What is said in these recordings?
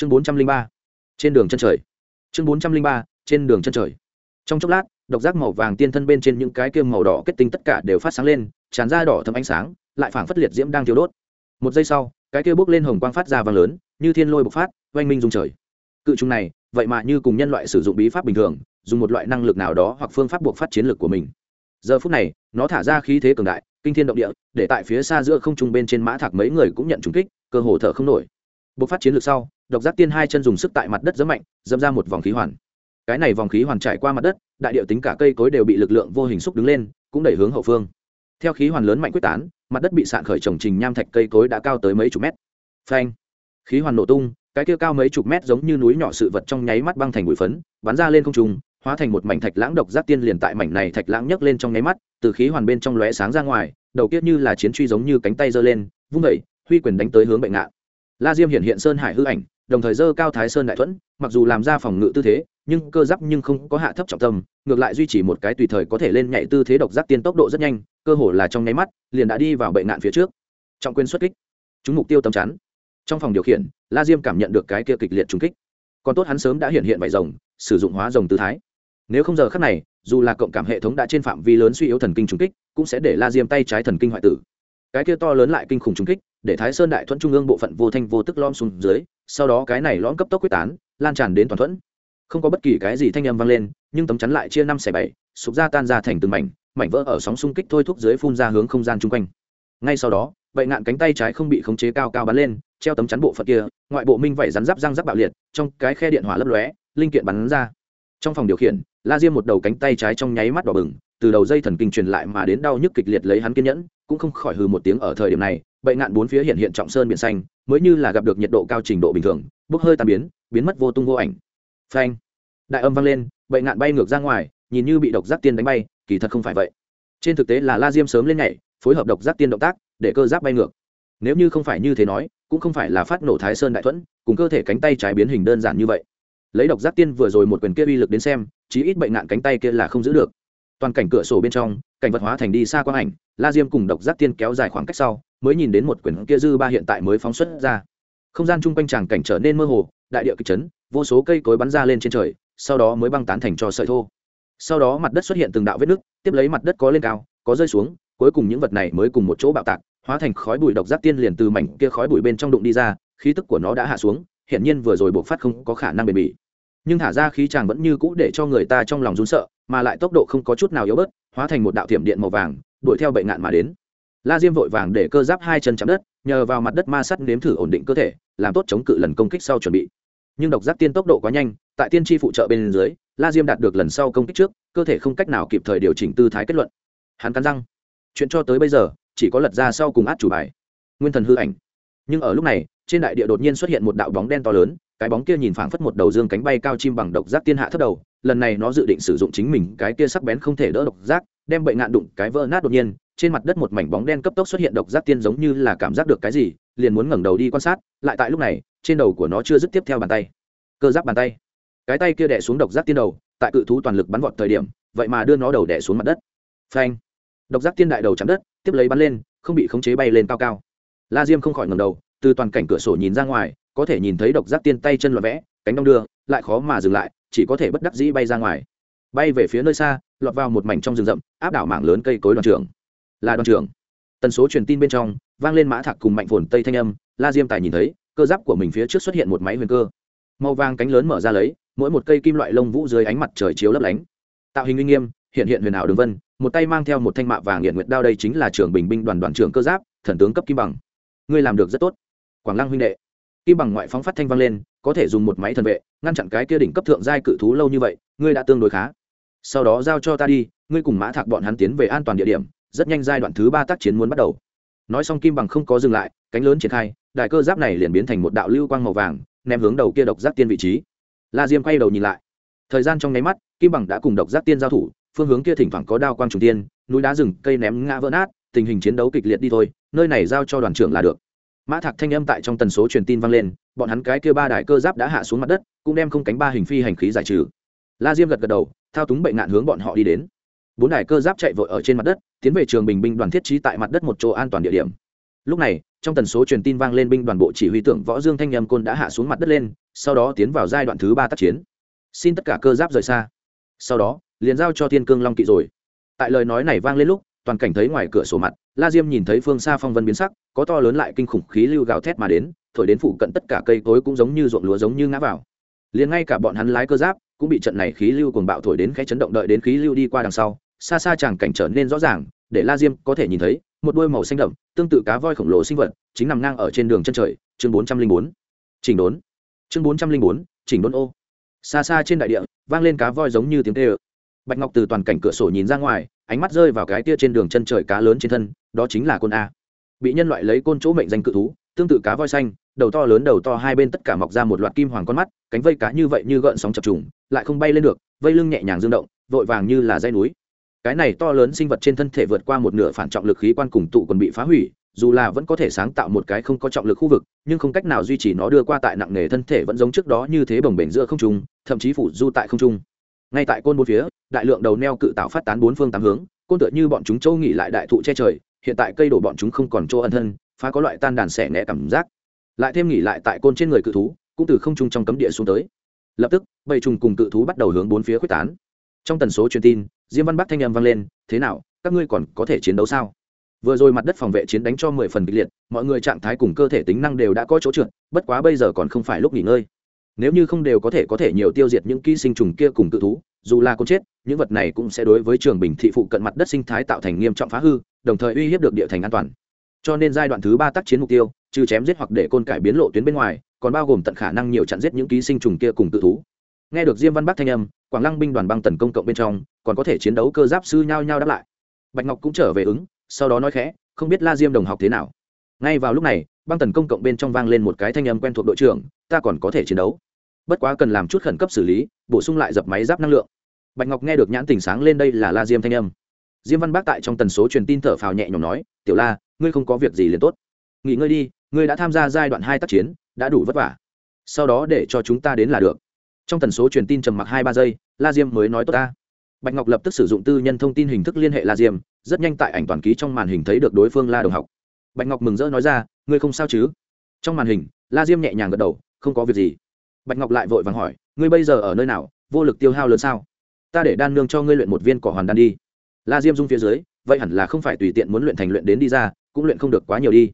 chương bốn trăm linh ba, trên đường chân trời. Chương bốn trăm linh ba, trên đường chân trời. Trong chốc lát, độc giác màu vàng tiên thân bên trên những cái kiêm màu đỏ kết tinh tất cả đều phát sáng lên, tràn ra đỏ thấm ánh sáng, lại phảng phất liệt diễm đang thiếu đốt. Một giây sau, cái kia bước lên hồng quang phát ra vàng lớn, như thiên lôi bộc phát, oanh minh dung trời. Cự trùng này, vậy mà như cùng nhân loại sử dụng bí pháp bình thường, dùng một loại năng lực nào đó hoặc phương pháp buộc phát chiến lược của mình. Giờ phút này, nó thả ra khí thế cường đại, kinh thiên động địa, để tại phía xa giữa không trung bên trên mã thạc mấy người cũng nhận trúng kích, cơ hồ thở không nổi. Buộc phát chiến lược sau độc giác tiên hai chân dùng sức tại mặt đất rất mạnh dâm ra một vòng khí hoàn. Cái này vòng khí hoàn trải qua mặt đất, đại điệu tính cả cây cối đều bị lực lượng vô hình xúc đứng lên, cũng đẩy hướng hậu phương. Theo khí hoàn lớn mạnh quyết tán, mặt đất bị sạn khởi trồng trình nham thạch cây cối đã cao tới mấy chục mét. Phanh! Khí hoàn nổ tung, cái kia cao mấy chục mét giống như núi nhỏ sự vật trong nháy mắt băng thành bụi phấn, bắn ra lên không trung, hóa thành một mảnh thạch lãng độc giác tiên liền tại mảnh này thạch lãng nhấc lên trong nháy mắt, từ khí hoàn bên trong lóe sáng ra ngoài, đầu kiếp như là chiến truy giống như cánh tay giơ lên, vung vẩy huy quyền đánh tới hướng bệnh ngạn. La diêm hiện hiện sơn hải hư ảnh đồng thời dơ cao thái sơn đại thuẫn, mặc dù làm ra phòng ngự tư thế, nhưng cơ giáp nhưng không có hạ thấp trọng tâm, ngược lại duy trì một cái tùy thời có thể lên nhảy tư thế độc giác tiên tốc độ rất nhanh, cơ hồ là trong nháy mắt, liền đã đi vào bệnh nạn phía trước. Trọng quyền xuất kích. Chúng mục tiêu tầm chắn. Trong phòng điều khiển, la diêm cảm nhận được cái kia kịch liệt trúng kích. Còn tốt hắn sớm đã hiện hiện vải rồng, sử dụng hóa rồng tư thái. Nếu không giờ khắc này, dù là cộng cảm hệ thống đã trên phạm vi lớn suy yếu thần kinh trúng kích, cũng sẽ để la diêm tay trái thần kinh hoại tử. Cái kia to lớn lại kinh khủng trúng kích, để thái sơn đại thuẫn trung ương bộ phận vô thanh vô tức lom xuống dưới sau đó cái này lõm cấp tốc quyết tán, lan tràn đến toàn thuẫn. Không có bất kỳ cái gì thanh âm vang lên, nhưng tấm chắn lại chia năm xẻ bảy, sụp ra tan ra thành từng mảnh mảnh vỡ ở sóng xung kích thôi thúc dưới phun ra hướng không gian chung quanh. Ngay sau đó, vậy ngạn cánh tay trái không bị khống chế cao cao bắn lên, treo tấm chắn bộ phận kia, ngoại bộ minh vẩy rắn giáp răng giáp bạo liệt, trong cái khe điện hỏa lấp lóe, linh kiện bắn ra. Trong phòng điều khiển, la diêm một đầu cánh tay trái trong nháy mắt đỏ bừng, từ đầu dây thần kinh truyền lại mà đến đau nhức kịch liệt lấy hắn kiên nhẫn, cũng không khỏi hừ một tiếng ở thời điểm này bậy ngạn bốn phía hiện hiện trọng sơn biển xanh, mới như là gặp được nhiệt độ cao trình độ bình thường, bốc hơi tàn biến biến mất vô tung vô ảnh. Phanh! Đại âm vang lên bậy ngạn bay ngược ra ngoài, nhìn như bị độc giác tiên đánh bay, kỳ thật không phải vậy. Trên thực tế là la diêm sớm lên nhảy, phối hợp độc giác tiên động tác, để cơ giáp bay ngược. Nếu như không phải như thế nói, cũng không phải là phát nổ thái sơn đại thuẫn, cùng cơ thể cánh tay trái biến hình đơn giản như vậy. Lấy độc giác tiên vừa rồi một quyền kia uy lực đến xem, chí ít bệnh nạn cánh tay kia là không giữ được. Toàn cảnh cửa sổ bên trong, cảnh vật hóa thành đi xa quang ảnh, la diêm cùng độc giác tiên kéo dài khoảng cách sau mới nhìn đến một quyển kia dư ba hiện tại mới phóng xuất ra. Không gian chung quanh tràng cảnh trở nên mơ hồ, đại địa kịch chấn, vô số cây cối bắn ra lên trên trời, sau đó mới băng tán thành cho sợi thô. Sau đó mặt đất xuất hiện từng đạo vết nứt, tiếp lấy mặt đất có lên cao, có rơi xuống, cuối cùng những vật này mới cùng một chỗ bạo tạc, hóa thành khói bụi độc giác tiên liền từ mảnh kia khói bụi bên trong đụng đi ra, khí tức của nó đã hạ xuống, hiển nhiên vừa rồi bộc phát không có khả năng bền bỉ. Nhưng thả ra khí chàng vẫn như cũ để cho người ta trong lòng run sợ, mà lại tốc độ không có chút nào yếu bớt, hóa thành một đạo thiểm điện màu vàng, đuổi theo bệnh ngạn mà đến la diêm vội vàng để cơ giáp hai chân chạm đất, nhờ vào mặt đất ma sắt nếm thử ổn định cơ thể, làm tốt chống cự lần công kích sau chuẩn bị. Nhưng độc giác tiên tốc độ quá nhanh, tại tiên tri phụ trợ bên dưới, la diêm đạt được lần sau công kích trước, cơ thể không cách nào kịp thời điều chỉnh tư thái kết luận. Hắn cắn răng. Chuyện cho tới bây giờ, chỉ có lật ra sau cùng át chủ bài. Nguyên thần hư ảnh. Nhưng ở lúc này, trên đại địa đột nhiên xuất hiện một đạo bóng đen to lớn, cái bóng kia nhìn phảng phất một đầu dương cánh bay cao chim bằng độc giác tiên hạ thấp đầu, lần này nó dự định sử dụng chính mình cái kia sắc bén không thể đỡ độc giác, đem bệnh ngạn đụng cái vỡ nát đột nhiên trên mặt đất một mảnh bóng đen cấp tốc xuất hiện độc giác tiên giống như là cảm giác được cái gì, liền muốn ngẩng đầu đi quan sát, lại tại lúc này, trên đầu của nó chưa dứt tiếp theo bàn tay. Cơ giáp bàn tay. Cái tay kia đẻ xuống độc giác tiên đầu, tại cự thú toàn lực bắn vọt thời điểm, vậy mà đưa nó đầu đẻ xuống mặt đất. Phanh. Độc giác tiên đại đầu chạm đất, tiếp lấy bắn lên, không bị khống chế bay lên cao cao. La diêm không khỏi ngầm đầu, từ toàn cảnh cửa sổ nhìn ra ngoài, có thể nhìn thấy độc giác tiên tay chân lọt vẽ, cánh đong đưa, lại khó mà dừng lại, chỉ có thể bất đắc dĩ bay ra ngoài. Bay về phía nơi xa, lọt vào một mảnh trong rừng rậm, áp đảo mảng lớn cây cối đoàn trường là đoàn trưởng. tần số truyền tin bên trong, vang lên mã thạc cùng mạnh phồn tây thanh âm, la diêm tài nhìn thấy, cơ giáp của mình phía trước xuất hiện một máy huyền cơ. Màu vàng cánh lớn mở ra lấy, mỗi một cây kim loại lông vũ dưới ánh mặt trời chiếu lấp lánh. Tạo hình uy nghiêm, hiện hiện huyền ảo đường vân, một tay mang theo một thanh mạ vàng hiện nguyệt đao đây chính là trưởng bình binh đoàn đoàn trưởng cơ giáp, thần tướng cấp kim bằng. Ngươi làm được rất tốt. Quảng lăng huynh đệ. Kim bằng ngoại phóng phát thanh vang lên, có thể dùng một máy thần vệ, ngăn chặn cái kia đỉnh cấp thượng giai cự thú lâu như vậy, ngươi đã tương đối khá. Sau đó giao cho ta đi, ngươi cùng mã thạc bọn hắn tiến về an toàn địa điểm rất nhanh giai đoạn thứ ba tác chiến muốn bắt đầu. Nói xong kim bằng không có dừng lại, cánh lớn triển khai đại cơ giáp này liền biến thành một đạo lưu quang màu vàng, ném hướng đầu kia độc giác tiên vị trí. La diêm quay đầu nhìn lại. Thời gian trong nháy mắt, kim bằng đã cùng độc giác tiên giao thủ, phương hướng kia thỉnh thoảng có đao quang trùng tiên, núi đá rừng, cây ném ngã vỡ nát, tình hình chiến đấu kịch liệt đi thôi, nơi này giao cho đoàn trưởng là được. Mã thạc thanh âm tại trong tần số truyền tin vang lên, bọn hắn cái kia ba đại cơ giáp đã hạ xuống mặt đất, cũng đem không cánh ba hình phi hành khí giải trừ. La diêm gật gật đầu, thao túng bệnh nạn hướng bọn họ đi đến bốn đại cơ giáp chạy vội ở trên mặt đất, tiến về trường bình binh đoàn thiết trí tại mặt đất một chỗ an toàn địa điểm. Lúc này, trong tần số truyền tin vang lên binh đoàn bộ chỉ huy tưởng võ dương thanh nhâm côn đã hạ xuống mặt đất lên, sau đó tiến vào giai đoạn thứ ba tác chiến. Xin tất cả cơ giáp rời xa. Sau đó, liền giao cho thiên cương long kỵ rồi. Tại lời nói này vang lên lúc, toàn cảnh thấy ngoài cửa sổ mặt, la diêm nhìn thấy phương xa phong vân biến sắc, có to lớn lại kinh khủng khí lưu gào thét mà đến, thổi đến phụ cận tất cả cây cối cũng giống như ruộng lúa giống như ngã vào. Liền ngay cả bọn hắn lái cơ giáp, cũng bị trận này khí lưu cuồng bạo thổi đến khẽ chấn động đợi đến khí lưu đi qua đằng sau xa xa chàng cảnh trở nên rõ ràng, để la diêm có thể nhìn thấy, một đôi màu xanh đậm, tương tự cá voi khổng lồ sinh vật, chính nằm ngang ở trên đường chân trời, chương bốn trăm linh bốn. Chỉnh đốn. Chương bốn trăm linh bốn, chỉnh đốn ô. Xa xa trên đại địa, vang lên cá voi giống như tiếng tê ự bạch ngọc từ toàn cảnh cửa sổ nhìn ra ngoài, ánh mắt rơi vào cái tia trên đường chân trời cá lớn trên thân, đó chính là côn a. Bị nhân loại lấy côn chỗ mệnh danh cự thú, tương tự cá voi xanh, đầu to lớn đầu to hai bên tất cả mọc ra một loạt kim hoàng con mắt, cánh vây cá như vậy như gợn sóng chập trùng, lại không bay lên được, vây lưng nhẹ nhàng dương động, vội vàng như là dây núi cái này to lớn sinh vật trên thân thể vượt qua một nửa phản trọng lực khí quan cùng tụ còn bị phá hủy, dù là vẫn có thể sáng tạo một cái không có trọng lực khu vực, nhưng không cách nào duy trì nó đưa qua tại nặng nề thân thể vẫn giống trước đó như thế bồng bềnh giữa không trung, thậm chí phủ du tại không trung. Ngay tại côn bốn phía, đại lượng đầu neo cự tạo phát tán bốn phương tám hướng, côn tựa như bọn chúng châu nghỉ lại đại thụ che trời, hiện tại cây đổ bọn chúng không còn chỗ ân thân, phá có loại tan đàn xẻ nẻ cảm giác. Lại thêm nghỉ lại tại côn trên người cự thú, cũng từ không trung trong cấm địa xuống tới. Lập tức, bầy trùng cùng cự thú bắt đầu hướng bốn phía quyết tán. Trong tần số truyền tin diêm văn bắc thanh âm vang lên, thế nào, các ngươi còn có thể chiến đấu sao? Vừa rồi mặt đất phòng vệ chiến đánh cho mười phần kịch liệt, mọi người trạng thái cùng cơ thể tính năng đều đã có chỗ trượt, bất quá bây giờ còn không phải lúc nghỉ ngơi. Nếu như không đều có thể có thể nhiều tiêu diệt những ký sinh trùng kia cùng cự thú, dù là con chết, những vật này cũng sẽ đối với trường bình thị phụ cận mặt đất sinh thái tạo thành nghiêm trọng phá hư, đồng thời uy hiếp được địa thành an toàn. Cho nên giai đoạn thứ ba tác chiến mục tiêu, trừ chém giết hoặc để côn cải biến lộ tuyến bên ngoài, còn bao gồm tận khả năng nhiều chặn giết những ký sinh trùng kia cùng tự thú nghe được diêm văn bắc thanh âm, quảng lăng binh đoàn băng tần công cộng bên trong, còn có thể chiến đấu cơ giáp sư nhao nhao đáp lại. Bạch ngọc cũng trở về ứng, sau đó nói khẽ, không biết la diêm đồng học thế nào. Ngay vào lúc này, băng tần công cộng bên trong vang lên một cái thanh âm quen thuộc đội trưởng, ta còn có thể chiến đấu. Bất quá cần làm chút khẩn cấp xử lý, bổ sung lại dập máy giáp năng lượng. Bạch ngọc nghe được nhãn tình sáng lên đây là la diêm thanh âm. Diêm văn bác tại trong tần số truyền tin thở phào nhẹ nhõm nói, tiểu la, ngươi không có việc gì liền tốt. Nghỉ ngơi đi, ngươi đã tham gia giai đoạn hai tác chiến, đã đủ vất vả. Sau đó để cho chúng ta đến là được trong tần số truyền tin trầm mặc hai ba giây, la diêm mới nói tốt ta. Bạch ngọc lập tức sử dụng tư nhân thông tin hình thức liên hệ la diêm, rất nhanh tại ảnh toàn ký trong màn hình thấy được đối phương la đồng học. Bạch ngọc mừng rỡ nói ra, ngươi không sao chứ? Trong màn hình, la diêm nhẹ nhàng gật đầu, không có việc gì. Bạch ngọc lại vội vàng hỏi, ngươi bây giờ ở nơi nào? Vô lực tiêu hao lớn sao? Ta để đan nương cho ngươi luyện một viên cỏ hoàn đan đi. La diêm dung phía dưới, vậy hẳn là không phải tùy tiện muốn luyện thành luyện đến đi ra, cũng luyện không được quá nhiều đi.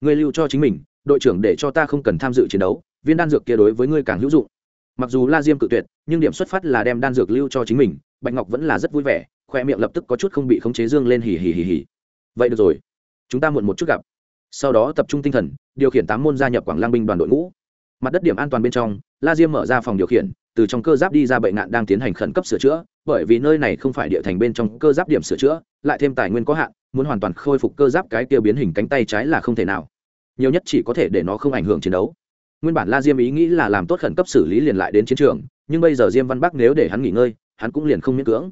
Ngươi lưu cho chính mình, đội trưởng để cho ta không cần tham dự chiến đấu, viên đan dược kia đối với ngươi càng hữu dụng mặc dù la diêm cự tuyệt, nhưng điểm xuất phát là đem đan dược lưu cho chính mình, bạch ngọc vẫn là rất vui vẻ, khoe miệng lập tức có chút không bị khống chế dương lên hì hì hì hì. Vậy được rồi, chúng ta muộn một chút gặp. Sau đó tập trung tinh thần, điều khiển tám môn gia nhập quảng lang binh đoàn đội ngũ. Mặt đất điểm an toàn bên trong, la diêm mở ra phòng điều khiển, từ trong cơ giáp đi ra bệnh nạn đang tiến hành khẩn cấp sửa chữa, bởi vì nơi này không phải địa thành bên trong cơ giáp điểm sửa chữa, lại thêm tài nguyên có hạn, muốn hoàn toàn khôi phục cơ giáp cái tiêu biến hình cánh tay trái là không thể nào. Nhiều nhất chỉ có thể để nó không ảnh hưởng chiến đấu nguyên bản la diêm ý nghĩ là làm tốt khẩn cấp xử lý liền lại đến chiến trường, nhưng bây giờ diêm văn bắc nếu để hắn nghỉ ngơi, hắn cũng liền không miễn cưỡng.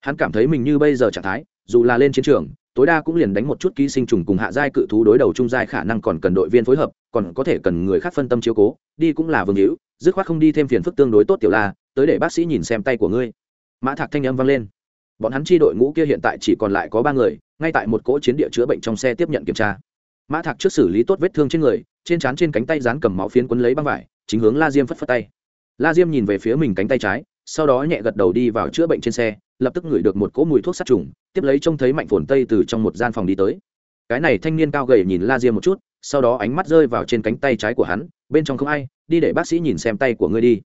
Hắn cảm thấy mình như bây giờ trạng thái, dù là lên chiến trường, tối đa cũng liền đánh một chút ký sinh trùng cùng hạ giai cự thú đối đầu trung giai khả năng còn cần đội viên phối hợp, còn có thể cần người khác phân tâm chiếu cố, đi cũng là vương hữu, dứt khoát không đi thêm phiền phức tương đối tốt tiểu la, tới để bác sĩ nhìn xem tay của ngươi. Mã thạc thanh âm vang lên. Bọn hắn chi đội ngũ kia hiện tại chỉ còn lại có ba người, ngay tại một cỗ chiến địa chữa bệnh trong xe tiếp nhận kiểm tra mã thạc trước xử lý tốt vết thương trên người, trên trán trên cánh tay dán cầm máu phiến quấn lấy băng vải, chính hướng la diêm phất phất tay. La diêm nhìn về phía mình cánh tay trái, sau đó nhẹ gật đầu đi vào chữa bệnh trên xe, lập tức ngửi được một cỗ mùi thuốc sát trùng, tiếp lấy trông thấy mạnh phồn tây từ trong một gian phòng đi tới. Cái này thanh niên cao gầy nhìn la diêm một chút, sau đó ánh mắt rơi vào trên cánh tay trái của hắn, bên trong không ai, đi để bác sĩ nhìn xem tay của ngươi đi.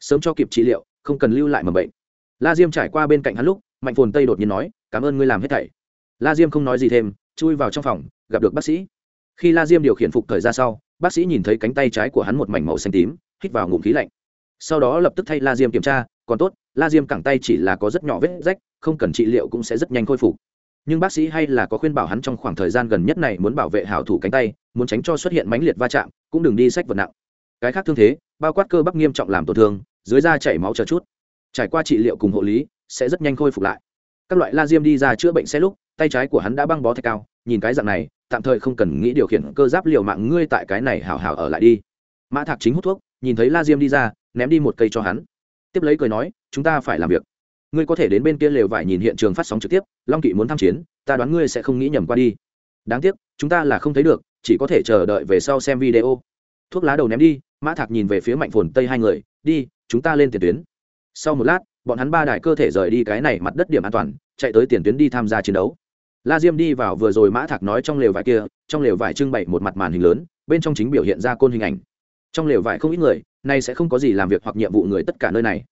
Sớm cho kịp trị liệu, không cần lưu lại mầm bệnh. La diêm trải qua bên cạnh hắn lúc mạnh phồn tây đột nhiên nói, cảm ơn ngươi làm hết thảy. La diêm không nói gì thêm, chui vào trong phòng, gặp được bác sĩ khi la diêm điều khiển phục thời ra sau, bác sĩ nhìn thấy cánh tay trái của hắn một mảnh màu xanh tím, hít vào ngụm khí lạnh. Sau đó lập tức thay la diêm kiểm tra, còn tốt, la diêm cẳng tay chỉ là có rất nhỏ vết rách, không cần trị liệu cũng sẽ rất nhanh khôi phục. Nhưng bác sĩ hay là có khuyên bảo hắn trong khoảng thời gian gần nhất này muốn bảo vệ hảo thủ cánh tay, muốn tránh cho xuất hiện mãnh liệt va chạm, cũng đừng đi sách vật nặng. Cái khác thương thế, bao quát cơ bắp nghiêm trọng làm tổn thương, dưới da chảy máu chờ chút. Trải qua trị liệu cùng hộ lý, sẽ rất nhanh khôi phục lại. Các loại la diêm đi ra chữa bệnh xe lúc, tay trái của hắn đã băng bó thạch cao nhìn cái dạng này, tạm thời không cần nghĩ điều khiển cơ giáp liều mạng ngươi tại cái này hào hào ở lại đi. Mã thạc chính hút thuốc, nhìn thấy la diêm đi ra, ném đi một cây cho hắn. Tiếp lấy cười nói, chúng ta phải làm việc. Ngươi có thể đến bên kia lều vải nhìn hiện trường phát sóng trực tiếp, long kỵ muốn tham chiến, ta đoán ngươi sẽ không nghĩ nhầm qua đi. Đáng tiếc, chúng ta là không thấy được, chỉ có thể chờ đợi về sau xem video. Thuốc lá đầu ném đi, mã thạc nhìn về phía mạnh phồn tây hai người, đi, chúng ta lên tiền tuyến. Sau một lát, bọn hắn ba đại cơ thể rời đi cái này mặt đất điểm an toàn, chạy tới tiền tuyến đi tham gia chiến đấu la diêm đi vào vừa rồi mã thạc nói trong lều vải kia, trong lều vải trưng bày một mặt màn hình lớn, bên trong chính biểu hiện ra côn hình ảnh. Trong lều vải không ít người, nay sẽ không có gì làm việc hoặc nhiệm vụ người tất cả nơi này.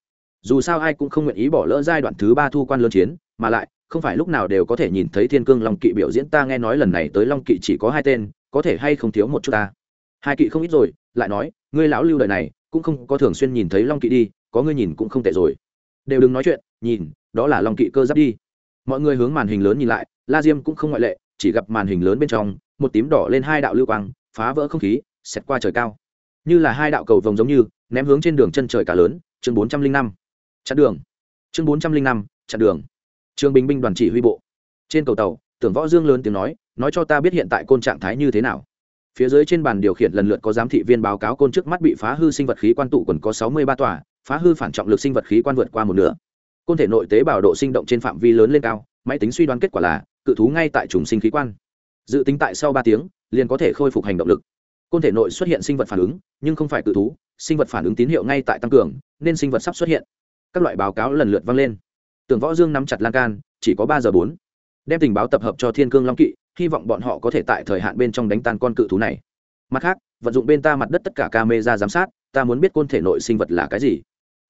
Dù sao ai cũng không nguyện ý bỏ lỡ giai đoạn thứ ba thu quan lớn chiến, mà lại, không phải lúc nào đều có thể nhìn thấy thiên cương long kỵ biểu diễn. Ta nghe nói lần này tới long kỵ chỉ có hai tên, có thể hay không thiếu một chút ta? Hai kỵ không ít rồi, lại nói, ngươi lão lưu đời này, cũng không có thường xuyên nhìn thấy long kỵ đi, có ngươi nhìn cũng không tệ rồi. Đều đừng nói chuyện, nhìn, đó là long kỵ cơ giáp đi mọi người hướng màn hình lớn nhìn lại, la diêm cũng không ngoại lệ, chỉ gặp màn hình lớn bên trong, một tím đỏ lên hai đạo lưu quang, phá vỡ không khí, xẹt qua trời cao. Như là hai đạo cầu vồng giống như, ném hướng trên đường chân trời cả lớn, chương bốn trăm linh năm. Chặn đường. Chương bốn trăm linh năm, chặn đường. Trường bình binh đoàn chỉ huy bộ. Trên cầu tàu, tưởng võ dương lớn tiếng nói nói cho ta biết hiện tại côn trạng thái như thế nào. Phía dưới trên bàn điều khiển lần lượt có giám thị viên báo cáo côn trước mắt bị phá hư sinh vật khí quan tụ còn có sáu mươi ba tòa, phá hư phản trọng lực sinh vật khí quan vượt qua một nửa côn thể nội tế bào độ sinh động trên phạm vi lớn lên cao, máy tính suy đoán kết quả là, cự thú ngay tại trùng sinh khí quan. Dự tính tại sau ba tiếng, liền có thể khôi phục hành động lực. Côn thể nội xuất hiện sinh vật phản ứng, nhưng không phải cự thú, sinh vật phản ứng tín hiệu ngay tại tăng cường, nên sinh vật sắp xuất hiện. Các loại báo cáo lần lượt vang lên. Tưởng võ dương nắm chặt lan can, chỉ có ba giờ bốn. Đem tình báo tập hợp cho thiên cương long kỵ, hy vọng bọn họ có thể tại thời hạn bên trong đánh tan con cự thú này. Mặt khác, vận dụng bên ta mặt đất tất cả camera giám sát, ta muốn biết côn thể nội sinh vật là cái gì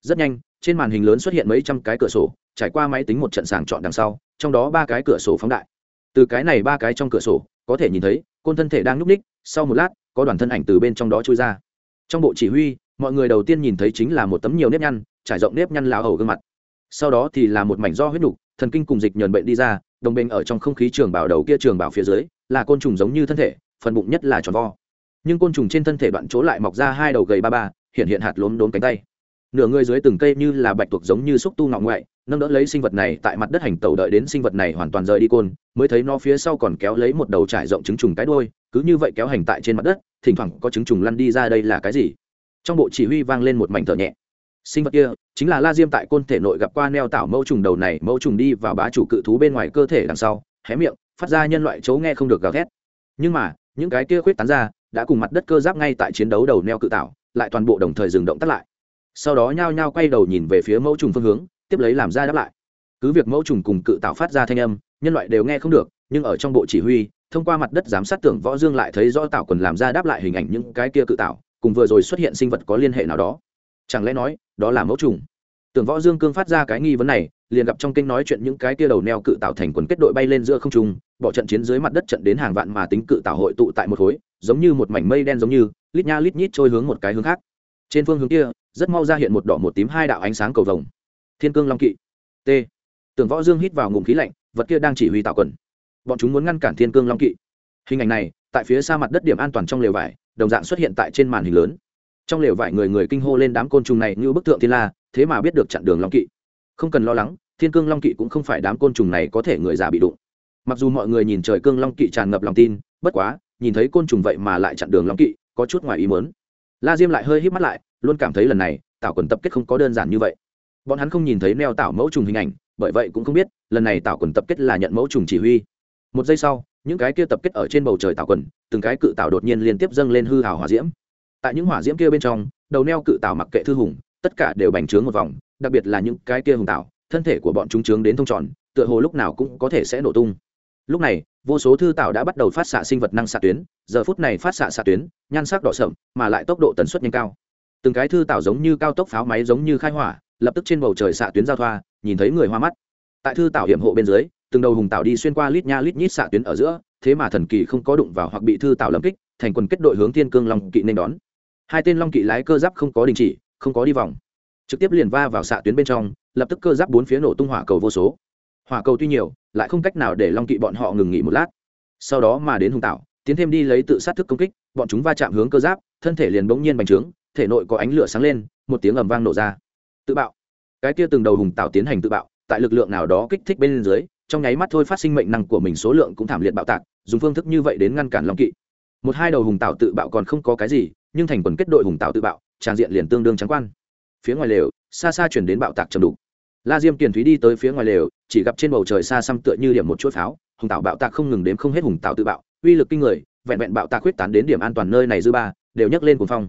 rất nhanh, trên màn hình lớn xuất hiện mấy trăm cái cửa sổ, trải qua máy tính một trận sàng chọn đằng sau, trong đó ba cái cửa sổ phóng đại. Từ cái này ba cái trong cửa sổ, có thể nhìn thấy, côn thân thể đang nhúc ních sau một lát, có đoàn thân ảnh từ bên trong đó trôi ra. Trong bộ chỉ huy, mọi người đầu tiên nhìn thấy chính là một tấm nhiều nếp nhăn, trải rộng nếp nhăn lao hầu gương mặt. Sau đó thì là một mảnh do huyết nục thần kinh cùng dịch nhờn bệnh đi ra, đồng bên ở trong không khí trường bảo đầu kia trường bảo phía dưới, là côn trùng giống như thân thể, phần bụng nhất là tròn vo. Nhưng côn trùng trên thân thể đoạn chỗ lại mọc ra hai đầu gầy ba ba, hiện hiện hạt lốm đốm cánh tay nửa người dưới từng cây như là bạch tuộc giống như xúc tu ngọ ngoại, nâng đỡ lấy sinh vật này tại mặt đất hành tàu đợi đến sinh vật này hoàn toàn rời đi côn, mới thấy nó phía sau còn kéo lấy một đầu trải rộng trứng trùng cái đôi cứ như vậy kéo hành tại trên mặt đất, thỉnh thoảng có trứng trùng lăn đi ra đây là cái gì? Trong bộ chỉ huy vang lên một mảnh thở nhẹ. Sinh vật kia chính là la diêm tại côn thể nội gặp qua neo tảo mẫu trùng đầu này, mẫu trùng đi vào bá chủ cự thú bên ngoài cơ thể đằng sau, hé miệng, phát ra nhân loại chấu nghe không được gào thét. Nhưng mà, những cái kia khuyết tán ra, đã cùng mặt đất cơ giáp ngay tại chiến đấu đầu neo cự tạo lại toàn bộ đồng thời dừng động tắt lại sau đó nhao nhao quay đầu nhìn về phía mẫu trùng phương hướng, tiếp lấy làm ra đáp lại. Cứ việc mẫu trùng cùng cự tạo phát ra thanh âm, nhân loại đều nghe không được, nhưng ở trong bộ chỉ huy, thông qua mặt đất giám sát tưởng võ dương lại thấy rõ tạo quần làm ra đáp lại hình ảnh những cái kia cự tạo, cùng vừa rồi xuất hiện sinh vật có liên hệ nào đó. Chẳng lẽ nói, đó là mẫu trùng? Tưởng võ dương cương phát ra cái nghi vấn này, liền gặp trong kinh nói chuyện những cái kia đầu neo cự tạo thành quần kết đội bay lên giữa không trung, bỏ trận chiến dưới mặt đất trận đến hàng vạn mà tính cự tạo hội tụ tại một khối, giống như một mảnh mây đen giống như, lít nha lít nhít trôi hướng một cái hướng khác trên phương hướng kia, rất mau ra hiện một đỏ một tím hai đạo ánh sáng cầu vồng. Thiên cương long kỵ. T. Tưởng võ dương hít vào ngụm khí lạnh, vật kia đang chỉ huy tạo quần. Bọn chúng muốn ngăn cản thiên cương long kỵ. Hình ảnh này, tại phía xa mặt đất điểm an toàn trong lều vải, đồng dạng xuất hiện tại trên màn hình lớn. Trong lều vải người người kinh hô lên đám côn trùng này như bức tượng thiên la, thế mà biết được chặn đường long kỵ. Không cần lo lắng, thiên cương long kỵ cũng không phải đám côn trùng này có thể người già bị đụng. Mặc dù mọi người nhìn trời cương long kỵ tràn ngập lòng tin, bất quá, nhìn thấy côn trùng vậy mà lại chặn đường long kỵ, có chút ngoài ý mớn la diêm lại hơi hít mắt lại, luôn cảm thấy lần này, tảo quần tập kết không có đơn giản như vậy. Bọn hắn không nhìn thấy neo tảo mẫu trùng hình ảnh, bởi vậy cũng không biết, lần này tảo quần tập kết là nhận mẫu trùng chỉ huy. Một giây sau, những cái kia tập kết ở trên bầu trời tảo quần, từng cái cự tảo đột nhiên liên tiếp dâng lên hư hào hỏa diễm. Tại những hỏa diễm kia bên trong, đầu neo cự tảo mặc kệ thư hùng, tất cả đều bành trướng một vòng, đặc biệt là những cái kia hùng tảo, thân thể của bọn chúng trướng đến thông tròn, tựa hồ lúc nào cũng có thể sẽ nổ tung lúc này, vô số thư tạo đã bắt đầu phát xạ sinh vật năng xạ tuyến, giờ phút này phát xạ xạ tuyến, nhan sắc đỏ sậm, mà lại tốc độ tần suất nhanh cao. Từng cái thư tạo giống như cao tốc pháo máy giống như khai hỏa, lập tức trên bầu trời xạ tuyến giao thoa, nhìn thấy người hoa mắt. Tại thư tạo hiểm hộ bên dưới, từng đầu hùng tạo đi xuyên qua lít nha lít nhít xạ tuyến ở giữa, thế mà thần kỳ không có đụng vào hoặc bị thư tạo lâm kích, thành quần kết đội hướng thiên cương long kỵ nên đón. Hai tên long kỵ lái cơ giáp không có đình chỉ, không có đi vòng. Trực tiếp liền va vào xạ tuyến bên trong, lập tức cơ giáp bốn phía nổ tung hỏa cầu vô số hỏa cầu tuy nhiều, lại không cách nào để long kỵ bọn họ ngừng nghỉ một lát. Sau đó mà đến hùng tạo tiến thêm đi lấy tự sát thức công kích, bọn chúng va chạm hướng cơ giáp, thân thể liền bỗng nhiên bành trướng, thể nội có ánh lửa sáng lên, một tiếng ầm vang nổ ra. Tự bạo. Cái kia từng đầu hùng tạo tiến hành tự bạo, tại lực lượng nào đó kích thích bên dưới, trong nháy mắt thôi phát sinh mệnh năng của mình số lượng cũng thảm liệt bạo tạc, dùng phương thức như vậy đến ngăn cản long kỵ. Một hai đầu hùng tạo tự bạo còn không có cái gì, nhưng thành quần kết đội hùng tạo tự bạo, tràn diện liền tương đương trắng quan. Phía ngoài lều, xa xa chuyển đến bạo tạc trầm đục la diêm kiền thúy đi tới phía ngoài lều, chỉ gặp trên bầu trời xa xăm tựa như điểm một chuỗi pháo, hùng tạo bạo tạc không ngừng đếm không hết hùng tạo tự bạo, uy lực kinh người, vẹn vẹn bạo tạc huyết tán đến điểm an toàn nơi này dư ba, đều nhấc lên cuồng phong.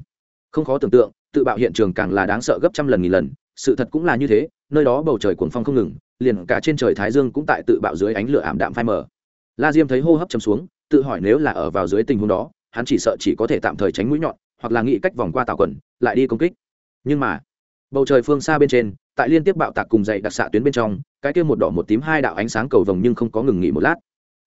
Không khó tưởng tượng, tự bạo hiện trường càng là đáng sợ gấp trăm lần nghìn lần, sự thật cũng là như thế, nơi đó bầu trời cuồng phong không ngừng, liền cả trên trời thái dương cũng tại tự bạo dưới ánh lửa ảm đạm phai mờ. La diêm thấy hô hấp chấm xuống, tự hỏi nếu là ở vào dưới tình huống đó, hắn chỉ sợ chỉ có thể tạm thời tránh mũi nhọn, hoặc là nghĩ cách vòng qua tàu quần, lại đi công kích. Nhưng mà, bầu trời phương xa bên trên tại liên tiếp bạo tạc cùng dậy đặc xạ tuyến bên trong, cái kia một đỏ một tím hai đạo ánh sáng cầu vồng nhưng không có ngừng nghỉ một lát.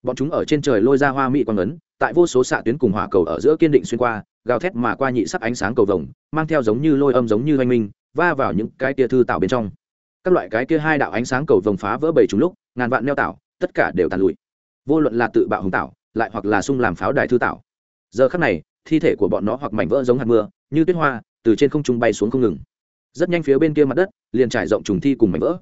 Bọn chúng ở trên trời lôi ra hoa mỹ quang ấn, tại vô số xạ tuyến cùng hỏa cầu ở giữa kiên định xuyên qua, gào thét mà qua nhị sắc ánh sáng cầu vồng, mang theo giống như lôi âm giống như oanh minh, va vào những cái kia thư tạo bên trong. Các loại cái kia hai đạo ánh sáng cầu vồng phá vỡ bảy chúng lúc, ngàn vạn neo tạo, tất cả đều tàn lụi. Vô luận là tự bạo hùng tạo, lại hoặc là sung làm pháo đài thư tạo. Giờ khắc này, thi thể của bọn nó hoặc mảnh vỡ giống hạt mưa, như tuyết hoa, từ trên không trung bay xuống không ngừng rất nhanh phía bên kia mặt đất, liền trải rộng trùng thi cùng mảnh vỡ.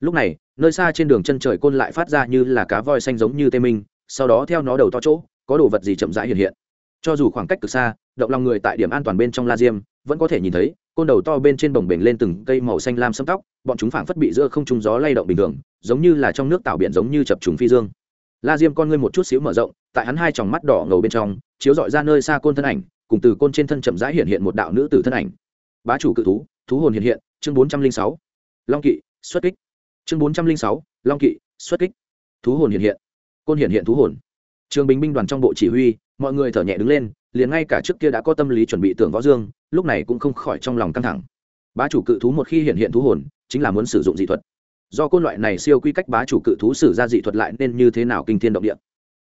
Lúc này, nơi xa trên đường chân trời côn lại phát ra như là cá voi xanh giống như tê minh, sau đó theo nó đầu to chỗ, có đồ vật gì chậm rãi hiện hiện. Cho dù khoảng cách cực xa, động lòng người tại điểm an toàn bên trong la diêm, vẫn có thể nhìn thấy, côn đầu to bên trên bồng bềnh lên từng cây màu xanh lam sâm tóc, bọn chúng phảng phất bị giữa không trung gió lay động bình thường, giống như là trong nước tạo biển giống như chập trùng phi dương. La diêm con ngươi một chút xíu mở rộng, tại hắn hai tròng mắt đỏ ngầu bên trong, chiếu dọi ra nơi xa côn thân ảnh, cùng từ côn trên thân chậm rãi hiện hiện một đạo nữ tử thân ảnh bá chủ cự thú thú hồn hiện hiện, chương bốn trăm linh sáu. Long kỵ, xuất kích. Chương bốn trăm linh sáu, long kỵ, xuất kích. Thú hồn hiện hiện. Côn hiện hiện thú hồn. Trường bình binh đoàn trong bộ chỉ huy, mọi người thở nhẹ đứng lên, liền ngay cả trước kia đã có tâm lý chuẩn bị tưởng võ dương, lúc này cũng không khỏi trong lòng căng thẳng. Bá chủ cự thú một khi hiện hiện thú hồn, chính là muốn sử dụng dị thuật. Do côn loại này siêu quy cách bá chủ cự thú sử ra dị thuật lại nên như thế nào kinh thiên động địa?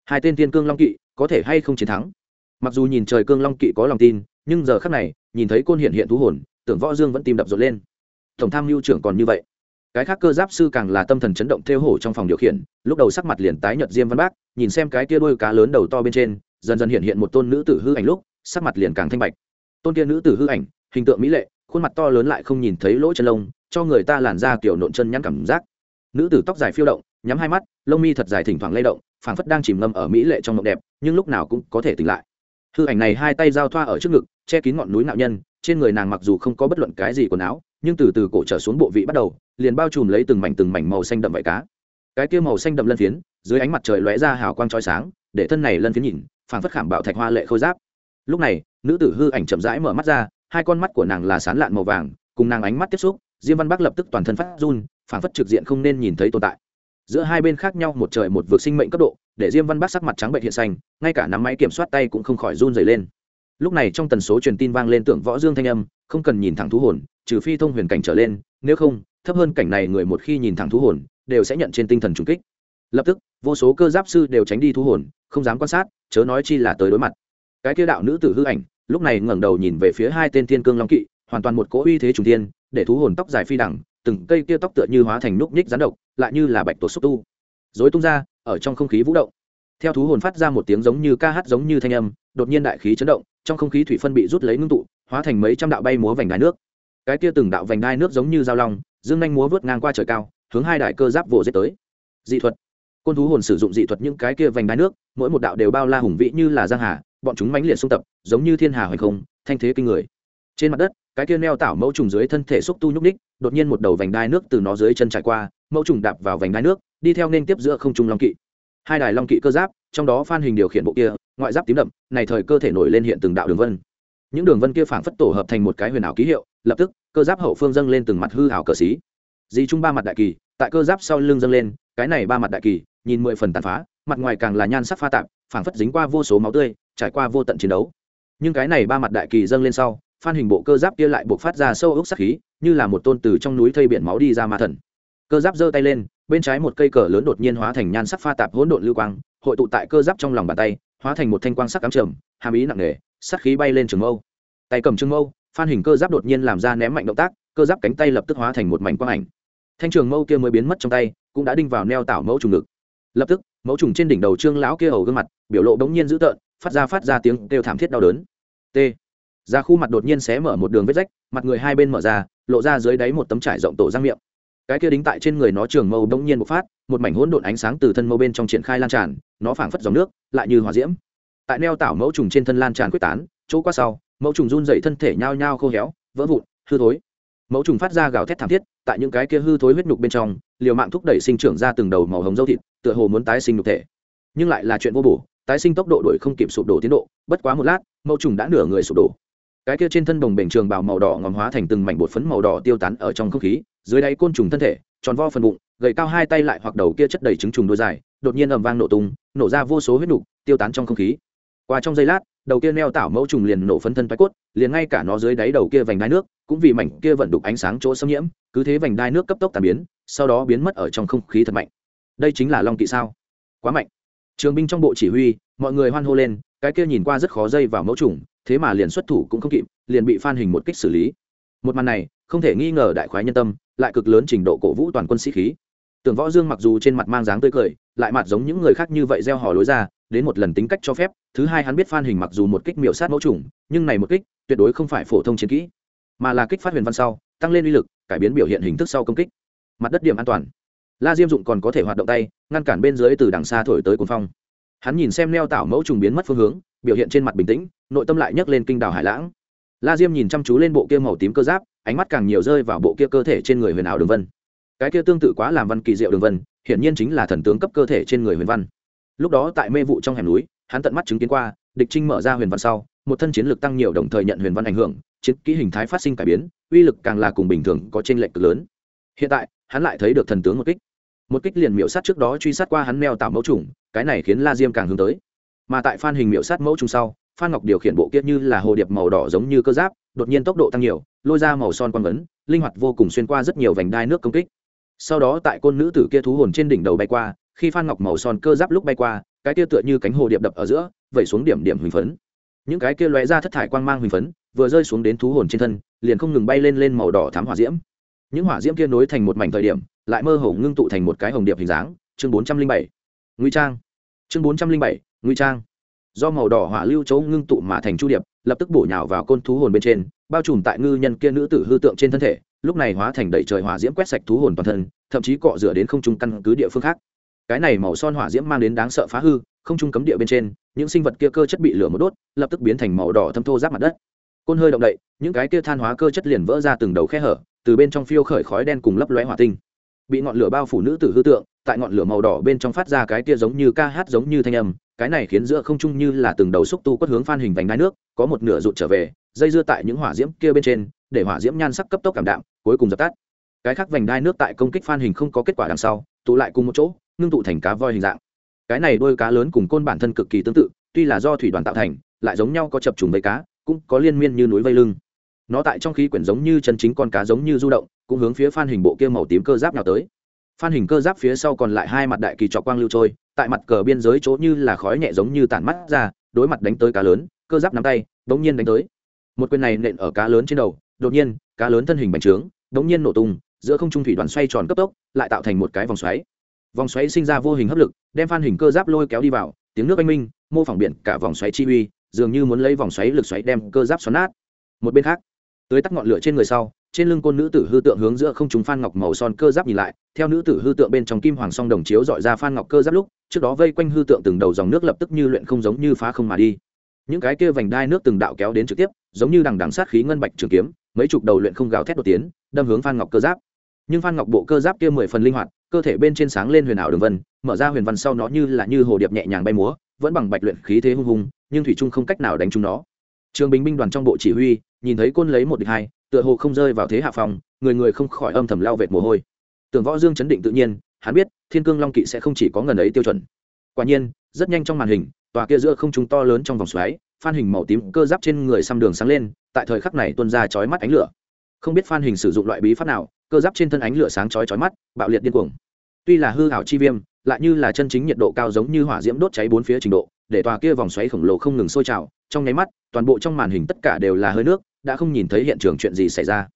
Hai tên thiên cương long kỵ, có thể hay không chiến thắng? Mặc dù nhìn trời cương long kỵ có lòng tin, nhưng giờ khắc này, nhìn thấy côn hiện hiện thú hồn tưởng võ dương vẫn tim đập rộn lên. Tổng tham mưu trưởng còn như vậy. Cái khác cơ giáp sư càng là tâm thần chấn động theo hổ trong phòng điều khiển, lúc đầu sắc mặt liền tái nhợt diêm văn bác, nhìn xem cái kia đôi cá lớn đầu to bên trên, dần dần hiện hiện một tôn nữ tử hư ảnh lúc, sắc mặt liền càng thanh bạch. Tôn kia nữ tử hư ảnh, hình tượng mỹ lệ, khuôn mặt to lớn lại không nhìn thấy lỗ chân lông, cho người ta làn da kiểu nộn chân nhăn cảm giác. Nữ tử tóc dài phiêu động, nhắm hai mắt, lông mi thật dài thỉnh thoảng lay động, phảng phất đang chìm ngâm ở mỹ lệ trong mộng đẹp, nhưng lúc nào cũng có thể tỉnh lại. Hư ảnh này hai tay giao thoa ở trước ngực, che kín ngọn núi nạo nhân trên người nàng mặc dù không có bất luận cái gì quần áo, nhưng từ từ cổ trở xuống bộ vị bắt đầu, liền bao trùm lấy từng mảnh từng mảnh màu xanh đậm vải cá. Cái kia màu xanh đậm lân phiến, dưới ánh mặt trời lóe ra hào quang trói sáng, để thân này lân phiến nhìn, phảng phất khảm bạo thạch hoa lệ khôi giáp. Lúc này, nữ tử hư ảnh chậm rãi mở mắt ra, hai con mắt của nàng là sán lạn màu vàng, cùng nàng ánh mắt tiếp xúc, diêm văn bắc lập tức toàn thân phát run, phảng phất trực diện không nên nhìn thấy tồn tại. Giữa hai bên khác nhau một trời một vực sinh mệnh cấp độ, để diêm văn bắc sắc mặt trắng bệnh hiện xanh, ngay cả nắm máy kiểm soát tay cũng không khỏi run dày lên lúc này trong tần số truyền tin vang lên tưởng võ dương thanh âm, không cần nhìn thẳng thú hồn, trừ phi thông huyền cảnh trở lên, nếu không, thấp hơn cảnh này người một khi nhìn thẳng thú hồn, đều sẽ nhận trên tinh thần trùng kích. Lập tức, vô số cơ giáp sư đều tránh đi thú hồn, không dám quan sát, chớ nói chi là tới đối mặt. Cái kia đạo nữ tử hư ảnh, lúc này ngẩng đầu nhìn về phía hai tên thiên cương long kỵ, hoàn toàn một cỗ uy thế trùng tiên để thú hồn tóc dài phi đẳng, từng cây kia tóc tựa như hóa thành núc nhích rắn độc, lại như là bạch tổ xúc tu. Dối tung ra, ở trong không khí vũ động theo thú hồn phát ra một tiếng giống như ca hát giống như thanh âm, đột nhiên đại khí chấn động, trong không khí thủy phân bị rút lấy ngưng tụ, hóa thành mấy trăm đạo bay múa vành đai nước. Cái kia từng đạo vành đai nước giống như dao long, dương nhanh múa vớt ngang qua trời cao, hướng hai đại cơ giáp vồ giết tới. Dị thuật. Côn thú hồn sử dụng dị thuật những cái kia vành đai nước, mỗi một đạo đều bao la hùng vĩ như là giang hà, bọn chúng mãnh liệt xung tập, giống như thiên hà hoành không, thanh thế kinh người. Trên mặt đất, cái kia neo tảo mẫu trùng dưới thân thể xúc tu nhúc ních đột nhiên một đầu vành đai nước từ nó dưới chân trải qua, mẫu trùng đạp vào vành đai nước, đi theo nên tiếp giữa không trung long kỵ hai đài long kỵ cơ giáp, trong đó phan hình điều khiển bộ kia, ngoại giáp tím đậm, này thời cơ thể nổi lên hiện từng đạo đường vân. Những đường vân kia phảng phất tổ hợp thành một cái huyền ảo ký hiệu, lập tức, cơ giáp hậu phương dâng lên từng mặt hư ảo cờ xí. Di trung ba mặt đại kỳ, tại cơ giáp sau lưng dâng lên, cái này ba mặt đại kỳ, nhìn mười phần tàn phá, mặt ngoài càng là nhan sắc pha tạp, phảng phất dính qua vô số máu tươi, trải qua vô tận chiến đấu. Nhưng cái này ba mặt đại kỳ dâng lên sau, phan hình bộ cơ giáp kia lại buộc phát ra sâu ốc sắc khí, như là một tôn từ trong núi thây biển máu đi ra ma thần cơ giáp giơ tay lên, bên trái một cây cờ lớn đột nhiên hóa thành nhan sắc pha tạp hỗn độn lưu quang, hội tụ tại cơ giáp trong lòng bàn tay, hóa thành một thanh quang sắc cắm trầm, hàm ý nặng nề sắc khí bay lên trường mâu. Tay cầm trường mâu, phan hình cơ giáp đột nhiên làm ra ném mạnh động tác, cơ giáp cánh tay lập tức hóa thành một mảnh quang ảnh. Thanh trường mâu kia mới biến mất trong tay, cũng đã đinh vào neo tảo mẫu trùng ngực. Lập tức, mẫu trùng trên đỉnh đầu trương lão kia hầu gương mặt, biểu lộ bỗng nhiên dữ tợn, phát ra phát ra tiếng kêu thảm thiết đau đớn. T. Ra khu mặt đột nhiên xé mở một đường vết rách, mặt người hai bên mở ra, lộ ra dưới đáy một tấm trải rộng tổ răng miệng cái kia đính tại trên người nó trường mâu bỗng nhiên bộc phát, một mảnh hỗn độn ánh sáng từ thân mâu bên trong triển khai lan tràn, nó phảng phất dòng nước, lại như hỏa diễm. Tại neo tảo mẫu trùng trên thân lan tràn quyết tán, chỗ qua sau, mẫu trùng run dậy thân thể nhao nhao khô héo, vỡ vụn, hư thối. Mẫu trùng phát ra gào thét thảm thiết, tại những cái kia hư thối huyết nhục bên trong, liều mạng thúc đẩy sinh trưởng ra từng đầu màu hồng dâu thịt, tựa hồ muốn tái sinh nhục thể. Nhưng lại là chuyện vô bổ, tái sinh tốc độ đổi không kịp sụp đổ tiến độ, bất quá một lát, mẫu trùng đã nửa người sụp đổ cái kia trên thân đồng bệnh trường bào màu đỏ ngòm hóa thành từng mảnh bột phấn màu đỏ tiêu tán ở trong không khí, dưới đáy côn trùng thân thể, tròn vo phần bụng, gầy cao hai tay lại hoặc đầu kia chất đầy trứng trùng đôi dài, đột nhiên ầm vang nổ tung, nổ ra vô số huyết nục, tiêu tán trong không khí. Qua trong giây lát, đầu kia neo tảo mẫu trùng liền nổ phấn thân thoái cốt, liền ngay cả nó dưới đáy đầu kia vành đai nước, cũng vì mảnh kia vận đục ánh sáng chỗ xâm nhiễm, cứ thế vành đai nước cấp tốc tàn biến, sau đó biến mất ở trong không khí thật mạnh. Đây chính là long kỵ sao? Quá mạnh. Trường binh trong bộ chỉ huy, mọi người hoan hô lên, cái kia nhìn qua rất khó dây vào mẫu trùng thế mà liền xuất thủ cũng không kịp, liền bị phan hình một kích xử lý. Một màn này, không thể nghi ngờ đại khoái nhân tâm, lại cực lớn trình độ cổ vũ toàn quân sĩ khí. Tưởng võ dương mặc dù trên mặt mang dáng tươi cười, lại mặt giống những người khác như vậy gieo hò lối ra, đến một lần tính cách cho phép, thứ hai hắn biết phan hình mặc dù một kích miểu sát mẫu trùng, nhưng này một kích, tuyệt đối không phải phổ thông chiến kỹ, mà là kích phát huyền văn sau, tăng lên uy lực, cải biến biểu hiện hình thức sau công kích. Mặt đất điểm an toàn. La diêm dụng còn có thể hoạt động tay, ngăn cản bên dưới từ đằng xa thổi tới cuồng phong. Hắn nhìn xem neo tạo mẫu trùng biến mất phương hướng biểu hiện trên mặt bình tĩnh, nội tâm lại nhấc lên kinh đảo hải lãng. La diêm nhìn chăm chú lên bộ kia màu tím cơ giáp, ánh mắt càng nhiều rơi vào bộ kia cơ thể trên người huyền ảo đường vân. Cái kia tương tự quá làm văn kỳ diệu đường vân, hiển nhiên chính là thần tướng cấp cơ thể trên người huyền văn. Lúc đó tại mê vụ trong hẻm núi, hắn tận mắt chứng kiến qua, địch trinh mở ra huyền văn sau, một thân chiến lực tăng nhiều đồng thời nhận huyền văn ảnh hưởng, chiến kỹ hình thái phát sinh cải biến, uy lực càng là cùng bình thường có trên lệch cực lớn. Hiện tại, hắn lại thấy được thần tướng một kích. Một kích liền miễu sát trước đó truy sát qua hắn meo tạo mẫu trùng cái này khiến la diêm càng hướng tới mà tại phan hình Miệu sát mẫu chung sau phan ngọc điều khiển bộ kia như là hồ điệp màu đỏ giống như cơ giáp đột nhiên tốc độ tăng nhiều lôi ra màu son quang ấn, linh hoạt vô cùng xuyên qua rất nhiều vành đai nước công kích. Sau đó tại côn nữ tử kia thú hồn trên đỉnh đầu bay qua khi phan ngọc màu son cơ giáp lúc bay qua cái kia tựa như cánh hồ điệp đập ở giữa vẩy xuống điểm điểm huỳnh phấn. Những cái kia lóe ra thất thải quang mang huỳnh phấn vừa rơi xuống đến thú hồn trên thân liền không ngừng bay lên lên màu đỏ thám hỏa diễm. Những hỏa diễm kia nối thành một mảnh thời điểm lại mơ hồ ngưng tụ thành một cái hồng điệp hình dáng. Chương bốn trăm linh bảy. Nguy trang. Chương bốn trăm linh bảy nguy trang. Do màu đỏ hỏa lưu chấu ngưng tụ mà thành chu điệp, lập tức bổ nhào vào côn thú hồn bên trên, bao trùm tại ngư nhân kia nữ tử hư tượng trên thân thể, lúc này hóa thành đầy trời hỏa diễm quét sạch thú hồn toàn thân, thậm chí cọ rửa đến không trung căn cứ địa phương khác. Cái này màu son hỏa diễm mang đến đáng sợ phá hư, không trung cấm địa bên trên, những sinh vật kia cơ chất bị lửa một đốt, lập tức biến thành màu đỏ thâm thô giáp mặt đất. Côn hơi động đậy, những cái kia than hóa cơ chất liền vỡ ra từng đầu khe hở, từ bên trong phiêu khởi khói đen cùng lấp lóe hỏa tinh. Bị ngọn lửa bao phủ nữ tử hư tượng, tại ngọn lửa màu đỏ bên trong phát ra cái kia giống như ca hát giống như thanh âm cái này khiến giữa không trung như là từng đầu xúc tu quất hướng phan hình vành đai nước, có một nửa rụt trở về, dây dưa tại những hỏa diễm kia bên trên, để hỏa diễm nhan sắc cấp tốc cảm đạm, cuối cùng dập tắt. Cái khác vành đai nước tại công kích phan hình không có kết quả đằng sau, tụ lại cùng một chỗ, ngưng tụ thành cá voi hình dạng. Cái này đôi cá lớn cùng côn bản thân cực kỳ tương tự, tuy là do thủy đoàn tạo thành, lại giống nhau có chập trùng vây cá, cũng có liên miên như núi vây lưng. Nó tại trong khí quyển giống như chân chính con cá giống như du động, cũng hướng phía phan hình bộ kia màu tím cơ giáp nào tới. Phan hình cơ giáp phía sau còn lại hai mặt đại kỳ trọc quang lưu trôi tại mặt cờ biên giới chỗ như là khói nhẹ giống như tản mắt ra, đối mặt đánh tới cá lớn, cơ giáp nắm tay bỗng nhiên đánh tới. Một quyền này nện ở cá lớn trên đầu, đột nhiên, cá lớn thân hình bành trướng bỗng nhiên nổ tung, giữa không trung thủy đoàn xoay tròn cấp tốc, lại tạo thành một cái vòng xoáy. Vòng xoáy sinh ra vô hình hấp lực, đem phan hình cơ giáp lôi kéo đi vào, tiếng nước anh minh, mô phỏng biển cả vòng xoáy chi uy, dường như muốn lấy vòng xoáy lực xoáy đem cơ giáp xoắn nát. Một bên khác, tưới tắt ngọn lửa trên người sau trên lưng côn nữ tử hư tượng hướng giữa không chúng phan ngọc màu son cơ giáp nhìn lại, theo nữ tử hư tượng bên trong kim hoàng song đồng chiếu dọi ra phan ngọc cơ giáp lúc, trước đó vây quanh hư tượng từng đầu dòng nước lập tức như luyện không giống như phá không mà đi. Những cái kia vành đai nước từng đạo kéo đến trực tiếp, giống như đằng đằng sát khí ngân bạch trường kiếm, mấy chục đầu luyện không gào thét đột tiến, đâm hướng phan ngọc cơ giáp. Nhưng phan ngọc bộ cơ giáp kia mười phần linh hoạt, cơ thể bên trên sáng lên huyền ảo đường vân, mở ra huyền văn sau nó như là như hồ điệp nhẹ nhàng bay múa, vẫn bằng bạch luyện khí thế hung hùng, nhưng thủy trung không cách nào đánh trúng nó. Trường bình binh đoàn trong bộ chỉ huy, nhìn thấy côn lấy một địch hai tựa hồ không rơi vào thế hạ phòng, người người không khỏi âm thầm lao vệt mồ hôi. Tưởng võ dương chấn định tự nhiên, hắn biết, thiên cương long kỵ sẽ không chỉ có ngần ấy tiêu chuẩn. Quả nhiên, rất nhanh trong màn hình, tòa kia giữa không trung to lớn trong vòng xoáy, phan hình màu tím cơ giáp trên người xăm đường sáng lên, tại thời khắc này tuôn ra chói mắt ánh lửa. Không biết phan hình sử dụng loại bí pháp nào, cơ giáp trên thân ánh lửa sáng chói chói mắt, bạo liệt điên cuồng. Tuy là hư hảo chi viêm, lại như là chân chính nhiệt độ cao giống như hỏa diễm đốt cháy bốn phía trình độ để tòa kia vòng xoáy khổng lồ không ngừng sôi trào. Trong nháy mắt, toàn bộ trong màn hình tất cả đều là hơi nước, đã không nhìn thấy hiện trường chuyện gì xảy ra.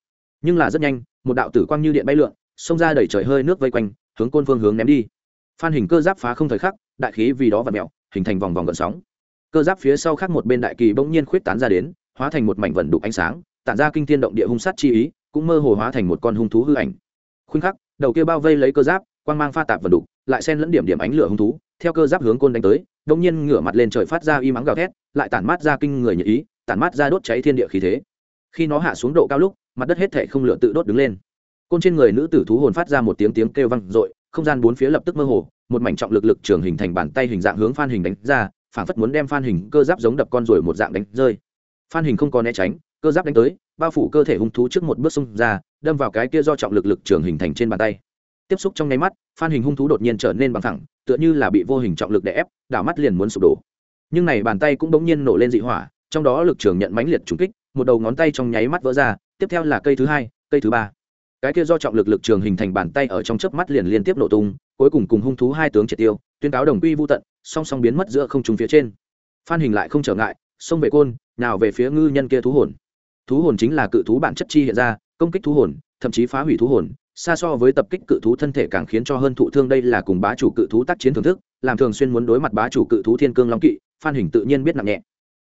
Nhưng là rất nhanh, một đạo tử quang như điện bay lượn, xông ra đẩy trời hơi nước vây quanh, hướng côn phương hướng ném đi. Phan hình cơ giáp phá không thời khắc, đại khí vì đó và mẹo hình thành vòng vòng gợn sóng. Cơ giáp phía sau khác một bên đại kỳ bỗng nhiên khuyết tán ra đến, hóa thành một mảnh vần đục ánh sáng, tản ra kinh thiên động địa hung sát chi ý, cũng mơ hồ hóa thành một con hung thú hư ảnh. Khuynh khắc, đầu kia bao vây lấy cơ giáp, quang mang pha tạp vần đục, lại xen lẫn điểm điểm ánh lửa hung thú, theo cơ giáp hướng côn đánh tới đông nhiên ngửa mặt lên trời phát ra y mắng gào thét, lại tản mát ra kinh người nhật ý, tản mát ra đốt cháy thiên địa khí thế. Khi nó hạ xuống độ cao lúc, mặt đất hết thể không lửa tự đốt đứng lên. Côn trên người nữ tử thú hồn phát ra một tiếng tiếng kêu vang dội, không gian bốn phía lập tức mơ hồ, một mảnh trọng lực lực trường hình thành bàn tay hình dạng hướng phan hình đánh ra phản phất muốn đem phan hình cơ giáp giống đập con rồi một dạng đánh rơi. Phan hình không còn né tránh, cơ giáp đánh tới, bao phủ cơ thể hung thú trước một bước xông ra, đâm vào cái kia do trọng lực lực trường hình thành trên bàn tay tiếp xúc trong nháy mắt, phan hình hung thú đột nhiên trở nên bằng thẳng tựa như là bị vô hình trọng lực đè ép, đảo mắt liền muốn sụp đổ. Nhưng này bàn tay cũng bỗng nhiên nổ lên dị hỏa, trong đó lực trường nhận mãnh liệt trúng kích, một đầu ngón tay trong nháy mắt vỡ ra, tiếp theo là cây thứ hai, cây thứ ba. Cái kia do trọng lực lực trường hình thành bàn tay ở trong chớp mắt liền liên tiếp nổ tung, cuối cùng cùng hung thú hai tướng triệt tiêu, tuyên cáo đồng quy vô tận, song song biến mất giữa không trung phía trên. Phan hình lại không trở ngại, xông về côn, nào về phía ngư nhân kia thú hồn. Thú hồn chính là cự thú bản chất chi hiện ra, công kích thú hồn, thậm chí phá hủy thú hồn xa so với tập kích cự thú thân thể càng khiến cho hơn thụ thương đây là cùng bá chủ cự thú tác chiến thưởng thức, làm thường xuyên muốn đối mặt bá chủ cự thú thiên cương long kỵ, phan hình tự nhiên biết nặng nhẹ.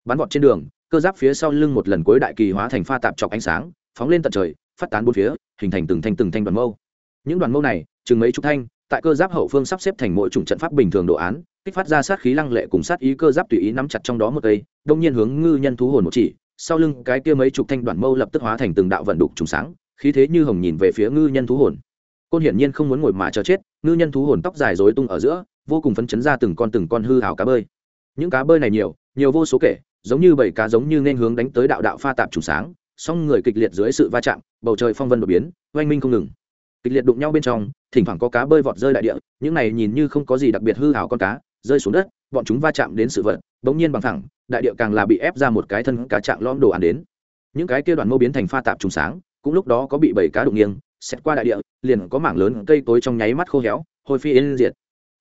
Bắn vọt trên đường, cơ giáp phía sau lưng một lần cuối đại kỳ hóa thành pha tạp chọc ánh sáng, phóng lên tận trời, phát tán bốn phía, hình thành từng thanh từng thanh đoàn mâu. Những đoàn mâu này, chừng mấy chục thanh, tại cơ giáp hậu phương sắp xếp thành mỗi chủng trận pháp bình thường đồ án, kích phát ra sát khí lăng lệ cùng sát ý cơ giáp tùy ý nắm chặt trong đó một cây, đông nhiên hướng ngư nhân thú hồn một chỉ, sau lưng cái kia mấy chục thanh đoàn mâu lập tức hóa thành từng đạo vận đục trùng sáng khí thế như hồng nhìn về phía ngư nhân thú hồn. Côn hiển nhiên không muốn ngồi mà chờ chết, ngư nhân thú hồn tóc dài rối tung ở giữa, vô cùng phấn chấn ra từng con từng con hư hào cá bơi. Những cá bơi này nhiều nhiều vô số kể, giống như bảy cá giống như nên hướng đánh tới đạo đạo pha tạp trùng sáng, song người kịch liệt dưới sự va chạm, bầu trời phong vân đột biến, oanh minh không ngừng. Kịch liệt đụng nhau bên trong, thỉnh thoảng có cá bơi vọt rơi đại địa, những này nhìn như không có gì đặc biệt hư hào con cá, rơi xuống đất, bọn chúng va chạm đến sự vật, bỗng nhiên bằng thẳng, đại địa càng là bị ép ra một cái thân cá trạng lõm đồ ăn đến. Những cái kia đoàn mâu biến thành pha tạp trùng sáng cũng lúc đó có bị bảy cá đụng nghiêng xét qua đại địa, liền có mảng lớn cây tối trong nháy mắt khô héo hôi phi yên diệt.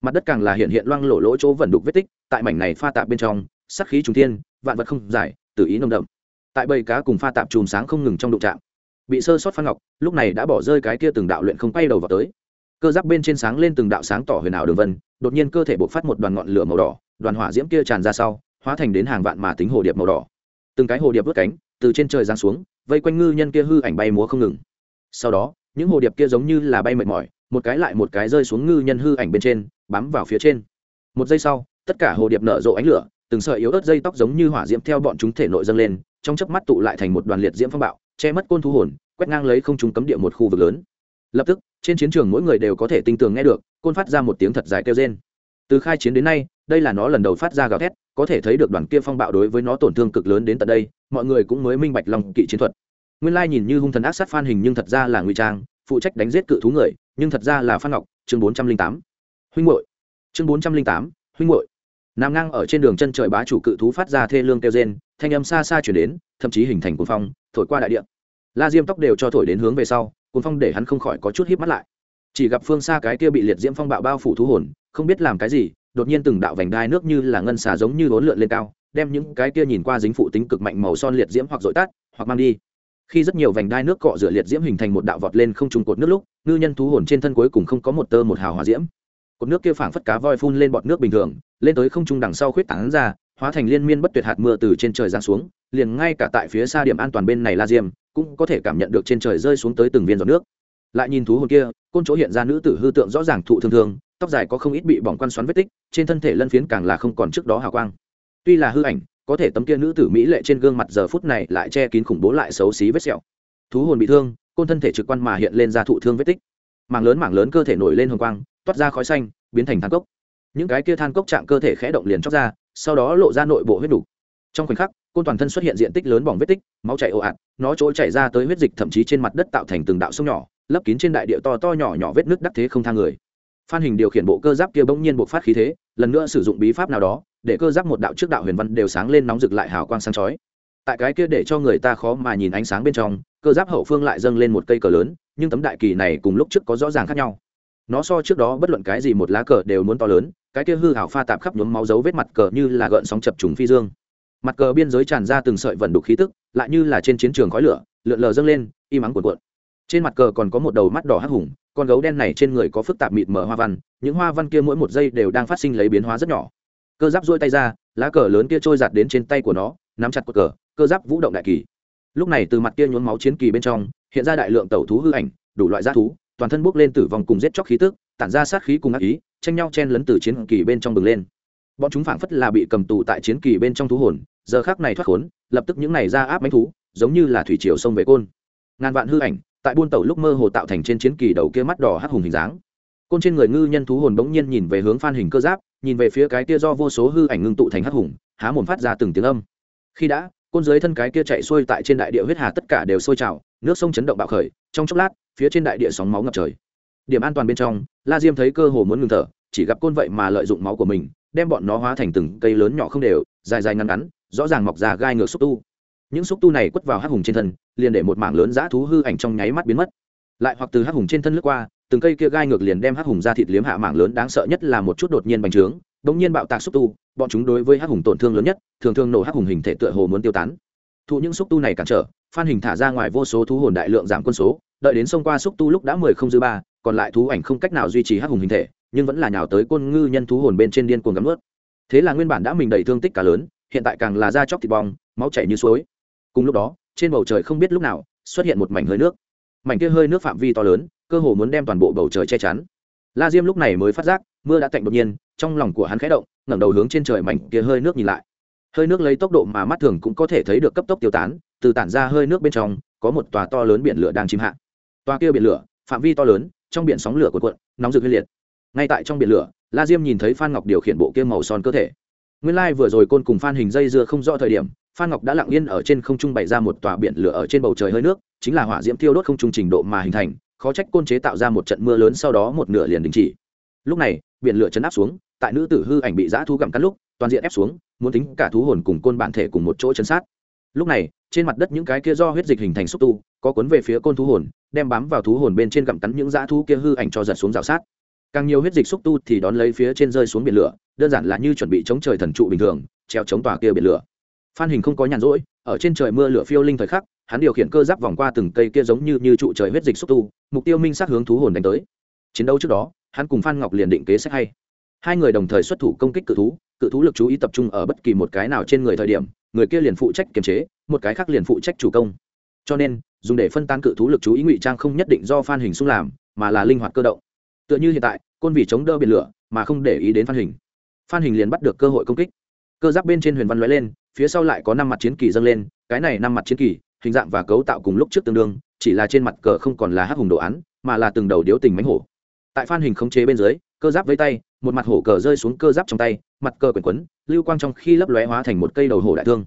Mặt đất càng là hiện hiện loang lổ lỗ chỗ vẩn đục vết tích, tại mảnh này pha tạp bên trong sắc khí trùng thiên, vạn vật không giải, tự ý nồng đậm. Tại bầy cá cùng pha tạp chùm sáng không ngừng trong đụng trạm bị sơ sót phan ngọc, lúc này đã bỏ rơi cái kia từng đạo luyện không quay đầu vào tới. Cơ giáp bên trên sáng lên từng đạo sáng tỏ huyền ảo đường vân, đột nhiên cơ thể bộc phát một đoàn ngọn lửa màu đỏ, đoàn hỏa diễm kia tràn ra sau, hóa thành đến hàng vạn mà tính hồ điệp màu đỏ. Từng cái hồ điệp vớt cánh, từ trên trời giáng xuống vây quanh ngư nhân kia hư ảnh bay múa không ngừng. Sau đó, những hồ điệp kia giống như là bay mệt mỏi, một cái lại một cái rơi xuống ngư nhân hư ảnh bên trên, bám vào phía trên. Một giây sau, tất cả hồ điệp nở rộ ánh lửa, từng sợi yếu ớt dây tóc giống như hỏa diễm theo bọn chúng thể nội dâng lên, trong chớp mắt tụ lại thành một đoàn liệt diễm phong bạo, che mất côn thu hồn, quét ngang lấy không chúng cấm địa một khu vực lớn. Lập tức, trên chiến trường mỗi người đều có thể tinh tường nghe được, côn phát ra một tiếng thật dài kêu rên. Từ khai chiến đến nay, đây là nó lần đầu phát ra gào thét có thể thấy được đoàn kia phong bạo đối với nó tổn thương cực lớn đến tận đây, mọi người cũng mới minh bạch lòng kỵ chiến thuật. Nguyên lai nhìn như hung thần ác sát phan hình nhưng thật ra là ngụy trang, phụ trách đánh giết cự thú người, nhưng thật ra là phan ngọc, chương bốn trăm linh tám. Huynh hội chương bốn trăm linh tám, huynh hội nằm ngang ở trên đường chân trời bá chủ cự thú phát ra thê lương kêu rên, thanh âm xa xa chuyển đến, thậm chí hình thành cuồng phong, thổi qua đại địa. La diêm tóc đều cho thổi đến hướng về sau, cuồng phong để hắn không khỏi có chút híp mắt lại. Chỉ gặp phương xa cái kia bị liệt diễm phong bạo bao phủ thú hồn, không biết làm cái gì đột nhiên từng đạo vành đai nước như là ngân xà giống như bốn lượn lên cao, đem những cái kia nhìn qua dính phụ tính cực mạnh màu son liệt diễm hoặc dội tắt, hoặc mang đi. Khi rất nhiều vành đai nước cọ rửa liệt diễm hình thành một đạo vọt lên không trùng cột nước lúc, ngư nhân thú hồn trên thân cuối cùng không có một tơ một hào hòa diễm. Cột nước kia phảng phất cá voi phun lên bọt nước bình thường, lên tới không trung đằng sau khuyết tảng ra, hóa thành liên miên bất tuyệt hạt mưa từ trên trời giáng xuống, liền ngay cả tại phía xa điểm an toàn bên này la diêm cũng có thể cảm nhận được trên trời rơi xuống tới từng viên giọt nước. Lại nhìn thú hồn kia, côn chỗ hiện ra nữ tử hư tượng rõ ràng thụ thương thương tóc dài có không ít bị bỏng quan xoắn vết tích, trên thân thể lân phiến càng là không còn trước đó hào quang. Tuy là hư ảnh, có thể tấm kia nữ tử mỹ lệ trên gương mặt giờ phút này lại che kín khủng bố lại xấu xí vết sẹo. Thú hồn bị thương, côn thân thể trực quan mà hiện lên ra thụ thương vết tích. Mảng lớn mảng lớn cơ thể nổi lên hồng quang, toát ra khói xanh, biến thành than cốc. Những cái kia than cốc chạm cơ thể khẽ động liền chóc ra, sau đó lộ ra nội bộ huyết đủ. trong khoảnh khắc, côn toàn thân xuất hiện diện tích lớn bỏng vết tích, máu chảy ồ ạt, nó chỗ chảy ra tới huyết dịch thậm chí trên mặt đất tạo thành từng đạo sông nhỏ, lấp kín trên đại địa to to nhỏ nhỏ vết nước đắc thế không thang người phan hình điều khiển bộ cơ giáp kia bỗng nhiên buộc phát khí thế, lần nữa sử dụng bí pháp nào đó, để cơ giáp một đạo trước đạo huyền văn đều sáng lên nóng rực lại hào quang sáng chói. Tại cái kia để cho người ta khó mà nhìn ánh sáng bên trong, cơ giáp hậu phương lại dâng lên một cây cờ lớn, nhưng tấm đại kỳ này cùng lúc trước có rõ ràng khác nhau. Nó so trước đó bất luận cái gì một lá cờ đều muốn to lớn, cái kia hư hảo pha tạp khắp nhuốm máu dấu vết mặt cờ như là gợn sóng chập trùng phi dương. Mặt cờ biên giới tràn ra từng sợi vẩn đục khí tức, lại như là trên chiến trường khói lửa, lượn lờ dâng lên, im ắng cuộn cuộn trên mặt cờ còn có một đầu mắt đỏ hắc hùng, con gấu đen này trên người có phức tạp mịt mở hoa văn, những hoa văn kia mỗi một giây đều đang phát sinh lấy biến hóa rất nhỏ. Cơ giáp dôi tay ra, lá cờ lớn kia trôi giạt đến trên tay của nó, nắm chặt cột cờ, cơ giáp vũ động đại kỳ. Lúc này từ mặt kia nhuốm máu chiến kỳ bên trong, hiện ra đại lượng tẩu thú hư ảnh, đủ loại g thú, toàn thân bốc lên tử vong cùng giết chóc khí tức, tản ra sát khí cùng ác ý, tranh nhau chen lấn từ chiến kỳ bên trong bừng lên. Bọn chúng phảng phất là bị cầm tù tại chiến kỳ bên trong thú hồn, giờ khác này thoát khốn, lập tức những này ra áp bánh thú, giống như là thủy triều sông về côn. Ngàn vạn hư ảnh tại buôn tàu lúc mơ hồ tạo thành trên chiến kỳ đầu kia mắt đỏ hắc hùng hình dáng. Côn trên người ngư nhân thú hồn bỗng nhiên nhìn về hướng phan hình cơ giáp, nhìn về phía cái kia do vô số hư ảnh ngưng tụ thành hắc hùng, há mồm phát ra từng tiếng âm. Khi đã, côn dưới thân cái kia chạy xuôi tại trên đại địa huyết hà tất cả đều sôi trào, nước sông chấn động bạo khởi, trong chốc lát, phía trên đại địa sóng máu ngập trời. Điểm an toàn bên trong, la diêm thấy cơ hồ muốn ngừng thở, chỉ gặp côn vậy mà lợi dụng máu của mình, đem bọn nó hóa thành từng cây lớn nhỏ không đều, dài dài ngắn ngắn, rõ ràng mọc ra gai ngược xúc tu những xúc tu này quất vào hắc hùng trên thân, liền để một mảng lớn dã thú hư ảnh trong nháy mắt biến mất. Lại hoặc từ hắc hùng trên thân lướt qua, từng cây kia gai ngược liền đem hắc hùng ra thịt liếm hạ mảng lớn đáng sợ nhất là một chút đột nhiên bành trướng, đột nhiên bạo tạc xúc tu, bọn chúng đối với hắc hùng tổn thương lớn nhất, thường thường nổ hắc hùng hình thể tựa hồ muốn tiêu tán. Thụ những xúc tu này cản trở, phan hình thả ra ngoài vô số thú hồn đại lượng giảm quân số, đợi đến xông qua xúc tu lúc đã mười không dư ba, còn lại thú ảnh không cách nào duy trì hắc hùng hình thể, nhưng vẫn là nhào tới côn ngư nhân thú hồn bên trên điên cuồng gắm ướt thế là nguyên bản đã mình đầy thương tích cả lớn, hiện tại càng là da chóc thịt bong, máu chảy như suối cùng lúc đó, trên bầu trời không biết lúc nào, xuất hiện một mảnh hơi nước. Mảnh kia hơi nước phạm vi to lớn, cơ hồ muốn đem toàn bộ bầu trời che chắn. La diêm lúc này mới phát giác, mưa đã tạnh đột nhiên, trong lòng của hắn khẽ động, ngẩng đầu hướng trên trời mảnh kia hơi nước nhìn lại. Hơi nước lấy tốc độ mà mắt thường cũng có thể thấy được cấp tốc tiêu tán, từ tản ra hơi nước bên trong, có một tòa to lớn biển lửa đang chìm hạ. Tòa kia biển lửa, phạm vi to lớn, trong biển sóng lửa cuộn cuộn, nóng rực liệt. Ngay tại trong biển lửa, la diêm nhìn thấy phan ngọc điều khiển bộ kia màu son cơ thể. Nguyên lai vừa rồi côn cùng phan hình dây dưa không rõ thời điểm phan ngọc đã lặng yên ở trên không trung bày ra một tòa biển lửa ở trên bầu trời hơi nước, chính là hỏa diễm thiêu đốt không trung trình độ mà hình thành, khó trách côn chế tạo ra một trận mưa lớn sau đó một nửa liền đình chỉ. Lúc này, biển lửa chấn áp xuống, tại nữ tử hư ảnh bị giã thu gặm cắn lúc, toàn diện ép xuống, muốn tính cả thú hồn cùng côn bản thể cùng một chỗ chấn sát. Lúc này, trên mặt đất những cái kia do huyết dịch hình thành xúc tu, có cuốn về phía côn thú hồn, đem bám vào thú hồn bên trên gặm cắn những dã thú kia hư ảnh cho giật xuống rào sát. Càng nhiều huyết dịch xúc tu thì đón lấy phía trên rơi xuống biển lửa, đơn giản là như chuẩn bị chống trời thần trụ bình thường, treo chống tòa kia biển lửa phan hình không có nhàn rỗi, ở trên trời mưa lửa phiêu linh thời khắc, hắn điều khiển cơ giáp vòng qua từng cây kia giống như như trụ trời huyết dịch xúc tu, mục tiêu minh sát hướng thú hồn đánh tới. Chiến đấu trước đó, hắn cùng phan ngọc liền định kế sách hay. Hai người đồng thời xuất thủ công kích cự thú cự thú lực chú ý tập trung ở bất kỳ một cái nào trên người thời điểm, người kia liền phụ trách kiềm chế, một cái khác liền phụ trách chủ công. Cho nên, dùng để phân tan cự thú lực chú ý ngụy trang không nhất định do phan hình xung làm, mà là linh hoạt cơ động. Tựa như hiện tại, côn vì chống đỡ biển lửa, mà không để ý đến phan hình. Phan hình liền bắt được cơ hội công kích. Cơ giáp bên trên huyền văn lóe lên phía sau lại có năm mặt chiến kỳ dâng lên, cái này năm mặt chiến kỳ, hình dạng và cấu tạo cùng lúc trước tương đương, chỉ là trên mặt cờ không còn là hắc hùng đồ án, mà là từng đầu điếu tình mánh hổ. Tại phan hình khống chế bên dưới, cơ giáp với tay, một mặt hổ cờ rơi xuống cơ giáp trong tay, mặt cờ quyển quấn, lưu quang trong khi lấp lóe hóa thành một cây đầu hổ đại thương.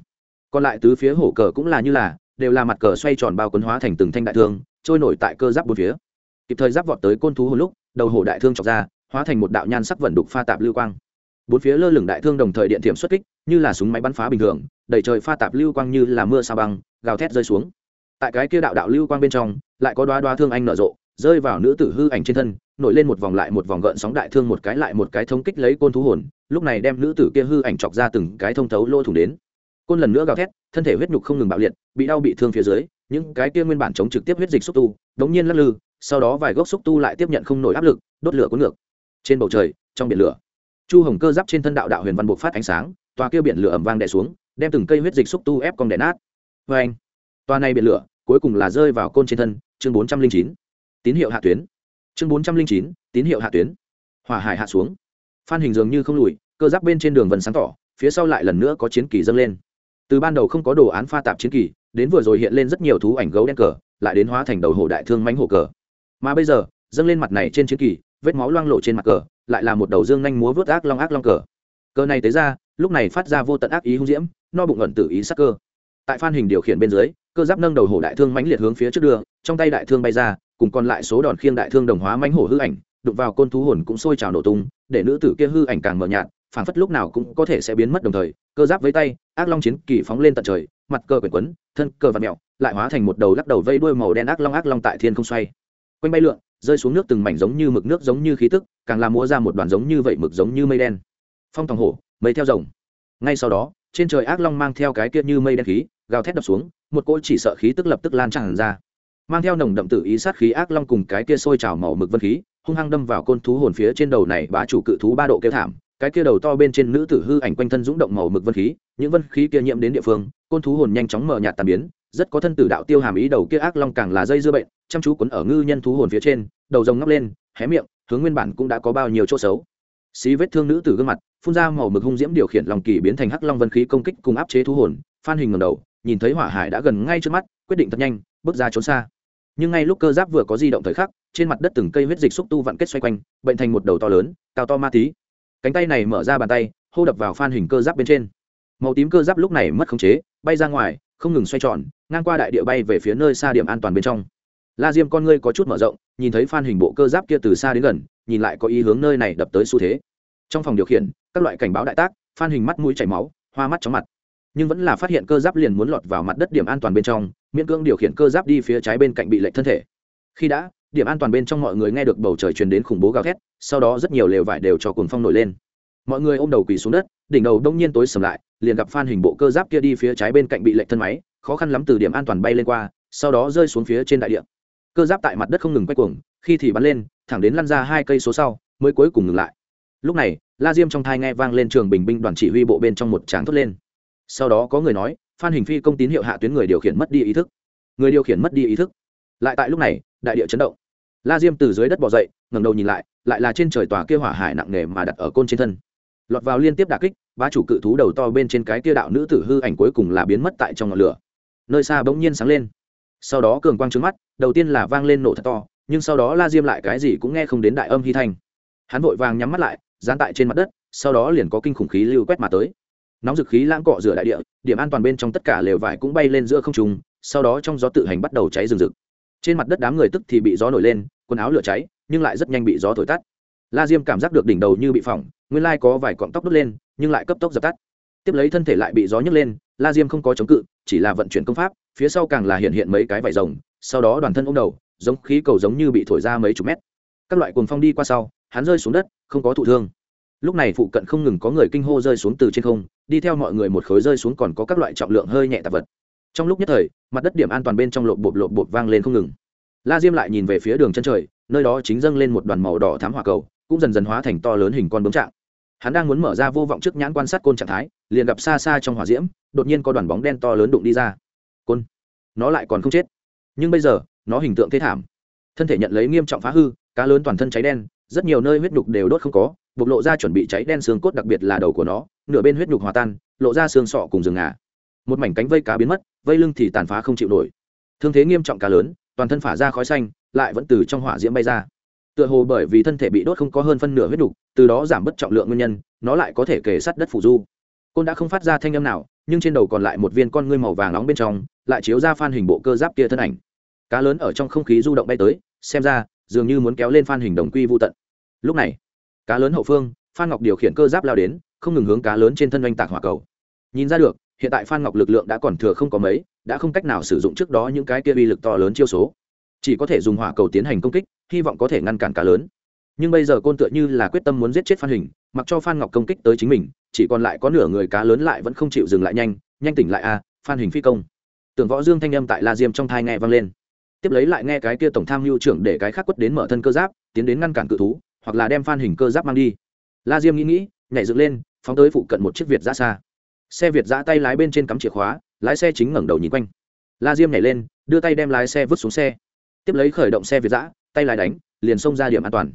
Còn lại tứ phía hổ cờ cũng là như là, đều là mặt cờ xoay tròn bao quấn hóa thành từng thanh đại thương, trôi nổi tại cơ giáp bốn phía. Kịp thời giáp vọt tới côn thú hồi lúc, đầu hổ đại thương chọc ra, hóa thành một đạo nhan sắc vẩn đục pha tạp lưu quang bốn phía lơ lửng đại thương đồng thời điện thiểm xuất kích, như là súng máy bắn phá bình thường đẩy trời pha tạp lưu quang như là mưa sao băng, gào thét rơi xuống. Tại cái kia đạo đạo lưu quang bên trong, lại có đoá đoá thương anh nở rộ, rơi vào nữ tử hư ảnh trên thân, nổi lên một vòng lại một vòng gợn sóng đại thương một cái lại một cái thống kích lấy côn thú hồn, lúc này đem nữ tử kia hư ảnh chọc ra từng cái thông thấu lô thủng đến. Côn lần nữa gào thét, thân thể huyết nhục không ngừng bạo liệt, bị đau bị thương phía dưới, những cái kia nguyên bản chống trực tiếp huyết dịch xúc tu, đống nhiên lắc lư, sau đó vài gốc xúc tu lại tiếp nhận không nổi áp lực, đốt lửa cuốn ngược. Trên bầu trời, trong biển lửa chu hồng cơ giáp trên thân đạo đạo huyền văn buộc phát ánh sáng, tòa kia biển lửa ẩm vang đè xuống, đem từng cây huyết dịch xúc tu ép cong đè nát. Vê anh tòa này biển lửa, cuối cùng là rơi vào côn trên thân, chương bốn trăm linh chín. Tín hiệu hạ tuyến. Chương bốn trăm linh chín, tín hiệu hạ tuyến. Hỏa hải hạ xuống. Phan hình dường như không lùi, cơ giáp bên trên đường vần sáng tỏ, phía sau lại lần nữa có chiến kỳ dâng lên. Từ ban đầu không có đồ án pha tạp chiến kỳ, đến vừa rồi hiện lên rất nhiều thú ảnh gấu đen cờ, lại đến hóa thành đầu hổ đại thương mánh hổ cờ. Mà bây giờ, dâng lên mặt này trên chiến kỳ vết máu loang lộ trên mặt cờ, lại là một đầu dương nhanh múa vớt ác long ác long cờ. Cờ này tới ra, lúc này phát ra vô tận ác ý hung diễm, no bụng ẩn tự ý sắc cơ. Tại phan hình điều khiển bên dưới, cơ giáp nâng đầu hổ đại thương mãnh liệt hướng phía trước đường trong tay đại thương bay ra, cùng còn lại số đòn khiêng đại thương đồng hóa mãnh hổ hư ảnh, đụng vào côn thú hồn cũng sôi trào nổ tung, để nữ tử kia hư ảnh càng mờ nhạt, phảng phất lúc nào cũng có thể sẽ biến mất đồng thời, cơ giáp với tay, ác long chiến kỳ phóng lên tận trời, mặt cờ quyển quấn, thân cờ và mẹo lại hóa thành một đầu lắc đầu vây đuôi màu đen ác long ác long tại thiên không xoay. Quanh bay lượn rơi xuống nước từng mảnh giống như mực nước giống như khí tức, càng làm múa ra một đoàn giống như vậy mực giống như mây đen. Phong tòng hổ, mây theo rồng. Ngay sau đó, trên trời ác long mang theo cái kia như mây đen khí, gào thét đập xuống, một cỗ chỉ sợ khí tức lập tức lan tràn ra. Mang theo nồng đậm tự ý sát khí ác long cùng cái kia sôi trào màu mực vân khí, hung hăng đâm vào côn thú hồn phía trên đầu này bá chủ cự thú ba độ kêu thảm, cái kia đầu to bên trên nữ tử hư ảnh quanh thân dũng động màu mực vân khí, những vân khí kia nhiễm đến địa phương, côn thú hồn nhanh chóng mở nhạt tàn biến, rất có thân tử đạo tiêu hàm ý đầu kia ác long càng là dây dưa bệnh, chăm chú quấn ở ngư nhân thú hồn phía trên đầu rồng ngóc lên, hé miệng, hướng nguyên bản cũng đã có bao nhiêu chỗ xấu. Xí vết thương nữ tử gương mặt, phun ra màu mực hung diễm điều khiển lòng kỳ biến thành hắc long vân khí công kích cùng áp chế thu hồn, phan hình ngầm đầu, nhìn thấy hỏa hải đã gần ngay trước mắt, quyết định thật nhanh, bước ra trốn xa. Nhưng ngay lúc cơ giáp vừa có di động thời khắc, trên mặt đất từng cây huyết dịch xúc tu vặn kết xoay quanh, bệnh thành một đầu to lớn, cao to ma tí. Cánh tay này mở ra bàn tay, hô đập vào phan hình cơ giáp bên trên. Màu tím cơ giáp lúc này mất khống chế, bay ra ngoài, không ngừng xoay tròn, ngang qua đại địa bay về phía nơi xa điểm an toàn bên trong la diêm con ngươi có chút mở rộng, nhìn thấy phan hình bộ cơ giáp kia từ xa đến gần, nhìn lại có ý hướng nơi này đập tới xu thế. Trong phòng điều khiển, các loại cảnh báo đại tác, phan hình mắt mũi chảy máu, hoa mắt chóng mặt. Nhưng vẫn là phát hiện cơ giáp liền muốn lọt vào mặt đất điểm an toàn bên trong, miễn cưỡng điều khiển cơ giáp đi phía trái bên cạnh bị lệch thân thể. Khi đã, điểm an toàn bên trong mọi người nghe được bầu trời truyền đến khủng bố gào thét, sau đó rất nhiều lều vải đều cho cuồng phong nổi lên. Mọi người ôm đầu quỳ xuống đất, đỉnh đầu đông nhiên tối sầm lại, liền gặp phan hình bộ cơ giáp kia đi phía trái bên cạnh bị lệch thân máy, khó khăn lắm từ điểm an toàn bay lên qua, sau đó rơi xuống phía trên đại địa cơ giáp tại mặt đất không ngừng quay cuồng, khi thì bắn lên, thẳng đến lăn ra hai cây số sau, mới cuối cùng ngừng lại. Lúc này, la diêm trong thai nghe vang lên trường bình binh đoàn chỉ huy bộ bên trong một tráng thốt lên. Sau đó có người nói, phan hình phi công tín hiệu hạ tuyến người điều khiển mất đi ý thức. Người điều khiển mất đi ý thức. Lại tại lúc này, đại địa chấn động. La diêm từ dưới đất bỏ dậy, ngẩng đầu nhìn lại lại là trên trời tòa kia hỏa hải nặng nề mà đặt ở côn trên thân. Lọt vào liên tiếp đà kích ba chủ cự thú đầu to bên trên cái kia đạo nữ tử hư ảnh cuối cùng là biến mất tại trong ngọn lửa. Nơi xa bỗng nhiên sáng lên sau đó cường quang trứng mắt, đầu tiên là vang lên nổ thật to, nhưng sau đó la diêm lại cái gì cũng nghe không đến đại âm hy thanh hắn vội vàng nhắm mắt lại dán tại trên mặt đất, sau đó liền có kinh khủng khí lưu quét mà tới. Nóng dực khí lãng cọ rửa đại địa, điểm an toàn bên trong tất cả lều vải cũng bay lên giữa không trùng sau đó trong gió tự hành bắt đầu cháy rừng rực. Trên mặt đất đám người tức thì bị gió nổi lên, quần áo lửa cháy, nhưng lại rất nhanh bị gió thổi tắt. La diêm cảm giác được đỉnh đầu như bị phỏng, nguyên lai có vài cọng tóc đốt lên, nhưng lại cấp tốc dập tắt. Tiếp lấy thân thể lại bị gió nhấc lên, la diêm không có chống cự, chỉ là vận chuyển công pháp phía sau càng là hiện hiện mấy cái vải rồng, sau đó đoàn thân ô m đầu, giống khí cầu giống như bị thổi ra mấy chục mét. Các loại cuồng phong đi qua sau, hắn rơi xuống đất, không có thụ thương. Lúc này phụ cận không ngừng có người kinh hô rơi xuống từ trên không, đi theo mọi người một khối rơi xuống còn có các loại trọng lượng hơi nhẹ tạp vật. Trong lúc nhất thời, mặt đất điểm an toàn bên trong lộp bột lộp bột vang lên không ngừng. La diêm lại nhìn về phía đường chân trời, nơi đó chính dâng lên một đoàn màu đỏ thám hỏa cầu, cũng dần dần hóa thành to lớn hình con bướm trạng. Hắn đang muốn mở ra vô vọng trước nhãn quan sát côn trạng thái, liền gặp xa xa trong hỏa diễm, đột nhiên có đoàn bóng đen to lớn đụng đi ra côn. Nó lại còn không chết. Nhưng bây giờ, nó hình tượng thế thảm. Thân thể nhận lấy nghiêm trọng phá hư, cá lớn toàn thân cháy đen, rất nhiều nơi huyết nhục đều đốt không có, bộc lộ ra chuẩn bị cháy đen xương cốt đặc biệt là đầu của nó, nửa bên huyết nhục hòa tan, lộ ra xương sọ cùng rừng ngà. Một mảnh cánh vây cá biến mất, vây lưng thì tàn phá không chịu nổi. Thương thế nghiêm trọng cá lớn, toàn thân phả ra khói xanh, lại vẫn từ trong hỏa diễm bay ra. Tựa hồ bởi vì thân thể bị đốt không có hơn phân nửa huyết nhục, từ đó giảm bớt trọng lượng nguyên nhân, nó lại có thể kể sát đất phủ du. Côn đã không phát ra thanh âm nào nhưng trên đầu còn lại một viên con ngươi màu vàng nóng bên trong, lại chiếu ra phan hình bộ cơ giáp kia thân ảnh. Cá lớn ở trong không khí du động bay tới, xem ra, dường như muốn kéo lên phan hình đồng quy vô tận. Lúc này, cá lớn hậu phương, phan ngọc điều khiển cơ giáp lao đến, không ngừng hướng cá lớn trên thân oanh tạc hỏa cầu. Nhìn ra được, hiện tại phan ngọc lực lượng đã còn thừa không có mấy, đã không cách nào sử dụng trước đó những cái kia uy lực to lớn chiêu số. Chỉ có thể dùng hỏa cầu tiến hành công kích, hy vọng có thể ngăn cản cá lớn. Nhưng bây giờ côn tựa như là quyết tâm muốn giết chết phan hình, mặc cho phan ngọc công kích tới chính mình chỉ còn lại có nửa người cá lớn lại vẫn không chịu dừng lại nhanh nhanh tỉnh lại a phan hình phi công. Tưởng võ dương thanh âm tại la diêm trong thai nghe vang lên. Tiếp lấy lại nghe cái kia tổng tham mưu trưởng để cái khác quất đến mở thân cơ giáp, tiến đến ngăn cản cự thú, hoặc là đem phan hình cơ giáp mang đi. La diêm nghĩ nghĩ, nhảy dựng lên, phóng tới phụ cận một chiếc việt giã xa xe việt giã tay lái bên trên cắm chìa khóa, lái xe chính ngẩng đầu nhìn quanh. La diêm nhảy lên, đưa tay đem lái xe vứt xuống xe. Tiếp lấy khởi động xe việt giã, tay lái đánh, liền xông ra điểm an toàn.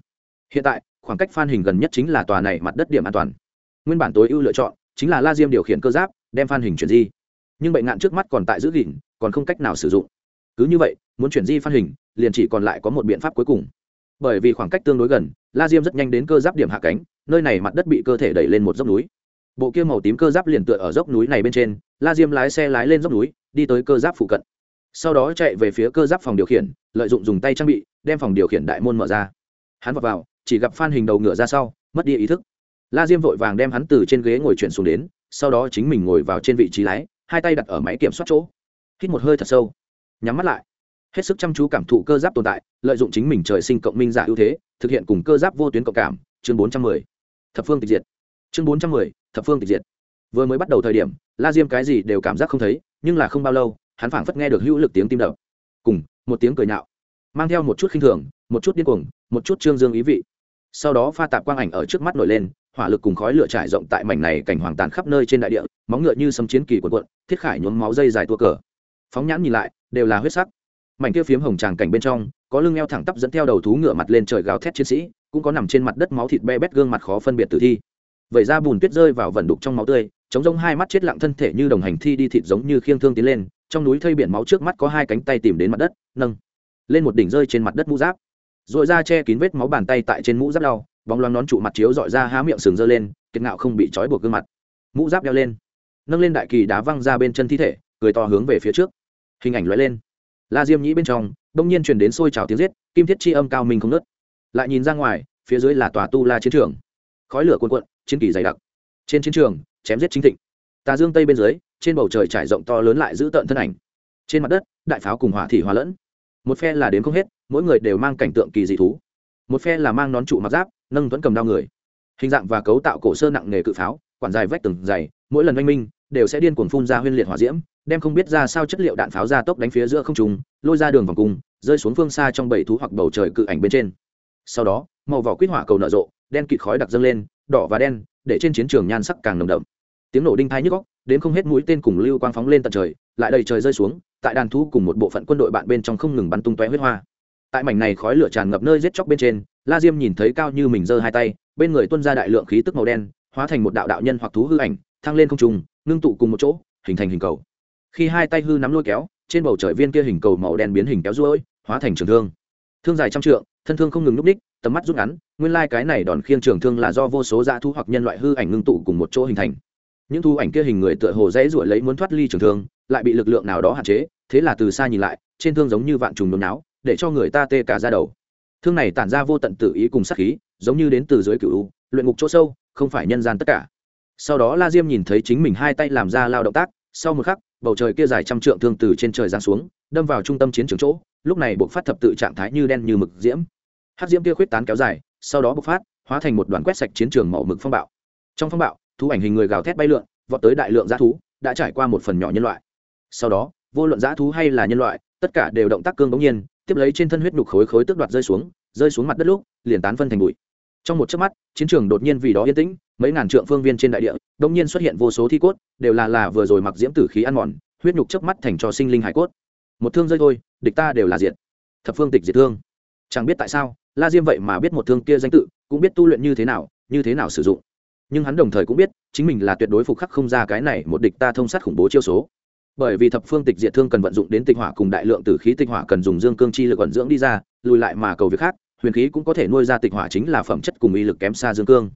Hiện tại, khoảng cách phan hình gần nhất chính là tòa này mặt đất điểm an toàn nguyên bản tối ưu lựa chọn chính là la diêm điều khiển cơ giáp, đem phan hình chuyển di. Nhưng bệnh ngạn trước mắt còn tại giữ gìn, còn không cách nào sử dụng. Cứ như vậy, muốn chuyển di phan hình, liền chỉ còn lại có một biện pháp cuối cùng. Bởi vì khoảng cách tương đối gần, la diêm rất nhanh đến cơ giáp điểm hạ cánh, nơi này mặt đất bị cơ thể đẩy lên một dốc núi. Bộ kia màu tím cơ giáp liền tựa ở dốc núi này bên trên, la diêm lái xe lái lên dốc núi, đi tới cơ giáp phụ cận. Sau đó chạy về phía cơ giáp phòng điều khiển, lợi dụng dùng tay trang bị, đem phòng điều khiển đại môn mở ra. Hắn vọt vào, chỉ gặp phan hình đầu ngựa ra sau, mất đi ý thức la diêm vội vàng đem hắn từ trên ghế ngồi chuyển xuống đến, sau đó chính mình ngồi vào trên vị trí lái, hai tay đặt ở máy kiểm soát chỗ. Hít một hơi thật sâu. Nhắm mắt lại. Hết sức chăm chú cảm thụ cơ giáp tồn tại, lợi dụng chính mình trời sinh cộng minh giả ưu thế, thực hiện cùng cơ giáp vô tuyến cộng cảm, chương bốn trăm mười. Thập phương tịch diệt. Chương bốn trăm mười, thập phương tịch diệt. Vừa mới bắt đầu thời điểm, la diêm cái gì đều cảm giác không thấy, nhưng là không bao lâu, hắn phảng phất nghe được hữu lực tiếng tim đập. Cùng, một tiếng cười nhạo. Mang theo một chút khinh thường, một chút điên cuồng, một chút trương dương ý vị. Sau đó pha tạp quang ảnh ở trước mắt nổi lên hỏa lực cùng khói lửa trải rộng tại mảnh này cảnh hoàng tàn khắp nơi trên đại địa, móng ngựa như sấm chiến kỳ quần quận, thiết khải nhuốm máu dây dài tua cờ. Phóng nhãn nhìn lại, đều là huyết sắc. Mảnh kia phiếm hồng tràng cảnh bên trong, có lưng eo thẳng tắp dẫn theo đầu thú ngựa mặt lên trời gào thét chiến sĩ, cũng có nằm trên mặt đất máu thịt be bét gương mặt khó phân biệt tử thi. Vậy ra bùn tuyết rơi vào vần đục trong máu tươi, chống rông hai mắt chết lặng thân thể như đồng hành thi đi thịt giống như khiêng thương tiến lên, trong núi thây biển máu trước mắt có hai cánh tay tìm đến mặt đất, nâng, lên một đỉnh rơi trên mặt đất mũ giáp. Rồi ra che kín vết máu bàn tay tại trên mũ giáp đau bóng loáng nón trụ mặt chiếu dọi ra há miệng sừng dơ lên, kiệt ngạo không bị trói buộc gương mặt. Mũ giáp đeo lên, nâng lên đại kỳ đá văng ra bên chân thi thể, cười to hướng về phía trước. Hình ảnh lóe lên. La diêm nhĩ bên trong, đông nhiên truyền đến sôi trào tiếng giết, kim thiết chi âm cao minh không nớt lại nhìn ra ngoài, phía dưới là tòa tu la chiến trường. Khói lửa cuồn cuộn, chiến kỳ dày đặc. Trên chiến trường, chém giết chính thịnh. Tà dương tây bên dưới, trên bầu trời trải rộng to lớn lại giữ tợn thân ảnh. Trên mặt đất, đại pháo cùng hỏa thị hòa lẫn. Một phe là đến không hết, mỗi người đều mang cảnh tượng kỳ dị thú. Một phe là mang nón trụ mặc giáp nâng tuấn cầm đao người. Hình dạng và cấu tạo cổ sơ nặng nghề cự pháo, quản dài vách từng dày, mỗi lần oanh minh, đều sẽ điên cuồng phun ra huyên liệt hỏa diễm, đem không biết ra sao chất liệu đạn pháo ra tốc đánh phía giữa không trùng lôi ra đường vòng cung, rơi xuống phương xa trong bảy thú hoặc bầu trời cự ảnh bên trên. Sau đó, màu vỏ quýt hỏa cầu nở rộ, đen kịt khói đặc dâng lên, đỏ và đen, để trên chiến trường nhan sắc càng nồng đậm. Tiếng nổ đinh thai nhức góc đến không hết mũi tên cùng lưu quang phóng lên tận trời, lại đầy trời rơi xuống, tại đàn thú cùng một bộ phận quân đội bạn bên trong không ngừng bắn tung tóe huyết hoa tại mảnh này khói lửa tràn ngập nơi giết chóc bên trên, la diêm nhìn thấy cao như mình giơ hai tay, bên người tuân ra đại lượng khí tức màu đen, hóa thành một đạo đạo nhân hoặc thú hư ảnh, thăng lên không trùng ngưng tụ cùng một chỗ, hình thành hình cầu. Khi hai tay hư nắm lôi kéo, trên bầu trời viên kia hình cầu màu đen biến hình kéo ruỗi hóa thành trường thương. Thương dài trăm trượng, thân thương không ngừng núp ních, tầm mắt rút ngắn, nguyên lai cái này đòn khiêng trường thương là do vô số dã thu hoặc nhân loại hư ảnh ngưng tụ cùng một chỗ hình thành. Những thu ảnh kia hình người tựa hồ dễ ruổi lấy muốn thoát ly trường thương, lại bị lực lượng nào đó hạn chế, thế là từ xa nhìn lại, trên thương giống như vạn trùng nôn náo để cho người ta tê cả ra đầu. Thương này tản ra vô tận tự ý cùng sát khí, giống như đến từ dưới cựu luyện ngục chỗ sâu, không phải nhân gian tất cả. Sau đó la diêm nhìn thấy chính mình hai tay làm ra lao động tác, sau một khắc, bầu trời kia dài trăm trượng thương từ trên trời giáng xuống, đâm vào trung tâm chiến trường chỗ, lúc này buộc phát thập tự trạng thái như đen như mực diễm. Hát diễm kia khuyết tán kéo dài, sau đó bộc phát, hóa thành một đoàn quét sạch chiến trường màu mực phong bạo. Trong phong bạo, thú ảnh hình người gào thét bay lượn, vọt tới đại lượng g thú, đã trải qua một phần nhỏ nhân loại. Sau đó, vô luận g thú hay là nhân loại, tất cả đều động tác cương bỗng nhiên tiếp lấy trên thân huyết nhục khối khối tước đoạt rơi xuống rơi xuống mặt đất lúc, liền tán phân thành bụi. Trong một chớp mắt, chiến trường đột nhiên vì đó yên tĩnh, mấy ngàn trượng phương viên trên đại địa đông nhiên xuất hiện vô số thi cốt, đều là là vừa rồi mặc diễm tử khí ăn mòn, huyết nhục chớp mắt thành cho sinh linh hải cốt. Một thương rơi thôi, địch ta đều là diệt. Thập phương tịch diệt thương. Chẳng biết tại sao, la diêm vậy mà biết một thương kia danh tự, cũng biết tu luyện như thế nào, như thế nào sử dụng. Nhưng hắn đồng thời cũng biết, chính mình là tuyệt đối phục khắc không ra cái này một địch ta thông sát khủng bố chiêu số bởi vì thập phương tịch diệt thương cần vận dụng đến tịch hỏa cùng đại lượng tử khí tịch hỏa cần dùng dương cương chi lực vận dưỡng đi ra, lùi lại mà cầu việc khác, huyền khí cũng có thể nuôi ra tịch hỏa chính là phẩm chất cùng uy lực kém xa dương cương.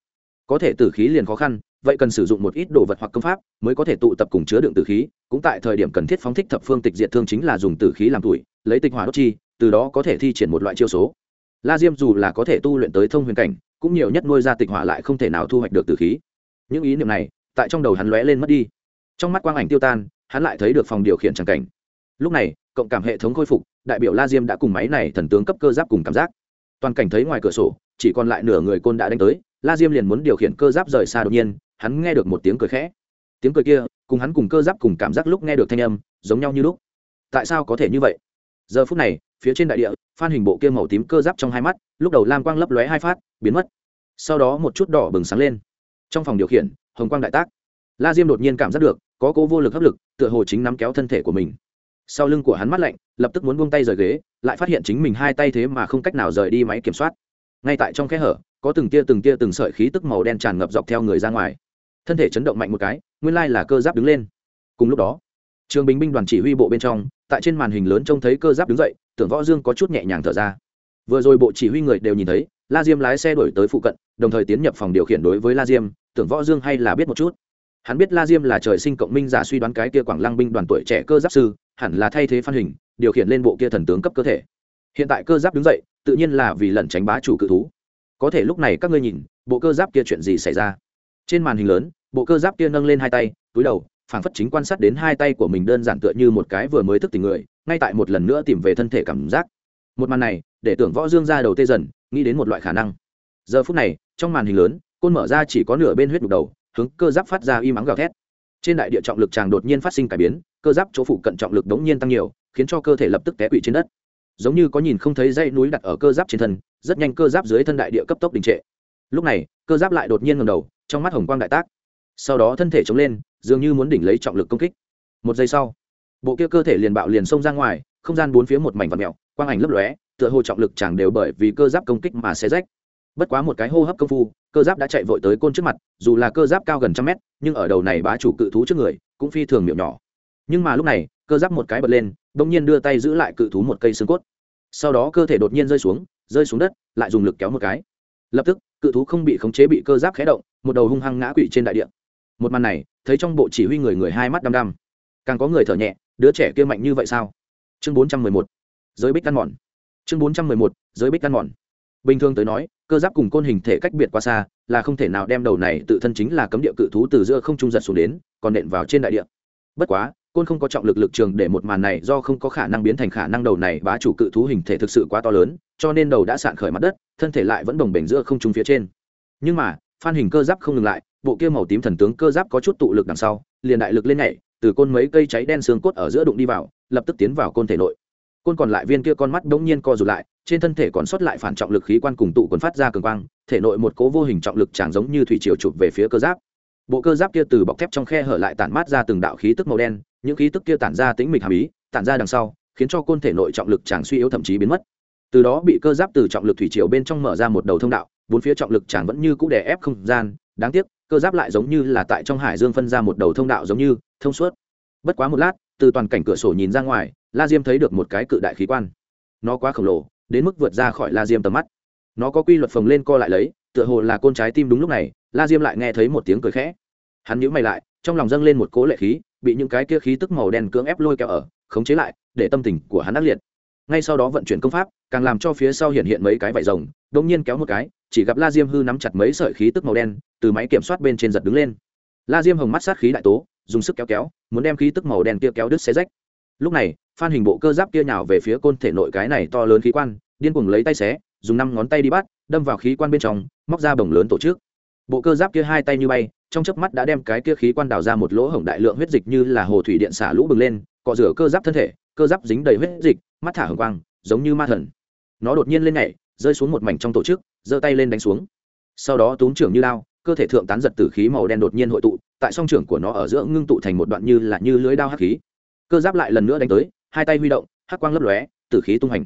Có thể tử khí liền khó khăn, vậy cần sử dụng một ít đồ vật hoặc công pháp mới có thể tụ tập cùng chứa đựng tử khí, cũng tại thời điểm cần thiết phóng thích thập phương tịch diệt thương chính là dùng tử khí làm tuổi lấy tịch hỏa đốt chi, từ đó có thể thi triển một loại chiêu số. La diêm dù là có thể tu luyện tới thông huyền cảnh, cũng nhiều nhất nuôi ra tịch hỏa lại không thể nào thu hoạch được tử khí. Những ý niệm này, tại trong đầu hắn lóe lên mất đi. Trong mắt quang ảnh tiêu tan hắn lại thấy được phòng điều khiển tràng cảnh. Lúc này, cộng cảm hệ thống khôi phục, đại biểu la diêm đã cùng máy này thần tướng cấp cơ giáp cùng cảm giác. Toàn cảnh thấy ngoài cửa sổ, chỉ còn lại nửa người côn đã đánh tới, la diêm liền muốn điều khiển cơ giáp rời xa đột nhiên, hắn nghe được một tiếng cười khẽ. Tiếng cười kia, cùng hắn cùng cơ giáp cùng cảm giác lúc nghe được thanh âm, giống nhau như lúc. Tại sao có thể như vậy? Giờ phút này, phía trên đại địa, phan hình bộ kia màu tím cơ giáp trong hai mắt, lúc đầu lam quang lấp lóe hai phát, biến mất. Sau đó một chút đỏ bừng sáng lên. Trong phòng điều khiển, hồng quang đại tác. La diêm đột nhiên cảm giác được có cố vô lực hấp lực, tựa hồ chính nắm kéo thân thể của mình. Sau lưng của hắn mắt lạnh, lập tức muốn buông tay rời ghế, lại phát hiện chính mình hai tay thế mà không cách nào rời đi máy kiểm soát. Ngay tại trong kẽ hở, có từng tia từng tia từng sợi khí tức màu đen tràn ngập dọc theo người ra ngoài. Thân thể chấn động mạnh một cái, nguyên lai là cơ giáp đứng lên. Cùng lúc đó, trường bình binh đoàn chỉ huy bộ bên trong, tại trên màn hình lớn trông thấy cơ giáp đứng dậy, tưởng võ dương có chút nhẹ nhàng thở ra. Vừa rồi bộ chỉ huy người đều nhìn thấy, la diêm lái xe đổi tới phụ cận, đồng thời tiến nhập phòng điều khiển đối với la diêm, tưởng võ dương hay là biết một chút hắn biết la diêm là trời sinh cộng minh giả suy đoán cái kia quảng lăng binh đoàn tuổi trẻ cơ giáp sư, hẳn là thay thế phan hình, điều khiển lên bộ kia thần tướng cấp cơ thể. Hiện tại cơ giáp đứng dậy, tự nhiên là vì lẩn tránh bá chủ cự thú. Có thể lúc này các ngươi nhìn, bộ cơ giáp kia chuyện gì xảy ra? Trên màn hình lớn, bộ cơ giáp kia nâng lên hai tay, túi đầu, phảng phất chính quan sát đến hai tay của mình đơn giản tựa như một cái vừa mới thức tỉnh người, ngay tại một lần nữa tìm về thân thể cảm giác. Một màn này, để tưởng võ dương ra đầu tê dần, nghĩ đến một loại khả năng. Giờ phút này, trong màn hình lớn, côn mở ra chỉ có nửa bên huyết đục đầu hướng cơ giáp phát ra y mắng gào thét. Trên đại địa trọng lực tràng đột nhiên phát sinh cải biến, cơ giáp chỗ phụ cận trọng lực đống nhiên tăng nhiều, khiến cho cơ thể lập tức té quỵ trên đất. Giống như có nhìn không thấy dây núi đặt ở cơ giáp trên thân, rất nhanh cơ giáp dưới thân đại địa cấp tốc đình trệ. Lúc này, cơ giáp lại đột nhiên ngầm đầu, trong mắt hồng quang đại tác. Sau đó thân thể chống lên, dường như muốn đỉnh lấy trọng lực công kích. Một giây sau, bộ kia cơ thể liền bạo liền xông ra ngoài, không gian bốn phía một mảnh vật mèo, quang ảnh lấp lóe, tựa hồ trọng lực chẳng đều bởi vì cơ giáp công kích mà xé rách bất quá một cái hô hấp công phu, cơ giáp đã chạy vội tới côn trước mặt, dù là cơ giáp cao gần trăm mét, nhưng ở đầu này bá chủ cự thú trước người, cũng phi thường miệng nhỏ. Nhưng mà lúc này, cơ giáp một cái bật lên, bỗng nhiên đưa tay giữ lại cự thú một cây xương cốt. Sau đó cơ thể đột nhiên rơi xuống rơi xuống đất, lại dùng lực kéo một cái. Lập tức, cự thú không bị khống chế bị cơ giáp khé động, một đầu hung hăng ngã quỵ trên đại địa. Một màn này, thấy trong bộ chỉ huy người người hai mắt đăm đăm. Càng có người thở nhẹ, đứa trẻ kia mạnh như vậy sao? Chương bốn trăm mười một, giới bích căn mòn. Chương bốn trăm mười một, giới bích căn mòn bình thường tới nói, cơ giáp cùng côn hình thể cách biệt quá xa, là không thể nào đem đầu này tự thân chính là cấm địa cự thú từ giữa không trung giật xuống đến, còn nện vào trên đại địa. Bất quá, côn không có trọng lực lực trường để một màn này do không có khả năng biến thành khả năng đầu này bá chủ cự thú hình thể thực sự quá to lớn, cho nên đầu đã sạn khởi mặt đất, thân thể lại vẫn đồng bể giữa không trung phía trên. Nhưng mà, phan hình cơ giáp không ngừng lại, bộ kia màu tím thần tướng cơ giáp có chút tụ lực đằng sau, liền đại lực lên nhảy, từ côn mấy cây cháy đen xương cốt ở giữa đụng đi vào, lập tức tiến vào côn thể nội. Côn còn lại viên kia con mắt đống nhiên co rụt lại trên thân thể còn sót lại phản trọng lực khí quan cùng tụ còn phát ra cường quang, thể nội một cố vô hình trọng lực tràn giống như thủy triều chụp về phía cơ giáp. Bộ cơ giáp kia từ bọc thép trong khe hở lại tản mát ra từng đạo khí tức màu đen, những khí tức kia tản ra tính mịch hàm ý, tản ra đằng sau, khiến cho côn thể nội trọng lực tràn suy yếu thậm chí biến mất. Từ đó bị cơ giáp từ trọng lực thủy triều bên trong mở ra một đầu thông đạo, bốn phía trọng lực tràn vẫn như cũ đè ép không gian. Đáng tiếc, cơ giáp lại giống như là tại trong hải dương phân ra một đầu thông đạo giống như thông suốt. Bất quá một lát, từ toàn cảnh cửa sổ nhìn ra ngoài, la diêm thấy được một cái cự đại khí quan. Nó quá khổng lồ đến mức vượt ra khỏi la diêm tầm mắt. Nó có quy luật phồng lên co lại lấy, tựa hồ là côn trái tim đúng lúc này, la diêm lại nghe thấy một tiếng cười khẽ. Hắn nhíu mày lại, trong lòng dâng lên một cố lệ khí, bị những cái kia khí tức màu đen cưỡng ép lôi kéo ở, khống chế lại, để tâm tình của hắn ác liệt. Ngay sau đó vận chuyển công pháp, càng làm cho phía sau hiện hiện mấy cái vải rồng đông nhiên kéo một cái, chỉ gặp la diêm hư nắm chặt mấy sợi khí tức màu đen, từ máy kiểm soát bên trên giật đứng lên. La diêm hồng mắt sát khí đại tố, dùng sức kéo kéo, muốn đem khí tức màu đen kia kéo đứt xé rách lúc này, phan hình bộ cơ giáp kia nhào về phía côn thể nội cái này to lớn khí quan, điên cuồng lấy tay xé, dùng năm ngón tay đi bắt, đâm vào khí quan bên trong, móc ra bồng lớn tổ chức. Bộ cơ giáp kia hai tay như bay, trong chớp mắt đã đem cái kia khí quan đào ra một lỗ hổng đại lượng huyết dịch như là hồ thủy điện xả lũ bừng lên, cọ rửa cơ giáp thân thể, cơ giáp dính đầy huyết dịch, mắt thả hồng quang, giống như ma thần. Nó đột nhiên lên nhảy, rơi xuống một mảnh trong tổ chức, giơ tay lên đánh xuống. Sau đó túm trưởng như lao, cơ thể thượng tán giật tử khí màu đen đột nhiên hội tụ, tại song trưởng của nó ở giữa ngưng tụ thành một đoạn như là như lưới đao hắc khí cơ giáp lại lần nữa đánh tới, hai tay huy động, hắc quang lấp lóe, tử khí tung hành.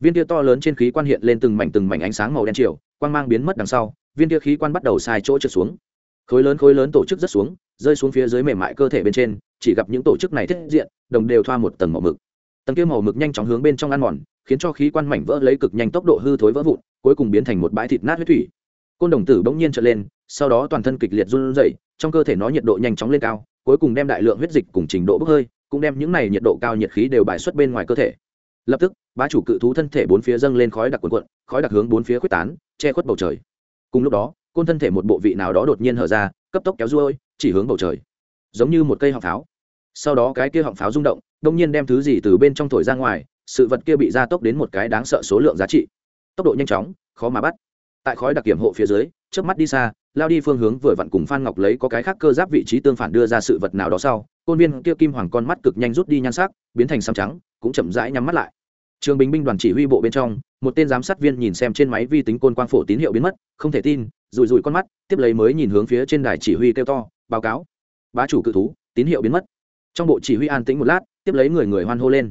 Viên tia to lớn trên khí quan hiện lên từng mảnh từng mảnh ánh sáng màu đen chiều quang mang biến mất đằng sau, viên tia khí quan bắt đầu sai chỗ trượt xuống. Khối lớn khối lớn tổ chức rất xuống, rơi xuống phía dưới mềm mại cơ thể bên trên, chỉ gặp những tổ chức này thiết diện, đồng đều thoa một tầng màu mực. Tầng kia màu mực nhanh chóng hướng bên trong ăn mòn, khiến cho khí quan mảnh vỡ lấy cực nhanh tốc độ hư thối vỡ vụn, cuối cùng biến thành một bãi thịt nát huyết thủy. Côn đồng tử bỗng nhiên trở lên, sau đó toàn thân kịch liệt run rẩy, trong cơ thể nó nhiệt độ nhanh chóng lên cao, cuối cùng đem đại lượng huyết dịch cùng trình độ bốc hơi cũng đem những này nhiệt độ cao nhiệt khí đều bài xuất bên ngoài cơ thể. Lập tức, bá chủ cự thú thân thể bốn phía dâng lên khói đặc cuộn cuộn, khói đặc hướng bốn phía quyết tán, che khuất bầu trời. Cùng lúc đó, côn thân thể một bộ vị nào đó đột nhiên hở ra, cấp tốc kéo ruôi, chỉ hướng bầu trời. Giống như một cây họng pháo. Sau đó cái kia họng pháo rung động, đông nhiên đem thứ gì từ bên trong thổi ra ngoài, sự vật kia bị gia tốc đến một cái đáng sợ số lượng giá trị. Tốc độ nhanh chóng, khó mà bắt. Tại khói đặc kiểm hộ phía dưới trước mắt đi xa lao đi phương hướng vừa vặn cùng phan ngọc lấy có cái khác cơ giáp vị trí tương phản đưa ra sự vật nào đó sau côn viên kia kim hoàng con mắt cực nhanh rút đi nhan sắc biến thành xăm trắng cũng chậm rãi nhắm mắt lại trường bình binh đoàn chỉ huy bộ bên trong một tên giám sát viên nhìn xem trên máy vi tính côn quang phổ tín hiệu biến mất không thể tin rùi rùi con mắt tiếp lấy mới nhìn hướng phía trên đài chỉ huy kêu to báo cáo bá chủ cự thú tín hiệu biến mất trong bộ chỉ huy an tĩnh một lát tiếp lấy người người hoan hô lên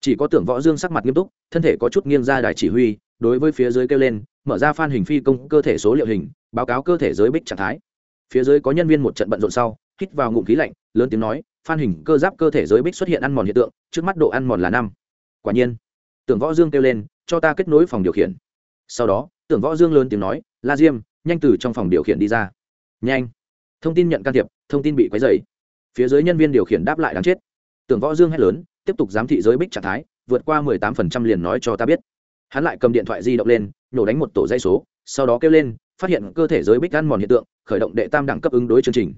chỉ có tưởng võ dương sắc mặt nghiêm túc thân thể có chút nghiêng ra đài chỉ huy đối với phía dưới kêu lên mở ra phan hình phi công cơ thể số liệu hình báo cáo cơ thể giới bích trạng thái. Phía dưới có nhân viên một trận bận rộn sau, hít vào ngụm khí lạnh, lớn tiếng nói, phan hình, cơ giáp cơ thể giới bích xuất hiện ăn mòn hiện tượng, trước mắt độ ăn mòn là năm. Quả nhiên, tưởng võ dương kêu lên, cho ta kết nối phòng điều khiển. Sau đó, tưởng võ dương lớn tiếng nói, la diêm, nhanh từ trong phòng điều khiển đi ra. Nhanh. Thông tin nhận can thiệp, thông tin bị quấy dày phía dưới nhân viên điều khiển đáp lại đáng chết. Tưởng võ dương hét lớn, tiếp tục giám thị giới bích trạng thái, vượt qua mười tám phần trăm liền nói cho ta biết. Hắn lại cầm điện thoại di động lên, nhổ đánh một tổ dây số, sau đó kêu lên phát hiện cơ thể giới bích ăn mòn hiện tượng, khởi động đệ tam đẳng cấp ứng đối chương trình.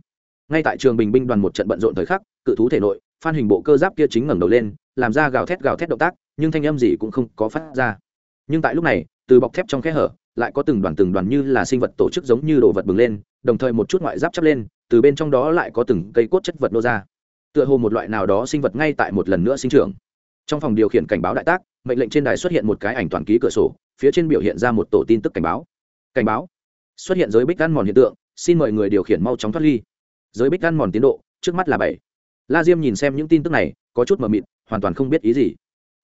Ngay tại trường bình binh đoàn một trận bận rộn thời khắc, cự thú thể nội, phan hình bộ cơ giáp kia chính ngẩng đầu lên, làm ra gào thét gào thét động tác, nhưng thanh âm gì cũng không có phát ra. Nhưng tại lúc này, từ bọc thép trong khe hở, lại có từng đoàn từng đoàn như là sinh vật tổ chức giống như đồ vật bừng lên, đồng thời một chút ngoại giáp chắp lên, từ bên trong đó lại có từng cây cốt chất vật nô ra. Tựa hồ một loại nào đó sinh vật ngay tại một lần nữa sinh trưởng. Trong phòng điều khiển cảnh báo đại tác, mệnh lệnh trên đài xuất hiện một cái ảnh toàn ký cửa sổ, phía trên biểu hiện ra một tổ tin tức cảnh báo. Cảnh báo? Xuất hiện giới bích ăn mòn hiện tượng, xin mời người điều khiển mau chóng thoát ly. Giới bích ăn mòn tiến độ, trước mắt là bảy. La diêm nhìn xem những tin tức này, có chút mờ mịt, hoàn toàn không biết ý gì.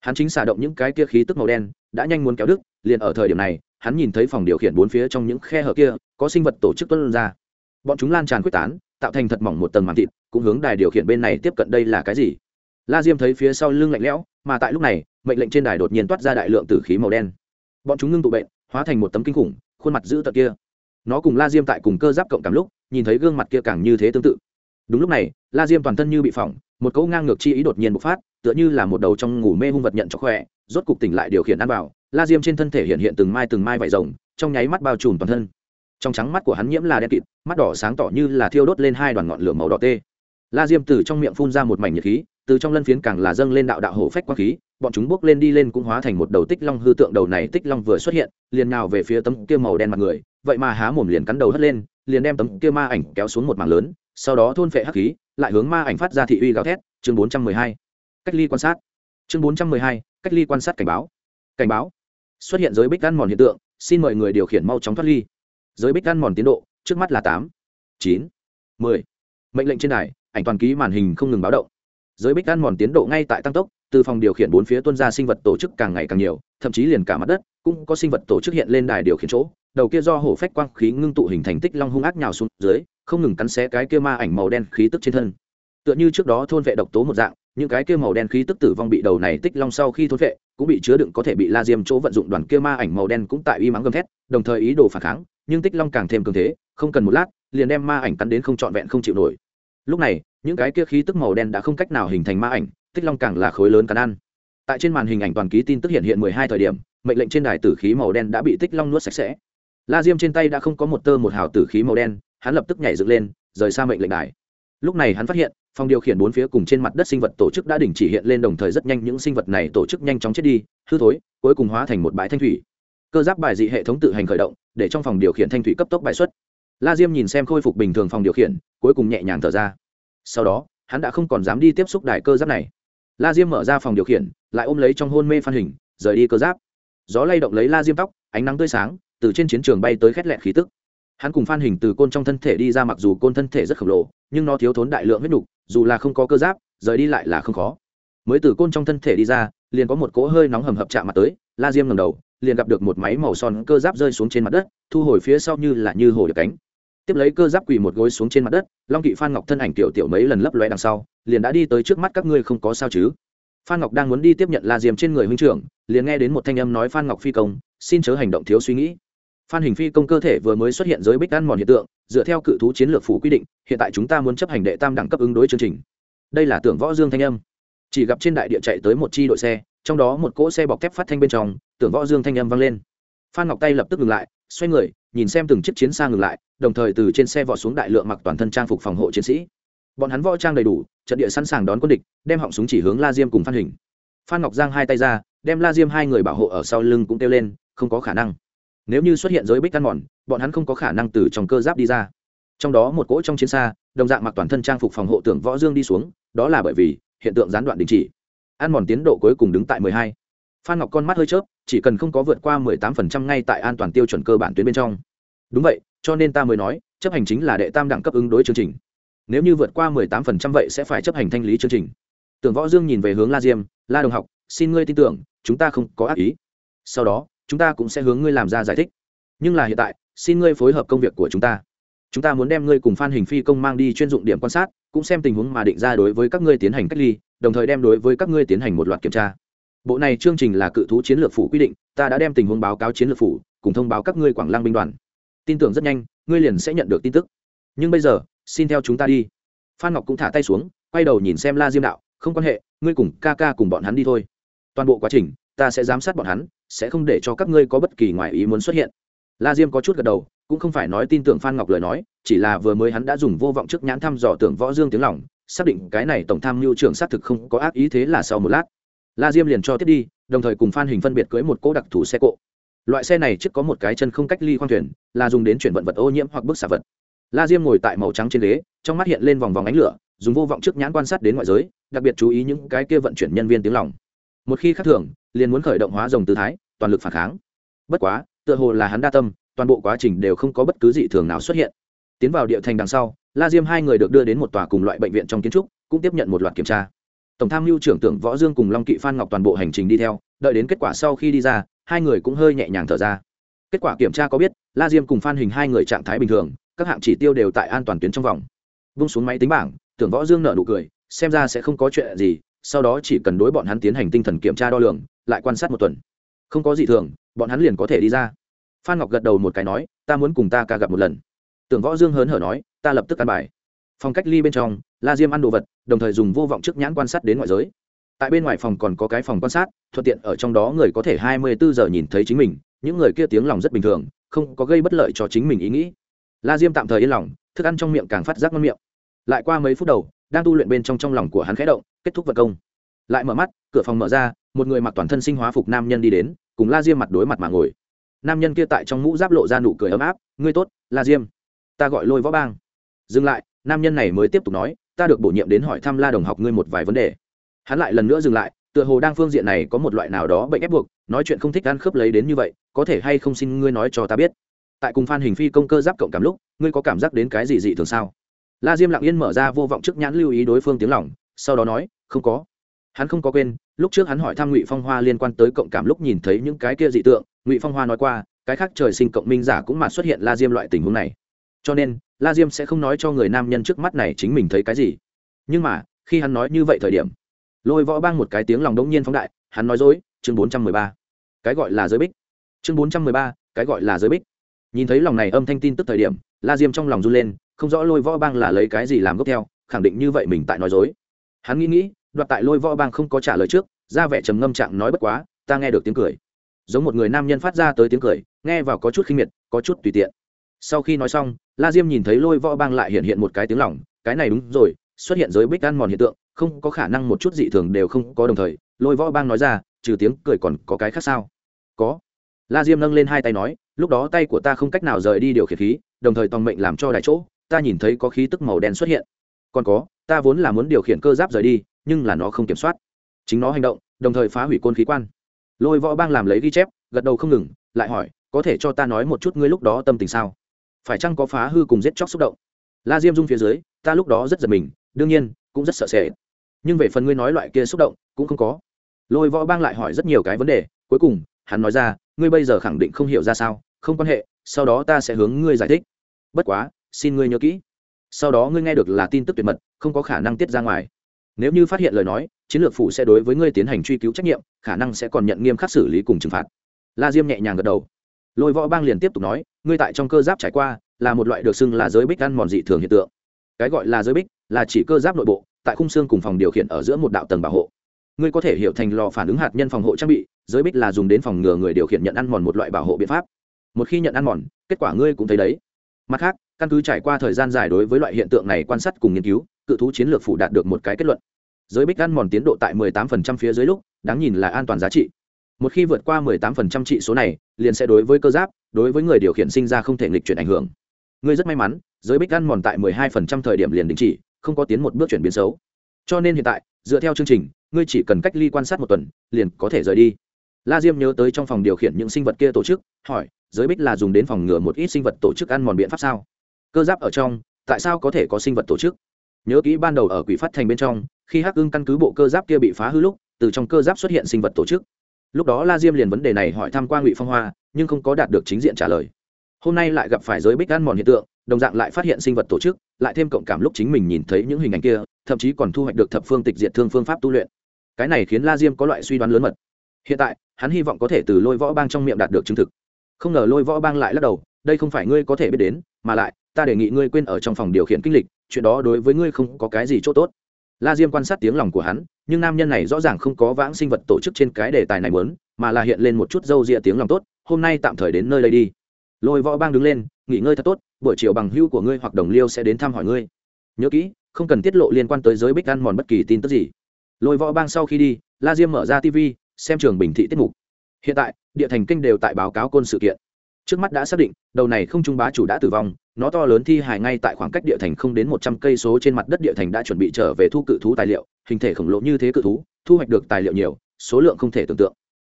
Hắn chính xả động những cái kia khí tức màu đen, đã nhanh muốn kéo đức liền ở thời điểm này, hắn nhìn thấy phòng điều khiển bốn phía trong những khe hở kia, có sinh vật tổ chức tuân ra. Bọn chúng lan tràn quyết tán, tạo thành thật mỏng một tầng màng thịt, cũng hướng đài điều khiển bên này tiếp cận đây là cái gì? La diêm thấy phía sau lưng lạnh lẽo, mà tại lúc này, mệnh lệnh trên đài đột nhiên toát ra đại lượng tử khí màu đen. Bọn chúng ngưng tụ bệnh, hóa thành một tấm kinh khủng, khuôn mặt dữ tợn kia nó cùng la diêm tại cùng cơ giáp cộng cảm lúc, nhìn thấy gương mặt kia càng như thế tương tự. Đúng lúc này, la diêm toàn thân như bị phỏng, một cỗ ngang ngược chi ý đột nhiên bộc phát, tựa như là một đầu trong ngủ mê hung vật nhận cho khỏe, rốt cục tỉnh lại điều khiển ăn vào, la diêm trên thân thể hiện hiện từng mai từng mai vải rồng, trong nháy mắt bao trùm toàn thân. Trong trắng mắt của hắn nhiễm là đen kịt, mắt đỏ sáng tỏ như là thiêu đốt lên hai đoàn ngọn lửa màu đỏ tê. La diêm từ trong miệng phun ra một mảnh nhiệt khí từ trong lân phiến càng là dâng lên đạo đạo hổ phách quang khí, bọn chúng bước lên đi lên cũng hóa thành một đầu tích long hư tượng đầu này tích long vừa xuất hiện, liền nào về phía tấm kia màu đen mặt người, vậy mà há mồm liền cắn đầu hất lên, liền đem tấm kia ma ảnh kéo xuống một mảng lớn, sau đó thôn phệ hắc khí, lại hướng ma ảnh phát ra thị uy gào thét, chương bốn trăm mười hai, cách ly quan sát. Chương bốn trăm mười hai, cách ly quan sát cảnh báo. Cảnh báo. Xuất hiện giới bích ăn mòn hiện tượng, xin mời người điều khiển mau chóng thoát ly. Giới bích ăn mòn tiến độ, trước mắt là tám, chín, mười. Mệnh lệnh trên đài, ảnh toàn ký màn hình không ngừng báo động giới bích ăn mòn tiến độ ngay tại tăng tốc, từ phòng điều khiển bốn phía tuân ra sinh vật tổ chức càng ngày càng nhiều, thậm chí liền cả mặt đất cũng có sinh vật tổ chức hiện lên đài điều khiển chỗ, đầu kia do hổ phách quang khí ngưng tụ hình thành tích long hung ác nhào xuống dưới, không ngừng cắn xé cái kia ma ảnh màu đen khí tức trên thân. Tựa như trước đó thôn vệ độc tố một dạng, những cái kia màu đen khí tức tử vong bị đầu này tích long sau khi thôn vệ, cũng bị chứa đựng có thể bị la diêm chỗ vận dụng đoàn kia ma ảnh màu đen cũng tại uy mắng gầm thét, đồng thời ý đồ phản kháng, nhưng tích long càng thêm cường thế, không cần một lát, liền đem ma ảnh cắn đến không trọn vẹn không chịu nổi. Lúc này những cái kia khí tức màu đen đã không cách nào hình thành ma ảnh, tích long càng là khối lớn cắn ăn. Tại trên màn hình ảnh toàn ký tin tức hiện hiện mười hai thời điểm, mệnh lệnh trên đài tử khí màu đen đã bị tích long nuốt sạch sẽ. La diêm trên tay đã không có một tơ một hào tử khí màu đen, hắn lập tức nhảy dựng lên, rời xa mệnh lệnh đài. Lúc này hắn phát hiện, phòng điều khiển bốn phía cùng trên mặt đất sinh vật tổ chức đã đình chỉ hiện lên đồng thời rất nhanh những sinh vật này tổ chức nhanh chóng chết đi, hư thối, cuối cùng hóa thành một bãi thanh thủy. Cơ giáp bài dị hệ thống tự hành khởi động, để trong phòng điều khiển thanh thủy cấp tốc bài xuất. La diêm nhìn xem khôi phục bình thường phòng điều khiển, cuối cùng nhẹ nhàng thở ra sau đó, hắn đã không còn dám đi tiếp xúc đài cơ giáp này. La diêm mở ra phòng điều khiển, lại ôm lấy trong hôn mê phan hình, rời đi cơ giáp. Gió lay động lấy la diêm tóc, ánh nắng tươi sáng, từ trên chiến trường bay tới khét lẹn khí tức. Hắn cùng phan hình từ côn trong thân thể đi ra mặc dù côn thân thể rất khổng lồ, nhưng nó thiếu thốn đại lượng huyết nục, dù là không có cơ giáp, rời đi lại là không khó. Mới từ côn trong thân thể đi ra, liền có một cỗ hơi nóng hầm hập chạm mặt tới, la diêm ngầm đầu, liền gặp được một máy màu son cơ giáp rơi xuống trên mặt đất, thu hồi phía sau như là như hồ được cánh tiếp lấy cơ giáp quỳ một gối xuống trên mặt đất, long kỵ phan ngọc thân ảnh tiểu tiểu mấy lần lấp lóe đằng sau, liền đã đi tới trước mắt các ngươi không có sao chứ. Phan ngọc đang muốn đi tiếp nhận la diềm trên người huynh trưởng, liền nghe đến một thanh âm nói phan ngọc phi công, xin chớ hành động thiếu suy nghĩ. Phan hình phi công cơ thể vừa mới xuất hiện giới bích ăn mòn hiện tượng, dựa theo cự thú chiến lược phủ quy định, hiện tại chúng ta muốn chấp hành đệ tam đẳng cấp ứng đối chương trình. Đây là tưởng võ dương thanh âm. Chỉ gặp trên đại địa chạy tới một chi đội xe, trong đó một cỗ xe bọc thép phát thanh bên trong, tưởng võ dương thanh âm vang lên. Phan ngọc tay lập tức ngừng lại, xoay người nhìn xem từng chiếc chiến xa ngừng lại, đồng thời từ trên xe vọt xuống đại lượng mặc toàn thân trang phục phòng hộ chiến sĩ. Bọn hắn võ trang đầy đủ, trận địa sẵn sàng đón quân địch, đem họng súng chỉ hướng la diêm cùng phan hình. Phan ngọc giang hai tay ra, đem la diêm hai người bảo hộ ở sau lưng cũng kêu lên, không có khả năng. Nếu như xuất hiện giới bích ăn mòn, bọn hắn không có khả năng từ trong cơ giáp đi ra. Trong đó một cỗ trong chiến xa, đồng dạng mặc toàn thân trang phục phòng hộ tưởng võ dương đi xuống, đó là bởi vì hiện tượng gián đoạn đình chỉ. Ăn mòn tiến độ cuối cùng đứng tại mười hai phan ngọc con mắt hơi chớp, chỉ cần không có vượt qua mười tám phần trăm ngay tại an toàn tiêu chuẩn cơ bản tuyến bên trong. Đúng vậy, cho nên ta mới nói, chấp hành chính là đệ tam đẳng cấp ứng đối chương trình. Nếu như vượt qua mười tám phần trăm vậy sẽ phải chấp hành thanh lý chương trình. Tưởng võ dương nhìn về hướng la diêm, la đồng học, xin ngươi tin tưởng, chúng ta không có ác ý. Sau đó, chúng ta cũng sẽ hướng ngươi làm ra giải thích. Nhưng là hiện tại, xin ngươi phối hợp công việc của chúng ta. Chúng ta muốn đem ngươi cùng phan hình phi công mang đi chuyên dụng điểm quan sát, cũng xem tình huống mà định ra đối với các ngươi tiến hành cách ly, đồng thời đem đối với các ngươi tiến hành một loạt kiểm tra bộ này chương trình là cự thú chiến lược phủ quy định, ta đã đem tình huống báo cáo chiến lược phủ, cùng thông báo các ngươi quảng lăng binh đoàn. Tin tưởng rất nhanh, ngươi liền sẽ nhận được tin tức. Nhưng bây giờ, xin theo chúng ta đi. Phan ngọc cũng thả tay xuống, quay đầu nhìn xem la diêm đạo, không quan hệ, ngươi cùng ca ca cùng bọn hắn đi thôi. Toàn bộ quá trình, ta sẽ giám sát bọn hắn, sẽ không để cho các ngươi có bất kỳ ngoại ý muốn xuất hiện. La diêm có chút gật đầu, cũng không phải nói tin tưởng phan ngọc lời nói, chỉ là vừa mới hắn đã dùng vô vọng trước nhãn thăm dò tưởng võ dương tiếng lòng, xác định cái này tổng tham mưu trưởng xác thực không có ác ý thế là sau một lát la diêm liền cho tiếp đi, đồng thời cùng phan hình phân biệt cưới một cỗ đặc thù xe cộ. Loại xe này trước có một cái chân không cách ly khoang thuyền, là dùng đến chuyển vận vật ô nhiễm hoặc bức xả vật. La diêm ngồi tại màu trắng trên ghế, trong mắt hiện lên vòng vòng ánh lửa, dùng vô vọng trước nhãn quan sát đến ngoại giới, đặc biệt chú ý những cái kia vận chuyển nhân viên tiếng lòng. Một khi khác thường, liền muốn khởi động hóa dòng tư thái, toàn lực phản kháng. Bất quá, tựa hồ là hắn đa tâm, toàn bộ quá trình đều không có bất cứ dị thường nào xuất hiện. Tiến vào địa thành đằng sau, la diêm hai người được đưa đến một tòa cùng loại bệnh viện trong kiến trúc, cũng tiếp nhận một loạt kiểm tra tổng tham mưu trưởng tưởng võ dương cùng long kỵ phan ngọc toàn bộ hành trình đi theo, đợi đến kết quả sau khi đi ra, hai người cũng hơi nhẹ nhàng thở ra. Kết quả kiểm tra có biết, la diêm cùng phan hình hai người trạng thái bình thường, các hạng chỉ tiêu đều tại an toàn tuyến trong vòng. Vung xuống máy tính bảng, tưởng võ dương nợ nụ cười, xem ra sẽ không có chuyện gì, sau đó chỉ cần đối bọn hắn tiến hành tinh thần kiểm tra đo lường, lại quan sát một tuần. Không có gì thường, bọn hắn liền có thể đi ra. Phan ngọc gật đầu một cái nói, ta muốn cùng ta ca gặp một lần. Tưởng võ dương hớn hở nói, ta lập tức ăn bài phòng cách ly bên trong, la diêm ăn đồ vật, đồng thời dùng vô vọng trước nhãn quan sát đến ngoại giới. Tại bên ngoài phòng còn có cái phòng quan sát, thuận tiện ở trong đó người có thể hai mươi bốn giờ nhìn thấy chính mình, những người kia tiếng lòng rất bình thường, không có gây bất lợi cho chính mình ý nghĩ. La diêm tạm thời yên lòng, thức ăn trong miệng càng phát giác ngon miệng. Lại qua mấy phút đầu, đang tu luyện bên trong trong lòng của hắn khẽ động, kết thúc vật công. Lại mở mắt, cửa phòng mở ra, một người mặc toàn thân sinh hóa phục nam nhân đi đến, cùng la diêm mặt đối mặt mà ngồi. Nam nhân kia tại trong mũ giáp lộ ra nụ cười ấm áp, ngươi tốt, la diêm. Ta gọi lôi võ bang. Dừng lại nam nhân này mới tiếp tục nói, ta được bổ nhiệm đến hỏi thăm la đồng học ngươi một vài vấn đề. Hắn lại lần nữa dừng lại, tựa hồ đang phương diện này có một loại nào đó bệnh ép buộc, nói chuyện không thích ăn khớp lấy đến như vậy, có thể hay không xin ngươi nói cho ta biết? Tại cùng phan hình phi công cơ giáp cộng cảm lúc, ngươi có cảm giác đến cái gì dị thường sao? La diêm lặng yên mở ra vô vọng trước nhãn lưu ý đối phương tiếng lòng, sau đó nói, không có. Hắn không có quên, lúc trước hắn hỏi thăm ngụy phong hoa liên quan tới cộng cảm lúc nhìn thấy những cái kia dị tượng, ngụy phong hoa nói qua, cái khác trời sinh cộng minh giả cũng mà xuất hiện la diêm loại tình huống này. Cho nên la diêm sẽ không nói cho người nam nhân trước mắt này chính mình thấy cái gì. Nhưng mà, khi hắn nói như vậy thời điểm, lôi võ bang một cái tiếng lòng đống nhiên phóng đại, hắn nói dối, chương bốn trăm mười ba. Cái gọi là giới bích. Chương bốn trăm mười ba, cái gọi là giới bích. Nhìn thấy lòng này âm thanh tin tức thời điểm, la diêm trong lòng run lên, không rõ lôi võ bang là lấy cái gì làm gốc theo, khẳng định như vậy mình tại nói dối. Hắn nghĩ nghĩ, đoạt tại lôi võ bang không có trả lời trước, ra vẻ trầm ngâm trạng nói bất quá, ta nghe được tiếng cười. Giống một người nam nhân phát ra tới tiếng cười, nghe vào có chút khinh miệt, có chút tùy tiện sau khi nói xong, la diêm nhìn thấy lôi võ bang lại hiện hiện một cái tiếng lỏng cái này đúng rồi, xuất hiện giới bích ăn mòn hiện tượng, không có khả năng một chút dị thường đều không có đồng thời, lôi võ bang nói ra, trừ tiếng cười còn có cái khác sao? Có. La diêm nâng lên hai tay nói, lúc đó tay của ta không cách nào rời đi điều khiển khí, đồng thời tòng mệnh làm cho đại chỗ, ta nhìn thấy có khí tức màu đen xuất hiện. Còn có, ta vốn là muốn điều khiển cơ giáp rời đi, nhưng là nó không kiểm soát. Chính nó hành động, đồng thời phá hủy côn khí quan. Lôi võ bang làm lấy ghi chép, gật đầu không ngừng, lại hỏi, có thể cho ta nói một chút ngươi lúc đó tâm tình sao? Phải chăng có phá hư cùng giết chóc xúc động? La diêm dung phía dưới, ta lúc đó rất giật mình, đương nhiên, cũng rất sợ sệt. Nhưng về phần ngươi nói loại kia xúc động, cũng không có. Lôi võ bang lại hỏi rất nhiều cái vấn đề, cuối cùng, hắn nói ra, ngươi bây giờ khẳng định không hiểu ra sao, không quan hệ, sau đó ta sẽ hướng ngươi giải thích. Bất quá, xin ngươi nhớ kỹ. Sau đó ngươi nghe được là tin tức tuyệt mật, không có khả năng tiết ra ngoài. Nếu như phát hiện lời nói, chiến lược phủ sẽ đối với ngươi tiến hành truy cứu trách nhiệm, khả năng sẽ còn nhận nghiêm khắc xử lý cùng trừng phạt. La diêm nhẹ nhàng gật đầu lôi võ bang liền tiếp tục nói, ngươi tại trong cơ giáp trải qua, là một loại được xưng là giới bích ăn mòn dị thường hiện tượng. Cái gọi là giới bích, là chỉ cơ giáp nội bộ, tại khung xương cùng phòng điều khiển ở giữa một đạo tầng bảo hộ. Ngươi có thể hiểu thành lò phản ứng hạt nhân phòng hộ trang bị, giới bích là dùng đến phòng ngừa người điều khiển nhận ăn mòn một loại bảo hộ biện pháp. Một khi nhận ăn mòn, kết quả ngươi cũng thấy đấy. Mặt khác, căn cứ trải qua thời gian dài đối với loại hiện tượng này quan sát cùng nghiên cứu, cự thú chiến lược phủ đạt được một cái kết luận. Giới bích ăn mòn tiến độ tại 18% phía dưới lúc, đáng nhìn là an toàn giá trị một khi vượt qua 18% trị số này, liền sẽ đối với cơ giáp, đối với người điều khiển sinh ra không thể nghịch chuyển ảnh hưởng. Ngươi rất may mắn, giới bích ăn mòn tại 12% thời điểm liền đình chỉ, không có tiến một bước chuyển biến xấu. Cho nên hiện tại, dựa theo chương trình, ngươi chỉ cần cách ly quan sát một tuần, liền có thể rời đi. La diêm nhớ tới trong phòng điều khiển những sinh vật kia tổ chức, hỏi, giới bích là dùng đến phòng ngừa một ít sinh vật tổ chức ăn mòn biện pháp sao? Cơ giáp ở trong, tại sao có thể có sinh vật tổ chức? Nhớ kỹ ban đầu ở quỷ phát thành bên trong, khi hắc ưng căn cứ bộ cơ giáp kia bị phá hư lúc, từ trong cơ giáp xuất hiện sinh vật tổ chức lúc đó la diêm liền vấn đề này hỏi thăm quan ngụy phong hoa, nhưng không có đạt được chính diện trả lời. Hôm nay lại gặp phải giới bích ăn mòn hiện tượng, đồng dạng lại phát hiện sinh vật tổ chức, lại thêm cộng cảm lúc chính mình nhìn thấy những hình ảnh kia, thậm chí còn thu hoạch được thập phương tịch diệt thương phương pháp tu luyện. Cái này khiến la diêm có loại suy đoán lớn mật. Hiện tại, hắn hy vọng có thể từ lôi võ bang trong miệng đạt được chứng thực. Không ngờ lôi võ bang lại lắc đầu, đây không phải ngươi có thể biết đến, mà lại, ta đề nghị ngươi quên ở trong phòng điều khiển kinh lịch, chuyện đó đối với ngươi không có cái gì chỗ tốt la diêm quan sát tiếng lòng của hắn, nhưng nam nhân này rõ ràng không có vãng sinh vật tổ chức trên cái đề tài này muốn, mà là hiện lên một chút dâu ria tiếng lòng tốt, hôm nay tạm thời đến nơi đây đi. Lôi võ bang đứng lên, nghỉ ngơi thật tốt, buổi chiều bằng hưu của ngươi hoặc đồng liêu sẽ đến thăm hỏi ngươi. Nhớ kỹ, không cần tiết lộ liên quan tới giới bích ăn mòn bất kỳ tin tức gì. Lôi võ bang sau khi đi, la diêm mở ra tv xem trường bình thị tiết mục. Hiện tại, địa thành kinh đều tại báo cáo côn sự kiện trước mắt đã xác định, đầu này không trung bá chủ đã tử vong, nó to lớn thi hài ngay tại khoảng cách địa thành không đến một trăm cây số trên mặt đất địa thành đã chuẩn bị trở về thu cự thú tài liệu, hình thể khổng lồ như thế cự thú, thu hoạch được tài liệu nhiều, số lượng không thể tưởng tượng.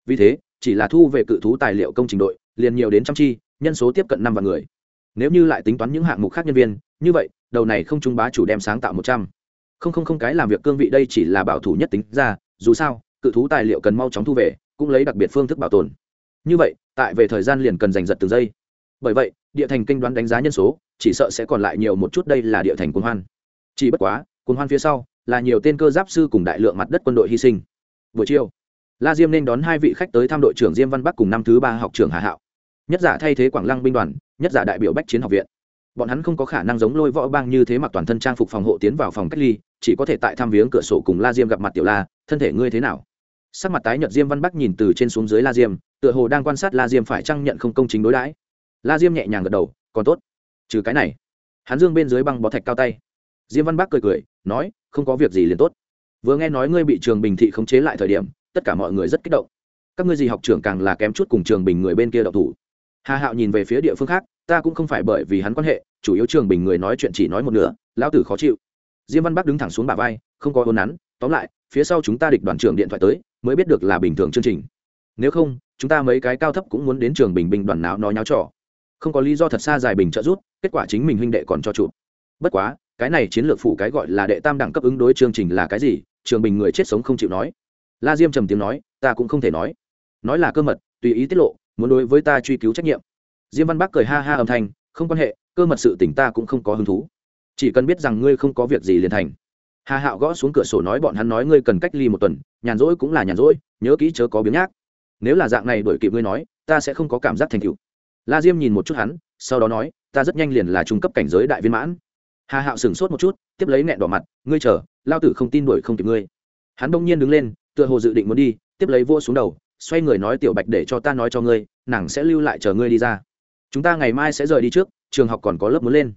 Vì thế, chỉ là thu về cự thú tài liệu công trình đội, liền nhiều đến trăm chi, nhân số tiếp cận năm vạn người. Nếu như lại tính toán những hạng mục khác nhân viên, như vậy, đầu này không trung bá chủ đem sáng tạo một trăm. Không không không cái làm việc cương vị đây chỉ là bảo thủ nhất tính ra, dù sao, cự thú tài liệu cần mau chóng thu về, cũng lấy đặc biệt phương thức bảo tồn như vậy, tại về thời gian liền cần giành giật từng giây. Bởi vậy, địa thành kinh đoán đánh giá nhân số, chỉ sợ sẽ còn lại nhiều một chút đây là địa thành quân hoan. Chỉ bất quá, quân hoan phía sau là nhiều tên cơ giáp sư cùng đại lượng mặt đất quân đội hy sinh. Buổi chiều, la diêm nên đón hai vị khách tới thăm đội trưởng diêm văn bắc cùng năm thứ ba học trưởng hà hạo. Nhất giả thay thế quảng lăng binh đoàn, nhất giả đại biểu bách chiến học viện. Bọn hắn không có khả năng giống lôi võ bang như thế mặc toàn thân trang phục phòng hộ tiến vào phòng cách ly, chỉ có thể tại thăm viếng cửa sổ cùng la diêm gặp mặt tiểu la, thân thể ngươi thế nào? Sắc mặt tái nhợt diêm văn bắc nhìn từ trên xuống dưới la diêm tựa hồ đang quan sát la diêm phải chăng nhận không công chính đối đãi. La diêm nhẹ nhàng gật đầu, còn tốt. Trừ cái này. Hắn dương bên dưới băng bó thạch cao tay. Diêm văn bắc cười cười, nói, không có việc gì liền tốt. Vừa nghe nói ngươi bị trường bình thị khống chế lại thời điểm, tất cả mọi người rất kích động. Các ngươi gì học trưởng càng là kém chút cùng trường bình người bên kia đậu thủ. Hà hạo nhìn về phía địa phương khác, ta cũng không phải bởi vì hắn quan hệ, chủ yếu trường bình người nói chuyện chỉ nói một nửa, lão tử khó chịu. Diêm văn bắc đứng thẳng xuống bà vai, không có hôn nắn, tóm lại, phía sau chúng ta địch đoàn trưởng điện thoại tới, mới biết được là bình thường chương trình. Nếu không chúng ta mấy cái cao thấp cũng muốn đến trường bình bình đoàn náo nói nháo trò. Không có lý do thật xa dài bình trợ rút kết quả chính mình huynh đệ còn cho chụp. Bất quá, cái này chiến lược phủ cái gọi là đệ tam đẳng cấp ứng đối chương trình là cái gì, trường bình người chết sống không chịu nói. La diêm trầm tiếng nói, ta cũng không thể nói. Nói là cơ mật, tùy ý tiết lộ, muốn đối với ta truy cứu trách nhiệm. Diêm văn bắc cười ha ha âm thanh, không quan hệ, cơ mật sự tỉnh ta cũng không có hứng thú. Chỉ cần biết rằng ngươi không có việc gì liền thành. Hà hạo gõ xuống cửa sổ nói bọn hắn nói ngươi cần cách ly một tuần, nhàn rỗi cũng là nhàn rỗi, nhớ kỹ chớ có biếng nhác nếu là dạng này đổi kịp ngươi nói, ta sẽ không có cảm giác thành tựu. La diêm nhìn một chút hắn, sau đó nói, ta rất nhanh liền là trung cấp cảnh giới đại viên mãn. Hà hạo sửng sốt một chút, tiếp lấy nẹn đỏ mặt, ngươi chờ, lao tử không tin đuổi không kịp ngươi. Hắn đông nhiên đứng lên, tựa hồ dự định muốn đi, tiếp lấy vô xuống đầu, xoay người nói, tiểu bạch để cho ta nói cho ngươi, nàng sẽ lưu lại chờ ngươi đi ra. Chúng ta ngày mai sẽ rời đi trước, trường học còn có lớp muốn lên.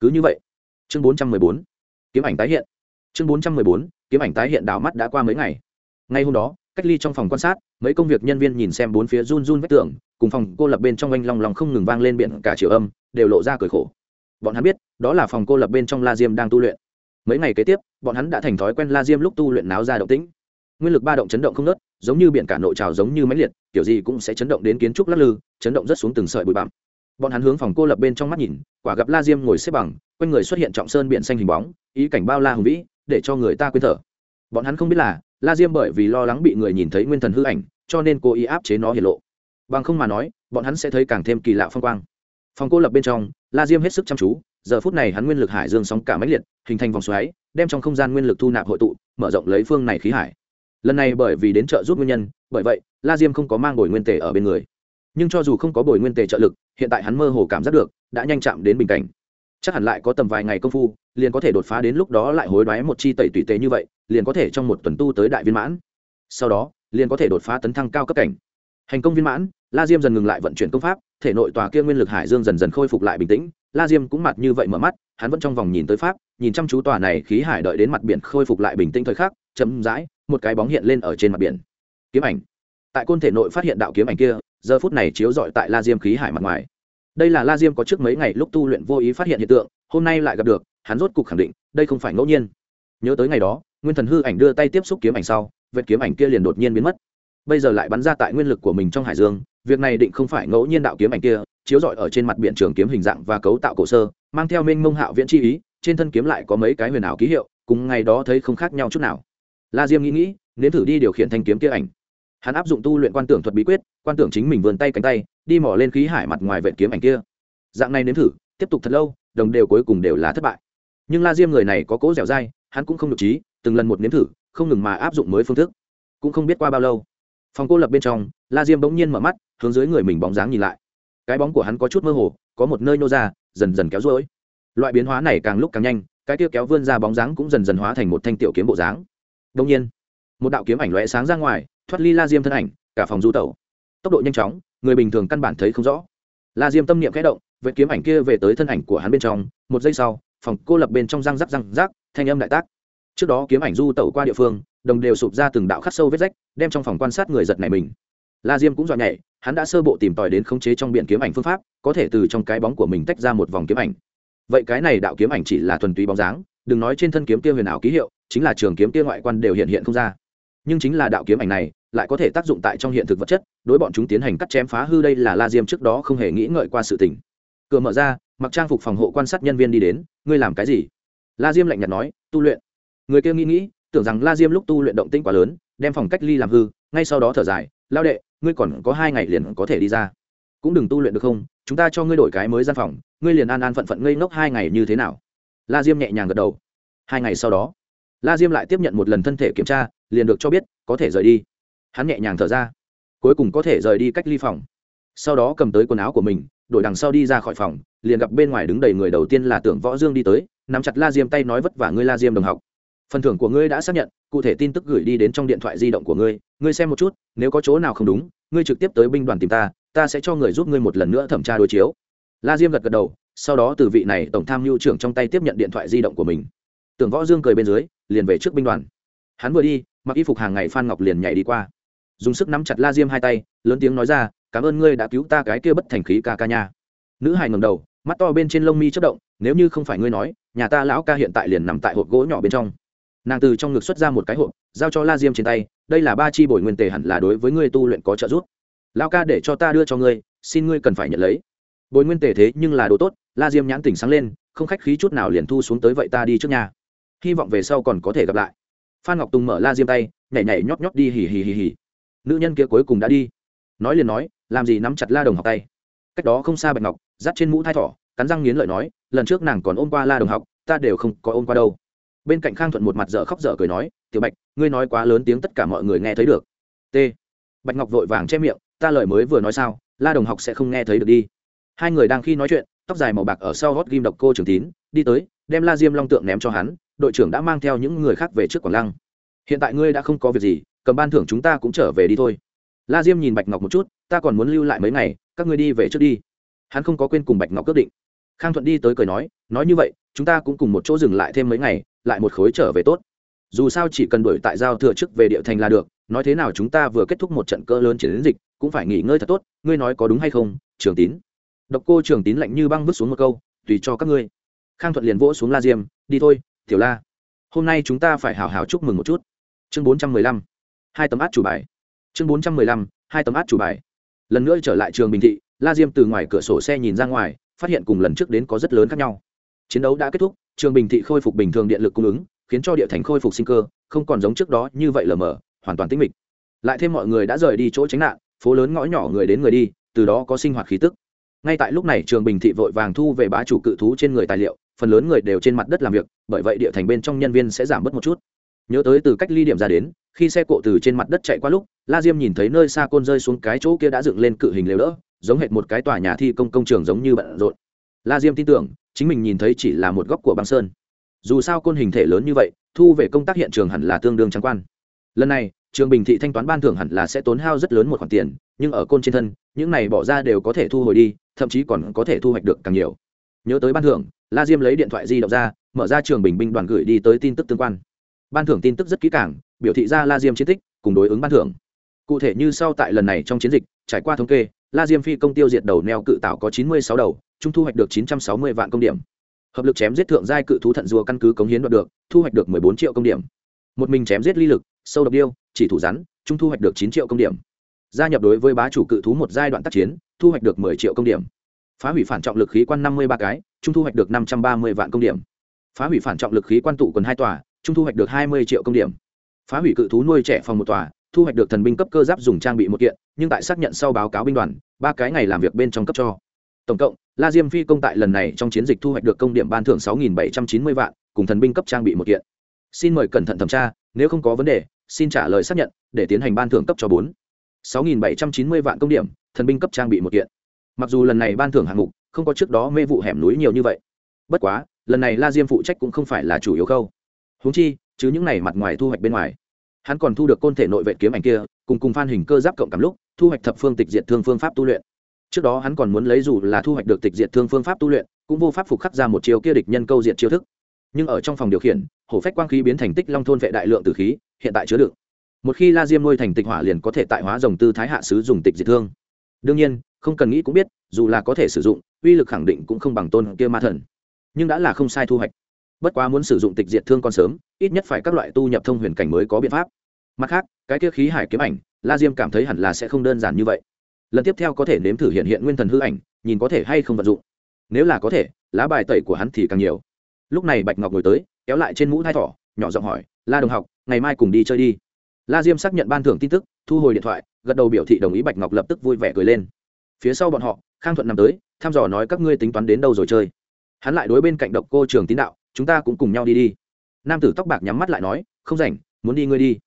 Cứ như vậy. Chương bốn trăm mười bốn. Kiếm ảnh tái hiện. Chương bốn trăm mười bốn, kiếm ảnh tái hiện đào mắt đã qua mấy ngày. Ngay hôm đó cách ly trong phòng quan sát, mấy công việc nhân viên nhìn xem bốn phía run run vách tường, cùng phòng cô lập bên trong anh long lòng không ngừng vang lên biển, cả chiều âm, đều lộ ra cười khổ. Bọn hắn biết, đó là phòng cô lập bên trong la diêm đang tu luyện. Mấy ngày kế tiếp, bọn hắn đã thành thói quen la diêm lúc tu luyện náo ra động tĩnh. Nguyên lực ba động chấn động không nớt giống như biển cả nội trào giống như máy liệt, kiểu gì cũng sẽ chấn động đến kiến trúc lắc lư, chấn động rất xuống từng sợi bụi bặm. Bọn hắn hướng phòng cô lập bên trong mắt nhìn, quả gặp la diêm ngồi xếp bằng, quanh người xuất hiện trọng sơn biển xanh hình bóng, ý cảnh bao la hùng vĩ, để cho người ta quên thở. Bọn hắn không biết là la diêm bởi vì lo lắng bị người nhìn thấy nguyên thần hư ảnh, cho nên cố ý áp chế nó hiện lộ. Bằng không mà nói, bọn hắn sẽ thấy càng thêm kỳ lạ phong quang. Phòng cô lập bên trong, la diêm hết sức chăm chú, giờ phút này hắn nguyên lực hải dương sóng cả máy liệt, hình thành vòng xoáy, đem trong không gian nguyên lực thu nạp hội tụ, mở rộng lấy phương này khí hải. Lần này bởi vì đến trợ giúp nguyên nhân, bởi vậy, la diêm không có mang bồi nguyên tề ở bên người. Nhưng cho dù không có bồi nguyên tề trợ lực, hiện tại hắn mơ hồ cảm giác được, đã nhanh chạm đến bình cảnh chắc hẳn lại có tầm vài ngày công phu, liền có thể đột phá đến lúc đó lại hối đoái một chi tẩy tùy tế như vậy, liền có thể trong một tuần tu tới đại viên mãn. Sau đó, liền có thể đột phá tấn thăng cao cấp cảnh. Hành công viên mãn, la diêm dần ngừng lại vận chuyển công pháp, thể nội tòa kia nguyên lực hải dương dần dần khôi phục lại bình tĩnh, la diêm cũng mặt như vậy mở mắt, hắn vẫn trong vòng nhìn tới pháp, nhìn chăm chú tòa này khí hải đợi đến mặt biển khôi phục lại bình tĩnh thời khắc chấm dãi một cái bóng hiện lên ở trên mặt biển. Kiếm ảnh. Tại côn thể nội phát hiện đạo kiếm ảnh kia, giờ phút này chiếu rọi tại la diêm khí hải mặt ngoài đây là la diêm có trước mấy ngày lúc tu luyện vô ý phát hiện hiện tượng, hôm nay lại gặp được, hắn rốt cục khẳng định, đây không phải ngẫu nhiên. Nhớ tới ngày đó, nguyên thần hư ảnh đưa tay tiếp xúc kiếm ảnh sau, vệt kiếm ảnh kia liền đột nhiên biến mất. Bây giờ lại bắn ra tại nguyên lực của mình trong hải dương, việc này định không phải ngẫu nhiên đạo kiếm ảnh kia, chiếu rọi ở trên mặt biển trường kiếm hình dạng và cấu tạo cổ sơ, mang theo minh mông hạo viễn chi ý, trên thân kiếm lại có mấy cái huyền ảo ký hiệu, cùng ngày đó thấy không khác nhau chút nào. La diêm nghĩ nghĩ, nếm thử đi điều khiển thanh kiếm kia ảnh hắn áp dụng tu luyện quan tưởng thuật bí quyết, quan tưởng chính mình vươn tay cánh tay, đi mỏ lên khí hải mặt ngoài vệ kiếm ảnh kia. Dạng này nếm thử, tiếp tục thật lâu, đồng đều cuối cùng đều là thất bại. Nhưng la diêm người này có cố dẻo dai, hắn cũng không được trí, từng lần một nếm thử, không ngừng mà áp dụng mới phương thức. Cũng không biết qua bao lâu, phòng cô lập bên trong, la diêm bỗng nhiên mở mắt, hướng dưới người mình bóng dáng nhìn lại. Cái bóng của hắn có chút mơ hồ, có một nơi nô ra, dần dần kéo rối. Loại biến hóa này càng lúc càng nhanh, cái kia kéo vươn ra bóng dáng cũng dần dần hóa thành một thanh tiểu kiếm bộ dáng. Đông nhiên, một đạo kiếm ảnh lóe sáng ra ngoài thoát ly la diêm thân ảnh, cả phòng du tẩu. Tốc độ nhanh chóng, người bình thường căn bản thấy không rõ. La diêm tâm niệm khẽ động vệ kiếm ảnh kia về tới thân ảnh của hắn bên trong, một giây sau, phòng cô lập bên trong răng rắc răng rác thanh âm đại tác. Trước đó kiếm ảnh du tẩu qua địa phương, đồng đều sụp ra từng đạo khắc sâu vết rách, đem trong phòng quan sát người giật này mình. La diêm cũng dọn nhảy, hắn đã sơ bộ tìm tòi đến khống chế trong biển kiếm ảnh phương pháp, có thể từ trong cái bóng của mình tách ra một vòng kiếm ảnh. Vậy cái này đạo kiếm ảnh chỉ là thuần túy bóng dáng, đừng nói trên thân kiếm kia huyền ảo ký hiệu, chính là trường kiếm kia ngoại quan đều hiện hiện không ra nhưng chính là đạo kiếm ảnh này lại có thể tác dụng tại trong hiện thực vật chất, đối bọn chúng tiến hành cắt chém phá hư đây là la diêm trước đó không hề nghĩ ngợi qua sự tình. Cửa mở ra, mặc trang phục phòng hộ quan sát nhân viên đi đến, ngươi làm cái gì? La diêm lạnh nhạt nói, tu luyện. Người kia nghĩ nghĩ, tưởng rằng la diêm lúc tu luyện động tĩnh quá lớn, đem phòng cách ly làm hư, ngay sau đó thở dài, lao đệ, ngươi còn có hai ngày liền có thể đi ra. Cũng đừng tu luyện được không, chúng ta cho ngươi đổi cái mới gian phòng, ngươi liền an an phận phận ngây ngốc hai ngày như thế nào? La diêm nhẹ nhàng gật đầu. Hai ngày sau đó la diêm lại tiếp nhận một lần thân thể kiểm tra, liền được cho biết, có thể rời đi. Hắn nhẹ nhàng thở ra, cuối cùng có thể rời đi cách ly phòng. Sau đó cầm tới quần áo của mình, đổi đằng sau đi ra khỏi phòng, liền gặp bên ngoài đứng đầy người đầu tiên là tưởng võ dương đi tới, nắm chặt la diêm tay nói vất vả ngươi la diêm đồng học. Phần thưởng của ngươi đã xác nhận, cụ thể tin tức gửi đi đến trong điện thoại di động của ngươi ngươi xem một chút, nếu có chỗ nào không đúng, ngươi trực tiếp tới binh đoàn tìm ta ta sẽ cho người giúp ngươi một lần nữa thẩm tra đối chiếu. La diêm gật gật đầu, sau đó từ vị này tổng tham mưu trưởng trong tay tiếp nhận điện thoại di động của mình. Tưởng võ dương cười bên dưới liền về trước binh đoàn. Hắn vừa đi, mặc y phục hàng ngày phan ngọc liền nhảy đi qua. Dùng sức nắm chặt la diêm hai tay, lớn tiếng nói ra, cảm ơn ngươi đã cứu ta cái kia bất thành khí ca ca nha. Nữ hài ngầm đầu, mắt to bên trên lông mi chất động, nếu như không phải ngươi nói, nhà ta lão ca hiện tại liền nằm tại hộp gỗ nhỏ bên trong. Nàng từ trong ngực xuất ra một cái hộp, giao cho la diêm trên tay, đây là ba chi bồi nguyên tề hẳn là đối với ngươi tu luyện có trợ giúp. Lão ca để cho ta đưa cho ngươi, xin ngươi cần phải nhận lấy. Bồi nguyên tề thế nhưng là đồ tốt, la diêm nhãn tỉnh sáng lên, không khách khí chút nào liền thu xuống tới vậy ta đi trước nhà hy vọng về sau còn có thể gặp lại. Phan ngọc tùng mở la diêm tay, nhảy nhảy nhót nhót đi, hì hì hì hì nữ nhân kia cuối cùng đã đi. Nói liền nói, làm gì nắm chặt la đồng học tay. Cách đó không xa bạch ngọc, dắt trên mũ thai thỏ, cắn răng nghiến lợi nói, lần trước nàng còn ôm qua la đồng học, ta đều không có ôm qua đâu. Bên cạnh khang thuận một mặt dở khóc dở cười nói, tiểu bạch, ngươi nói quá lớn tiếng tất cả mọi người nghe thấy được. T. Bạch ngọc vội vàng che miệng, ta lời mới vừa nói sao, la đồng học sẽ không nghe thấy được đi. Hai người đang khi nói chuyện, tóc dài màu bạc ở sau gót ghim độc cô trường tín, đi tới, đem la diêm long tượng ném cho hắn đội trưởng đã mang theo những người khác về trước quảng lăng. Hiện tại ngươi đã không có việc gì, cầm ban thưởng chúng ta cũng trở về đi thôi. La diêm nhìn bạch ngọc một chút, ta còn muốn lưu lại mấy ngày, các ngươi đi về trước đi. Hắn không có quên cùng bạch ngọc quyết định. Khang thuận đi tới cười nói nói như vậy, chúng ta cũng cùng một chỗ dừng lại thêm mấy ngày, lại một khối trở về tốt. Dù sao chỉ cần đuổi tại giao thừa trước về địa thành là được, nói thế nào chúng ta vừa kết thúc một trận cỡ lớn chiến dịch, cũng phải nghỉ ngơi thật tốt, ngươi nói có đúng hay không, trường tín? Độc cô trường tín lạnh như băng vứt xuống một câu, tùy cho các ngươi. Khang thuận liền vỗ xuống la diêm, đi thôi tiểu la, hôm nay chúng ta phải hào hào chúc mừng một chút. Chương bốn trăm mười lăm, hai tấm át chủ bài. Chương bốn trăm mười lăm, hai tấm át chủ bài. Lần nữa trở lại trường bình thị, la diêm từ ngoài cửa sổ xe nhìn ra ngoài, phát hiện cùng lần trước đến có rất lớn khác nhau. Chiến đấu đã kết thúc, trường bình thị khôi phục bình thường điện lực cung ứng, khiến cho địa thành khôi phục sinh cơ, không còn giống trước đó như vậy lờ mờ, hoàn toàn tĩnh mịch. Lại thêm mọi người đã rời đi chỗ tránh nạn, phố lớn ngõ nhỏ người đến người đi, từ đó có sinh hoạt khí tức. Ngay tại lúc này, trường bình thị vội vàng thu về bá chủ cự thú trên người tài liệu phần lớn người đều trên mặt đất làm việc, bởi vậy địa thành bên trong nhân viên sẽ giảm bớt một chút. Nhớ tới từ cách ly điểm ra đến, khi xe cộ từ trên mặt đất chạy qua lúc, la diêm nhìn thấy nơi xa côn rơi xuống cái chỗ kia đã dựng lên cự hình lều đỡ, giống hệt một cái tòa nhà thi công công trường giống như bận rộn. La diêm tin tưởng, chính mình nhìn thấy chỉ là một góc của băng sơn. Dù sao côn hình thể lớn như vậy, thu về công tác hiện trường hẳn là tương đương trắng quan. Lần này, trường bình thị thanh toán ban thưởng hẳn là sẽ tốn hao rất lớn một khoản tiền, nhưng ở côn trên thân, những này bỏ ra đều có thể thu hồi đi, thậm chí còn có thể thu hoạch được càng nhiều. Nhớ tới ban thưởng la diêm lấy điện thoại di động ra, mở ra trường bình binh đoàn gửi đi tới tin tức tương quan. Ban thưởng tin tức rất kỹ càng, biểu thị ra la diêm chiến tích, cùng đối ứng ban thưởng. Cụ thể như sau tại lần này trong chiến dịch, trải qua thống kê, la diêm phi công tiêu diệt đầu neo cự tạo có chín mươi sáu đầu, trung thu hoạch được chín trăm sáu mươi vạn công điểm. Hợp lực chém giết thượng giai cự thú thận rùa căn cứ cống hiến đoạt được, thu hoạch được mười bốn triệu công điểm. Một mình chém giết ly lực, sâu độc điêu, chỉ thủ rắn, trung thu hoạch được chín triệu công điểm. Gia nhập đối với bá chủ cự thú một giai đoạn tác chiến, thu hoạch được mười triệu công điểm phá hủy phản trọng lực khí quan năm mươi ba cái, trung thu hoạch được năm trăm ba mươi vạn công điểm. Phá hủy phản trọng lực khí quan tụ quần hai tòa, trung thu hoạch được hai mươi triệu công điểm. Phá hủy cự thú nuôi trẻ phòng một tòa, thu hoạch được thần binh cấp cơ giáp dùng trang bị một kiện, nhưng tại xác nhận sau báo cáo binh đoàn, ba cái ngày làm việc bên trong cấp cho. Tổng cộng, la diêm phi công tại lần này trong chiến dịch thu hoạch được công điểm ban thưởng sáu bảy trăm chín mươi vạn, cùng thần binh cấp trang bị một kiện. Xin mời cẩn thận thẩm tra, nếu không có vấn đề, xin trả lời xác nhận, để tiến hành ban thưởng cấp cho bốn. Sáu bảy trăm chín mươi vạn công điểm, thần binh cấp trang bị một kiện mặc dù lần này ban thưởng hạng mục không có trước đó mê vụ hẻm núi nhiều như vậy, bất quá, lần này la diêm phụ trách cũng không phải là chủ yếu khâu. Húng chi, chứ những này mặt ngoài thu hoạch bên ngoài, hắn còn thu được côn thể nội vệ kiếm ảnh kia, cùng cùng phan hình cơ giáp cộng cảm lúc, thu hoạch thập phương tịch diệt thương phương pháp tu luyện. Trước đó hắn còn muốn lấy dù là thu hoạch được tịch diệt thương phương pháp tu luyện, cũng vô pháp phục khắc ra một chiều kia địch nhân câu diệt chiêu thức. Nhưng ở trong phòng điều khiển, hổ phách quang khí biến thành tích long thôn vệ đại lượng từ khí, hiện tại chứa đựng. Một khi la diêm nuôi thành tịch hỏa liền có thể tại hóa dòng tư thái hạ sứ dùng tịch diệt thương. Đương nhiên không cần nghĩ cũng biết, dù là có thể sử dụng, uy lực khẳng định cũng không bằng tôn kia ma thần. Nhưng đã là không sai thu hoạch. Bất quá muốn sử dụng tịch diệt thương còn sớm, ít nhất phải các loại tu nhập thông huyền cảnh mới có biện pháp. Mặt khác, cái kia khí hải kiếm ảnh, la diêm cảm thấy hẳn là sẽ không đơn giản như vậy. Lần tiếp theo có thể nếm thử hiện hiện nguyên thần hư ảnh, nhìn có thể hay không vận dụng. Nếu là có thể, lá bài tẩy của hắn thì càng nhiều. Lúc này bạch ngọc ngồi tới, kéo lại trên mũ thai thỏ, nhỏ giọng hỏi, la đồng học, ngày mai cùng đi chơi đi. La diêm xác nhận ban thưởng tin tức, thu hồi điện thoại, gật đầu biểu thị đồng ý bạch ngọc lập tức vui vẻ cười lên phía sau bọn họ, khang thuận nằm tới, thăm dò nói các ngươi tính toán đến đâu rồi chơi. Hắn lại đối bên cạnh độc cô trường tín đạo, chúng ta cũng cùng nhau đi đi. Nam tử tóc bạc nhắm mắt lại nói, không rảnh, muốn đi ngươi đi.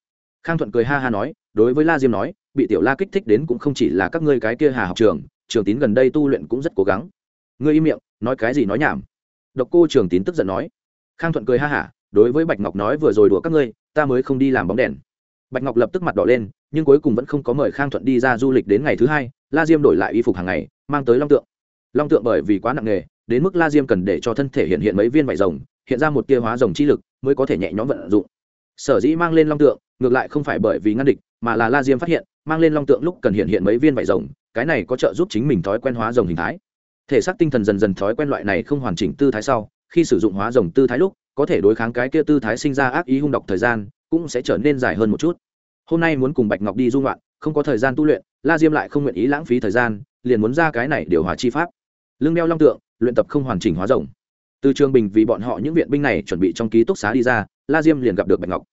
Khang thuận cười ha ha nói, đối với la diêm nói, bị tiểu la kích thích đến cũng không chỉ là các ngươi cái kia hà học trường trường tín gần đây tu luyện cũng rất cố gắng. Ngươi im miệng, nói cái gì nói nhảm. Độc cô trường tín tức giận nói. Khang thuận cười ha hả đối với bạch ngọc nói vừa rồi đùa các ngươi, ta mới không đi làm bóng đèn. Bạch ngọc lập tức mặt đỏ lên, nhưng cuối cùng vẫn không có mời khang thuận đi ra du lịch đến ngày thứ hai la diêm đổi lại y phục hàng ngày, mang tới long tượng. Long tượng bởi vì quá nặng nghề, đến mức la diêm cần để cho thân thể hiện hiện mấy viên vải rồng, hiện ra một tia hóa rồng chi lực mới có thể nhẹ nhõm vận dụng. Sở dĩ mang lên long tượng, ngược lại không phải bởi vì ngăn địch, mà là la diêm phát hiện, mang lên long tượng lúc cần hiện hiện mấy viên vải rồng, cái này có trợ giúp chính mình thói quen hóa rồng hình thái. Thể xác tinh thần dần dần thói quen loại này không hoàn chỉnh tư thái sau, khi sử dụng hóa rồng tư thái lúc, có thể đối kháng cái kia tư thái sinh ra ác ý hung độc thời gian, cũng sẽ trở nên dài hơn một chút. Hôm nay muốn cùng bạch ngọc đi dung loạn không có thời gian tu luyện la diêm lại không nguyện ý lãng phí thời gian, liền muốn ra cái này điều hòa chi pháp. Lưng đeo long tượng, luyện tập không hoàn chỉnh hóa rồng. Từ trường bình vì bọn họ những viện binh này chuẩn bị trong ký túc xá đi ra, la diêm liền gặp được bạch ngọc.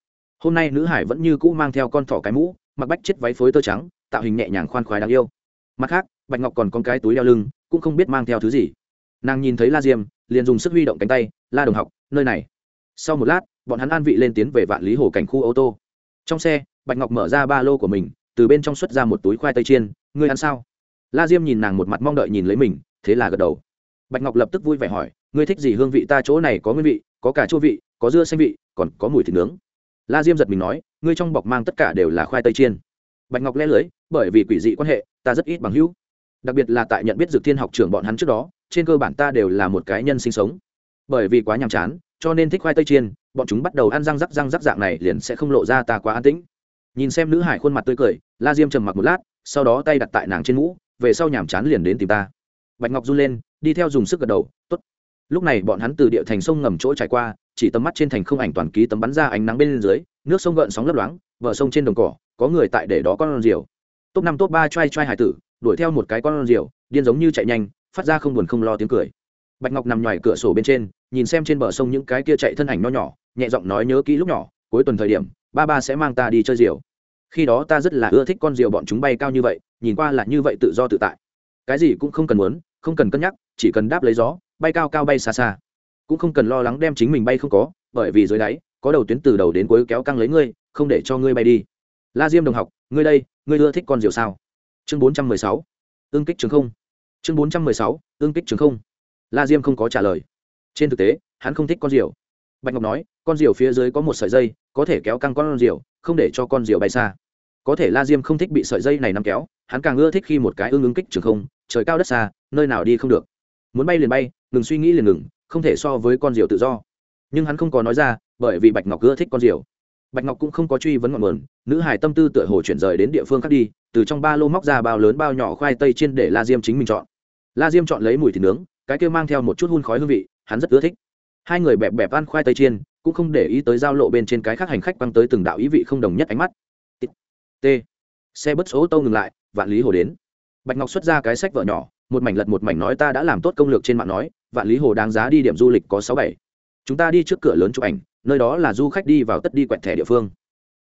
Hôm nay nữ hải vẫn như cũ mang theo con thỏ cái mũ, mặc bách chết váy phối tơ trắng, tạo hình nhẹ nhàng khoan khoái đáng yêu. Mặt khác, bạch ngọc còn con cái túi đeo lưng, cũng không biết mang theo thứ gì. Nàng nhìn thấy la diêm, liền dùng sức huy động cánh tay, la đồng học, nơi này. Sau một lát, bọn hắn an vị lên tiến về vạn lý hồ cảnh khu ô tô. Trong xe, bạch ngọc mở ra ba lô của mình từ bên trong xuất ra một túi khoai tây chiên, ngươi ăn sao? La diêm nhìn nàng một mặt mong đợi nhìn lấy mình, thế là gật đầu. Bạch ngọc lập tức vui vẻ hỏi, ngươi thích gì hương vị ta chỗ này có nguyên vị, có cả chua vị, có dưa xanh vị, còn có mùi thịt nướng? La diêm giật mình nói, ngươi trong bọc mang tất cả đều là khoai tây chiên. Bạch ngọc lẽ lưới, bởi vì quỷ dị quan hệ, ta rất ít bằng hữu. Đặc biệt là tại nhận biết dược thiên học trưởng bọn hắn trước đó, trên cơ bản ta đều là một cái nhân sinh sống. Bởi vì quá nhàm chán, cho nên thích khoai tây chiên, bọn chúng bắt đầu ăn răng rắc răng rắc dạng này liền sẽ không lộ ra ta quá an tĩnh nhìn xem nữ hải khuôn mặt tươi cười, la diêm trầm mặc một lát, sau đó tay đặt tại nàng trên mũ, về sau nhàm chán liền đến tìm ta. Bạch ngọc run lên, đi theo dùng sức gật đầu t ố t lúc này bọn hắn từ địa thành sông ngầm chỗ trải qua, chỉ tầm mắt trên thành không ảnh toàn ký tấm bắn ra ánh nắng bên dưới, nước sông gợn sóng lấp loáng vợ sông trên đồng cỏ, có người tại để đó con rìu. Top năm, top ba t r a i t r a i hải tử, đuổi theo một cái con rìu, điên giống như chạy nhanh, phát ra không buồn không lo tiếng cười. Bạch ngọc nằm ngoài cửa sổ bên trên, nhìn xem trên bờ sông những cái kia chạy thân ảnh nho nhỏ, nhẹ giọng nói nhớ kỹ lúc nhỏ, cuối tuần thời điểm, ba ba sẽ mang ta đi chơi rìu khi đó ta rất là ưa thích con rượu bọn chúng bay cao như vậy, nhìn qua là như vậy tự do tự tại. Cái gì cũng không cần muốn, không cần cân nhắc, chỉ cần đáp lấy gió, bay cao cao bay xa xa. Cũng không cần lo lắng đem chính mình bay không có, bởi vì dưới đáy, có đầu tuyến từ đầu đến cuối kéo căng lấy ngươi, không để cho ngươi bay đi. La diêm đồng học, ngươi đây, ngươi ưa thích con diều sao? Chương bốn trăm mười sáu. Ương kích trường không. Chương bốn trăm mười sáu ương kích trường không. La diêm không có trả lời. Trên thực tế, hắn không thích con diều bạch ngọc nói, con diều phía dưới có một sợi dây, có thể kéo căng con diều, không để cho con diều bay xa. Có thể la diêm không thích bị sợi dây này nắm kéo, hắn càng ưa thích khi một cái ương ứng kích trường không, trời cao đất xa, nơi nào đi không được. Muốn bay liền bay, ngừng suy nghĩ liền ngừng, không thể so với con diều tự do. Nhưng hắn không có nói ra, bởi vì bạch ngọc ưa thích con diều. Bạch ngọc cũng không có truy vấn ngọn nguồn, nữ hải tâm tư tựa hồ chuyển rời đến địa phương khác đi, từ trong ba lô móc ra bao lớn bao nhỏ khoai tây chiên để la diêm chính mình chọn. La diêm chọn lấy mùi thịt nướng, cái kia mang theo một chút hun khói hương vị, hắn rất ưa thích hai người bẹp bẹp ăn khoai tây chiên, cũng không để ý tới giao lộ bên trên cái khác hành khách băng tới từng đạo ý vị không đồng nhất ánh mắt. T xe bất số tâu ngừng lại, vạn lý hồ đến. Bạch ngọc xuất ra cái sách vợ nhỏ, một mảnh lật một mảnh nói ta đã làm tốt công lược trên mạng nói, vạn lý hồ đáng giá đi điểm du lịch có sáu bảy. Chúng ta đi trước cửa lớn chụp ảnh, nơi đó là du khách đi vào tất đi quẹt thẻ địa phương.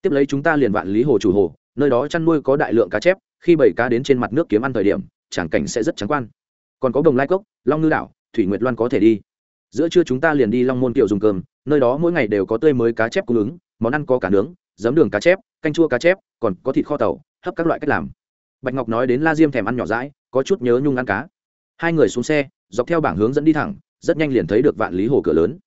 Tiếp lấy chúng ta liền vạn lý hồ chủ hồ, nơi đó chăn nuôi có đại lượng cá chép, khi bảy cá đến trên mặt nước kiếm ăn thời điểm tràng cảnh sẽ rất trắng quan. Còn có đồng lai cốc, long ngư đảo, thủy nguyệt loan có thể đi giữa trưa chúng ta liền đi long môn kiệu dùng cơm, nơi đó mỗi ngày đều có tươi mới cá chép cung ứng, món ăn có cả nướng, giấm đường cá chép, canh chua cá chép, còn có thịt kho tàu, hấp các loại cách làm. Bạch ngọc nói đến la diêm thèm ăn nhỏ rãi có chút nhớ nhung ăn cá. Hai người xuống xe, dọc theo bảng hướng dẫn đi thẳng, rất nhanh liền thấy được vạn lý hồ cửa lớn.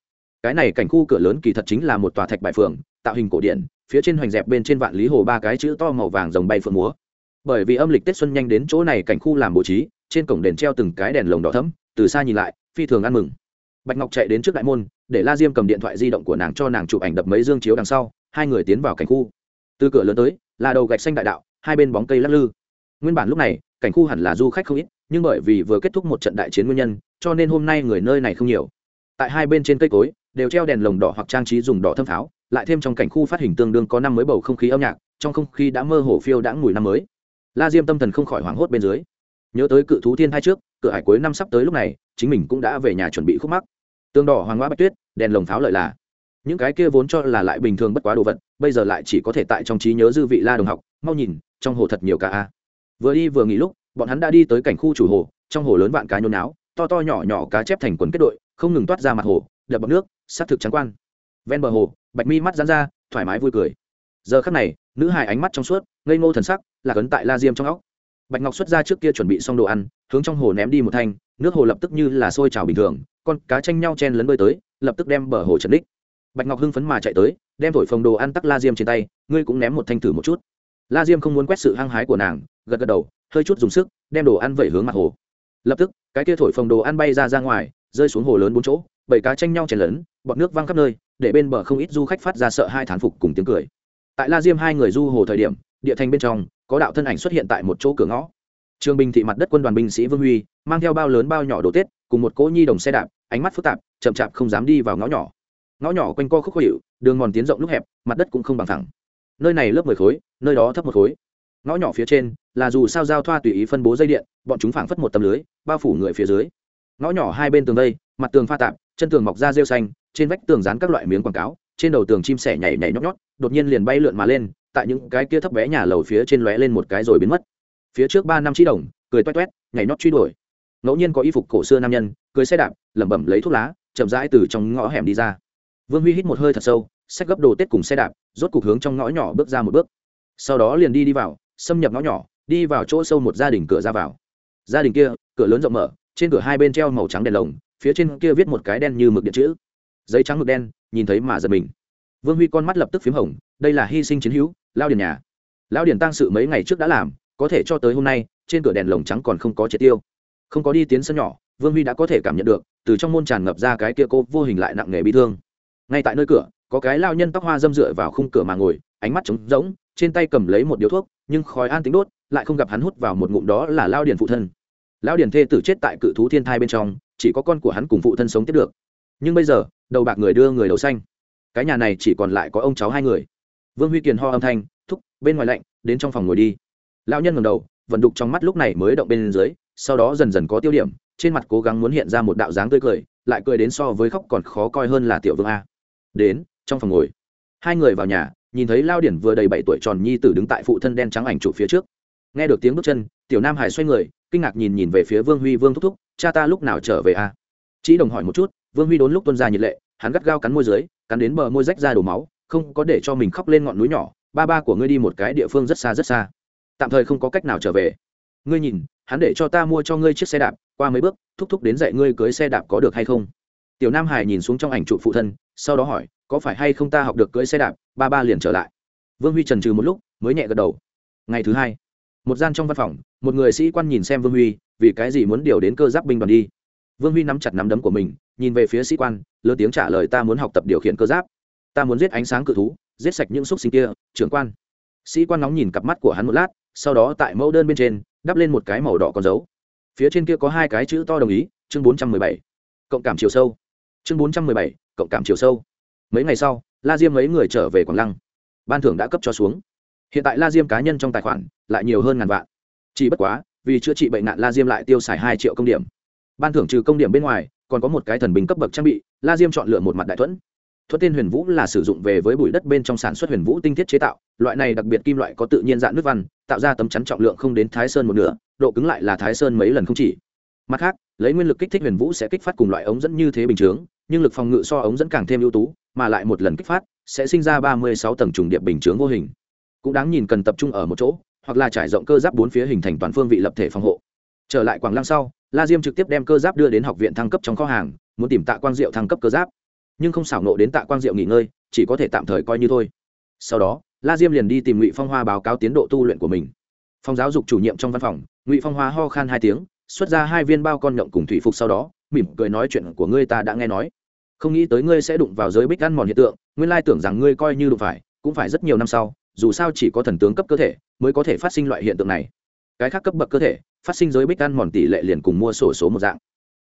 Cái này cảnh khu cửa lớn kỳ thật chính là một tòa thạch bài phường, tạo hình cổ điển, phía trên hoành dẹp bên trên vạn lý hồ ba cái chữ to màu vàng rồng bay phượng múa. Bởi vì âm lịch tết xuân nhanh đến chỗ này cảnh khu làm bố trí, trên cổng đền treo từng cái đèn lồng đỏ thấm từ xa nhìn lại, phi thường ăn mừng bạch ngọc chạy đến trước đại môn, để la diêm cầm điện thoại di động của nàng cho nàng chụp ảnh đập mấy dương chiếu đằng sau, hai người tiến vào cảnh khu. Từ cửa lớn tới, là đầu gạch xanh đại đạo, hai bên bóng cây lắc lư. Nguyên bản lúc này, cảnh khu hẳn là du khách không ít, nhưng bởi vì vừa kết thúc một trận đại chiến nguyên nhân, cho nên hôm nay người nơi này không nhiều. Tại hai bên trên cây cối, đều treo đèn lồng đỏ hoặc trang trí dùng đỏ thâm pháo lại thêm trong cảnh khu phát hình tương đương có năm mới bầu không khí âm nhạc, trong không khí đã mơ hồ phiêu đã mùi năm mới. La diêm tâm thần không khỏi hoảng hốt bên dưới. Nhớ tới cự thú thiên hai trước, cửa hải cuối năm sắp tới lúc này, chính mình cũng đã về nhà chuẩn bị khúc mắc tương đỏ hoàng hóa bạch tuyết, đèn lồng pháo lợi là. Những cái kia vốn cho là lại bình thường bất quá đồ vật, bây giờ lại chỉ có thể tại trong trí nhớ dư vị la đồng học, mau nhìn, trong hồ thật nhiều cá a. Vừa đi vừa nghỉ lúc, bọn hắn đã đi tới cảnh khu chủ hồ, trong hồ lớn vạn cá nhôn náo, to to nhỏ nhỏ cá chép thành quần kết đội, không ngừng toát ra mặt hồ, đập bọc nước s á thực trắng quan. Ven bờ hồ, bạch mi mắt dán ra, thoải mái vui cười. Giờ khắc này, nữ hài ánh mắt trong suốt, ngây ngô thần sắc, là cấn tại la diêm trong óc. Bạch ngọc xuất ra trước kia chuẩn bị xong đồ ăn, hướng trong hồ ném đi một thanh nước hồ lập tức như là sôi trào bình thường, con cá tranh nhau chen lấn bơi tới, lập tức đem bờ hồ trần đích. Bạch ngọc hưng phấn mà chạy tới, đem thổi phồng đồ ăn tắc la diêm trên tay, ngươi cũng ném một thanh thử một chút. La diêm không muốn quét sự hăng hái của nàng, gật gật đầu, hơi chút dùng sức, đem đồ ăn vẩy hướng mặt hồ. Lập tức, cái kia thổi phồng đồ ăn bay ra ra ngoài, rơi xuống hồ lớn bốn chỗ, bảy cá tranh nhau chen lớn bọt nước văng khắp nơi, để bên bờ không ít du khách phát ra sợ hai thán phục cùng tiếng cười. Tại la diêm hai người du hồ thời điểm, địa thành bên trong, có đạo thân ảnh xuất hiện tại một chỗ cửa ngõ trường bình thị mặt đất quân đoàn binh sĩ vương huy, mang theo bao lớn bao nhỏ đồ tết, cùng một cỗ nhi đồng xe đạp, ánh mắt phức tạp, chậm chạp không dám đi vào ngõ nhỏ. Ngõ nhỏ quanh co khúc khó hiệu đường mòn tiến rộng lúc hẹp, mặt đất cũng không bằng thẳng nơi này lớp mười khối, nơi đó thấp một khối. Ngõ nhỏ phía trên, là dù sao giao thoa tùy ý phân bố dây điện, bọn chúng phảng phất một tấm lưới, bao phủ người phía dưới. Ngõ nhỏ hai bên tường đây, mặt tường pha tạp, chân tường mọc ra rêu xanh, trên vách tường dán các loại miếng quảng cáo, trên đầu tường chim sẻ nhảy nhảy nhót nhót, đột nhiên liền bay lượn mà lên, tại những cái kia thấp bé nhà lầu phía trên lóe lên một cái rồi biến mất phía trước ba năm trí đồng, cười toét toét, nhảy nhót truy đuổi. Ngẫu nhiên có y phục cổ xưa nam nhân, cười xe đạp, lẩm bẩm lấy thuốc lá, chậm rãi từ trong ngõ hẻm đi ra. Vương huy hít một hơi thật sâu, xách gấp đồ tết cùng xe đạp, rốt cục hướng trong ngõ nhỏ bước ra một bước. Sau đó liền đi đi vào, xâm nhập ngõ nhỏ, đi vào chỗ sâu một gia đình cửa ra vào. Gia đình kia, cửa lớn rộng mở, trên cửa hai bên treo màu trắng đèn lồng, phía trên kia viết một cái đen như mực điện chữ. Giấy trắng mực đen, nhìn thấy mà giật mình. Vương huy con mắt lập tức p h í m hồng, đây là hy sinh chiến hữu, lao điền nhà. Lao điền tăng sự mấy ngày trước đã làm có thể cho tới hôm nay, trên cửa đèn lồng trắng còn không có triệt tiêu. Không có đi tiến sân nhỏ, vương huy đã có thể cảm nhận được, từ trong môn tràn ngập ra cái kia cô vô hình lại nặng nghề bị thương. Ngay tại nơi cửa, có cái lao nhân tóc hoa dâm dựa vào khung cửa mà ngồi, ánh mắt trống rỗng, trên tay cầm lấy một điếu thuốc, nhưng khói an tính đốt, lại không gặp hắn hút vào một ngụm đó là lao điền phụ thân. Lao điền thê tử chết tại cự thú thiên thai bên trong, chỉ có con của hắn cùng phụ thân sống tiếp được. Nhưng bây giờ, đầu bạc người đưa người đầu xanh. Cái nhà này chỉ còn lại có ông cháu hai người. Vương huy kiền ho âm thanh, thúc, bên ngoài lạnh, đến trong phòng ngồi đi lão nhân ngầm đầu, vận đục trong mắt lúc này mới động bên dưới, sau đó dần dần có tiêu điểm, trên mặt cố gắng muốn hiện ra một đạo dáng tươi cười, lại cười đến so với khóc còn khó coi hơn là tiểu vương a. Đến, trong phòng ngồi. Hai người vào nhà, nhìn thấy lao điển vừa đầy bảy tuổi tròn nhi tử đứng tại phụ thân đen trắng ảnh trụ phía trước. Nghe được tiếng bước chân, tiểu nam hải xoay người, kinh ngạc nhìn nhìn về phía vương huy, vương thúc thúc, cha ta lúc nào trở về a? À? chị đồng hỏi một chút, vương huy đốn lúc tuân ra nhiệt lệ, hắn gắt gao cắn môi dưới, cắn đến bờ môi rách ra đổ máu, không có để cho mình khóc lên ngọn núi nhỏ, ba ba của ngươi đi một cái địa phương rất xa rất xa tạm thời không có cách nào trở về. Ngươi nhìn, hắn để cho ta mua cho ngươi chiếc xe đạp, qua mấy bước, thúc thúc đến dạy ngươi cưới xe đạp có được hay không? Tiểu nam hải nhìn xuống trong ảnh trụ phụ thân, sau đó hỏi, có phải hay không ta học được cưỡi xe đạp? Ba ba liền trở lại. Vương huy trần trừ một lúc, mới nhẹ gật đầu. Ngày thứ hai, một gian trong văn phòng, một người sĩ quan nhìn xem vương huy, vì cái gì muốn điều đến cơ giáp binh đoàn đi? Vương huy nắm chặt nắm đấm của mình, nhìn về phía sĩ quan, lớn tiếng trả lời ta muốn học tập điều khiển cơ giáp. Ta muốn giết ánh sáng cự thú, giết sạch những xúc sinh kia, trưởng quan. Sĩ quan nóng nhìn cặp mắt của hắn một lát sau đó tại mẫu đơn bên trên, đắp lên một cái màu đỏ con dấu. Phía trên kia có hai cái chữ to đồng ý, chương bốn trăm mười bảy. Cộng cảm chiều sâu. Chương bốn trăm mười bảy, cộng cảm chiều sâu. Mấy ngày sau, la diêm mấy người trở về quảng lăng. Ban thưởng đã cấp cho xuống. Hiện tại la diêm cá nhân trong tài khoản lại nhiều hơn ngàn vạn. Chỉ bất quá, vì chữa trị bệnh nạn la diêm lại tiêu xài hai triệu công điểm. Ban thưởng trừ công điểm bên ngoài, còn có một cái thần bình cấp bậc trang bị, la diêm chọn lựa một mặt đại thuẫn. Thuật tên huyền vũ là sử dụng về với bụi đất bên trong sản xuất huyền vũ tinh thiết chế tạo. Loại này đặc biệt kim loại có tự nhiên dạng nước văn, tạo ra tấm chắn trọng lượng không đến thái sơn một nửa, độ cứng lại là thái sơn mấy lần không chỉ. Mặt khác, lấy nguyên lực kích thích huyền vũ sẽ kích phát cùng loại ống dẫn như thế bình chướng, nhưng lực phòng ngự so ống dẫn càng thêm ưu tú, mà lại một lần kích phát sẽ sinh ra ba mươi sáu tầng trùng điệp bình chướng vô hình. Cũng đáng nhìn cần tập trung ở một chỗ, hoặc là trải rộng cơ giáp bốn phía hình thành toàn phương vị lập thể phòng hộ. Trở lại quảng lăng sau, la diêm trực tiếp đem cơ giáp đưa đến học viện thăng cấp trong kho hàng, muốn tìm tạ quang diệu thăng cấp cơ giáp nhưng không xảo nộ đến tạ quang diệu nghỉ ngơi, chỉ có thể tạm thời coi như thôi. Sau đó, la diêm liền đi tìm ngụy phong hoa báo cáo tiến độ tu luyện của mình. Phòng giáo dục chủ nhiệm trong văn phòng, ngụy phong hoa ho khan hai tiếng, xuất ra hai viên bao con nhộng cùng thủy phục sau đó, mỉm cười nói chuyện của ngươi ta đã nghe nói. Không nghĩ tới ngươi sẽ đụng vào giới bích ăn mòn hiện tượng, nguyên lai tưởng rằng ngươi coi như đụng phải, cũng phải rất nhiều năm sau, dù sao chỉ có thần tướng cấp cơ thể mới có thể phát sinh loại hiện tượng này. Cái khác cấp bậc cơ thể, phát sinh giới bích ăn mòn tỷ lệ liền cùng mua sổ số một dạng.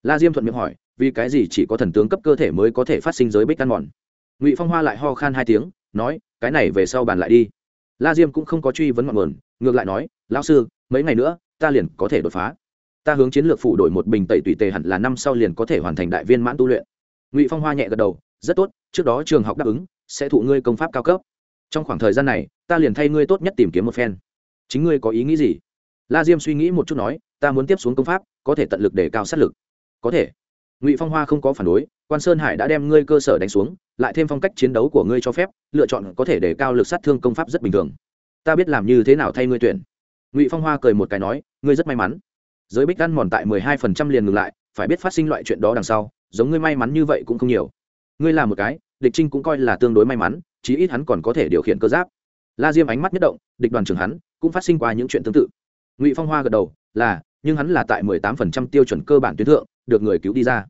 La diêm thuận miệng hỏi vì cái gì chỉ có thần tướng cấp cơ thể mới có thể phát sinh giới bích ăn mòn? Ngụy phong hoa lại ho khan hai tiếng, nói, cái này về sau bàn lại đi. La diêm cũng không có truy vấn ngọn nguồn, ngược lại nói, lão sư, mấy ngày nữa, ta liền có thể đột phá. Ta hướng chiến lược phủ đổi một bình tẩy tùy tề hẳn là năm sau liền có thể hoàn thành đại viên mãn tu luyện. Ngụy phong hoa nhẹ gật đầu, rất tốt, trước đó trường học đáp ứng, sẽ thụ ngươi công pháp cao cấp. Trong khoảng thời gian này, ta liền thay ngươi tốt nhất tìm kiếm một phen. Chính ngươi có ý nghĩ gì? La diêm suy nghĩ một chút nói, ta muốn tiếp xuống công pháp, có thể tận lực để cao sát lực. Có thể ngụy phong hoa không có phản đối quan sơn hải đã đem ngươi cơ sở đánh xuống lại thêm phong cách chiến đấu của ngươi cho phép lựa chọn có thể để cao lực sát thương công pháp rất bình thường ta biết làm như thế nào thay ngươi tuyển ngụy phong hoa cười một cái nói ngươi rất may mắn giới bích ăn mòn tại mười hai phần trăm liền ngừng lại phải biết phát sinh loại chuyện đó đằng sau giống ngươi may mắn như vậy cũng không nhiều ngươi là một cái địch trinh cũng coi là tương đối may mắn chí ít hắn còn có thể điều khiển cơ giáp la diêm ánh mắt nhất động địch đoàn trưởng hắn cũng phát sinh qua những chuyện tương tự ngụy phong hoa gật đầu là nhưng hắn là tại mười tám phần trăm tiêu chuẩn cơ bản tuyến thượng, được người cứu đi ra.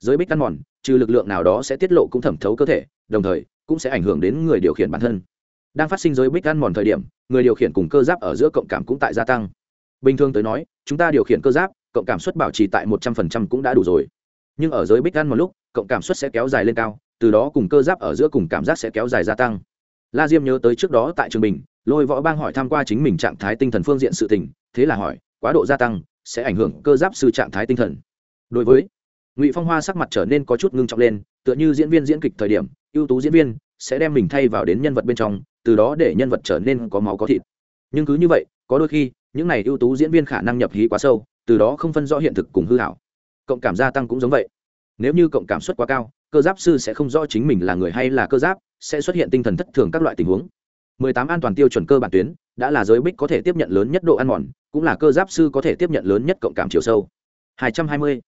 Giới bích ăn mòn, trừ lực lượng nào đó sẽ tiết lộ cũng thẩm thấu cơ thể, đồng thời, cũng sẽ ảnh hưởng đến người điều khiển bản thân. Đang phát sinh giới bích ăn mòn thời điểm, người điều khiển cùng cơ giáp ở giữa cộng cảm cũng tại gia tăng. Bình thường tới nói, chúng ta điều khiển cơ giáp, cộng cảm suất bảo trì tại một trăm phần trăm cũng đã đủ rồi. Nhưng ở giới bích ăn một lúc, cộng cảm suất sẽ kéo dài lên cao, từ đó cùng cơ giáp ở giữa cùng cảm giác sẽ kéo dài gia tăng. La diêm nhớ tới trước đó tại trường bình, lôi võ bang hỏi tham qua chính mình trạng thái tinh thần phương diện sự tình, thế là hỏi, quá độ gia tăng sẽ ảnh hưởng cơ giáp sư trạng thái tinh thần. Đối với ngụy phong hoa sắc mặt trở nên có chút ngưng trọng lên, tựa như diễn viên diễn kịch thời điểm, ưu tú diễn viên sẽ đem mình thay vào đến nhân vật bên trong, từ đó để nhân vật trở nên có máu có thịt. Nhưng cứ như vậy, có đôi khi, những này ưu tú diễn viên khả năng nhập hí quá sâu, từ đó không phân rõ hiện thực cùng hư hảo. Cộng cảm gia tăng cũng giống vậy. Nếu như cộng cảm suất quá cao, cơ giáp sư sẽ không rõ chính mình là người hay là cơ giáp, sẽ xuất hiện tinh thần thất thường các loại tình huống. 18 an toàn tiêu chuẩn cơ bản tuyến đã là giới bích có thể tiếp nhận lớn nhất độ ăn mòn, cũng là cơ giáp sư có thể tiếp nhận lớn nhất cộng cảm chiều sâu. 220.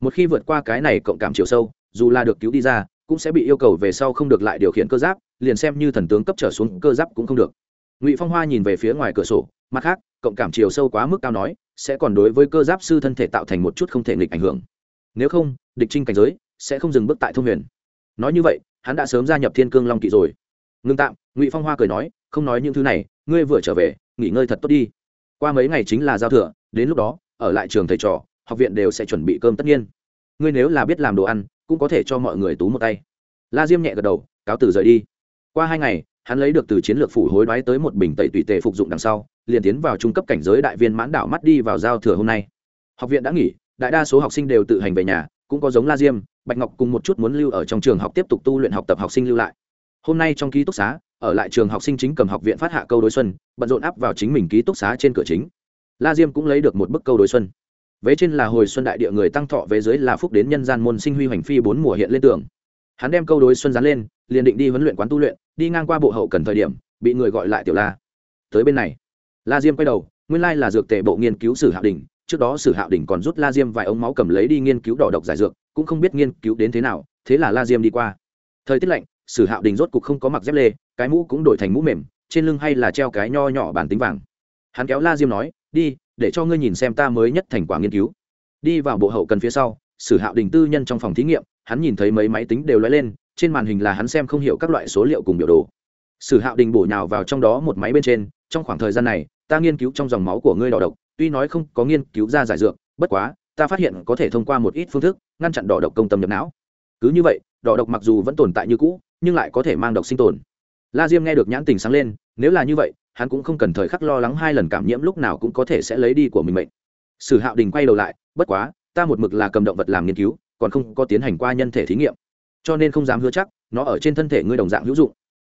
một khi vượt qua cái này cộng cảm chiều sâu, dù là được cứu đi ra, cũng sẽ bị yêu cầu về sau không được lại điều khiển cơ giáp, liền xem như thần tướng cấp trở xuống cơ giáp cũng không được. Ngụy phong hoa nhìn về phía ngoài cửa sổ, mặt khác, cộng cảm chiều sâu quá mức cao nói, sẽ còn đối với cơ giáp sư thân thể tạo thành một chút không thể nghịch ảnh hưởng. Nếu không, địch trinh cảnh giới sẽ không dừng bước tại thông huyền. Nói như vậy, hắn đã sớm gia nhập thiên cương long kỵ rồi. Ngưng tạm, ngụy phong hoa cười nói không nói những thứ này, ngươi vừa trở về, nghỉ ngơi thật tốt đi. Qua mấy ngày chính là giao thừa, đến lúc đó, ở lại trường thầy trò, học viện đều sẽ chuẩn bị cơm tất nhiên. Ngươi nếu là biết làm đồ ăn, cũng có thể cho mọi người tú một tay. La diêm nhẹ gật đầu, cáo từ rời đi. Qua hai ngày, hắn lấy được từ chiến lược phủ hối đoái tới một bình tẩy tùy tề phục dụng đằng sau, liền tiến vào trung cấp cảnh giới đại viên mãn đảo mắt đi vào giao thừa hôm nay. Học viện đã nghỉ, đại đa số học sinh đều tự hành về nhà, cũng có giống la diêm, bạch ngọc cùng một chút muốn lưu ở trong trường học tiếp tục tu luyện học tập học sinh lưu lại. Hôm nay trong ký túc xá ở lại trường học sinh chính cầm học viện phát hạ câu đối xuân, bận rộn áp vào chính mình ký túc xá trên cửa chính. La diêm cũng lấy được một bức câu đối xuân. Vế trên là hồi xuân đại địa người tăng thọ, vế dưới là phúc đến nhân gian môn sinh huy hoành phi bốn mùa hiện lên tường. Hắn đem câu đối xuân dán lên, liền định đi huấn luyện quán tu luyện, đi ngang qua bộ hậu cần thời điểm, bị người gọi lại tiểu la. Tới bên này, la diêm quay đầu, nguyên lai là dược tề bộ nghiên cứu sử hạ đình, trước đó sử hạ đình còn rút la diêm vài ống máu cầm lấy đi nghiên cứu đỏ độc giải dược, cũng không biết nghiên cứu đến thế nào, thế là la diêm đi qua. Thời tiết lạnh, sử hạ đình rốt cục không có mặc dép lê cái mũ cũng đổi thành mũ mềm, trên lưng hay là treo cái nho nhỏ bản tính vàng. Hắn kéo la diêm nói, đi, để cho ngươi nhìn xem ta mới nhất thành quả nghiên cứu. Đi vào bộ hậu cần phía sau, sử hạo đình tư nhân trong phòng thí nghiệm, hắn nhìn thấy mấy máy tính đều lóe lên, trên màn hình là hắn xem không hiểu các loại số liệu cùng biểu đồ. Sử hạo đình bổ nhào vào trong đó một máy bên trên, trong khoảng thời gian này, ta nghiên cứu trong dòng máu của ngươi đỏ độc, tuy nói không có nghiên cứu ra giải dược, bất quá, ta phát hiện có thể thông qua một ít phương thức, ngăn chặn đỏ độc công tâm nhập não. Cứ như vậy, đỏ độc mặc dù vẫn tồn tại như cũ, nhưng lại có thể mang độc sinh tồn la diêm nghe được nhãn tình sáng lên, nếu là như vậy, hắn cũng không cần thời khắc lo lắng hai lần cảm nhiễm lúc nào cũng có thể sẽ lấy đi của mình mệnh. Sử hạo đình quay đầu lại, bất quá, ta một mực là cầm động vật làm nghiên cứu, còn không có tiến hành qua nhân thể thí nghiệm, cho nên không dám hứa chắc, nó ở trên thân thể ngươi đồng dạng hữu dụng.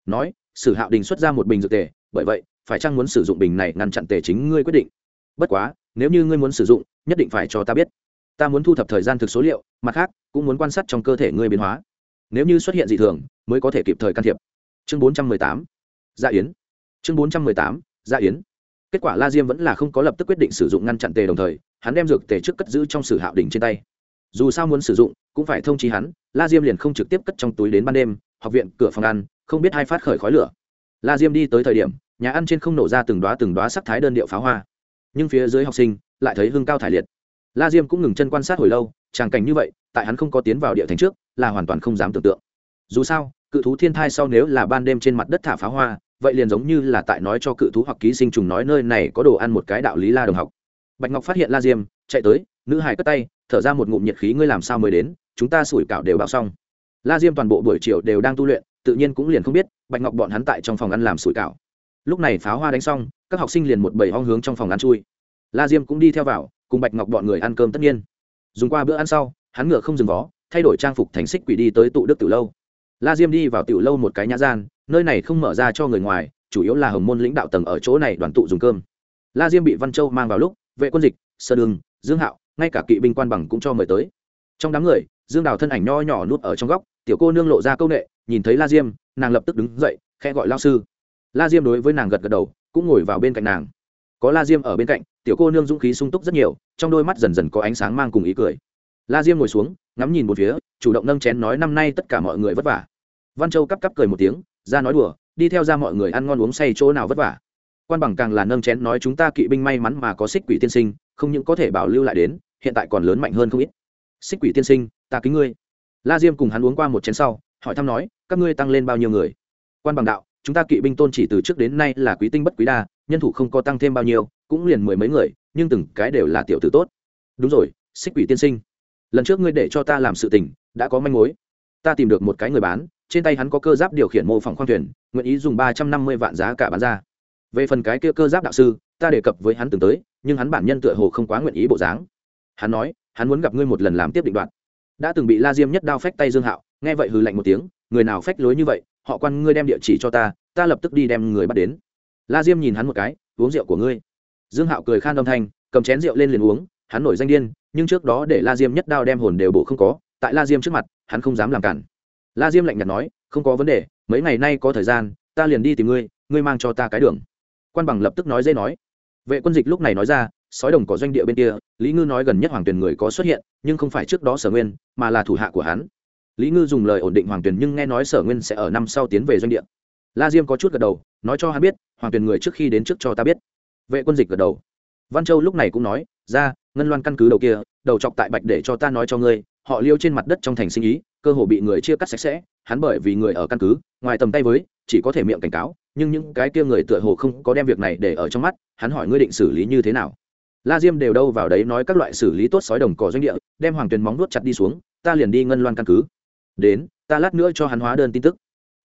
Nói, sử hạo đình xuất ra một bình dược tề, bởi vậy, phải chăng muốn sử dụng bình này ngăn chặn tề chính ngươi quyết định? Bất quá, nếu như ngươi muốn sử dụng, nhất định phải cho ta biết. Ta muốn thu thập thời gian thực số liệu, mặt khác, cũng muốn quan sát trong cơ thể ngươi biến hóa. Nếu như xuất hiện dị thường, mới có thể kịp thời can thiệp chương bốn trăm mười tám gia yến. Chương bốn trăm mười tám gia yến. Kết quả la diêm vẫn là không có lập tức quyết định sử dụng ngăn chặn tề đồng thời, hắn đem dược tề trước cất giữ trong sử hạo đỉnh trên tay. Dù sao muốn sử dụng, cũng phải thông trí hắn, la diêm liền không trực tiếp cất trong túi đến ban đêm, học viện, cửa phòng ăn, không biết hai phát khởi khói lửa. La diêm đi tới thời điểm, nhà ăn trên không nổ ra từng đoá từng đoá sắc thái đơn điệu pháo hoa. Nhưng phía dưới học sinh lại thấy hương cao thải liệt. La diêm cũng ngừng chân quan sát hồi lâu, tràng cảnh như vậy, tại hắn không có tiến vào địa thành trước, là hoàn toàn không dám tưởng tượng. Dù sao cự thú thiên thai sau nếu là ban đêm trên mặt đất thả pháo hoa, vậy liền giống như là tại nói cho cự thú hoặc ký sinh trùng nói nơi này có đồ ăn một cái đạo lý la đồng học. Bạch ngọc phát hiện la diêm, chạy tới, nữ hải cất tay, thở ra một ngụm nhiệt khí, ngươi làm sao mới đến? Chúng ta sủi cảo đều bạo xong. La diêm toàn bộ buổi chiều đều đang tu luyện, tự nhiên cũng liền không biết, bạch ngọc bọn hắn tại trong phòng ăn làm sủi cảo. Lúc này pháo hoa đánh xong, các học sinh liền một bầy hong hướng trong phòng ăn chui. La diêm cũng đi theo vào, cùng bạch ngọc bọn người ăn cơm tất nhiên. Dùng qua bữa ăn sau, hắn ngựa không dừng vó, thay đổi trang phục thành xích quỷ đi tới tụ đức tiểu lâu la diêm đi vào tiểu lâu một cái nhã gian, nơi này không mở ra cho người ngoài, chủ yếu là hồng môn lãnh đạo tầng ở chỗ này đoàn tụ dùng cơm. La diêm bị văn châu mang vào lúc, vệ quân dịch, sơ đường, dương hạo, ngay cả kỵ binh quan bằng cũng cho mời tới. Trong đám người, dương đào thân ảnh nho nhỏ nuốt ở trong góc, tiểu cô nương lộ ra câu nệ, nhìn thấy la diêm, nàng lập tức đứng dậy, khẽ gọi lao sư. La diêm đối với nàng gật gật đầu, cũng ngồi vào bên cạnh nàng. Có la diêm ở bên cạnh, tiểu cô nương dũng khí sung túc rất nhiều, trong đôi mắt dần dần có ánh sáng mang cùng ý cười. La diêm ngồi xuống, ngắm nhìn một phía, chủ động nâng chén nói năm nay tất cả mọi người vất vả văn châu cắp cắp cười một tiếng, ra nói đùa, đi theo ra mọi người ăn ngon uống say chỗ nào vất vả. Quan bằng càng là nâng chén nói chúng ta kỵ binh may mắn mà có xích quỷ tiên sinh, không những có thể bảo lưu lại đến, hiện tại còn lớn mạnh hơn không ít. Xích quỷ tiên sinh, ta kính ngươi. La diêm cùng hắn uống qua một chén sau, hỏi thăm nói, các ngươi tăng lên bao nhiêu người? Quan bằng đạo, chúng ta kỵ binh tôn chỉ từ trước đến nay là quý tinh bất quý đa, nhân thủ không có tăng thêm bao nhiêu, cũng liền mười mấy người, nhưng từng cái đều là tiểu tử tốt. Đúng rồi, xích quỷ tiên sinh. Lần trước ngươi để cho ta làm sự tình, đã có manh mối ta tìm được một cái người bán, trên tay hắn có cơ giáp điều khiển mô phỏng khoang thuyền, nguyện ý dùng ba trăm năm mươi vạn giá cả bán ra. Về phần cái kia cơ giáp đạo sư, ta đề cập với hắn từng tới, nhưng hắn bản nhân tựa hồ không quá nguyện ý bộ dáng. Hắn nói, hắn muốn gặp ngươi một lần làm tiếp định đoạn. Đã từng bị la diêm nhất đao phách tay dương hạo, nghe vậy hừ lạnh một tiếng, người nào phách lối như vậy, họ quan ngươi đem địa chỉ cho ta ta lập tức đi đem người bắt đến. La diêm nhìn hắn một cái, uống rượu của ngươi. Dương hạo cười khan âm thanh, cầm chén rượu lên liền uống, hắn nổi danh điên, nhưng trước đó để la diêm nhất đao đem hồn đều bộ không có tại la diêm trước mặt, hắn không dám làm cản. La diêm lạnh nhạt nói, không có vấn đề, mấy ngày nay có thời gian, ta liền đi tìm ngươi ngươi mang cho ta cái đường. Quan bằng lập tức nói dây nói. Vệ quân dịch lúc này nói ra, sói đồng có doanh địa bên kia, lý ngư nói gần nhất hoàng tuyền người có xuất hiện, nhưng không phải trước đó sở nguyên, mà là thủ hạ của hắn. Lý ngư dùng lời ổn định hoàng tuyền nhưng nghe nói sở nguyên sẽ ở năm sau tiến về doanh địa. La diêm có chút gật đầu, nói cho hắn biết, hoàng tuyền người trước khi đến trước cho ta biết. Vệ quân dịch gật đầu. Văn châu lúc này cũng nói, ra, ngân loan căn cứ đầu kia, đầu chọc tại bạch để cho ta nói cho ngươi họ liêu trên mặt đất trong thành sinh ý, cơ hồ bị người chia cắt sạch sẽ, hắn bởi vì người ở căn cứ, ngoài tầm tay với, chỉ có thể miệng cảnh cáo, nhưng những cái kia người tựa hồ không có đem việc này để ở trong mắt, hắn hỏi ngươi định xử lý như thế nào? La diêm đều đâu vào đấy nói các loại xử lý tốt sói đồng cỏ doanh địa, đem hoàng tuyền móng nuốt chặt đi xuống, ta liền đi ngân loan căn cứ. Đến, ta lát nữa cho hắn hóa đơn tin tức.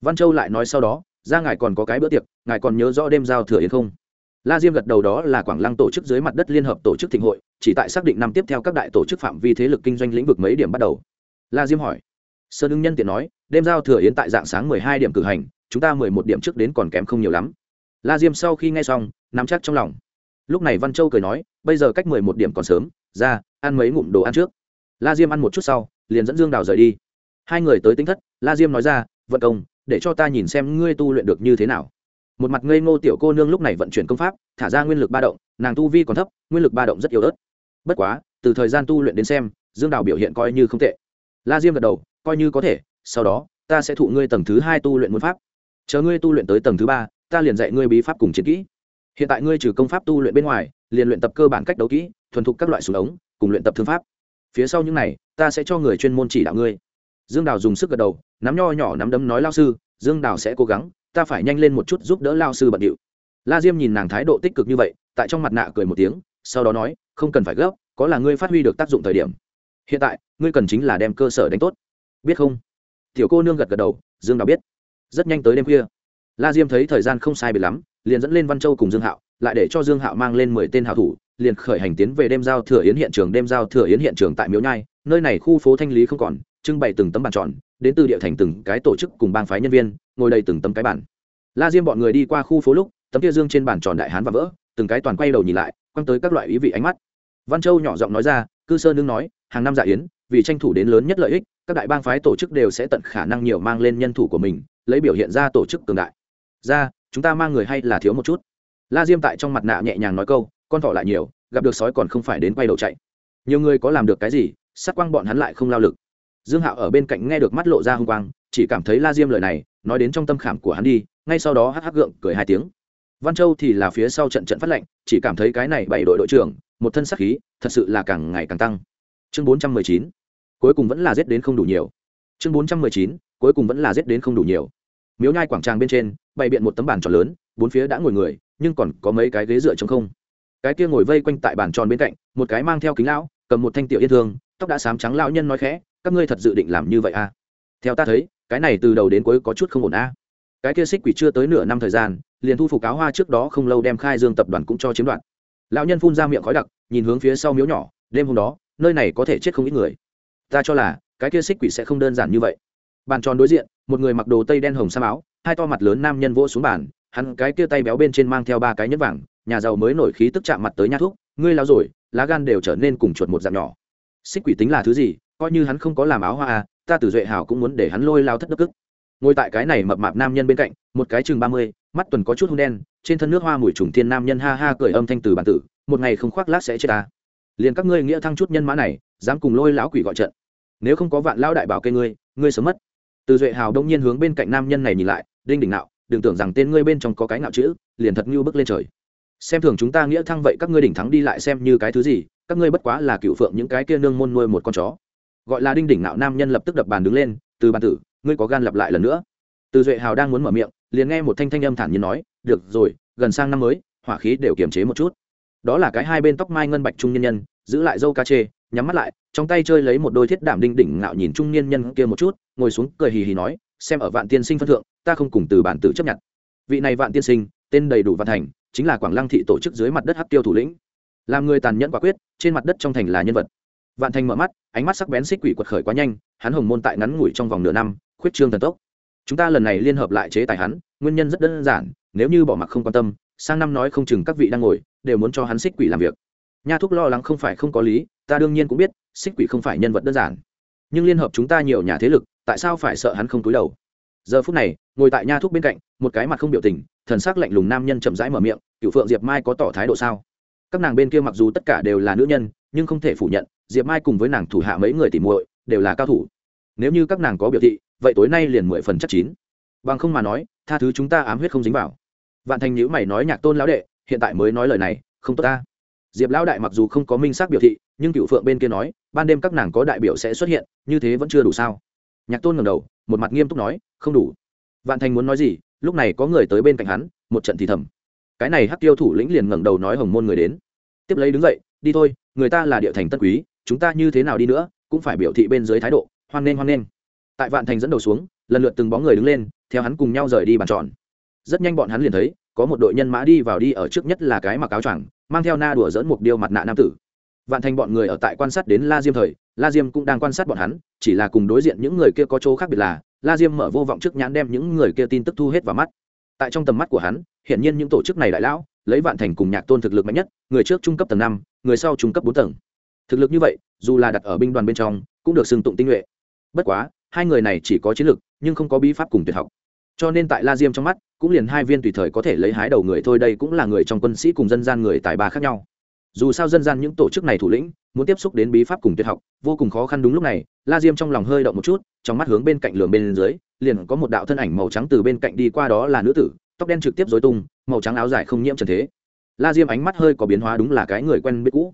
Văn châu lại nói sau đó, ra ngài còn có cái bữa tiệc, ngài còn nhớ rõ đêm giao thừa yến không? La diêm gật đầu đó là quảng lăng tổ chức dưới mặt đất liên hợp tổ chức thịnh hội, chỉ tại xác định năm tiếp theo các đại tổ chức phạm vi thế lực kinh doanh lĩnh vực mấy điểm bắt đầu. La diêm hỏi sơn ưng nhân tiện nói, đêm giao thừa yến tại dạng sáng mười hai điểm cử hành, chúng ta mười một điểm trước đến còn kém không nhiều lắm. La diêm sau khi nghe xong, nắm chắc trong lòng. Lúc này văn châu cười nói, bây giờ cách mười một điểm còn sớm, ra, ăn mấy ngụm đồ ăn trước. La diêm ăn một chút sau, liền dẫn dương đào rời đi. Hai người tới tính thất, la diêm nói ra, vận công, để cho ta nhìn xem ngươi tu luyện được như thế nào một mặt ngây ngô tiểu cô nương lúc này vận chuyển công pháp, thả ra nguyên lực ba động, nàng tu vi còn thấp, nguyên lực ba động rất yếu ớt. Bất quá, từ thời gian tu luyện đến xem, dương đào biểu hiện coi như không tệ. La diêm gật đầu, coi như có thể, sau đó, ta sẽ thụ ngươi tầng thứ hai tu luyện môn pháp. Chờ ngươi tu luyện tới tầng thứ ba, ta liền dạy ngươi bí pháp cùng chiến kỹ. Hiện tại ngươi trừ công pháp tu luyện bên ngoài, liền luyện tập cơ bản cách đấu kỹ, thuần thục các loại súng ống, cùng luyện tập thương pháp. Phía sau những này, ta sẽ cho người chuyên môn chỉ đạo ngươi. Dương đào dùng sức gật đầu, nắm nho nhỏ nắm đấm nói lao sư, dương đào sẽ cố gắng ta phải nhanh lên một chút giúp đỡ lao sư bận điệu. La diêm nhìn nàng thái độ tích cực như vậy, tại trong mặt nạ cười một tiếng, sau đó nói, không cần phải gấp, có là ngươi phát huy được tác dụng thời điểm. Hiện tại, ngươi cần chính là đem cơ sở đánh tốt. Biết không? Tiểu cô nương gật gật đầu, dương đào biết. Rất nhanh tới đêm khuya. La diêm thấy thời gian không sai biệt lắm, liền dẫn lên văn châu cùng dương hạo, lại để cho dương hạo mang lên mười tên hảo thủ, liền khởi hành tiến về đêm giao thừa yến hiện trường, đêm giao thừa yến hiện trường tại miếu nhai, nơi này khu phố thanh lý không còn trưng bày từng tấm bàn tròn, đến từ địa thành từng cái tổ chức cùng bang phái nhân viên, ngồi đầy từng tấm cái bản la diêm bọn người đi qua khu phố lúc, tấm kia dương trên bàn tròn đại hán và vỡ, từng cái toàn quay đầu nhìn lại, quăng tới các loại ý vị ánh mắt. Văn châu nhỏ giọng nói ra, cư sơn nương nói, hàng năm dạ yến, vì tranh thủ đến lớn nhất lợi ích, các đại bang phái tổ chức đều sẽ tận khả năng nhiều mang lên nhân thủ của mình, lấy biểu hiện ra tổ chức cường đại. Ra, chúng ta mang người hay là thiếu một chút? La diêm tại trong mặt nạ nhẹ nhàng nói câu, con thỏ lại nhiều, gặp được sói còn không phải đến quay đầu chạy. Nhiều người có làm được cái gì sát quang bọn hắn lại không lao lực dương hạo ở bên cạnh nghe được mắt lộ ra h ư n g quang, chỉ cảm thấy la diêm lời này, nói đến trong tâm khảm của hắn đi, ngay sau đó hắc hắc gượng cười hai tiếng. Văn châu thì là phía sau trận trận phát lệnh, chỉ cảm thấy cái này bảy đội đội trưởng, một thân sắc khí, thật sự là càng ngày càng tăng. Chương bốn trăm mười chín, cuối cùng vẫn là giết đến không đủ nhiều. Chương bốn trăm mười chín, cuối cùng vẫn là giết đến không đủ nhiều. Miếu nhai quảng trang bên trên, bày biện một tấm bàn tròn lớn, bốn phía đã ngồi người, nhưng còn có mấy cái ghế dựa chống không. Cái kia ngồi vây quanh tại bàn tròn bên cạnh, một cái mang theo kính lão, cầm một thanh tiểu yên thương, tóc đã sám trắng lão nhân nói khẽ các ngươi thật dự định làm như vậy à? Theo ta thấy, cái này từ đầu đến cuối có chút không ổn à? Cái kia xích quỷ chưa tới nửa năm thời gian, liền thu phục áo hoa trước đó không lâu đem khai dương tập đoàn cũng cho chiếm đoạt. Lão nhân phun ra miệng khói đặc, nhìn hướng phía sau miếu nhỏ, đêm hôm đó, nơi này có thể chết không ít người. Ta cho là, cái kia xích quỷ sẽ không đơn giản như vậy. Bàn tròn đối diện, một người mặc đồ tây đen hồng sam áo, hai to mặt lớn nam nhân vỗ xuống bàn, hắn cái kia tay béo bên trên mang theo ba cái nhẫn vàng, nhà giàu mới nổi khí tức chạm mặt tới nhát thuốc, ngươi lao rồi, lá gan đều trở nên cùng chuột một dạng nhỏ. Xích quỷ tính là thứ gì coi như hắn không có làm áo hoa à ta từ duệ hảo cũng muốn để hắn lôi lao thất đức ức. Ngồi tại cái này mập mạp nam nhân bên cạnh, một cái chừng ba mươi, mắt tuần có chút hung đen, trên thân nước hoa mùi trùng thiên nam nhân ha ha cười âm thanh từ bản tử, một ngày không khoác lác sẽ chết ta. Liền các ngươi nghĩa thăng chút nhân mã này, dám cùng lôi lão quỷ gọi trận. Nếu không có vạn lão đại bảo kê ngươi ngươi sớm mất. Từ duệ hào đông nhiên hướng bên cạnh nam nhân này nhìn lại, đinh đỉnh nạo, đừng tưởng rằng tên ngươi bên trong có cái nạo chữ, liền thật như bước lên trời. Xem thường chúng ta nghĩa thăng vậy các ngươi đỉnh thắng đi lại xem như cái thứ gì, các ngươi bất quá là cựu phượng những cái kia nương môn nuôi một con chó gọi là đinh đỉnh nạo nam nhân lập tức đập bàn đứng lên, từ bàn tử, ngươi có gan lặp lại lần nữa. Từ duệ hào đang muốn mở miệng, liền nghe một thanh thanh âm thản nhiên nói, được rồi, gần sang năm mới, hỏa khí đều kiềm chế một chút. Đó là cái hai bên tóc mai ngân bạch trung nhân nhân, giữ lại dâu ca chê, nhắm mắt lại, trong tay chơi lấy một đôi thiết đảm đinh đỉnh ngạo nhìn trung niên nhân kia một chút, ngồi xuống cười hì hì nói, xem ở vạn tiên sinh phân thượng, ta không cùng từ bản tử chấp nhận. Vị này vạn tiên sinh, tên đầy đủ văn thành, chính là quảng lăng thị tổ chức dưới mặt đất hắc tiêu thủ lĩnh. Làm người tàn nhẫn quả quyết, trên mặt đất trong thành là nhân vật vạn thành mở mắt, ánh mắt sắc bén xích quỷ quật khởi quá nhanh, hắn hồng môn tại ngắn ngủi trong vòng nửa năm, khuyết trương thần tốc. Chúng ta lần này liên hợp lại chế tài hắn, nguyên nhân rất đơn giản, nếu như bỏ mặc không quan tâm, sang năm nói không chừng các vị đang ngồi, đều muốn cho hắn xích quỷ làm việc. Nha thúc lo lắng không phải không có lý, ta đương nhiên cũng biết, xích quỷ không phải nhân vật đơn giản. Nhưng liên hợp chúng ta nhiều nhà thế lực, tại sao phải sợ hắn không túi đầu? Giờ phút này, ngồi tại nha thúc bên cạnh, một cái mặt không biểu tình, thần sắc lạnh lùng nam nhân chậm rãi mở miệng cựu phượng diệp mai có tỏ thái độ sao? Các nàng bên kia mặc dù tất cả đều là nữ nhân nhưng không thể phủ nhận, diệp mai cùng với nàng thủ hạ mấy người tìm muội đều là cao thủ. Nếu như các nàng có biểu thị, vậy tối nay liền mười phần chắc chín. Bằng không mà nói, tha thứ chúng ta ám huyết không dính vào. Vạn thành nhữ mày nói nhạc tôn lão đệ, hiện tại mới nói lời này, không tốt ta. Diệp lão đại mặc dù không có minh xác biểu thị, nhưng cựu phượng bên kia nói, ban đêm các nàng có đại biểu sẽ xuất hiện, như thế vẫn chưa đủ sao? Nhạc tôn ngầm đầu, một mặt nghiêm túc nói, không đủ. Vạn thành muốn nói gì, lúc này có người tới bên cạnh hắn, một trận thì thầm. Cái này hắc tiêu thủ lĩnh liền ngẩng đầu nói hồng môn người đến. Tiếp lấy đứng dậy, đi thôi người ta là địa thành tân quý, chúng ta như thế nào đi nữa, cũng phải biểu thị bên dưới thái độ, hoan nghênh hoan nghênh. Tại vạn thành dẫn đầu xuống, lần lượt từng bóng người đứng lên, theo hắn cùng nhau rời đi bàn tròn. Rất nhanh bọn hắn liền thấy, có một đội nhân mã đi vào đi ở trước nhất là cái mặc áo choàng, mang theo na đùa dẫn một điêu mặt nạ nam tử. Vạn thành bọn người ở tại quan sát đến la diêm thời, la diêm cũng đang quan sát bọn hắn, chỉ là cùng đối diện những người kia có chỗ khác biệt là, la diêm mở vô vọng trước nhãn đem những người kia tin tức thu hết vào mắt. Tại trong tầm mắt của hắn hiện nhiên những tổ chức này đại lão lấy vạn thành cùng nhạc tôn thực lực mạnh nhất, người trước trung cấp tầng năm, người sau trung cấp bốn tầng. Thực lực như vậy, dù là đặt ở binh đoàn bên trong, cũng được xưng tụng tinh nhuệ. Bất quá, hai người này chỉ có chiến lực, nhưng không có bí pháp cùng tuyệt học. Cho nên tại la diêm trong mắt, cũng liền hai viên tùy thời có thể lấy hái đầu người thôi, đây cũng là người trong quân sĩ cùng dân gian người tài ba khác nhau. Dù sao dân gian những tổ chức này thủ lĩnh, muốn tiếp xúc đến bí pháp cùng tuyệt học, vô cùng khó khăn đúng lúc này, la diêm trong lòng hơi động một chút, trong mắt hướng bên cạnh lường bên dưới, liền có một đạo thân ảnh màu trắng từ bên cạnh đi qua đó là nữ tử tóc đen trực tiếp dối tung, màu trắng áo dài không nhiễm trần thế. La diêm ánh mắt hơi có biến hóa đúng là cái người quen biết cũ.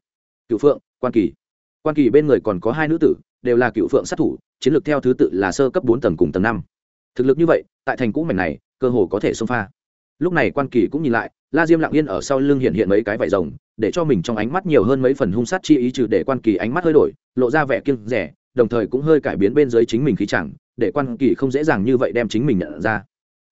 Cựu phượng, quan kỳ. Quan kỳ bên người còn có hai nữ tử, đều là cựu phượng sát thủ, chiến lược theo thứ tự là sơ cấp bốn tầng cùng tầng năm. Thực lực như vậy, tại thành cũ mảnh này, cơ hồ có thể xông pha. Lúc này quan kỳ cũng nhìn lại, la diêm lặng yên ở sau lưng hiện hiện mấy cái vải rồng, để cho mình trong ánh mắt nhiều hơn mấy phần hung sát chi ý trừ để quan kỳ ánh mắt hơi đổi, lộ ra vẻ kiêng rẻ đồng thời cũng hơi cải biến bên dưới chính mình khí chẳng, để quan kỳ không dễ dàng như vậy đem chính mình nhận ra.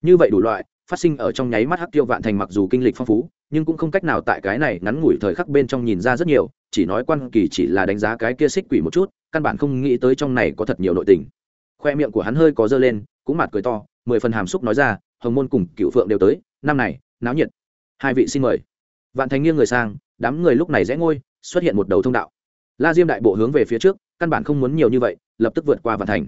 Như vậy đủ loại phát sinh ở trong nháy mắt hắc tiêu vạn thành mặc dù kinh lịch phong phú, nhưng cũng không cách nào tại cái này ngắn ngủi thời khắc bên trong nhìn ra rất nhiều, chỉ nói quan kỳ chỉ là đánh giá cái kia xích quỷ một chút, căn bản không nghĩ tới trong này có thật nhiều nội tình. Khoe miệng của hắn hơi có dơ lên, cũng mặt cười to, mười phần hàm xúc nói ra, hồng môn cùng cựu phượng đều tới, năm này, náo nhiệt. Hai vị xin mời. Vạn thành nghiêng người sang, đám người lúc này rẽ ngôi, xuất hiện một đầu thông đạo. La diêm đại bộ hướng về phía trước, căn bản không muốn nhiều như vậy, lập tức vượt qua vạn thành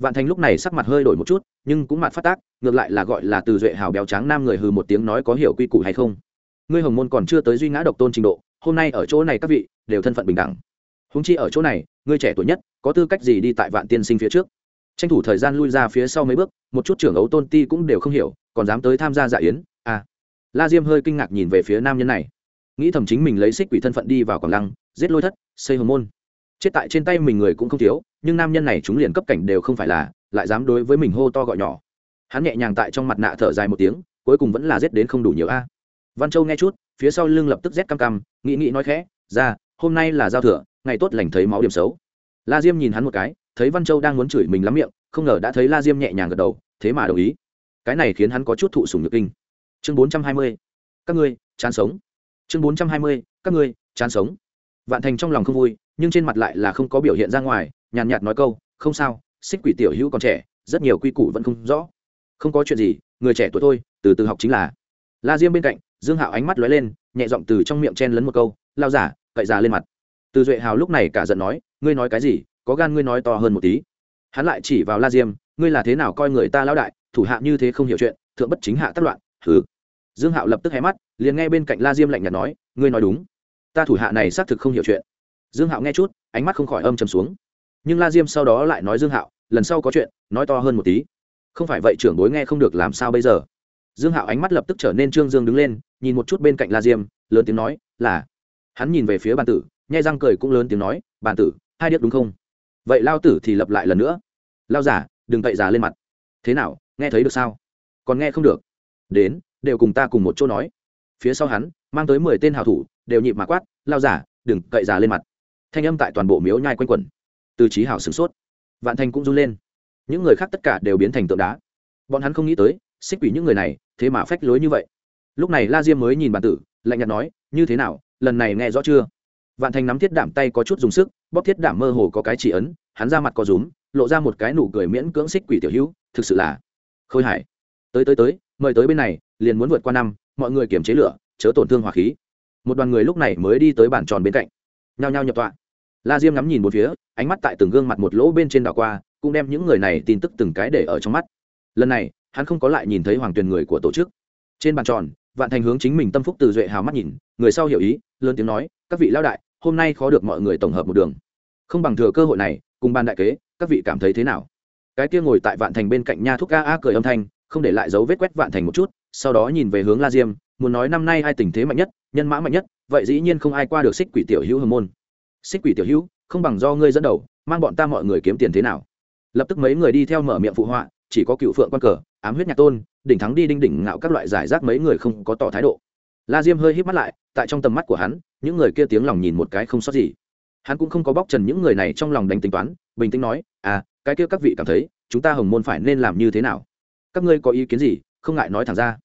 vạn thành lúc này sắc mặt hơi đổi một chút, nhưng cũng mặt phát tác, ngược lại là gọi là từ duệ hào béo trắng nam người hừ một tiếng nói có hiểu quy củ hay không. Ngươi hồng môn còn chưa tới duy ngã độc tôn trình độ, hôm nay ở chỗ này các vị, đều thân phận bình đẳng. Húng chi ở chỗ này, ngươi trẻ tuổi nhất, có tư cách gì đi tại vạn tiên sinh phía trước? Tranh thủ thời gian lui ra phía sau mấy bước, một chút trưởng ấu tôn ti cũng đều không hiểu, còn dám tới tham gia dạ yến à. La diêm hơi kinh ngạc nhìn về phía nam nhân này. Nghĩ thầm chính mình lấy xích quỷ thân phận đi vào quảng lăng, giết lôi thất, xây hồng môn chết tại trên tay mình người cũng không thiếu, nhưng nam nhân này chúng liền cấp cảnh đều không phải là, lại dám đối với mình hô to gọi nhỏ. Hắn nhẹ nhàng tại trong mặt nạ thở dài một tiếng, cuối cùng vẫn là giết đến không đủ nhiều a. Văn châu nghe chút, phía sau lưng lập tức rét cam cam nghĩ nghĩ nói khẽ, ra, hôm nay là giao thừa, ngày tốt lành thấy máu điểm xấu. La diêm nhìn hắn một cái, thấy văn châu đang muốn chửi mình lắm miệng, không ngờ đã thấy la diêm nhẹ nhàng gật đầu, thế mà đồng ý. Cái này khiến hắn có chút thụ sùng nhược kinh. Chương bốn trăm hai mươi, các ngươi, chán sống. Chương bốn trăm hai mươi, các ngươi, chán sống. Vạn thành trong lòng không vui nhưng trên mặt lại là không có biểu hiện ra ngoài, nhàn nhạt nói câu, không sao, xích quỷ tiểu hữu còn trẻ, rất nhiều quy củ vẫn không rõ. Không có chuyện gì, người trẻ tuổi thôi, từ từ học chính là. La diêm bên cạnh, dương hạo ánh mắt lóe lên, nhẹ giọng từ trong miệng chen lấn một câu lao giả cậy già lên mặt. Từ duệ hào lúc này cả giận nói, ngươi nói cái gì, có gan ngươi nói to hơn một tí. Hắn lại chỉ vào la diêm, ngươi là thế nào coi người ta lão đại, thủ hạ như thế không hiểu chuyện, thượng bất chính hạ tất loạn thứ dương hạo lập tức hé mắt, liền nghe bên cạnh la diêm lạnh nhạt nói, ngươi nói đúng, ta thủ hạ này xác thực không hiểu chuyện dương hạo nghe chút, ánh mắt không khỏi âm trầm xuống. Nhưng la diêm sau đó lại nói dương hạo, lần sau có chuyện, nói to hơn một tí. Không phải vậy trưởng bối nghe không được làm sao bây giờ. Dương hạo ánh mắt lập tức trở nên trương dương đứng lên, nhìn một chút bên cạnh la diêm, lớn tiếng nói, là. Hắn nhìn về phía bàn tử, nhai răng cười cũng lớn tiếng nói, bàn tử, hai điếc đúng không? Vậy lao tử thì lập lại lần nữa. Lao giả, đừng cậy giả lên mặt. Thế nào, nghe thấy được sao? Còn nghe không được. Đến, đều cùng ta cùng một chỗ nói. Phía sau hắn, mang tới mười tên hào thủ, đều nhịp mà quát, lao giả, đừng cậy giả lên mặt thanh âm tại toàn bộ miếu nhai quanh quẩn. Từ trí hảo sửng sốt. Vạn Thanh cũng run lên. Những người khác tất cả đều biến thành tượng đá. Bọn hắn không nghĩ tới, xích quỷ những người này, thế mà phách lối như vậy. Lúc này la diêm mới nhìn bản tử, lạnh nhạt nói, như thế nào? Lần này nghe rõ chưa? Vạn thành nắm thiết đảm tay có chút dùng sức, bóp thiết đảm mơ hồ có cái chỉ ấn, hắn ra mặt có rúm, lộ ra một cái nụ cười miễn cưỡng xích quỷ tiểu hữu, thực sự là khôi hải tới tới tới, mời tới bên này, liền muốn vượt qua năm, mọi người kiềm chế lửa, chớ tổn thương hỏa khí. Một đoàn người lúc này mới đi tới bàn tròn bên cạnh. Nhao nhao nhập tọa la diêm ngắm nhìn một phía, ánh mắt tại từng gương mặt một lỗ bên trên đảo qua, cũng đem những người này tin tức từng cái để ở trong mắt. Lần này, hắn không có lại nhìn thấy hoàng tuyền người của tổ chức. Trên bàn tròn, vạn thành hướng chính mình tâm phúc từ duệ hào mắt nhìn, người sau hiểu ý, lớn tiếng nói, các vị lao đại, hôm nay khó được mọi người tổng hợp một đường. Không bằng thừa cơ hội này, cùng ban đại kế, các vị cảm thấy thế nào? Cái kia ngồi tại vạn thành bên cạnh nha thúc a a cười âm thanh, không để lại dấu vết quét vạn thành một chút, sau đó nhìn về hướng la diêm, muốn nói năm nay ai tình thế mạnh nhất, nhân mã mạnh nhất, vậy dĩ nhiên không ai qua được xích quỷ tiểu hữu hồng môn xích quỷ tiểu hữu, không bằng do ngươi dẫn đầu, mang bọn ta mọi người kiếm tiền thế nào? Lập tức mấy người đi theo mở miệng phụ họa, chỉ có cựu phượng quan cờ, ám huyết nhạc tôn, đỉnh thắng đi đinh đỉnh ngạo các loại giải rác mấy người không có tỏ thái độ. La diêm hơi hít mắt lại, tại trong tầm mắt của hắn, những người kia tiếng lòng nhìn một cái không sót gì. Hắn cũng không có bóc trần những người này trong lòng đánh tính toán, bình tĩnh nói à cái kia các vị cảm thấy, chúng ta hồng môn phải nên làm như thế nào? Các ngươi có ý kiến gì? Không ngại nói thẳng ra.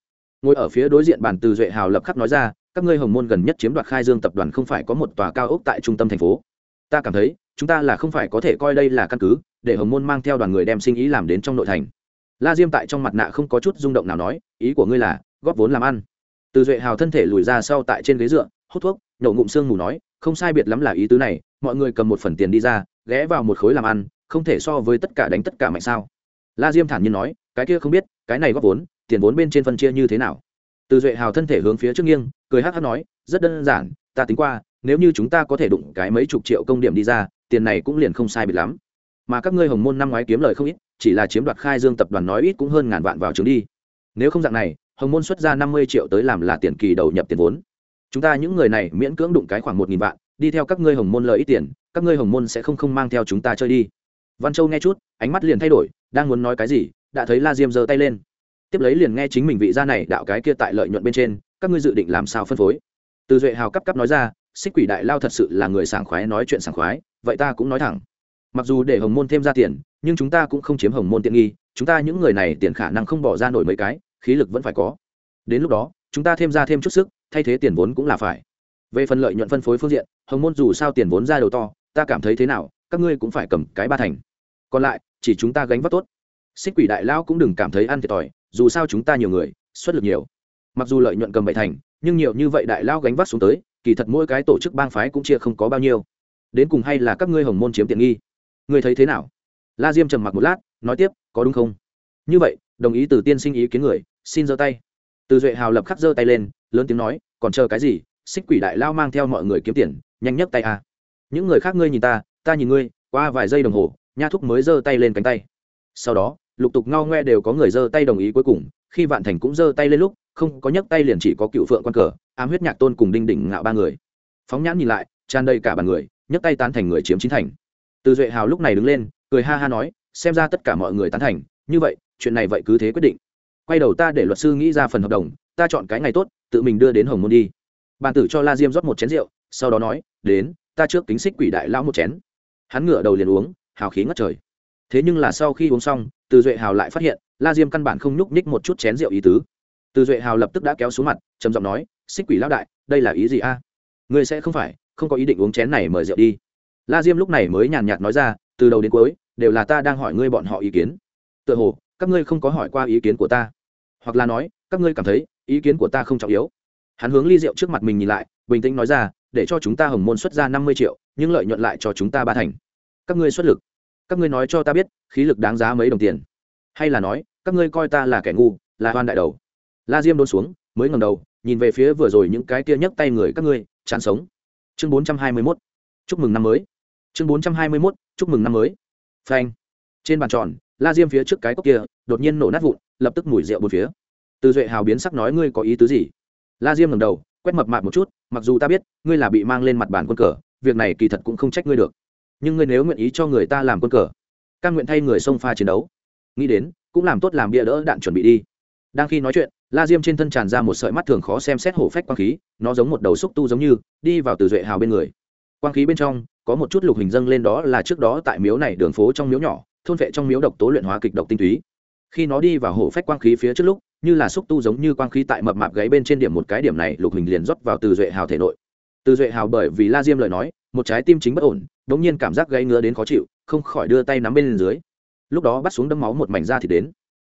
Ngồi ở phía đối diện bàn từ duệ hào lập khắc nói ra các ngươi hồng môn gần nhất chiếm đoạt khai dương tập đoàn không phải có một tòa cao ốc tại trung tâm thành phố. Ta cảm thấy, chúng ta là không phải có thể coi đây là căn cứ, để hồng môn mang theo đoàn người đem sinh ý làm đến trong nội thành. La diêm tại trong mặt nạ không có chút rung động nào nói, ý của ngươi là, góp vốn làm ăn. Từ duệ hào thân thể lùi ra sau tại trên ghế dựa, hút thuốc nhậu ngụm sương mù nói, không sai biệt lắm là ý tứ này, mọi người cầm một phần tiền đi ra, ghé vào một khối làm ăn, không thể so với tất cả đánh tất cả mạnh sao. La diêm thản nhiên nói, cái kia không biết, cái này góp vốn, tiền vốn bên trên phân chia như thế nào? Từ duệ hào thân thể hướng phía trước nghiêng, cười hát hát nói, rất đơn giản, ta tính qua, nếu như chúng ta có thể đụng cái mấy chục triệu công điểm đi ra, tiền này cũng liền không sai bịt lắm. Mà các ngươi hồng môn năm ngoái kiếm lời không ít, chỉ là chiếm đoạt khai dương tập đoàn nói ít cũng hơn ngàn vạn vào trường đi. Nếu không dạng này, hồng môn xuất ra năm mươi triệu tới làm là tiền kỳ đầu nhập tiền vốn. Chúng ta những người này miễn cưỡng đụng cái khoảng một nghìn vạn, đi theo các ngươi hồng môn lợi ít tiền, các ngươi hồng môn sẽ không không mang theo chúng ta chơi đi. Văn châu nghe chút, ánh mắt liền thay đổi, đang muốn nói cái gì, đã thấy la diêm giơ tay lên tiếp lấy liền nghe chính mình vị gia này đạo cái kia tại lợi nhuận bên trên, các ngươi dự định làm sao phân phối? Từ duệ hào cấp cấp nói ra, xích quỷ đại lao thật sự là người sảng khoái nói chuyện sảng khoái, vậy ta cũng nói thẳng. Mặc dù để hồng môn thêm ra tiền, nhưng chúng ta cũng không chiếm hồng môn tiện nghi, chúng ta những người này tiền khả năng không bỏ ra nổi mấy cái, khí lực vẫn phải có. Đến lúc đó, chúng ta thêm ra thêm chút sức, thay thế tiền vốn cũng là phải. Về phần lợi nhuận phân phối phương diện, hồng môn dù sao tiền vốn ra đầu to, ta cảm thấy thế nào, các ngươi cũng phải cầm cái ba thành. Còn lại, chỉ chúng ta gánh vác tốt. Xích quỷ đại lao cũng đừng cảm thấy ăn thiệt thòi dù sao chúng ta nhiều người, xuất lực nhiều. Mặc dù lợi nhuận cầm bảy thành, nhưng nhiều như vậy đại lao gánh vác xuống tới, kỳ thật mỗi cái tổ chức bang phái cũng chia không có bao nhiêu. Đến cùng hay là các ngươi hồng môn chiếm tiện nghi? Ngươi thấy thế nào? La diêm trầm mặc một lát, nói tiếp, có đúng không? Như vậy, đồng ý từ tiên sinh ý kiến người, xin giơ tay. Từ duệ hào lập khắc giơ tay lên, lớn tiếng nói, còn chờ cái gì? Xích quỷ đại lao mang theo mọi người kiếm tiền, nhanh nhất tay à? những người khác ngươi nhìn ta ta nhìn ngươi, qua vài giây đồng hồ, nha thúc mới giơ tay lên cánh tay. Sau đó lục tục ngao ngoe đều có người giơ tay đồng ý cuối cùng, khi vạn thành cũng giơ tay lên lúc, không có nhấc tay liền chỉ có cựu phượng quan cờ, ám huyết nhạc tôn cùng đinh đỉnh ngạo ba người. Phóng nhãn nhìn lại, tràn đầy cả bàn người, nhấc tay tán thành người chiếm chín thành. Từ duệ hào lúc này đứng lên, cười ha ha nói, xem ra tất cả mọi người tán thành, như vậy, chuyện này vậy cứ thế quyết định. Quay đầu ta để luật sư nghĩ ra phần hợp đồng, ta chọn cái ngày tốt, tự mình đưa đến hồng môn đi. Bàn tử cho la diêm rót một chén rượu, sau đó nói, đến, ta trước kính xích quỷ đại lão một chén. Hắn ngửa đầu liền uống, hào khí ngất trời thế nhưng là sau khi uống xong, từ duệ hào lại phát hiện, la diêm căn bản không nhúc nhích một chút chén rượu ý tứ. Từ duệ hào lập tức đã kéo xuống mặt, trầm giọng nói, xích quỷ lão đại, đây là ý gì a? Ngươi sẽ không phải, không có ý định uống chén này mời rượu đi. La diêm lúc này mới nhàn nhạt nói ra, từ đầu đến cuối, đều là ta đang hỏi ngươi bọn họ ý kiến. Tựa hồ, các ngươi không có hỏi qua ý kiến của ta. Hoặc là nói, các ngươi cảm thấy, ý kiến của ta không trọng yếu. Hắn hướng ly rượu trước mặt mình nhìn lại, bình tĩnh nói ra, để cho chúng ta hồng môn xuất ra năm mươi triệu, nhưng lợi nhuận lại cho chúng ta ba thành. Các ngươi xuất lực các ngươi nói cho ta biết, khí lực đáng giá mấy đồng tiền? Hay là nói, các ngươi coi ta là kẻ ngu, là hoan đại đầu? La diêm đôn xuống, mới ngầm đầu, nhìn về phía vừa rồi những cái kia nhấc tay người các ngươi, chán sống. Chương bốn trăm hai mươi mốt, chúc mừng năm mới. Chương bốn trăm hai mươi mốt, chúc mừng năm mới. Phanh. Trên bàn tròn, la diêm phía trước cái cốc kia, đột nhiên nổ nát vụn, lập tức mùi rượu một phía. Từ duệ hào biến sắc nói, ngươi có ý tứ gì? La diêm ngầm đầu, quét mập mạp một chút, mặc dù ta biết, ngươi là bị mang lên mặt bàn quân cờ, việc này kỳ thật cũng không trách ngươi được nhưng ngươi nếu nguyện ý cho người ta làm quân cờ căn nguyện thay người xông pha chiến đấu. Nghĩ đến, cũng làm tốt làm bia đỡ đạn chuẩn bị đi. Đang khi nói chuyện, la diêm trên thân tràn ra một sợi mắt thường khó xem xét hổ phách quang khí, nó giống một đầu xúc tu giống như, đi vào từ duệ hào bên người. Quang khí bên trong, có một chút lục hình dâng lên đó là trước đó tại miếu này đường phố trong miếu nhỏ, thôn vệ trong miếu độc tố luyện hóa kịch độc tinh túy. Khi nó đi vào hổ phách quang khí phía trước lúc, như là xúc tu giống như quang khí tại mập mạp gáy bên trên điểm một cái điểm này, lục hình liền rót vào từ duệ hào thể nội. Từ duệ hào bởi vì la diêm lời nói một trái tim chính bất ổn đống nhiên cảm giác gây ngứa đến khó chịu, không khỏi đưa tay nắm bên dưới. Lúc đó bắt xuống đấm máu một mảnh da thì đến.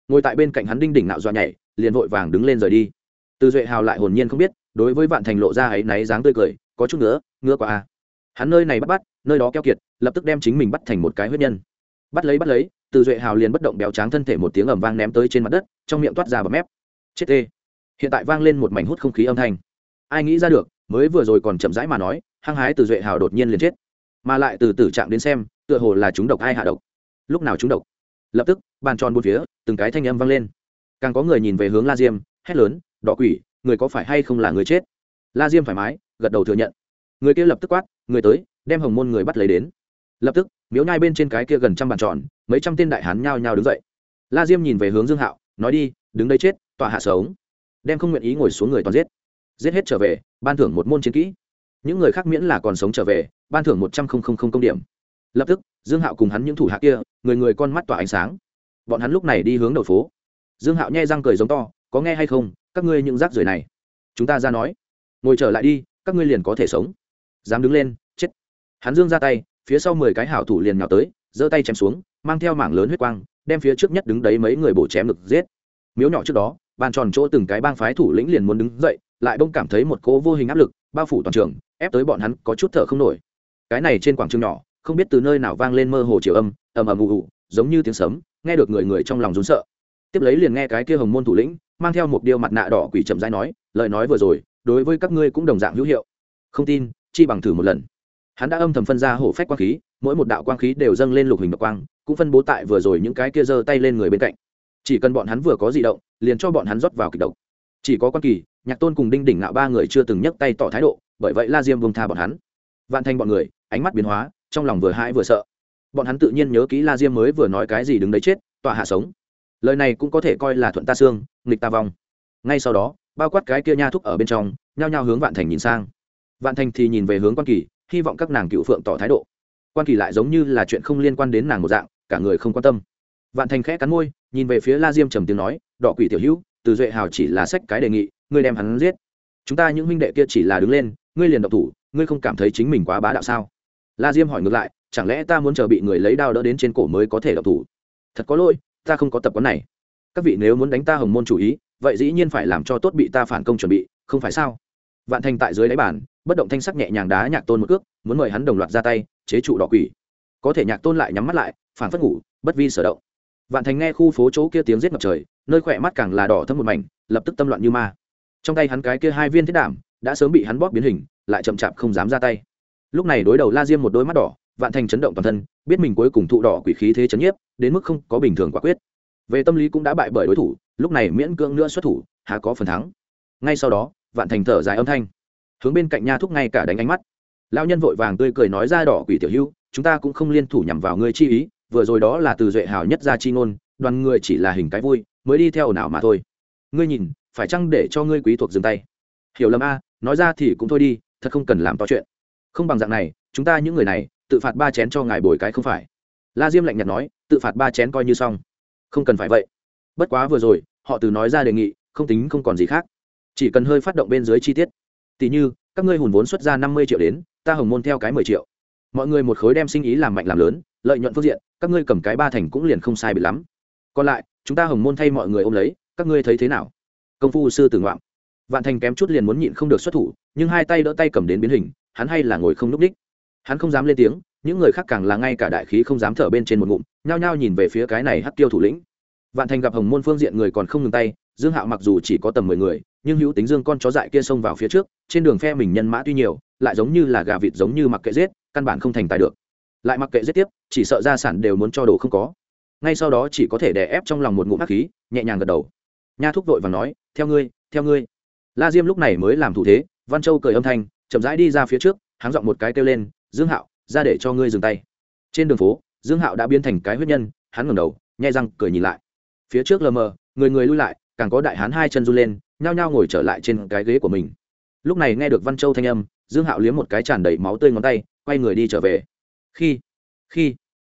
Ngồi tại bên cạnh hắn đinh đỉnh nạo dọa nhảy, liền vội vàng đứng lên rời đi. Từ duệ hào lại hồn nhiên không biết, đối với vạn thành lộ ra ấy náy dáng tươi cười, có chút nữa ngứa quá a hắn nơi này bắt bắt, nơi đó keo kiệt, lập tức đem chính mình bắt thành một cái huyết nhân. Bắt lấy bắt lấy, từ duệ hào liền bất động béo tráng thân thể một tiếng ầm vang ném tới trên mặt đất, trong miệng toát ra bầm mép. Chết tê. Hiện tại vang lên một mảnh hút không khí âm thanh. Ai nghĩ ra được, mới vừa rồi còn chậm rãi mà nói hăng hái từ duệ hào đột nhiên liền chết. Mà lại từ tử trạng đến xem, tựa hồ là chúng độc ai hạ độc. Lúc nào chúng độc? Lập tức, bàn tròn bốn phía, từng cái thanh âm vang lên. Càng có người nhìn về hướng la diêm, hét lớn, đỏ quỷ, người có phải hay không là người chết? La diêm thoải mái, gật đầu thừa nhận. Người kia lập tức quát, người tới, đem hồng môn người bắt lấy đến. Lập tức, miếu nhai bên trên cái kia gần trăm bàn tròn, mấy trăm tên đại hán nhao nhao đứng dậy. La diêm nhìn về hướng dương hạo, nói đi, đứng đây chết tòa hạ sống. Đem không nguyện ý ngồi xuống người toàn giết. Giết hết trở về, ban thưởng một môn chiến kỹ những người khác miễn là còn sống trở về, ban thưởng một trăm linh công điểm. Lập tức, dương hạo cùng hắn những thủ hạ kia, người người con mắt tỏa ánh sáng. Bọn hắn lúc này đi hướng đầu phố. Dương hạo nhai răng cười giống to, có nghe hay không, các ngươi những rác rưởi này? Chúng ta ra nói. Ngồi trở lại đi, các ngươi liền có thể sống. Dám đứng lên, chết. Hắn dương ra tay, phía sau mười cái hảo thủ liền nhào tới, giơ tay chém xuống, mang theo mảng lớn huyết quang, đem phía trước nhất đứng đấy mấy người bổ chém ngực giết. Miếu nhỏ trước đó, bàn tròn chỗ từng cái bang phái thủ lĩnh liền muốn đứng dậy, lại bông cảm thấy một cỗ vô hình áp lực, bao phủ toàn trường ép tới bọn hắn có chút thở không nổi. Cái này trên quảng trường nhỏ, không biết từ nơi nào vang lên mơ hồ chiều âm, ầm ầm ù ù, giống như tiếng sấm, nghe được người người trong lòng rún sợ. Tiếp lấy liền nghe cái kia hồng môn thủ lĩnh, mang theo một điêu mặt nạ đỏ quỷ chậm rãi nói, lời nói vừa rồi, đối với các ngươi cũng đồng dạng hữu hiệu. Không tin, chi bằng thử một lần. Hắn đã âm thầm phân ra hổ phách quang khí, mỗi một đạo quang khí đều dâng lên lục hình độc quang, cũng phân bố tại vừa rồi những cái kia giơ tay lên người bên cạnh. Chỉ cần bọn hắn vừa có di động, liền cho bọn hắn rót vào kịch độc. Chỉ có quan kỳ, nhạc tôn cùng đinh đỉnh ngạo ba người chưa từng nhấc tay tỏ thái độ bởi vậy la diêm vung tha bọn hắn. Vạn Thanh bọn người, ánh mắt biến hóa, trong lòng vừa hãi vừa sợ. Bọn hắn tự nhiên nhớ kỹ la diêm mới vừa nói cái gì đứng đấy chết, tọa hạ sống. Lời này cũng có thể coi là thuận ta xương, nghịch ta vong. Ngay sau đó, bao quát cái kia nha thúc ở bên trong, nhao nhao hướng vạn thành nhìn sang. Vạn thành thì nhìn về hướng quan kỳ, hy vọng các nàng cựu phượng tỏ thái độ. Quan kỳ lại giống như là chuyện không liên quan đến nàng một dạng, cả người không quan tâm. Vạn thành khẽ cắn môi, nhìn về phía la diêm trầm tiếng nói đọ quỷ tiểu hữu, từ duệ hào chỉ là sách cái đề nghị, ngươi đem hắn giết. Chúng ta những huynh đệ kia chỉ là đứng lên ngươi liền động thủ, ngươi không cảm thấy chính mình quá bá đạo sao? La diêm hỏi ngược lại, chẳng lẽ ta muốn chờ bị người lấy đao đỡ đến trên cổ mới có thể động thủ? Thật có lỗi, ta không có tập quán này. Các vị nếu muốn đánh ta hồng môn chủ ý, vậy dĩ nhiên phải làm cho tốt bị ta phản công chuẩn bị, không phải sao? Vạn thành tại dưới đáy bàn, bất động thanh sắc nhẹ nhàng đá nhạc tôn một cước, muốn mời hắn đồng loạt ra tay, chế trụ đỏ quỷ. Có thể nhạc tôn lại nhắm mắt lại, phản phất ngủ, bất vi sở động. Vạn thành nghe khu phố chỗ kia tiếng giết ngập trời, nơi khỏe mắt càng là đỏ thâm một mảnh, lập tức tâm loạn như ma. Trong tay hắn cái kia hai viên thiết đảm đã sớm bị hắn bóp biến hình, lại chậm chạp không dám ra tay. Lúc này đối đầu la diêm một đôi mắt đỏ, vạn thành chấn động toàn thân, biết mình cuối cùng thụ đỏ quỷ khí thế chấn nhiếp, đến mức không có bình thường quả quyết. Về tâm lý cũng đã bại bởi đối thủ, lúc này miễn cưỡng nữa xuất thủ hà có phần thắng. Ngay sau đó, vạn thành thở dài âm thanh. Hướng bên cạnh nha thúc ngay cả đánh ánh mắt. Lão nhân vội vàng tươi cười nói ra đỏ quỷ tiểu hưu chúng ta cũng không liên thủ nhằm vào ngươi chi ý, vừa rồi đó là từ duệ hào nhất ra chi ngôn, đoàn người chỉ là hình cái vui, mới đi theo nào mà thôi. Ngươi nhìn, phải chăng để cho ngươi quý thuộc dừng tay? Hiểu lầm a nói ra thì cũng thôi đi, thật không cần làm to chuyện. Không bằng dạng này, chúng ta những người này, tự phạt ba chén cho ngài bồi cái không phải. La diêm lạnh nhạt nói, tự phạt ba chén coi như xong. Không cần phải vậy. Bất quá vừa rồi, họ từ nói ra đề nghị, không tính không còn gì khác. Chỉ cần hơi phát động bên dưới chi tiết. Tỷ như, các ngươi hùn vốn xuất ra năm mươi triệu đến, ta hồng môn theo cái mười triệu. Mọi người một khối đem sinh ý làm mạnh làm lớn, lợi nhuận phương diện, các ngươi cầm cái ba thành cũng liền không sai bị lắm. Còn lại, chúng ta hồng môn thay mọi người ôm lấy, các ngươi thấy thế nào? Công phu sư tử ngoạm vạn thành kém chút liền muốn nhịn không được xuất thủ, nhưng hai tay đỡ tay cầm đến biến hình, hắn hay là ngồi không n ú c đích. Hắn không dám lên tiếng, những người khác càng là ngay cả đại khí không dám thở bên trên một ngụm, nhao nhao nhìn về phía cái này hắc tiêu thủ lĩnh. Vạn thành gặp hồng môn phương diện người còn không ngừng tay, dương hạo mặc dù chỉ có tầm mười người, nhưng hữu tính dương con chó dại kia xông vào phía trước, trên đường phe mình nhân mã tuy nhiều, lại giống như là gà vịt giống như mặc kệ giết, căn bản không thành tài được. Lại mặc kệ giết tiếp, chỉ sợ gia sản đều muốn cho đồ không có. Ngay sau đó chỉ có thể đè ép trong lòng một ngụm hắc khí, nhẹ nhàng gật đầu. Nha thúc vội và nói, theo ngươi theo ngươi la diêm lúc này mới làm thủ thế, văn châu cười âm thanh, chậm rãi đi ra phía trước, háng giọng một cái kêu lên, dương hạo, ra để cho ngươi dừng tay. Trên đường phố, dương hạo đã biến thành cái huyết nhân, hắn ngẩng đầu nhai răng cười nhìn lại. Phía trước lờ mờ, người người lui lại, càng có đại hán hai chân run lên, nhao nhao ngồi trở lại trên cái ghế của mình. Lúc này nghe được văn châu thanh âm, dương hạo liếm một cái tràn đầy máu tươi ngón tay, quay người đi trở về. Khi khi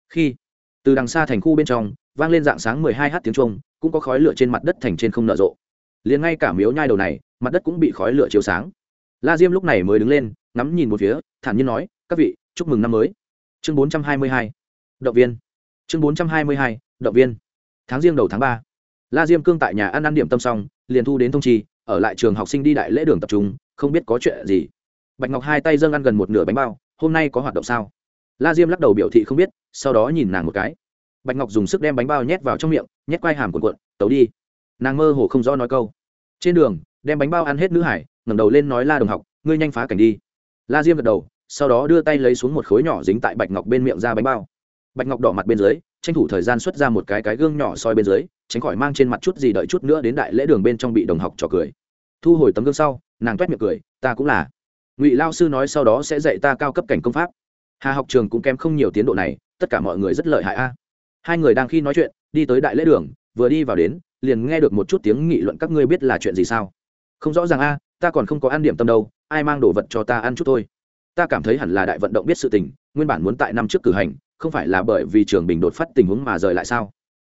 khi, từ đằng xa thành khu bên trong, vang lên dạng sáng mười hai h tiếng trung cũng có khói lửa trên mặt đất thành trên không nở rộ liền ngay cả miếu nhai đầu này, mặt đất cũng bị khói lửa chiếu sáng. La diêm lúc này mới đứng lên, ngắm nhìn một phía, thản nhiên nói, các vị, chúc mừng năm mới. Chương bốn trăm hai mươi hai, động viên. Chương bốn trăm hai mươi hai, động viên. Tháng riêng đầu tháng ba, la diêm cương tại nhà ăn ăn điểm tâm xong, liền thu đến thông trì, ở lại trường học sinh đi đại lễ đường tập trung, không biết có chuyện gì. Bạch ngọc hai tay dâng ăn gần một nửa bánh bao, hôm nay có hoạt động sao? La diêm lắc đầu biểu thị không biết, sau đó nhìn nàng một cái. Bạch ngọc dùng sức đem bánh bao nhét vào trong miệng, nhét quai hàm cuộn cuộn, tấu đi nàng mơ hồ không rõ nói câu. Trên đường, đem bánh bao ăn hết nữ hải, ngẩng đầu lên nói la đồng học, ngươi nhanh phá cảnh đi. La diêm gật đầu, sau đó đưa tay lấy xuống một khối nhỏ dính tại bạch ngọc bên miệng ra bánh bao. Bạch ngọc đỏ mặt bên dưới, tranh thủ thời gian xuất ra một cái cái gương nhỏ soi bên dưới, tránh khỏi mang trên mặt chút gì đợi chút nữa đến đại lễ đường bên trong bị đồng học trò cười. Thu hồi tấm gương sau, nàng toét miệng cười, ta cũng là. Ngụy lao sư nói sau đó sẽ dạy ta cao cấp cảnh công pháp. Hà học trường cũng kém không nhiều tiến độ này, tất cả mọi người rất lợi hại a. Hai người đang khi nói chuyện, đi tới đại lễ đường, vừa đi vào đến liền nghe được một chút tiếng nghị luận các ngươi biết là chuyện gì sao? Không rõ ràng a, ta còn không có ăn điểm tâm đâu, ai mang đồ vật cho ta ăn chút thôi. Ta cảm thấy hẳn là đại vận động biết sự tình, nguyên bản muốn tại năm trước cử hành, không phải là bởi vì trường bình đột phát tình huống mà rời lại sao?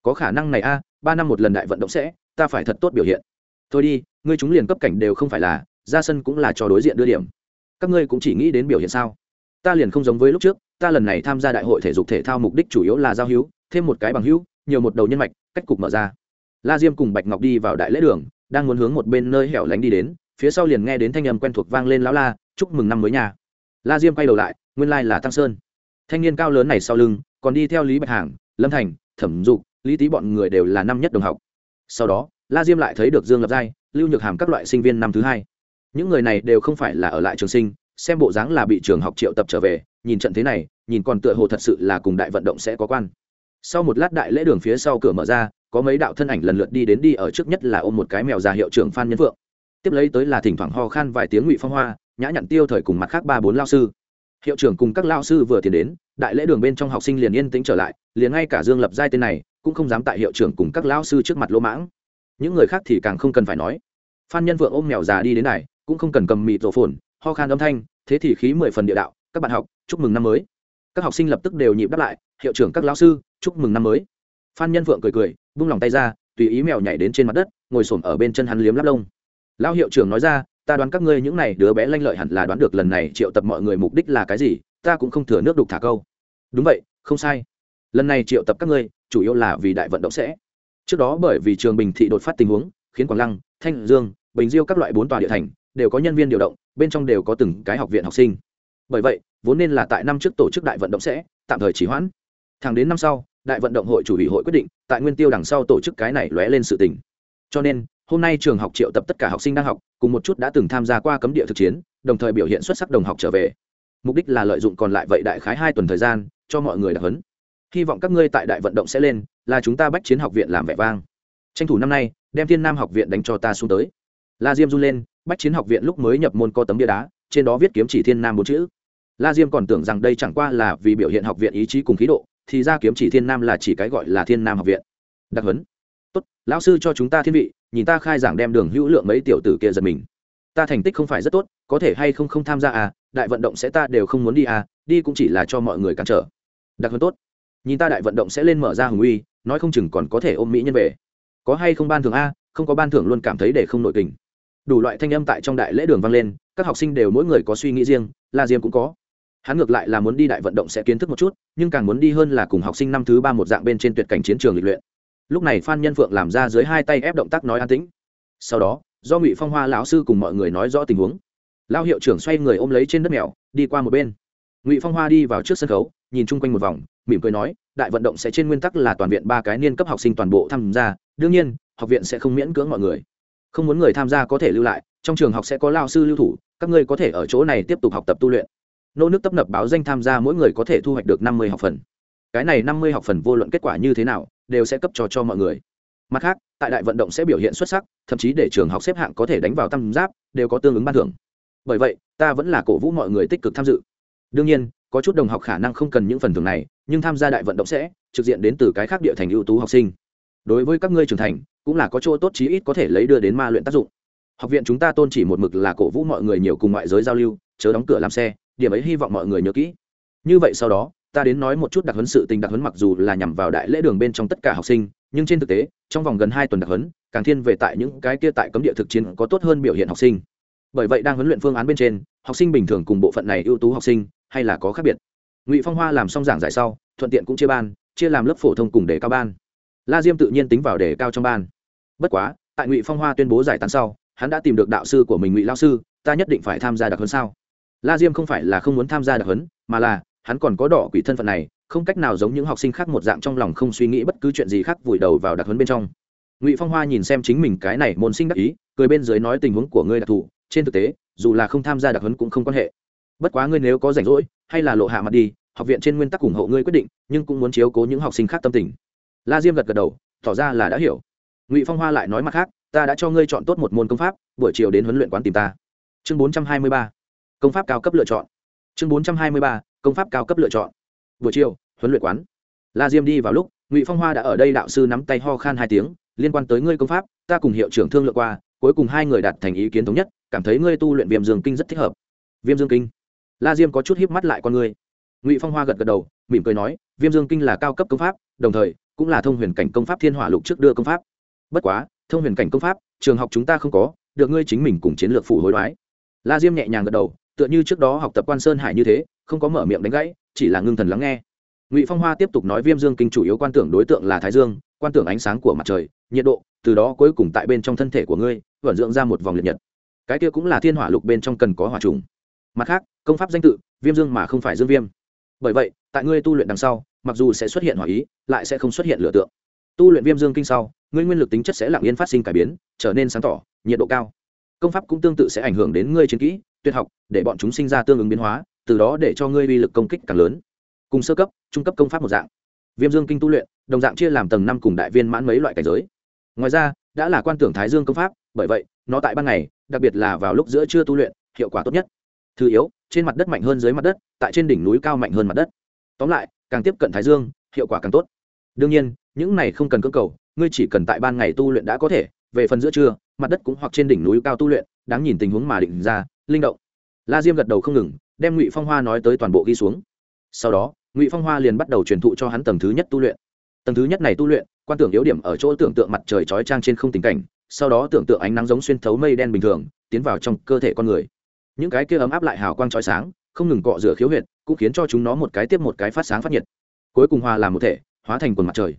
Có khả năng này a, ba năm một lần đại vận động sẽ, ta phải thật tốt biểu hiện. Thôi đi, ngươi chúng liền cấp cảnh đều không phải là, ra sân cũng là cho đối diện đưa điểm. Các ngươi cũng chỉ nghĩ đến biểu hiện sao? Ta liền không giống với lúc trước, ta lần này tham gia đại hội thể dục thể thao mục đích chủ yếu là giao hữu, thêm một cái bằng hữu, nhiều một đầu nhân mạch, cách cục mở ra la diêm cùng bạch ngọc đi vào đại lễ đường, đang muốn hướng một bên nơi hẻo lánh đi đến, phía sau liền nghe đến thanh âm quen thuộc vang lên lão la, chúc mừng năm mới nhà. La diêm quay đầu lại, nguyên lai là tăng sơn. Thanh niên cao lớn này sau lưng, còn đi theo lý bạch hàng, lâm thành, thẩm dục, lý tý bọn người đều là năm nhất đồng học. Sau đó, la diêm lại thấy được dương lập giai, lưu nhược hàm các loại sinh viên năm thứ hai. Những người này đều không phải là ở lại trường sinh, xem bộ dáng là bị trường học triệu tập trở về, nhìn trận thế này, nhìn còn tựa hồ thật sự là cùng đại vận động sẽ có quan. Sau một lát đại lễ đường phía sau cửa mở ra có mấy đạo thân ảnh lần lượt đi đến đi ở trước nhất là ôm một cái mèo già hiệu trưởng phan nhân vượng tiếp lấy tới là thỉnh thoảng ho khan vài tiếng ngụy phong hoa, nhã nhặn tiêu thời cùng mặt khác ba bốn lao sư. Hiệu trưởng cùng các lao sư vừa tiến đến, đại lễ đường bên trong học sinh liền yên tĩnh trở lại, liền ngay cả dương lập giai tên này, cũng không dám tại hiệu trưởng cùng các lao sư trước mặt lỗ mãng. Những người khác thì càng không cần phải nói. Phan nhân vượng ôm mèo già đi đến này, cũng không cần cầm mịt rổ phồn, ho khan âm thanh, thế thì khí mười phần địa đạo, các bạn học, chúc mừng năm mới. Các học sinh lập tức đều nhịp đáp lại, hiệu trưởng các lao sư, chúc mừng năm mới. Phan nhân vượng cười cười vung lòng tay ra, tùy ý mèo nhảy đến trên mặt đất, ngồi s ở bên chân hắn liếm lắp lông. Lao hiệu trưởng nói ra, ta đoán các ngươi những này đứa bé lanh lợi hẳn là đoán được lần này triệu tập mọi người mục đích là cái gì, ta cũng không thừa nước đục thả câu. Đúng vậy, không sai. Lần này triệu tập các ngươi, chủ yếu là vì đại vận động sẽ. Trước đó bởi vì trường bình thị đột phát tình huống, khiến quảng lăng, thanh dương, bình diêu các loại bốn tòa địa thành đều có nhân viên điều động, bên trong đều có từng cái học viện học sinh. Bởi vậy, vốn nên là tại năm trước tổ chức đại vận động sẽ, tạm thời chỉ hoãn. Thẳng đến năm sau đại vận động hội chủ ủy hội quyết định, tại nguyên tiêu đằng sau tổ chức cái này lóe lên sự tình. Cho nên, hôm nay trường học triệu tập tất cả học sinh đang học, cùng một chút đã từng tham gia qua cấm địa thực chiến, đồng thời biểu hiện xuất sắc đồng học trở về. Mục đích là lợi dụng còn lại vậy đại khái hai tuần thời gian, cho mọi người đặc hấn hy vọng các ngươi tại đại vận động sẽ lên, là chúng ta bách chiến học viện làm vẻ vang. Tranh thủ năm nay, đem thiên nam học viện đánh cho ta xuống tới. La diêm run lên, bách chiến học viện lúc mới nhập môn có tấm bia đá, trên đó viết kiếm chỉ thiên nam bốn chữ. La diêm còn tưởng rằng đây chẳng qua là vì biểu hiện học viện ý chí cùng khí độ thì ra kiếm chỉ thiên nam là chỉ cái gọi là thiên nam học viện. Đặc huấn. Tốt, lão sư cho chúng ta thiên vị, nhìn ta khai giảng đem đường hữu lượng mấy tiểu tử kia giật mình. Ta thành tích không phải rất tốt, có thể hay không không tham gia à đại vận động sẽ ta đều không muốn đi à đi cũng chỉ là cho mọi người cản trở. Đặc huấn tốt. Nhìn ta đại vận động sẽ lên mở ra hùng uy, nói không chừng còn có thể ôm mỹ nhân về. Có hay không ban thưởng a, không có ban thưởng luôn cảm thấy để không nội tình. Đủ loại thanh âm tại trong đại lễ đường vang lên, các học sinh đều mỗi người có suy nghĩ riêng la diêm cũng có hắn ngược lại là muốn đi đại vận động sẽ kiến thức một chút, nhưng càng muốn đi hơn là cùng học sinh năm thứ ba một dạng bên trên tuyệt cảnh chiến trường lịch luyện. Lúc này phan nhân phượng làm ra dưới hai tay ép động tác nói an tĩnh. Sau đó, do ngụy phong hoa lão sư cùng mọi người nói rõ tình huống. Lao hiệu trưởng xoay người ôm lấy trên đất mèo, đi qua một bên. Ngụy phong hoa đi vào trước sân khấu, nhìn chung quanh một vòng, mỉm cười nói, đại vận động sẽ trên nguyên tắc là toàn viện ba cái niên cấp học sinh toàn bộ tham gia, đương nhiên, học viện sẽ không miễn cưỡng mọi người. Không muốn người tham gia có thể lưu lại, trong trường học sẽ có lao sư lưu thủ, các ngươi có thể ở chỗ này tiếp tục học tập tu luyện nô nước tấp nập báo danh tham gia mỗi người có thể thu hoạch được năm mươi học phần. Cái này năm mươi học phần vô luận kết quả như thế nào, đều sẽ cấp cho cho mọi người. Mặt khác, tại đại vận động sẽ biểu hiện xuất sắc, thậm chí để trường học xếp hạng có thể đánh vào tam giáp, đều có tương ứng ban thưởng. Bởi vậy, ta vẫn là cổ vũ mọi người tích cực tham dự. Đương nhiên, có chút đồng học khả năng không cần những phần thưởng này, nhưng tham gia đại vận động sẽ, trực diện đến từ cái khác địa thành ưu tú học sinh. Đối với các ngươi trưởng thành, cũng là có chỗ tốt chí ít có thể lấy đưa đến ma luyện tác dụng. Học viện chúng ta tôn chỉ một mực là cổ vũ mọi người nhiều cùng ngoại giới giao lưu, chớ đóng cửa làm xe điểm ấy hy vọng mọi người nhớ kỹ. Như vậy sau đó, ta đến nói một chút đặc huấn sự tình. Đặc huấn mặc dù là nhằm vào đại lễ đường bên trong tất cả học sinh, nhưng trên thực tế, trong vòng gần hai tuần đặc huấn, càng thiên về tại những cái kia tại cấm địa thực chiến có tốt hơn biểu hiện học sinh. Bởi vậy đang huấn luyện phương án bên trên, học sinh bình thường cùng bộ phận này ưu tú học sinh, hay là có khác biệt. Ngụy phong hoa làm xong giảng giải sau, thuận tiện cũng chia ban, chia làm lớp phổ thông cùng đề cao ban. La diêm tự nhiên tính vào đề cao trong ban. Bất quá, tại ngụy phong hoa tuyên bố giải tán sau, hắn đã tìm được đạo sư của mình ngụy lao sư, ta nhất định phải tham gia đặc huấn sao? La diêm không phải là không muốn tham gia đặc huấn, mà là, hắn còn có đỏ quỷ thân phận này, không cách nào giống những học sinh khác một dạng trong lòng không suy nghĩ bất cứ chuyện gì khác vùi đầu vào đặc huấn bên trong. Ngụy phong hoa nhìn xem chính mình cái này môn sinh đắc ý, cười bên dưới nói tình huống của ngươi đặc thù trên thực tế, dù là không tham gia đặc huấn cũng không quan hệ. Bất quá ngươi nếu có rảnh rỗi, hay là lộ hạ mặt đi, học viện trên nguyên tắc ủng hộ ngươi quyết định, nhưng cũng muốn chiếu cố những học sinh khác tâm tình. La diêm gật gật đầu, tỏ ra là đã hiểu. Ngụy phong hoa lại nói mặt khác, ta đã cho ngươi chọn tốt một môn công pháp, buổi chiều đến huấn luyện quán tìm ta. Chương bốn trăm hai mươi ba công pháp cao cấp lựa chọn. Chương bốn trăm hai mươi ba, công pháp cao cấp lựa chọn. Buổi chiều, huấn luyện quán. La diêm đi vào lúc, ngụy phong hoa đã ở đây đạo sư nắm tay ho khan hai tiếng, liên quan tới ngươi công pháp, ta cùng hiệu trưởng thương lượng qua, cuối cùng hai người đạt thành ý kiến thống nhất, cảm thấy ngươi tu luyện viêm dương kinh rất thích hợp. Viêm dương kinh? La diêm có chút hiếp mắt lại con ngươi ngụy phong hoa gật gật đầu, mỉm cười nói, viêm dương kinh là cao cấp công pháp, đồng thời, cũng là thông huyền cảnh công pháp thiên hỏa lục trước đưa công pháp. Bất quá, thông huyền cảnh công pháp, trường học chúng ta không có, được ngươi chính mình cùng chiến lược phủ hối đoái. La diêm nhẹ nhàng gật đầu tựa như trước đó học tập quan sơn hải như thế, không có mở miệng đánh gãy, chỉ là ngưng thần lắng nghe. Ngụy phong hoa tiếp tục nói viêm dương kinh chủ yếu quan tưởng đối tượng là thái dương, quan tưởng ánh sáng của mặt trời, nhiệt độ, từ đó cuối cùng tại bên trong thân thể của ngươi, vận dưỡng ra một vòng liệt nhật. Cái kia cũng là thiên hỏa lục bên trong cần có hỏa trùng. Mặt khác, công pháp danh tự, viêm dương mà không phải dương viêm. Bởi vậy, tại ngươi tu luyện đằng sau, mặc dù sẽ xuất hiện hỏa ý, lại sẽ không xuất hiện lửa tượng. Tu luyện viêm dương kinh sau, ngươi nguyên lực tính chất sẽ lặng yên phát sinh cải biến, trở nên sáng tỏ, nhiệt độ cao. Công pháp cũng tương tự sẽ ảnh hưởng đến ngươi chiến kỹ tuyệt học, để bọn chúng sinh ra tương ứng biến hóa, từ đó để cho ngươi uy lực công kích càng lớn. Cùng sơ cấp, trung cấp công pháp một dạng. Viêm dương kinh tu luyện, đồng dạng chia làm tầng năm cùng đại viên mãn mấy loại cảnh giới. Ngoài ra, đã là quan tưởng thái dương công pháp, bởi vậy, nó tại ban ngày, đặc biệt là vào lúc giữa trưa tu luyện, hiệu quả tốt nhất. Thứ yếu, trên mặt đất mạnh hơn dưới mặt đất, tại trên đỉnh núi cao mạnh hơn mặt đất. Tóm lại, càng tiếp cận thái dương, hiệu quả càng tốt. Đương nhiên, những này không cần cơ cầu, ngươi chỉ cần tại ban ngày tu luyện đã có thể, về phần giữa trưa, mặt đất cũng hoặc trên đỉnh núi cao tu luyện, đáng nhìn tình huống mà định ra linh động. La diêm gật đầu không ngừng, đem ngụy phong hoa nói tới toàn bộ ghi xuống. Sau đó, ngụy phong hoa liền bắt đầu truyền thụ cho hắn tầng thứ nhất tu luyện. Tầng thứ nhất này tu luyện, quan tưởng yếu điểm ở chỗ tưởng tượng mặt trời chói trang trên không tình cảnh, sau đó tưởng tượng ánh nắng giống xuyên thấu mây đen bình thường, tiến vào trong cơ thể con người. Những cái kia ấm áp lại hào quang chói sáng, không ngừng cọ rửa khiếu huyệt, cũng khiến cho chúng nó một cái tiếp một cái phát sáng phát nhiệt. Cuối cùng hòa làm một thể, hóa thành quần mặt trời.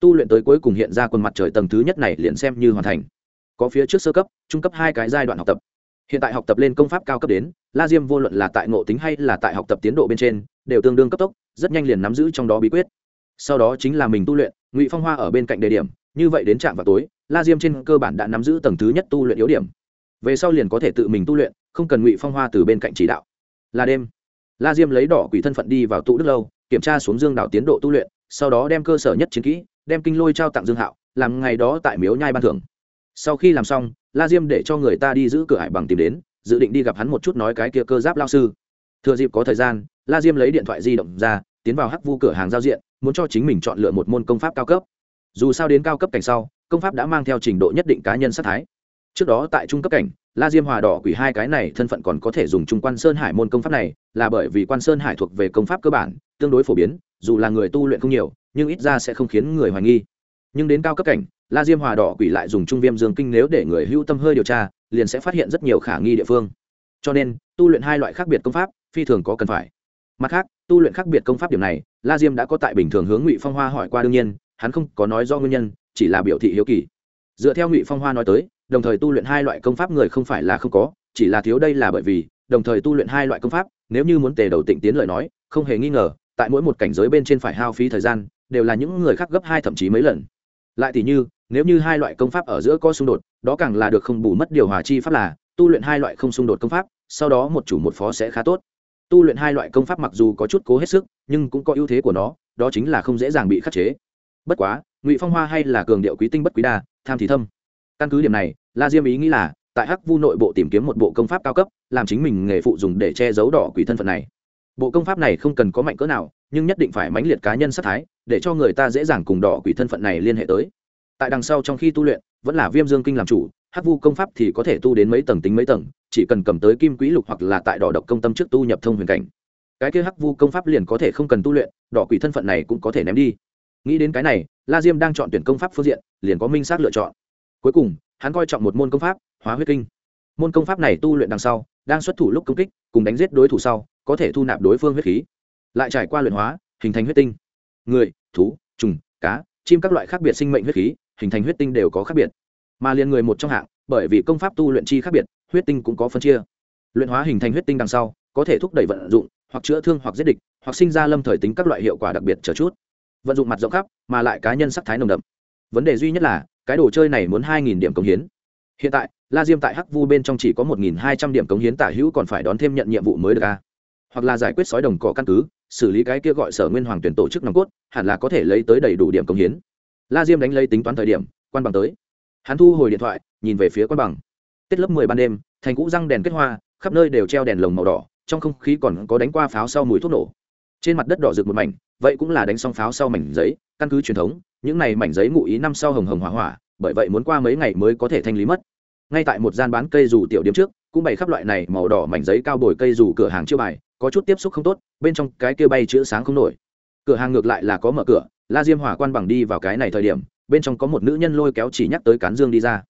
Tu luyện tới cuối cùng hiện ra quần mặt trời tầng thứ nhất này liền xem như hoàn thành. Có phía trước sơ cấp, trung cấp hai cái giai đoạn học tập hiện tại học tập lên công pháp cao cấp đến, la diêm vô luận là tại ngộ tính hay là tại học tập tiến độ bên trên, đều tương đương cấp tốc, rất nhanh liền nắm giữ trong đó bí quyết. Sau đó chính là mình tu luyện, ngụy phong hoa ở bên cạnh đề điểm, như vậy đến trạm vào tối, la diêm trên cơ bản đã nắm giữ tầng thứ nhất tu luyện yếu điểm. Về sau liền có thể tự mình tu luyện, không cần ngụy phong hoa từ bên cạnh chỉ đạo. Là đêm, la diêm lấy đỏ quỷ thân phận đi vào tụ đức lâu, kiểm tra xuống dương đảo tiến độ tu luyện, sau đó đem cơ sở nhất chiến kỹ, đem kinh lôi trao tặng dương hạo, làm ngày đó tại miếu nhai ban thưởng sau khi làm xong, la diêm để cho người ta đi giữ cửa hải bằng tìm đến, dự định đi gặp hắn một chút nói cái kia cơ giáp lao sư. Thừa dịp có thời gian, la diêm lấy điện thoại di động ra, tiến vào hắc vu cửa hàng giao diện, muốn cho chính mình chọn lựa một môn công pháp cao cấp. Dù sao đến cao cấp cảnh sau, công pháp đã mang theo trình độ nhất định cá nhân sát thái. Trước đó tại trung cấp cảnh, la diêm hòa đỏ quỷ hai cái này thân phận còn có thể dùng trung quan sơn hải môn công pháp này, là bởi vì quan sơn hải thuộc về công pháp cơ bản, tương đối phổ biến, dù là người tu luyện không nhiều, nhưng ít ra sẽ không khiến người hoài nghi. Nhưng đến cao cấp cảnh la diêm hòa đỏ quỷ lại dùng trung viêm dương kinh nếu để người hưu tâm hơi điều tra, liền sẽ phát hiện rất nhiều khả nghi địa phương. Cho nên, tu luyện hai loại khác biệt công pháp, phi thường có cần phải. Mặt khác, tu luyện khác biệt công pháp điểm này, la diêm đã có tại bình thường hướng ngụy phong hoa hỏi qua đương nhiên, hắn không có nói do nguyên nhân, chỉ là biểu thị hiếu kỳ. Dựa theo ngụy phong hoa nói tới, đồng thời tu luyện hai loại công pháp người không phải là không có, chỉ là thiếu đây là bởi vì, đồng thời tu luyện hai loại công pháp, nếu như muốn tề đầu tịnh tiến lời nói, không hề nghi ngờ, tại mỗi một cảnh giới bên trên phải hao phí thời gian, đều là những người khác gấp hai thậm chí mấy lần. Lại thì như nếu như hai loại công pháp ở giữa có xung đột, đó càng là được không bù mất điều hòa chi pháp là, tu luyện hai loại không xung đột công pháp, sau đó một chủ một phó sẽ khá tốt. Tu luyện hai loại công pháp mặc dù có chút cố hết sức, nhưng cũng có ưu thế của nó, đó chính là không dễ dàng bị khắc chế. Bất quá, ngụy phong hoa hay là cường điệu quý tinh bất quý đa, tham thì thâm. Căn cứ điểm này, la diêm ý nghĩ là, tại hắc vu nội bộ tìm kiếm một bộ công pháp cao cấp, làm chính mình nghề phụ dùng để che giấu đỏ quỷ thân phận này. Bộ công pháp này không cần có mạnh cỡ nào, nhưng nhất định phải mãnh liệt cá nhân sát thái, để cho người ta dễ dàng cùng đỏ quỷ thân phận này liên hệ tới tại đằng sau trong khi tu luyện, vẫn là viêm dương kinh làm chủ, hắc vu công pháp thì có thể tu đến mấy tầng tính mấy tầng, chỉ cần cầm tới kim quý lục hoặc là tại đỏ độc công tâm trước tu nhập thông huyền cảnh. Cái kia hắc vu công pháp liền có thể không cần tu luyện, đỏ quỷ thân phận này cũng có thể ném đi. Nghĩ đến cái này, la diêm đang chọn tuyển công pháp phương diện, liền có minh xác lựa chọn. Cuối cùng, hắn coi trọng một môn công pháp, hóa huyết kinh. Môn công pháp này tu luyện đằng sau, đang xuất thủ lúc công kích, cùng đánh giết đối thủ sau, có thể thu nạp đối phương huyết khí. Lại trải qua luyện hóa, hình thành huyết tinh. Người, thú, trùng, cá, chim các loại khác biệt sinh mệnh huyết khí hình thành huyết tinh đều có khác biệt. Mà liền người một trong hạng, bởi vì công pháp tu luyện chi khác biệt, huyết tinh cũng có phân chia. Luyện hóa hình thành huyết tinh đằng sau, có thể thúc đẩy vận dụng, hoặc chữa thương hoặc giết địch, hoặc sinh ra lâm thời tính các loại hiệu quả đặc biệt trở chút. Vận dụng mặt rộng khắp, mà lại cá nhân sắc thái nồng đậm. Vấn đề duy nhất là, cái đồ chơi này muốn hai nghìn điểm cống hiến. Hiện tại, la diêm tại hắc vu bên trong chỉ có một nghìn hai trăm điểm cống hiến tả hữu còn phải đón thêm nhận nhiệm vụ mới được a. Hoặc là giải quyết sói đồng cỏ căn cứ, xử lý cái kia gọi sở nguyên hoàng tuyển tổ chức nòng cốt, hẳn là có thể lấy tới đầy đủ điểm cống hiến la diêm đánh lấy tính toán thời điểm, quan bằng tới. Hắn thu hồi điện thoại, nhìn về phía quan bằng. Tết lớp mười ban đêm, thành cũ răng đèn kết hoa, khắp nơi đều treo đèn lồng màu đỏ, trong không khí còn có đánh qua pháo sau mùi thuốc nổ. Trên mặt đất đỏ rực một mảnh, vậy cũng là đánh xong pháo sau mảnh giấy, căn cứ truyền thống, những này mảnh giấy ngụ ý năm sau hồng hồng hỏa hỏa, bởi vậy muốn qua mấy ngày mới có thể thanh lý mất. Ngay tại một gian bán cây dù tiểu điểm trước, cũng bày khắp loại này màu đỏ mảnh giấy cao bồi cây dù cửa hàng chiêu bài, có chút tiếp xúc không tốt, bên trong cái kia bay chữ sáng không nổi. Cửa hàng ngược lại là có mở cửa la diêm hỏa quan bằng đi vào cái này thời điểm, bên trong có một nữ nhân lôi kéo chỉ nhắc tới cán dương đi ra.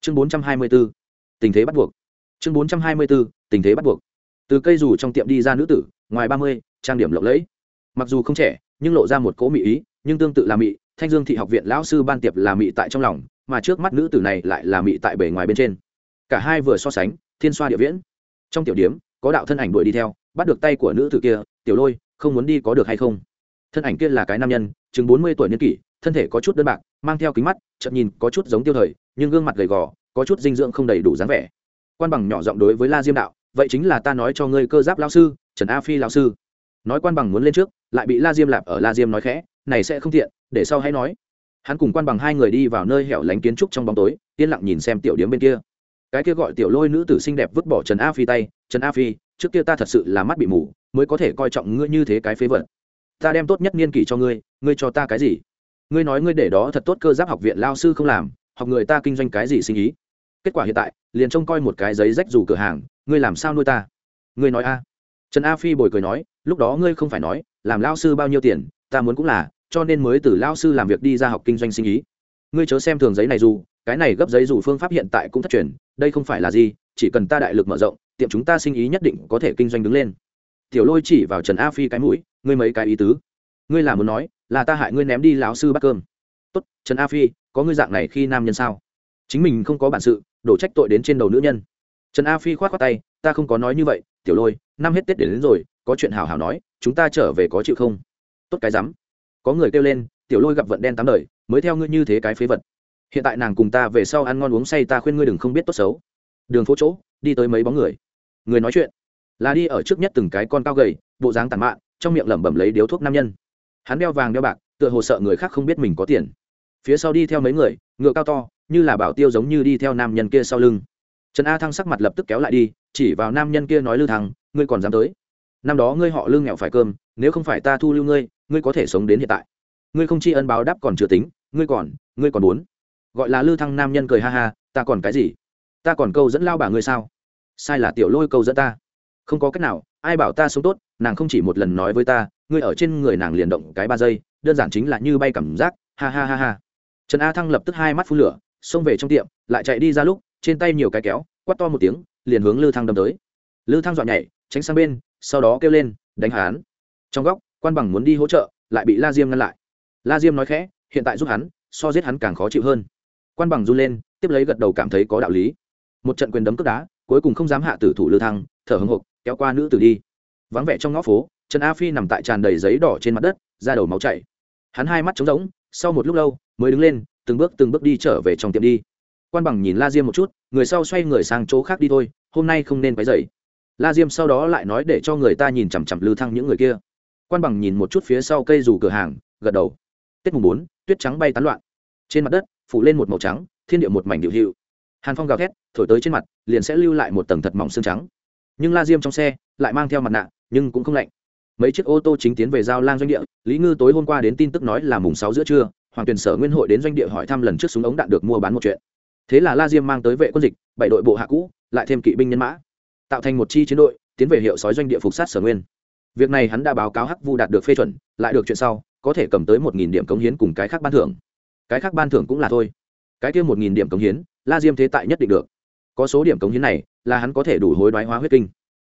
Chương bốn trăm hai mươi 424 tình thế bắt buộc. Chương bốn trăm hai mươi 424 tình thế bắt buộc. Từ cây dù trong tiệm đi ra nữ tử, ngoài ba mươi, trang điểm lộng lẫy. Mặc dù không trẻ, nhưng lộ ra một cỗ mỹ ý, nhưng tương tự là mỹ thanh dương thị học viện lão sư ban tiệp là mỹ tại trong lòng, mà trước mắt nữ tử này lại là mỹ tại bề ngoài bên trên. Cả hai vừa so sánh, thiên xoa địa viễn. Trong tiểu điếm có đạo thân ảnh đuổi đi theo, bắt được tay của nữ tử kia, tiểu lôi, không muốn đi có được hay không? Thân ảnh kia là cái nam nhân chừng bốn mươi tuổi niên kỷ, thân thể có chút đơn bạc, mang theo kính mắt chậm nhìn có chút giống tiêu thời, nhưng gương mặt gầy gò, có chút dinh dưỡng không đầy đủ dáng vẻ. Quan bằng nhỏ giọng đối với la diêm đạo, vậy chính là ta nói cho ngươi cơ giáp lao sư, trần a phi lao sư. Nói quan bằng muốn lên trước, lại bị la diêm lạp ở la diêm nói khẽ, này sẽ không thiện để sau hãy nói. Hắn cùng quan bằng hai người đi vào nơi hẻo lánh kiến trúc trong bóng tối, yên lặng nhìn xem tiểu điếm bên kia. Cái kia gọi tiểu lôi nữ tử xinh đẹp vứt bỏ trần a phi tay, trần a phi, trước kia ta thật sự là mắt bị mù, mới có thể coi trọng ngươi như thế cái phế vật ta đem tốt nhất niên kỷ cho ngươi ngươi cho ta cái gì? Ngươi nói ngươi để đó thật tốt cơ giáp học viện lao sư không làm, học người ta kinh doanh cái gì sinh ý? Kết quả hiện tại, liền trông coi một cái giấy rách dù cửa hàng, ngươi làm sao nuôi ta? Ngươi nói a. Trần a phi bồi cười nói, lúc đó ngươi không phải nói, làm lao sư bao nhiêu tiền, ta muốn cũng là, cho nên mới từ lao sư làm việc đi ra học kinh doanh sinh ý. Ngươi chớ xem thường giấy này dù, cái này gấp giấy dù phương pháp hiện tại cũng thất truyền, đây không phải là gì, chỉ cần ta đại lực mở rộng, tiệm chúng ta sinh ý nhất định có thể kinh doanh đứng lên. Tiểu lôi chỉ vào trần a phi cái mũi ngươi mấy cái ý tứ. Ngươi là muốn nói là ta hại ngươi ném đi lão sư bắt cơm. Tốt trần a phi có ngươi dạng này khi nam nhân sao? Chính mình không có bản sự đổ trách tội đến trên đầu nữ nhân. Trần a phi k h o á t khoác tay ta không có nói như vậy tiểu lôi năm hết tết đến, đến rồi có chuyện hào hào nói chúng ta trở về có chịu không? Tốt cái rắm. Có người kêu lên tiểu lôi gặp vận đen tám đời mới theo ngươi như thế cái phế vật. Hiện tại nàng cùng ta về sau ăn ngon uống say ta khuyên ngươi đừng không biết tốt xấu. Đường phố chỗ đi tới mấy bóng người. Người nói chuyện. Là đi ở trước nhất từng cái con cao gầy bộ dáng tàn mạn trong miệng lẩm bẩm lấy điếu thuốc nam nhân. Hắn đeo vàng đeo bạc, tựa hồ sợ người khác không biết mình có tiền. Phía sau đi theo mấy người, ngựa cao to, như là bảo tiêu giống như đi theo nam nhân kia sau lưng. Trần a thăng sắc mặt lập tức kéo lại đi, chỉ vào nam nhân kia nói lư thăng ngươi còn dám tới? Năm đó ngươi họ lương nghèo phải cơm, nếu không phải ta thu lưu ngươi ngươi có thể sống đến hiện tại. Ngươi không tri ân báo đáp còn chưa tính, ngươi còn ngươi còn muốn. Gọi là lư thăng nam nhân cười ha ha, ta còn cái gì? Ta còn câu dẫn lao bà ngươi sao? Sai là tiểu lôi câu dẫn ta. Không có cách nào ai bảo ta sống tốt, nàng không chỉ một lần nói với ta, ngươi ở trên người nàng liền động cái ba giây, đơn giản chính là như bay cảm giác, ha ha ha ha. Trần a thăng lập tức hai mắt phun lửa, xông về trong tiệm, lại chạy đi ra lúc, trên tay nhiều cái kéo quắt to một tiếng, liền hướng lư thăng đâm tới. Lư thăng dọn nhảy, tránh sang bên, sau đó kêu lên, đánh hắn. Trong góc, quan bằng muốn đi hỗ trợ, lại bị la diêm ngăn lại. La diêm nói khẽ, hiện tại giúp hắn, so giết hắn càng khó chịu hơn. Quan bằng run lên, tiếp lấy gật đầu cảm thấy có đạo lý. Một trận quyền đấm cướp đá, cuối cùng không dám hạ tử thủ lư thăng, thở hưng hộc kéo qua nữ tử đi. Vắng vẻ trong ngõ phố, trần a phi nằm tại tràn đầy giấy đỏ trên mặt đất ra đầu máu chảy. Hắn hai mắt trống rỗng, sau một lúc lâu, mới đứng lên, từng bước từng bước đi trở về trong tiệm đi. Quan bằng nhìn la diêm một chút, người sau xoay người sang chỗ khác đi thôi, hôm nay không nên quấy dậy la diêm sau đó lại nói để cho người ta nhìn chằm chằm lư thăng những người kia. Quan bằng nhìn một chút phía sau cây rủ cửa hàng, gật đầu. Tết mùng bốn, tuyết trắng bay tán loạn. Trên mặt đất, phủ lên một màu trắng, thiên địa một mảnh điệu hiệu. Hàn phong gào thét, thổi tới trên mặt, liền sẽ lưu lại một tầng thật mỏng xương trắng nhưng la diêm trong xe lại mang theo mặt nạ nhưng cũng không lạnh mấy chiếc ô tô chính tiến về giao lang doanh địa lý ngư tối hôm qua đến tin tức nói là mùng sáu giữa trưa hoàng tuyển sở nguyên hội đến doanh địa hỏi thăm lần trước súng ống đạn được mua bán một chuyện thế là la diêm mang tới vệ quân dịch bảy đội bộ hạ cũ lại thêm kỵ binh nhân mã tạo thành một chi chiến đội tiến về hiệu sói doanh địa phục sát sở nguyên việc này hắn đã báo cáo hắc vu đạt được phê chuẩn lại được chuyện sau có thể cầm tới một nghìn điểm cống hiến cùng cái khác ban thưởng cái khác ban thưởng cũng là thôi cái kia một nghìn điểm cống hiến la diêm thế tại nhất định được có số điểm cống hiến này là hắn có thể đủ hối đoái hóa huyết kinh.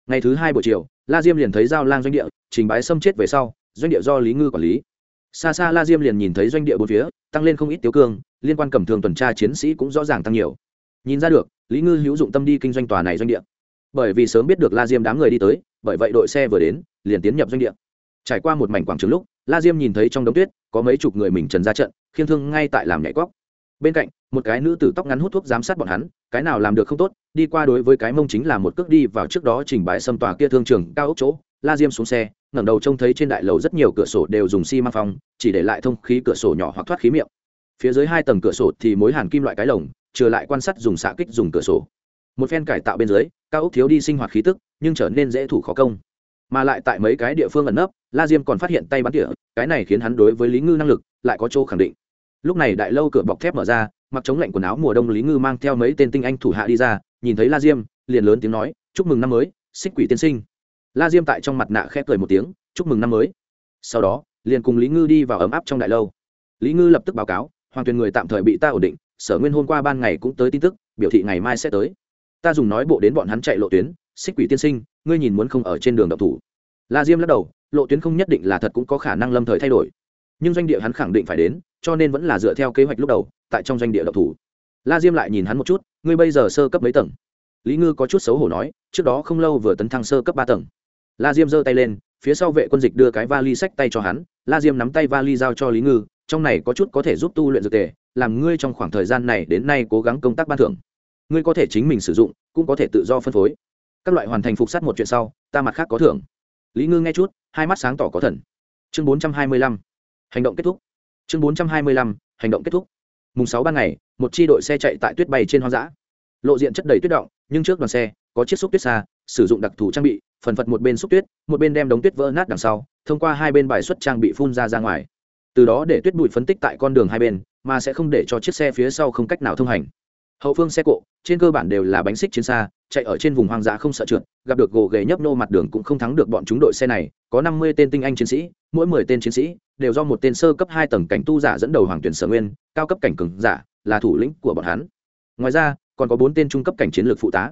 Ngày thứ hai buổi chiều, la diêm liền thấy giao lang doanh địa, trình bái xâm chết về sau, doanh địa do lý ngư quản lý. Xa xa la diêm liền nhìn thấy doanh địa bốn phía, tăng lên không ít tiêu cương, liên quan cầm thường tuần tra chiến sĩ cũng rõ ràng tăng nhiều. Nhìn ra được, lý ngư hữu dụng tâm đi kinh doanh tòa này doanh địa. Bởi vì sớm biết được la diêm đám người đi tới, bởi vậy đội xe vừa đến, liền tiến nhập doanh địa. Trải qua một mảnh quảng trường lúc, la diêm nhìn thấy trong đống tuyết, có mấy chục người mình trần ra trận, khiêng thương ngay tại làm nhảy cóc. Bên cạnh, một cái nữ tử tóc ngắn hút thuốc giám sát bọn hắn cái nào làm được không tốt, đi qua đối với cái mông chính là một cước đi vào trước đó trình bãi xâm tòa kia thương trường cao ốc chỗ, la diêm xuống xe, ngẩng đầu trông thấy trên đại lầu rất nhiều cửa sổ đều dùng xi măng phong, chỉ để lại thông khí cửa sổ nhỏ hoặc thoát khí miệng. Phía dưới hai tầng cửa sổ thì mối hàn kim loại cái lồng, trừ lại quan sát dùng xạ kích dùng cửa sổ. Một phen cải tạo bên dưới, cao ốc thiếu đi sinh hoạt khí tức, nhưng trở nên dễ thủ khó công. Mà lại tại mấy cái địa phương ẩn nấp, la diêm còn phát hiện tay bắn tỉa, cái này khiến hắn đối với lý ngư năng lực lại có chỗ khẳng định. Lúc này đại lâu cửa bọc thép mở ra mặc chống lạnh quần áo mùa đông lý ngư mang theo mấy tên tinh anh thủ hạ đi ra, nhìn thấy la diêm, liền lớn tiếng nói, chúc mừng năm mới, xích quỷ tiên sinh. La diêm tại trong mặt nạ khẽ cười một tiếng, chúc mừng năm mới. Sau đó, liền cùng lý ngư đi vào ấm áp trong đại lâu. Lý ngư lập tức báo cáo, hoàng tuyền người tạm thời bị ta ổn định, sở nguyên hôm qua ban ngày cũng tới tin tức, biểu thị ngày mai sẽ tới. Ta dùng nói bộ đến bọn hắn chạy lộ tuyến, xích quỷ tiên sinh, ngươi nhìn muốn không ở trên đường độc thủ. La diêm lắc đầu, lộ tuyến không nhất định là thật cũng có khả năng lâm thời thay đổi. Nhưng doanh địa hắn khẳng định phải đến, cho nên vẫn là dựa theo kế hoạch lúc đầu tại trong doanh địa độc thủ. La diêm lại nhìn hắn một chút, ngươi bây giờ sơ cấp mấy tầng? Lý ngư có chút xấu hổ nói, trước đó không lâu vừa tấn thăng sơ cấp ba tầng. La diêm giơ tay lên, phía sau vệ quân dịch đưa cái vali sách tay cho hắn. La diêm nắm tay vali giao cho lý ngư, trong này có chút có thể giúp tu luyện dược tề, làm ngươi trong khoảng thời gian này đến nay cố gắng công tác ban thưởng. Ngươi có thể chính mình sử dụng, cũng có thể tự do phân phối. Các loại hoàn thành phục sát một chuyện sau, ta mặt khác có thưởng. Lý ngư nghe chút, hai mắt sáng tỏ có thần. Chương bốn trăm hai mươi lăm. Hành động kết thúc. Chương bốn trăm hai mươi lăm. Hành động kết thúc mùng sáu ban ngày, một chi đội xe chạy tại tuyết bay trên hoang dã. Lộ diện chất đầy tuyết động, nhưng trước đoàn xe, có chiếc xúc tuyết xa, sử dụng đặc thù trang bị, phần phật một bên xúc tuyết, một bên đem đống tuyết vỡ nát đằng sau, thông qua hai bên bài xuất trang bị phun ra ra ngoài. Từ đó để tuyết bụi phân tích tại con đường hai bên, mà sẽ không để cho chiếc xe phía sau không cách nào thông hành. Hậu phương xe cộ, trên cơ bản đều là bánh xích chiến xa chạy ở trên vùng hoang dã không sợ trượt, gặp được gồ ghề nhấp nô mặt đường cũng không thắng được bọn chúng đội xe này, có năm mươi tên tinh anh chiến sĩ, mỗi mười tên chiến sĩ đều do một tên sơ cấp hai tầng cảnh tu giả dẫn đầu hoàng tuyển sở nguyên, cao cấp cảnh cường giả, là thủ lĩnh của bọn hắn. Ngoài ra, còn có bốn tên trung cấp cảnh chiến lược phụ tá.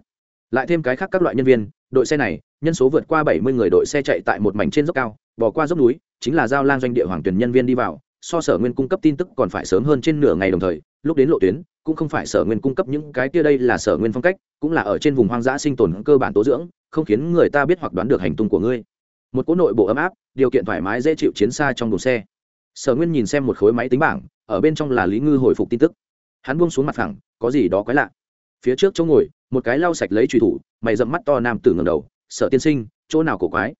Lại thêm cái khác các loại nhân viên, đội xe này, nhân số vượt qua bảy mươi người đội xe chạy tại một mảnh trên dốc cao, bỏ qua dốc núi, chính là giao lang doanh địa hoàng tuyển nhân viên đi vào so sở nguyên cung cấp tin tức còn phải sớm hơn trên nửa ngày đồng thời, lúc đến lộ tuyến, cũng không phải sở nguyên cung cấp những cái kia đây là sở nguyên phong cách, cũng là ở trên vùng hoang dã sinh tồn cơ bản tố dưỡng, không khiến người ta biết hoặc đoán được hành tung của ngươi. Một cỗ nội bộ ấm áp, điều kiện thoải mái dễ chịu chiến xa trong đồn xe. Sở nguyên nhìn xem một khối máy tính bảng, ở bên trong là lý ngư hồi phục tin tức. Hắn buông xuống mặt phẳng, có gì đó quái lạ. Phía trước chỗ ngồi, một cái lau sạch lấy truy thủ, mày dẫm mắt to nam tử ngầm đầu, sở tiên sinh, chỗ nào cổ quái?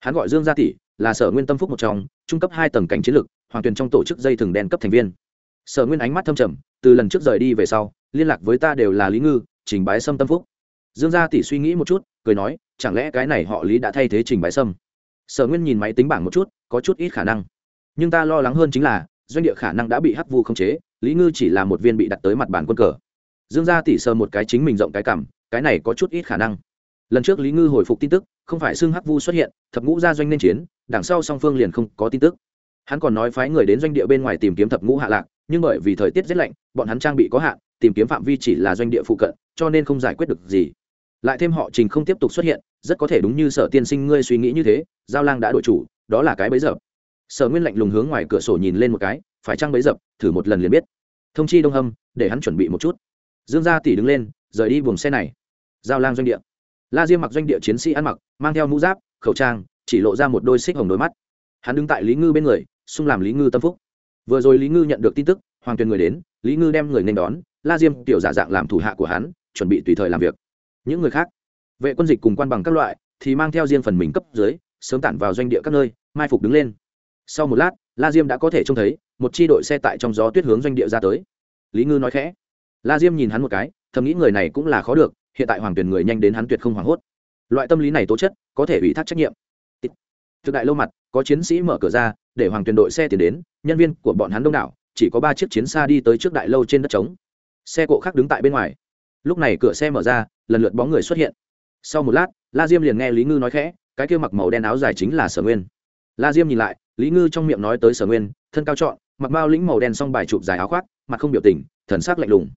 Hắn gọi dương gia tỷ, là sở nguyên tâm phúc một trong, trung cấp hai tầng cảnh chiến lược hoàng tuyền trong tổ chức dây thừng đen cấp thành viên. Sở nguyên ánh mắt thâm trầm, từ lần trước rời đi về sau, liên lạc với ta đều là lý ngư, trình bái sâm tâm phúc. Dương gia tỷ suy nghĩ một chút, cười nói, chẳng lẽ cái này họ lý đã thay thế trình bái sâm? Sở nguyên nhìn máy tính bảng một chút, có chút ít khả năng. Nhưng ta lo lắng hơn chính là, doanh địa khả năng đã bị hắc vu khống chế, lý ngư chỉ là một viên bị đặt tới mặt bàn quân cờ. Dương gia tỷ sờ một cái chính mình rộng cái cảm, cái này có chút ít khả năng. Lần trước lý ngư hồi phục tin tức, không phải xưng hắc vu xuất hiện, thập ngũ gia doanh nên chiến, đằng sau song phương liền không có tin tức hắn còn nói phái người đến doanh địa bên ngoài tìm kiếm thập ngũ hạ lạc, nhưng bởi vì thời tiết rét lạnh, bọn hắn trang bị có hạn, tìm kiếm phạm vi chỉ là doanh địa phụ cận, cho nên không giải quyết được gì. Lại thêm họ trình không tiếp tục xuất hiện, rất có thể đúng như sở tiên sinh ngươi suy nghĩ như thế, giao lang đã đổi chủ, đó là cái bấy giờ sở nguyên lạnh lùng hướng ngoài cửa sổ nhìn lên một cái, phải trăng bấy dập, thử một lần liền biết. Thông chi đông hâm, để hắn chuẩn bị một chút. Dương gia tỷ đứng lên, rời đi buồng xe này. Giao lang doanh địa. La diêm mặc doanh địa chiến sĩ ăn mặc, mang theo mũ giáp, khẩu trang, chỉ lộ ra một đôi xích hồng đôi mắt. Hắn đứng tại lý ngư bên người xung làm lý ngư tâm phúc. Vừa rồi lý ngư nhận được tin tức, hoàng tuyền người đến, lý ngư đem người nên đón, la diêm tiểu giả dạng làm thủ hạ của hắn, chuẩn bị tùy thời làm việc. Những người khác, vệ quân dịch cùng quan bằng các loại, thì mang theo riêng phần mình cấp dưới, sớm tản vào doanh địa các nơi, mai phục đứng lên. Sau một lát, la diêm đã có thể trông thấy, một chi đội xe tại trong gió tuyết hướng doanh địa ra tới. Lý ngư nói khẽ. La diêm nhìn hắn một cái, thầm nghĩ người này cũng là khó được, hiện tại hoàng tuyển người nhanh đến hắn tuyệt không hoảng hốt. Loại tâm lý này tố chất, có thể ủy thác trách nhiệm thực đại lâu mặt, có chiến sĩ mở cửa ra, để hoàng tuyển đội xe tiến đến, nhân viên của bọn hắn đông đảo, chỉ có ba chiếc chiến xa đi tới trước đại lâu trên đất trống. Xe cộ khác đứng tại bên ngoài. Lúc này cửa xe mở ra, lần lượt bóng người xuất hiện. Sau một lát, la diêm liền nghe lý ngư nói khẽ, cái kia mặc màu đen áo dài chính là sở nguyên. La diêm nhìn lại, lý ngư trong miệng nói tới sở nguyên, thân cao trọn, mặc bao lĩnh màu đen xong bài chụp dài áo khoác, mặt không biểu tình, thần sắc lạnh lùng.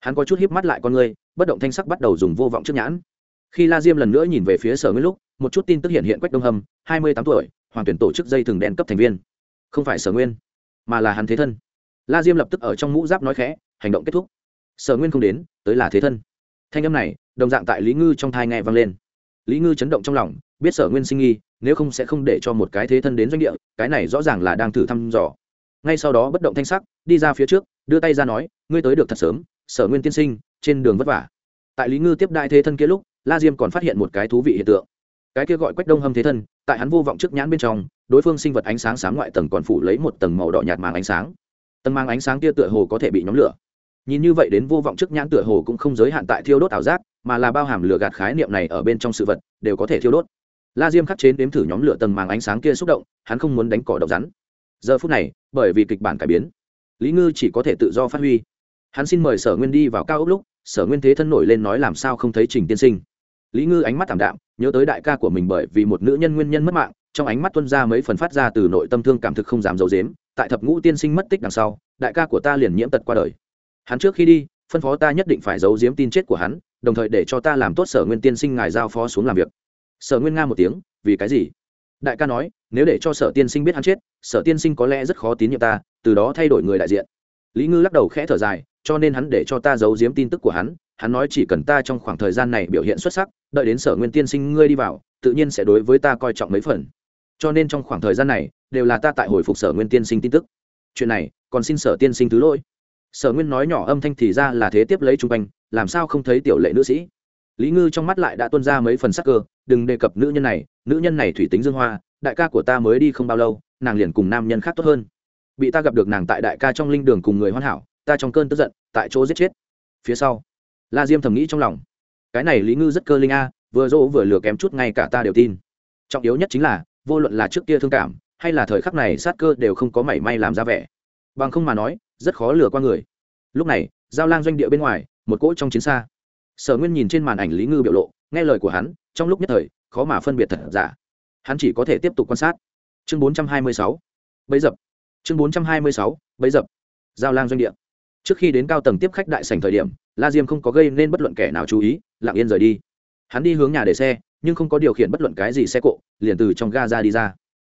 Hắn có chút hiếp mắt lại con người, bất động thanh sắc bắt đầu dùng vô vọng trước nhãn. Khi la diêm lần nữa nhìn về phía sở nguyên lúc một chút tin tức hiện hiện quách đông hầm hai mươi tám tuổi, hoàng tuyển tổ chức dây thừng đen cấp thành viên. Không phải sở nguyên, mà là hắn thế thân. La diêm lập tức ở trong mũ giáp nói khẽ, hành động kết thúc. Sở nguyên không đến, tới là thế thân. Thanh âm này, đồng dạng tại lý ngư trong thai nghe vang lên. Lý ngư chấn động trong lòng, biết sở nguyên sinh nghi, nếu không sẽ không để cho một cái thế thân đến doanh địa, cái này rõ ràng là đang thử thăm dò. Ngay sau đó bất động thanh sắc, đi ra phía trước, đưa tay ra nói, ngươi tới được thật sớm, sở nguyên tiên sinh, trên đường vất vả. Tại lý ngư tiếp đại thế thân kia lúc, la diêm còn phát hiện một cái thú vị hiện tượng cái kia gọi quách đông hâm thế thân, tại hắn vô vọng trước nhãn bên trong, đối phương sinh vật ánh sáng sáng ngoại tầng còn phủ lấy một tầng màu đỏ nhạt màng ánh sáng. Tầng màng ánh sáng kia tựa hồ có thể bị nhóm lửa. Nhìn như vậy đến vô vọng trước nhãn tựa hồ cũng không giới hạn tại thiêu đốt ảo giác, mà là bao hàm lửa gạt khái niệm này ở bên trong sự vật, đều có thể thiêu đốt. La diêm khắc chế đếm thử nhóm lửa tầng màng ánh sáng kia xúc động, hắn không muốn đánh cỏ độc rắn. Giờ phút này, bởi vì kịch bản cải biến, lý ngư chỉ có thể tự do phát huy. Hắn xin mời sở nguyên đi vào cao ốc lúc, sở nguyên thế thân nổi lên nói làm sao không thấy trình tiên sinh lý ngư ánh mắt thảm đạm, nhớ tới đại ca của mình bởi vì một nữ nhân nguyên nhân mất mạng, trong ánh mắt tuân ra mấy phần phát ra từ nội tâm thương cảm thực không dám d i ấ u dếm tại thập ngũ tiên sinh mất tích đằng sau, đại ca của ta liền nhiễm tật qua đời. Hắn trước khi đi, phân phó ta nhất định phải giấu giếm tin chết của hắn, đồng thời để cho ta làm tốt sở nguyên tiên sinh ngài giao phó xuống làm việc. Sở nguyên nga một tiếng, vì cái gì? Đại ca nói, nếu để cho sở tiên sinh biết hắn chết, sở tiên sinh có lẽ rất khó tín nhiệm ta, từ đó thay đổi người đại diện. Lý ngư lắc đầu khẽ thở dài, cho nên hắn để cho ta giấu giếm tin tức của hắn hắn nói chỉ cần ta trong khoảng thời gian này biểu hiện xuất sắc, đợi đến sở nguyên tiên sinh ngươi đi vào, tự nhiên sẽ đối với ta coi trọng mấy phần. Cho nên trong khoảng thời gian này, đều là ta tại hồi phục sở nguyên tiên sinh tin tức. Chuyện này, còn xin sở tiên sinh thứ lỗi. Sở nguyên nói nhỏ âm thanh thì ra là thế tiếp lấy chung quanh, làm sao không thấy tiểu lệ nữ sĩ? Lý ngư trong mắt lại đã tuân ra mấy phần sắc cơ, đừng đề cập nữ nhân này, nữ nhân này thủy tính dương hoa, đại ca của ta mới đi không bao lâu, nàng liền cùng nam nhân khác tốt hơn. Bị ta gặp được nàng tại đại ca trong linh đường cùng người hoàn hảo, ta trong cơn tức giận, tại chỗ giết chết. Phía sau la diêm thầm nghĩ trong lòng. Cái này lý ngư rất cơ linh a, vừa dỗ vừa lừa kém chút ngay cả ta đều tin. Trọng yếu nhất chính là, vô luận là trước kia thương cảm, hay là thời khắc này sát cơ đều không có mảy may làm ra vẻ. Bằng không mà nói, rất khó lừa qua người. Lúc này, giao lang doanh địa bên ngoài, một cỗ trong chiến xa. Sở nguyên nhìn trên màn ảnh lý ngư biểu lộ, nghe lời của hắn, trong lúc nhất thời, khó mà phân biệt thật giả. Hắn chỉ có thể tiếp tục quan sát. Chương bốn trăm hai mươi sáu. Bấy dập. Chương bốn trăm hai mươi sáu. Bấy dập. Giao lang doanh địa. Trước khi đến cao tầng tiếp khách đại sảnh thời điểm la diêm không có gây nên bất luận kẻ nào chú ý, lặng yên rời đi. Hắn đi hướng nhà để xe, nhưng không có điều khiển bất luận cái gì xe cộ, liền từ trong ga ra đi ra.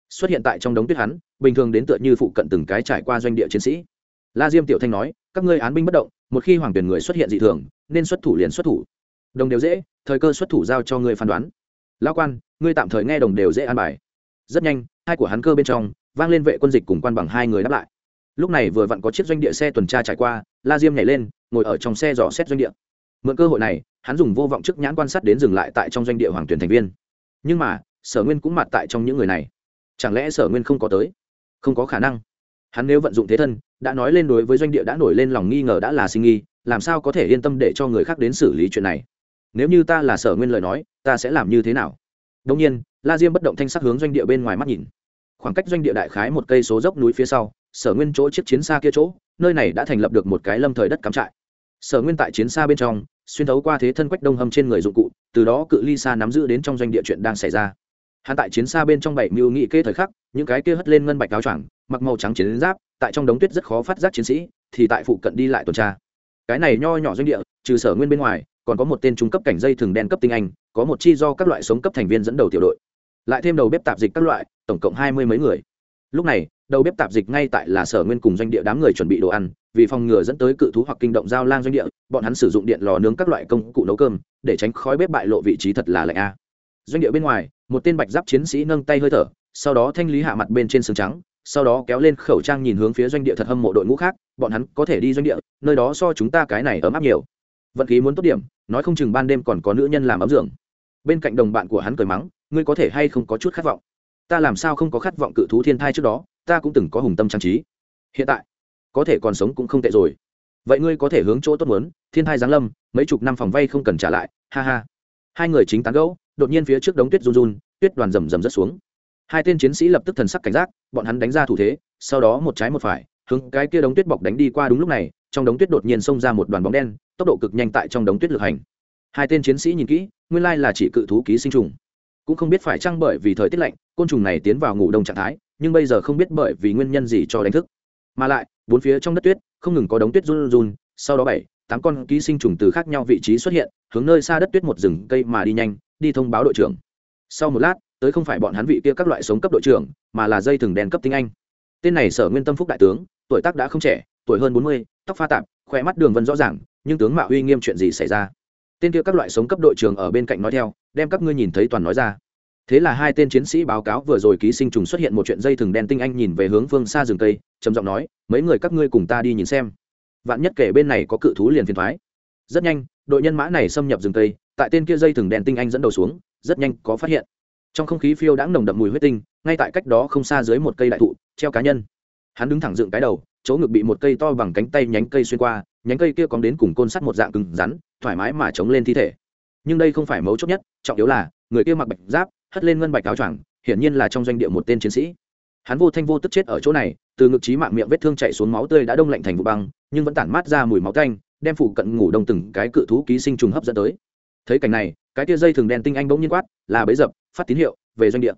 Xuất hiện tại trong đống tuyết hắn, bình thường đến tựa như phụ cận từng cái trải qua doanh địa chiến sĩ. La diêm tiểu thanh nói, các ngươi án binh bất động, một khi hoàng tuyển người xuất hiện dị thường, nên xuất thủ liền xuất thủ. Đồng đều dễ, thời cơ xuất thủ giao cho ngươi phán đoán. Lão quan, ngươi tạm thời nghe đồng đều dễ an bài. Rất nhanh, hai của hắn cơ bên trong, vang lên vệ quân dịch cùng quan bằng hai người đáp lại. Lúc này vừa vặn có chiếc doanh địa xe tuần tra trải qua, la diêm nhảy lên ngồi ở trong xe dò xét doanh địa. Mượn cơ hội này, hắn dùng vô vọng chức nhãn quan sát đến dừng lại tại trong doanh địa hoàng tuyển thành viên. Nhưng mà, sở nguyên cũng mặt tại trong những người này. Chẳng lẽ sở nguyên không có tới? Không có khả năng. Hắn nếu vận dụng thế thân, đã nói lên đối với doanh địa đã nổi lên lòng nghi ngờ đã là sinh nghi, làm sao có thể yên tâm để cho người khác đến xử lý chuyện này? Nếu như ta là sở nguyên lời nói, ta sẽ làm như thế nào? Đông nhiên, la diêm bất động thanh sắc hướng doanh địa bên ngoài mắt nhìn. Khoảng cách doanh địa đại khái một cây số dốc núi phía sau, sở nguyên chỗ chiếc chiến xa kia chỗ nơi này đã thành lập được một cái lâm thời đất cắm trại. Sở nguyên tại chiến xa bên trong, xuyên thấu qua thế thân quách đông hâm trên người dụng cụ, từ đó cự ly xa nắm giữ đến trong doanh địa chuyện đang xảy ra. Hắn tại chiến xa bên trong bảy mưu nghị kê thời khắc, những cái kia hất lên ngân bạch áo choàng, mặc màu trắng chiến giáp, tại trong đống tuyết rất khó phát giác chiến sĩ, thì tại phụ cận đi lại tuần tra. Cái này nho nhỏ doanh địa, trừ sở nguyên bên ngoài, còn có một tên trung cấp cảnh dây thường đen cấp tinh anh, có một chi do các loại sống cấp thành viên dẫn đầu tiểu đội. Lại thêm đầu bếp tạp dịch các loại, tổng cộng hai mươi mấy người. Lúc này đầu bếp tạp dịch ngay tại là sở nguyên cùng doanh địa đám người chuẩn bị đồ ăn, vì phòng ngừa dẫn tới cự thú hoặc kinh động giao lang doanh địa, bọn hắn sử dụng điện lò nướng các loại công cụ nấu cơm, để tránh khói bếp bại lộ vị trí thật là lạnh a. Doanh địa bên ngoài, một tên bạch giáp chiến sĩ nâng tay hơi thở, sau đó thanh lý hạ mặt bên trên xương trắng, sau đó kéo lên khẩu trang nhìn hướng phía doanh địa thật hâm mộ đội ngũ khác, bọn hắn có thể đi doanh địa, nơi đó so chúng ta cái này ấm áp nhiều. Vận khí muốn tốt điểm, nói không chừng ban đêm còn có nữ nhân làm ấm giường. Bên cạnh đồng bạn của hắn cười mắng, ngươi có thể hay không có chút khát vọng? Ta làm sao không có khát vọng cự thú thiên thai trước đó? Ta cũng từng có hùng tâm trang trí. Hiện tại, có thể còn sống cũng không tệ rồi. Vậy ngươi có thể hướng chỗ tốt muốn, thiên thai giáng lâm, mấy chục năm phòng vay không cần trả lại, ha ha. Hai người chính tán gẫu, đột nhiên phía trước đống tuyết run run, tuyết đoàn rầm rầm rất xuống. Hai tên chiến sĩ lập tức thần sắc cảnh giác, bọn hắn đánh ra thủ thế, sau đó một trái một phải, hướng cái kia đống tuyết bọc đánh đi qua đúng lúc này, trong đống tuyết đột nhiên xông ra một đoàn bóng đen, tốc độ cực nhanh tại trong đống tuyết lực hành. Hai tên chiến sĩ nhìn kỹ, nguyên lai là chỉ cự thú ký sinh trùng. Cũng không biết phải chăng bởi vì thời tiết lạnh, côn trùng này tiến vào ngủ đông trạng thái nhưng bây giờ không biết bởi vì nguyên nhân gì cho đánh thức. Mà lại, bốn phía trong đất tuyết, không ngừng có đống tuyết run run, sau đó bảy, tám con ký sinh trùng từ khác nhau vị trí xuất hiện, hướng nơi xa đất tuyết một rừng cây mà đi nhanh, đi thông báo đội trưởng. Sau một lát, tới không phải bọn hắn vị kia các loại sống cấp đội trưởng, mà là dây thừng đèn cấp tinh anh. Tên này sở nguyên tâm phúc đại tướng, tuổi tác đã không trẻ, tuổi hơn bốn mươi, tóc pha tạp, khỏe mắt đường vân rõ ràng, nhưng tướng mạo uy nghiêm chuyện gì xảy ra? Tên kia các loại sống cấp đội trưởng ở bên cạnh nói theo, đem các ngươi nhìn thấy toàn nói ra thế là hai tên chiến sĩ báo cáo vừa rồi ký sinh trùng xuất hiện một chuyện dây thừng đen tinh anh nhìn về hướng phương xa rừng tây trầm giọng nói, mấy người các ngươi cùng ta đi nhìn xem. Vạn nhất kể bên này có cự thú liền phiền thoái. Rất nhanh, đội nhân mã này xâm nhập rừng tây tại tên kia dây thừng đen tinh anh dẫn đầu xuống, rất nhanh có phát hiện. Trong không khí phiêu đã nồng đậm mùi huyết tinh, ngay tại cách đó không xa dưới một cây đại thụ, treo cá nhân. Hắn đứng thẳng dựng cái đầu, chỗ ngực bị một cây to bằng cánh tay nhánh cây xuyên qua, nhánh cây kia cóng đến cùng côn sắt một dạng cứng rắn, thoải mái mà chống lên thi thể. Nhưng đây không phải mấu chốt nhất, trọng yếu là, người kia mặc bạch giáp hất lên ngân bạch áo choàng, hiển nhiên là trong doanh địa một tên chiến sĩ. Hắn vô thanh vô tức chết ở chỗ này, từ ngực trí mạng miệng vết thương chạy xuống máu tươi đã đông lạnh thành vụ băng, nhưng vẫn tản mát ra mùi máu tanh, đem phụ cận ngủ đông từng cái cự thú ký sinh trùng hấp dẫn tới. Thấy cảnh này, cái tia dây thường đen tinh anh bỗng nhiên quát, là bấy dập, phát tín hiệu, về doanh địa.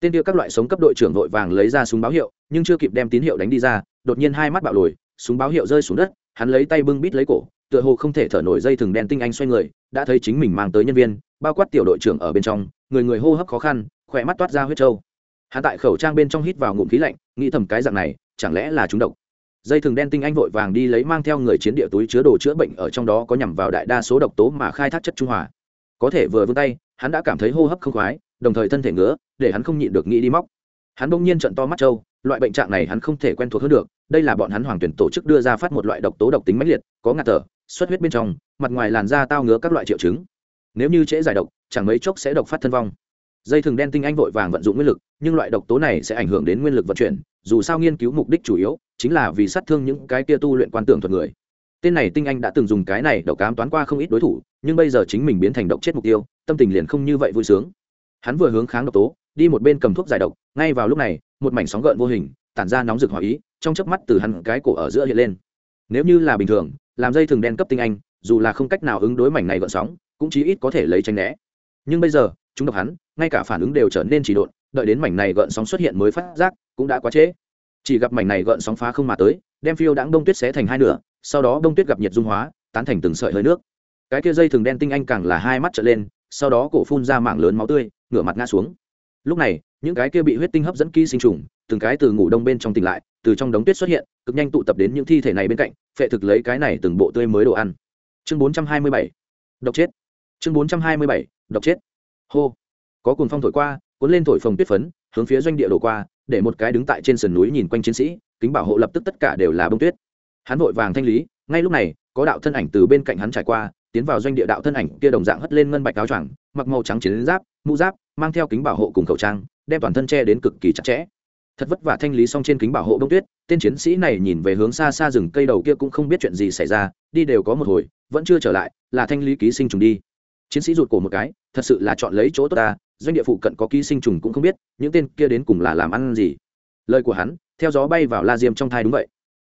Tên kia các loại sống cấp đội trưởng vội vàng lấy ra súng báo hiệu, nhưng chưa kịp đem tín hiệu đánh đi ra, đột nhiên hai mắt bạo lồi, súng báo hiệu rơi xuống đất, hắn lấy tay bưng bít lấy cổ, tựa hồ không thể thở nổi dây thừng đen tinh anh xoay người, đã thấy chính mình mang tới nhân viên, bao quát tiểu đội trưởng ở bên trong người người hô hấp khó khăn, khỏe mắt toát ra huyết trâu. Hắn tại khẩu trang bên trong hít vào ngụm khí lạnh, nghĩ thầm cái dạng này, chẳng lẽ là chúng độc? Dây thừng đen tinh anh vội vàng đi lấy mang theo người chiến địa túi chứa đồ chữa bệnh ở trong đó có nhằm vào đại đa số độc tố mà khai thác chất trung hòa. Có thể vừa vươn tay, hắn đã cảm thấy hô hấp không khoái, đồng thời thân thể ngứa, để hắn không nhịn được nghĩ đi móc. Hắn bỗng nhiên trận to mắt trâu, loại bệnh trạng này hắn không thể quen thuộc hơn được, đây là bọn hắn hoàng tuyển tổ chức đưa ra phát một loại độc tố độc tính mãnh liệt, có ngạt thở, xuất huyết bên trong, mặt ngoài làn da tao ngứa các loại triệu chứng. Nếu như trễ giải độc chẳng mấy chốc sẽ độc phát thân vong. Dây thừng đen tinh anh vội vàng vận dụng nguyên lực, nhưng loại độc tố này sẽ ảnh hưởng đến nguyên lực vận chuyển, dù sao nghiên cứu mục đích chủ yếu chính là vì sát thương những cái kia tu luyện quan tưởng thuật người. Tên này tinh anh đã từng dùng cái này độc cám toán qua không ít đối thủ, nhưng bây giờ chính mình biến thành độc chết mục tiêu, tâm tình liền không như vậy vui sướng. Hắn vừa hướng kháng độc tố, đi một bên cầm thuốc giải độc, ngay vào lúc này, một mảnh sóng gợn vô hình, tản ra nóng rực hỏa ý, trong chớp mắt từ hắn cái cổ ở giữa hiện lên. Nếu như là bình thường, làm dây thường đen cấp tinh anh, dù là không cách nào ứng đối mảnh này gợn sóng, cũng chí ít có thể lấy tránh né nhưng bây giờ, chúng độc hắn, ngay cả phản ứng đều trở nên chỉ độn, đợi đến mảnh này gợn sóng xuất hiện mới phát giác, cũng đã quá trễ. Chỉ gặp mảnh này gợn sóng phá không mà tới, đem phiêu đãng đông tuyết xé thành hai nửa, sau đó đông tuyết gặp nhiệt dung hóa, tán thành từng sợi hơi nước. Cái kia dây thường đen tinh anh càng là hai mắt trở lên, sau đó cổ phun ra mảng lớn máu tươi, ngửa mặt ngã xuống. Lúc này, những cái kia bị huyết tinh hấp dẫn ký sinh trùng, từng cái từ ngủ đông bên trong tỉnh lại, từ trong đống tuyết xuất hiện, cực nhanh tụ tập đến những thi thể này bên cạnh, phệ thực lấy cái này từng bộ tươi mới đồ ăn. Chương 427 độc chết. Chương 427 độc chết. Hô. Có cồn phong thổi qua, cuốn lên thổi phồng tuyết phấn, hướng phía doanh địa đổ qua, để một cái đứng tại trên sườn núi nhìn quanh chiến sĩ, kính bảo hộ lập tức tất cả đều là bông tuyết. Hắn vội vàng thanh lý, ngay lúc này, có đạo thân ảnh từ bên cạnh hắn trải qua, tiến vào doanh địa đạo thân ảnh kia đồng dạng hất lên ngân bạch áo choàng, mặc màu trắng chiến giáp, mũ giáp, mang theo kính bảo hộ cùng khẩu trang, đem toàn thân che đến cực kỳ chặt chẽ. Thật vất vả thanh lý xong trên kính bảo hộ đông tuyết, tên chiến sĩ này nhìn về hướng xa xa rừng cây đầu kia cũng không biết chuyện gì xảy ra, đi đều có một hồi, vẫn chưa trở lại, là thanh lý ký sinh trùng đi chiến sĩ rụt cổ một cái, thật sự là chọn lấy chỗ tốt ta, doanh địa phụ cận có ký sinh trùng cũng không biết, những tên kia đến cùng là làm ăn gì. Lời của hắn, theo gió bay vào la diêm trong thai đúng vậy.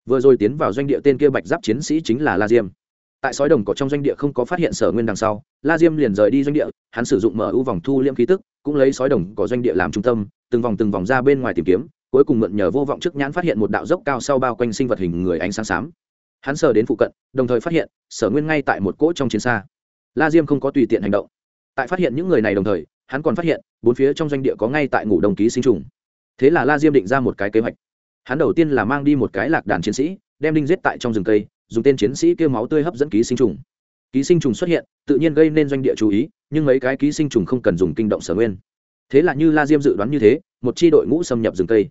Vừa rồi tiến vào doanh địa tên kia bạch giáp chiến sĩ chính là la diêm. Tại sói đồng có trong doanh địa không có phát hiện sở nguyên đằng sau, la diêm liền rời đi doanh địa, hắn sử dụng mở ưu vòng thu liễm khí tức, cũng lấy sói đồng có doanh địa làm trung tâm, từng vòng từng vòng ra bên ngoài tìm kiếm, cuối cùng mượn nhờ vô vọng trước nhãn phát hiện một đạo dốc cao sau bao quanh sinh vật hình người ánh sáng xám. Hắn sờ đến phụ cận, đồng thời phát hiện, sở nguyên ngay tại một cỗ trong chiến xa la diêm không có tùy tiện hành động. Tại phát hiện những người này đồng thời, hắn còn phát hiện, bốn phía trong doanh địa có ngay tại ngủ đồng ký sinh trùng. Thế là la diêm định ra một cái kế hoạch. Hắn đầu tiên là mang đi một cái lạc đàn chiến sĩ, đem đinh giết tại trong rừng cây, dùng tên chiến sĩ kêu máu tươi hấp dẫn ký sinh trùng. Ký sinh trùng xuất hiện, tự nhiên gây nên doanh địa chú ý, nhưng mấy cái ký sinh trùng không cần dùng kinh động sở nguyên. Thế là như la diêm dự đoán như thế, một c h i đội ngũ xâm nhập rừng cây.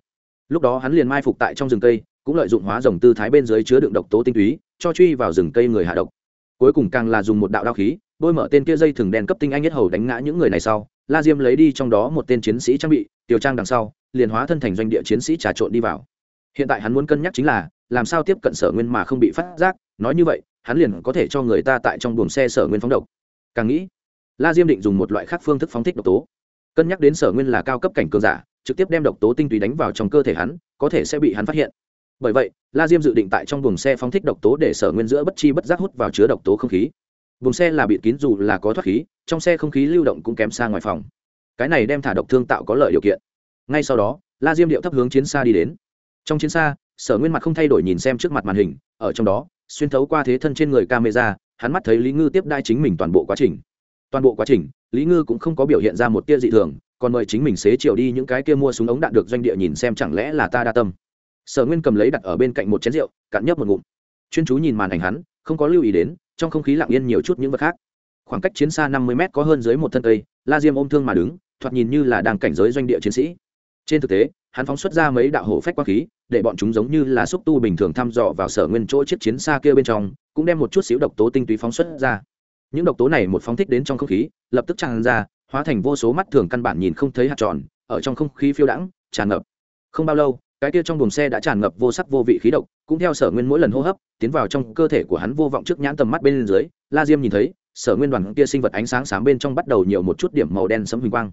Lúc đó hắn liền mai phục tại trong rừng cây, cũng lợi dụng hóa rồng tư thái bên dưới chứa đựng độc tố tinh túy, cho truy vào rừng cây người hạ độc. Cuối cùng càng là dùng một đạo đao khí bôi mở tên kia dây thừng đèn cấp tinh anh nhất hầu đánh ngã những người này sau, la diêm lấy đi trong đó một tên chiến sĩ trang bị, tiểu trang đằng sau, liền hóa thân thành doanh địa chiến sĩ trà trộn đi vào. Hiện tại hắn muốn cân nhắc chính là, làm sao tiếp cận sở nguyên mà không bị phát giác, nói như vậy, hắn liền có thể cho người ta tại trong buồng xe sở nguyên phóng độc. Càng nghĩ, la diêm định dùng một loại khác phương thức phóng thích độc tố. Cân nhắc đến sở nguyên là cao cấp cảnh cường giả, trực tiếp đem độc tố tinh túy đánh vào trong cơ thể hắn, có thể sẽ bị hắn phát hiện. Bởi vậy, la diêm dự định tại trong buồng xe phóng thích độc tố để sở nguyên giữa bất chi bất giác hút vào chứa độc tố không khí vùng xe là bịt kín dù là có thoát khí, trong xe không khí lưu động cũng kém xa ngoài phòng. Cái này đem thả độc thương tạo có lợi điều kiện. Ngay sau đó, la diêm điệu thấp hướng chiến xa đi đến. Trong chiến xa, sở nguyên mặt không thay đổi nhìn xem trước mặt màn hình, ở trong đó, xuyên thấu qua thế thân trên người camera, hắn mắt thấy lý ngư tiếp đai chính mình toàn bộ quá trình. Toàn bộ quá trình, lý ngư cũng không có biểu hiện ra một tia dị thường, còn mời chính mình xế chiều đi những cái kia mua súng ống đạn được doanh địa nhìn xem chẳng lẽ là ta đa tâm. Sở nguyên cầm lấy đặt ở bên cạnh một chén rượu, cạn nhấp một ngụm. Chuyên chú nhìn màn ảnh hắn, không có lưu ý đến trong không khí lặng yên nhiều chút những vật khác. Khoảng cách chiến xa năm mươi m có hơn dưới một thân cây, la diêm ôm thương mà đứng, thoạt nhìn như là đang cảnh giới doanh địa chiến sĩ. Trên thực tế, hắn phóng xuất ra mấy đạo hổ phách quang khí, để bọn chúng giống như là xúc tu bình thường thăm dò vào sở nguyên chỗ chiếc chiến xa kia bên trong, cũng đem một chút xíu độc tố tinh túy phóng xuất ra. Những độc tố này một phóng thích đến trong không khí, lập tức tràn ra, hóa thành vô số mắt thường căn bản nhìn không thấy hạt tròn, ở trong không khí phiêu đãng, tràn ngập. Không bao lâu cái kia trong buồng xe đã tràn ngập vô sắc vô vị khí độc, cũng theo sở nguyên mỗi lần hô hấp, tiến vào trong cơ thể của hắn vô vọng trước nhãn tầm mắt bên dưới, la diêm nhìn thấy, sở nguyên đoàn kia sinh vật ánh sáng sáng bên trong bắt đầu nhiều một chút điểm màu đen sấm huỳnh quang.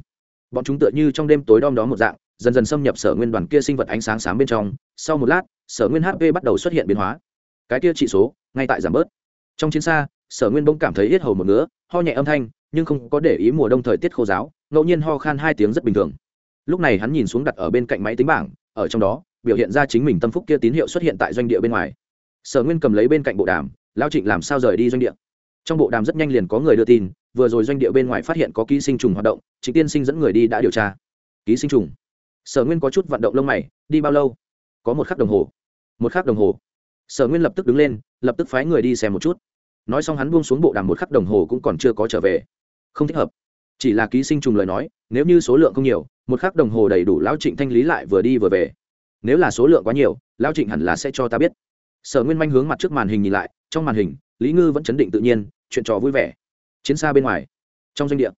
Bọn chúng tựa như trong đêm tối đom đó một dạng, dần dần xâm nhập sở nguyên đoàn kia sinh vật ánh sáng sáng bên trong. Sau một lát, sở nguyên hp bắt đầu xuất hiện biến hóa. Cái kia trị số, ngay tại giảm bớt. Trong chiến xa, sở nguyên bỗng cảm thấy hết hầu một ngứa, ho nhẹ âm thanh, nhưng không có để ý mùa đông thời tiết khô giáo, ngẫu nhiên ho khan hai tiếng rất bình thường. Lúc này hắn nhìn xuống đặt ở bên cạnh máy tính bảng ở trong đó, biểu hiện ra chính mình tâm phúc kia tín hiệu xuất hiện tại doanh địa bên ngoài. Sở nguyên cầm lấy bên cạnh bộ đàm lao trịnh làm sao rời đi doanh địa? Trong bộ đàm rất nhanh liền có người đưa tin, vừa rồi doanh địa bên ngoài phát hiện có ký sinh trùng hoạt động chính tiên sinh dẫn người đi đã điều tra. Ký sinh trùng? Sở nguyên có chút vận động lông mày, đi bao lâu? Có một khắc đồng hồ. Một khắc đồng hồ? Sở nguyên lập tức đứng lên, lập tức phái người đi xem một chút. Nói xong hắn buông xuống bộ đàm một khắc đồng hồ cũng còn chưa có trở về. Không thích hợp chỉ là ký sinh trùng lời nói, nếu như số lượng không nhiều, một khắc đồng hồ đầy đủ lão trịnh thanh lý lại vừa đi vừa về. Nếu là số lượng quá nhiều, lão trịnh hẳn là sẽ cho ta biết. Sở nguyên manh hướng mặt trước màn hình nhìn lại, trong màn hình, lý ngư vẫn chấn định tự nhiên, chuyện trò vui vẻ. Chiến xa bên ngoài, trong doanh địa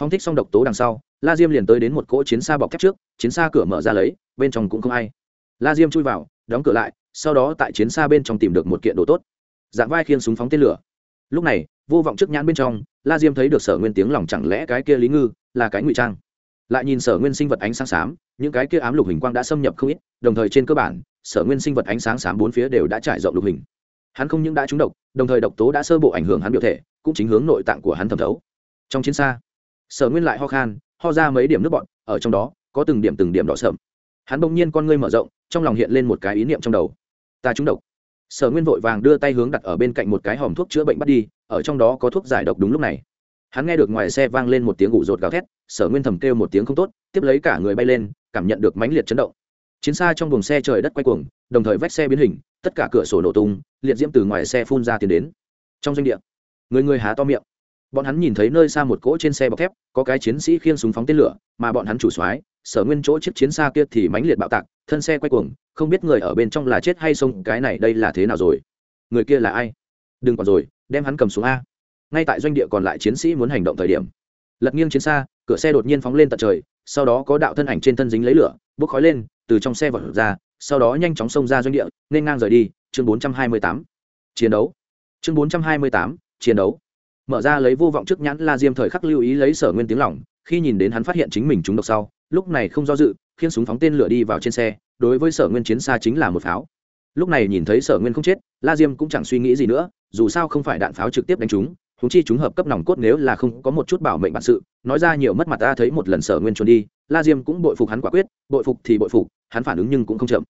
phong thích xong độc tố đằng sau, la diêm liền tới đến một cỗ chiến xa bọc thép trước, chiến xa cửa mở ra lấy, bên trong cũng không ai. La diêm chui vào, đóng cửa lại, sau đó tại chiến xa bên trong tìm được một kiện đồ tốt. Dạng vai khiên súng phóng tên lửa. Lúc này vô vọng trước nhãn bên trong, la diêm thấy được sở nguyên tiếng lòng chẳng lẽ cái kia lý ngư là cái ngụy trang? Lại nhìn sở nguyên sinh vật ánh sáng xám, những cái kia ám lục hình quang đã xâm nhập không ít, đồng thời trên cơ bản, sở nguyên sinh vật ánh sáng xám bốn phía đều đã trải rộng lục hình. Hắn không những đã trúng độc, đồng thời độc tố đã sơ bộ ảnh hưởng hắn biểu thể, cũng chính hướng nội tạng của hắn thẩm thấu. Trong chiến xa, sở nguyên lại ho khan, ho ra mấy điểm nước bọn ở trong đó, có từng điểm từng điểm đỏ sậm. Hắn bỗng nhiên con ngươi mở rộng, trong lòng hiện lên một cái ý niệm trong đầu. Ta trúng độc sở nguyên vội vàng đưa tay hướng đặt ở bên cạnh một cái hòm thuốc chữa bệnh bắt đi, ở trong đó có thuốc giải độc đúng lúc này. Hắn nghe được ngoài xe vang lên một tiếng ủ rột gào thét, sở nguyên thầm kêu một tiếng không tốt, tiếp lấy cả người bay lên, cảm nhận được mãnh liệt chấn động. Chiến xa trong buồng xe trời đất quay cuồng, đồng thời vách xe biến hình, tất cả cửa sổ nổ tung, liệt diễm từ ngoài xe phun ra tiến đến. Trong doanh địa, người người há to miệng. Bọn hắn nhìn thấy nơi xa một cỗ trên xe bọc thép, có cái chiến sĩ khiêng súng phóng tên lửa, mà bọn hắn chủ soái, sở nguyên chỗ chiếc chiến xa kia thì mãnh liệt bạo tạc, thân xe quay cuồng không biết người ở bên trong là chết hay sống, cái này đây là thế nào rồi? Người kia là ai? Đừng còn rồi đem hắn cầm xuống a. Ngay tại doanh địa còn lại chiến sĩ muốn hành động thời điểm lật nghiêng chiến xa cửa xe đột nhiên phóng lên tận trời sau đó có đạo thân ảnh trên thân dính lấy lửa bốc khói lên từ trong xe vọt ra sau đó nhanh chóng xông ra doanh địa nên ngang rời đi. Chương 428. chiến đấu. Chương 428, chiến đấu. Mở ra lấy vô vọng trước nhãn la diêm thời khắc lưu ý lấy sở nguyên tiếng lỏng khi nhìn đến hắn phát hiện chính mình trúng độc sau lúc này không do dự khiến súng phóng tên lửa đi vào trên xe, đối với sở nguyên chiến xa chính là một pháo. Lúc này nhìn thấy sở nguyên không chết, la diêm cũng chẳng suy nghĩ gì nữa, dù sao không phải đạn pháo trực tiếp đánh chúng húng chi chúng hợp cấp nòng cốt nếu là không có một chút bảo mệnh bản sự, nói ra nhiều mất mặt ta thấy một lần sở nguyên trốn đi, la diêm cũng bội phục hắn quả quyết, bội phục thì bội phục, hắn phản ứng nhưng cũng không chậm.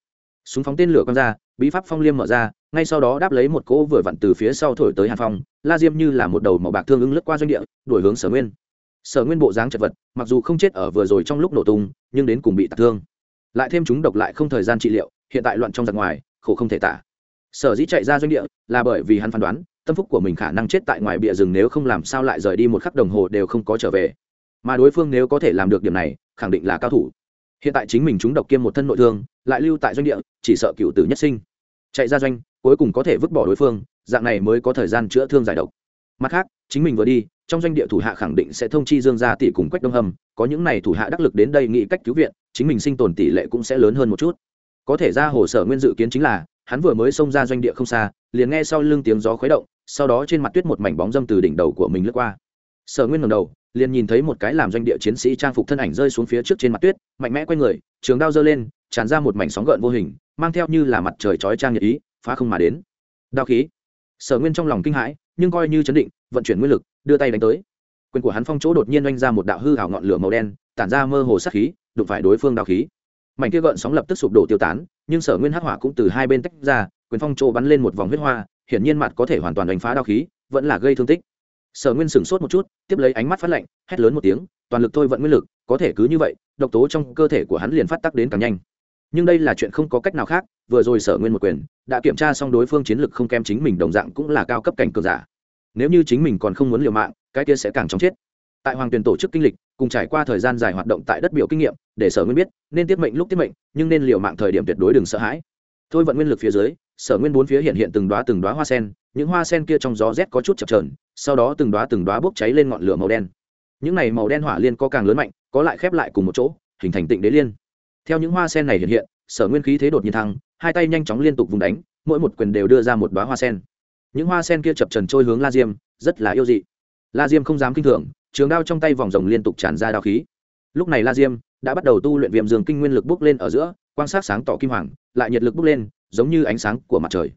Súng phóng tên lửa quăng ra, bí pháp phong liêm mở ra, ngay sau đó đáp lấy một cỗ vừa vặn từ phía sau thổi tới hàn phong, la diêm như là một đầu màu bạc thương ứng lướt qua doanh địa, đuổi hướng sở nguyên sở nguyên bộ dáng chật vật, mặc dù không chết ở vừa rồi trong lúc nổ tung, nhưng đến cùng bị tạc thương. Lại thêm chúng độc lại không thời gian trị liệu, hiện tại loạn trong giặc ngoài, khổ không thể tả. Sở dĩ chạy ra doanh địa là bởi vì hắn phán đoán, tâm phúc của mình khả năng chết tại ngoài bìa rừng nếu không làm sao lại rời đi một khắc đồng hồ đều không có trở về. Mà đối phương nếu có thể làm được điểm này, khẳng định là cao thủ. Hiện tại chính mình chúng độc kiêm một thân nội thương, lại lưu tại doanh địa, chỉ sợ cựu tử nhất sinh. Chạy ra doanh, cuối cùng có thể vứt bỏ đối phương, dạng này mới có thời gian chữa thương giải độc mặt khác, chính mình vừa đi, trong doanh địa thủ hạ khẳng định sẽ thông chi dương gia tỷ cùng quách đông hầm có những này thủ hạ đắc lực đến đây nghĩ cách cứu viện, chính mình sinh tồn tỷ lệ cũng sẽ lớn hơn một chút. Có thể ra hồ sở nguyên dự kiến chính là, hắn vừa mới xông ra doanh địa không xa, liền nghe sau lưng tiếng gió khuấy động, sau đó trên mặt tuyết một mảnh bóng dâm từ đỉnh đầu của mình lướt qua. Sở nguyên ngầm đầu, liền nhìn thấy một cái làm doanh địa chiến sĩ trang phục thân ảnh rơi xuống phía trước trên mặt tuyết, mạnh mẽ quay người, trường đao giơ lên, tràn ra một mảnh sóng gợn vô hình, mang theo như là mặt trời chói trang nhật ý, phá không mà đến. Đao khí. Sở nguyên trong lòng kinh hãi nhưng coi như chấn định, vận chuyển nguyên lực, đưa tay đánh tới. Quyền của hắn phong chỗ đột nhiên oanh ra một đạo hư hảo ngọn lửa màu đen, tản ra mơ hồ sát khí, đụng phải đối phương đạo khí. Mảnh kia gợn sóng lập tức sụp đổ tiêu tán, nhưng sở nguyên hắc hỏa cũng từ hai bên tách ra, quyền phong chỗ bắn lên một vòng huyết hoa, hiển nhiên mặt có thể hoàn toàn đánh phá đạo khí, vẫn là gây thương tích. Sở nguyên sửng sốt một chút, tiếp lấy ánh mắt phát lạnh, hét lớn một tiếng, toàn lực thôi vận nguyên lực, có thể cứ như vậy, độc tố trong cơ thể của hắn liền phát tắc đến càng nhanh nhưng đây là chuyện không có cách nào khác, vừa rồi sở nguyên một quyền, đã kiểm tra xong đối phương chiến lực không kém chính mình đồng dạng cũng là cao cấp cảnh cường giả. Nếu như chính mình còn không muốn liều mạng, cái kia sẽ càng chóng chết. Tại hoàng tuyền tổ chức kinh lịch, cùng trải qua thời gian dài hoạt động tại đất biểu kinh nghiệm, để sở nguyên biết, nên tiết mệnh lúc tiết mệnh, nhưng nên liều mạng thời điểm tuyệt đối đừng sợ hãi. Thôi vận nguyên lực phía dưới, sở nguyên bốn phía hiện hiện từng đoá từng đoá hoa sen, những hoa sen kia trong gió rét có chút chập trờn sau đó từng đoá từng đoá bốc cháy lên ngọn lửa màu đen. Những này màu đen hỏa liên có càng lớn mạnh, có lại khép lại cùng một chỗ, hình thành tịnh đế liên theo những hoa sen này hiện hiện, sở nguyên khí thế đột nhiên thăng, hai tay nhanh chóng liên tục vùng đánh, mỗi một quyền đều đưa ra một đoá hoa sen. Những hoa sen kia chập trần trôi hướng la diêm, rất là yêu dị. La diêm không dám kinh thường, trường đao trong tay vòng rồng liên tục tràn ra đao khí. Lúc này la diêm đã bắt đầu tu luyện viêm dương kinh nguyên lực bốc lên ở giữa quan sát sáng tỏ kim hoàng, lại nhiệt lực bốc lên, giống như ánh sáng của mặt trời.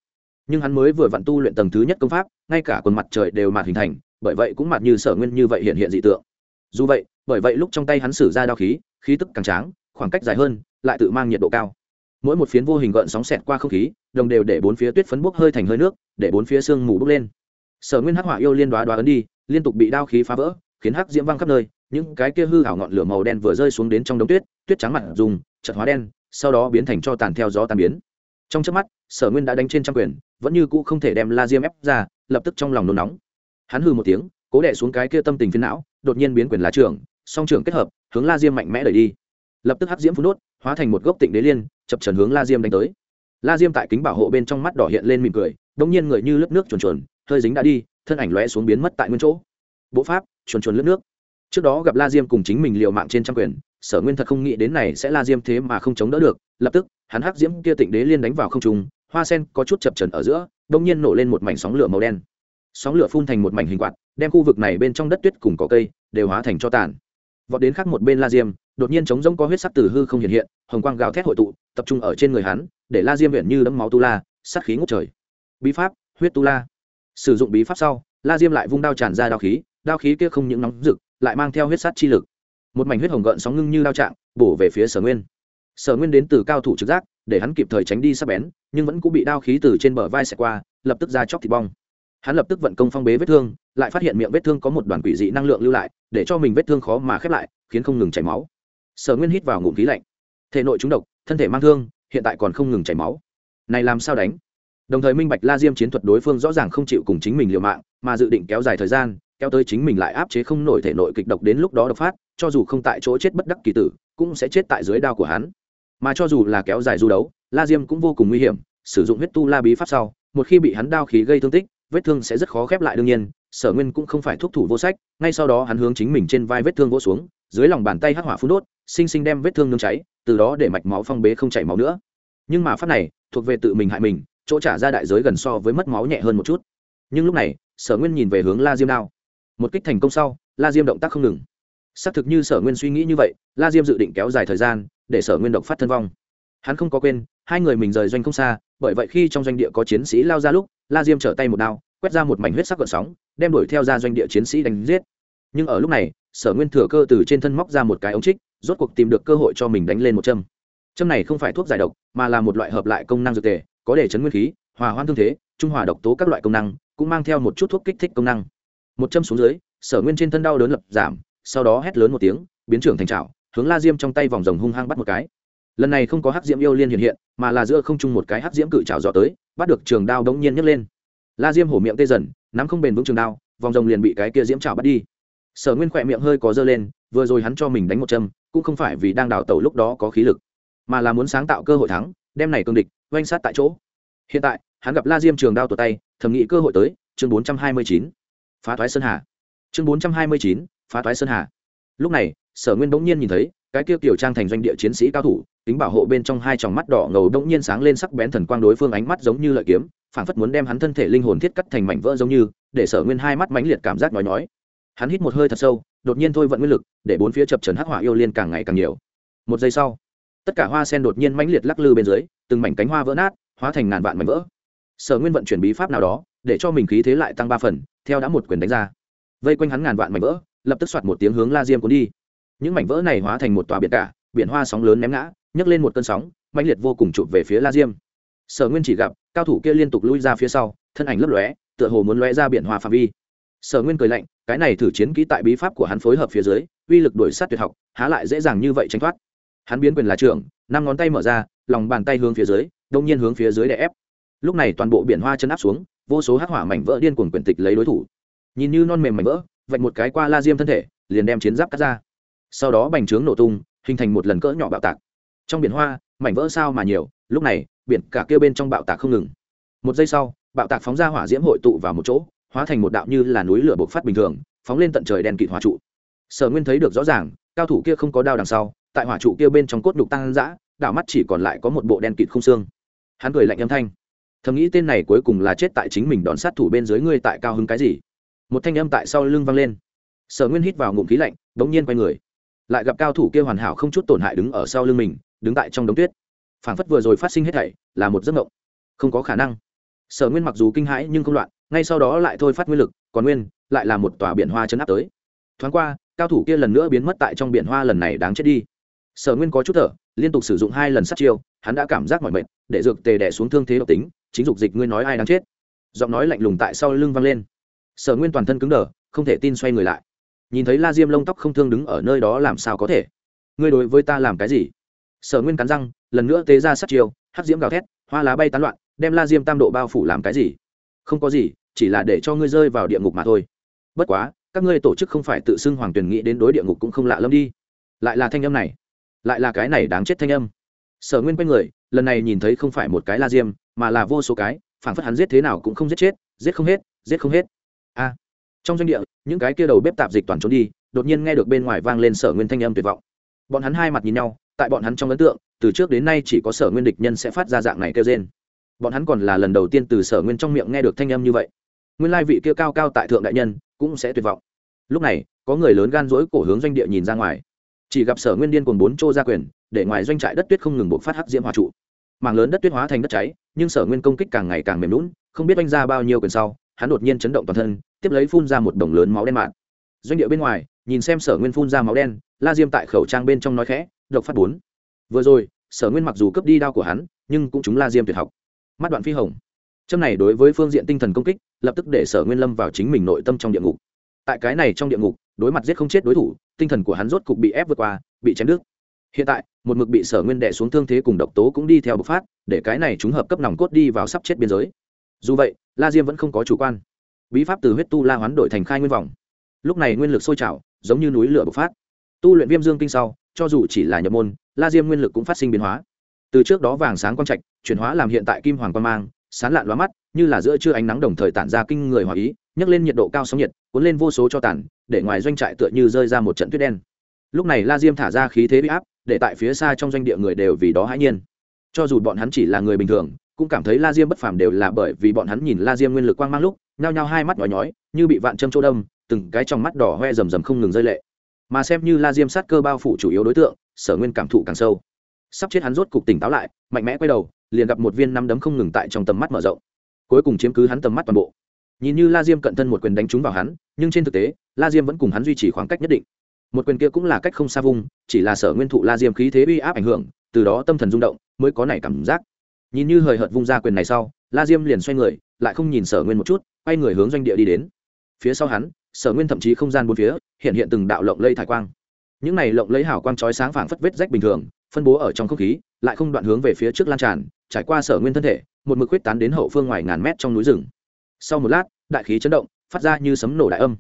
Nhưng hắn mới vừa vặn tu luyện tầng thứ nhất công pháp, ngay cả quần mặt trời đều mạt hình thành, bởi vậy cũng mạt như sở nguyên như vậy hiện hiện dị tượng. Dù vậy, bởi vậy lúc trong tay hắn sử ra đao khí khí tức càng tráng khoảng cách dài hơn lại tự mang nhiệt độ cao. Mỗi một phiến vô hình gợn sóng xẹt qua không khí đồng đều để bốn phía tuyết phấn bốc hơi thành hơi nước để bốn phía sương mù bốc lên. Sở nguyên hắc hỏa yêu liên đoá đoá ấn đi liên tục bị đao khí phá vỡ khiến hắc diễm văng khắp nơi những cái kia hư hảo ngọn lửa màu đen vừa rơi xuống đến trong đống tuyết tuyết trắng mặt dùng chật hóa đen sau đó biến thành cho tàn theo gió tàn biến. Trong chớp mắt sở nguyên đã đánh trên trăm quyền vẫn như cũ không thể đem la diêm ép ra lập tức trong lòng nôn nóng. Hắn hư một tiếng cố đẻ xuống cái kia tâm tình phiến não đột nhiên biến quyền lá trưởng, song trưởng kết hợp hướng la diêm mạnh mẽ đẩy đi lập tức hắc diễm phun đốt, hóa thành một gốc tịnh đế liên, chập trần hướng la diêm đánh tới. La diêm tại kính bảo hộ bên trong mắt đỏ hiện lên mỉm cười đông nhiên người như lớp nước chuồn chuồn, hơi dính đã đi, thân ảnh lóe xuống biến mất tại nguyên chỗ. Bộ pháp, chuồn chuồn lớp nước. Trước đó gặp la diêm cùng chính mình liều mạng trên trăm quyền, sở nguyên thật không nghĩ đến này sẽ la diêm thế mà không chống đỡ được, lập tức, hắn hắc diễm kia tịnh đế liên đánh vào không trung, hoa sen có chút chập trần ở giữa đông nhiên nổ lên một mảnh sóng lửa màu đen. Sóng lửa phun thành một mảnh hình quạt, đem khu vực này bên trong đất tuyết cùng cỏ cây đều hóa thành cho tàn. Vọt đến khác một bên la diêm đột nhiên chống rỗng có huyết sắc từ hư không hiện hiện, hồng quang gào thét hội tụ, tập trung ở trên người hắn, để la diêm huyện như đấm máu tu la, sát khí ngút trời. Bí pháp, huyết tu la. Sử dụng bí pháp sau, la diêm lại vung đao tràn ra đao khí đao khí kia không những nóng rực, lại mang theo huyết sát chi lực. Một mảnh huyết hồng gợn sóng ngưng như đao trạng, bổ về phía sở nguyên. Sở nguyên đến từ cao thủ trực giác, để hắn kịp thời tránh đi sắp bén, nhưng vẫn cũng bị đao khí từ trên bờ vai xẹt qua, lập tức ra chóc thịt bong. Hắn lập tức vận công phong bế vết thương, lại phát hiện miệng vết thương có một đoàn quỷ dị năng lượng lưu lại, để cho mình vết thương khó mà khép lại, khiến không ngừng chảy máu sở nguyên hít vào ngụm khí lạnh. Thể nội trúng độc, thân thể mang thương, hiện tại còn không ngừng chảy máu. Này làm sao đánh? Đồng thời minh bạch la diêm chiến thuật đối phương rõ ràng không chịu cùng chính mình liều mạng, mà dự định kéo dài thời gian, kéo tới chính mình lại áp chế không nổi thể nội kịch độc đến lúc đó độc phát, cho dù không tại chỗ chết bất đắc kỳ tử, cũng sẽ chết tại dưới đao của hắn. Mà cho dù là kéo dài du đấu, la diêm cũng vô cùng nguy hiểm, sử dụng huyết tu la bí pháp sau, một khi bị hắn đao khí gây thương tích, vết thương sẽ rất khó khép lại đương nhiên sở nguyên cũng không phải thuốc thủ vô sách, ngay sau đó hắn hướng chính mình trên vai vết thương vỗ xuống, dưới lòng bàn tay hắc hỏa phun đốt, sinh sinh đem vết thương nương cháy, từ đó để mạch máu phong bế không chảy máu nữa. Nhưng mà phát này thuộc về tự mình hại mình, chỗ trả ra đại giới gần so với mất máu nhẹ hơn một chút. Nhưng lúc này, sở nguyên nhìn về hướng la diêm đao. Một kích thành công sau, la diêm động tác không ngừng. Xác thực như sở nguyên suy nghĩ như vậy, la diêm dự định kéo dài thời gian, để sở nguyên độc phát thân vong. Hắn không có quên, hai người mình rời doanh không xa, bởi vậy khi trong doanh địa có chiến sĩ lao ra lúc, la diêm trở tay một đao quét ra một mảnh huyết sắc gợn sóng, đem đuổi theo ra doanh địa chiến sĩ đánh giết. Nhưng ở lúc này, sở nguyên thừa cơ từ trên thân móc ra một cái ống trích, rốt cuộc tìm được cơ hội cho mình đánh lên một châm. Châm này không phải thuốc giải độc, mà là một loại hợp lại công năng dược tề có để chấn nguyên khí, hòa hoan thương thế, trung hòa độc tố các loại công năng, cũng mang theo một chút thuốc kích thích công năng. Một châm xuống dưới, sở nguyên trên thân đau đớn lập giảm, sau đó hét lớn một tiếng, biến trưởng thành trào hướng la diêm trong tay vòng rồng hung hăng bắt một cái. Lần này không có hắc diễm yêu liên hiện hiện, mà là giữa không trung một cái hắc diễm cự trào dọ tới, bắt được trường đao đống nhiên nhấc lên la diêm hổ miệng tê dần, nắm không bền vững trường đao, vòng rồng liền bị cái kia diễm trào bắt đi. Sở nguyên khỏe miệng hơi có dơ lên, vừa rồi hắn cho mình đánh một châm, cũng không phải vì đang đào tẩu lúc đó có khí lực, mà là muốn sáng tạo cơ hội thắng, đem này cương địch oanh sát tại chỗ. Hiện tại, hắn gặp la diêm trường đao tột tay, thầm nghĩ cơ hội tới, chương bốn trăm hai mươi chín, phá thoái sơn hà. Chương bốn trăm hai mươi chín, phá thoái sơn hà. Lúc này, sở nguyên bỗng nhiên nhìn thấy cái kia tiểu trang thành doanh địa chiến sĩ cao thủ tính bảo hộ bên trong hai tròng mắt đỏ ngầu đông nhiên sáng lên sắc bén thần quang đối phương ánh mắt giống như lợi kiếm, phảng phất muốn đem hắn thân thể linh hồn thiết cắt thành mảnh vỡ giống như, để sở nguyên hai mắt mãnh liệt cảm giác nói nói hắn hít một hơi thật sâu, đột nhiên thôi vận nguyên lực, để bốn phía chập trần hắc hỏa yêu liên càng ngày càng nhiều. Một giây sau, tất cả hoa sen đột nhiên mãnh liệt lắc lư bên dưới, từng mảnh cánh hoa vỡ nát, hóa thành ngàn vạn mảnh vỡ. Sở nguyên vận chuyển bí pháp nào đó, để cho mình khí thế lại tăng ba phần, theo đã một quyền đánh ra. Vây quanh hắn ngàn vạn mảnh vỡ, lập tức soạt một tiếng hướng la diêm cuốn đi những mảnh vỡ này hóa thành một tòa biển cả, biển hoa sóng lớn ném ngã, nhấc lên một cơn sóng, mãnh liệt vô cùng chụp về phía la diêm. Sở nguyên chỉ gặp, cao thủ kia liên tục lui ra phía sau, thân ảnh lấp lóe, tựa hồ muốn lóe ra biển hoa phạm vi. Sở nguyên cười lạnh, cái này thử chiến kỹ tại bí pháp của hắn phối hợp phía dưới, uy lực đổi sát tuyệt học, há lại dễ dàng như vậy tránh thoát. Hắn biến quyền là trưởng, năm ngón tay mở ra, lòng bàn tay hướng phía dưới, đông nhiên hướng phía dưới để ép. Lúc này toàn bộ biển hoa chân áp xuống, vô số hắc hỏa mảnh vỡ điên cuồng quyền tịch lấy đối thủ. Nhìn như non mềm mảnh vỡ, vạch một cái qua la diêm thân thể, liền đem chiến giáp cắt ra sau đó bành trướng nổ tung, hình thành một lần cỡ nhỏ bạo tạc. Trong biển hoa, mảnh vỡ sao mà nhiều, lúc này, biển cả kêu bên trong bạo tạc không ngừng. Một giây sau, bạo tạc phóng ra hỏa diễm hội tụ vào một chỗ, hóa thành một đạo như là núi lửa bộc phát bình thường, phóng lên tận trời đèn kịt hỏa trụ. Sở nguyên thấy được rõ ràng, cao thủ kia không có đao đằng sau, tại hỏa trụ kia bên trong cốt đục tăng dã, đảo mắt chỉ còn lại có một bộ đen kịt không xương. Hắn cười lạnh âm thanh. Thầm nghĩ tên này cuối cùng là chết tại chính mình đón sát thủ bên dưới ngươi tại cao hứng cái gì? Một thanh âm tại sau lưng vang lên. Sở nguyên hít vào ngụm khí lạnh đ ố n g nhiên quay người lại gặp cao thủ kia hoàn hảo không chút tổn hại đứng ở sau lưng mình, đứng tại trong đống tuyết. Phảng phất vừa rồi phát sinh hết thảy là một giấc mộng. Không có khả năng. Sở nguyên mặc dù kinh hãi nhưng không loạn, ngay sau đó lại thôi phát nguyên lực, còn nguyên, lại là một tòa biển hoa chấn áp tới. Thoáng qua, cao thủ kia lần nữa biến mất tại trong biển hoa lần này đáng chết đi. Sở nguyên có chút thở, liên tục sử dụng hai lần sát chiêu, hắn đã cảm giác mọi mệt, để dược tề đẻ xuống thương thế độc tính, chính dục dịch ngươi nói ai đáng chết. Giọng nói lạnh lùng tại sau lưng vang lên. Sở nguyên toàn thân cứng đờ, không thể tin xoay người lại nhìn thấy la diêm lông tóc không thương đứng ở nơi đó làm sao có thể? Ngươi đối với ta làm cái gì? Sở nguyên cắn răng, lần nữa tế ra sát chiêu, hắc diễm gào thét, hoa lá bay tán loạn, đem la diêm tam độ bao phủ làm cái gì? Không có gì, chỉ là để cho ngươi rơi vào địa ngục mà thôi. Bất quá, các ngươi tổ chức không phải tự xưng hoàng tuyển nghĩ đến đối địa ngục cũng không lạ lâm đi. Lại là thanh âm này. Lại là cái này đáng chết thanh âm. Sở nguyên quay người, lần này nhìn thấy không phải một cái la diêm, mà là vô số cái phản phất hắn giết thế nào cũng không giết chết, giết không hết, giết không hết trong doanh địa, những cái kia đầu bếp tạp dịch toàn trốn đi, đột nhiên nghe được bên ngoài vang lên sở nguyên thanh âm tuyệt vọng. Bọn hắn hai mặt nhìn nhau, tại bọn hắn trong ấn tượng, từ trước đến nay chỉ có sở nguyên địch nhân sẽ phát ra dạng này kêu trên bọn hắn còn là lần đầu tiên từ sở nguyên trong miệng nghe được thanh âm như vậy. Nguyên lai vị kia cao cao tại thượng đại nhân, cũng sẽ tuyệt vọng. Lúc này, có người lớn gan rỗi cổ hướng doanh địa nhìn ra ngoài. Chỉ gặp sở nguyên điên cùng bốn chô ra quyền, để ngoài doanh trại đất tuyết không ngừng buộc phát hắc diễm hòa trụ. Mảng lớn đất tuyết hóa thành đất cháy, nhưng sở nguyên công kích càng ngày càng mềm lún không biết oanh ra bao nhiêu quyền sau, hắn đột nhiên chấn động toàn thân tiếp lấy phun ra một đồng lớn máu đen mạn. Doanh địa bên ngoài, nhìn xem sở nguyên phun ra máu đen, la diêm tại khẩu trang bên trong nói khẽ, độc phát bốn. Vừa rồi, sở nguyên mặc dù cướp đi đao của hắn, nhưng cũng chúng la diêm tuyệt học. Mắt đoạn phi hồng. Châm này đối với phương diện tinh thần công kích, lập tức để sở nguyên lâm vào chính mình nội tâm trong địa ngục. Tại cái này trong địa ngục, đối mặt giết không chết đối thủ, tinh thần của hắn rốt cục bị ép vượt qua, bị chém đứt. Hiện tại, một mực bị sở nguyên đè xuống thương thế cùng độc tố cũng đi theo bộc phát, để cái này chúng hợp cấp nòng cốt đi vào sắp chết biên giới. Dù vậy, la diêm vẫn không có chủ quan bí pháp từ huyết tu la hoán đổi thành khai nguyên vòng lúc này nguyên lực sôi trào, giống như núi lửa bộc phát. Tu luyện viêm dương kinh sau, cho dù chỉ là nhập môn, la diêm nguyên lực cũng phát sinh biến hóa. Từ trước đó vàng sáng quang trạch, chuyển hóa làm hiện tại kim hoàng quang mang sán lạn loa mắt, như là giữa trưa ánh nắng đồng thời tản ra kinh người hòa ý, nhấc lên nhiệt độ cao sóng nhiệt, cuốn lên vô số cho tản để ngoài doanh trại tựa như rơi ra một trận tuyết đen. Lúc này la diêm thả ra khí thế bị áp, để tại phía xa trong doanh địa người đều vì đó hãi nhiên. Cho dù bọn hắn chỉ là người bình thường, cũng cảm thấy la diêm bất phàm đều là bởi vì bọn hắn nhìn la diêm nguyên lực quang mang lúc nhao nhao hai mắt nhói nhói, như bị vạn châm chỗ đâm, từng cái trong mắt đỏ hoe rầm rầm không ngừng rơi lệ. Mà xem như la diêm sát cơ bao phủ chủ yếu đối tượng, sở nguyên cảm thụ càng sâu. Sắp chết hắn rốt cục tỉnh táo lại, mạnh mẽ quay đầu, liền gặp một viên năm đấm không ngừng tại trong tầm mắt mở rộng. Cuối cùng chiếm cứ hắn tầm mắt toàn bộ. Nhìn như la diêm cận thân một quyền đánh trúng vào hắn, nhưng trên thực tế, la diêm vẫn cùng hắn duy trì khoảng cách nhất định. Một quyền kia cũng là cách không xa vung chỉ là sở nguyên thụ la diêm khí thế uy áp ảnh hưởng, từ đó tâm thần rung động, mới có nảy cảm giác. Nhìn như hời hợt vung ra quyền này sau, la diêm liền xoay người, lại không nhìn sở nguyên một chút quay người hướng doanh địa đi đến. Phía sau hắn, sở nguyên thậm chí không gian bốn phía, hiện hiện từng đạo lộng lây thải quang. Những này lộng lấy hảo quang chói sáng phảng phất vết rách bình thường, phân bố ở trong không khí, lại không đoạn hướng về phía trước lan tràn, trải qua sở nguyên thân thể, một mực huyết tán đến hậu phương ngoài ngàn mét trong núi rừng. Sau một lát, đại khí chấn động, phát ra như sấm nổ đại âm.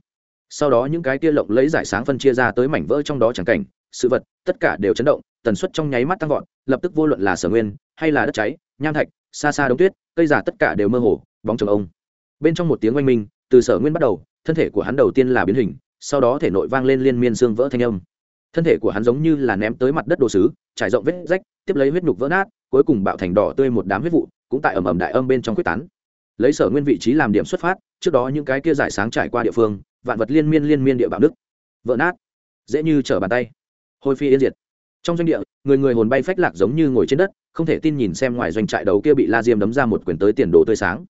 Sau đó những cái tia lộng lấy giải sáng phân chia ra tới mảnh vỡ trong đó chẳng cảnh, sự vật, tất cả đều chấn động, tần suất trong nháy mắt tăng vọt, lập tức vô luận là sở nguyên, hay là đất cháy, nham thạch, xa xa đống tuyết, cây giả tất cả đều mơ hồ, bóng chồng ông bên trong một tiếng oanh minh, từ sở nguyên bắt đầu, thân thể của hắn đầu tiên là biến hình, sau đó thể nội vang lên liên miên xương vỡ thanh âm. Thân thể của hắn giống như là ném tới mặt đất đồ sứ, trải rộng vết rách, tiếp lấy huyết nhục vỡ nát, cuối cùng bạo thành đỏ tươi một đám huyết vụ, cũng tại ầm ầm đại âm bên trong quyết tán. Lấy sở nguyên vị trí làm điểm xuất phát, trước đó những cái kia giải sáng trải qua địa phương, vạn vật liên miên liên miên địa bạo đức vỡ nát, dễ như trở bàn tay. Hồi phi yên diệt. Trong doanh địa, người người hồn bay phách lạc giống như ngồi trên đất, không thể tin nhìn xem ngoài doanh trại đấu kia bị la diêm đấm ra một quyền tới tiền đồ tươi sáng.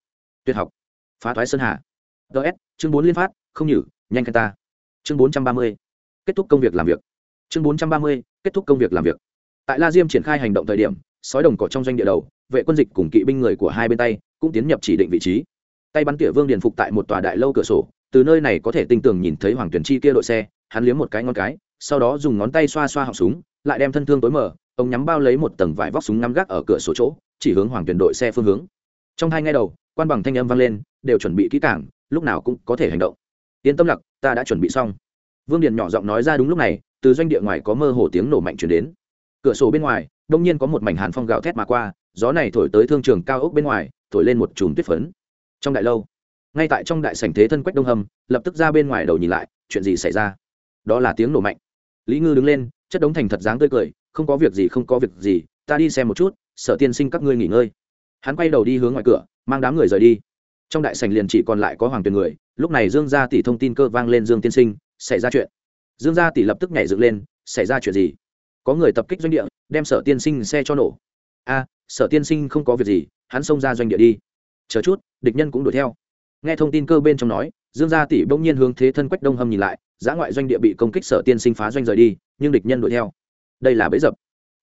Tuyệt học phá thoái sơn hà. Ts chương bốn liên phát, không nhử, nhanh khen ta. Chương bốn trăm ba mươi, kết thúc công việc làm việc. Chương bốn trăm ba mươi, kết thúc công việc làm việc. Tại la diêm triển khai hành động thời điểm, sói đồng cỏ trong doanh địa đầu, vệ quân dịch cùng kỵ binh người của hai bên tay cũng tiến nhập chỉ định vị trí. Tay bắn tỉa vương điền phục tại một tòa đại lâu cửa sổ, từ nơi này có thể tinh tường nhìn thấy hoàng tuyển chi kia đội xe, hắn liếm một cái ngón cái, sau đó dùng ngón tay xoa xoa họng súng, lại đem thân thương tối mở ông nhắm bao lấy một tầng vải vóc súng ngắm gác ở cửa sổ chỗ, chỉ hướng hoàng tuyển đội xe phương hướng. Trong hai ngay đầu, quan bằng thanh âm vang lên đều chuẩn bị kỹ càng, lúc nào cũng có thể hành động. Yên tâm lặc ta đã chuẩn bị xong. Vương điền nhỏ giọng nói ra đúng lúc này từ doanh địa ngoài có mơ hồ tiếng nổ mạnh chuyển đến. Cửa sổ bên ngoài đông nhiên có một mảnh hàn phong gào thét mà qua gió này thổi tới thương trường cao ốc bên ngoài thổi lên một chùm tuyết phấn. Trong đại lâu ngay tại trong đại sảnh thế thân quách đông hầm lập tức ra bên ngoài đầu nhìn lại chuyện gì xảy ra? Đó là tiếng nổ mạnh. Lý ngư đứng lên chất đống thành thật dáng tươi cười không có việc gì không có việc gì ta đi xem một chút sở tiên sinh các ngươi nghỉ ngơi. Hắn quay đầu đi hướng ngoài cửa mang đám người rời đi trong đại sảnh liền chỉ còn lại có hoàng tuyền người, lúc này dương gia tỷ thông tin cơ vang lên dương tiên sinh, xảy ra chuyện. Dương gia tỷ lập tức nhảy dựng lên, xảy ra chuyện gì? Có người tập kích doanh địa, đem sở tiên sinh xe cho nổ. A, sở tiên sinh không có việc gì, hắn xông ra doanh địa đi. Chờ chút, địch nhân cũng đuổi theo. Nghe thông tin cơ bên trong nói, dương gia tỷ bỗng nhiên hướng thế thân quách đông hâm nhìn lại, giã ngoại doanh địa bị công kích sở tiên sinh phá doanh rời đi, nhưng địch nhân đuổi theo. Đây là bẫy dập.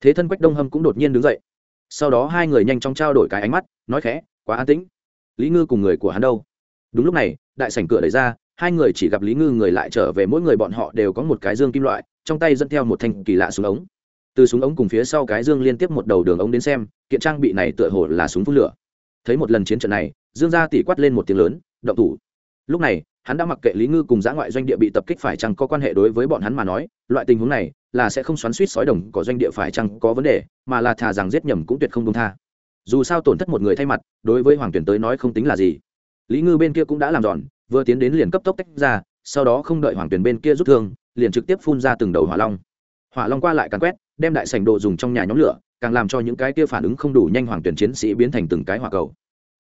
Thế thân quách đông hâm cũng đột nhiên đứng dậy. Sau đó hai người nhanh chóng trao đổi cái ánh mắt, nói khẽ, quá an tĩnh lý ngư cùng người của hắn đâu? Đúng lúc này, đại sảnh cửa đẩy ra, hai người chỉ gặp lý ngư người lại trở về, mỗi người bọn họ đều có một cái dương kim loại, trong tay dẫn theo một thanh kỳ lạ súng ống. Từ súng ống cùng phía sau cái dương liên tiếp một đầu đường ống đến xem, kiện trang bị này tựa hồ là súng phun lửa. Thấy một lần chiến trận này, dương gia tỉ quát lên một tiếng lớn, động thủ. Lúc này, hắn đã mặc kệ lý ngư cùng giã ngoại doanh địa bị tập kích phải chăng có quan hệ đối với bọn hắn mà nói, loại tình huống này là sẽ không xoắn suýt sói đồng có doanh địa phải chăng có vấn đề, mà là thà rằng giết nhầm cũng tuyệt không đúng tha dù sao tổn thất một người thay mặt, đối với hoàng tuyển tới nói không tính là gì. Lý ngư bên kia cũng đã làm giòn, vừa tiến đến liền cấp tốc tách ra, sau đó không đợi hoàng tuyển bên kia rút thương, liền trực tiếp phun ra từng đầu hỏa long. Hỏa long qua lại càn quét, đem đại sảnh đồ dùng trong nhà nhóm lửa, càng làm cho những cái kia phản ứng không đủ nhanh hoàng tuyển chiến sĩ biến thành từng cái hỏa cầu.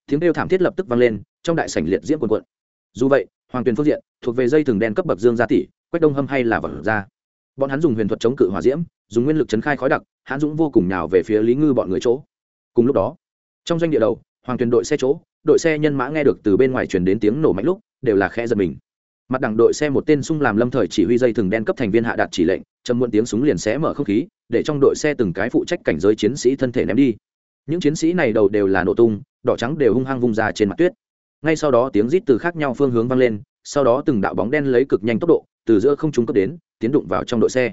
Tiếng kêu thảm thiết lập tức vang lên, trong đại sảnh liệt diễm quần quận dù vậy, hoàng tuyển phương diện, thuộc về dây thừng đen cấp bậc dương gia tỷ, quách đông hâm hay là vật ra bọn hắn dùng huyền thuật chống cự hỏa diễm, dùng nguyên lực chấn khai khói đặc, hãn dũng vô cùng nhào về phía lý ngư bọn người chỗ cùng lúc đó, trong doanh địa đầu, hoàng tuyển đội xe chỗ, đội xe nhân mã nghe được từ bên ngoài truyền đến tiếng nổ mạnh lúc, đều là khe giật mình. Mặt đằng đội xe một tên sung làm lâm thời chỉ huy dây thừng đen cấp thành viên hạ đạt chỉ lệnh châm muộn tiếng súng liền xé mở không khí, để trong đội xe từng cái phụ trách cảnh giới chiến sĩ thân thể ném đi. Những chiến sĩ này đầu đều là nổ tung, đỏ trắng đều hung hăng vung ra trên mặt tuyết. Ngay sau đó tiếng rít từ khác nhau phương hướng vang lên, sau đó từng đạo bóng đen lấy cực nhanh tốc độ, từ giữa không trung cấp đến, tiến đụng vào trong đội xe.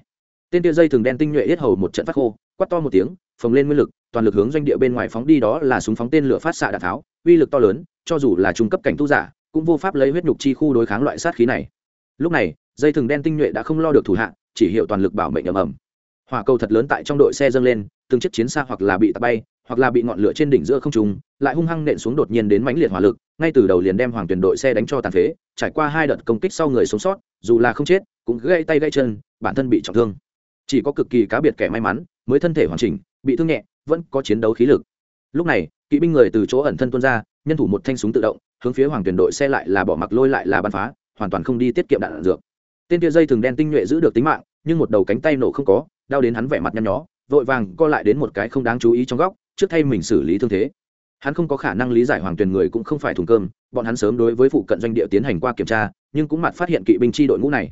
Tên tia dây thừng đen tinh nhuệ hết hầu một trận phát khô quát to một tiếng, phồng lên nguyên lực, toàn lực hướng doanh địa bên ngoài phóng đi đó là súng phóng tên lửa phát xạ đạn tháo, uy lực to lớn, cho dù là trung cấp cảnh tu giả, cũng vô pháp lấy huyết nhục chi khu đối kháng loại sát khí này. Lúc này, dây thừng đen tinh nhuệ đã không lo được thủ hạ, chỉ hiệu toàn lực bảo mệnh ầm ầm. Hỏa cầu thật lớn tại trong đội xe dâng lên, từng chiếc chiến xa hoặc là bị tạt bay, hoặc là bị ngọn lửa trên đỉnh giữa không trung, lại hung hăng nện xuống đột nhiên đến mãnh liệt hỏa lực, ngay từ đầu liền đem hoàng tuyển đội xe đánh cho tàn phế, trải qua hai đợt công kích sau người sống sót, dù là không chết, cũng gãy tay gãy chân, bản thân bị trọng thương. Chỉ có cực kỳ cá biệt kẻ may mắn mới thân thể hoàn chỉnh bị thương nhẹ vẫn có chiến đấu khí lực. Lúc này kỵ binh người từ chỗ ẩn thân tuôn ra nhân thủ một thanh súng tự động hướng phía hoàng tuyển đội xe lại là bỏ mặc lôi lại là bắn phá hoàn toàn không đi tiết kiệm đạn, đạn dược. Tên kia dây thường đen tinh nhuệ giữ được tính mạng nhưng một đầu cánh tay nổ không có đau đến hắn vẻ mặt nhăn nhó vội vàng co lại đến một cái không đáng chú ý trong góc trước thay mình xử lý thương thế. Hắn không có khả năng lý giải hoàng tuyển người cũng không phải thùng cơm bọn hắn sớm đối với phụ cận doanh địa tiến hành qua kiểm tra nhưng cũng mặt phát hiện kỵ binh chi đội ngũ này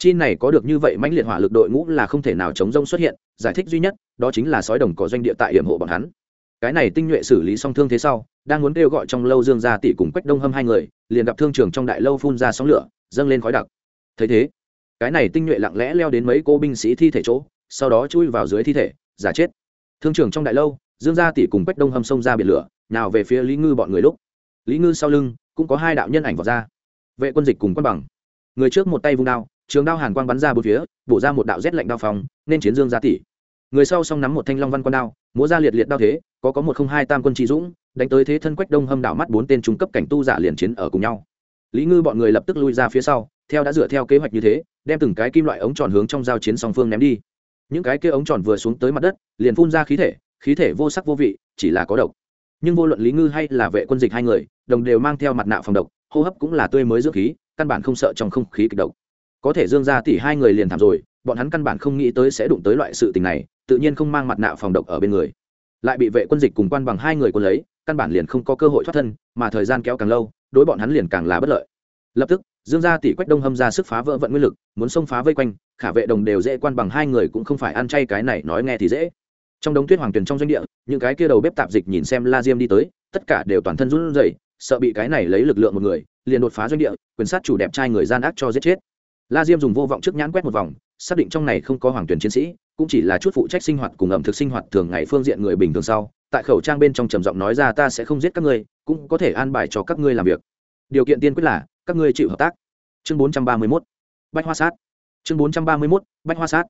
chi này có được như vậy mãnh liệt hỏa lực đội ngũ là không thể nào chống rông xuất hiện, giải thích duy nhất, đó chính là sói đồng có doanh địa tại hiểm hộ bọn hắn. Cái này tinh nhuệ xử lý xong thương thế sau, đang muốn kêu gọi trong lâu dương gia tỷ cùng quách đông hâm hai người, liền gặp thương trường trong đại lâu phun ra sóng lửa, dâng lên khói đặc. Thấy thế, cái này tinh nhuệ lặng lẽ leo đến mấy cô binh sĩ thi thể chỗ, sau đó chui vào dưới thi thể, giả chết. Thương trường trong đại lâu, dương gia tỷ cùng quách đông hâm xông ra biển lửa, nào về phía lý ngư bọn người lúc. Lý ngư sau lưng, cũng có hai đạo nhân ảnh vào ra. Vệ quân dịch cùng quân bằng. Người trước một tay vung đao trường đao hàn quang bắn ra bốn phía, bổ ra một đạo rét lạnh đao phòng nên chiến dương gia tỷ. Người sau song nắm một thanh long văn quan đao, múa ra liệt liệt đao thế, có có một không hai tam quân trí dũng, đánh tới thế thân quách đông hâm đạo mắt bốn tên trung cấp cảnh tu giả liền chiến ở cùng nhau. Lý ngư bọn người lập tức lui ra phía sau, theo đã dựa theo kế hoạch như thế, đem từng cái kim loại ống tròn hướng trong giao chiến song phương ném đi. Những cái kia ống tròn vừa xuống tới mặt đất, liền phun ra khí thể khí thể vô sắc vô vị, chỉ là có độc. Nhưng vô luận lý ngư hay là vệ quân dịch hai người, đồng đều mang theo mặt nạ phòng độc, hô hấp cũng là tươi mới dưỡng khí, căn bản không sợ trong không khí kịch độc có thể dương ra tỷ hai người liền thảm rồi, bọn hắn căn bản không nghĩ tới sẽ đụng tới loại sự tình này, tự nhiên không mang mặt nạ phòng độc ở bên người. Lại bị vệ quân dịch cùng quan bằng hai người quân lấy, căn bản liền không có cơ hội thoát thân, mà thời gian kéo càng lâu, đối bọn hắn liền càng là bất lợi. Lập tức, dương gia tỷ quách đông hâm ra sức phá vỡ vận nguyên lực, muốn xông phá vây quanh, khả vệ đồng đều dễ quan bằng hai người cũng không phải ăn chay cái này nói nghe thì dễ. Trong đống tuyết hoàng tuyền trong doanh địa, những cái kia đầu bếp tạp dịch nhìn xem la diêm đi tới, tất cả đều toàn thân run rẩy, sợ bị cái này lấy lực lượng một người, liền đột phá doanh địa, quyền sát chủ đẹp trai người gian ác cho giết chết la diêm dùng vô vọng trước nhãn quét một vòng, xác định trong này không có hoàng tuyển chiến sĩ, cũng chỉ là chút phụ trách sinh hoạt cùng ẩm thực sinh hoạt thường ngày phương diện người bình thường sau. Tại khẩu trang bên trong trầm giọng nói ra, ta sẽ không giết các ngươi, cũng có thể an bài cho các ngươi làm việc. Điều kiện tiên quyết là, các ngươi chịu hợp tác. Chương bốn trăm ba mươi mốt, bách hoa sát. Chương bốn trăm ba mươi mốt, bách hoa sát.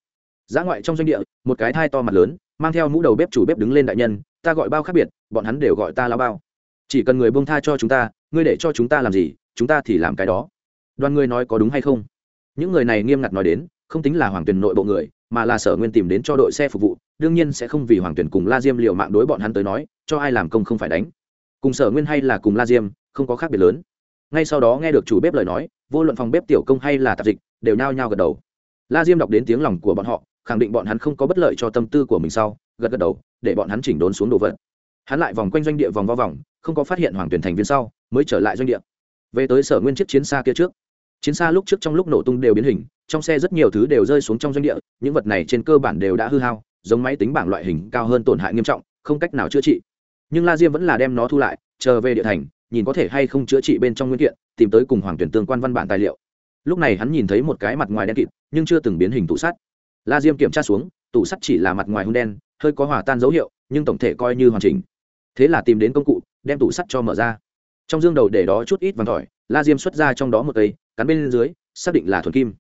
Giã ngoại trong doanh địa, một cái thai to mặt lớn, mang theo mũ đầu bếp chủ bếp đứng lên đại nhân, ta gọi bao khác biệt, bọn hắn đều gọi ta lao bao. Chỉ cần người bông tha cho chúng ta, ngươi để cho chúng ta làm gì, chúng ta thì làm cái đó. Đoàn người nói có đúng hay không? Những người này nghiêm ngặt nói đến, không tính là hoàng tuyển nội bộ người, mà là sở nguyên tìm đến cho đội xe phục vụ, đương nhiên sẽ không vì hoàng tuyển cùng la diêm liệu mạng đối bọn hắn tới nói, cho ai làm công không phải đánh. Cùng sở nguyên hay là cùng la diêm, không có khác biệt lớn. Ngay sau đó nghe được chủ bếp lời nói, vô luận phòng bếp tiểu công hay là tạp dịch, đều nhao nhao gật đầu. La diêm đọc đến tiếng lòng của bọn họ, khẳng định bọn hắn không có bất lợi cho tâm tư của mình sau, gật gật đầu, để bọn hắn chỉnh đốn xuống đồ vật. Hắn lại vòng quanh doanh địa vòng vo vòng, không có phát hiện hoàng tuyển thành viên sau, mới trở lại doanh địa. Về tới sở nguyên chiếc chiến xa kia trước chiến xa lúc trước trong lúc nổ tung đều biến hình, trong xe rất nhiều thứ đều rơi xuống trong doanh địa, những vật này trên cơ bản đều đã hư hao, giống máy tính bảng loại hình cao hơn tổn hại nghiêm trọng, không cách nào chữa trị. Nhưng la diêm vẫn là đem nó thu lại, chờ về địa thành, nhìn có thể hay không chữa trị bên trong nguyên kiện, tìm tới cùng hoàng tuyển tương quan văn bản tài liệu. Lúc này hắn nhìn thấy một cái mặt ngoài đen kịt, nhưng chưa từng biến hình tủ sắt. La diêm kiểm tra xuống, tủ sắt chỉ là mặt ngoài hung đen, hơi có hòa tan dấu hiệu, nhưng tổng thể coi như hoàn chỉnh. Thế là tìm đến công cụ, đem tủ sắt cho mở ra. Trong dương đầu để đó chút ít vàng tỏi la diêm xuất ra trong đó một cây, cắn bên dưới, xác định là thuần kim.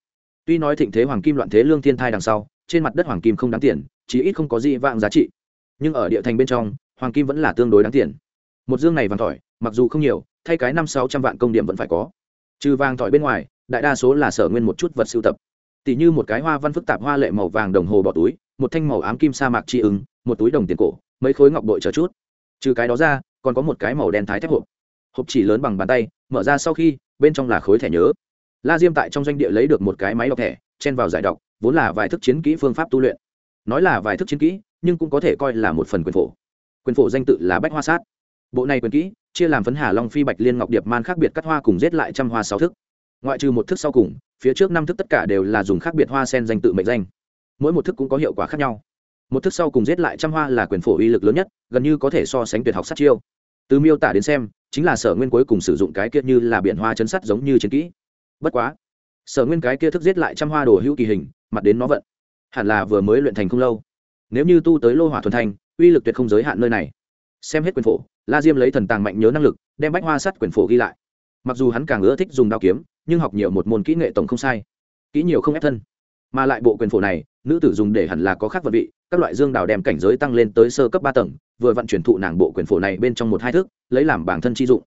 Tuy nói thịnh thế hoàng kim loạn thế lương thiên thai đằng sau, trên mặt đất hoàng kim không đáng tiền chỉ ít không có gì vạng giá trị. Nhưng ở địa thành bên trong, hoàng kim vẫn là tương đối đáng tiền. Một dương này vàng tỏi mặc dù không nhiều, thay cái năm sáu trăm vạn công điểm vẫn phải có. Trừ vàng tỏi bên ngoài, đại đa số là sở nguyên một chút vật sưu tập. Tỷ như một cái hoa văn phức tạp hoa lệ màu vàng đồng hồ bỏ túi, một thanh màu ám kim sa mạc tri ứng, một túi đồng tiền cổ, mấy khối ngọc bội chờ chút. Trừ cái đó ra, còn có một cái màu đen thái thép hộp hộp chỉ lớn bằng bàn tay, mở ra sau khi, bên trong là khối thẻ nhớ. La diêm tại trong doanh địa lấy được một cái máy đọc thẻ, chen vào giải đọc, vốn là vài thức chiến kỹ phương pháp tu luyện. Nói là vài thức chiến kỹ, nhưng cũng có thể coi là một phần quyền phổ. Quyền phổ danh tự là bách hoa sát. Bộ này quyền kỹ, chia làm phấn hà long phi bạch liên ngọc điệp man khác biệt cắt hoa cùng giết lại trăm hoa sáu thức. Ngoại trừ một thức sau cùng, phía trước năm thức tất cả đều là dùng khác biệt hoa sen danh tự mệnh danh. Mỗi một thức cũng có hiệu quả khác nhau. Một thức sau cùng giết lại trăm hoa là quyền phổ uy lực lớn nhất, gần như có thể so sánh tuyệt học sát chiêu từ miêu tả đến xem, chính là sở nguyên cuối cùng sử dụng cái kia như là biển hoa chấn sắt giống như chiến kỹ. Bất quá, sở nguyên cái kia thức giết lại trăm hoa đồ hữu kỳ hình, mặt đến nó vận. Hẳn là vừa mới luyện thành không lâu. Nếu như tu tới lô hỏa thuần thành, uy lực tuyệt không giới hạn nơi này. Xem hết quyền phổ, la diêm lấy thần tàng mạnh nhớ năng lực, đem bách hoa sắt quyền phổ ghi lại. Mặc dù hắn càng ưa thích dùng đao kiếm, nhưng học nhiều một môn kỹ nghệ tổng không sai. Kỹ nhiều không ép thân. Mà lại bộ quyền phổ này nữ tử dùng để hẳn là có khác vật vị, các loại dương đào đem cảnh giới tăng lên tới sơ cấp ba tầng, vừa vận chuyển thụ nàng bộ quyền phổ này bên trong một hai thước, lấy làm bản thân chi dụng.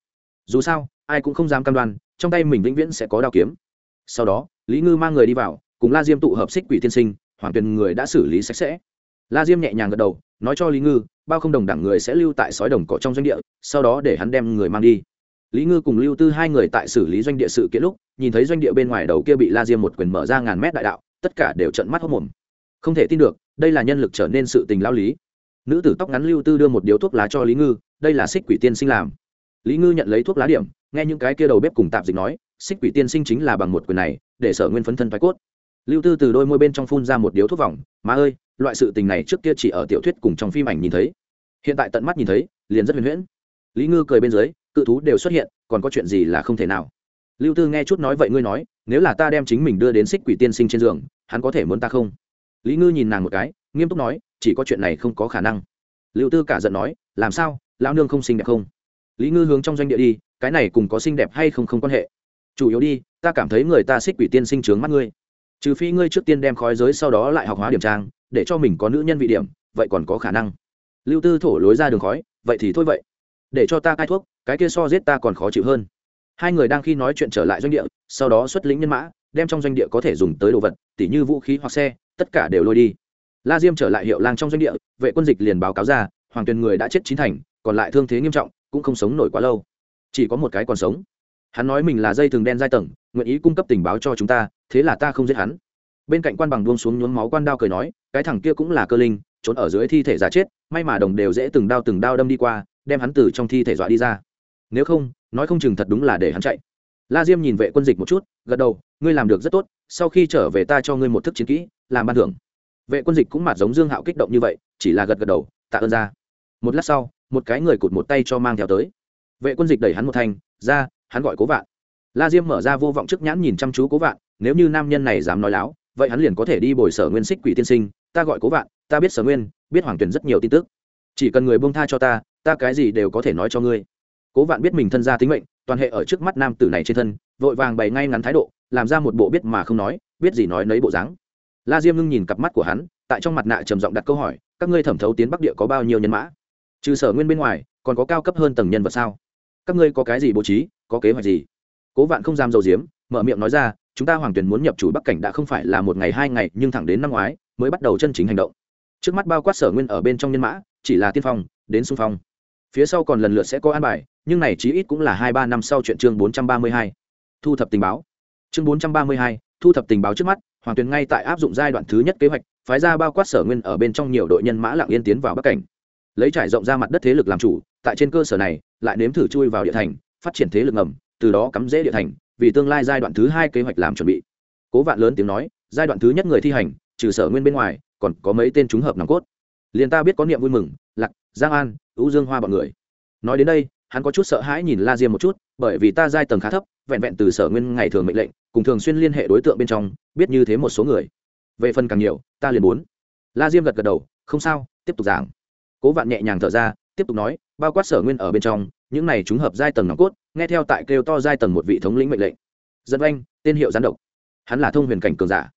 Dù sao, ai cũng không dám cam đoan, trong tay mình vĩnh viễn sẽ có đao kiếm. Sau đó, lý ngư mang người đi vào, cùng la diêm tụ hợp xích quỷ tiên sinh, hoàng tuyền người đã xử lý sạch sẽ. La diêm nhẹ nhàng gật đầu, nói cho lý ngư, bao không đồng đẳng người sẽ lưu tại sói đồng cỏ trong doanh địa, sau đó để hắn đem người mang đi. Lý ngư cùng lưu tư hai người tại xử lý doanh địa sự kiện lúc, nhìn thấy doanh địa bên ngoài đầu kia bị la diêm một quyền mở ra ngàn mét đại đạo, tất cả đều trận mắt hốc mồm không thể tin được, đây là nhân lực trở nên sự tình lao lý. Nữ tử tóc ngắn lưu tư đưa một điếu thuốc lá cho lý ngư, đây là xích quỷ tiên sinh làm. Lý ngư nhận lấy thuốc lá điểm, nghe những cái kia đầu bếp cùng tạp dịch nói, xích quỷ tiên sinh chính là bằng một quyền này, để sở nguyên phấn thân thoái cốt. Lưu tư từ đôi môi bên trong phun ra một điếu thuốc vòng, má ơi, loại sự tình này trước kia chỉ ở tiểu thuyết cùng trong phim ảnh nhìn thấy. Hiện tại tận mắt nhìn thấy, liền rất huyền huyễn. Lý ngư cười bên dưới, cự thú đều xuất hiện, còn có chuyện gì là không thể nào? Lưu tư nghe chút nói vậy ngươi nói, nếu là ta đem chính mình đưa đến xích quỷ tiên sinh trên giường, hắn có thể muốn ta không? Lý ngư nhìn nàng một cái, nghiêm túc nói, chỉ có chuyện này không có khả năng. Lưu tư cả giận nói, làm sao, lão nương không xinh đẹp không? Lý ngư hướng trong doanh địa đi, cái này cùng có xinh đẹp hay không không quan hệ. Chủ yếu đi, ta cảm thấy người ta xích quỷ tiên sinh trướng mắt ngươi. Trừ phi ngươi trước tiên đem khói giới sau đó lại học hóa điểm trang, để cho mình có nữ nhân vị điểm, vậy còn có khả năng. Lưu tư thổ lối ra đường khói, vậy thì thôi vậy. Để cho ta cai thuốc, cái kia so giết ta còn khó chịu hơn. Hai người đang khi nói chuyện trở lại doanh địa, sau đó xuất lĩnh nhân mã, đem trong doanh địa có thể dùng tới đồ vật, tỉ như vũ khí hoặc xe tất cả đều lôi đi. La diêm trở lại hiệu lang trong doanh địa, vệ quân dịch liền báo cáo ra, hoàng tuyền người đã chết chín thành, còn lại thương thế nghiêm trọng, cũng không sống nổi quá lâu. Chỉ có một cái còn sống. Hắn nói mình là dây thường đen giai tầng, nguyện ý cung cấp tình báo cho chúng ta, thế là ta không giết hắn. Bên cạnh quan bằng buông xuống nhuốm máu quan đao cười nói, cái thằng kia cũng là cơ linh, trốn ở dưới thi thể giả chết, may mà đồng đều dễ từng đao từng đao đâm đi qua, đem hắn từ trong thi thể dọa đi ra. Nếu không, nói không chừng thật đúng là để hắn chạy. La diêm nhìn vệ quân dịch một chút, gật đầu, ngươi làm được rất tốt sau khi trở về ta cho ngươi một thức chiến kỹ, làm ban thưởng. Vệ quân dịch cũng mặt giống dương hạo kích động như vậy, chỉ là gật gật đầu, tạ ơn ra. Một lát sau, một cái người cụt một tay cho mang theo tới. Vệ quân dịch đẩy hắn một thanh, ra, hắn gọi cố vạn. La diêm mở ra vô vọng trước nhãn nhìn chăm chú cố vạn, nếu như nam nhân này dám nói láo, vậy hắn liền có thể đi bồi sở nguyên xích quỷ tiên sinh, ta gọi cố vạn, ta biết sở nguyên, biết hoàng tuyền rất nhiều tin tức. Chỉ cần người buông tha cho ta ta cái gì đều có thể nói cho ngươi. Cố vạn biết mình thân gia tính mệnh, toàn hệ ở trước mắt nam tử này trên thân, vội vàng bày ngay ngắn thái độ làm ra một bộ biết mà không nói, biết gì nói nấy bộ dáng. La diêm ngưng nhìn cặp mắt của hắn, tại trong mặt nạ trầm giọng đặt câu hỏi, các ngươi thẩm thấu tiến bắc địa có bao nhiêu nhân mã? Trừ sở nguyên bên ngoài, còn có cao cấp hơn tầng nhân vật sao? Các ngươi có cái gì bố trí, có kế hoạch gì? Cố vạn không dám dầu diếm, mở miệng nói ra, chúng ta hoàng tuyển muốn nhập chủ bắc cảnh đã không phải là một ngày hai ngày, nhưng thẳng đến năm ngoái, mới bắt đầu chân chính hành động. Trước mắt bao quát sở nguyên ở bên trong nhân mã, chỉ là tiên phong, đến xung phong. Phía sau còn lần lượt sẽ có an bài, nhưng này chí ít cũng là hai ba năm sau chuyện chương bốn trăm ba mươi hai. Thu thập tình báo chương bốn trăm ba mươi hai, thu thập tình báo trước mắt, hoàng tuyền ngay tại áp dụng giai đoạn thứ nhất kế hoạch, phái ra bao quát sở nguyên ở bên trong nhiều đội nhân mã lạng yên tiến vào bắc cảnh. Lấy trải rộng ra mặt đất thế lực làm chủ, tại trên cơ sở này, lại nếm thử chui vào địa thành, phát triển thế lực ngầm, từ đó cắm rễ địa thành, vì tương lai giai đoạn thứ hai kế hoạch làm chuẩn bị. Cố vạn lớn tiếng nói, giai đoạn thứ nhất người thi hành, trừ sở nguyên bên ngoài, còn có mấy tên trúng hợp nòng cốt. Liền ta biết có niệm vui mừng, lạc, giang an ưu dương hoa bọn người. Nói đến đây, hắn có chút sợ hãi nhìn la diêm một chút, bởi vì ta giai tầng khá thấp vẹn vẹn từ sở nguyên ngày thường mệnh lệnh, cùng thường xuyên liên hệ đối tượng bên trong, biết như thế một số người. Về phần càng nhiều, ta liền muốn. La diêm gật gật đầu, không sao, tiếp tục giảng. Cố vạn nhẹ nhàng thở ra, tiếp tục nói, bao quát sở nguyên ở bên trong, những này chúng hợp giai tầng nòng cốt, nghe theo tại kêu to giai tầng một vị thống lĩnh mệnh lệnh. Dân oanh, tên hiệu gián độc. Hắn là thông huyền cảnh cường giả.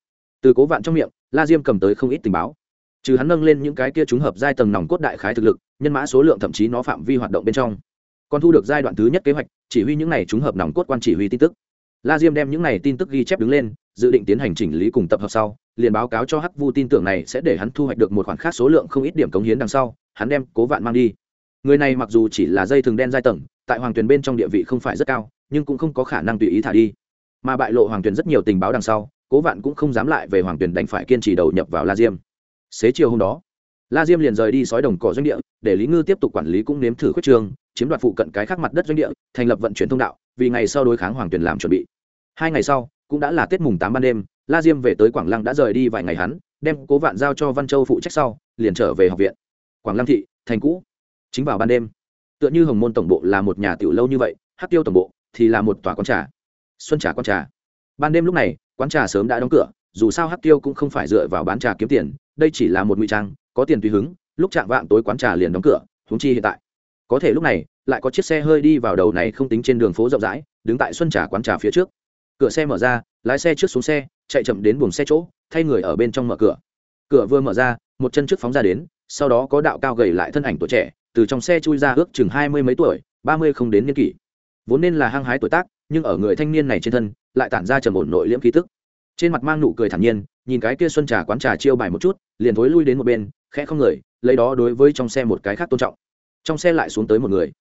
Từ cố vạn trong miệng, la diêm cầm tới không ít tình báo. Trừ hắn nâng lên những cái kia chúng hợp giai tầng nòng cốt đại khái thực lực, nhân mã số lượng thậm chí nó phạm vi hoạt động bên trong còn thu được giai đoạn thứ nhất kế hoạch, chỉ huy những này chúng hợp nòng cốt quan chỉ huy tin tức. La diêm đem những này tin tức ghi chép đứng lên, dự định tiến hành chỉnh lý cùng tập hợp sau, liền báo cáo cho hắc vu tin tưởng này sẽ để hắn thu hoạch được một khoản khác số lượng không ít điểm cống hiến đằng sau, hắn đem cố vạn mang đi. Người này mặc dù chỉ là dây thường đen giai tầng, tại hoàng tuyền bên trong địa vị không phải rất cao, nhưng cũng không có khả năng tùy ý thả đi. Mà bại lộ hoàng tuyền rất nhiều tình báo đằng sau, cố vạn cũng không dám lại về hoàng tuyền đành phải kiên trì đầu nhập vào la diêm. Xế chiều hôm đó la diêm liền rời đi sói đồng cỏ doanh địa, để lý ngư tiếp tục quản lý cũng nếm thử khuyết trường chiếm đoạt phụ cận cái khác mặt đất doanh địa, thành lập vận chuyển thông đạo, vì ngày sau đối kháng hoàng tuyển làm chuẩn bị. Hai ngày sau, cũng đã là tết mùng tám ban đêm, la diêm về tới quảng lăng đã rời đi vài ngày hắn, đem cố vạn giao cho văn châu phụ trách sau, liền trở về học viện. Quảng lăng thị, thành cũ. Chính vào ban đêm, tựa như hồng môn tổng bộ là một nhà tiểu lâu như vậy hát tiêu tổng bộ thì là một tòa quán trà. Xuân trà quán trà. Ban đêm lúc này, quán trà sớm đã đóng cửa, dù sao hát tiêu cũng không phải dựa vào bán trà kiếm tiền, đây chỉ là một ngụy trang có tiền tùy hứng, lúc chạm vạng tối quán trà liền đóng cửa húng chi hiện tại. Có thể lúc này, lại có chiếc xe hơi đi vào đầu này không tính trên đường phố rộng rãi, đứng tại xuân trà quán trà phía trước. Cửa xe mở ra, lái xe trước xuống xe, chạy chậm đến buồng xe chỗ, thay người ở bên trong mở cửa. Cửa vừa mở ra, một chân trước phóng ra đến, sau đó có đạo cao gầy lại thân ảnh tuổi trẻ, từ trong xe chui ra ước chừng hai mươi mấy tuổi, ba mươi không đến niên kỷ. Vốn nên là hăng hái tuổi tác, nhưng ở người thanh niên này trên thân, lại tản ra trầm ổn nội liễm khí tức. Trên mặt mang nụ cười thản nhiên, nhìn cái kia xuân trà quán trà chiêu bài một chút, liền thối lui đến một bên khẽ không người, lấy đó đối với trong xe một cái khác tôn trọng. Trong xe lại xuống tới một người.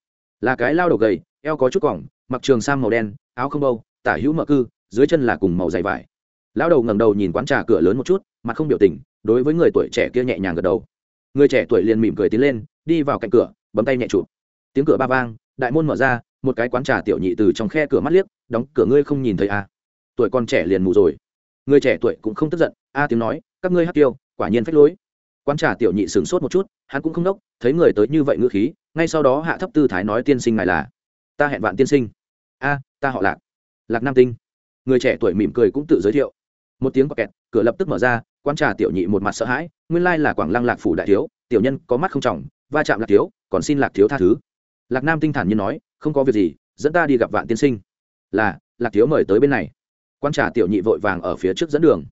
Là cái lao đầu gầy, eo có chút cỏng, mặc trường sam màu đen, áo không bâu, tả hữu mở cư, dưới chân là cùng màu dày vải. Lao đầu ngẩng đầu nhìn quán trà cửa lớn một chút, mặt không biểu tình, đối với người tuổi trẻ kia nhẹ nhàng gật đầu. Người trẻ tuổi liền mỉm cười tiến lên, đi vào cạnh cửa, bấm tay nhẹ chụp. Tiếng cửa ba vang, đại môn mở ra, một cái quán trà tiểu nhị từ trong khe cửa mắt liếc, đóng cửa ngươi không nhìn thấy à. tuổi con trẻ liền mù rồi. Người trẻ tuổi cũng không tức giận, a tiếng nói, các ngươi hát tiêu, quả nhiên phách lối quán trà tiểu nhị sửng sốt một chút, hắn cũng không đốc, thấy người tới như vậy ngữ khí, ngay sau đó hạ thấp tư thái nói tiên sinh ngài là, ta hẹn vạn tiên sinh. A, ta họ lạc. Lạc nam tinh. Người trẻ tuổi mỉm cười cũng tự giới thiệu. Một tiếng quạt kẹt, cửa lập tức mở ra quan trà tiểu nhị một mặt sợ hãi, nguyên lai là quảng lăng lạc phủ đại thiếu, tiểu nhân có mắt không trọng, va chạm lạc thiếu, còn xin lạc thiếu tha thứ. Lạc nam tinh thản nhiên nói, không có việc gì, dẫn ta đi gặp vạn tiên sinh. Là, lạc thiếu mời tới bên này. Quan trả tiểu nhị vội vàng ở phía trước dẫn đường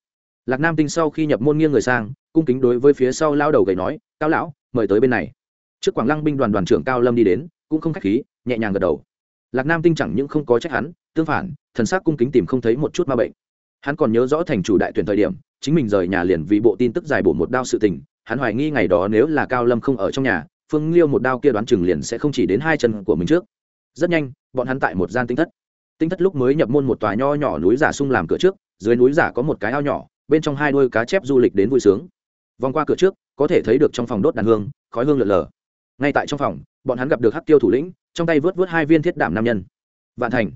lạc nam tinh sau khi nhập môn nghiêng người sang, cung kính đối với phía sau lao đầu gầy nói, cao lão, mời tới bên này. Trước quảng lăng binh đoàn đoàn trưởng cao lâm đi đến, cũng không khách khí, nhẹ nhàng gật đầu. Lạc nam tinh chẳng những không có trách hắn, tương phản, thần sắc cung kính tìm không thấy một chút ma bệnh. Hắn còn nhớ rõ thành chủ đại tuyển thời điểm, chính mình rời nhà liền vì bộ tin tức dài bổ một đao sự tình, hắn hoài nghi ngày đó nếu là cao lâm không ở trong nhà, phương liêu một đao kia đoán chừng liền sẽ không chỉ đến hai chân của mình trước. Rất nhanh, bọn hắn tại một gian tinh thất. Tinh thất lúc mới nhập môn một tòa nho nhỏ núi giả sung làm cửa trước, dưới núi giả có một cái ao nhỏ bên trong hai đôi cá chép du lịch đến vui sướng. Vòng qua cửa trước, có thể thấy được trong phòng đốt đàn hương, khói hương lợn lờ. Ngay tại trong phòng, bọn hắn gặp được hắc tiêu thủ lĩnh, trong tay vớt vớt hai viên thiết đảm nam nhân. Vạn thành.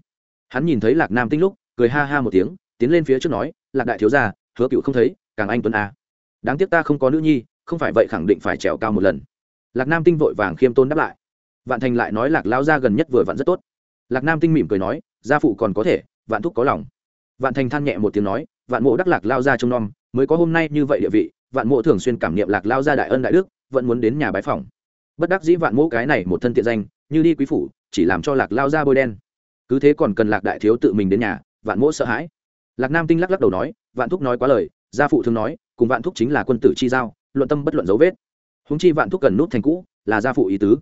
Hắn nhìn thấy lạc nam tinh lúc, cười ha ha một tiếng, tiến lên phía trước nói, lạc đại thiếu gia, hứa cựu không thấy, càng anh tuấn a. Đáng tiếc ta không có nữ nhi, không phải vậy khẳng định phải trèo cao một lần. Lạc nam tinh vội vàng khiêm tôn đáp lại. Vạn thành lại nói, lạc lao gia gần nhất vừa vặn rất tốt. Lạc nam tinh mỉm cười nói, gia phụ còn có thể, vạn thúc có lòng. Vạn thành than nhẹ một tiếng nói vạn mộ đắc lạc lao ra trông nom, mới có hôm nay như vậy địa vị, vạn mộ thường xuyên cảm niệm lạc lao gia đại ân đại đức, vẫn muốn đến nhà bái phòng bất đắc dĩ vạn mộ cái này một thân tiện danh, như đi quý phủ, chỉ làm cho lạc lao gia bôi đen. Cứ thế còn cần lạc đại thiếu tự mình đến nhà, vạn mộ sợ hãi. Lạc nam tinh lắc lắc đầu nói, vạn thúc nói quá lời, gia phụ thường nói, cùng vạn thúc chính là quân tử chi giao, luận tâm bất luận dấu vết. Húng chi vạn thúc cần nút thành cũ, là gia phụ ý tứ.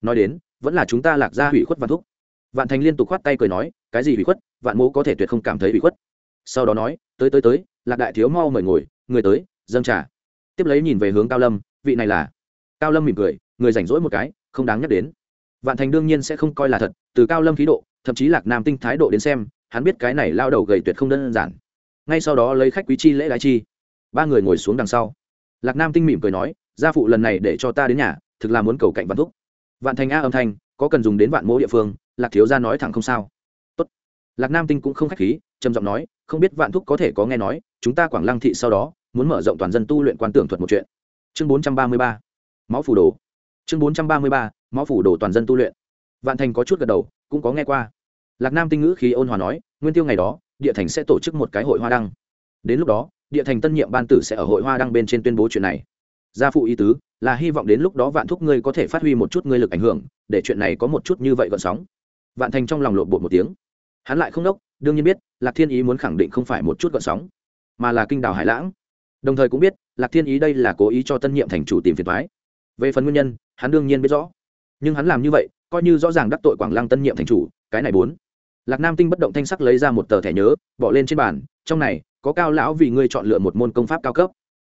Nói đến, vẫn là chúng ta lạc gia hủy khuất vạn thúc. Vạn thành liên tục khoát tay cười nói, cái gì hủy khuất, vạn mộ có thể tuyệt không cảm thấy hủy khuất sau đó nói, tới tới tới, lạc đại thiếu mau mời ngồi, người tới, dâng trà. Tiếp lấy nhìn về hướng cao lâm, vị này là? Cao lâm mỉm cười, người rảnh rỗi một cái, không đáng nhắc đến. Vạn thành đương nhiên sẽ không coi là thật, từ cao lâm khí độ, thậm chí lạc nam tinh thái độ đến xem, hắn biết cái này lao đầu gầy tuyệt không đơn giản. Ngay sau đó lấy khách quý chi lễ lái chi. Ba người ngồi xuống đằng sau. Lạc nam tinh mỉm cười nói, gia phụ lần này để cho ta đến nhà, thực là muốn cầu cạnh vạn thúc. Vạn thành a âm thanh, có cần dùng đến vạn mô địa phương, lạc thiếu gia nói thẳng không sao. Tốt. lạc nam tinh cũng không khách khí, trầm giọng nói không biết vạn thúc có thể có nghe nói, chúng ta quảng lăng thị sau đó, muốn mở rộng toàn dân tu luyện quan tưởng thuật một chuyện. Chương bốn trăm ba mươi ba, máu phủ đồ. Chương bốn trăm ba mươi ba, máu phủ đồ toàn dân tu luyện. Vạn thành có chút gật đầu, cũng có nghe qua. Lạc nam tinh ngữ khí ôn hòa nói, nguyên tiêu ngày đó, địa thành sẽ tổ chức một cái hội hoa đăng. Đến lúc đó, địa thành tân nhiệm ban tử sẽ ở hội hoa đăng bên trên tuyên bố chuyện này. Gia phụ ý tứ, là hy vọng đến lúc đó vạn thúc ngươi có thể phát huy một chút ngươi lực ảnh hưởng, để chuyện này có một chút như vậy gọn sóng. Vạn thành trong lòng lộn bột một tiếng. Hắn lại không đốc đương nhiên biết, lạc thiên ý muốn khẳng định không phải một chút gọn sóng, mà là kinh đào hải lãng. Đồng thời cũng biết, lạc thiên ý đây là cố ý cho tân nhiệm thành chủ tìm phiền thoái về phần nguyên nhân, hắn đương nhiên biết rõ. Nhưng hắn làm như vậy, coi như rõ ràng đắc tội quảng lăng tân nhiệm thành chủ, cái này bốn. Lạc nam tinh bất động thanh sắc lấy ra một tờ thẻ nhớ, bỏ lên trên bàn, trong này, có cao lão vì ngươi chọn lựa một môn công pháp cao cấp.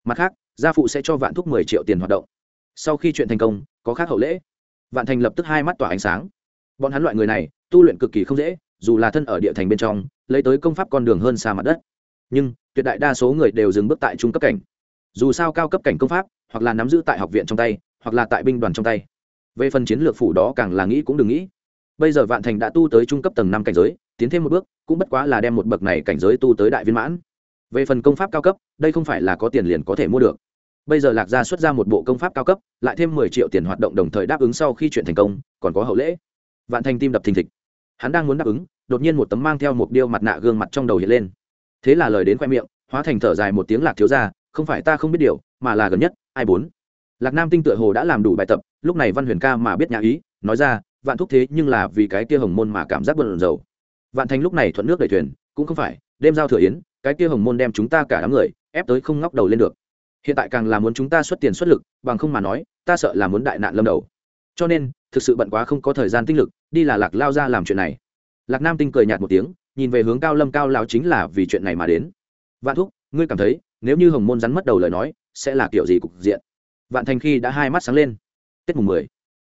Mặt khác, gia phụ sẽ cho vạn thúc mười triệu tiền hoạt động. Sau khi chuyện thành công, có khác hậu lễ. Vạn thành lập tức hai mắt tỏa ánh sáng. Bọn hắn loại người này, tu luyện cực kỳ không dễ dù là thân ở địa thành bên trong, lấy tới công pháp con đường hơn xa mặt đất. Nhưng, tuyệt đại đa số người đều dừng bước tại trung cấp cảnh. Dù sao cao cấp cảnh công pháp, hoặc là nắm giữ tại học viện trong tay, hoặc là tại binh đoàn trong tay. Về phần chiến lược phủ đó càng là nghĩ cũng đừng nghĩ. Bây giờ vạn thành đã tu tới trung cấp tầng năm cảnh giới, tiến thêm một bước, cũng bất quá là đem một bậc này cảnh giới tu tới đại viên mãn. Về phần công pháp cao cấp, đây không phải là có tiền liền có thể mua được. Bây giờ lạc gia xuất ra một bộ công pháp cao cấp, lại thêm mười triệu tiền hoạt động đồng thời đáp ứng sau khi chuyện thành công, còn có hậu lễ. Vạn thành tim đập thình thịch hắn đang muốn đáp ứng, đột nhiên một tấm mang theo một điêu mặt nạ gương mặt trong đầu hiện lên. Thế là lời đến khoe miệng, hóa thành thở dài một tiếng lạc thiếu ra không phải ta không biết điều, mà là gần nhất, ai bốn? Lạc nam tinh tựa hồ đã làm đủ bài tập, lúc này văn huyền ca mà biết nhà ý, nói ra, vạn thúc thế nhưng là vì cái kia hồng môn mà cảm giác bận dầu vạn thành lúc này thuận nước đẩy thuyền, cũng không phải, đêm giao thừa yến, cái kia hồng môn đem chúng ta cả đám người ép tới không ngóc đầu lên được. Hiện tại càng là muốn chúng ta xuất tiền xuất lực, bằng không mà nói, ta sợ là muốn đại nạn lâm đầu. Cho nên thực sự bận quá không có thời gian tinh lực, đi là lạc lao ra làm chuyện này. Lạc nam tinh cười nhạt một tiếng, nhìn về hướng cao lâm cao lao chính là vì chuyện này mà đến. Vạn thúc, ngươi cảm thấy, nếu như hồng môn rắn mất đầu lời nói, sẽ là kiểu gì cục diện? Vạn thành khi đã hai mắt sáng lên. Tết mùng mười,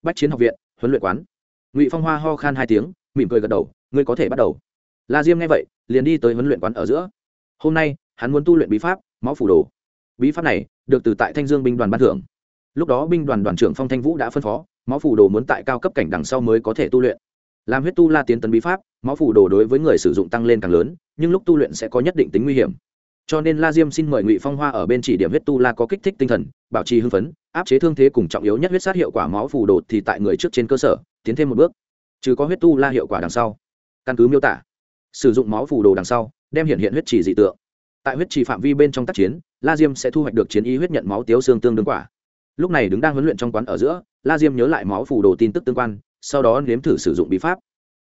bách chiến học viện, huấn luyện quán. Ngụy phong hoa ho khan hai tiếng, mỉm cười gật đầu, ngươi có thể bắt đầu. La diêm nghe vậy, liền đi tới huấn luyện quán ở giữa. Hôm nay, hắn muốn tu luyện bí pháp, máu phủ đồ. Bí pháp này, được từ tại thanh dương binh đoàn ban thưởng. Lúc đó binh đoàn đoàn trưởng phong thanh vũ đã phân phó máu phủ đồ muốn tại cao cấp cảnh đằng sau mới có thể tu luyện. Làm huyết tu la tiến tấn bí pháp, máu phủ đồ đối với người sử dụng tăng lên càng lớn, nhưng lúc tu luyện sẽ có nhất định tính nguy hiểm. Cho nên la diêm xin mời ngụy phong hoa ở bên chỉ điểm huyết tu la có kích thích tinh thần, bảo trì hưng phấn, áp chế thương thế cùng trọng yếu nhất huyết sát hiệu quả máu phủ đồ thì tại người trước trên cơ sở, tiến thêm một bước. Chứ có huyết tu la hiệu quả đằng sau, căn cứ miêu tả, sử dụng máu phủ đồ đằng sau, đem hiện hiện huyết chỉ dị tượng. Tại huyết trì phạm vi bên trong tác chiến, la diêm sẽ thu hoạch được chiến y huyết nhận máu tiếu xương tương đương quả. Lúc này đứng đang huấn luyện trong quán ở giữa la diêm nhớ lại máu phủ đồ tin tức tương quan, sau đó nếm thử sử dụng bí pháp.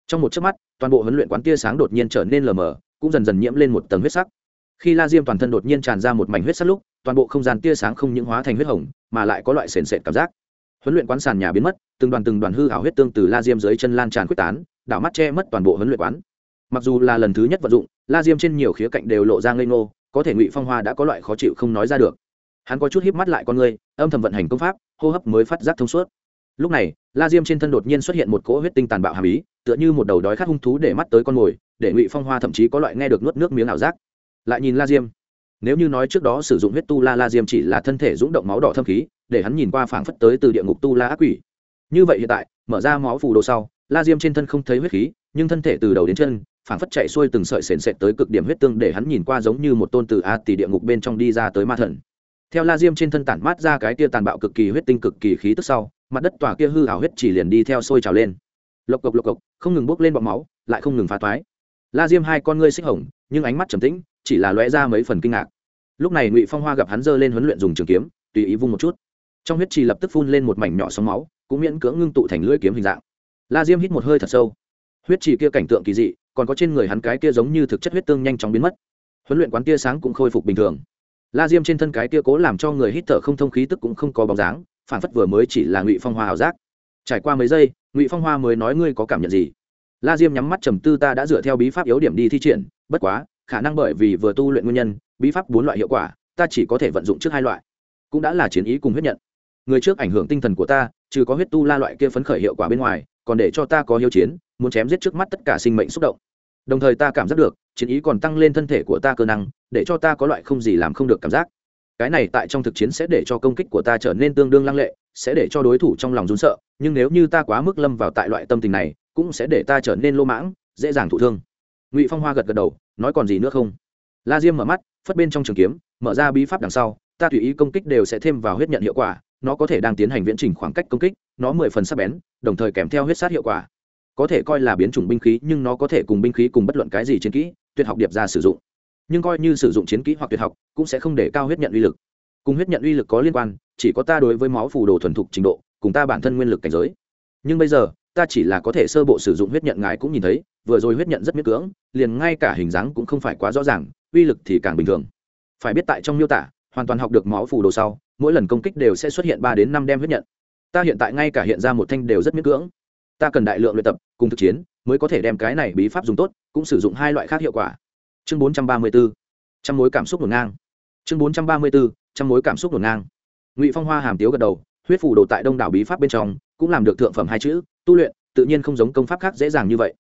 Trong một chớp mắt, toàn bộ huấn luyện quán tia sáng đột nhiên trở nên lờ mờ, cũng dần dần nhiễm lên một tầng huyết sắc. Khi la diêm toàn thân đột nhiên tràn ra một mảnh huyết sắc lúc, toàn bộ không gian tia sáng không những hóa thành huyết hồng, mà lại có loại sền sệt cảm giác. Huấn luyện quán sàn nhà biến mất, từng đoàn từng đoàn hư hảo huyết tương từ la diêm dưới chân lan tràn quyết tán, đảo mắt che mất toàn bộ huấn luyện quán. Mặc dù là lần thứ nhất vận dụng, la diêm trên nhiều khía cạnh đều lộ ra ngây ngô, có thể ngụy phong hoa đã có loại khó chịu không nói ra được hắn có chút híp mắt lại con người, âm thầm vận hành công pháp, hô hấp mới phát giác thông suốt. Lúc này, la diêm trên thân đột nhiên xuất hiện một cỗ huyết tinh tàn bạo hàm ý, tựa như một đầu đói khát hung thú để mắt tới con mồi, để ngụy phong hoa thậm chí có loại nghe được nuốt nước miếng ảo giác. Lại nhìn la diêm, nếu như nói trước đó sử dụng huyết tu la la diêm chỉ là thân thể rúng động máu đỏ thâm khí, để hắn nhìn qua phảng phất tới từ địa ngục tu la ác quỷ. Như vậy hiện tại, mở ra máu phù đồ sau, la diêm trên thân không thấy huyết khí, nhưng thân thể từ đầu đến chân, phảng phất chạy xuôi từng sợi sền sệt tới cực điểm huyết tương để hắn nhìn qua giống như một tôn từ a tỷ địa ngục bên trong đi ra tới ma thần theo la diêm trên thân tản mát ra cái kia tàn bạo cực kỳ huyết tinh cực kỳ khí tức sau, mặt đất tòa kia hư hảo huyết chỉ liền đi theo sôi trào lên. Lộc cộc lộc cộc, không ngừng bốc lên bọt máu, lại không ngừng phá toái la diêm hai con ngươi xích hồng, nhưng ánh mắt trầm tĩnh, chỉ là lóe ra mấy phần kinh ngạc. Lúc này ngụy phong hoa gặp hắn dơ lên huấn luyện dùng trường kiếm, tùy ý vung một chút. Trong huyết trì lập tức phun lên một mảnh nhỏ sóng máu, cũng miễn cưỡng ngưng tụ thành lưỡi kiếm hình dạng. La diêm hít một hơi thật sâu. Huyết trì kia cảnh tượng kỳ dị, còn có trên người hắn cái kia giống như thực chất huyết tương nhanh chóng biến mất. Huấn luyện quán tia sáng cũng khôi phục bình thường la diêm trên thân cái kia cố làm cho người hít thở không thông khí tức cũng không có bóng dáng, phản phất vừa mới chỉ là ngụy phong hoa ảo giác. Trải qua mấy giây, ngụy phong hoa mới nói ngươi có cảm nhận gì? La diêm nhắm mắt trầm tư ta đã dựa theo bí pháp yếu điểm đi thi triển, bất quá, khả năng bởi vì vừa tu luyện nguyên nhân, bí pháp bốn loại hiệu quả, ta chỉ có thể vận dụng trước hai loại, cũng đã là chiến ý cùng huyết nhận. Người trước ảnh hưởng tinh thần của ta, trừ có huyết tu la loại kia phấn khởi hiệu quả bên ngoài, còn để cho ta có hiếu chiến, muốn chém giết trước mắt tất cả sinh mệnh xúc động đồng thời ta cảm giác được, chiến ý còn tăng lên thân thể của ta cơ năng, để cho ta có loại không gì làm không được cảm giác. Cái này tại trong thực chiến sẽ để cho công kích của ta trở nên tương đương lăng lệ, sẽ để cho đối thủ trong lòng run sợ, nhưng nếu như ta quá mức lâm vào tại loại tâm tình này, cũng sẽ để ta trở nên lô mãng, dễ dàng thụ thương. Ngụy phong hoa gật gật đầu, nói còn gì nữa không? La diêm mở mắt, phất bên trong trường kiếm, mở ra bí pháp đằng sau, ta tùy ý công kích đều sẽ thêm vào huyết nhận hiệu quả, nó có thể đang tiến hành viễn trình khoảng cách công kích, nó mười phần sắc bén, đồng thời kèm theo huyết sát hiệu quả có thể coi là biến chủng binh khí, nhưng nó có thể cùng binh khí cùng bất luận cái gì chiến kỹ, tuyệt học điệp ra sử dụng. Nhưng coi như sử dụng chiến kỹ hoặc tuyệt học, cũng sẽ không để cao huyết nhận uy lực. Cùng huyết nhận uy lực có liên quan, chỉ có ta đối với máu phù đồ thuần thục trình độ, cùng ta bản thân nguyên lực cảnh giới. Nhưng bây giờ, ta chỉ là có thể sơ bộ sử dụng huyết nhận ngài cũng nhìn thấy, vừa rồi huyết nhận rất miễn cưỡng, liền ngay cả hình dáng cũng không phải quá rõ ràng, uy lực thì càng bình thường. Phải biết tại trong miêu tả, hoàn toàn học được máu phù đồ sau, mỗi lần công kích đều sẽ xuất hiện ba đến năm đem huyết nhận. Ta hiện tại ngay cả hiện ra một thanh đều rất miễn cưỡng ta cần đại lượng luyện tập, cùng thực chiến, mới có thể đem cái này bí pháp dùng tốt, cũng sử dụng hai loại khác hiệu quả. Chương bốn trăm ba mươi bốn trăm mối cảm xúc ngổn ngang. Chương bốn trăm ba mươi bốn trăm mối cảm xúc ngổn ngang. Ngụy phong hoa hàm tiếu gật đầu, huyết phủ đồ tại đông đảo bí pháp bên trong, cũng làm được thượng phẩm hai chữ, tu luyện, tự nhiên không giống công pháp khác dễ dàng như vậy.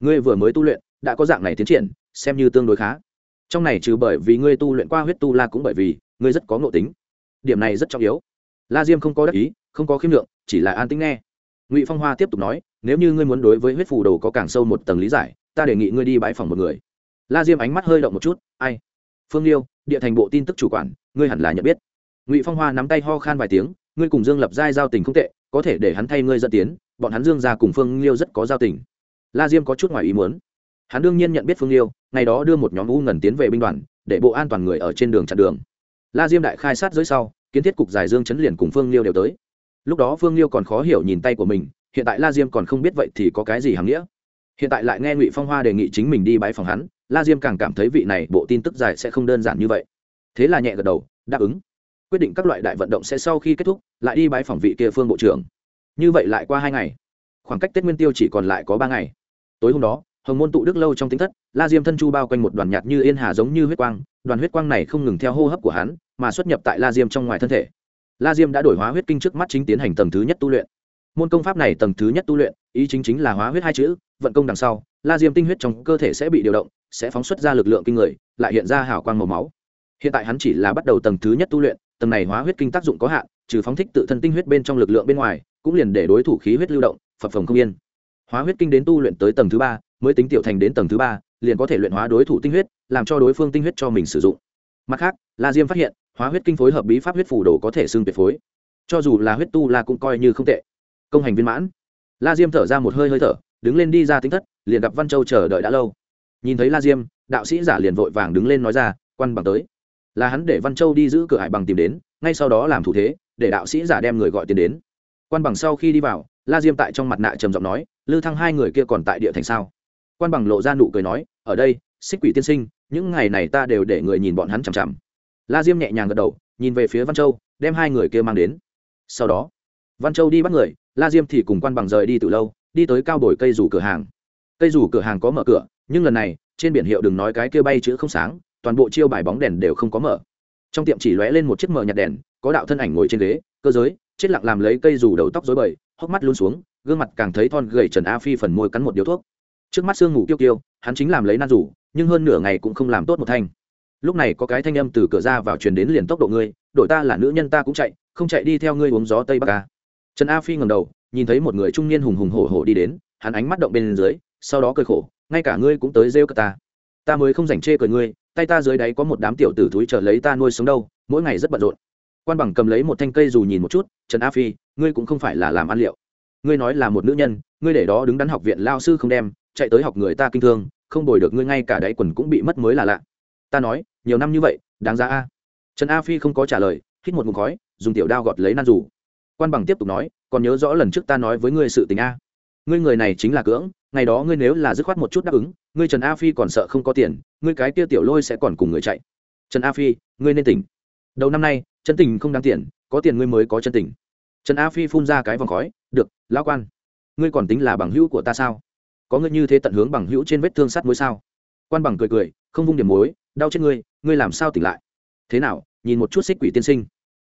Ngươi vừa mới tu luyện, đã có dạng này tiến triển, xem như tương đối khá. Trong này trừ bởi vì ngươi tu luyện qua huyết tu la cũng bởi vì, ngươi rất có ngộ tính. Điểm này rất trọng yếu. La diêm không có đắc ý, không có khiêm lượng, chỉ là an tính nghe ngụy phong hoa tiếp tục nói nếu như ngươi muốn đối với huyết phù đồ có càng sâu một tầng lý giải ta đề nghị ngươi đi bãi phòng một người la diêm ánh mắt hơi động một chút ai phương liêu địa thành bộ tin tức chủ quản ngươi hẳn là nhận biết ngụy phong hoa nắm tay ho khan vài tiếng ngươi cùng dương lập giai giao tình không tệ có thể để hắn thay ngươi dẫn tiến bọn hắn dương ra cùng phương liêu rất có giao tình la diêm có chút ngoài ý muốn hắn đương nhiên nhận biết phương liêu ngày đó đưa một nhóm u ngần tiến về binh đoàn để bộ an toàn người ở trên đường chặn đường la diêm đại khai sát dưới sau kiến thiết cục giải dương chấn liền cùng phương liêu đều tới lúc đó phương liêu còn khó hiểu nhìn tay của mình, hiện tại la diêm còn không biết vậy thì có cái gì hàm nghĩa. Hiện tại lại nghe ngụy phong hoa đề nghị chính mình đi bãi phòng hắn, la diêm càng cảm thấy vị này bộ tin tức dài sẽ không đơn giản như vậy. Thế là nhẹ gật đầu, đáp ứng. Quyết định các loại đại vận động sẽ sau khi kết thúc, lại đi bãi phòng vị kia phương bộ trưởng. Như vậy lại qua hai ngày. Khoảng cách tết nguyên tiêu chỉ còn lại có ba ngày. Tối hôm đó, hồng môn tụ đức lâu trong tính thất, la diêm thân chu bao quanh một đoàn nhạt như yên hà giống như huyết quang, đoàn huyết quang này không ngừng theo hô hấp của hắn, mà xuất nhập tại la diêm trong ngoài thân thể la diêm đã đổi hóa huyết kinh trước mắt chính tiến hành tầng thứ nhất tu luyện. Môn công pháp này tầng thứ nhất tu luyện, ý chính chính là hóa huyết hai chữ, vận công đằng sau, la diêm tinh huyết trong cơ thể sẽ bị điều động, sẽ phóng xuất ra lực lượng kinh người, lại hiện ra hào quang màu máu. Hiện tại hắn chỉ là bắt đầu tầng thứ nhất tu luyện, tầng này hóa huyết kinh tác dụng có hạn, trừ phóng thích tự thân tinh huyết bên trong lực lượng bên ngoài, cũng liền để đối thủ khí huyết lưu động, phập phồng không yên. Hóa huyết kinh đến tu luyện tới tầng thứ ba, mới tính tiểu thành đến tầng thứ ba, liền có thể luyện hóa đối thủ tinh huyết, làm cho đối phương tinh huyết cho mình sử dụng mặt khác, la diêm phát hiện, hóa huyết kinh phối hợp bí pháp huyết phủ đồ có thể xưng tuyệt phối. Cho dù là huyết tu la cũng coi như không tệ. Công hành viên mãn. La diêm thở ra một hơi hơi thở, đứng lên đi ra tính thất, liền gặp văn châu chờ đợi đã lâu. Nhìn thấy la diêm, đạo sĩ giả liền vội vàng đứng lên nói ra, quan bằng tới. Là hắn để văn châu đi giữ cửa hải bằng tìm đến, ngay sau đó làm thủ thế, để đạo sĩ giả đem người gọi tiền đến. Quan bằng sau khi đi vào, la diêm tại trong mặt nạ trầm giọng nói, lư thăng hai người kia còn tại địa thành sao? Quan bằng lộ ra nụ cười nói, ở đây, xích quỷ tiên sinh những ngày này ta đều để người nhìn bọn hắn chằm chằm. La diêm nhẹ nhàng gật đầu, nhìn về phía văn châu, đem hai người kia mang đến. Sau đó, văn châu đi bắt người, la diêm thì cùng quan bằng rời đi từ lâu, đi tới cao đổi cây rủ cửa hàng. Cây rủ cửa hàng có mở cửa, nhưng lần này, trên biển hiệu đừng nói cái kia bay chữ không sáng, toàn bộ chiêu bài bóng đèn đều không có mở. Trong tiệm chỉ lóe lên một chiếc mở nhạt đèn, có đạo thân ảnh ngồi trên ghế, cơ giới, chết lặng làm lấy cây rủ đầu tóc dối bời, hốc mắt luôn xuống, gương mặt càng thấy thon gầy trần a phi phần môi cắn một điếu thuốc. Trước mắt sương ngủ kiêu kiêu, hắn chính làm lấy nan rủ nhưng hơn nửa ngày cũng không làm tốt một thanh. Lúc này có cái thanh âm từ cửa ra vào truyền đến liền tốc độ ngươi, đội ta là nữ nhân ta cũng chạy, không chạy đi theo ngươi uống gió tây bắc ca trần a phi ngầm đầu, nhìn thấy một người trung niên hùng hùng hổ hổ đi đến, hắn ánh mắt động bên dưới, sau đó cười khổ, ngay cả ngươi cũng tới rêu cờ ta. Ta mới không dành chê cười ngươi, tay ta dưới đáy có một đám tiểu tử túi chờ lấy ta nuôi sống đâu, mỗi ngày rất bận rộn. Quan bằng cầm lấy một thanh cây dù nhìn một chút, trần a phi, ngươi cũng không phải là làm ăn liệu. Ngươi nói là một nữ nhân, ngươi để đó đứng đắn học viện lao sư không đem, chạy tới học người ta kinh thương không bồi được ngươi ngay cả đáy quần cũng bị mất mới là lạ. Ta nói, nhiều năm như vậy, đáng giá a. Trần a phi không có trả lời, hít một mục khói, dùng tiểu đao gọt lấy nan rủ. Quan bằng tiếp tục nói, còn nhớ rõ lần trước ta nói với ngươi sự tình a. Ngươi người này chính là cưỡng, ngày đó ngươi nếu là dứt khoát một chút đáp ứng, ngươi trần a phi còn sợ không có tiền, ngươi cái kia tiểu lôi sẽ còn cùng người chạy. Trần a phi, ngươi nên tỉnh. Đầu năm nay, chân tình không đáng tiền, có tiền ngươi mới có chân tình. Trần a phi phun ra cái vòng khói, được, lão quan, ngươi còn tính là bằng hữu của ta sao? Có ngươi như thế tận hướng bằng hữu trên vết thương sát muối sao? Quan bằng cười cười, không vung điểm mối, đau chết ngươi ngươi làm sao tỉnh lại? Thế nào, nhìn một chút xích quỷ tiên sinh.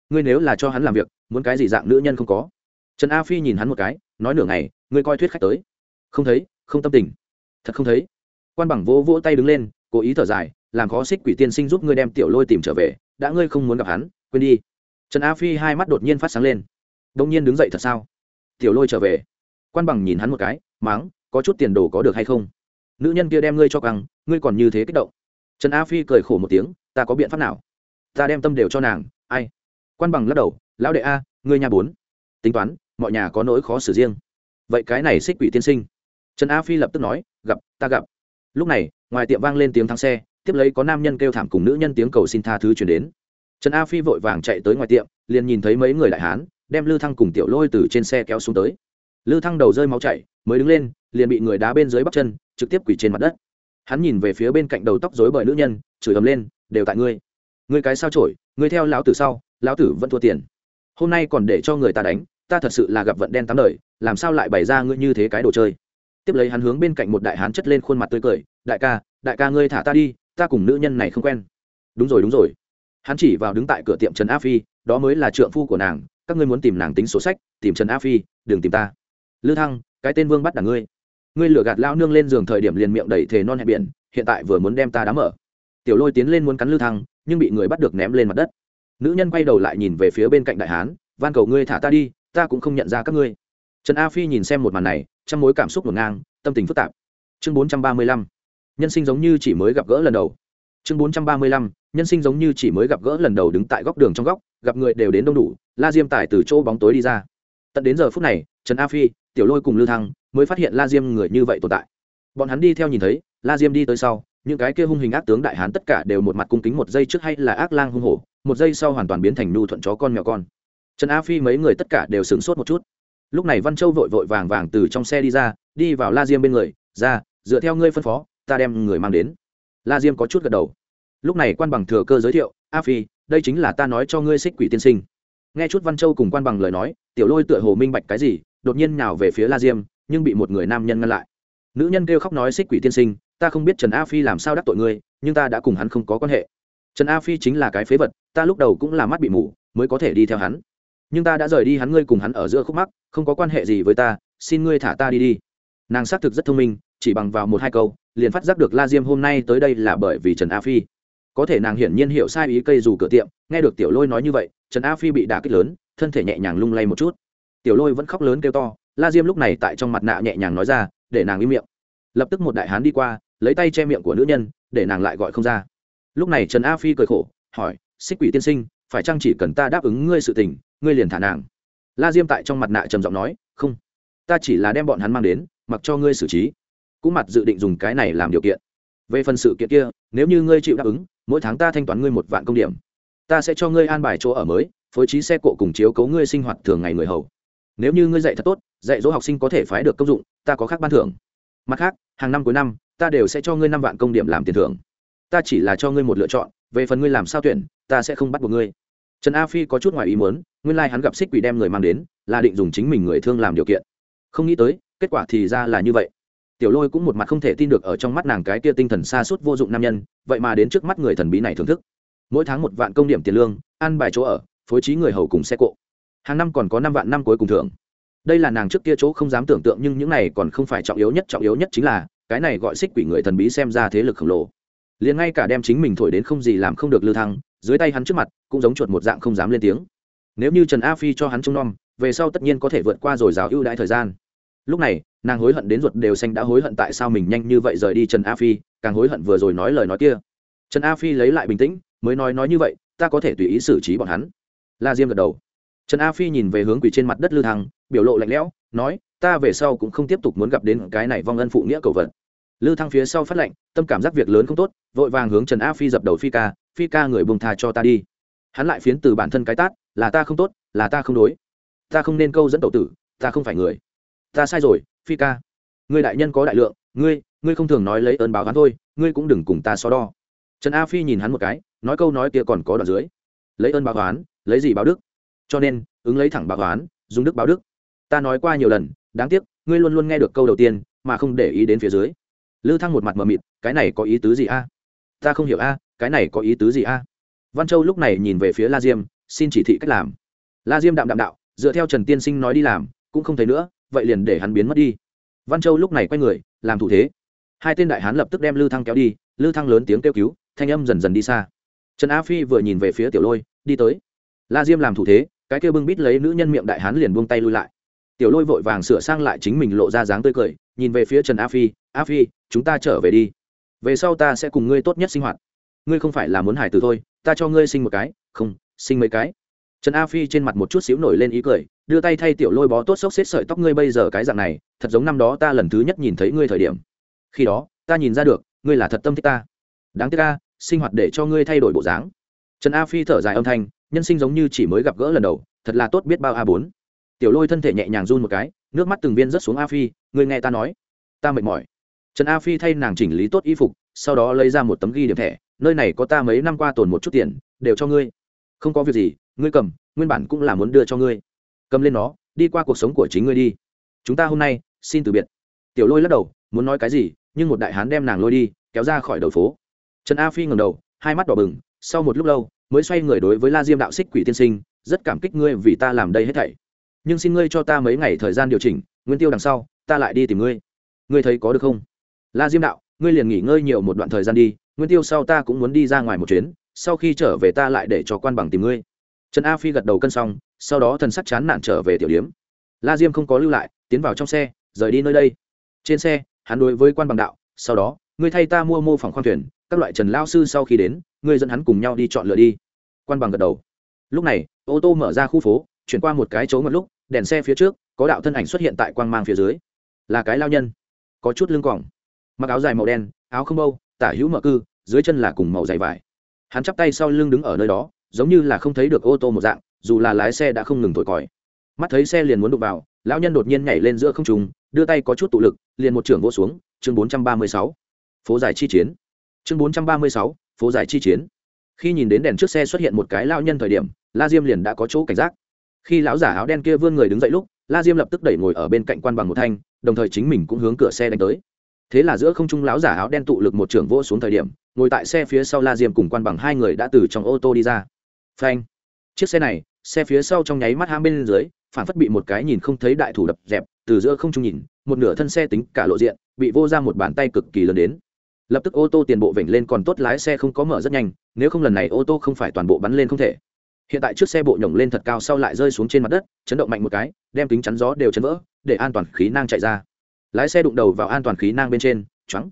Ngươi nếu là cho hắn làm việc, muốn cái gì dạng nữ nhân không có? Trần a phi nhìn hắn một cái, nói nửa ngày, ngươi coi thuyết khách tới. Không thấy, không tâm tình. Thật không thấy. Quan bằng vỗ vỗ tay đứng lên, cố ý thở dài, làm khó xích quỷ tiên sinh giúp ngươi đem tiểu lôi tìm trở về, đã ngươi không muốn gặp hắn, quên đi. Trần a phi hai mắt đột nhiên phát sáng lên. Đông nhiên đứng dậy thật sao? Tiểu lôi trở về. Quan bằng nhìn hắn một cái máng có chút tiền đồ có được hay không? Nữ nhân kia đem ngươi cho căng, ngươi còn như thế kích động. Trần a phi cười khổ một tiếng, ta có biện pháp nào? Ta đem tâm đều cho nàng, ai? Quan bằng lắc đầu, lão đệ a, ngươi nhà bốn. Tính toán, mọi nhà có nỗi khó xử riêng. Vậy cái này xích quỷ tiên sinh. Trần a phi lập tức nói, gặp, ta gặp. Lúc này, ngoài tiệm vang lên tiếng thắng xe, tiếp lấy có nam nhân kêu thảm cùng nữ nhân tiếng cầu xin tha thứ chuyển đến. Trần a phi vội vàng chạy tới ngoài tiệm, liền nhìn thấy mấy người đại hán, đem lư thăng cùng tiểu lôi từ trên xe kéo xuống tới lư thăng đầu rơi máu chảy, mới đứng lên, liền bị người đá bên dưới bắp chân, trực tiếp quỳ trên mặt đất. Hắn nhìn về phía bên cạnh đầu tóc rối bời nữ nhân, chửi ầm lên, đều tại ngươi. Ngươi cái sao trổi ngươi theo lão tử sau, lão tử vẫn thua tiền. Hôm nay còn để cho người ta đánh, ta thật sự là gặp vận đen tám đời, làm sao lại bày ra ngươi như thế cái đồ chơi? Tiếp lấy hắn hướng bên cạnh một đại hán chất lên khuôn mặt tươi cười, đại ca đại ca ngươi thả ta đi, ta cùng nữ nhân này không quen. Đúng rồi đúng rồi. Hắn chỉ vào đứng tại cửa tiệm trần a phi, đó mới là trượng phu của nàng, các ngươi muốn tìm nàng tính sổ sách, tìm trần a phi, đừng tìm ta lư thăng, cái tên vương bắt đ ngươi. Ngươi lửa gạt lao nương lên giường thời điểm liền miệng đẩy thề non hẹp biển, hiện tại vừa muốn đem ta đá mở. Tiểu lôi tiến lên muốn cắn lư thăng, nhưng bị người bắt được ném lên mặt đất. Nữ nhân quay đầu lại nhìn về phía bên cạnh đại hán, van cầu ngươi thả ta đi, ta cũng không nhận ra các ngươi. Trần a phi nhìn xem một màn này, trong mối cảm xúc ngổn ngang, tâm tình phức tạp. Chương bốn trăm ba mươi lăm. Nhân sinh giống như chỉ mới gặp gỡ lần đầu. Chương bốn trăm ba mươi lăm. Nhân sinh giống như chỉ mới gặp gỡ lần đầu đứng tại góc đường trong góc, gặp người đều đến đông đủ, la diêm tải từ chỗ bóng tối đi ra. Tận đến giờ phút này, trần a phi tiểu lôi cùng lưu thăng mới phát hiện la diêm người như vậy tồn tại. Bọn hắn đi theo nhìn thấy, la diêm đi tới sau, những cái kia hung hình ác tướng đại hán tất cả đều một mặt cung kính một giây trước hay là ác lang hung hổ, một giây sau hoàn toàn biến thành nu thuận chó con mèo con. Trần a phi mấy người tất cả đều sửng sốt một chút. Lúc này văn châu vội vội vàng vàng từ trong xe đi ra, đi vào la diêm bên người, ra, dựa theo ngươi phân phó, ta đem người mang đến. La diêm có chút gật đầu. Lúc này quan bằng thừa cơ giới thiệu, a phi, đây chính là ta nói cho ngươi xích quỷ tiên sinh. Nghe chút văn châu cùng quan bằng lời nói, tiểu lôi tựa hồ minh bạch cái gì đột nhiên nào về phía la diêm, nhưng bị một người nam nhân ngăn lại. Nữ nhân kêu khóc nói xích quỷ tiên sinh, ta không biết trần a phi làm sao đắc tội ngươi, nhưng ta đã cùng hắn không có quan hệ. Trần a phi chính là cái phế vật, ta lúc đầu cũng là mắt bị mù, mới có thể đi theo hắn. Nhưng ta đã rời đi hắn, ngươi cùng hắn ở giữa khúc mắc, không có quan hệ gì với ta, xin ngươi thả ta đi đi. Nàng xác thực rất thông minh, chỉ bằng vào một hai câu, liền phát giác được la diêm hôm nay tới đây là bởi vì trần a phi. Có thể nàng hiển nhiên hiểu sai ý cây dù cửa tiệm, nghe được tiểu lôi nói như vậy, trần a phi bị đả kích lớn, thân thể nhẹ nhàng lung lay một chút tiểu lôi vẫn khóc lớn kêu to, la diêm lúc này tại trong mặt nạ nhẹ nhàng nói ra, để nàng im miệng. Lập tức một đại hán đi qua, lấy tay che miệng của nữ nhân, để nàng lại gọi không ra. Lúc này trần a phi cười khổ, hỏi, xích quỷ tiên sinh, phải chăng chỉ cần ta đáp ứng ngươi sự tình, ngươi liền thả nàng? La diêm tại trong mặt nạ trầm giọng nói, không, ta chỉ là đem bọn hắn mang đến, mặc cho ngươi xử trí. Cũng mặt dự định dùng cái này làm điều kiện. Về phần sự kiện kia, nếu như ngươi chịu đáp ứng, mỗi tháng ta thanh toán ngươi một vạn công điểm. Ta sẽ cho ngươi an bài chỗ ở mới, phối trí xe cộ cùng chiếu cấu ngươi sinh hoạt thường ngày người hầu nếu như ngươi dạy thật tốt, dạy dỗ học sinh có thể phái được công dụng, ta có khác ban thưởng. Mặt khác, hàng năm cuối năm, ta đều sẽ cho ngươi năm vạn công điểm làm tiền thưởng. Ta chỉ là cho ngươi một lựa chọn, về phần ngươi làm sao tuyển, ta sẽ không bắt buộc ngươi. Trần a phi có chút ngoài ý muốn, nguyên lai、like、hắn gặp xích quỷ đem người mang đến, là định dùng chính mình người thương làm điều kiện. Không nghĩ tới, kết quả thì ra là như vậy. Tiểu lôi cũng một mặt không thể tin được ở trong mắt nàng cái kia tinh thần xa suốt vô dụng nam nhân, vậy mà đến trước mắt người thần bí này thưởng thức. Mỗi tháng một vạn công điểm tiền lương, ăn bài chỗ ở, phối trí người hầu cùng xe cộ hàng năm còn có năm vạn năm cuối cùng thưởng. Đây là nàng trước kia chỗ không dám tưởng tượng, nhưng những này còn không phải trọng yếu nhất, trọng yếu nhất chính là, cái này gọi xích quỷ người thần bí xem ra thế lực khổng lồ. Liền ngay cả đem chính mình thổi đến không gì làm không được lưu thăng, dưới tay hắn trước mặt, cũng giống chuột một dạng không dám lên tiếng. Nếu như trần a phi cho hắn trông nom, về sau tất nhiên có thể vượt qua rồi rào ưu đãi thời gian. Lúc này, nàng hối hận đến ruột đều xanh đã hối hận tại sao mình nhanh như vậy rời đi trần a phi, càng hối hận vừa rồi nói lời nói kia. Trần a phi lấy lại bình tĩnh, mới nói nói như vậy, ta có thể tùy ý xử trí bọn hắn. La diêm gật đầu trần a phi nhìn về hướng quỷ trên mặt đất lư thăng, biểu lộ lạnh lẽo, nói, ta về sau cũng không tiếp tục muốn gặp đến cái này vong ân phụ nghĩa cầu vật. Lư thăng phía sau phát lệnh, tâm cảm giác việc lớn không tốt, vội vàng hướng trần a phi dập đầu phi ca phi ca người buông tha cho ta đi. Hắn lại phiến từ bản thân cái tát, là ta không tốt, là ta không đối. Ta không nên câu dẫn tẩu tử, ta không phải người. Ta sai rồi, phi ca. Ngươi đại nhân có đại lượng, ngươi ngươi không thường nói lấy ơn báo hắn thôi, ngươi cũng đừng cùng ta so đo. Trần a phi nhìn hắn một cái, nói câu nói kia còn có đoạn dưới. Lấy ơn báo toán lấy gì báo đức? Cho nên, ứng lấy thẳng bạc toán dùng đức báo đức. Ta nói qua nhiều lần, đáng tiếc, ngươi luôn luôn nghe được câu đầu tiên, mà không để ý đến phía dưới. Lư thăng một mặt mờ mịt, cái này có ý tứ gì a? Ta không hiểu a, cái này có ý tứ gì a? Văn châu lúc này nhìn về phía la diêm, xin chỉ thị cách làm. La diêm đạm đạm đạo, dựa theo trần tiên sinh nói đi làm, cũng không thấy nữa, vậy liền để hắn biến mất đi. Văn châu lúc này quay người, làm thủ thế. Hai tên đại hán lập tức đem lư thăng kéo đi, lư thăng lớn tiếng kêu cứu, thanh âm dần dần đi xa. Trần a phi vừa nhìn về phía tiểu lôi, đi tới. La diêm làm thủ thế cái kia bưng bít lấy nữ nhân miệng đại hán liền buông tay lui lại. Tiểu lôi vội vàng sửa sang lại chính mình lộ ra dáng tươi cười, nhìn về phía trần a phi a phi, chúng ta trở về đi. Về sau ta sẽ cùng ngươi tốt nhất sinh hoạt. Ngươi không phải là muốn hải tử thôi, ta cho ngươi sinh một cái, không, sinh mấy cái. Trần a phi trên mặt một chút xíu nổi lên ý cười, đưa tay thay tiểu lôi bó tốt xốc xếp sợi tóc ngươi bây giờ cái dạng này, thật giống năm đó ta lần thứ nhất nhìn thấy ngươi thời điểm. Khi đó, ta nhìn ra được, ngươi là thật tâm thích ta. Đáng tiếc ta sinh hoạt để cho ngươi thay đổi bộ dáng. Trần a phi thở dài âm thanh nhân sinh giống như chỉ mới gặp gỡ lần đầu, thật là tốt biết bao a bốn. Tiểu lôi thân thể nhẹ nhàng run một cái, nước mắt từng viên rớt xuống a phi Người nghe ta nói, ta mệt mỏi. Trần a phi thay nàng chỉnh lý tốt y phục, sau đó lấy ra một tấm ghi điểm thẻ, nơi này có ta mấy năm qua tồn một chút tiền, đều cho ngươi. Không có việc gì, ngươi cầm, nguyên bản cũng là muốn đưa cho ngươi. Cầm lên nó, đi qua cuộc sống của chính ngươi đi. Chúng ta hôm nay, xin từ biệt. Tiểu lôi lắc đầu, muốn nói cái gì, nhưng một đại hán đem nàng lôi đi, kéo ra khỏi đầu phố. Trần a phi ngầm đầu, hai mắt đỏ bừng, sau một lúc lâu mới xoay người đối với la diêm đạo xích quỷ tiên sinh, rất cảm kích ngươi vì ta làm đây hết thảy. Nhưng xin ngươi cho ta mấy ngày thời gian điều chỉnh, nguyên tiêu đằng sau, ta lại đi tìm ngươi. Ngươi thấy có được không? La diêm đạo, ngươi liền nghỉ ngơi nhiều một đoạn thời gian đi, nguyên tiêu sau ta cũng muốn đi ra ngoài một chuyến, sau khi trở về ta lại để cho quan bằng tìm ngươi. Trần a phi gật đầu cân xong, sau đó thần sắc chán nản trở về tiểu điếm. La diêm không có lưu lại, tiến vào trong xe, rời đi nơi đây. Trên xe, hắn đối với quan bằng đạo, sau đó, ngươi thay ta mua mô phỏng khoang thuyền các loại trần lao sư sau khi đến, ngươi dẫn hắn cùng nhau đi chọn lựa đi. Quan bằng gật đầu. Lúc này, ô tô mở ra khu phố, chuyển qua một cái chỗ ngất lúc, đèn xe phía trước, có đạo thân ảnh xuất hiện tại quang mang phía dưới. Là cái lao nhân. Có chút lưng cỏng mặc áo dài màu đen, áo không bâu, tả hữu mở cư, dưới chân là cùng màu dày vải. Hắn chắp tay sau lưng đứng ở nơi đó, giống như là không thấy được ô tô một dạng, dù là lái xe đã không ngừng thổi còi. Mắt thấy xe liền muốn đụng vào, lão nhân đột nhiên nhảy lên giữa không trùng đưa tay có chút tụ lực, liền một trưởng vô xuống, chương bốn trăm ba mươi sáu. Phố dài chi chiến chương bốn trăm ba mươi sáu, phố dài chi chiến. Khi nhìn đến đèn trước xe xuất hiện một cái lao nhân thời điểm, la diêm liền đã có chỗ cảnh giác. Khi lão giả áo đen kia vươn người đứng dậy lúc, la diêm lập tức đẩy ngồi ở bên cạnh quan bằng một thanh, đồng thời chính mình cũng hướng cửa xe đánh tới. Thế là giữa không trung lão giả áo đen tụ lực một trưởng vô xuống thời điểm, ngồi tại xe phía sau la diêm cùng quan bằng hai người đã từ trong ô tô đi ra. Phanh! Chiếc xe này, xe phía sau trong nháy mắt ham bên dưới, phản phất bị một cái nhìn không thấy đại thủ đập dẹp, từ giữa không trung nhìn, một nửa thân xe tính cả lộ diện, bị vô ra một bàn tay cực kỳ lớn đến lập tức ô tô tiền bộ vểnh lên còn tốt lái xe không có mở rất nhanh, nếu không lần này ô tô không phải toàn bộ bắn lên không thể. Hiện tại chiếc xe bộ nhổng lên thật cao sau lại rơi xuống trên mặt đất, chấn động mạnh một cái, đem kính chắn gió đều chấn vỡ, để an toàn khí nang chạy ra. Lái xe đụng đầu vào an toàn khí nang bên trên trắng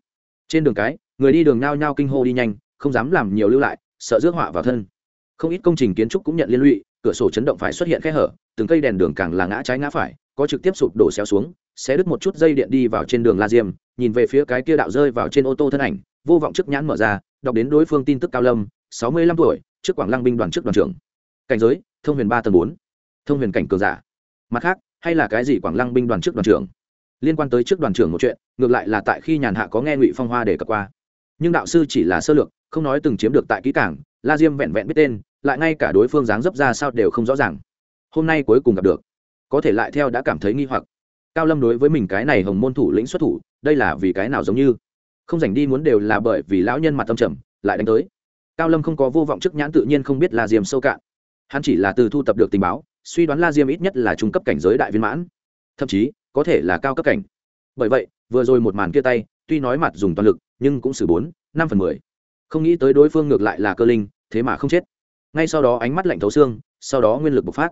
trên đường cái, người đi đường nao nhao kinh hô đi nhanh, không dám làm nhiều lưu lại, sợ rước họa vào thân. Không ít công trình kiến trúc cũng nhận liên lụy, cửa sổ chấn động phải xuất hiện khe hở, từng cây đèn đường càng là ngã trái ngã phải, có trực tiếp sụp đổ xéo xuống sẽ đứt một chút dây điện đi vào trên đường la diêm nhìn về phía cái kia đạo rơi vào trên ô tô thân ảnh, vô vọng trước nhãn mở ra, đọc đến đối phương tin tức cao lâm, sáu mươi lăm tuổi, trước quảng lăng binh đoàn trước đoàn trưởng. Cảnh giới, thông huyền ba tầng bốn. Thông huyền cảnh cường giả. Mặt khác, hay là cái gì quảng lăng binh đoàn trước đoàn trưởng? Liên quan tới trước đoàn trưởng một chuyện, ngược lại là tại khi nhàn hạ có nghe ngụy phong hoa để cập qua. Nhưng đạo sư chỉ là sơ lược, không nói từng chiếm được tại kỹ cảng la diêm vẹn vẹn biết tên, lại ngay cả đối phương dáng dấp ra sao đều không rõ ràng. Hôm nay cuối cùng gặp được. Có thể lại theo đã cảm thấy nghi hoặc cao lâm đối với mình cái này hồng môn thủ lĩnh xuất thủ, đây là vì cái nào giống như? Không dành đi muốn đều là bởi vì lão nhân mặt tâm trầm, lại đánh tới. Cao lâm không có vô vọng chức nhãn tự nhiên không biết la diêm sâu cạn. Hắn chỉ là từ thu tập được tình báo, suy đoán la diêm ít nhất là trung cấp cảnh giới đại viên mãn. Thậm chí, có thể là cao cấp cảnh. Bởi vậy, vừa rồi một màn kia tay, tuy nói mặt dùng toàn lực, nhưng cũng xử bốn, năm phần mười. Không nghĩ tới đối phương ngược lại là cơ linh, thế mà không chết. Ngay sau đó ánh mắt lạnh thấu xương, sau đó nguyên lực bộc phát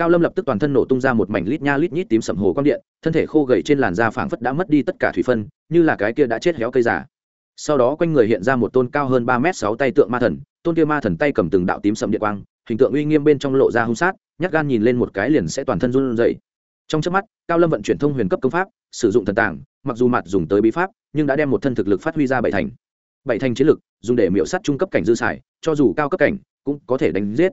cao lâm lập tức toàn thân nổ tung ra một mảnh lít nha lít nhít tím sầm hồ quang điện, thân thể khô gầy trên làn da phảng phất đã mất đi tất cả thủy phân, như là cái kia đã chết héo cây giả sau đó quanh người hiện ra một tôn cao hơn ba m sáu tay tượng ma thần, tôn kia ma thần tay cầm từng đạo tím sầm điện quang, hình tượng uy nghiêm bên trong lộ ra hung sát, nhát gan nhìn lên một cái liền sẽ toàn thân run rẩy. Trong chớp mắt, cao lâm vận chuyển thông huyền cấp công pháp, sử dụng thần tàng, mặc dù mặt dùng tới bí pháp, nhưng đã đem một thân thực lực phát huy ra bảy thành. Bảy thành chiến lực, dùng để miễu sát trung cấp cảnh dư xài, cho dù cao cấp cảnh, cũng có thể đánh giết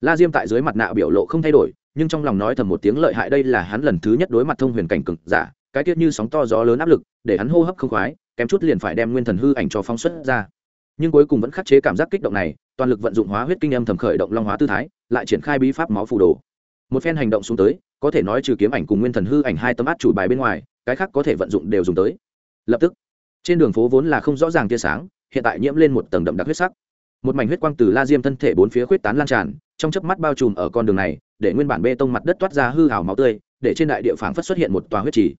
la diêm tại dưới mặt nạ biểu lộ không thay đổi, nhưng trong lòng nói thầm một tiếng lợi hại đây là hắn lần thứ nhất đối mặt thông huyền cảnh cực giả, cái tiết như sóng to gió lớn áp lực, để hắn hô hấp không khoái, kém chút liền phải đem nguyên thần hư ảnh cho phóng xuất ra. Nhưng cuối cùng vẫn khắc chế cảm giác kích động này, toàn lực vận dụng hóa huyết kinh âm thầm khởi động long hóa tư thái, lại triển khai bí pháp máu phù đồ. Một phen hành động xuống tới, có thể nói trừ kiếm ảnh cùng nguyên thần hư ảnh hai tấm át chủ bài bên ngoài, cái khác có thể vận dụng đều dùng tới. Lập tức, trên đường phố vốn là không rõ ràng tia sáng, hiện tại nhiễm lên một tầng đậm đặc huyết sắc một mảnh huyết quang từ la diêm thân thể bốn phía khuyết tán lan tràn, trong chớp mắt bao trùm ở con đường này, để nguyên bản bê tông mặt đất toát ra hư hào máu tươi, để trên đại địa phảng phất xuất hiện một tòa huyết trì.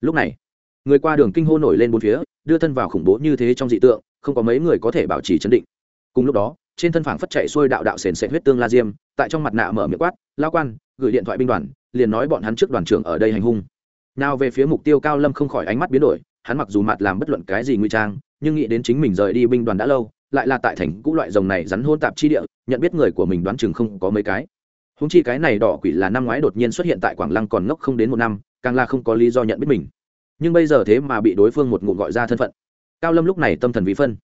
Lúc này, người qua đường kinh hô nổi lên bốn phía, đưa thân vào khủng bố như thế trong dị tượng, không có mấy người có thể bảo trì chấn định. Cùng lúc đó, trên thân phảng phất chạy xuôi đạo đạo sền sệt huyết tương la diêm, tại trong mặt nạ mở miệng quát lao quan, gửi điện thoại binh đoàn, liền nói bọn hắn trước đoàn trưởng ở đây hành hung. Nào về phía mục tiêu cao lâm không khỏi ánh mắt biến đổi, hắn mặc dù mặt làm bất luận cái gì nguy trang, nhưng nghĩ đến chính mình rời đi binh đoàn đã lâu lại là tại thành cũ loại rồng này rắn hôn tạp chi địa, nhận biết người của mình đoán chừng không có mấy cái. Húng chi cái này đỏ quỷ là năm ngoái đột nhiên xuất hiện tại quảng lăng còn ngốc không đến một năm, càng là không có lý do nhận biết mình. Nhưng bây giờ thế mà bị đối phương một ngụm gọi ra thân phận. Cao lâm lúc này tâm thần vi phân.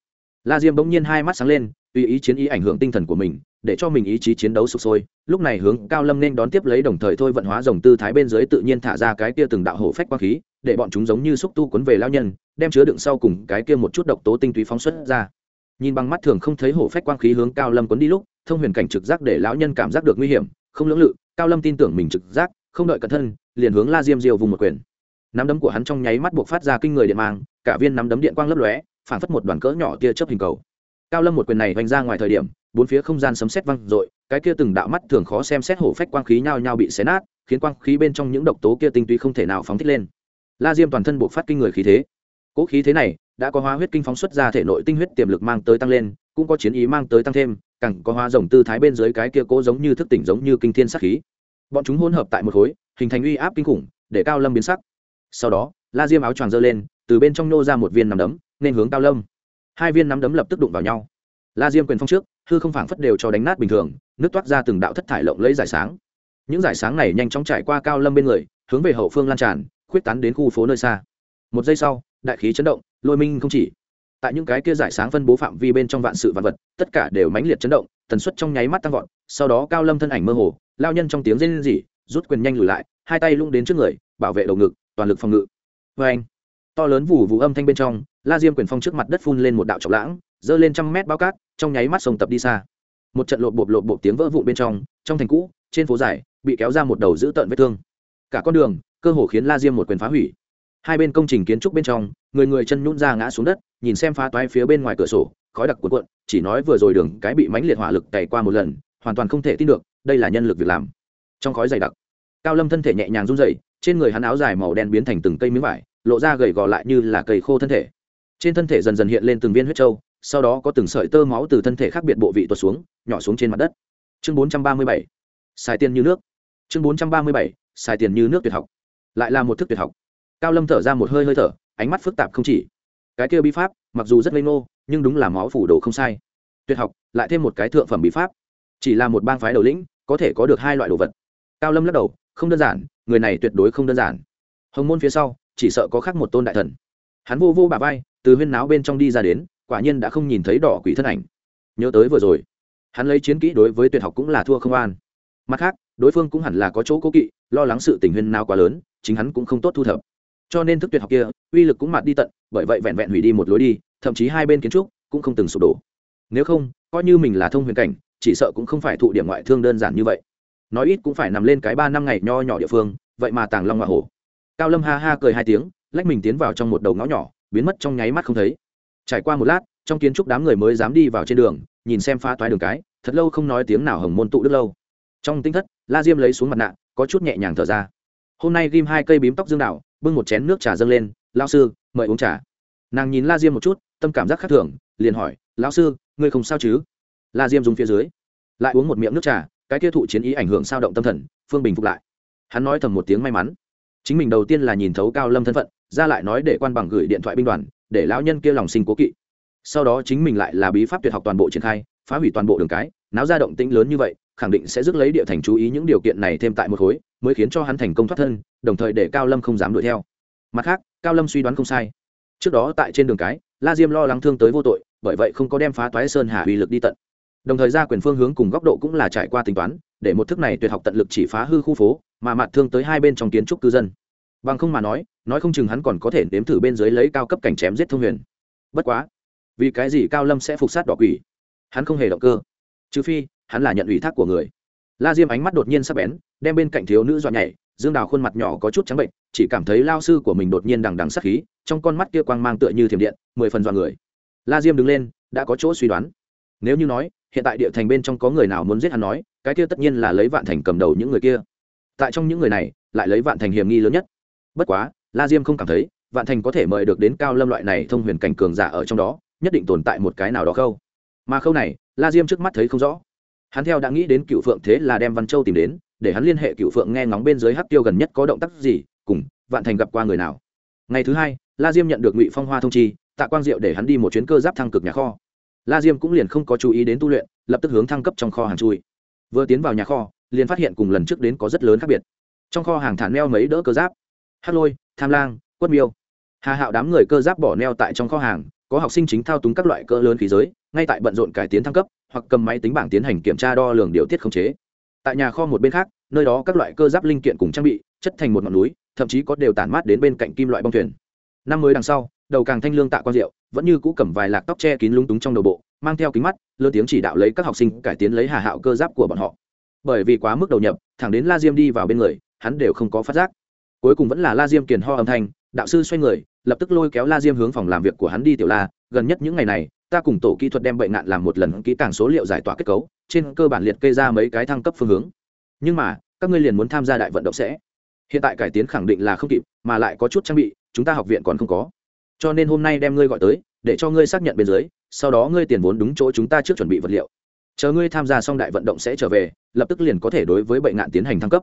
La diêm bỗng nhiên hai mắt sáng lên, tùy ý chiến ý ảnh hưởng tinh thần của mình, để cho mình ý chí chiến đấu sụp sôi. Lúc này hướng cao lâm nên đón tiếp lấy đồng thời thôi vận hóa dòng tư thái bên dưới tự nhiên thả ra cái kia từng đạo hổ phách quang khí, để bọn chúng giống như xúc tu cuốn về lao nhân, đem chứa đựng sau cùng cái kia một chút độc tố tinh túy phóng xuất ra nhìn bằng mắt thường không thấy hổ phách quang khí hướng cao lâm cuốn đi lúc, thông huyền cảnh trực giác để lão nhân cảm giác được nguy hiểm, không lưỡng lự, cao lâm tin tưởng mình trực giác, không đợi cẩn thân liền hướng la diêm diều vùng một quyền. Nắm đấm của hắn trong nháy mắt buộc phát ra kinh người điện mang, cả viên nắm đấm điện quang lấp lóe phản phất một đoàn cỡ nhỏ tia chớp hình cầu. Cao lâm một quyền này vành ra ngoài thời điểm, bốn phía không gian sấm sét văng r cái kia từng đạo mắt thường khó xem xét hổ phách quang khí nhao nhao bị xé nát, khiến quang khí bên trong những độc tố kia tinh túy không thể nào phóng thích lên. La diêm toàn thân buộc phát kinh người khí thế. Cỗ khí thế này đã có hóa huyết kinh phóng xuất ra thể nội tinh huyết tiềm lực mang tới tăng lên, cũng có chiến ý mang tới tăng thêm, càng có hóa rồng tư thái bên dưới cái kia cố giống như thức tỉnh giống như kinh thiên sắc khí. Bọn chúng hỗn hợp tại một khối, hình thành uy áp kinh khủng, để cao lâm biến sắc. Sau đó, la diêm áo choàng giơ lên, từ bên trong nô ra một viên nắm đấm, nên hướng cao lâm. Hai viên nắm đấm lập tức đụng vào nhau. La diêm quyền phong trước, hư không phảng phất đều cho đánh nát bình thường nước toát ra từng đạo thất thải lộng lấy giải sáng. Những giải sáng này nhanh chóng trải qua cao lâm bên người, hướng về hậu phương lan tràn, khuyết tán đến khu phố nơi xa. Một giây sau đại khí chấn động, lôi minh không chỉ. Tại những cái kia giải sáng phân bố phạm vi bên trong vạn sự vạn vật, tất cả đều mãnh liệt chấn động, tần suất trong nháy mắt tăng vọt, sau đó cao lâm thân ảnh mơ hồ, lao nhân trong tiếng rên rỉ, rút quyền nhanh lùi lại, hai tay lung đến trước người, bảo vệ đầu ngực, toàn lực phòng ngự. Vê anh, to lớn vụ vụ âm thanh bên trong, la diêm quyền phong trước mặt đất phun lên một đạo trọng lãng dơ lên trăm mét bao cát, trong nháy mắt sông tập đi xa. Một trận lộp bộp lộp bộp tiếng vỡ vụn bên trong trong thành cũ, trên phố dài, bị kéo ra một đầu dữ tợn vết thương. Cả con đường, cơ hồ khiến la diêm một quyền phá hủy hai bên công trình kiến trúc bên trong, người người chân nhún ra ngã xuống đất, nhìn xem phá toái phía bên ngoài cửa sổ, khói đặc cuộn cuộn, chỉ nói vừa rồi đường cái bị mãnh liệt hỏa lực cày qua một lần, hoàn toàn không thể tin được, đây là nhân lực việc làm trong khói dày đặc, cao lâm thân thể nhẹ nhàng run rẩy, trên người hắn áo dài màu đen biến thành từng cây miếng vải, lộ ra gầy gò lại như là cây khô thân thể trên thân thể dần dần hiện lên từng viên huyết trâu, sau đó có từng sợi tơ máu từ thân thể khác biệt bộ vị tuột xuống, nhỏ xuống trên mặt đất chương 437. xài tiền như nước chương 437. xài tiền như nước tuyệt học lại là một thức tuyệt học cao lâm thở ra một hơi hơi thở, ánh mắt phức tạp không chỉ. Cái kia bí pháp, mặc dù rất lây nô nhưng đúng là máu phủ đồ không sai. Tuyệt học, lại thêm một cái thượng phẩm bí pháp. Chỉ là một bang phái đầu lĩnh, có thể có được hai loại đồ vật. Cao lâm lắc đầu, không đơn giản, người này tuyệt đối không đơn giản. Hồng môn phía sau, chỉ sợ có khác một tôn đại thần. Hắn vô vô bà vai, từ huyên náo bên trong đi ra đến, quả nhiên đã không nhìn thấy đỏ quỷ thân ảnh. Nhớ tới vừa rồi, hắn lấy chiến kỹ đối với tuyệt học cũng là thua không an. Mặt khác, đối phương cũng hẳn là có chỗ cố kỵ, lo lắng sự tình huyên nào quá lớn, chính hắn cũng không tốt thu thập cho nên thức tuyệt học kia, uy lực cũng mặt đi tận, bởi vậy vẹn vẹn hủy đi một lối đi, thậm chí hai bên kiến trúc cũng không từng sụp đổ. Nếu không, coi như mình là thông huyền cảnh, chỉ sợ cũng không phải thụ điểm ngoại thương đơn giản như vậy. Nói ít cũng phải nằm lên cái ba năm ngày nho nhỏ địa phương, vậy mà tàng long ngoại hổ. Cao lâm ha ha cười hai tiếng, lách mình tiến vào trong một đầu ngõ nhỏ, biến mất trong nháy mắt không thấy. Trải qua một lát, trong kiến trúc đám người mới dám đi vào trên đường, nhìn xem phá toái đường cái, thật lâu không nói tiếng nào hồng môn tụ đức lâu. Trong tinh thất, la diêm lấy xuống mặt nạ, có chút nhẹ nhàng thở ra. Hôm nay ghim hai cây bím tóc dương đạo bưng một chén nước trà dâng lên lao sư, mời uống trà. Nàng nhìn la diêm một chút, tâm cảm giác khác thường, liền hỏi, lão sư, ngươi không sao chứ? La diêm dùng phía dưới, lại uống một miệng nước trà, cái tiêu thụ chiến ý ảnh hưởng sao động tâm thần, phương bình phục lại. Hắn nói thầm một tiếng may mắn. Chính mình đầu tiên là nhìn thấu cao lâm thân phận, ra lại nói để quan bằng gửi điện thoại binh đoàn, để lão nhân kia lòng sinh cố kỵ. Sau đó chính mình lại là bí pháp tuyệt học toàn bộ triển khai, phá hủy toàn bộ đường cái, náo ra động tĩnh lớn như vậy khẳng định sẽ rước lấy địa thành chú ý những điều kiện này thêm tại một khối, mới khiến cho hắn thành công thoát thân, đồng thời để cao lâm không dám đuổi theo. Mặt khác, cao lâm suy đoán không sai. Trước đó tại trên đường cái, la diêm lo lắng thương tới vô tội, bởi vậy không có đem phá toái sơn hà uy lực đi tận. Đồng thời ra quyền phương hướng cùng góc độ cũng là trải qua tính toán, để một thức này tuyệt học tận lực chỉ phá hư khu phố, mà mặt thương tới hai bên trong kiến trúc cư dân. Bằng không mà nói nói không chừng hắn còn có thể nếm thử bên dưới lấy cao cấp cảnh chém giết thông huyền. Bất quá, vì cái gì cao lâm sẽ phục sát đỏ quỷ? Hắn không hề động cơ. Trừ phi hắn là nhận ủy thác của người. La diêm ánh mắt đột nhiên sắp bén, đem bên cạnh thiếu nữ dọa nhảy, dương đào khuôn mặt nhỏ có chút trắng bệnh, chỉ cảm thấy lao sư của mình đột nhiên đằng đằng sắc khí, trong con mắt kia quang mang tựa như thiểm điện, mười phần dọa người. La diêm đứng lên, đã có chỗ suy đoán. Nếu như nói, hiện tại địa thành bên trong có người nào muốn giết hắn nói, cái kia tất nhiên là lấy vạn thành cầm đầu những người kia. Tại trong những người này, lại lấy vạn thành hiểm nghi lớn nhất. Bất quá, la diêm không cảm thấy, vạn thành có thể mời được đến cao lâm loại này thông huyền cảnh cường giả ở trong đó, nhất định tồn tại một cái nào đó khâu. Mà khâu này, la diêm trước mắt thấy không rõ hắn theo đã nghĩ đến cựu phượng thế là đem văn châu tìm đến, để hắn liên hệ cựu phượng nghe ngóng bên dưới hắc tiêu gần nhất có động tác gì, cùng vạn thành gặp qua người nào. Ngày thứ hai, la diêm nhận được ngụy phong hoa thông chi, tạ quang diệu để hắn đi một chuyến cơ giáp thăng cực nhà kho. La diêm cũng liền không có chú ý đến tu luyện, lập tức hướng thăng cấp trong kho hàng chui. Vừa tiến vào nhà kho, liền phát hiện cùng lần trước đến có rất lớn khác biệt. Trong kho hàng thản neo mấy đỡ cơ giáp. Hát lôi, tham lang, quất miêu. Hà hạo đám người cơ giáp bỏ neo tại trong kho hàng, có học sinh chính thao túng các loại cỡ lớn khí giới, ngay tại bận rộn cải tiến thăng cấp hoặc cầm máy tính bảng tiến hành kiểm tra đo lường điều tiết khống chế. Tại nhà kho một bên khác, nơi đó các loại cơ giáp linh kiện cùng trang bị, chất thành một ngọn núi, thậm chí có đều tản mát đến bên cạnh kim loại bong thuyền. Năm mới đằng sau, đầu càng thanh lương tạ quang diệu, vẫn như cũ cầm vài lạc tóc che kín lúng túng trong đầu bộ, mang theo kính mắt lơ tiếng chỉ đạo lấy các học sinh cải tiến lấy hà hạo cơ giáp của bọn họ. Bởi vì quá mức đầu nhập, thẳng đến la diêm đi vào bên người, hắn đều không có phát giác. Cuối cùng vẫn là la diêm kiền ho âm thanh, đạo sư xoay người, lập tức lôi kéo la diêm hướng phòng làm việc của hắn đi, tiểu la, gần nhất những ngày này ta cùng tổ kỹ thuật đem bệnh nạn làm một lần kỹ càng số liệu giải tỏa kết cấu, trên cơ bản liệt kê ra mấy cái thăng cấp phương hướng. Nhưng mà, các ngươi liền muốn tham gia đại vận động sẽ. Hiện tại cải tiến khẳng định là không kịp, mà lại có chút trang bị, chúng ta học viện còn không có. Cho nên hôm nay đem ngươi gọi tới, để cho ngươi xác nhận bên dưới, sau đó ngươi tiền vốn đúng chỗ chúng ta trước chuẩn bị vật liệu. Chờ ngươi tham gia xong đại vận động sẽ trở về, lập tức liền có thể đối với bệnh nạn tiến hành thăng cấp.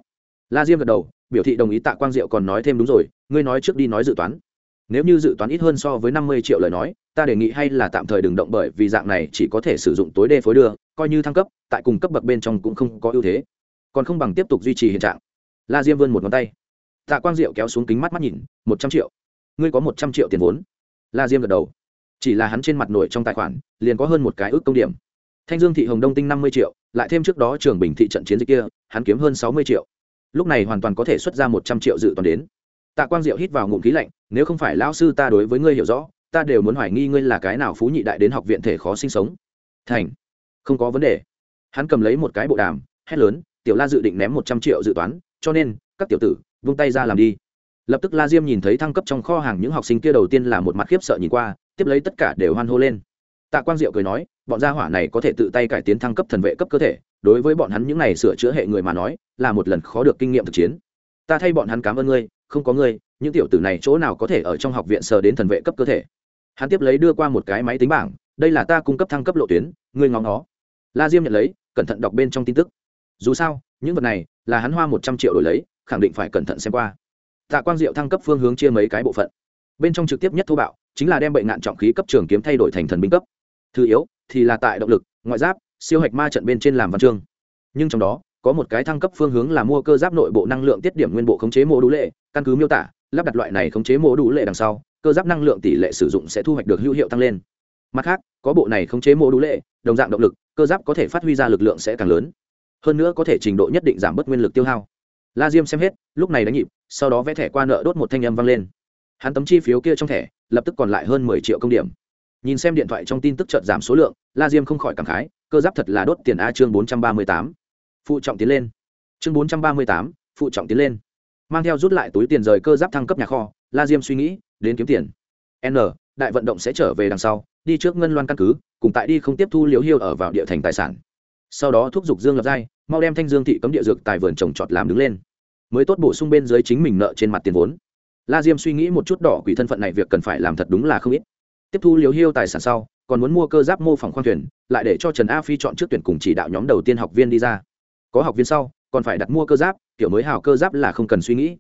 La diêm gật đầu, biểu thị đồng ý tạ quang diệu còn nói thêm đúng rồi, ngươi nói trước đi nói dự toán nếu như dự toán ít hơn so với năm mươi triệu lời nói, ta đề nghị hay là tạm thời đừng động bởi vì dạng này chỉ có thể sử dụng tối đa phối đưa, coi như thăng cấp, tại cùng cấp bậc bên trong cũng không có ưu thế. Còn không bằng tiếp tục duy trì hiện trạng. La diêm vươn một ngón tay. Tạ quang diệu kéo xuống kính mắt mắt nhìn, một trăm triệu. Ngươi có một trăm triệu tiền vốn. La diêm gật đầu. Chỉ là hắn trên mặt nổi trong tài khoản, liền có hơn một cái ước công điểm. Thanh dương thị hồng đông tinh năm mươi triệu, lại thêm trước đó trường bình thị trận chiến dịch kia, hắn kiếm hơn sáu mươi triệu. Lúc này hoàn toàn có thể xuất ra một trăm triệu dự toán đến. Tạ quang diệu hít vào ngụm khí lạnh nếu không phải lão sư ta đối với ngươi hiểu rõ, ta đều muốn hoài nghi ngươi là cái nào phú nhị đại đến học viện thể khó sinh sống. Thành. Không có vấn đề. Hắn cầm lấy một cái bộ đàm, hét lớn, tiểu la dự định ném một trăm triệu dự toán, cho nên, các tiểu tử, vung tay ra làm đi. Lập tức la diêm nhìn thấy thăng cấp trong kho hàng những học sinh kia đầu tiên là một mặt khiếp sợ nhìn qua, tiếp lấy tất cả đều hoan hô lên. Tạ quang diệu cười nói, bọn gia hỏa này có thể tự tay cải tiến thăng cấp thần vệ cấp cơ thể, đối với bọn hắn những này sửa chữa hệ người mà nói, là một lần khó được kinh nghiệm thực chiến. Ta thay bọn hắn cảm ơn ngươi, không có ngươi những tiểu tử này chỗ nào có thể ở trong học viện sờ đến thần vệ cấp cơ thể? Hắn tiếp lấy đưa qua một cái máy tính bảng, đây là ta cung cấp thăng cấp lộ tuyến, ngươi ngóng nó. La diêm nhận lấy, cẩn thận đọc bên trong tin tức. Dù sao, những vật này là hắn hoa một trăm triệu đổi lấy, khẳng định phải cẩn thận xem qua. Tạ quang diệu thăng cấp phương hướng chia mấy cái bộ phận. Bên trong trực tiếp nhất thô bạo, chính là đem bệnh nạn trọng khí cấp trường kiếm thay đổi thành thần binh cấp. Thứ yếu, thì là tại động lực, ngoại giáp, siêu hạch ma trận bên trên làm văn chương. Nhưng trong đó, có một cái thăng cấp phương hướng là mua cơ giáp nội bộ năng lượng tiết điểm nguyên bộ khống chế mô đủ lệ, căn cứ miêu tả lắp đặt loại này khống chế mô đủ lệ đằng sau, cơ giáp năng lượng tỷ lệ sử dụng sẽ thu hoạch được hữu hiệu tăng lên. Mặt khác, có bộ này khống chế mô đủ lệ, đồng dạng động lực, cơ giáp có thể phát huy ra lực lượng sẽ càng lớn. Hơn nữa có thể trình độ nhất định giảm bớt nguyên lực tiêu hao. La diêm xem hết, lúc này đánh nhịp, sau đó vẽ thẻ qua nợ đốt một thanh âm vang lên. Hắn tấm chi phiếu kia trong thẻ, lập tức còn lại hơn mười triệu công điểm. Nhìn xem điện thoại trong tin tức chợt giảm số lượng, la diêm không khỏi cảm khái, cơ giáp thật là đốt tiền a chương bốn trăm ba mươi tám. Phụ trọng tiến lên. Chương bốn trăm ba mươi tám, phụ trọng tiến lên mang theo rút lại túi tiền rời cơ giáp thăng cấp nhà kho, la diêm suy nghĩ, đến kiếm tiền. N, đại vận động sẽ trở về đằng sau, đi trước ngân loan căn cứ, cùng tại đi không tiếp thu liễu hiêu ở vào địa thành tài sản. Sau đó thúc giục dương lập giai, mau đem thanh dương thị cấm địa dược tài vườn trồng trọt làm đứng lên. Mới tốt bổ sung bên dưới chính mình nợ trên mặt tiền vốn. La diêm suy nghĩ một chút đỏ quỷ thân phận này việc cần phải làm thật đúng là không ít. Tiếp thu liễu hiêu tài sản sau, còn muốn mua cơ giáp mô phỏng khoang thuyền, lại để cho trần a phi chọn trước tuyển cùng chỉ đạo nhóm đầu tiên học viên đi ra. Có học viên sau, còn phải đặt mua cơ giáp kiểu mới hào cơ giáp là không cần suy nghĩ.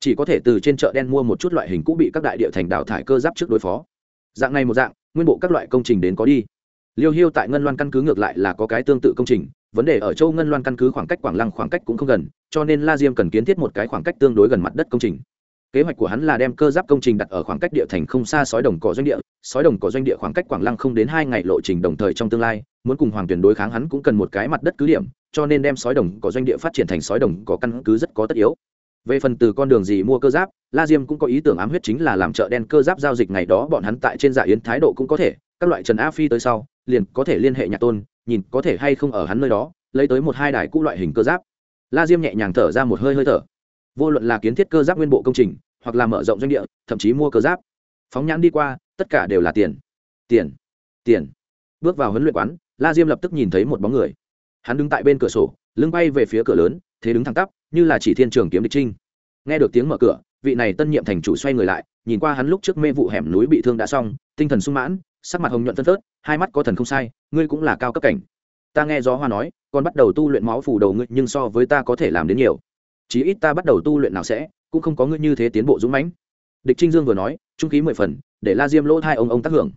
Chỉ có thể từ trên chợ đen mua một chút loại hình cũ bị các đại địa thành đào thải cơ giáp trước đối phó. Dạng này một dạng, nguyên bộ các loại công trình đến có đi. Liêu hiêu tại ngân loan căn cứ ngược lại là có cái tương tự công trình, vấn đề ở châu ngân loan căn cứ khoảng cách quảng lăng khoảng cách cũng không gần, cho nên la diêm cần kiến thiết một cái khoảng cách tương đối gần mặt đất công trình. Kế hoạch của hắn là đem cơ giáp công trình đặt ở khoảng cách địa thành không xa sói đồng cỏ doanh địa, sói đồng cỏ doanh địa khoảng cách quảng lăng không đến hai ngày lộ trình đồng thời trong tương lai muốn cùng hoàng tuyển đối kháng hắn cũng cần một cái mặt đất cứ điểm, cho nên đem sói đồng có doanh địa phát triển thành sói đồng có căn cứ rất có tất yếu. Về phần từ con đường gì mua cơ giáp, la diêm cũng có ý tưởng ám huyết chính là làm chợ đen cơ giáp giao dịch ngày đó bọn hắn tại trên dạ yến thái độ cũng có thể, các loại trần a phi tới sau, liền có thể liên hệ nhạc tôn, nhìn có thể hay không ở hắn nơi đó, lấy tới một hai đài cũ loại hình cơ giáp. La diêm nhẹ nhàng thở ra một hơi hơi thở. Vô luận là kiến thiết cơ giáp nguyên bộ công trình, hoặc là mở rộng doanh địa, thậm chí mua cơ giáp, phóng nhãn đi qua, tất cả đều là tiền. Tiền. Tiền. Bước vào huấn luyện quán la diêm lập tức nhìn thấy một bóng người. Hắn đứng tại bên cửa sổ, lưng bay về phía cửa lớn, thế đứng thẳng tắp, như là chỉ thiên trường kiếm địch trinh. Nghe được tiếng mở cửa, vị này tân nhiệm thành chủ xoay người lại, nhìn qua hắn lúc trước mê vụ hẻm núi bị thương đã xong, tinh thần sung mãn, sắc mặt hồng nhuận phân phớt, hai mắt có thần không sai, ngươi cũng là cao cấp cảnh. Ta nghe gió hoa nói còn bắt đầu tu luyện máu phủ đầu ngươi, nhưng so với ta có thể làm đến nhiều. Chí ít ta bắt đầu tu luyện nào sẽ, cũng không có ngươi như thế tiến bộ dũng mãnh. Địch trinh dương vừa nói, trung khí mười phần, để la diêm lỗ hai ông ông tác hưởng.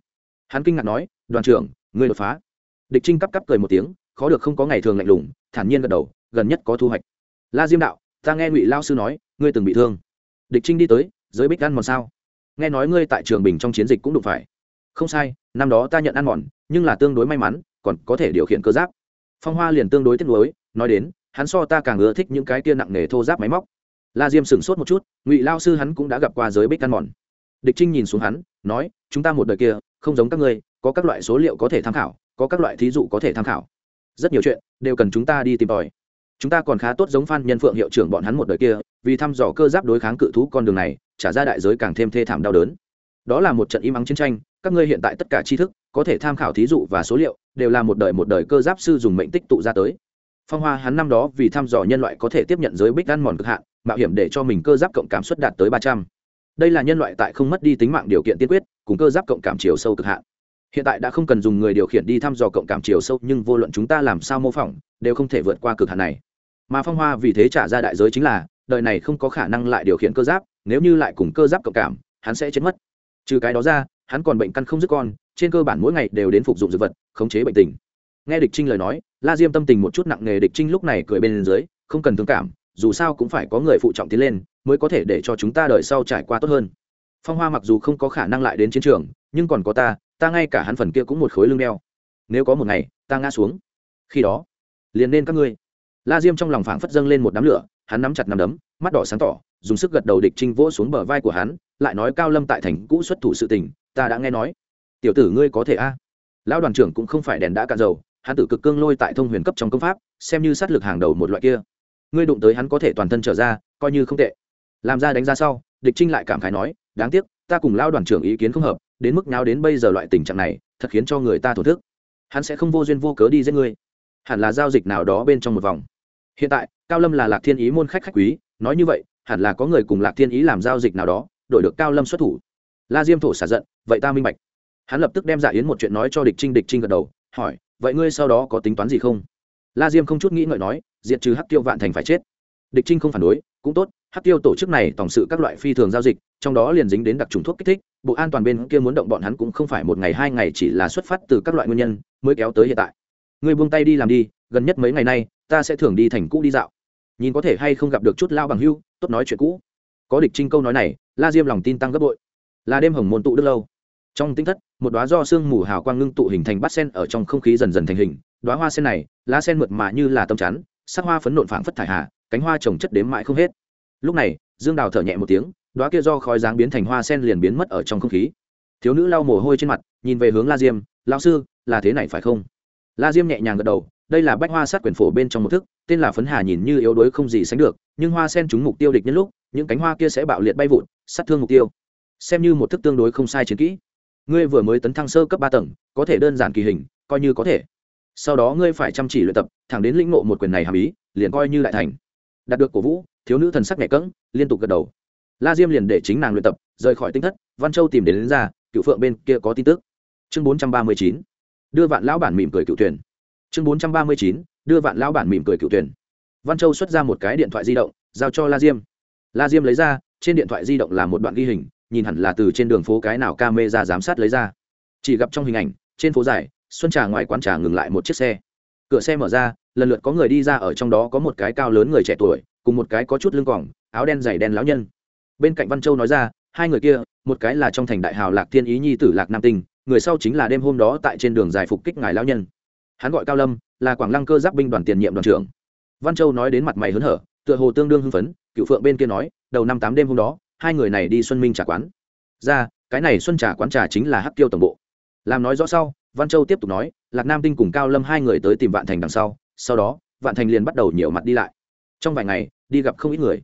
Hắn kinh ngạc nói, đoàn trưởng, ngươi đột phá địch trinh cắp cắp cười một tiếng, khó được không có ngày thường lạnh lùng, thản nhiên gật đầu, gần nhất có thu hoạch. La diêm đạo, ta nghe ngụy lao sư nói, ngươi từng bị thương. Địch trinh đi tới, giới bích ăn mòn sao? Nghe nói ngươi tại trường bình trong chiến dịch cũng đụng phải. Không sai, năm đó ta nhận ăn mòn, nhưng là tương đối may mắn, còn có thể điều khiển cơ giáp. Phong hoa liền tương đối tiếc nuối, nói đến, hắn so ta càng ưa thích những cái kia nặng nề thô giáp máy móc. La diêm sửng sốt một chút, ngụy lao sư hắn cũng đã gặp qua giới bích ăn mòn. Địch trinh nhìn xuống hắn, nói, chúng ta một đời kia, không giống các ngươi, có các loại số liệu có thể tham khảo có các loại thí dụ có thể tham khảo. Rất nhiều chuyện đều cần chúng ta đi tìm tòi. Chúng ta còn khá tốt giống phan nhân phượng hiệu trưởng bọn hắn một đời kia, vì thăm dò cơ giáp đối kháng cự thú con đường này, trả ra đại giới càng thêm thê thảm đau đớn. Đó là một trận im ắng chiến tranh, các ngươi hiện tại tất cả tri thức, có thể tham khảo thí dụ và số liệu, đều là một đời một đời cơ giáp sư dùng mệnh tích tụ ra tới. Phong hoa hắn năm đó vì thăm dò nhân loại có thể tiếp nhận giới bích ăn mòn cực hạn, mạo hiểm để cho mình cơ giáp cộng cảm suất đạt tới ba trăm. Đây là nhân loại tại không mất đi tính mạng điều kiện tiên quyết, cùng cơ giáp cộng cảm chiều sâu cực hạn hiện tại đã không cần dùng người điều khiển đi thăm dò cộng cảm chiều sâu, nhưng vô luận chúng ta làm sao mô phỏng, đều không thể vượt qua cực hạn này. Mà phong hoa vì thế trả ra đại giới chính là, đời này không có khả năng lại điều khiển cơ giáp, nếu như lại cùng cơ giáp cộng cảm, hắn sẽ chết mất. Trừ cái đó ra, hắn còn bệnh căn không dứt con, trên cơ bản mỗi ngày đều đến phục dụng dược vật, khống chế bệnh tình. Nghe địch trinh lời nói, la diêm tâm tình một chút nặng nề, địch trinh lúc này cười bên dưới, không cần thương cảm, dù sao cũng phải có người phụ trọng tiến lên, mới có thể để cho chúng ta đợi sau trải qua tốt hơn. Phong hoa mặc dù không có khả năng lại đến chiến trường, nhưng còn có ta ta ngay cả hắn phần kia cũng một khối lưng đeo. Nếu có một ngày, ta ngã xuống. Khi đó, liền nên các ngươi. La diêm trong lòng phảng phất dâng lên một đám lửa, hắn nắm chặt nắm đấm, mắt đỏ sáng tỏ, dùng sức gật đầu địch trinh vỗ xuống bờ vai của hắn, lại nói cao lâm tại thành cũ xuất thủ sự tình, ta đã nghe nói. Tiểu tử ngươi có thể a? Lão đoàn trưởng cũng không phải đèn đã cạn dầu, hắn tử cực cương lôi tại thông huyền cấp trong công pháp, xem như sát lực hàng đầu một loại kia. Ngươi đụng tới hắn có thể toàn thân trở ra, coi như không tệ. Làm ra đánh ra sau, địch trinh lại cảm khái nói, đáng tiếc ta cùng lao đoàn trưởng ý kiến không hợp, đến mức nào đến bây giờ loại tình trạng này, thật khiến cho người ta thổ thức. Hắn sẽ không vô duyên vô cớ đi giết ngươi. Hẳn là giao dịch nào đó bên trong một vòng. Hiện tại, cao lâm là lạc thiên ý môn khách khách quý, nói như vậy, hẳn là có người cùng lạc thiên ý làm giao dịch nào đó, đổi được cao lâm xuất thủ. La diêm thổ xả giận, vậy ta minh bạch. Hắn lập tức đem dạ yến một chuyện nói cho địch trinh địch trinh gật đầu, hỏi, vậy ngươi sau đó có tính toán gì không? La diêm không chút nghĩ ngợi nói, diệt trừ hắc tiêu vạn thành phải chết địch trinh không phản đối, cũng tốt, hắc tiêu tổ chức này tổng sự các loại phi thường giao dịch, trong đó liền dính đến đặc trùng thuốc kích thích, bộ an toàn bên kia muốn động bọn hắn cũng không phải một ngày hai ngày chỉ là xuất phát từ các loại nguyên nhân mới kéo tới hiện tại. Ngươi buông tay đi làm đi, gần nhất mấy ngày nay, ta sẽ thường đi thành cũ đi dạo. Nhìn có thể hay không gặp được chút lao bằng hưu, tốt nói chuyện cũ. Có địch trinh câu nói này, la diêm lòng tin tăng gấp bội. Là đêm hồng môn tụ đức lâu. Trong tinh thất, một đoá do sương mù hào quang ngưng tụ hình thành bát sen ở trong không khí dần dần thành hình. Đoá hoa sen này, lá sen mượt mà như là tâm chắn, sắc hoa phấn nộn phảng phất thải hà cánh hoa trồng chất đếm mãi không hết. Lúc này, dương đào thở nhẹ một tiếng đoá kia do khói dáng biến thành hoa sen liền biến mất ở trong không khí. Thiếu nữ lau mồ hôi trên mặt, nhìn về hướng la diêm lao sư, là thế này phải không? La diêm nhẹ nhàng gật đầu, đây là bách hoa sát quyền phổ bên trong một thức, tên là phấn hà nhìn như yếu đuối không gì sánh được, nhưng hoa sen trúng mục tiêu địch nhân lúc, những cánh hoa kia sẽ bạo liệt bay vụn sát thương mục tiêu. Xem như một thức tương đối không sai chiến kỹ. Ngươi vừa mới tấn thăng sơ cấp ba tầng, có thể đơn giản kỳ hình, coi như có thể. Sau đó ngươi phải chăm chỉ luyện tập, thẳng đến lĩnh ngộ một quyền này hàm ý, liền coi như lại thành đạt được cổ vũ thiếu nữ thần sắc nhẹ cẫng liên tục gật đầu. La diêm liền để chính nàng luyện tập rời khỏi tinh thất văn châu tìm đến, đến ra cựu phượng bên kia có tin tức. Chương bốn trăm ba mươi chín đưa vạn lão bản mỉm cười cựu tuyển chương bốn trăm ba mươi chín đưa vạn lão bản mỉm cười cựu tuyển văn châu xuất ra một cái điện thoại di động giao cho la diêm. La diêm lấy ra trên điện thoại di động là một đoạn ghi hình nhìn hẳn là từ trên đường phố cái nào ca mê ra giám sát lấy ra. Chỉ gặp trong hình ảnh trên phố dài xuân trà ngoài quán trà ngừng lại một chiếc xe cửa xe mở ra, lần lượt có người đi ra, ở trong đó có một cái cao lớn người trẻ tuổi, cùng một cái có chút lưng cỏng áo đen dày đen lão nhân. Bên cạnh văn châu nói ra, hai người kia, một cái là trong thành đại hào lạc thiên ý nhi tử lạc nam tinh, người sau chính là đêm hôm đó tại trên đường dài phục kích ngài lão nhân. Hắn gọi cao lâm, là quảng lăng cơ giáp binh đoàn tiền nhiệm đoàn trưởng. Văn châu nói đến mặt mày hớn hở, tựa hồ tương đương hưng phấn, cựu phượng bên kia nói, đầu năm tám đêm hôm đó, hai người này đi xuân minh trà quán. Ra, cái này xuân trà quán trà chính là hắc tiêu tổng bộ. Làm nói rõ sau, văn châu tiếp tục nói lạc nam tinh cùng cao lâm hai người tới tìm vạn thành đằng sau sau đó, vạn thành liền bắt đầu nhiều mặt đi lại. Trong vài ngày, đi gặp không ít người.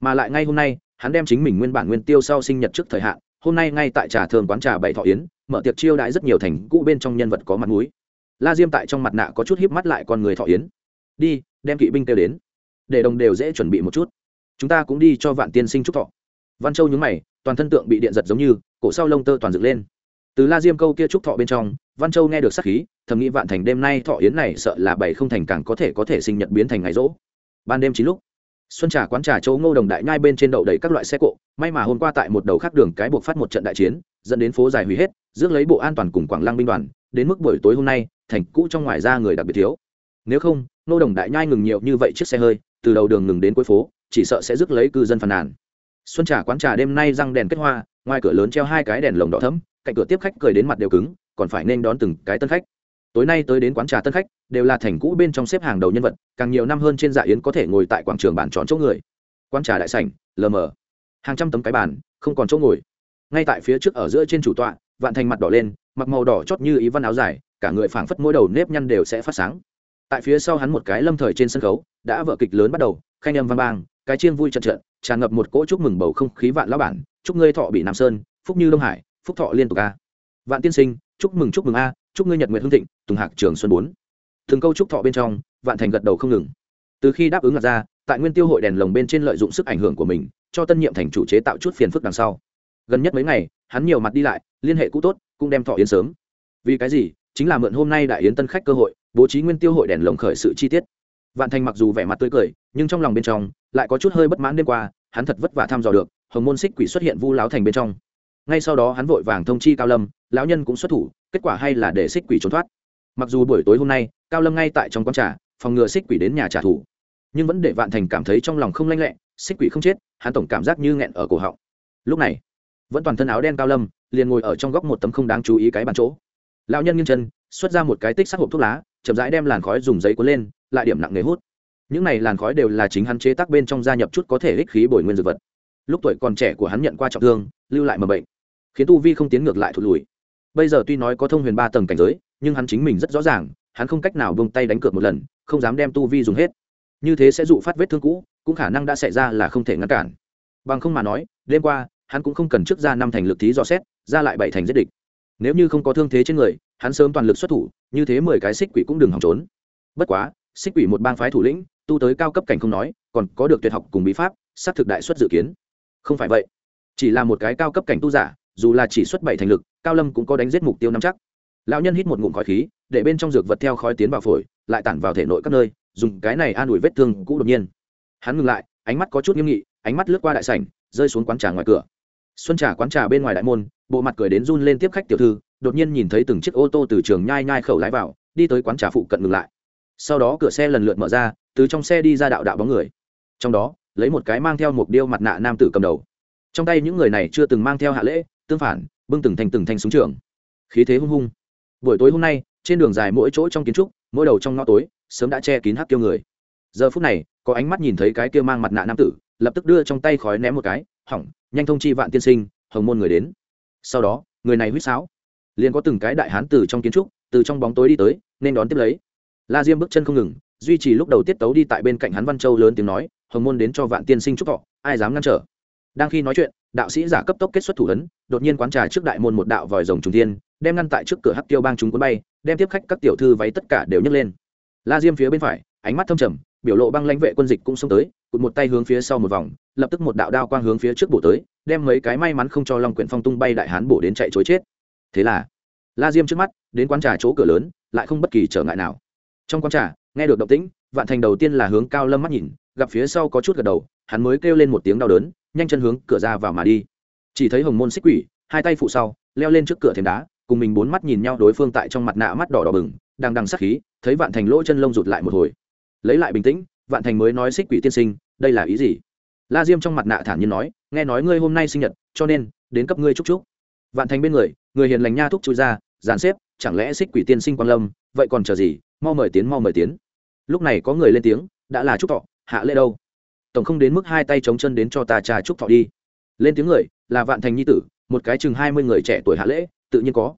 Mà lại ngay hôm nay, hắn đem chính mình nguyên bản nguyên tiêu sau sinh nhật trước thời hạn, hôm nay ngay tại trà thường quán trà bảy thọ yến, mở tiệc chiêu đãi rất nhiều thành cũ bên trong nhân vật có mặt mũi. La diêm tại trong mặt nạ có chút híp mắt lại con người thọ yến. Đi, đem kỵ binh kêu đến. Để đồng đều dễ chuẩn bị một chút. Chúng ta cũng đi cho vạn tiên sinh chúc thọ. Văn châu nhúng mày, toàn thân tượng bị điện giật giống như, cổ sau lông tơ toàn dựng lên. Từ la diêm câu kia chúc thọ bên trong, văn châu nghe được sắc khí thầm nghĩ vạn thành đêm nay thọ yến này sợ là bảy không thành càng có thể có thể sinh nhật biến thành ngày rỗ. Ban đêm chín lúc, xuân trà quán trà châu ngô đồng đại nhai bên trên đậu đầy các loại xe cộ, may mà hôm qua tại một đầu khác đường cái buộc phát một trận đại chiến, dẫn đến phố dài hủy hết, rước lấy bộ an toàn cùng quảng lăng binh đoàn, đến mức buổi tối hôm nay, thành cũ trong ngoài ra người đặc biệt thiếu. Nếu không, ngô đồng đại nhai ngừng nhiều như vậy chiếc xe hơi, từ đầu đường ngừng đến cuối phố, chỉ sợ sẽ rước lấy cư dân phàn nàn. Xuân trà quán trà đêm nay răng đèn kết hoa, ngoài cửa lớn treo hai cái đèn lồng đỏ thấm cạnh cửa tiếp khách cười đến mặt đều cứng, còn phải nên đón từng cái tân khách tối nay tới đến quán trà tân khách, đều là thành cũ bên trong xếp hàng đầu nhân vật, càng nhiều năm hơn trên dạ yến có thể ngồi tại quảng trường bàn tròn chỗ người. Quán trà đại sảnh, lờ mờ. Hàng trăm tấm cái bàn, không còn chỗ ngồi. Ngay tại phía trước ở giữa trên chủ tọa, vạn thành mặt đỏ lên, mặc màu đỏ chót như ý văn áo dài, cả người phảng phất mỗi đầu nếp nhăn đều sẽ phát sáng. Tại phía sau hắn một cái lâm thời trên sân khấu, đã vợ kịch lớn bắt đầu, khanh âm văn bang cái chiên vui trận trận, tràn ngập một cỗ chúc mừng bầu không khí vạn lão bản, chúc ngươi thọ bị nam sơn, phúc như đông hải, phúc thọ liên tục a. Vạn tiên sinh, chúc mừng chúc mừng a chúc ngươi nhật nguyện hương thịnh, tùng hạc trường xuân bốn. Thường câu chúc thọ bên trong, vạn thành gật đầu không ngừng. Từ khi đáp ứng ngặt ra tại nguyên tiêu hội đèn lồng bên trên lợi dụng sức ảnh hưởng của mình, cho tân nhiệm thành chủ chế tạo chút phiền phức đằng sau. Gần nhất mấy ngày, hắn nhiều mặt đi lại, liên hệ cũ tốt, cũng đem thọ yến sớm. Vì cái gì? Chính là mượn hôm nay đại yến tân khách cơ hội, bố trí nguyên tiêu hội đèn lồng khởi sự chi tiết. Vạn thành mặc dù vẻ mặt tươi cười, nhưng trong lòng bên trong, lại có chút hơi bất mãn đêm qua, hắn thật vất vả thăm dò được, hồng môn xích quỷ xuất hiện vu láo thành bên trong. Ngay sau đó hắn vội vàng thông chi cao lâm, lão nhân cũng xuất thủ kết quả hay là để xích quỷ trốn thoát. Mặc dù buổi tối hôm nay, cao lâm ngay tại trong quán trà, phòng ngừa xích quỷ đến nhà trả thù. Nhưng vẫn để vạn thành cảm thấy trong lòng không lanh lẹ, xích quỷ không chết, hắn tổng cảm giác như nghẹn ở cổ họng. Lúc này, vẫn toàn thân áo đen cao lâm, liền ngồi ở trong góc một tấm không đáng chú ý cái bàn chỗ. Lão nhân nghiêng chân, xuất ra một cái tích sắc hộp thuốc lá, chậm rãi đem làn khói dùng giấy cuốn lên, lại điểm nặng nghề hút. Những này làn khói đều là chính hắn chế tác bên trong gia nhập chút có thể ích khí bồi nguyên dược vật. Lúc tuổi còn trẻ của hắn nhận qua trọng thương, lưu lại mầm bệnh. Khiến tu vi không tiến ngược lại thụt lùi bây giờ tuy nói có thông huyền ba tầng cảnh giới, nhưng hắn chính mình rất rõ ràng, hắn không cách nào buông tay đánh cược một lần, không dám đem tu vi dùng hết. Như thế sẽ dụ phát vết thương cũ, cũng khả năng đã xảy ra là không thể ngăn cản. Bằng không mà nói, đêm qua, hắn cũng không cần trước ra năm thành lực thí dò xét, ra lại bảy thành giết địch. Nếu như không có thương thế trên người, hắn sớm toàn lực xuất thủ, như thế mười cái xích quỷ cũng đừng hòng trốn. Bất quá, xích quỷ một bang phái thủ lĩnh, tu tới cao cấp cảnh không nói, còn có được tuyệt học cùng bí pháp, xác thực đại xuất dự kiến. Không phải vậy, chỉ là một cái cao cấp cảnh tu giả dù là chỉ xuất bảy thành lực, cao lâm cũng có đánh giết mục tiêu nắm chắc. Lão nhân hít một ngụm khói khí, để bên trong dược vật theo khói tiến vào phổi, lại tản vào thể nội các nơi, dùng cái này an ủi vết thương cũ đột nhiên. Hắn ngừng lại, ánh mắt có chút nghiêm nghị, ánh mắt lướt qua đại sảnh, rơi xuống quán trà ngoài cửa. Xuân trà quán trà bên ngoài đại môn, bộ mặt cười đến run lên tiếp khách tiểu thư, đột nhiên nhìn thấy từng chiếc ô tô từ trường nhai nhai khẩu lái vào, đi tới quán trà phụ cận ngừng lại. Sau đó cửa xe lần lượt mở ra, từ trong xe đi ra đạo đạo bóng người. Trong đó, lấy một cái mang theo một điêu mặt nạ nam tử cầm đầu. Trong tay những người này chưa từng mang theo hạ lễ tương phản, bưng từng thành từng thanh súng trường. Khí thế hung hung. Buổi tối hôm nay, trên đường dài mỗi chỗ trong kiến trúc, mỗi đầu trong ngõ tối, sớm đã che kín hắc tiêu người. Giờ phút này, có ánh mắt nhìn thấy cái kia mang mặt nạ nam tử, lập tức đưa trong tay khói ném một cái, hỏng, nhanh thông chi vạn tiên sinh, hồng môn người đến. Sau đó, người này huýt sáo. Liền có từng cái đại hán từ trong kiến trúc, từ trong bóng tối đi tới, nên đón tiếp lấy. La diêm bước chân không ngừng, duy trì lúc đầu tiết tấu đi tại bên cạnh hắn văn châu lớn tiếng nói, hồng môn đến cho vạn tiên sinh chúc thọ, ai dám ngăn trở? Đang khi nói chuyện đạo sĩ giả cấp tốc kết xuất thủ ấn, đột nhiên quán trà trước đại môn một đạo vòi rồng trùng thiên, đem ngăn tại trước cửa hắc tiêu bang chúng cuốn bay, đem tiếp khách các tiểu thư váy tất cả đều nhấc lên. La diêm phía bên phải, ánh mắt thâm trầm, biểu lộ băng lãnh vệ quân dịch cũng xông tới, cụt một tay hướng phía sau một vòng, lập tức một đạo đao quang hướng phía trước bổ tới, đem mấy cái may mắn không cho long quyển phong tung bay đại hán bổ đến chạy chối chết. Thế là, la diêm trước mắt, đến quán trà chỗ cửa lớn, lại không bất kỳ trở ngại nào. Trong quán trà, nghe được động tĩnh, vạn thành đầu tiên là hướng cao lâm mắt nhìn, gặp phía sau có chút gật đầu hắn mới kêu lên một tiếng đau đớn, nhanh chân hướng cửa ra vào mà đi. Chỉ thấy hồng môn xích quỷ, hai tay phụ sau, leo lên trước cửa thềm đá, cùng mình bốn mắt nhìn nhau đối phương tại trong mặt nạ mắt đỏ đỏ bừng, đang đằng sắc khí, thấy vạn thành lỗ chân lông rụt lại một hồi. Lấy lại bình tĩnh, vạn thành mới nói xích quỷ tiên sinh, đây là ý gì? La diêm trong mặt nạ thản nhiên nói, nghe nói ngươi hôm nay sinh nhật, cho nên, đến cấp ngươi chúc chúc. Vạn thành bên người người hiền lành nha thúc chui ra, dàn xếp, chẳng lẽ xích quỷ tiên sinh quang lâm, vậy còn chờ gì? Mau mời tiến, mau mời tiến. Lúc này có người lên tiếng, đã là chúc thọ, hạ lễ đâu? Tổng không đến mức hai tay chống chân đến cho ta trà chúc thọ đi. Lên tiếng người, là vạn thành nhi tử, một cái chừng hai mươi người trẻ tuổi hạ lễ, tự nhiên có.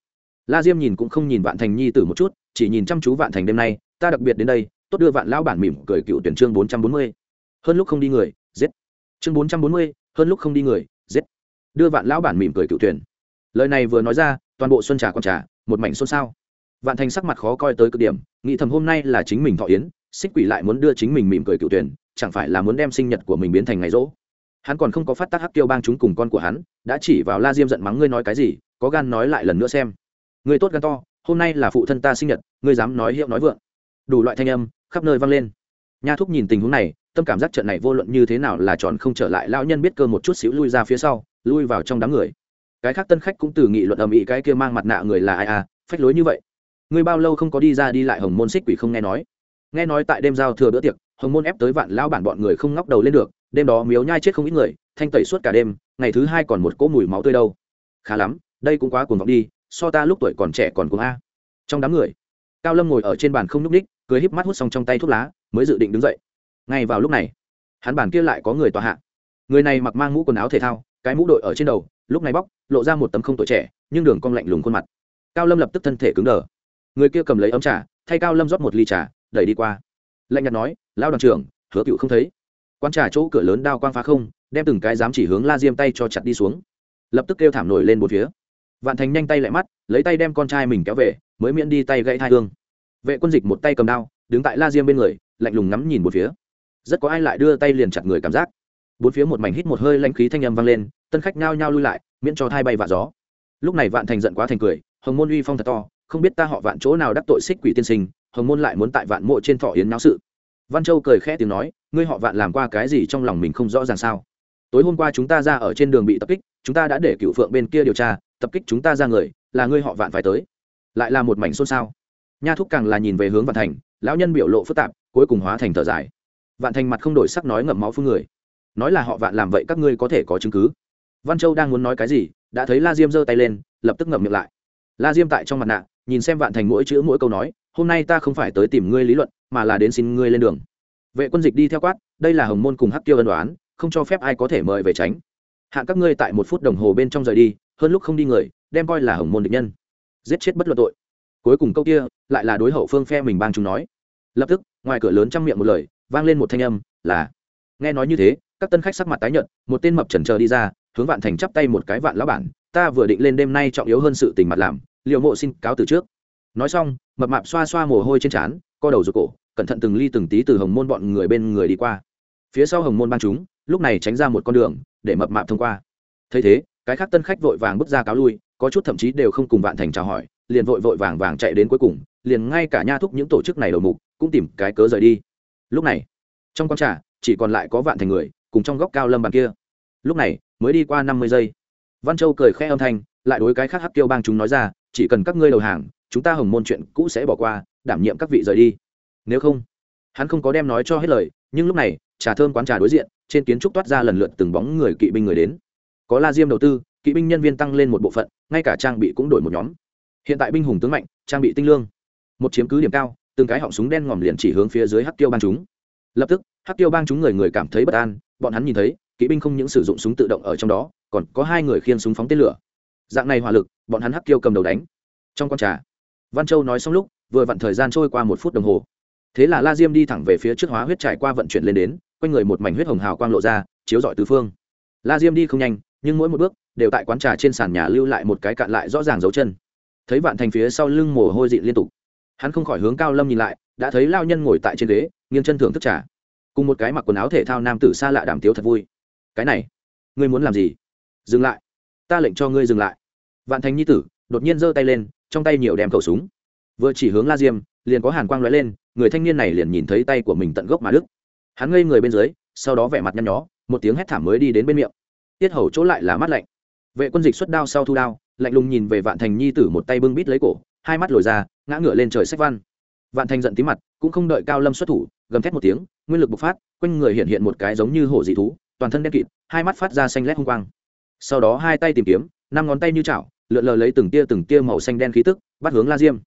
La diêm nhìn cũng không nhìn vạn thành nhi tử một chút, chỉ nhìn chăm chú vạn thành đêm nay, ta đặc biệt đến đây, tốt đưa vạn lão bản mỉm cười cựu tuyển chương bốn trăm bốn mươi. Hơn lúc không đi người, giết. Chương bốn trăm bốn mươi, hơn lúc không đi người, giết. Đưa vạn lão bản mỉm cười cựu tuyển. Lời này vừa nói ra, toàn bộ xuân trà con trà, một mảnh xôn xao. Vạn thành sắc mặt khó coi tới cực điểm, nghĩ thầm hôm nay là chính mình thọ yến, xích quỷ lại muốn đưa chính mình mỉm cười cựu tuyển chẳng phải là muốn đem sinh nhật của mình biến thành ngày rỗ? Hắn còn không có phát tác hắc tiêu bang chúng cùng con của hắn, đã chỉ vào la diêm giận mắng ngươi nói cái gì, có gan nói lại lần nữa xem. Người tốt gan to, hôm nay là phụ thân ta sinh nhật, ngươi dám nói hiệu nói vượng. Đủ loại thanh âm, khắp nơi vang lên. Nha thúc nhìn tình huống này, tâm cảm giác trận này vô luận như thế nào là tròn không trở lại, lão nhân biết cơ một chút xíu lui ra phía sau, lui vào trong đám người. Cái khác tân khách cũng từ nghị luận ầm ĩ cái kia mang mặt nạ người là ai à phách lối như vậy. Ngươi bao lâu không có đi ra đi lại hồng môn xích quỷ không nghe nói? Nghe nói tại đêm giao thừa bữa tiệc hồng môn ép tới vạn lão bản bọn người không ngóc đầu lên được, đêm đó miếu nhai chết không ít người, thanh tẩy suốt cả đêm, ngày thứ hai còn một cỗ mùi máu tươi đâu. Khá lắm, đây cũng quá cuồng vọng đi, so ta lúc tuổi còn trẻ còn cuồng a. Trong đám người, cao lâm ngồi ở trên bàn không nhúc ních, cười híp mắt hút xong trong tay thuốc lá, mới dự định đứng dậy. Ngay vào lúc này, hắn bàn kia lại có người tòa hạ. Người này mặc mang mũ quần áo thể thao, cái mũ đội ở trên đầu, lúc này bóc, lộ ra một tấm không tuổi trẻ, nhưng đường cong lạnh lùng khuôn mặt. Cao lâm lập tức thân thể cứng đờ. Người kia cầm lấy ấm trà, thay cao lâm rót một ly trà, đẩy đi qua lạnh nhạt nói lao đoàn trưởng, hứa cựu không thấy. Quan trả chỗ cửa lớn đao quang phá không, đem từng cái dám chỉ hướng la diêm tay cho chặt đi xuống. Lập tức kêu thảm nổi lên một phía. Vạn thành nhanh tay lại mắt, lấy tay đem con trai mình kéo về, mới miễn đi tay gãy thai hương. Vệ quân dịch một tay cầm đao, đứng tại la diêm bên người, lạnh lùng ngắm nhìn một phía. Rất có ai lại đưa tay liền chặt người cảm giác. Bốn phía một mảnh hít một hơi lanh khí thanh âm vang lên, tân khách nhao nhao lui lại, miễn cho thai bay vạ gió. Lúc này vạn thành giận quá thành cười, hồng môn uy phong thật to, không biết ta họ vạn chỗ nào đắc tội xích quỷ tiên sinh hồng môn lại muốn tại vạn mộ trên thọ yến náo sự. Văn châu cười khẽ tiếng nói, ngươi họ vạn làm qua cái gì trong lòng mình không rõ ràng sao? Tối hôm qua chúng ta ra ở trên đường bị tập kích, chúng ta đã để cựu phượng bên kia điều tra, tập kích chúng ta ra người, là ngươi họ vạn phải tới. Lại là một mảnh xôn xao. Nha thúc càng là nhìn về hướng vạn thành, lão nhân biểu lộ phức tạp, cuối cùng hóa thành thở dài. Vạn thành mặt không đổi sắc nói ngậm máu phương người. Nói là họ vạn làm vậy các ngươi có thể có chứng cứ. Văn châu đang muốn nói cái gì, đã thấy la diêm giơ tay lên, lập tức ngậm miệng lại. La diêm tại trong mặt nạ, nhìn xem vạn thành mỗi chữ mỗi câu nói hôm nay ta không phải tới tìm ngươi lý luận, mà là đến xin ngươi lên đường. Vệ quân dịch đi theo quát, đây là hồng môn cùng hắc tiêu ân đoán, không cho phép ai có thể mời về tránh. Hạn các ngươi tại một phút đồng hồ bên trong rời đi, hơn lúc không đi người, đem coi là hồng môn địch nhân. Giết chết bất luận tội. Cuối cùng câu kia, lại là đối hậu phương phe mình bang chúng nói. Lập tức, ngoài cửa lớn trong miệng một lời, vang lên một thanh âm, là, nghe nói như thế, các tân khách sắc mặt tái nhợt, một tên mập trần chờ đi ra, hướng vạn thành chắp tay một cái vạn lão bản, ta vừa định lên đêm nay trọng yếu hơn sự tình mặt làm liệu mộ xin cáo từ trước nói xong, mập mạp xoa xoa mồ hôi trên trán, co đầu rụt cổ, cẩn thận từng ly từng tí từ hồng môn bọn người bên người đi qua. Phía sau hồng môn ban chúng, lúc này tránh ra một con đường, để mập mạp thông qua. Thấy thế, cái khác tân khách vội vàng bước ra cáo lui, có chút thậm chí đều không cùng vạn thành chào hỏi, liền vội vội vàng vàng chạy đến cuối cùng, liền ngay cả nha thúc những tổ chức này đầu mục, cũng tìm cái cớ rời đi. Lúc này, trong con trà, chỉ còn lại có vạn thành người, cùng trong góc cao lâm bàn kia. Lúc này, mới đi qua năm mươi giây. Văn châu cười khẽ âm thanh, lại đối cái khác hắc tiêu bang chúng nói ra, chỉ cần các ngươi đầu hàng chúng ta hồng môn chuyện cũ sẽ bỏ qua, đảm nhiệm các vị rời đi. Nếu không, hắn không có đem nói cho hết lời, nhưng lúc này, trà thơm quán trà đối diện, trên kiến trúc toát ra lần lượt từng bóng người kỵ binh người đến. Có la diêm đầu tư, kỵ binh nhân viên tăng lên một bộ phận, ngay cả trang bị cũng đổi một nhóm. Hiện tại binh hùng tướng mạnh, trang bị tinh lương. Một chiếm cứ điểm cao, từng cái họng súng đen ngòm liền chỉ hướng phía dưới hắc tiêu bang chúng. Lập tức, hắc tiêu bang chúng người người cảm thấy bất an, bọn hắn nhìn thấy, kỵ binh không những sử dụng súng tự động ở trong đó, còn có hai người khiên súng phóng tên lửa. Dạng này hỏa lực, bọn hắn hắc tiêu cầm đầu đánh. Trong con trà văn châu nói xong lúc, vừa vặn thời gian trôi qua một phút đồng hồ. Thế là la diêm đi thẳng về phía trước hóa huyết trải qua vận chuyển lên đến, quanh người một mảnh huyết hồng hào quang lộ ra, chiếu rọi tứ phương. La diêm đi không nhanh, nhưng mỗi một bước, đều tại quán trà trên sàn nhà lưu lại một cái cạn lại rõ ràng dấu chân. Thấy vạn thành phía sau lưng mồ hôi dị liên tục. Hắn không khỏi hướng cao lâm nhìn lại, đã thấy lao nhân ngồi tại trên ghế, nghiêng chân thưởng thức trà. Cùng một cái mặc quần áo thể thao nam tử xa lạ đàm tiếu thật vui. Cái này, ngươi muốn làm gì? Dừng lại. Ta lệnh cho ngươi dừng lại. Vạn thành nhi tử đột nhiên giơ tay lên trong tay nhiều đem khẩu súng. Vừa chỉ hướng la diêm, liền có hàn quang lóe lên, người thanh niên này liền nhìn thấy tay của mình tận gốc mà đức hắn ngây người bên dưới, sau đó vẻ mặt nhăn nhó, một tiếng hét thảm mới đi đến bên miệng. Tiết hầu chỗ lại là mắt lạnh. Vệ quân dịch xuất đao sau thu đao, lạnh lùng nhìn về vạn thành nhi tử một tay bưng bít lấy cổ, hai mắt lồi ra, ngã ngửa lên trời sách văn. Vạn thành giận tí mặt, cũng không đợi cao lâm xuất thủ, gầm thét một tiếng, nguyên lực bộc phát, quanh người hiện hiện một cái giống như hổ dị thú, toàn thân đen kịt, hai mắt phát ra xanh lét hung quang. Sau đó hai tay tìm kiếm, năm ngón tay như chảo lượn lờ lấy từng tia từng tia màu xanh đen khí tức, bắt hướng la diêm.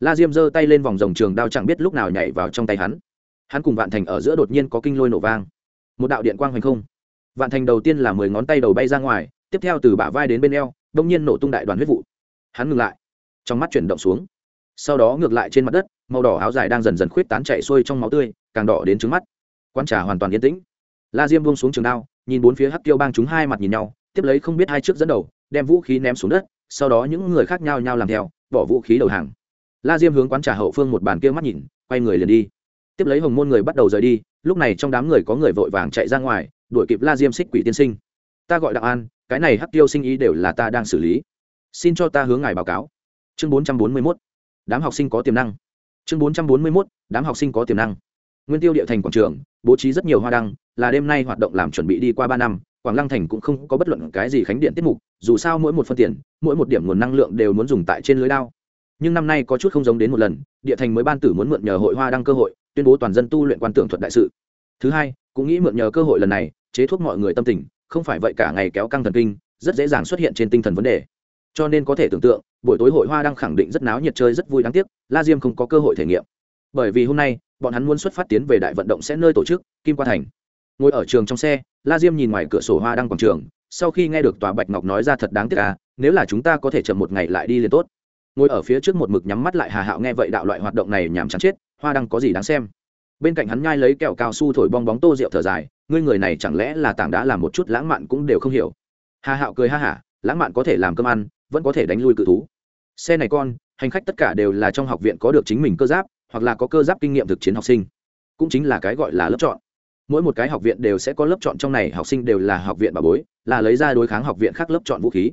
La diêm giơ tay lên vòng rồng trường đao chẳng biết lúc nào nhảy vào trong tay hắn. Hắn cùng vạn thành ở giữa đột nhiên có kinh lôi nổ vang. Một đạo điện quang hoành không. Vạn thành đầu tiên là mười ngón tay đầu bay ra ngoài, tiếp theo từ bả vai đến bên eo đông nhiên nổ tung đại đoàn huyết vụ. Hắn ngừng lại. Trong mắt chuyển động xuống. Sau đó ngược lại trên mặt đất, màu đỏ áo dài đang dần dần khuyết tán chạy xuôi trong máu tươi, càng đỏ đến trứng mắt. Quan trà hoàn toàn yên tĩnh. La diêm buông xuống trường đao, nhìn bốn phía hắc tiêu bang chúng hai mặt nhìn nhau, tiếp lấy không biết hai trước dẫn đầu, đem vũ khí ném xuống đất sau đó những người khác nhau nhau làm theo, bỏ vũ khí đầu hàng. La diêm hướng quán trà hậu phương một bàn kia mắt nhìn, quay người liền đi. Tiếp lấy hồng môn người bắt đầu rời đi, lúc này trong đám người có người vội vàng chạy ra ngoài, đuổi kịp la diêm xích quỷ tiên sinh. Ta gọi đặng an, cái này hắc tiêu sinh ý đều là ta đang xử lý. Xin cho ta hướng ngài báo cáo. Chương bốn trăm bốn mươi mốt. Đám học sinh có tiềm năng. Chương bốn trăm bốn mươi mốt. Đám học sinh có tiềm năng. Nguyên tiêu địa thành quảng trường, bố trí rất nhiều hoa đăng, là đêm nay hoạt động làm chuẩn bị đi qua ba năm quảng lăng thành cũng không có bất luận cái gì khánh điện tiết mục, dù sao mỗi một phân tiền, mỗi một điểm nguồn năng lượng đều muốn dùng tại trên lưới đao. Nhưng năm nay có chút không giống đến một lần, địa thành mới ban tử muốn mượn nhờ hội hoa đăng cơ hội, tuyên bố toàn dân tu luyện quan tưởng thuật đại sự. Thứ hai, cũng nghĩ mượn nhờ cơ hội lần này, chế thuốc mọi người tâm tình, không phải vậy cả ngày kéo căng thần kinh, rất dễ dàng xuất hiện trên tinh thần vấn đề. Cho nên có thể tưởng tượng, buổi tối hội hoa đang khẳng định rất náo nhiệt chơi rất vui đáng tiếc, la diêm không có cơ hội thể nghiệm. Bởi vì hôm nay, bọn hắn muốn xuất phát tiến về đại vận động sẽ nơi tổ chức, kim qua thành. Ngồi ở trường trong xe la diêm nhìn ngoài cửa sổ hoa đang quảng trường, sau khi nghe được tòa bạch ngọc nói ra thật đáng tiếc à nếu là chúng ta có thể chậm một ngày lại đi liền tốt. Ngồi ở phía trước một mực nhắm mắt lại hà hạo nghe vậy đạo loại hoạt động này nhảm chán chết, hoa đăng có gì đáng xem. Bên cạnh hắn nhai lấy kẹo cao su thổi bong bóng tô rượu thở dài, ngươi người này chẳng lẽ là tảng đã làm một chút lãng mạn cũng đều không hiểu. Hà hạo cười ha hả, lãng mạn có thể làm cơm ăn, vẫn có thể đánh lui cự thú. Xe này con, hành khách tất cả đều là trong học viện có được chính mình cơ giáp, hoặc là có cơ giáp kinh nghiệm thực chiến học sinh. Cũng chính là cái gọi là lớp chọn mỗi một cái học viện đều sẽ có lớp chọn trong này, học sinh đều là học viện bà bối, là lấy ra đối kháng học viện khác lớp chọn vũ khí.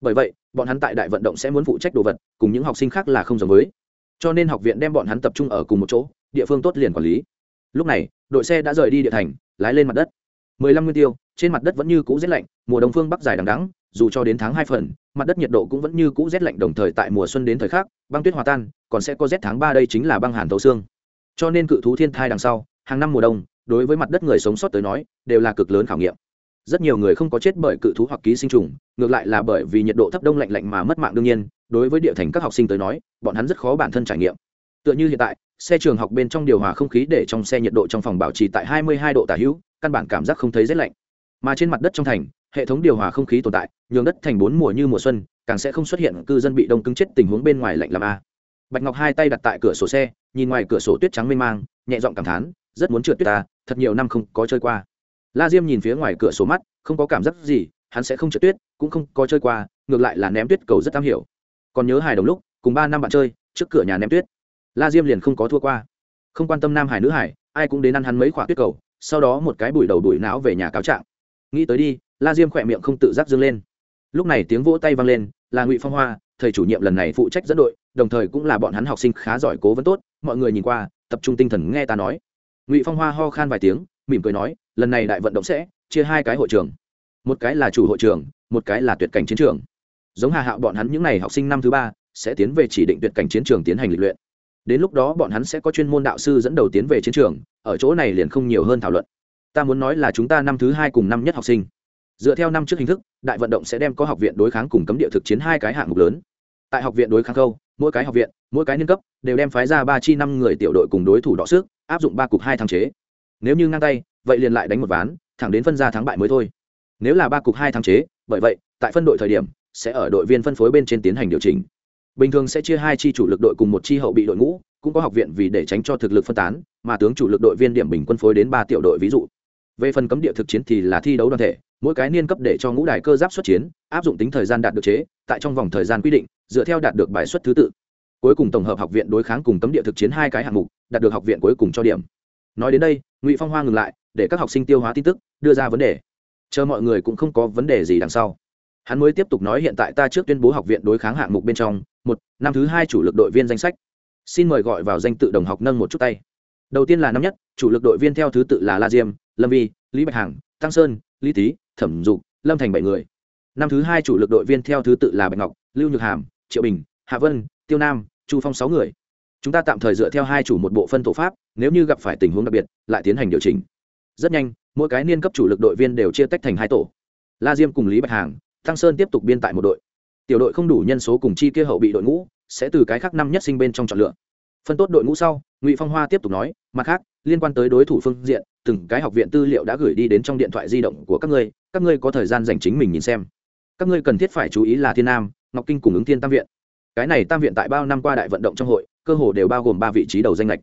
Bởi vậy, bọn hắn tại đại vận động sẽ muốn phụ trách đồ vật, cùng những học sinh khác là không giống với. Cho nên học viện đem bọn hắn tập trung ở cùng một chỗ, địa phương tốt liền quản lý. Lúc này, đội xe đã rời đi địa thành, lái lên mặt đất. Mười lăm nguyên tiêu, trên mặt đất vẫn như cũ rét lạnh, mùa đông phương bắc dài đằng đắng dù cho đến tháng hai phần, mặt đất nhiệt độ cũng vẫn như cũ rét lạnh đồng thời tại mùa xuân đến thời khắc, băng tuyết hòa tan, còn sẽ có rét tháng ba đây chính là băng hàn thấu xương. Cho nên cự thú thiên thai đằng sau, hàng năm mùa đông đối với mặt đất người sống sót tới nói, đều là cực lớn khảo nghiệm. Rất nhiều người không có chết bởi cự thú hoặc ký sinh trùng, ngược lại là bởi vì nhiệt độ thấp đông lạnh lạnh mà mất mạng đương nhiên, đối với địa thành các học sinh tới nói, bọn hắn rất khó bản thân trải nghiệm. Tựa như hiện tại, xe trường học bên trong điều hòa không khí để trong xe nhiệt độ trong phòng bảo trì tại 22 độ tả hữu, căn bản cảm giác không thấy rét lạnh. Mà trên mặt đất trong thành, hệ thống điều hòa không khí tồn tại, nhường đất thành bốn mùa như mùa xuân, càng sẽ không xuất hiện cư dân bị đông cứng chết tình huống bên ngoài lạnh làm a. Bạch ngọc hai tay đặt tại cửa sổ xe, nhìn ngoài cửa sổ tuyết trắng mênh mang, nhẹ giọng cảm thán rất muốn trượt tuyết ta, thật nhiều năm không có chơi qua. La diêm nhìn phía ngoài cửa sổ mắt, không có cảm giác gì, hắn sẽ không trượt tuyết, cũng không có chơi qua, ngược lại là ném tuyết cầu rất am hiểu. Còn nhớ hài đồng lúc, cùng ba năm bạn chơi, trước cửa nhà ném tuyết. La diêm liền không có thua qua. Không quan tâm nam hải nữ hải, ai cũng đến ăn hắn mấy khoả tuyết cầu, sau đó một cái bụi đầu bụi não về nhà cáo trạng. Nghĩ tới đi, la diêm khỏe miệng không tự giác dâng lên. Lúc này tiếng vỗ tay vang lên, là ngụy phong hoa, thầy chủ nhiệm lần này phụ trách dẫn đội, đồng thời cũng là bọn hắn học sinh khá giỏi cố vấn tốt, mọi người nhìn qua, tập trung tinh thần nghe ta nói ngụy phong hoa ho khan vài tiếng mỉm cười nói lần này đại vận động sẽ chia hai cái hội trường một cái là chủ hội trường một cái là tuyệt cảnh chiến trường giống hà hạo bọn hắn những n à y học sinh năm thứ ba sẽ tiến về chỉ định tuyệt cảnh chiến trường tiến hành lịch luyện đến lúc đó bọn hắn sẽ có chuyên môn đạo sư dẫn đầu tiến về chiến trường ở chỗ này liền không nhiều hơn thảo luận ta muốn nói là chúng ta năm thứ hai cùng năm nhất học sinh dựa theo năm trước hình thức đại vận động sẽ đem có học viện đối kháng cùng cấm địa thực chiến hai cái hạng mục lớn tại học viện đối kháng khâu mỗi cái học viện mỗi cái niên cấp đều đem phái ra ba chi năm người tiểu đội cùng đối thủ đọ sức áp dụng ba cục hai thắng chế. Nếu như ngang tay, vậy liền lại đánh một ván, thẳng đến phân ra thắng bại mới thôi. Nếu là ba cục hai thắng chế, bởi vậy, tại phân đội thời điểm, sẽ ở đội viên phân phối bên trên tiến hành điều chỉnh. Bình thường sẽ chia hai chi chủ lực đội cùng một chi hậu bị đội ngũ, cũng có học viện vì để tránh cho thực lực phân tán, mà tướng chủ lực đội viên điểm bình quân phối đến ba tiểu đội ví dụ. Về phần cấm địa thực chiến thì là thi đấu đoàn thể, mỗi cái niên cấp để cho ngũ đài cơ giáp xuất chiến, áp dụng tính thời gian đạt được chế, tại trong vòng thời gian quy định, dựa theo đạt được bài xuất thứ tự. Cuối cùng tổng hợp học viện đối kháng cùng cấm địa thực chiến hai cái hạng mục đạt được học viện cuối cùng cho điểm. Nói đến đây, ngụy phong hoa ngừng lại, để các học sinh tiêu hóa tin tức, đưa ra vấn đề. Chờ mọi người cũng không có vấn đề gì đằng sau. Hắn mới tiếp tục nói hiện tại ta trước tuyên bố học viện đối kháng hạng mục bên trong, một, năm thứ hai chủ lực đội viên danh sách. Xin mời gọi vào danh tự đồng học nâng một chút tay. Đầu tiên là năm nhất, chủ lực đội viên theo thứ tự là la diêm, lâm vi, lý bạch hằng, tăng sơn, lý tý, thẩm dục, lâm thành bảy người. Năm thứ hai chủ lực đội viên theo thứ tự là bạch ngọc, lưu nhược hàm, triệu bình, hạ vân, tiêu nam, chu phong sáu người chúng ta tạm thời dựa theo hai chủ một bộ phân tổ pháp, nếu như gặp phải tình huống đặc biệt, lại tiến hành điều chỉnh. Rất nhanh, mỗi cái niên cấp chủ lực đội viên đều chia tách thành hai tổ. La diêm cùng lý bạch hàng Thăng sơn tiếp tục biên tại một đội. Tiểu đội không đủ nhân số cùng chi kia hậu bị đội ngũ, sẽ từ cái khác năm nhất sinh bên trong chọn lựa. Phân tốt đội ngũ sau, ngụy phong hoa tiếp tục nói, mặt khác, liên quan tới đối thủ phương diện, từng cái học viện tư liệu đã gửi đi đến trong điện thoại di động của các ngươi các ngươi có thời gian dành chính mình nhìn xem. Các ngươi cần thiết phải chú ý là thiên nam, ngọc kinh cùng ứng thiên tam viện. Cái này tam viện tại bao năm qua đại vận động trong hội cơ hồ đều bao gồm ba vị trí đầu danh lệch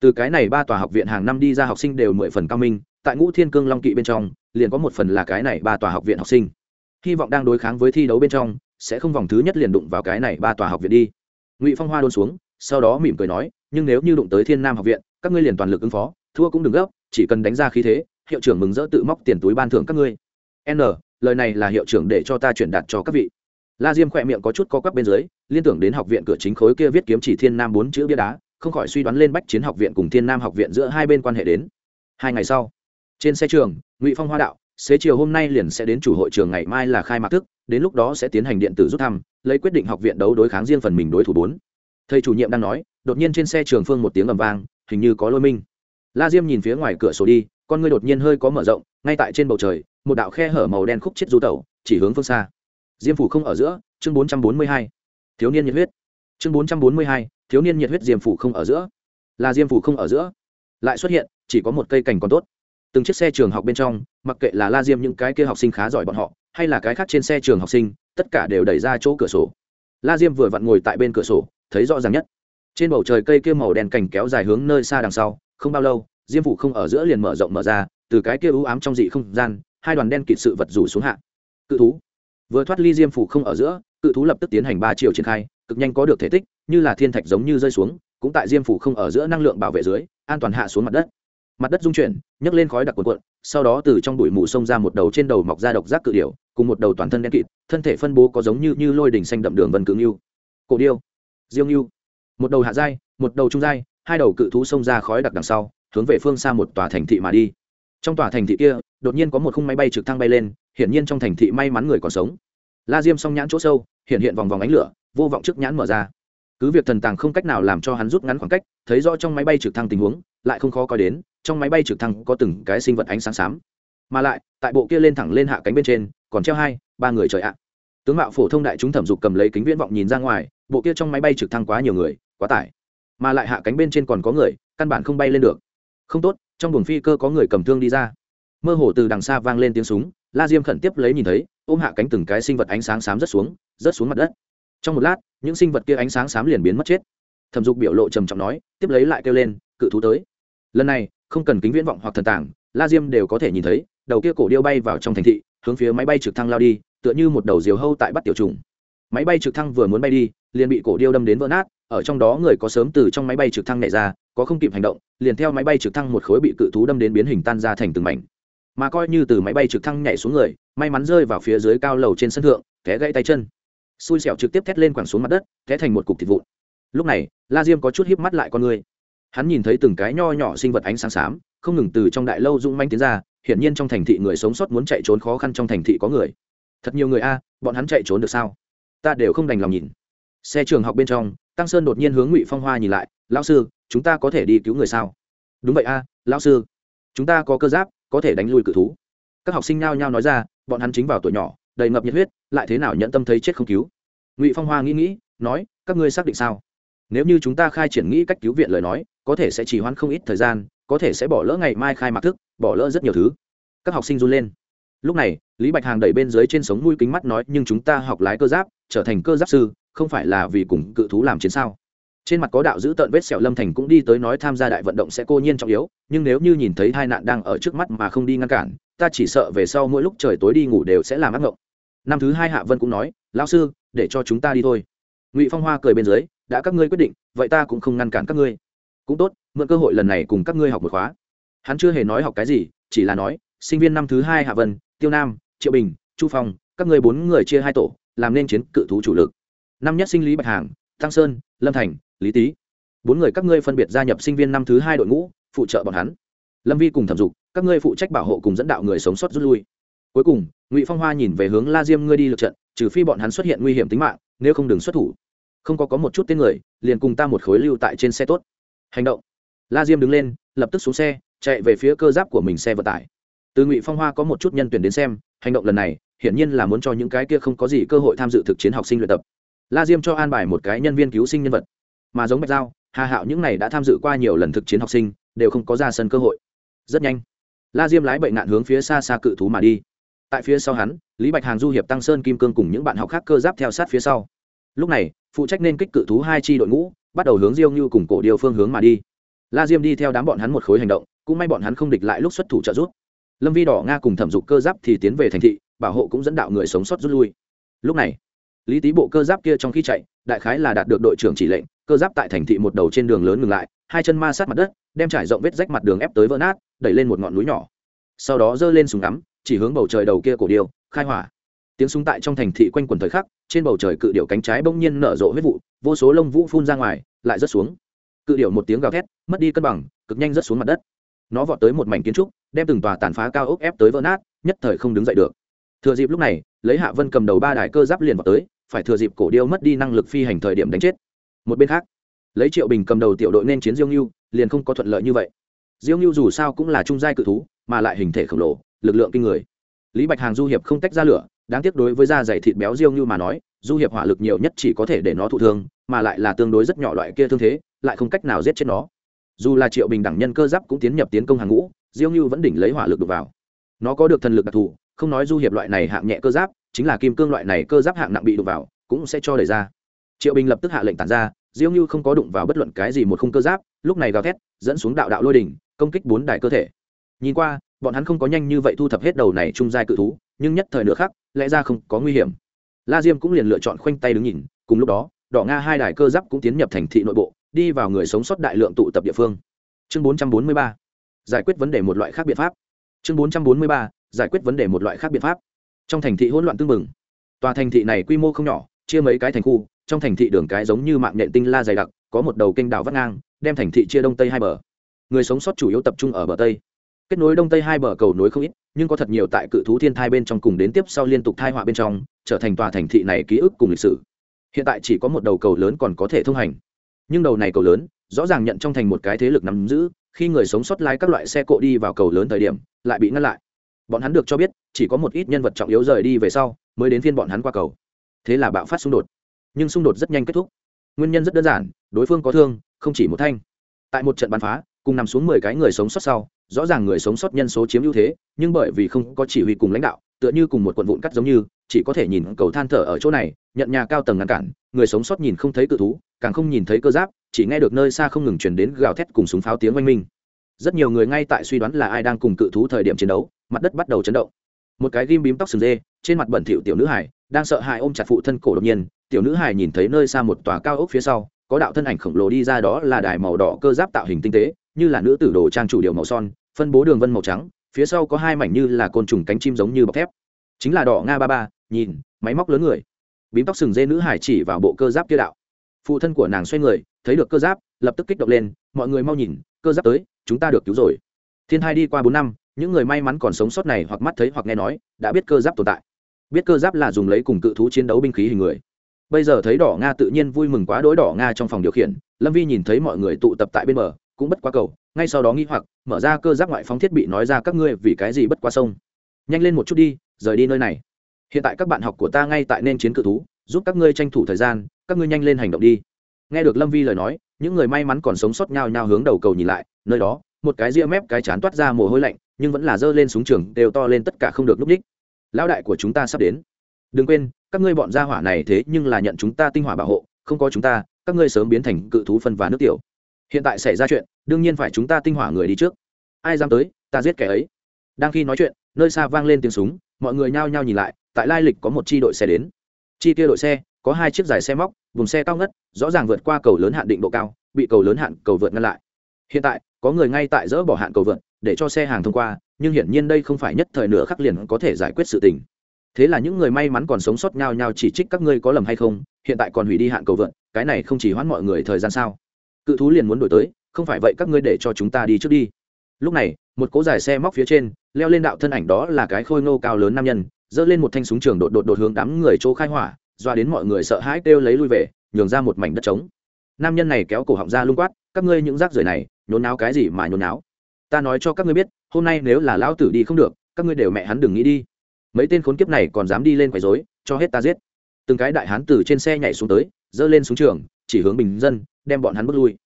từ cái này ba tòa học viện hàng năm đi ra học sinh đều mười phần cao minh, tại ngũ thiên cương long kỵ bên trong, liền có một phần là cái này ba tòa học viện học sinh. Hy vọng đang đối kháng với thi đấu bên trong, sẽ không vòng thứ nhất liền đụng vào cái này ba tòa học viện đi. Ngụy phong hoa đôn xuống, sau đó mỉm cười nói, nhưng nếu như đụng tới thiên nam học viện, các ngươi liền toàn lực ứng phó, thua cũng đừng gấp, chỉ cần đánh ra khí thế, hiệu trưởng mừng rỡ tự móc tiền túi ban thưởng các ngươi. N, lời này là hiệu trưởng để cho ta chuyển đạt cho các vị la diêm khỏe miệng có chút co quắp bên dưới, liên tưởng đến học viện cửa chính khối kia viết kiếm chỉ thiên nam bốn chữ bia đá, không khỏi suy đoán lên bách chiến học viện cùng thiên nam học viện giữa hai bên quan hệ đến. Hai ngày sau, trên xe trường, ngụy phong hoa đạo, xế chiều hôm nay liền sẽ đến chủ hội trường ngày mai là khai mạc thức, đến lúc đó sẽ tiến hành điện tử rút thăm, lấy quyết định học viện đấu đối kháng riêng phần mình đối thủ bốn. Thầy chủ nhiệm đang nói, đột nhiên trên xe trường phương một tiếng ầm vang, hình như có lôi minh. La diêm nhìn phía ngoài cửa sổ đi, con ngươi đột nhiên hơi có mở rộng, ngay tại trên bầu trời, một đạo khe hở màu đen khúc chết du tẩu, chỉ hướng phương xa diêm phủ không ở giữa, chương bốn trăm bốn mươi hai. Thiếu niên nhiệt huyết. Chương bốn trăm bốn mươi hai, thiếu niên nhiệt huyết diêm phủ không ở giữa. Là diêm phủ không ở giữa. Lại xuất hiện, chỉ có một cây cành còn tốt. Từng chiếc xe trường học bên trong, mặc kệ là la diêm những cái kia học sinh khá giỏi bọn họ, hay là cái khác trên xe trường học sinh, tất cả đều đẩy ra chỗ cửa sổ. La diêm vừa vặn ngồi tại bên cửa sổ, thấy rõ ràng nhất. Trên bầu trời cây kia màu đen cành kéo dài hướng nơi xa đằng sau, không bao lâu, diêm phủ không ở giữa liền mở rộng mở ra, từ cái kia ưu ám trong dị không gian, hai đoàn đen kịt sự vật rủ xuống hạ. Cự thú vừa thoát ly diêm phủ không ở giữa, cự thú lập tức tiến hành ba chiều triển khai, cực nhanh có được thể tích, như là thiên thạch giống như rơi xuống, cũng tại diêm phủ không ở giữa năng lượng bảo vệ dưới, an toàn hạ xuống mặt đất. Mặt đất dung chuyển, nhấc lên khói đặc cuộn cuộn, sau đó từ trong bụi mù xông ra một đầu trên đầu mọc ra độc giác cự điểu, cùng một đầu toàn thân đen kịt, thân thể phân bố có giống như như lôi đỉnh xanh đậm đường vân cự nghiêu cổ điêu, diêu nghiêu một đầu hạ giai, một đầu trung giai, hai đầu cự thú xông ra khói đặc đằng sau, hướng về phương xa một tòa thành thị mà đi. Trong tòa thành thị kia đột nhiên có một khung máy bay trực thăng bay lên, hiển nhiên trong thành thị may mắn người còn sống. La diêm song nhãn chỗ sâu, hiện hiện vòng vòng ánh lửa, vô vọng trước nhãn mở ra. Cứ việc thần tàng không cách nào làm cho hắn rút ngắn khoảng cách, thấy rõ trong máy bay trực thăng tình huống, lại không khó coi đến, trong máy bay trực thăng có từng cái sinh vật ánh sáng xám. Mà lại, tại bộ kia lên thẳng lên hạ cánh bên trên, còn treo hai, ba người trời ạ. Tướng mạo phổ thông đại chúng thẩm dục cầm lấy kính viễn vọng nhìn ra ngoài, bộ kia trong máy bay trực thăng quá nhiều người, quá tải. Mà lại hạ cánh bên trên còn có người, căn bản không bay lên được. Không tốt, trong buồng phi cơ có người cầm thương đi ra mơ hồ từ đằng xa vang lên tiếng súng, la diêm khẩn tiếp lấy nhìn thấy, ôm hạ cánh từng cái sinh vật ánh sáng xám rớt xuống rớt xuống mặt đất. Trong một lát, những sinh vật kia ánh sáng xám liền biến mất chết. Thẩm dục biểu lộ trầm trọng nói, tiếp lấy lại kêu lên, cự thú tới. Lần này, không cần kính viễn vọng hoặc thần tảng, la diêm đều có thể nhìn thấy, đầu kia cổ điêu bay vào trong thành thị, hướng phía máy bay trực thăng lao đi, tựa như một đầu diều hâu tại bắt tiểu trùng. Máy bay trực thăng vừa muốn bay đi, liền bị cổ điêu đâm đến vỡ nát, ở trong đó người có sớm từ trong máy bay trực thăng nhảy ra, có không kịp hành động, liền theo máy bay trực thăng một khối bị cự thú đâm đến biến hình tan ra thành từng mảnh mà coi như từ máy bay trực thăng nhảy xuống người, may mắn rơi vào phía dưới cao lầu trên sân thượng, té gãy tay chân. Xui xẻo trực tiếp thét lên quẳng xuống mặt đất, té thành một cục thịt vụn. Lúc này, la diêm có chút híp mắt lại con người. Hắn nhìn thấy từng cái nho nhỏ sinh vật ánh sáng xám, không ngừng từ trong đại lâu rung manh tiến ra, hiển nhiên trong thành thị người sống sót muốn chạy trốn khó khăn trong thành thị có người. Thật nhiều người a, bọn hắn chạy trốn được sao? Ta đều không đành lòng nhìn. Xe trường học bên trong, tăng sơn đột nhiên hướng ngụy phong hoa nhìn lại, lão sư, chúng ta có thể đi cứu người sao? Đúng vậy a, lão sư. Chúng ta có cơ giáp có thể đánh lui cự thú. Các học sinh nhao nhao nói ra, bọn hắn chính vào tuổi nhỏ, đầy ngập nhiệt huyết, lại thế nào nhận tâm thấy chết không cứu. Ngụy phong hoa nghĩ nghĩ, nói, các ngươi xác định sao? Nếu như chúng ta khai triển nghĩ cách cứu viện lời nói, có thể sẽ chỉ hoãn không ít thời gian, có thể sẽ bỏ lỡ ngày mai khai mạc thức, bỏ lỡ rất nhiều thứ. Các học sinh run lên. Lúc này, lý bạch hàng đẩy bên dưới trên sống mũi kính mắt nói, nhưng chúng ta học lái cơ giáp, trở thành cơ giáp sư, không phải là vì cùng cự thú làm chiến sao? Trên mặt có đạo giữ tợn vết sẹo lâm thành cũng đi tới nói tham gia đại vận động sẽ cô nhiên trọng yếu, nhưng nếu như nhìn thấy hai nạn đang ở trước mắt mà không đi ngăn cản, ta chỉ sợ về sau mỗi lúc trời tối đi ngủ đều sẽ làm ác mộng năm thứ hai hạ vân cũng nói, lão sư, để cho chúng ta đi thôi. Ngụy phong hoa cười bên dưới, đã các ngươi quyết định, vậy ta cũng không ngăn cản các ngươi. Cũng tốt, mượn cơ hội lần này cùng các ngươi học một khóa. Hắn chưa hề nói học cái gì, chỉ là nói, sinh viên năm thứ hai hạ vân, tiêu nam, triệu bình, chu phong, các ngươi bốn người chia hai tổ, làm nên chiến cự thú chủ lực. Năm nhất sinh lý bạch hàng tăng sơn, lâm thành lý tý. Bốn người các ngươi phân biệt gia nhập sinh viên năm thứ hai đội ngũ, phụ trợ bọn hắn. Lâm vi cùng thẩm dục, các ngươi phụ trách bảo hộ cùng dẫn đạo người sống sót rút lui. Cuối cùng, ngụy phong hoa nhìn về hướng la diêm ngươi đi lượt trận, trừ phi bọn hắn xuất hiện nguy hiểm tính mạng, nếu không đừng xuất thủ. Không có có một chút tên người, liền cùng ta một khối lưu tại trên xe tốt. Hành động. La diêm đứng lên, lập tức xuống xe, chạy về phía cơ giáp của mình xe vận tải. Từ ngụy phong hoa có một chút nhân tuyển đến xem, hành động lần này, hiển nhiên là muốn cho những cái kia không có gì cơ hội tham dự thực chiến học sinh luyện tập. La diêm cho an bài một cái nhân viên cứu sinh nhân vật mà giống bạch giao, hà hạo những này đã tham dự qua nhiều lần thực chiến học sinh, đều không có ra sân cơ hội. Rất nhanh, la diêm lái bệnh nạn hướng phía xa xa cự thú mà đi. Tại phía sau hắn, lý bạch hàng du hiệp tăng sơn kim cương cùng những bạn học khác cơ giáp theo sát phía sau. Lúc này, phụ trách nên kích cự thú hai chi đội ngũ, bắt đầu hướng diêu như cùng cổ điều phương hướng mà đi. La diêm đi theo đám bọn hắn một khối hành động, cũng may bọn hắn không địch lại lúc xuất thủ trợ giúp. Lâm vi đỏ nga cùng thẩm dục cơ giáp thì tiến về thành thị, bảo hộ cũng dẫn đạo người sống sót rút lui. Lúc này lý tý bộ cơ giáp kia trong khi chạy, đại khái là đạt được đội trưởng chỉ lệnh, cơ giáp tại thành thị một đầu trên đường lớn ngừng lại, hai chân ma sát mặt đất, đem trải rộng vết rách mặt đường ép tới vỡ nát, đẩy lên một ngọn núi nhỏ. Sau đó giơ lên súng ngắm, chỉ hướng bầu trời đầu kia cổ điêu, khai hỏa. Tiếng súng tại trong thành thị quanh quần thời khắc, trên bầu trời cự điệu cánh trái bỗng nhiên nở rộ huyết vụ, vô số lông vũ phun ra ngoài, lại rớt xuống. Cự điệu một tiếng gào thét, mất đi cân bằng, cực nhanh rớt xuống mặt đất. Nó vọt tới một mảnh kiến trúc, đem từng tòa tàn phá cao ốc ép tới vỡ nát, nhất thời không đứng dậy được. Thừa dịp lúc này, lấy hạ vân cầm đầu ba đài cơ giáp liền vào tới phải thừa dịp cổ điêu mất đi năng lực phi hành thời điểm đánh chết. Một bên khác, lấy triệu bình cầm đầu tiểu đội nên chiến diêu ngưu, liền không có thuận lợi như vậy. Diêu ngưu dù sao cũng là trung giai cự thú, mà lại hình thể khổng lồ, lực lượng kinh người. Lý bạch hàng du hiệp không tách ra lửa, đáng tiếc đối với da dày thịt béo diêu ngưu mà nói, du hiệp hỏa lực nhiều nhất chỉ có thể để nó thụ thương, mà lại là tương đối rất nhỏ loại kia thương thế, lại không cách nào giết chết nó. Dù là triệu bình đẳng nhân cơ giáp cũng tiến nhập tiến công hàng ngũ, diêu ngưu vẫn đỉnh lấy hỏa lực đục vào. Nó có được thần lực đặc thù, không nói du hiệp loại này hạng nhẹ cơ giáp chính là kim cương loại này cơ giáp hạng nặng bị đụng vào, cũng sẽ cho đẩy ra. Triệu bình lập tức hạ lệnh tàn ra, diêu như không có đụng vào bất luận cái gì một khung cơ giáp, lúc này gào thét, dẫn xuống đạo đạo lôi đỉnh, công kích bốn đài cơ thể. Nhìn qua, bọn hắn không có nhanh như vậy thu thập hết đầu này trung giai cự thú, nhưng nhất thời nửa khác lẽ ra không có nguy hiểm. La diêm cũng liền lựa chọn khoanh tay đứng nhìn, cùng lúc đó, đỏ nga hai đài cơ giáp cũng tiến nhập thành thị nội bộ, đi vào người sống sót đại lượng tụ tập địa phương. Chương 443 giải quyết vấn đề một loại khác biện pháp. Chương 443 giải quyết vấn đề một loại khác biện pháp trong thành thị hỗn loạn tương mừng tòa thành thị này quy mô không nhỏ, chia mấy cái thành khu, trong thành thị đường cái giống như mạng nhện tinh la dày đặc, có một đầu kênh đảo vắt ngang, đem thành thị chia đông tây hai bờ. Người sống sót chủ yếu tập trung ở bờ tây. Kết nối đông tây hai bờ cầu nối không ít, nhưng có thật nhiều tại cự thú thiên thai bên trong cùng đến tiếp sau liên tục thai họa bên trong, trở thành tòa thành thị này ký ức cùng lịch sử. Hiện tại chỉ có một đầu cầu lớn còn có thể thông hành. Nhưng đầu này cầu lớn, rõ ràng nhận trong thành một cái thế lực nắm giữ, khi người sống sót lái các loại xe cộ đi vào cầu lớn thời điểm, lại bị ngăn lại bọn hắn được cho biết, chỉ có một ít nhân vật trọng yếu rời đi về sau, mới đến phiên bọn hắn qua cầu. Thế là bạo phát xung đột. Nhưng xung đột rất nhanh kết thúc. Nguyên nhân rất đơn giản, đối phương có thương, không chỉ một thanh. Tại một trận bắn phá, cùng nằm xuống mười cái người sống sót sau, rõ ràng người sống sót nhân số chiếm ưu thế, nhưng bởi vì không có chỉ huy cùng lãnh đạo, tựa như cùng một quận vụn cắt giống như, chỉ có thể nhìn cầu than thở ở chỗ này, nhận nhà cao tầng ngăn cản, người sống sót nhìn không thấy cự thú, càng không nhìn thấy cơ giáp, chỉ nghe được nơi xa không ngừng chuyển đến gào thét cùng súng pháo tiếng oanh minh rất nhiều người ngay tại suy đoán là ai đang cùng cự thú thời điểm chiến đấu, mặt đất bắt đầu chấn động. Một cái ghim bím tóc sừng dê, trên mặt bẩn thỉu tiểu nữ hải đang sợ hãi ôm chặt phụ thân cổ đột nhiên, tiểu nữ hải nhìn thấy nơi xa một tòa cao ốc phía sau, có đạo thân ảnh khổng lồ đi ra đó là đài màu đỏ cơ giáp tạo hình tinh tế, như là nữ tử đồ trang chủ điệu màu son, phân bố đường vân màu trắng, phía sau có hai mảnh như là côn trùng cánh chim giống như bọc thép. Chính là đỏ nga ba ba, nhìn, máy móc lớn người. Bím tóc sừng dê nữ hải chỉ vào bộ cơ giáp kia đạo. Phụ thân của nàng xoay người, thấy được cơ giáp, lập tức kích động lên, mọi người mau nhìn, cơ giáp tới chúng ta được cứu rồi. Thiên hai đi qua bốn năm, những người may mắn còn sống sót này hoặc mắt thấy hoặc nghe nói, đã biết cơ giáp tồn tại. Biết cơ giáp là dùng lấy cùng cự thú chiến đấu binh khí hình người. Bây giờ thấy đỏ nga tự nhiên vui mừng quá đối đỏ nga trong phòng điều khiển, lâm vi nhìn thấy mọi người tụ tập tại bên bờ, cũng bất quá cầu, ngay sau đó nghĩ hoặc, mở ra cơ giáp ngoại phóng thiết bị nói ra các ngươi vì cái gì bất qua sông. Nhanh lên một chút đi, rời đi nơi này. Hiện tại các bạn học của ta ngay tại nên chiến cự thú, giúp các ngươi tranh thủ thời gian, các ngươi nhanh lên hành động đi. Nghe được lâm vi lời nói, những người may mắn còn sống sót nhau nhau hướng đầu cầu nhìn lại nơi đó, một cái ria mép cái chán toát ra mồ hôi lạnh, nhưng vẫn là giơ lên súng trường, đều to lên tất cả không được núp đích lão đại của chúng ta sắp đến. Đừng quên, các ngươi bọn gia hỏa này thế nhưng là nhận chúng ta tinh hỏa bảo hộ, không có chúng ta, các ngươi sớm biến thành cự thú phân và nước tiểu. Hiện tại xảy ra chuyện, đương nhiên phải chúng ta tinh hỏa người đi trước. Ai dám tới, ta giết kẻ ấy. Đang khi nói chuyện, nơi xa vang lên tiếng súng, mọi người nhao nhao nhìn lại, tại lai lịch có một chi đội xe đến. Chi kia đội xe, có hai chiếc dài xe móc, vùng xe cao ngất, rõ ràng vượt qua cầu lớn hạn định độ cao, bị cầu lớn hạn cầu vượt ngăn lại. Hiện tại có người ngay tại dỡ bỏ hạn cầu vượt để cho xe hàng thông qua, nhưng hiển nhiên đây không phải nhất thời nửa khắc liền có thể giải quyết sự tình. Thế là những người may mắn còn sống sót nhau nhau chỉ trích các ngươi có lầm hay không, hiện tại còn hủy đi hạn cầu vượt cái này không chỉ hoãn mọi người thời gian sao? Cự thú liền muốn đổi tới, không phải vậy các ngươi để cho chúng ta đi trước đi. Lúc này, một cỗ dài xe móc phía trên, leo lên đạo thân ảnh đó là cái khôi ngô cao lớn nam nhân, giơ lên một thanh súng trường đột đột đột hướng đám người chỗ khai hỏa, doa đến mọi người sợ hãi kêu lấy lui về, nhường ra một mảnh đất trống. Nam nhân này kéo cổ họng ra lung quát, các ngươi những rác rưởi này nhốn náo cái gì mà nhốn náo? Ta nói cho các ngươi biết, hôm nay nếu là lão tử đi không được, các ngươi đều mẹ hắn đừng nghĩ đi. Mấy tên khốn kiếp này còn dám đi lên quấy rối, cho hết ta giết. Từng cái đại hán từ trên xe nhảy xuống tới dơ lên xuống trường, chỉ hướng bình dân, đem bọn hắn bước lui.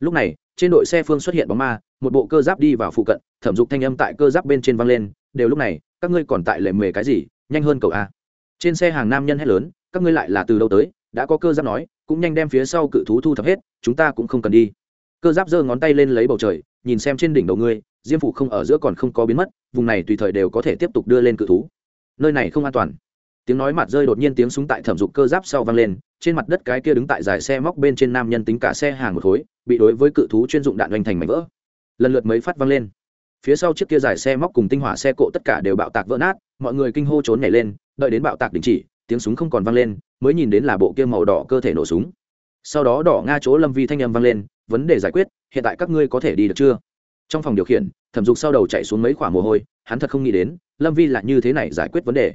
Lúc này, trên đội xe phương xuất hiện bóng ma, một bộ cơ giáp đi vào phụ cận, thẩm dục thanh âm tại cơ giáp bên trên văng lên, đều lúc này, các ngươi còn tại lệ mề cái gì? Nhanh hơn cậu a. Trên xe hàng nam nhân hét lớn, các ngươi lại là từ đâu tới? Đã có cơ giáp nói, cũng nhanh đem phía sau cự thú thu thập hết, chúng ta cũng không cần đi cơ giáp giơ ngón tay lên lấy bầu trời, nhìn xem trên đỉnh đầu ngươi, diêm phụ không ở giữa còn không có biến mất, vùng này tùy thời đều có thể tiếp tục đưa lên cự thú. Nơi này không an toàn. Tiếng nói mặt rơi đột nhiên tiếng súng tại thẩm dục cơ giáp sau vang lên, trên mặt đất cái kia đứng tại dài xe móc bên trên nam nhân tính cả xe hàng một khối, bị đối với cự thú chuyên dụng đạn oanh thành mảnh vỡ. Lần lượt mấy phát vang lên. Phía sau chiếc kia dài xe móc cùng tinh hỏa xe cộ tất cả đều bạo tạc vỡ nát, mọi người kinh hô trốn nhảy lên, đợi đến bạo tạc đình chỉ, tiếng súng không còn vang lên, mới nhìn đến là bộ kia màu đỏ cơ thể nổ súng. Sau đó đỏ nga chỗ lâm vi thanh âm vang lên vấn đề giải quyết, hiện tại các ngươi có thể đi được chưa? Trong phòng điều khiển, thẩm dục sau đầu chạy xuống mấy khoả mồ hôi, hắn thật không nghĩ đến, lâm vi là như thế này giải quyết vấn đề.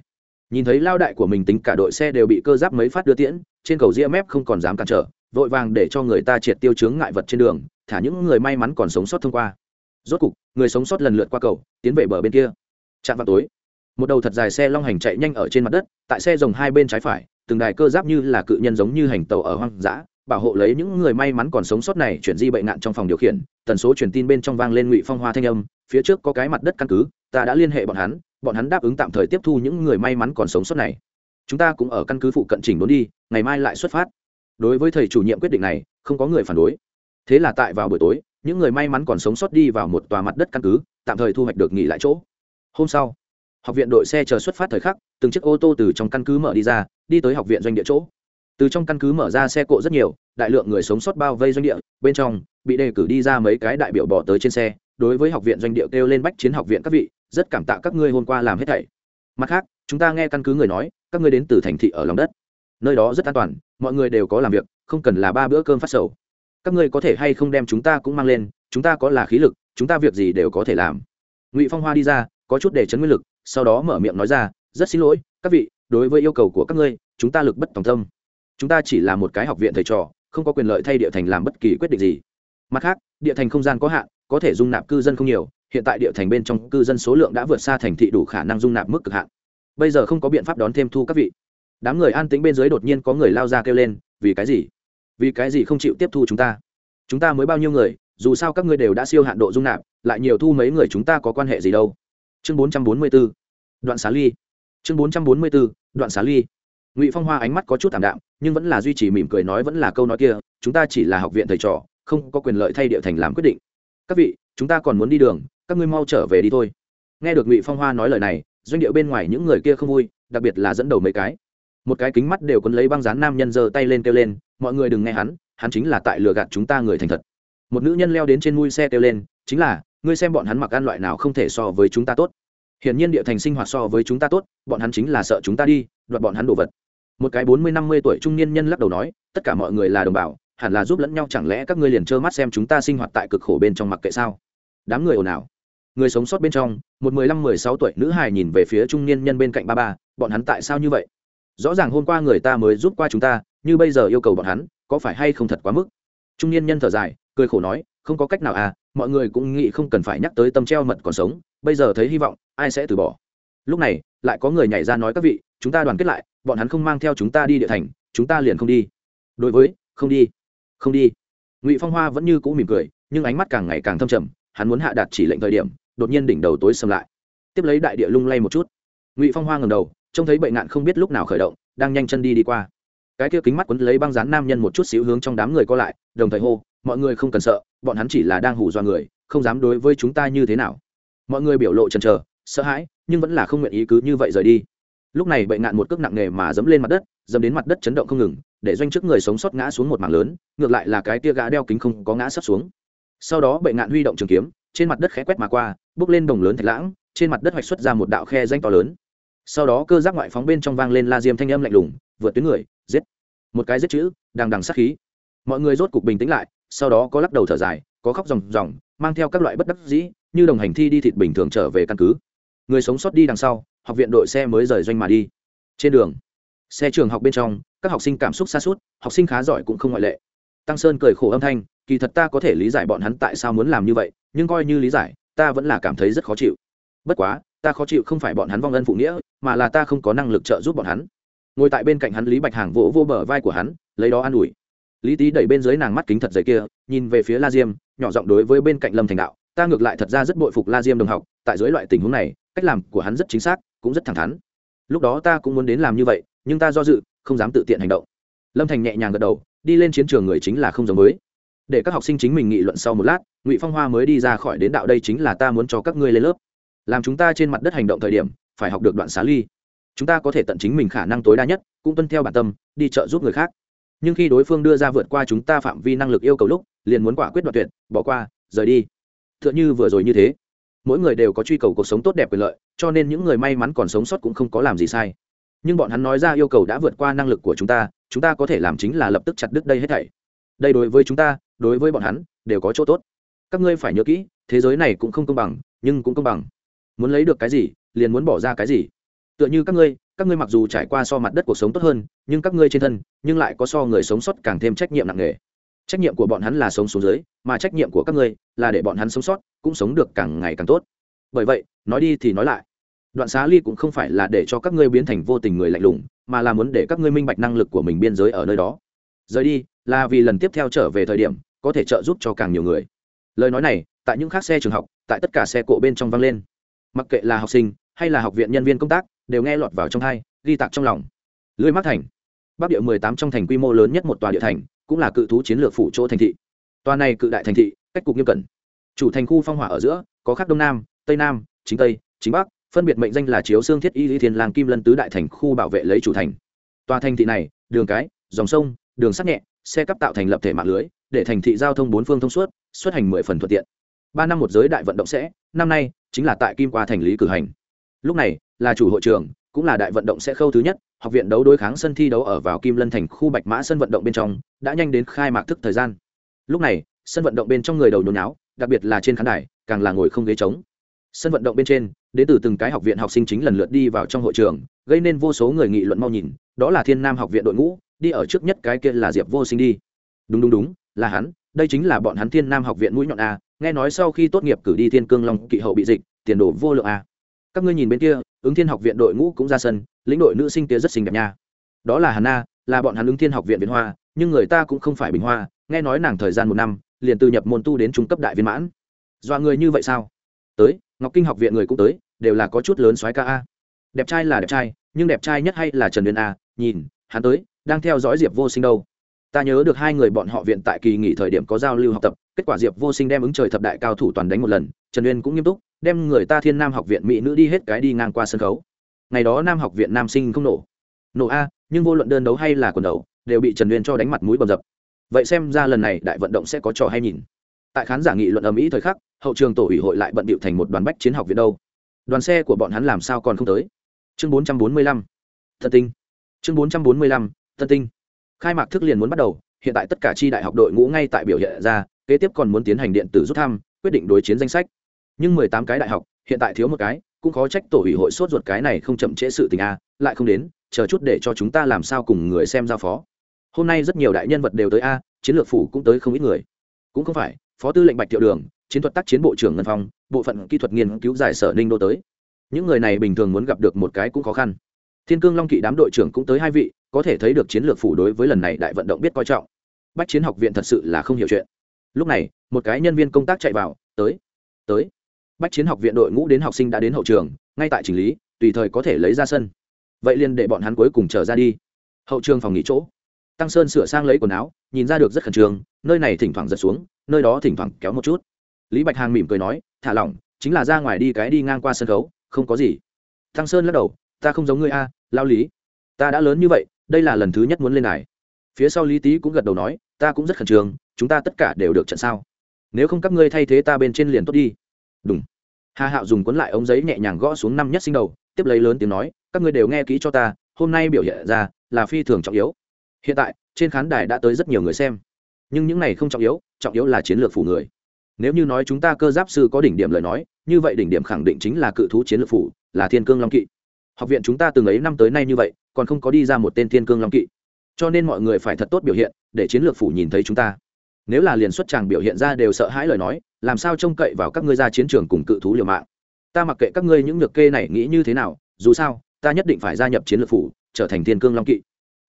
Nhìn thấy lao đại của mình tính cả đội xe đều bị cơ giáp mấy phát đưa tiễn, trên cầu ria mép không còn dám cản trở, vội vàng để cho người ta triệt tiêu chướng ngại vật trên đường, thả những người may mắn còn sống sót thông qua. Rốt cục, người sống sót lần lượt qua cầu, tiến về bờ bên kia. Chạm vào tối, một đầu thật dài xe long hành chạy nhanh ở trên mặt đất, tại xe dòng hai bên trái phải, từng đài cơ giáp như là cự nhân giống như hành tàu ở hoang dã bảo hộ lấy những người may mắn còn sống sót này chuyển di bệnh nạn trong phòng điều khiển, tần số truyền tin bên trong vang lên ngụy phong hoa thanh âm, phía trước có cái mặt đất căn cứ, ta đã liên hệ bọn hắn bọn hắn đáp ứng tạm thời tiếp thu những người may mắn còn sống sót này. Chúng ta cũng ở căn cứ phụ cận chỉnh đốn đi, ngày mai lại xuất phát. Đối với thầy chủ nhiệm quyết định này, không có người phản đối. Thế là tại vào buổi tối, những người may mắn còn sống sót đi vào một tòa mặt đất căn cứ, tạm thời thu hoạch được nghỉ lại chỗ. Hôm sau, học viện đội xe chờ xuất phát thời khắc, từng chiếc ô tô từ trong căn cứ mở đi ra, đi tới học viện doanh địa chỗ từ trong căn cứ mở ra xe cộ rất nhiều, đại lượng người sống sót bao vây doanh địa, bên trong, bị đề cử đi ra mấy cái đại biểu bỏ tới trên xe, đối với học viện doanh địa kêu lên bách chiến học viện các vị, rất cảm tạ các ngươi hôm qua làm hết thảy. Mặt khác, chúng ta nghe căn cứ người nói, các ngươi đến từ thành thị ở lòng đất. Nơi đó rất an toàn, mọi người đều có làm việc, không cần là ba bữa cơm phát sầu. Các ngươi có thể hay không đem chúng ta cũng mang lên, chúng ta có là khí lực, chúng ta việc gì đều có thể làm. Ngụy phong hoa đi ra, có chút để chấn nguyên lực, sau đó mở miệng nói ra, rất xin lỗi, các vị, đối với yêu cầu của các ngươi, chúng ta lực bất tòng tâm chúng ta chỉ là một cái học viện thầy trò, không có quyền lợi thay địa thành làm bất kỳ quyết định gì. Mặt khác, địa thành không gian có hạn, có thể dung nạp cư dân không nhiều, hiện tại địa thành bên trong cư dân số lượng đã vượt xa thành thị đủ khả năng dung nạp mức cực hạn. Bây giờ không có biện pháp đón thêm thu các vị. Đám người an tĩnh bên dưới đột nhiên có người lao ra kêu lên, vì cái gì? Vì cái gì không chịu tiếp thu chúng ta? Chúng ta mới bao nhiêu người, dù sao các ngươi đều đã siêu hạn độ dung nạp, lại nhiều thu mấy người chúng ta có quan hệ gì đâu? Chương bốn trăm bốn mươi b ố đoạn xá ly. Chương bốn trăm bốn mươi b ố đoạn xá ly ngụy phong hoa ánh mắt có chút thảm đạm nhưng vẫn là duy trì mỉm cười nói vẫn là câu nói kia chúng ta chỉ là học viện thầy trò không có quyền lợi thay địa thành làm quyết định các vị chúng ta còn muốn đi đường các ngươi mau trở về đi thôi nghe được ngụy phong hoa nói lời này doanh điệu bên ngoài những người kia không vui đặc biệt là dẫn đầu mấy cái một cái kính mắt đều quấn lấy băng dán nam nhân giơ tay lên kêu lên mọi người đừng nghe hắn hắn chính là tại lừa gạt chúng ta người thành thật một nữ nhân leo đến trên mui xe kêu lên chính là ngươi xem bọn hắn mặc ăn loại nào không thể so với chúng ta tốt hiển nhiên địa thành sinh hoạt so với chúng ta tốt bọn hắn chính là sợ chúng ta đi đoạt bọn hắn đồ vật một cái bốn mươi năm mươi tuổi trung niên nhân lắc đầu nói, tất cả mọi người là đồng bào, hẳn là giúp lẫn nhau chẳng lẽ các ngươi liền trơ mắt xem chúng ta sinh hoạt tại cực khổ bên trong mặc kệ sao? Đám người ồn ào. Người sống sót bên trong, một mười lăm, mười sáu tuổi nữ hài nhìn về phía trung niên nhân bên cạnh ba ba, bọn hắn tại sao như vậy? Rõ ràng hôm qua người ta mới giúp qua chúng ta, như bây giờ yêu cầu bọn hắn, có phải hay không thật quá mức? Trung niên nhân thở dài, cười khổ nói, không có cách nào à mọi người cũng nghĩ không cần phải nhắc tới tâm treo mật còn sống, bây giờ thấy hy vọng, ai sẽ từ bỏ? Lúc này, lại có người nhảy ra nói, các vị, chúng ta đoàn kết lại bọn hắn không mang theo chúng ta đi địa thành, chúng ta liền không đi. Đối với, không đi không đi. Ngụy phong hoa vẫn như cũ mỉm cười, nhưng ánh mắt càng ngày càng thâm trầm, hắn muốn hạ đạt chỉ lệnh thời điểm, đột nhiên đỉnh đầu tối sầm lại. Tiếp lấy đại địa lung lay một chút. Ngụy phong hoa ngầm đầu, trông thấy bệnh nạn không biết lúc nào khởi động, đang nhanh chân đi đi qua. Cái kia kính mắt quấn lấy băng dán nam nhân một chút xíu hướng trong đám người co lại, đồng thời hô, mọi người không cần sợ, bọn hắn chỉ là đang hù dọa người, không dám đối với chúng ta như thế nào. Mọi người biểu lộ chần chờ, sợ hãi, nhưng vẫn là không nguyện ý cứ như vậy rời đi lúc này bệnh ngạn một cước nặng nề mà dẫm lên mặt đất, dẫm đến mặt đất chấn động không ngừng, để doanh trước người sống sót ngã xuống một mảng lớn, ngược lại là cái tia gã đeo kính không có ngã sắp xuống. Sau đó bệnh ngạn huy động trường kiếm, trên mặt đất khẽ quét mà qua, bước lên đồng lớn thạch lãng, trên mặt đất hoạch xuất ra một đạo khe danh to lớn. Sau đó cơ giác ngoại phóng bên trong vang lên la diêm thanh âm lạnh lùng, vượt tuyến người, giết. Một cái giết chữ đang đằng sát khí. Mọi người rốt cục bình tĩnh lại, sau đó có lắc đầu thở dài, có khóc ròng ròng, mang theo các loại bất đắc dĩ, như đồng hành thi đi thịt bình thường trở về căn cứ. Người sống sót đi đằng sau học viện đội xe mới rời doanh mà đi. Trên đường, xe trường học bên trong, các học sinh cảm xúc xa suốt, học sinh khá giỏi cũng không ngoại lệ. Tăng sơn cười khổ âm thanh, kỳ thật ta có thể lý giải bọn hắn tại sao muốn làm như vậy, nhưng coi như lý giải, ta vẫn là cảm thấy rất khó chịu. Bất quá, ta khó chịu không phải bọn hắn vong ân phụ nghĩa, mà là ta không có năng lực trợ giúp bọn hắn. Ngồi tại bên cạnh hắn lý bạch hàng vỗ vô bờ vai của hắn, lấy đó an ủi. Lý tý đẩy bên dưới nàng mắt kính thật dày kia, nhìn về phía la diêm, nhỏ giọng đối với bên cạnh lâm thành đạo, ta ngược lại thật ra rất bội phục la diêm đồng học, tại dưới loại tình huống này, cách làm của hắn rất chính xác cũng rất thẳng thắn. Lúc đó ta cũng muốn đến làm như vậy, nhưng ta do dự, không dám tự tiện hành động. Lâm thành nhẹ nhàng gật đầu, đi lên chiến trường người chính là không giống với. Để các học sinh chính mình nghị luận sau một lát, ngụy phong hoa mới đi ra khỏi đến đạo đây chính là ta muốn cho các ngươi lên lớp. Làm chúng ta trên mặt đất hành động thời điểm, phải học được đoạn xá ly. Chúng ta có thể tận chính mình khả năng tối đa nhất, cũng tuân theo bản tâm, đi trợ giúp người khác. Nhưng khi đối phương đưa ra vượt qua chúng ta phạm vi năng lực yêu cầu lúc, liền muốn quả quyết đoạt tuyệt, bỏ qua, rời đi. T h ư ợ n h ư vừa rồi như thế. Mỗi người đều có truy cầu cuộc sống tốt đẹp quyền lợi cho nên những người may mắn còn sống sót cũng không có làm gì sai. Nhưng bọn hắn nói ra yêu cầu đã vượt qua năng lực của chúng ta chúng ta có thể làm chính là lập tức chặt đứt đây hết thảy. Đây đối với chúng ta, đối với bọn hắn, đều có chỗ tốt. Các ngươi phải nhớ kỹ, thế giới này cũng không công bằng, nhưng cũng công bằng. Muốn lấy được cái gì, liền muốn bỏ ra cái gì. Tựa như các ngươi các ngươi mặc dù trải qua so mặt đất cuộc sống tốt hơn, nhưng các ngươi trên thân, nhưng lại có so người sống sót càng thêm trách nhiệm nặng nề. Trách nhiệm của bọn hắn là sống xuống dưới, mà trách nhiệm của các ngươi là để bọn hắn sống sót, cũng sống được càng ngày càng tốt. Bởi vậy, nói đi thì nói lại đoạn xá ly cũng không phải là để cho các ngươi biến thành vô tình người lạnh lùng, mà là muốn để các ngươi minh bạch năng lực của mình biên giới ở nơi đó. Rời đi, là vì lần tiếp theo trở về thời điểm, có thể trợ giúp cho càng nhiều người. Lời nói này, tại những khác xe trường học, tại tất cả xe cộ bên trong vang lên. Mặc kệ là học sinh, hay là học viện nhân viên công tác, đều nghe lọt vào trong hai ghi tạc trong lòng. Lưới mắc thành. Bắc địa mười tám trong thành quy mô lớn nhất một tòa địa thành, cũng là cự thú chiến lược phủ chỗ thành thị. Tòa này cự đại thành thị, cách cục nghiêm cẩn. Chủ thành khu phong hỏa ở giữa, có khắc đông nam, tây nam, chính tây, chính bắc phân biệt mệnh danh là chiếu xương thiết y lý thiên lang kim lân tứ đại thành khu bảo vệ lấy chủ thành. Tòa thành thị này, đường cái, dòng sông, đường sắt nhẹ, xe cấp tạo thành lập thể mạng lưới, để thành thị giao thông bốn phương thông suốt, xuất hành mười phần thuận tiện. Ba năm một giới đại vận động sẽ, năm nay chính là tại kim qua thành lý cử hành. Lúc này là chủ hội trường, cũng là đại vận động sẽ khâu thứ nhất, học viện đấu đối kháng sân thi đấu ở vào kim lân thành khu bạch mã sân vận động bên trong, đã nhanh đến khai mạc thức thời gian. Lúc này, sân vận động bên trong người đầu nhốn náo đặc biệt là trên khán đài, càng là ngồi không ghế trống. Sân vận động bên trên đến từ từng cái học viện học sinh chính lần lượt đi vào trong hội trường, gây nên vô số người nghị luận mau nhìn, đó là thiên nam học viện đội ngũ, đi ở trước nhất cái kia là diệp vô sinh đi. Đúng đúng đúng, là hắn, đây chính là bọn hắn thiên nam học viện mũi nhọn a, nghe nói sau khi tốt nghiệp cử đi thiên cương long kỵ hậu bị dịch, tiền đồ vô lượng a. Các ngươi nhìn bên kia, ứng thiên học viện đội ngũ cũng ra sân, lĩnh đội nữ sinh kia rất xinh đẹp nha. Đó là hà na là bọn hắn ứng thiên học viện viện hoa, nhưng người ta cũng không phải bình hoa, nghe nói nàng thời gian một năm, liền từ nhập môn tu đến trung cấp đại viên mãn. Dọa người như vậy sao? Tới ngọc kinh học viện người cũng tới, đều là có chút lớn soái ca a. Đẹp trai là đẹp trai, nhưng đẹp trai nhất hay là trần Uyên a, nhìn, hắn tới, đang theo dõi diệp vô sinh đâu. Ta nhớ được hai người bọn họ viện tại kỳ nghỉ thời điểm có giao lưu học tập, kết quả diệp vô sinh đem ứng trời thập đại cao thủ toàn đánh một lần, trần uyên cũng nghiêm túc, đem người ta thiên nam học viện mỹ nữ đi hết cái đi ngang qua sân khấu. Ngày đó nam học viện nam sinh không nổ. Nổ a, nhưng vô luận đơn đấu hay là quần đấu đều bị trần uyên cho đánh mặt mũi bầm dập. Vậy xem ra lần này đại vận động sẽ có trò hay nhìn tại khán giả nghị luận ầm ĩ thời khắc, hậu trường tổ ủy hội lại bận điệu thành một đoàn bách chiến học viện đâu. Đoàn xe của bọn hắn làm sao còn không tới? Chương bốn trăm bốn mươi lăm thân tinh. Chương bốn trăm bốn mươi lăm thân tinh. Khai mạc thức liền muốn bắt đầu, hiện tại tất cả tri đại học đội ngũ ngay tại biểu hiện ra, kế tiếp còn muốn tiến hành điện tử rút thăm, quyết định đối chiến danh sách. Nhưng mười tám cái đại học, hiện tại thiếu một cái, cũng khó trách tổ ủy hội sốt ruột cái này không chậm trễ sự tình a, lại không đến, chờ chút để cho chúng ta làm sao cùng người xem giao phó. Hôm nay rất nhiều đại nhân vật đều tới a, chiến lược phủ cũng tới không ít người. Cũng không phải phó tư lệnh bạch thiệu đường, chiến thuật tác chiến bộ trưởng ngân phong, bộ phận kỹ thuật nghiên cứu giải sở ninh đô tới. Những người này bình thường muốn gặp được một cái cũng khó khăn. Thiên cương long kỵ đám đội trưởng cũng tới hai vị, có thể thấy được chiến lược phủ đối với lần này đại vận động biết coi trọng. Bách chiến học viện thật sự là không hiểu chuyện. Lúc này, một cái nhân viên công tác chạy vào, tới tới. Bách chiến học viện đội ngũ đến học sinh đã đến hậu trường, ngay tại chỉnh lý, tùy thời có thể lấy ra sân. Vậy liền để bọn hắn cuối cùng trở ra đi. Hậu trường phòng nghỉ chỗ. Tăng sơn sửa sang lấy quần áo, nhìn ra được rất khẩn trương nơi này thỉnh thoảng giật xuống, nơi đó thỉnh thoảng kéo một chút. Lý bạch hàng mỉm cười nói, thả lỏng, chính là ra ngoài đi cái đi ngang qua sân khấu, không có gì. Thăng sơn lắc đầu, ta không giống ngươi a lao lý. Ta đã lớn như vậy, đây là lần thứ nhất muốn lên đài. Phía sau lý tý cũng gật đầu nói, ta cũng rất khẩn trương, chúng ta tất cả đều được trận sao. Nếu không các ngươi thay thế ta bên trên liền tốt đi. Đúng hà hạo dùng cuốn lại ống giấy nhẹ nhàng gõ xuống năm nhất sinh đầu, tiếp lấy lớn tiếng nói, các ngươi đều nghe kỹ cho ta, hôm nay biểu hiện ra là phi thường trọng yếu. Hiện tại, trên khán đài đã tới rất nhiều người xem nhưng những này không trọng yếu trọng yếu là chiến lược phủ người. Nếu như nói chúng ta cơ giáp sư có đỉnh điểm lời nói, như vậy đỉnh điểm khẳng định chính là cự thú chiến lược phủ, là thiên cương long kỵ. Học viện chúng ta từng ấy năm tới nay như vậy, còn không có đi ra một tên thiên cương long kỵ. Cho nên mọi người phải thật tốt biểu hiện, để chiến lược phủ nhìn thấy chúng ta. Nếu là liền xuất tràng biểu hiện ra đều sợ hãi lời nói, làm sao trông cậy vào các ngươi ra chiến trường cùng cự thú liều mạng? Ta mặc kệ các ngươi những nhược kê này nghĩ như thế nào, dù sao, ta nhất định phải gia nhập chiến lược phủ, trở thành thiên cương long kỵ.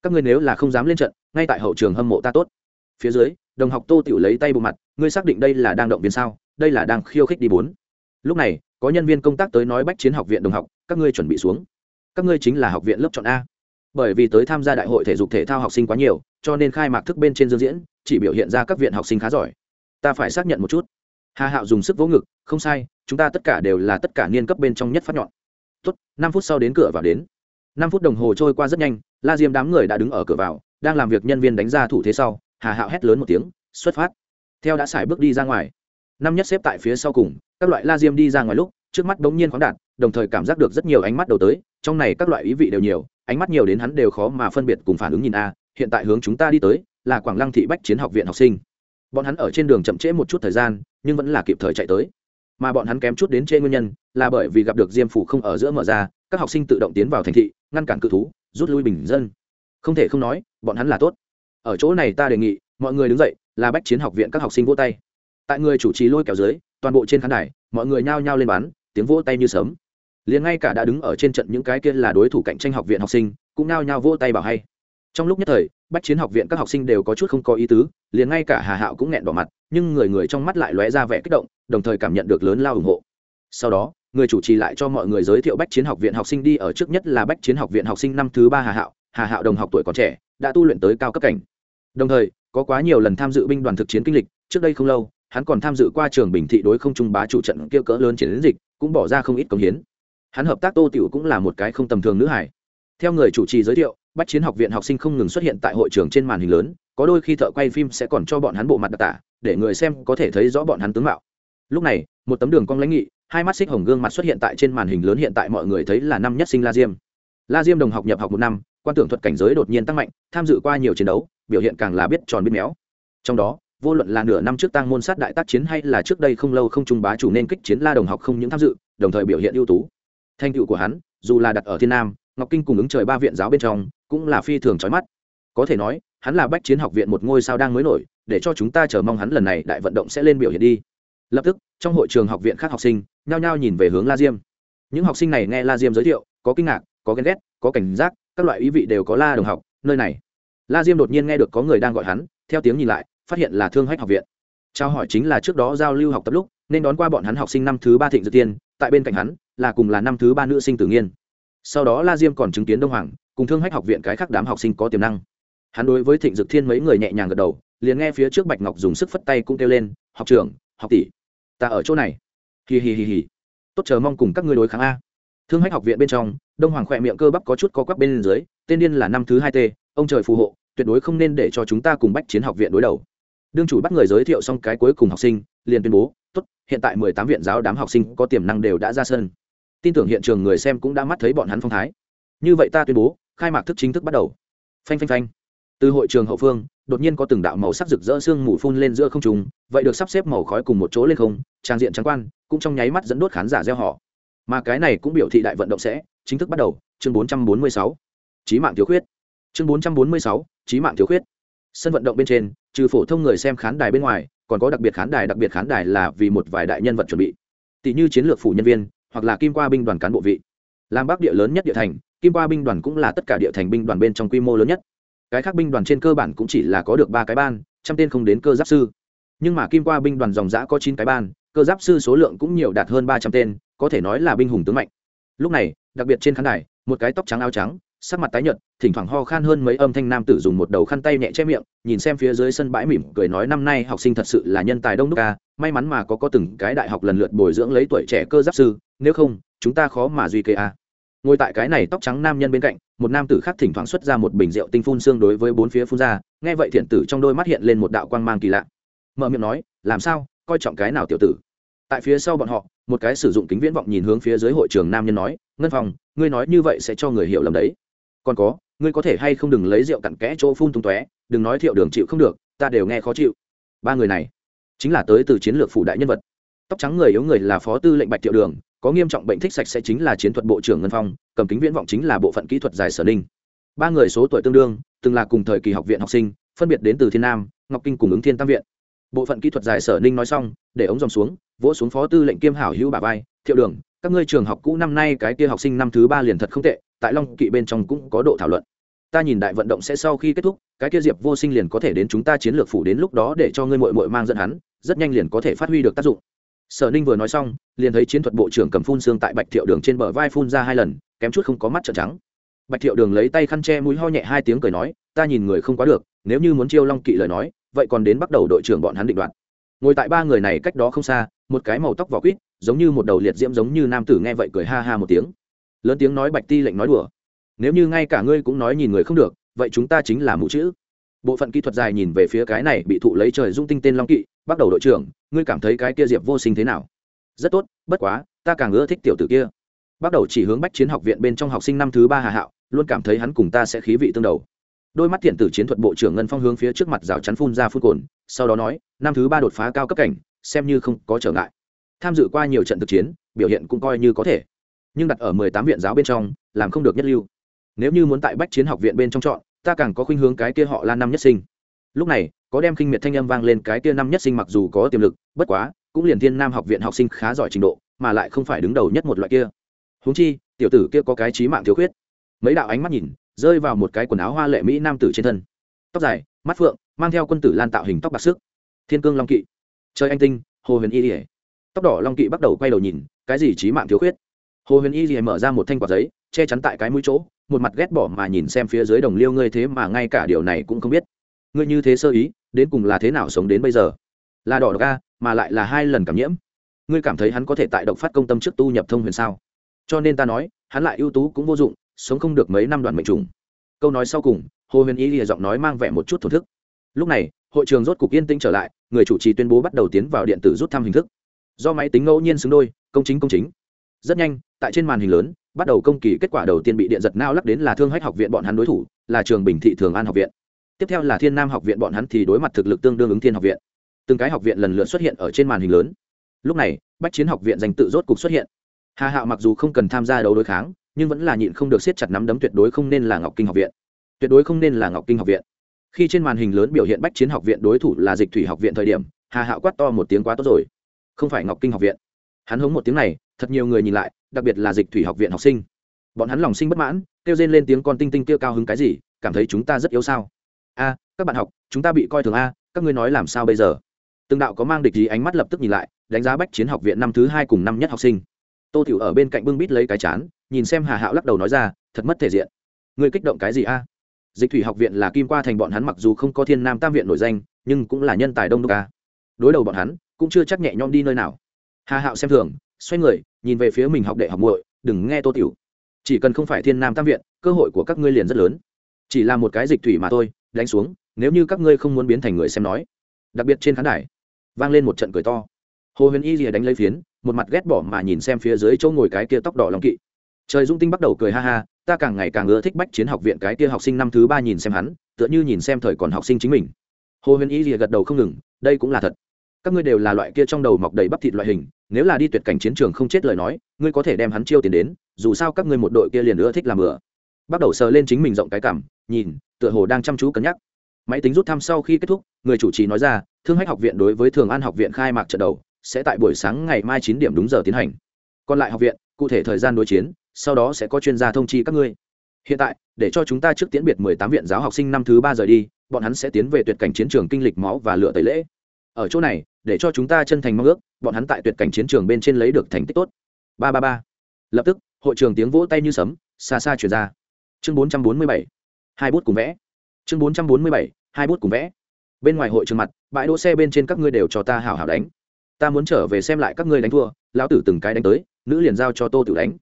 Các ngươi nếu là không dám lên trận, ngay tại hậu trường hâm mộ ta tốt phía dưới, đồng học tô tiểu lấy tay bộ mặt, ngươi xác định đây là đang động viên sao? Đây là đang khiêu khích đi bốn. Lúc này, có nhân viên công tác tới nói bách chiến học viện đồng học, các ngươi chuẩn bị xuống. Các ngươi chính là học viện lớp chọn a. Bởi vì tới tham gia đại hội thể dục thể thao học sinh quá nhiều, cho nên khai mạc thức bên trên dương diễn, chỉ biểu hiện ra các viện học sinh khá giỏi. Ta phải xác nhận một chút. Hà hạo dùng sức vỗ ngực, không sai, chúng ta tất cả đều là tất cả niên cấp bên trong nhất phát nhọn. Tốt, năm phút sau đến cửa vào đến. Năm phút đồng hồ trôi qua rất nhanh, la diêm đám người đã đứng ở cửa vào, đang làm việc nhân viên đánh ra thủ thế sau hà hạo hét lớn một tiếng, xuất phát. Theo đã xài bước đi ra ngoài. Năm nhất xếp tại phía sau cùng, các loại la diêm đi ra ngoài lúc, trước mắt bỗng nhiên khoáng đạt, đồng thời cảm giác được rất nhiều ánh mắt đầu tới, trong này các loại ý vị đều nhiều, ánh mắt nhiều đến hắn đều khó mà phân biệt cùng phản ứng nhìn a, hiện tại hướng chúng ta đi tới, là quảng lăng thị bách chiến học viện học sinh. Bọn hắn ở trên đường chậm trễ một chút thời gian, nhưng vẫn là kịp thời chạy tới. Mà bọn hắn kém chút đến trễ nguyên nhân, là bởi vì gặp được diêm phủ không ở giữa mở ra, các học sinh tự động tiến vào thành thị, ngăn cản cự thú, rút lui bình dân. Không thể không nói, bọn hắn là tốt ở chỗ này ta đề nghị, mọi người đứng dậy, là bách chiến học viện các học sinh vỗ tay. Tại người chủ trì lôi kéo dưới, toàn bộ trên khán đài, mọi người nhao nhao lên bắn, tiếng vỗ tay như sớm liền ngay cả đã đứng ở trên trận những cái kia là đối thủ cạnh tranh học viện học sinh, cũng nhao nhao vỗ tay bảo hay. Trong lúc nhất thời, bách chiến học viện các học sinh đều có chút không có ý tứ, liền ngay cả hà hạo cũng nghẹn đỏ mặt, nhưng người người trong mắt lại lóe ra vẻ kích động, đồng thời cảm nhận được lớn lao ủng hộ. Sau đó, người chủ trì lại cho mọi người giới thiệu bách chiến học viện học sinh đi ở trước nhất là bách chiến học viện học sinh năm thứ ba hà hạo. Hà hạo đồng học tuổi còn trẻ, đã tu luyện tới cao cấp cảnh đồng thời, có quá nhiều lần tham dự binh đoàn thực chiến kinh lịch, trước đây không lâu, hắn còn tham dự qua trường bình thị đối không trung bá chủ trận kia cỡ lớn chiến dịch, cũng bỏ ra không ít công hiến. Hắn hợp tác tô tiểu cũng là một cái không tầm thường nữ hải theo người chủ trì giới thiệu, bách chiến học viện học sinh không ngừng xuất hiện tại hội trường trên màn hình lớn, có đôi khi thợ quay phim sẽ còn cho bọn hắn bộ mặt đặc tả, để người xem có thể thấy rõ bọn hắn tướng mạo. Lúc này, một tấm đường cong lãnh nghị, hai mắt xích hồng gương mặt xuất hiện tại trên màn hình lớn hiện tại mọi người thấy là năm nhất sinh la diêm. La diêm đồng học nhập học một năm quan tưởng thuật cảnh giới đột nhiên tăng mạnh, tham dự qua nhiều chiến đấu, biểu hiện càng là biết tròn biết méo. Trong đó, vô luận là nửa năm trước tăng môn sát đại tác chiến hay là trước đây không lâu không trung bá chủ nên kích chiến la đồng học không những tham dự, đồng thời biểu hiện ưu tú. Thành tựu của hắn, dù là đặt ở thiên nam, ngọc kinh cùng ứng trời ba viện giáo bên trong, cũng là phi thường trói mắt. Có thể nói, hắn là bách chiến học viện một ngôi sao đang mới nổi, để cho chúng ta chờ mong hắn lần này đại vận động sẽ lên biểu hiện đi. Lập tức, trong hội trường học viện khác học sinh, nhao nhao nhìn về hướng la diêm. Những học sinh này nghe la diêm giới thiệu, có kinh ngạc, có ghen ghét, có cảnh giác các loại ý vị đều có la đồng học, nơi này. La diêm đột nhiên nghe được có người đang gọi hắn, theo tiếng nhìn lại, phát hiện là thương hách học viện. Trao hỏi chính là trước đó giao lưu học tập lúc, nên đón qua bọn hắn học sinh năm thứ ba thịnh dự tiên, tại bên cạnh hắn, là cùng là năm thứ ba nữ sinh tử nghiên. Sau đó la diêm còn chứng kiến đông hoàng, cùng thương hách học viện cái khác đám học sinh có tiềm năng. Hắn đối với thịnh dực thiên mấy người nhẹ nhàng gật đầu, liền nghe phía trước bạch ngọc dùng sức phất tay cũng kêu lên, học trưởng, học tỷ, ta ở chỗ này. Hì hì hì hì. Tốt, chờ mong cùng các ngươi đối kháng a thương hách học viện bên trong, đông hoàng khỏe miệng cơ bắp có chút co quắp bên dưới, tên điên là năm thứ hai t, ông trời phù hộ, tuyệt đối không nên để cho chúng ta cùng bách chiến học viện đối đầu. Đương chủ bắt người giới thiệu xong cái cuối cùng học sinh, liền tuyên bố, tốt, hiện tại mười tám viện giáo đám học sinh có tiềm năng đều đã ra sân. Tin tưởng hiện trường người xem cũng đã mắt thấy bọn hắn phong thái. Như vậy ta tuyên bố, khai mạc thức chính thức bắt đầu. Phanh phanh phanh. Từ hội trường hậu phương, đột nhiên có từng đạo màu sắc rực rỡ sương mù phun lên giữa không trùng vậy được sắp xếp màu khói cùng một chỗ lên không, trang diện trắng quan, cũng trong nháy mắt dẫn đốt khán giả gieo họ mà cái này cũng biểu thị đại vận động sẽ chính thức bắt đầu. Chương 446. trí mạng thiếu khuyết. Chương 446, trí mạng thiếu khuyết. Sân vận động bên trên trừ phổ thông người xem khán đài bên ngoài còn có đặc biệt khán đài đặc biệt khán đài là vì một vài đại nhân vật chuẩn bị. Tỷ như chiến lược phủ nhân viên hoặc là kim qua binh đoàn cán bộ vị. Làm bắc địa lớn nhất địa thành kim qua binh đoàn cũng là tất cả địa thành binh đoàn bên trong quy mô lớn nhất. Cái khác binh đoàn trên cơ bản cũng chỉ là có được ba cái ban trăm tên không đến cơ giáp sư. Nhưng mà kim qua binh đoàn dòng giã có chín cái ban cơ giáp sư số lượng cũng nhiều đạt hơn ba trăm tên có thể nói là binh hùng tướng mạnh. Lúc này, đặc biệt trên khán đài, một cái tóc trắng áo trắng, sắc mặt tái nhợt, thỉnh thoảng ho khan hơn mấy âm thanh nam tử dùng một đầu khăn tay nhẹ che miệng, nhìn xem phía dưới sân bãi mỉm cười nói năm nay học sinh thật sự là nhân tài đông đúc ca may mắn mà có có từng cái đại học lần lượt bồi dưỡng lấy tuổi trẻ cơ giáp sư, nếu không, chúng ta khó mà duy kê a. Ngồi tại cái này tóc trắng nam nhân bên cạnh, một nam tử khác thỉnh thoảng xuất ra một bình rượu tinh phun xương đối với bốn phía phun ra, nghe vậy thiện tử trong đôi mắt hiện lên một đạo quang mang kỳ lạ. Mở miệng nói, làm sao? Coi trọng cái nào tiểu tử? Tại phía sau bọn họ một cái sử dụng kính viễn vọng nhìn hướng phía dưới hội trường nam nhân nói, ngân phòng, ngươi nói như vậy sẽ cho người hiểu lầm đấy. Còn có, ngươi có thể hay không đừng lấy rượu cặn kẽ chỗ phun tung tóe, đừng nói thiệu đường chịu không được, ta đều nghe khó chịu. Ba người này chính là tới từ chiến lược phủ đại nhân vật. Tóc trắng người yếu người là phó tư lệnh bạch thiệu đường, có nghiêm trọng bệnh thích sạch sẽ chính là chiến thuật bộ trưởng ngân phong, cầm kính viễn vọng chính là bộ phận kỹ thuật giải sở ninh. Ba người số tuổi tương đương, từng là cùng thời kỳ học viện học sinh, phân biệt đến từ thiên nam, ngọc kinh cùng ứng thiên tam viện. Bộ phận kỹ thuật giải sở ninh nói xong, để ống dòng xuống vỗ xuống phó tư lệnh kiêm hảo hữu bà vai, thiệu đường, các ngươi trường học cũ năm nay cái kia học sinh năm thứ ba liền thật không tệ, tại long kỵ bên trong cũng có độ thảo luận. Ta nhìn đại vận động sẽ sau khi kết thúc, cái kia diệp vô sinh liền có thể đến chúng ta chiến lược phủ đến lúc đó để cho ngươi mội mội mang dẫn hắn, rất nhanh liền có thể phát huy được tác dụng. Sở ninh vừa nói xong, liền thấy chiến thuật bộ trưởng cầm phun xương tại bạch thiệu đường trên bờ vai phun ra hai lần, kém chút không có mắt trợn trắng. Bạch thiệu đường lấy tay khăn che mũi ho nhẹ hai tiếng cười nói, ta nhìn người không quá được, nếu như muốn chiêu long kỵ lời nói, vậy còn đến bắt đầu đội trưởng bọn hắn định đoạt ngồi tại ba người này cách đó không xa, một cái màu tóc vỏ quýt, giống như một đầu liệt diễm giống như nam tử nghe vậy cười ha ha một tiếng. Lớn tiếng nói bạch ti lệnh nói đùa. Nếu như ngay cả ngươi cũng nói nhìn người không được, vậy chúng ta chính là mũ chữ. Bộ phận kỹ thuật dài nhìn về phía cái này bị thụ lấy trời dung tinh tên long kỵ, bắt đầu đội trưởng, ngươi cảm thấy cái kia diệp vô sinh thế nào? Rất tốt, bất quá, ta càng ưa thích tiểu tử kia. Bắt đầu chỉ hướng bách chiến học viện bên trong học sinh năm thứ ba hà hạo, luôn cảm thấy hắn cùng ta sẽ khí vị tương đầu đôi mắt thiện tử chiến thuật bộ trưởng ngân phong hướng phía trước mặt rào chắn phun ra phun cồn, sau đó nói, năm thứ ba đột phá cao cấp cảnh, xem như không có trở ngại. Tham dự qua nhiều trận thực chiến, biểu hiện cũng coi như có thể. Nhưng đặt ở mười tám viện giáo bên trong, làm không được nhất lưu. Nếu như muốn tại bách chiến học viện bên trong chọn, ta càng có khuynh hướng cái kia họ là năm nhất sinh. Lúc này, có đem khinh miệt thanh âm vang lên cái kia năm nhất sinh mặc dù có tiềm lực, bất quá, cũng liền thiên nam học viện học sinh khá giỏi trình độ, mà lại không phải đứng đầu nhất một loại kia. Húng chi, tiểu tử kia có cái trí mạng thiếu khuyết. Mấy đạo ánh mắt nhìn rơi vào một cái quần áo hoa lệ mỹ nam tử trên thân. Tóc dài, mắt phượng, mang theo quân tử lan tạo hình tóc bạc sức. Thiên cương long kỵ. Chơi anh tinh, hồ huyền y ỉa tóc đỏ long kỵ bắt đầu quay đầu nhìn, cái gì trí mạng thiếu khuyết. Hồ huyền y ỉa mở ra một thanh quả giấy, che chắn tại cái mũi chỗ, một mặt ghét bỏ mà nhìn xem phía dưới đồng liêu ngươi thế mà ngay cả điều này cũng không biết. Ngươi như thế sơ ý, đến cùng là thế nào sống đến bây giờ? Là đỏ ga mà lại là hai lần cảm nhiễm. Ngươi cảm thấy hắn có thể tại động phát công tâm trước tu nhập thông huyền sao? Cho nên ta nói, hắn lại ưu tú cũng vô dụng sống không được mấy năm đoàn mệnh trùng. Câu nói sau cùng, hồ huyền ý lìa giọng nói mang vẻ một chút thổ thức. Lúc này, hội trường rốt cục yên tĩnh trở lại, người chủ trì tuyên bố bắt đầu tiến vào điện tử rút thăm hình thức. Do máy tính ngẫu nhiên xứng đôi, công chính công chính. Rất nhanh, tại trên màn hình lớn, bắt đầu công kỳ kết quả đầu tiên bị điện giật nao lắc đến là thương hách học viện bọn hắn đối thủ, là trường bình thị thường an học viện. Tiếp theo là thiên nam học viện bọn hắn thì đối mặt thực lực tương đương ứng thiên học viện. Từng cái học viện lần lượt xuất hiện ở trên màn hình lớn. Lúc này, bách chiến học viện giành tự rốt cục xuất hiện. Hà hạo mặc dù không cần tham gia đấu đối kháng nhưng vẫn là nhịn không được siết chặt nắm đấm tuyệt đối không nên là ngọc kinh học viện. Tuyệt đối không nên là ngọc kinh học viện. Khi trên màn hình lớn biểu hiện bách chiến học viện đối thủ là dịch thủy học viện thời điểm, hà hạo quát to một tiếng quá tốt rồi. Không phải ngọc kinh học viện. Hắn hống một tiếng này, thật nhiều người nhìn lại, đặc biệt là dịch thủy học viện học sinh. Bọn hắn lòng sinh bất mãn, kêu rên lên tiếng con tinh tinh kêu cao hứng cái gì, cảm thấy chúng ta rất yếu sao? A, các bạn học, chúng ta bị coi thường a, các ngươi nói làm sao bây giờ? Từng đạo có mang địch gì ánh mắt lập tức nhìn lại, đánh giá bách chiến học viện năm thứ hai cùng năm nhất học sinh. Tô tiểu ở bên cạnh bưng bít lấy cái chán nhìn xem hà hạo lắc đầu nói ra, thật mất thể diện. Ngươi kích động cái gì a? Dịch thủy học viện là kim qua thành bọn hắn mặc dù không có thiên nam tam viện nổi danh, nhưng cũng là nhân tài đông đúc a. Đối đầu bọn hắn, cũng chưa chắc nhẹ nhõm đi nơi nào. Hà hạo xem thường, xoay người, nhìn về phía mình học đệ học muội, đừng nghe tô tiểu. Chỉ cần không phải thiên nam tam viện, cơ hội của các ngươi liền rất lớn. Chỉ là một cái dịch thủy mà thôi, đánh xuống, nếu như các ngươi không muốn biến thành người xem nói. Đặc biệt trên khán đài, vang lên một trận cười to. Hồ huyền y rìa đánh lấy phiến, một mặt ghét bỏ mà nhìn xem phía dưới chỗ ngồi cái kia tóc đỏ long kỵ trời dung tinh bắt đầu cười ha ha, ta càng ngày càng ưa thích bách chiến học viện cái kia học sinh năm thứ ba nhìn xem hắn, tựa như nhìn xem thời còn học sinh chính mình. Hồ huyền y rìa gật đầu không ngừng, đây cũng là thật. Các ngươi đều là loại kia trong đầu mọc đầy bắp thịt loại hình, nếu là đi tuyệt cảnh chiến trường không chết lời nói, ngươi có thể đem hắn chiêu tiền đến, dù sao các ngươi một đội kia liền ưa thích làm bừa. Bắt đầu sờ lên chính mình rộng cái cảm, nhìn, tựa hồ đang chăm chú cân nhắc. Máy tính rút thăm sau khi kết thúc, người chủ trì nói ra, thương hách học viện đối với thường an học viện khai mạc trận đầu, sẽ tại buổi sáng ngày mai chín điểm đúng giờ tiến hành. Còn lại học viện, cụ thể thời gian đối chiến sau đó sẽ có chuyên gia thông chi các ngươi. Hiện tại, để cho chúng ta trước tiễn biệt mười tám viện giáo học sinh năm thứ ba rời đi, bọn hắn sẽ tiến về tuyệt cảnh chiến trường kinh lịch máu và lựa tẩy lễ. Ở chỗ này, để cho chúng ta chân thành mong ước, bọn hắn tại tuyệt cảnh chiến trường bên trên lấy được thành tích tốt. Ba ba ba. Lập tức, hội trường tiếng vỗ tay như sấm, xa xa chuyển ra. Chương bốn trăm bốn mươi bảy. Hai bút cùng vẽ. Chương bốn trăm bốn mươi bảy, hai bút cùng vẽ. Bên ngoài hội trường mặt, bãi đỗ xe bên trên các ngươi đều cho ta hảo hảo đánh. Ta muốn trở về xem lại các ngươi đánh thua, lão tử từng cái đánh tới, nữ liền giao cho tô tiểu đánh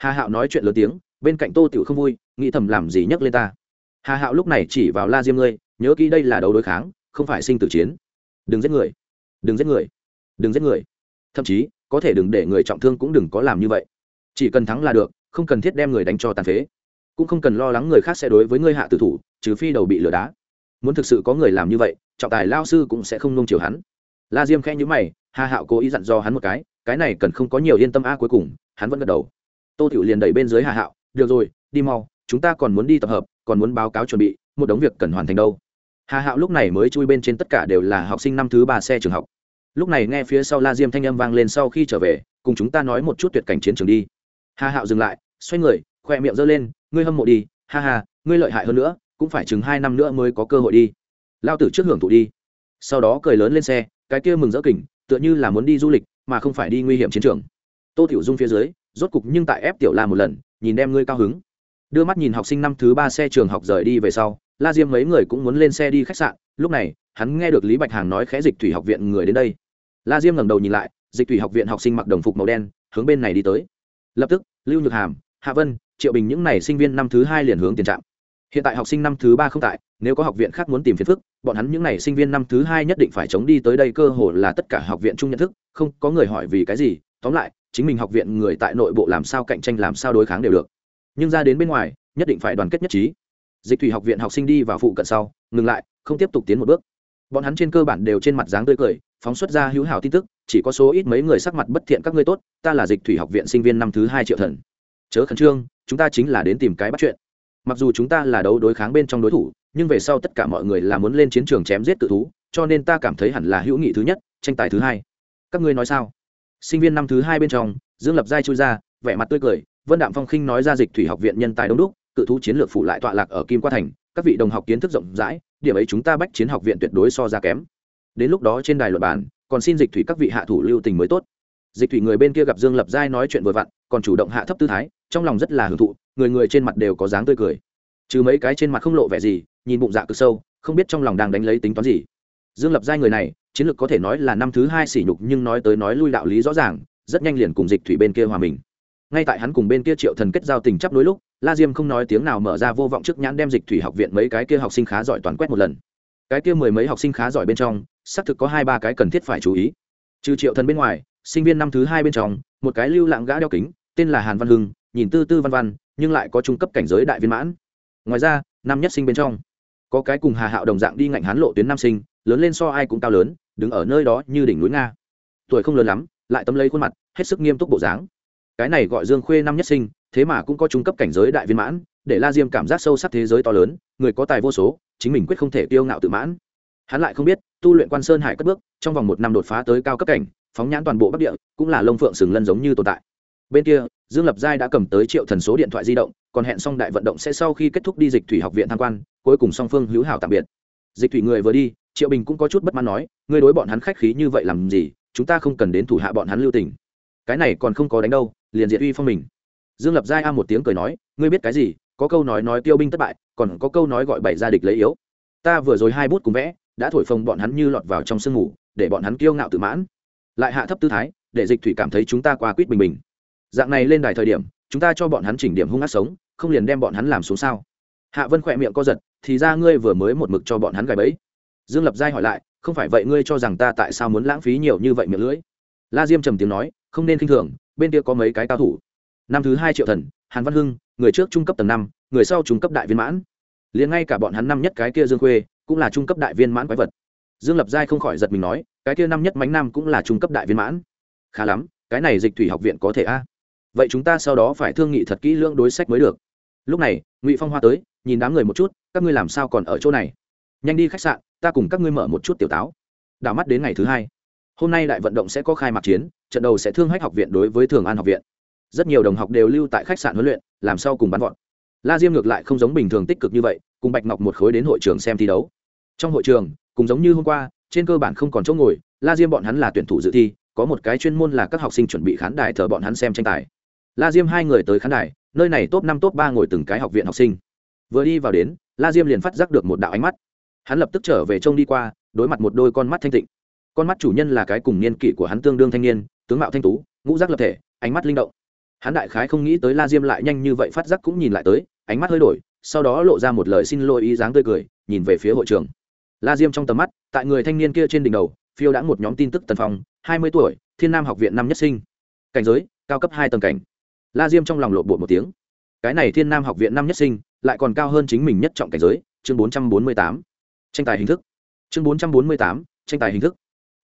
hà hạo nói chuyện lớn tiếng, bên cạnh tô tiểu không vui, nghĩ thầm làm gì nhấc lên ta. Hà hạo lúc này chỉ vào la diêm ngươi, nhớ kỹ đây là đấu đối kháng, không phải sinh tử chiến. Đừng giết người. Đừng giết người. Đừng giết người. Thậm chí, có thể đừng để người trọng thương cũng đừng có làm như vậy. Chỉ cần thắng là được, không cần thiết đem người đánh cho tàn phế. Cũng không cần lo lắng người khác sẽ đối với ngươi hạ tử thủ, trừ phi đầu bị lửa đá. Muốn thực sự có người làm như vậy, trọng tài lao sư cũng sẽ không nông chiều hắn. La diêm khẽ nhữ mày, hà hạo cố ý dặn do hắn một cái cái này cần không có nhiều yên tâm a cuối cùng, hắn vẫn gật đầu tô tiểu liền đẩy bên dưới hà hạo, được rồi, đi mau, chúng ta còn muốn đi tập hợp, còn muốn báo cáo chuẩn bị, một đống việc cần hoàn thành đâu. Hà hạo lúc này mới chui bên trên tất cả đều là học sinh năm thứ ba xe trường học. Lúc này nghe phía sau la diêm thanh âm vang lên sau khi trở về, cùng chúng ta nói một chút tuyệt cảnh chiến trường đi. Hà hạo dừng lại, xoay người, khoe miệng giơ lên, ngươi hâm mộ đi, ha ha, ngươi lợi hại hơn nữa, cũng phải chừng hai năm nữa mới có cơ hội đi. Lao tử trước hưởng thụ đi. Sau đó cười lớn lên xe, cái kia mừng rỡ kỉnh, tựa như là muốn đi du lịch, mà không phải đi nguy hiểm chiến trường. Tô tiểu dung phía dưới rốt cục nhưng tại ép tiểu la một lần, nhìn đem ngươi cao hứng. Đưa mắt nhìn học sinh năm thứ ba xe trường học rời đi về sau, la diêm mấy người cũng muốn lên xe đi khách sạn. Lúc này, hắn nghe được lý bạch hàng nói khẽ dịch thủy học viện người đến đây. La diêm ngẩng đầu nhìn lại, dịch thủy học viện học sinh mặc đồng phục màu đen, hướng bên này đi tới. Lập tức, lưu nhược hàm, hạ vân, triệu bình những n à y sinh viên năm thứ hai liền hướng tiền trạm. Hiện tại học sinh năm thứ ba không tại, nếu có học viện khác muốn tìm phiền phức, bọn hắn những n à y sinh viên năm thứ hai nhất định phải chống đi tới đây, cơ hồ là tất cả học viện chung nhận thức, không có người hỏi vì cái gì. Tóm lại chính mình học viện người tại nội bộ làm sao cạnh tranh làm sao đối kháng đều được. Nhưng ra đến bên ngoài, nhất định phải đoàn kết nhất trí. Dịch thủy học viện học sinh đi vào phụ cận sau, ngừng lại, không tiếp tục tiến một bước. Bọn hắn trên cơ bản đều trên mặt dáng tươi cười, phóng xuất ra hữu hảo tin tức, chỉ có số ít mấy người sắc mặt bất thiện các ngươi tốt, ta là dịch thủy học viện sinh viên năm thứ hai triệu thần. Chớ khẩn trương, chúng ta chính là đến tìm cái bắt chuyện. Mặc dù chúng ta là đấu đối kháng bên trong đối thủ, nhưng về sau tất cả mọi người là muốn lên chiến trường chém giết tự thú, cho nên ta cảm thấy hẳn là hữu nghị thứ nhất, tranh tài thứ hai. Các ngươi nói sao? Sinh viên năm thứ hai bên trong, dương lập giai chui ra, vẻ mặt tươi cười, vân đạm phong khinh nói ra dịch thủy học viện nhân tài đông đúc, cự thú chiến lược phụ lại tọa lạc ở kim qua thành, các vị đồng học kiến thức rộng rãi, điểm ấy chúng ta bách chiến học viện tuyệt đối so ra kém. Đến lúc đó trên đài luật bản còn xin dịch thủy các vị hạ thủ lưu tình mới tốt. Dịch thủy người bên kia gặp dương lập giai nói chuyện vừa vặn, còn chủ động hạ thấp tư thái, trong lòng rất là hưởng thụ, người người trên mặt đều có dáng tươi cười. Trừ mấy cái trên mặt không lộ vẻ gì, nhìn bụng dạ cực sâu, không biết trong lòng đang đánh lấy tính toán gì dương lập giai người này, chiến lược có thể nói là năm thứ hai sỉ nhục nhưng nói tới nói lui đạo lý rõ ràng, rất nhanh liền cùng dịch thủy bên kia hòa mình. Ngay tại hắn cùng bên kia triệu thần kết giao tình chấp nối lúc, la diêm không nói tiếng nào mở ra vô vọng trước nhãn đem dịch thủy học viện mấy cái kia học sinh khá giỏi toàn quét một lần. Cái kia mười mấy học sinh khá giỏi bên trong, xác thực có hai ba cái cần thiết phải chú ý. Trừ triệu thần bên ngoài, sinh viên năm thứ hai bên trong, một cái lưu lạng gã đeo kính, tên là hàn văn hưng, nhìn tư tư văn văn, nhưng lại có trung cấp cảnh giới đại viên mãn. Ngoài ra, năm nhất sinh bên trong, có cái cùng hà hạo đồng dạng đi ngạnh hán lộ tuyến nam sinh lớn lên so ai cũng cao lớn, đứng ở nơi đó như đỉnh núi nga. Tuổi không lớn lắm, lại tấm lấy khuôn mặt, hết sức nghiêm túc bộ dáng. Cái này gọi dương khuê năm nhất sinh, thế mà cũng có trung cấp cảnh giới đại viên mãn, để la diêm cảm giác sâu sắc thế giới to lớn, người có tài vô số, chính mình quyết không thể kiêu ngạo tự mãn. Hắn lại không biết, tu luyện quan sơn hải cất bước, trong vòng một năm đột phá tới cao cấp cảnh, phóng nhãn toàn bộ bắc địa, cũng là lông phượng sừng lân giống như tồn tại. Bên kia, dương lập giai đã cầm tới triệu thần số điện thoại di động, còn hẹn xong đại vận động sẽ sau khi kết thúc đi dịch thủy học viện tham quan, cuối cùng song phương hữu hảo tạm biệt. Dịch thủy người vừa đi triệu bình cũng có chút bất mãn nói, ngươi đối bọn hắn khách khí như vậy làm gì? Chúng ta không cần đến thủ hạ bọn hắn lưu tình. Cái này còn không có đánh đâu, liền diệt uy phong mình. Dương lập giai a một tiếng cười nói, ngươi biết cái gì? Có câu nói nói tiêu binh thất bại, còn có câu nói gọi bảy gia địch lấy yếu. Ta vừa rồi hai bút cùng vẽ, đã thổi phồng bọn hắn như lọt vào trong sương ngủ để bọn hắn kiêu ngạo tự mãn. Lại hạ thấp tư thái, để dịch thủy cảm thấy chúng ta qua quýt bình bình. Dạng này lên đài thời điểm, chúng ta cho bọn hắn chỉnh điểm hung ác sống, không liền đem bọn hắn làm xuống sao? Hạ vân khỏe miệng co giật, thì ra ngươi vừa mới một mực cho bọn hắn gài bẫy dương lập giai hỏi lại, không phải vậy ngươi cho rằng ta tại sao muốn lãng phí nhiều như vậy miệng lưỡi? La diêm trầm tiếng nói, không nên k i n h thường, bên kia có mấy cái cao thủ. Năm thứ hai triệu thần, hàn văn hưng, người trước trung cấp tầng năm, người sau trung cấp đại viên mãn. Liền ngay cả bọn hắn năm nhất cái kia dương khuê, cũng là trung cấp đại viên mãn quái vật. Dương lập giai không khỏi giật mình nói, cái kia năm nhất mánh nam cũng là trung cấp đại viên mãn. Khá lắm, cái này dịch thủy học viện có thể a. Vậy chúng ta sau đó phải thương nghị thật kỹ lưỡng đối sách mới được. Lúc này, ngụy phong hoa tới, nhìn đám người một chút, các ngươi làm sao còn ở chỗ này? Nhanh đi khách sạn ta cùng các ngươi mở một chút tiểu táo. Đảo mắt đến ngày thứ hai. Hôm nay đại vận động sẽ có khai mạc chiến, trận đầu sẽ thương hách học viện đối với thường an học viện. Rất nhiều đồng học đều lưu tại khách sạn huấn luyện, làm sao cùng bắn gọn la diêm ngược lại không giống bình thường tích cực như vậy, cùng bạch ngọc một khối đến hội trường xem thi đấu. Trong hội trường, cùng giống như hôm qua, trên cơ bản không còn chỗ ngồi, la diêm bọn hắn là tuyển thủ dự thi, có một cái chuyên môn là các học sinh chuẩn bị khán đài thờ bọn hắn xem tranh tài. La diêm hai người tới khán đài, nơi này top năm, top ba ngồi từng cái học viện học sinh. Vừa đi vào đến, la diêm liền phát giác được một đạo ánh mắt hắn lập tức trở về trông đi qua, đối mặt một đôi con mắt thanh tịnh. Con mắt chủ nhân là cái cùng niên kỷ của hắn tương đương thanh niên, tướng mạo thanh tú, ngũ giác lập thể, ánh mắt linh động. Hắn đại khái không nghĩ tới la diêm lại nhanh như vậy phát giác cũng nhìn lại tới, ánh mắt hơi đổi, sau đó lộ ra một lời xin lỗi ý dáng tươi cười, nhìn về phía hội trường la diêm trong tầm mắt, tại người thanh niên kia trên đỉnh đầu, phiêu đã một nhóm tin tức tần phong, hai mươi tuổi, thiên nam học viện năm nhất sinh. Cảnh giới, cao cấp hai tầng cảnh. La diêm trong lòng lộ bột một tiếng. Cái này thiên nam học viện năm nhất sinh, lại còn cao hơn chính mình nhất trọng cảnh giới, chương bốn trăm bốn mươi tám tranh tài hình thức. Chương bốn trăm bốn mươi tám, tranh tài hình thức.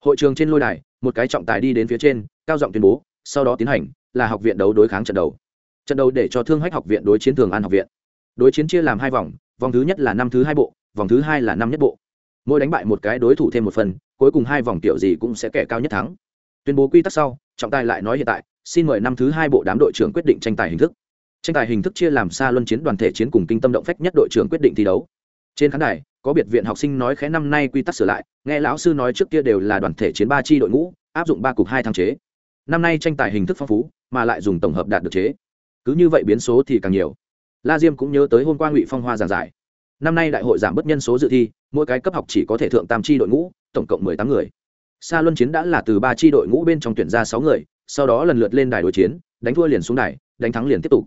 Hội trường trên lôi đài, một cái trọng tài đi đến phía trên, cao giọng tuyên bố, sau đó tiến hành, là học viện đấu đối kháng trận đầu. Trận đầu để cho thương hách học viện đối chiến thường an học viện. Đối chiến chia làm hai vòng vòng thứ nhất là năm thứ hai bộ, vòng thứ hai là năm nhất bộ. Mỗi đánh bại một cái đối thủ thêm một phần, cuối cùng hai vòng tiểu gì cũng sẽ kẻ cao nhất thắng. Tuyên bố quy tắc sau, trọng tài lại nói hiện tại, xin mời năm thứ hai bộ đám đội trưởng quyết định tranh tài hình thức. Tranh tài hình thức chia làm xa luân chiến đoàn thể chiến cùng kinh tâm động phách nhất đội trưởng quyết định thi đấu trên khán đài, có biệt viện học sinh nói khẽ năm nay quy tắc sửa lại, nghe lão sư nói trước kia đều là đoàn thể chiến ba chi đội ngũ, áp dụng ba cục hai thăng chế. Năm nay tranh tài hình thức phong phú, mà lại dùng tổng hợp đạt được chế. Cứ như vậy biến số thì càng nhiều. La diêm cũng nhớ tới hôm qua ngụy phong hoa giảng giải. Năm nay đại hội giảm bớt nhân số dự thi, mỗi cái cấp học chỉ có thể thượng tam chi đội ngũ, tổng cộng mười tám người. Sa luân chiến đã là từ ba chi đội ngũ bên trong tuyển ra sáu người, sau đó lần lượt lên đài đối chiến, đánh thua liền xuống đài, đánh thắng liền tiếp tục.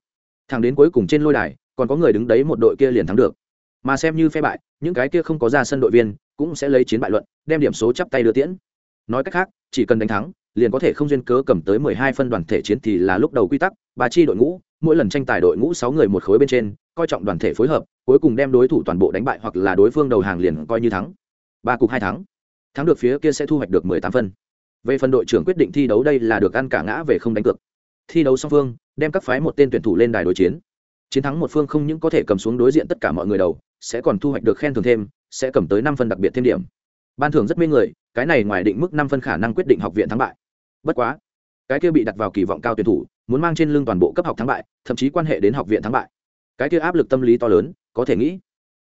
Thẳng đến cuối cùng trên lôi đài, còn có người đứng đấy một đội kia liền thắng được mà xem như phe bại, những cái kia không có ra sân đội viên cũng sẽ lấy chiến bại luận, đem điểm số chắp tay đưa tiễn. Nói cách khác, chỉ cần đánh thắng, liền có thể không duyên cớ cầm tới mười hai phân đoàn thể chiến thì là lúc đầu quy tắc ba chi đội ngũ, mỗi lần tranh tài đội ngũ sáu người một khối bên trên, coi trọng đoàn thể phối hợp, cuối cùng đem đối thủ toàn bộ đánh bại hoặc là đối phương đầu hàng liền coi như thắng. Ba cục hai thắng. Thắng được phía kia sẽ thu hoạch được mười tám phân. Về phần đội trưởng quyết định thi đấu đây là được ăn cả ngã về không đánh cược. Thi đấu song phương, đem các phái một tên tuyển thủ lên đài đối chiến. Chiến thắng một phương không những có thể cầm xuống đối diện tất cả mọi người đầu sẽ còn thu hoạch được khen thưởng thêm, sẽ cầm tới năm phân đặc biệt thêm điểm. Ban thưởng rất mê người, cái này ngoài định mức năm phân khả năng quyết định học viện thắng bại. Bất quá, cái kia bị đặt vào kỳ vọng cao tuyển thủ, muốn mang trên lưng toàn bộ cấp học thắng bại, thậm chí quan hệ đến học viện thắng bại. Cái kia áp lực tâm lý to lớn, có thể nghĩ.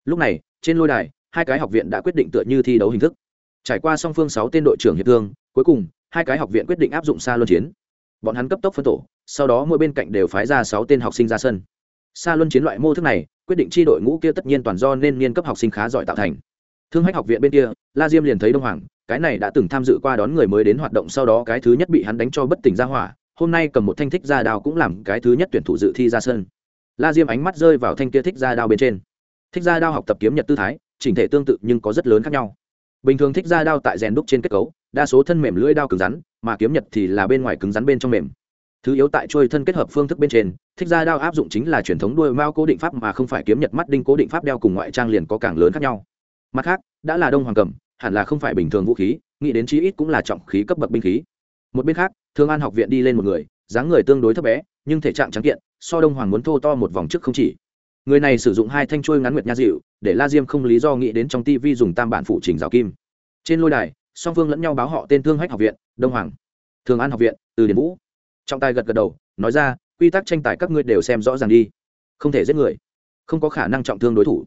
Lúc này, trên lôi đài, hai cái học viện đã quyết định tựa như thi đấu hình thức. Trải qua song phương sáu tên đội trưởng hiệp thương, cuối cùng, hai cái học viện quyết định áp dụng xa luân chiến. Bọn hắn cấp tốc phân tổ, sau đó mỗi bên cạnh đều phái ra sáu tên học sinh ra sân. Xa luân chiến loại mô thức này quyết định chi đội ngũ kia tất nhiên toàn do nên niên cấp học sinh khá giỏi tạo thành. Thương hách học viện bên kia, la diêm liền thấy đông hoàng, cái này đã từng tham dự qua đón người mới đến hoạt động sau đó cái thứ nhất bị hắn đánh cho bất tỉnh ra hỏa, hôm nay cầm một thanh thích ra đao cũng làm cái thứ nhất tuyển thủ dự thi ra sân. La diêm ánh mắt rơi vào thanh kia thích ra đao bên trên. Thích ra đao học tập kiếm nhật tư thái, chỉnh thể tương tự nhưng có rất lớn khác nhau. Bình thường thích ra đao tại rèn đúc trên kết cấu, đa số thân mềm lưỡi đao cứng rắn, mà kiếm nhật thì là bên ngoài cứng rắn bên trong mềm thứ yếu tại trôi thân kết hợp phương thức bên trên, thích ra đao áp dụng chính là truyền thống đuôi mao cố định pháp mà không phải kiếm nhật mắt đinh cố định pháp đeo cùng ngoại trang liền có càng lớn khác nhau. Mặt khác, đã là đông hoàng cầm, hẳn là không phải bình thường vũ khí, nghĩ đến chí ít cũng là trọng khí cấp bậc binh khí. Một bên khác, thương an học viện đi lên một người, dáng người tương đối thấp bé, nhưng thể trạng trắng kiện, so đông hoàng muốn thô to một vòng trước không chỉ. Người này sử dụng hai thanh chuôi ngắn nguyệt nha dịu, để la diêm không lý do nghĩ đến trong tivi dùng tam bản phụ trình rào kim. Trên lôi đài, song phương lẫn nhau báo họ tên thương hách học viện, đông hoàng. Thường an học viện, từ điển vũ trọng tài gật gật đầu, nói ra, quy tắc tranh tài các ngươi đều xem rõ ràng đi. Không thể giết người. Không có khả năng trọng thương đối thủ.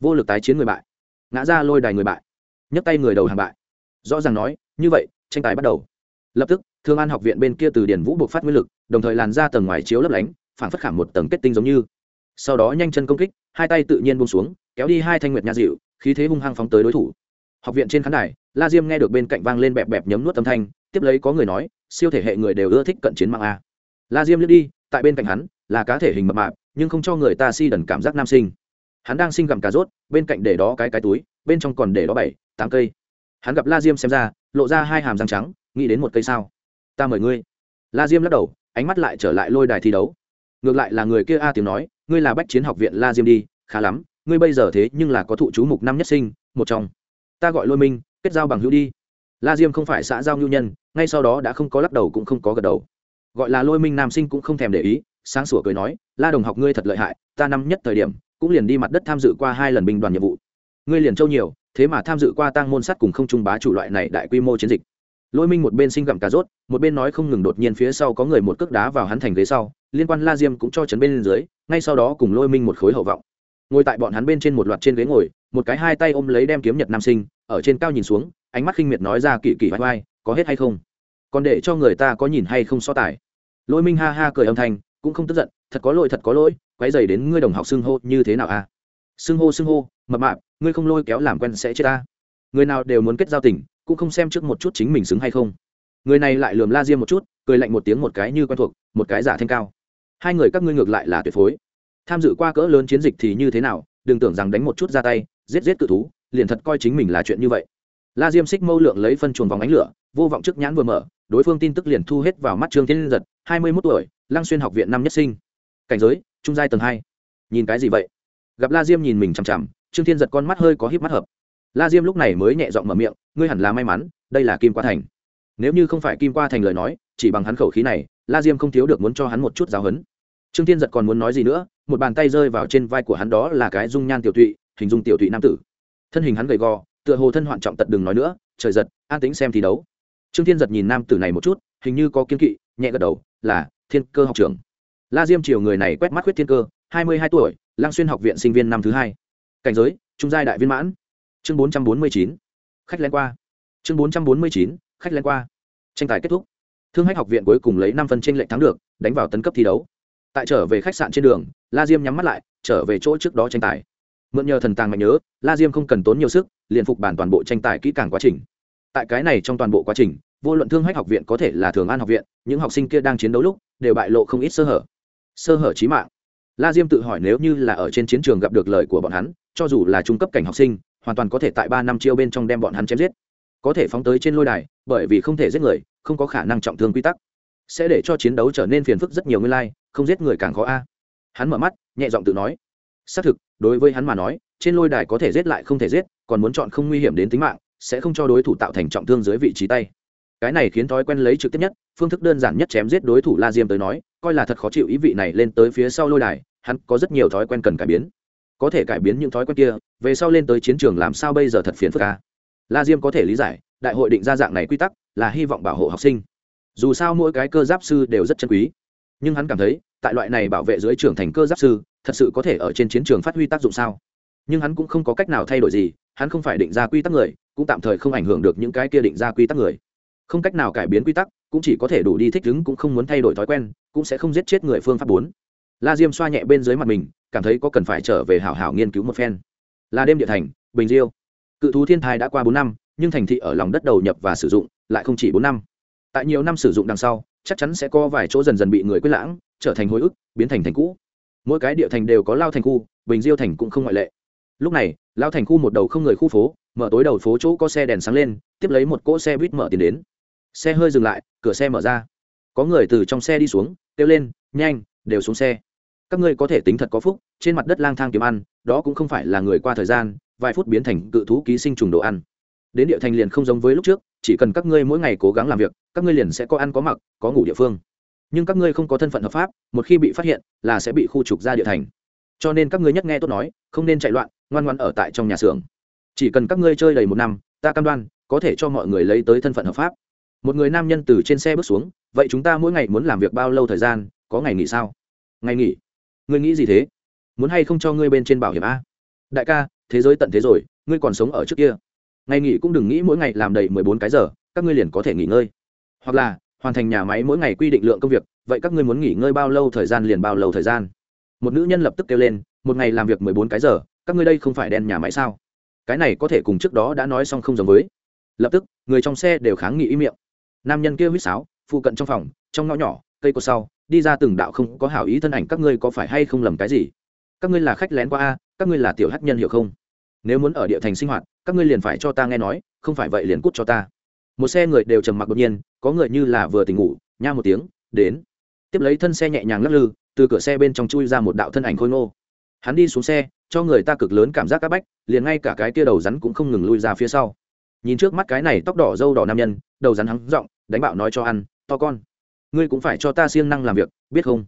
Vô lực tái chiến người bại. Ngã ra lôi đài người bại. Nhấc tay người đầu hàng bại. Rõ ràng nói, như vậy, tranh tài bắt đầu. Lập tức, thương an học viện bên kia từ điển vũ buộc phát nguyên lực, đồng thời làn ra tầng ngoài chiếu lấp lánh phản phất khảm một tầng kết tinh giống như. Sau đó nhanh chân công kích, hai tay tự nhiên buông xuống, kéo đi hai thanh nguyệt nha dịu, khí thế hung hăng phóng tới đối thủ. Học viện trên khán đài, la diêm nghe được bên cạnh vang lên bẹp bẹp nhấm nuốt âm thanh tiếp lấy có người nói, siêu thể hệ người đều ưa thích cận chiến mạng a. La diêm lướt đi, tại bên cạnh hắn, là cá thể hình mập mạp, nhưng không cho người ta si đần cảm giác nam sinh. Hắn đang sinh gặm cà rốt, bên cạnh để đó cái cái túi, bên trong còn để đó bảy, tám cây. Hắn gặp la diêm xem ra, lộ ra hai hàm răng trắng, nghĩ đến một cây sao. Ta mời ngươi. La diêm lắc đầu, ánh mắt lại trở lại lôi đài thi đấu. Ngược lại là người kia a tiếng nói, ngươi là bách chiến học viện la diêm đi, khá lắm, ngươi bây giờ thế nhưng là có thụ chú mục năm nhất sinh, một trong. Ta gọi lôi minh, kết giao bằng hữu đi la diêm không phải xã giao nhu nhân, ngay sau đó đã không có lắc đầu cũng không có gật đầu. Gọi là lôi minh nam sinh cũng không thèm để ý, sáng sủa cười nói, la đồng học ngươi thật lợi hại, ta năm nhất thời điểm cũng liền đi mặt đất tham dự qua hai lần binh đoàn nhiệm vụ. Ngươi liền châu nhiều, thế mà tham dự qua tăng môn sắt cùng không trung bá chủ loại này đại quy mô chiến dịch. Lôi minh một bên sinh gặm cà rốt, một bên nói không ngừng đột nhiên phía sau có người một cước đá vào hắn thành ghế sau, liên quan la diêm cũng cho chấn bên dưới, ngay sau đó cùng lôi minh một khối hậu vọng. Ngồi tại bọn hắn bên trên một loạt trên ghế ngồi, một cái hai tay ôm lấy đem kiếm nhật nam sinh, ở trên cao nhìn xuống ánh mắt khinh miệt nói ra kỳ kỳ vai vai, có hết hay không? Còn để cho người ta có nhìn hay không so tài? Lôi minh ha ha cười âm thanh, cũng không tức giận, thật có lỗi, thật có lỗi, quấy dày đến ngươi đồng học xưng hô như thế nào à? Xưng hô xưng hô, mập mạp, ngươi không lôi kéo làm quen sẽ chết ta. Người nào đều muốn kết giao tình, cũng không xem trước một chút chính mình xứng hay không. Người này lại lườm la diêm một chút, cười lạnh một tiếng một cái như quen thuộc, một cái giả thanh cao. Hai người các ngươi ngược lại là tuyệt phối. Tham dự qua cỡ lớn chiến dịch thì như thế nào, đừng tưởng rằng đánh một chút ra tay, giết giết cự thú, liền thật coi chính mình là chuyện như vậy la diêm xích mâu lượng lấy phân chuồn vòng ánh lửa, vô vọng trước nhãn vừa mở, đối phương tin tức liền thu hết vào mắt trương thiên giật, hai mươi mốt tuổi, lăng xuyên học viện năm nhất sinh. Cảnh giới, trung giai tầng hai. Nhìn cái gì vậy? Gặp la diêm nhìn mình chằm chằm, trương thiên giật con mắt hơi có híp mắt hợp. La diêm lúc này mới nhẹ giọng mở miệng, ngươi hẳn là may mắn, đây là kim qua thành. Nếu như không phải kim qua thành lời nói, chỉ bằng hắn khẩu khí này, la diêm không thiếu được muốn cho hắn một chút giáo hấn trương thiên giật còn muốn nói gì nữa, một bàn tay rơi vào trên vai của hắn đó là cái dung nhan tiểu tụy, hình dung tiểu tụy nam tử. Thân hình hắn gầy gò tựa hồ thân hoạn trọng tật đừng nói nữa, trời giật, an tính xem thi đấu. Trương thiên giật nhìn nam tử này một chút, hình như có kiên kỵ, nhẹ gật đầu, là, thiên cơ học trưởng. La diêm triều người này quét mắt khuyết thiên cơ, hai mươi hai tuổi lang xuyên học viện sinh viên năm thứ hai. Cảnh giới, trung giai đại viên mãn. Chương bốn trăm bốn mươi chín, khách len qua. Chương bốn trăm bốn mươi chín, khách len qua. Tranh tài kết thúc. Thương hách học viện cuối cùng lấy năm phân tranh lệnh thắng được, đánh vào tấn cấp thi đấu. Tại trở về khách sạn trên đường, la diêm nhắm mắt lại, trở về chỗ trước đó tranh tài. Mượn nhờ thần tàng mạnh nhớ, la diêm không cần tốn nhiều sức liền phục bản toàn bộ tranh tài kỹ càng quá trình. Tại cái này trong toàn bộ quá trình, vô luận thương hách học viện có thể là thường an học viện, những học sinh kia đang chiến đấu lúc, đều bại lộ không ít sơ hở. Sơ hở trí mạng. La diêm tự hỏi nếu như là ở trên chiến trường gặp được lời của bọn hắn, cho dù là trung cấp cảnh học sinh, hoàn toàn có thể tại ba năm chiêu bên trong đem bọn hắn chém giết. Có thể phóng tới trên lôi đài, bởi vì không thể giết người, không có khả năng trọng thương quy tắc. Sẽ để cho chiến đấu trở nên phiền phức rất nhiều nguyên lai, không giết người càng khó a. Hắn mở mắt, nhẹ giọng tự nói. Xác thực, đối với hắn mà nói, trên lôi đài có thể giết lại không thể giết còn muốn chọn không nguy hiểm đến tính mạng, sẽ không cho đối thủ tạo thành trọng thương dưới vị trí tay. Cái này khiến thói quen lấy trực tiếp nhất, phương thức đơn giản nhất chém giết đối thủ la diêm tới nói, coi là thật khó chịu ý vị này lên tới phía sau lôi đài, hắn có rất nhiều thói quen cần cải biến. Có thể cải biến những thói quen kia, về sau lên tới chiến trường làm sao bây giờ thật phiền phức ca la diêm có thể lý giải, đại hội định ra dạng này quy tắc, là hy vọng bảo hộ học sinh. Dù sao mỗi cái cơ giáp sư đều rất chân quý. Nhưng hắn cảm thấy, tại loại này bảo vệ dưới trưởng thành cơ giáp sư, thật sự có thể ở trên chiến trường phát huy tác dụng sao? Nhưng hắn cũng không có cách nào thay đổi gì, hắn không phải định ra quy tắc người, cũng tạm thời không ảnh hưởng được những cái kia định ra quy tắc người. Không cách nào cải biến quy tắc, cũng chỉ có thể đủ đi thích ứng, cũng không muốn thay đổi thói quen, cũng sẽ không giết chết người phương pháp bốn. La diêm xoa nhẹ bên dưới mặt mình, cảm thấy có cần phải trở về hảo hảo nghiên cứu một phen. Là đêm địa thành, bình diêu. Cự thú thiên thai đã qua bốn năm, nhưng thành thị ở lòng đất đầu nhập và sử dụng, lại không chỉ bốn năm. Tại nhiều năm sử dụng đằng sau, chắc chắn sẽ có vài chỗ dần dần bị người quyết lãng, trở thành hồi ức, biến thành thành cũ. Mỗi cái địa thành đều có lao thành khu, bình diêu thành cũng không ngoại lệ lúc này, lao thành khu một đầu không người khu phố, mở tối đầu phố chỗ có xe đèn sáng lên, tiếp lấy một cỗ xe buýt mở tiền đến. Xe hơi dừng lại, cửa xe mở ra. Có người từ trong xe đi xuống, kêu lên, nhanh, đều xuống xe. Các ngươi có thể tính thật có phúc, trên mặt đất lang thang kiếm ăn, đó cũng không phải là người qua thời gian, vài phút biến thành cự thú ký sinh trùng đồ ăn. Đến địa thành liền không giống với lúc trước, chỉ cần các ngươi mỗi ngày cố gắng làm việc, các ngươi liền sẽ có ăn có mặc, có ngủ địa phương. Nhưng các ngươi không có thân phận hợp pháp, một khi bị phát hiện, là sẽ bị khu trục ra địa thành. Cho nên các ngươi nhất nghe tốt nói, không nên chạy loạn ngoan ngoan ở tại trong nhà xưởng. Chỉ cần các ngươi chơi đầy một năm, ta cam đoan, có thể cho mọi người lấy tới thân phận hợp pháp. Một người nam nhân từ trên xe bước xuống, vậy chúng ta mỗi ngày muốn làm việc bao lâu thời gian, có ngày nghỉ sao? Ngày nghỉ? Ngươi nghĩ gì thế? Muốn hay không cho ngươi bên trên bảo hiểm a? Đại ca, thế giới tận thế rồi, ngươi còn sống ở trước kia. Ngày nghỉ cũng đừng nghĩ mỗi ngày làm đầy mười bốn cái giờ, các ngươi liền có thể nghỉ ngơi. Hoặc là, hoàn thành nhà máy mỗi ngày quy định lượng công việc, vậy các ngươi muốn nghỉ ngơi bao lâu thời gian liền bao lâu thời gian? Một nữ nhân lập tức kêu lên, một ngày làm việc mười bốn cái giờ các ngươi đây không phải đen nhà máy sao? Cái này có thể cùng trước đó đã nói xong không giống với. Lập tức, người trong xe đều kháng nghị ý miệng. Nam nhân kia huýt sáo, phụ cận trong phòng, trong ngõ nhỏ, cây cột sau, đi ra từng đạo không có hảo ý thân ảnh, các ngươi có phải hay không lầm cái gì? Các ngươi là khách lén qua a, các ngươi là tiểu hát nhân hiểu không? Nếu muốn ở địa thành sinh hoạt, các ngươi liền phải cho ta nghe nói, không phải vậy liền cút cho ta. Một xe người đều trầm mặc đột nhiên, có người như là vừa tỉnh ngủ, nha một tiếng, đến. Tiếp lấy thân xe nhẹ nhàng lắc lư, từ cửa xe bên trong chui ra một đạo thân ảnh khôi ngô hắn đi xuống xe, cho người ta cực lớn cảm giác áp bách, liền ngay cả cái tia đầu rắn cũng không ngừng lui ra phía sau. Nhìn trước mắt cái này tóc đỏ dâu đỏ nam nhân, đầu rắn hắng giọng, đánh bạo nói cho ăn, to con, ngươi cũng phải cho ta siêng năng làm việc, biết không?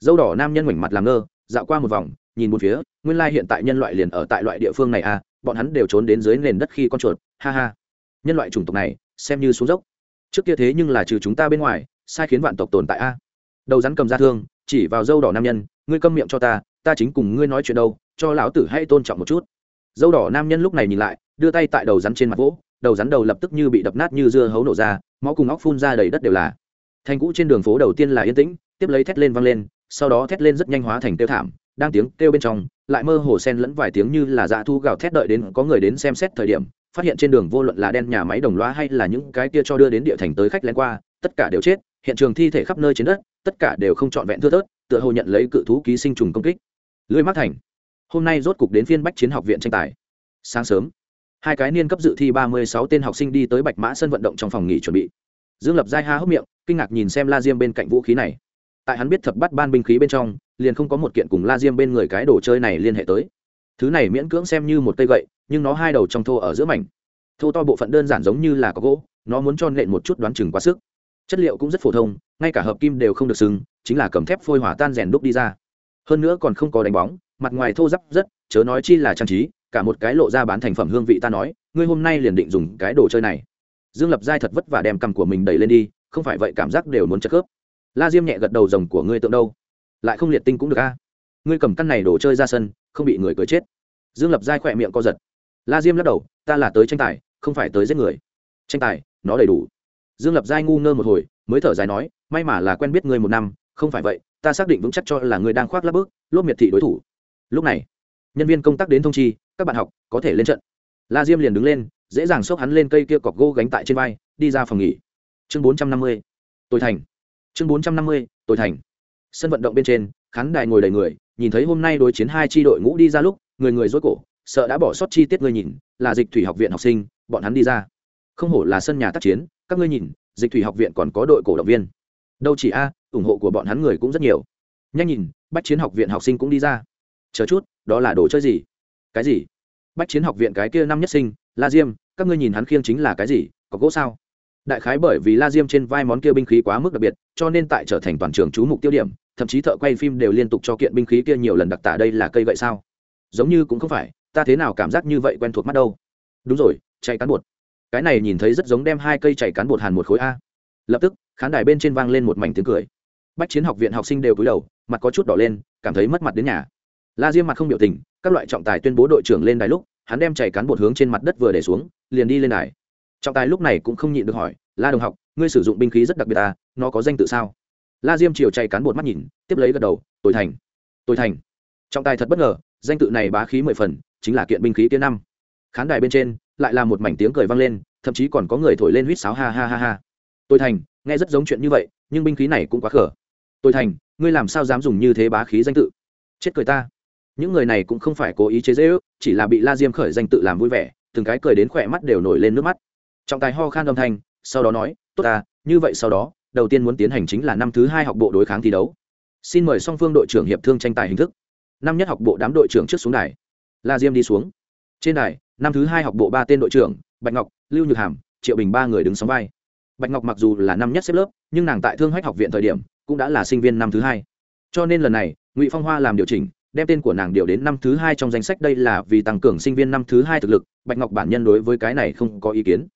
Dâu đỏ nam nhân ngoảnh mặt làm ngơ, dạo qua một vòng, nhìn một phía, nguyên lai hiện tại nhân loại liền ở tại loại địa phương này à bọn hắn đều trốn đến dưới nền đất khi con chuột, ha ha. Nhân loại chủng tộc này, xem như xuống dốc. Trước kia thế nhưng là trừ chúng ta bên ngoài, sai khiến vạn tộc tồn tại a. Đầu rắn cầm ra thương, chỉ vào dâu đỏ nam nhân, ngươi câm miệng cho ta ta chính cùng ngươi nói chuyện đâu, cho lão tử hay tôn trọng một chút. Dâu đỏ nam nhân lúc này nhìn lại, đưa tay tại đầu rắn trên mặt vỗ, đầu rắn đầu lập tức như bị đập nát như dưa hấu nổ ra, máu cùng óc phun ra đầy đất đều là. Thành cũ trên đường phố đầu tiên là yên tĩnh, tiếp lấy thét lên văng lên, sau đó thét lên rất nhanh hóa thành tiêu thảm, đang tiếng kêu bên trong, lại mơ hồ sen lẫn vài tiếng như là dạ thu gào thét đợi đến có người đến xem xét thời điểm, phát hiện trên đường vô luận là đen nhà máy đồng loa hay là những cái kia cho đưa đến địa thành tới khách lén qua, tất cả đều chết, hiện trường thi thể khắp nơi trên đất, tất cả đều không trọn vẹn thưa thớt, tựa hồ nhận lấy cự thú ký sinh trùng công kích lưới mắc thành. Hôm nay rốt cục đến phiên bách chiến học viện tranh tài. Sáng sớm, hai cái niên cấp dự thi ba mươi sáu tên học sinh đi tới bạch mã sân vận động trong phòng nghỉ chuẩn bị. Dương lập giai ha hốc miệng, kinh ngạc nhìn xem la diêm bên cạnh vũ khí này. Tại hắn biết thập bắt ban binh khí bên trong, liền không có một kiện cùng la diêm bên người cái đồ chơi này liên hệ tới. Thứ này miễn cưỡng xem như một cây gậy, nhưng nó hai đầu trong thô ở giữa mảnh. Thô to bộ phận đơn giản giống như là có gỗ, nó muốn cho nện một chút đoán chừng quá sức. Chất liệu cũng rất phổ thông, ngay cả hợp kim đều không được sừng, chính là cầm thép phôi hỏa tan rèn đúc đi ra hơn nữa còn không có đánh bóng, mặt ngoài thô ráp rất, chớ nói chi là trang trí, cả một cái lộ ra bán thành phẩm hương vị ta nói, ngươi hôm nay liền định dùng cái đồ chơi này. Dương lập giai thật vất vả đem cầm của mình đẩy lên đi, không phải vậy cảm giác đều muốn chất khớp. La diêm nhẹ gật đầu rồng của ngươi tượng đâu? Lại không liệt tinh cũng được a. Ngươi cầm căn này đồ chơi ra sân, không bị người cưới chết. Dương lập giai khỏe miệng co giật. La diêm lắc đầu, ta là tới tranh tài, không phải tới giết người. Tranh tài, nó đầy đủ. Dương lập giai ngu ngơ một hồi, mới thở dài nói, may mà là quen biết ngươi một năm, không phải vậy ta xác định vững chắc cho là người đang khoác lắp bước lốp miệt thị đối thủ. Lúc này, nhân viên công tác đến thông chi, các bạn học, có thể lên trận. La diêm liền đứng lên, dễ dàng xốc hắn lên cây kia cọc gỗ gánh tại trên vai, đi ra phòng nghỉ. Chương bốn trăm năm mươi tôi thành. Chương bốn trăm năm mươi tôi thành. Sân vận động bên trên, khán đài ngồi đầy người, nhìn thấy hôm nay đối chiến hai tri đội ngũ đi ra lúc, người người dối cổ, sợ đã bỏ sót chi tiết ngươi nhìn, là dịch thủy học viện học sinh, bọn hắn đi ra. Không hổ là sân nhà tác chiến, các ngươi nhìn, dịch thủy học viện còn có đội cổ động viên đâu chỉ a, ủng hộ của bọn hắn người cũng rất nhiều. Nhanh nhìn, bách chiến học viện học sinh cũng đi ra. Chờ chút, đó là đồ chơi gì? Cái gì? Bách chiến học viện cái kia năm nhất sinh, la diêm, các ngươi nhìn hắn khiêng chính là cái gì? Có gỗ sao? Đại khái bởi vì la diêm trên vai món kia binh khí quá mức đặc biệt, cho nên tại trở thành toàn trường chú mục tiêu điểm, thậm chí thợ quay phim đều liên tục cho kiện binh khí kia nhiều lần đặc tả đây là cây vậy sao? Giống như cũng không phải, ta thế nào cảm giác như vậy quen thuộc mắt đâu? Đúng rồi, chạy cán bột. Cái này nhìn thấy rất giống đem hai cây chạy cán bột hàn một khối a. Lập tức khán đài bên trên vang lên một mảnh tiếng cười. Bách chiến học viện học sinh đều cúi đầu, mặt có chút đỏ lên, cảm thấy mất mặt đến nhà. La diêm mặt không biểu tình, các loại trọng tài tuyên bố đội trưởng lên đài lúc, hắn đem chảy cán bột hướng trên mặt đất vừa để xuống, liền đi lên đài. Trọng tài lúc này cũng không nhịn được hỏi, la đồng học, ngươi sử dụng binh khí rất đặc biệt à nó có danh tự sao? La diêm chiều chạy cán bột mắt nhìn, tiếp lấy gật đầu tồi thành tồi thành. Trọng tài thật bất ngờ, danh tự này bá khí mười phần, chính là kiện binh khí kia năm. Khán đài bên trên, lại là một mảnh tiếng cười vang lên, thậm chí còn có người thổi lên huýt sáo ha ha ha ha tôi thành, nghe rất giống chuyện như vậy, nhưng binh khí này cũng quá khở tôi thành, ngươi làm sao dám dùng như thế bá khí danh tự? Chết cười ta. Những người này cũng không phải cố ý chế dễ ước chỉ là bị la diêm khởi danh tự làm vui vẻ, từng cái cười đến khỏe mắt đều nổi lên nước mắt. Trọng tài ho khan âm thanh, sau đó nói, tốt ta, như vậy sau đó, đầu tiên muốn tiến hành chính là năm thứ hai học bộ đối kháng thi đấu. Xin mời song phương đội trưởng hiệp thương tranh tài hình thức. Năm nhất học bộ đám đội trưởng trước xuống đài. La diêm đi xuống. Trên đài, năm thứ hai học bộ ba tên đội trưởng, bạch ngọc, lưu nhược hàm, triệu bình ba người đứng sóng vai bạch ngọc mặc dù là năm nhất xếp lớp, nhưng nàng tại thương hách học viện thời điểm cũng đã là sinh viên năm thứ hai. Cho nên lần này, ngụy phong hoa làm điều chỉnh, đem tên của nàng điều đến năm thứ hai trong danh sách đây là vì tăng cường sinh viên năm thứ hai thực lực, bạch ngọc bản nhân đối với cái này không có ý kiến.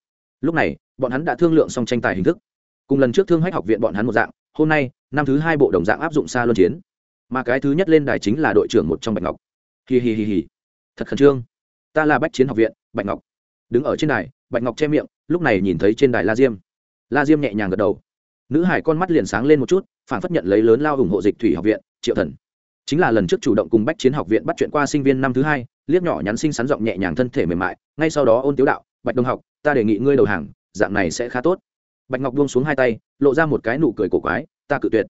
Lúc này, bọn hắn đã thương lượng xong tranh tài hình thức. Cùng lần trước thương hách học viện bọn hắn một dạng, hôm nay, năm thứ hai bộ đồng dạng áp dụng xa luân chiến. Mà cái thứ nhất lên đài chính là đội trưởng một trong bạch ngọc. Hì hì hì hì thật khẩn trương. Ta là bách chiến học viện, bạch ngọc. Đứng ở trên đài, bạch ngọc che miệng, lúc này nhìn thấy trên đài la diêm la diêm nhẹ nhàng gật đầu. Nữ hải con mắt liền sáng lên một chút, phản phất nhận lấy lớn lao ủng hộ dịch thủy học viện, triệu thần. Chính là lần trước chủ động cùng bách chiến học viện bắt chuyện qua sinh viên năm thứ hai, liếc nhỏ nhắn sinh sắn giọng nhẹ nhàng thân thể mềm mại, ngay sau đó ôn tiếu đạo, bạch đông học, ta đề nghị ngươi đầu hàng, dạng này sẽ khá tốt. Bạch ngọc buông xuống hai tay, lộ ra một cái nụ cười cổ quái, ta cự tuyệt.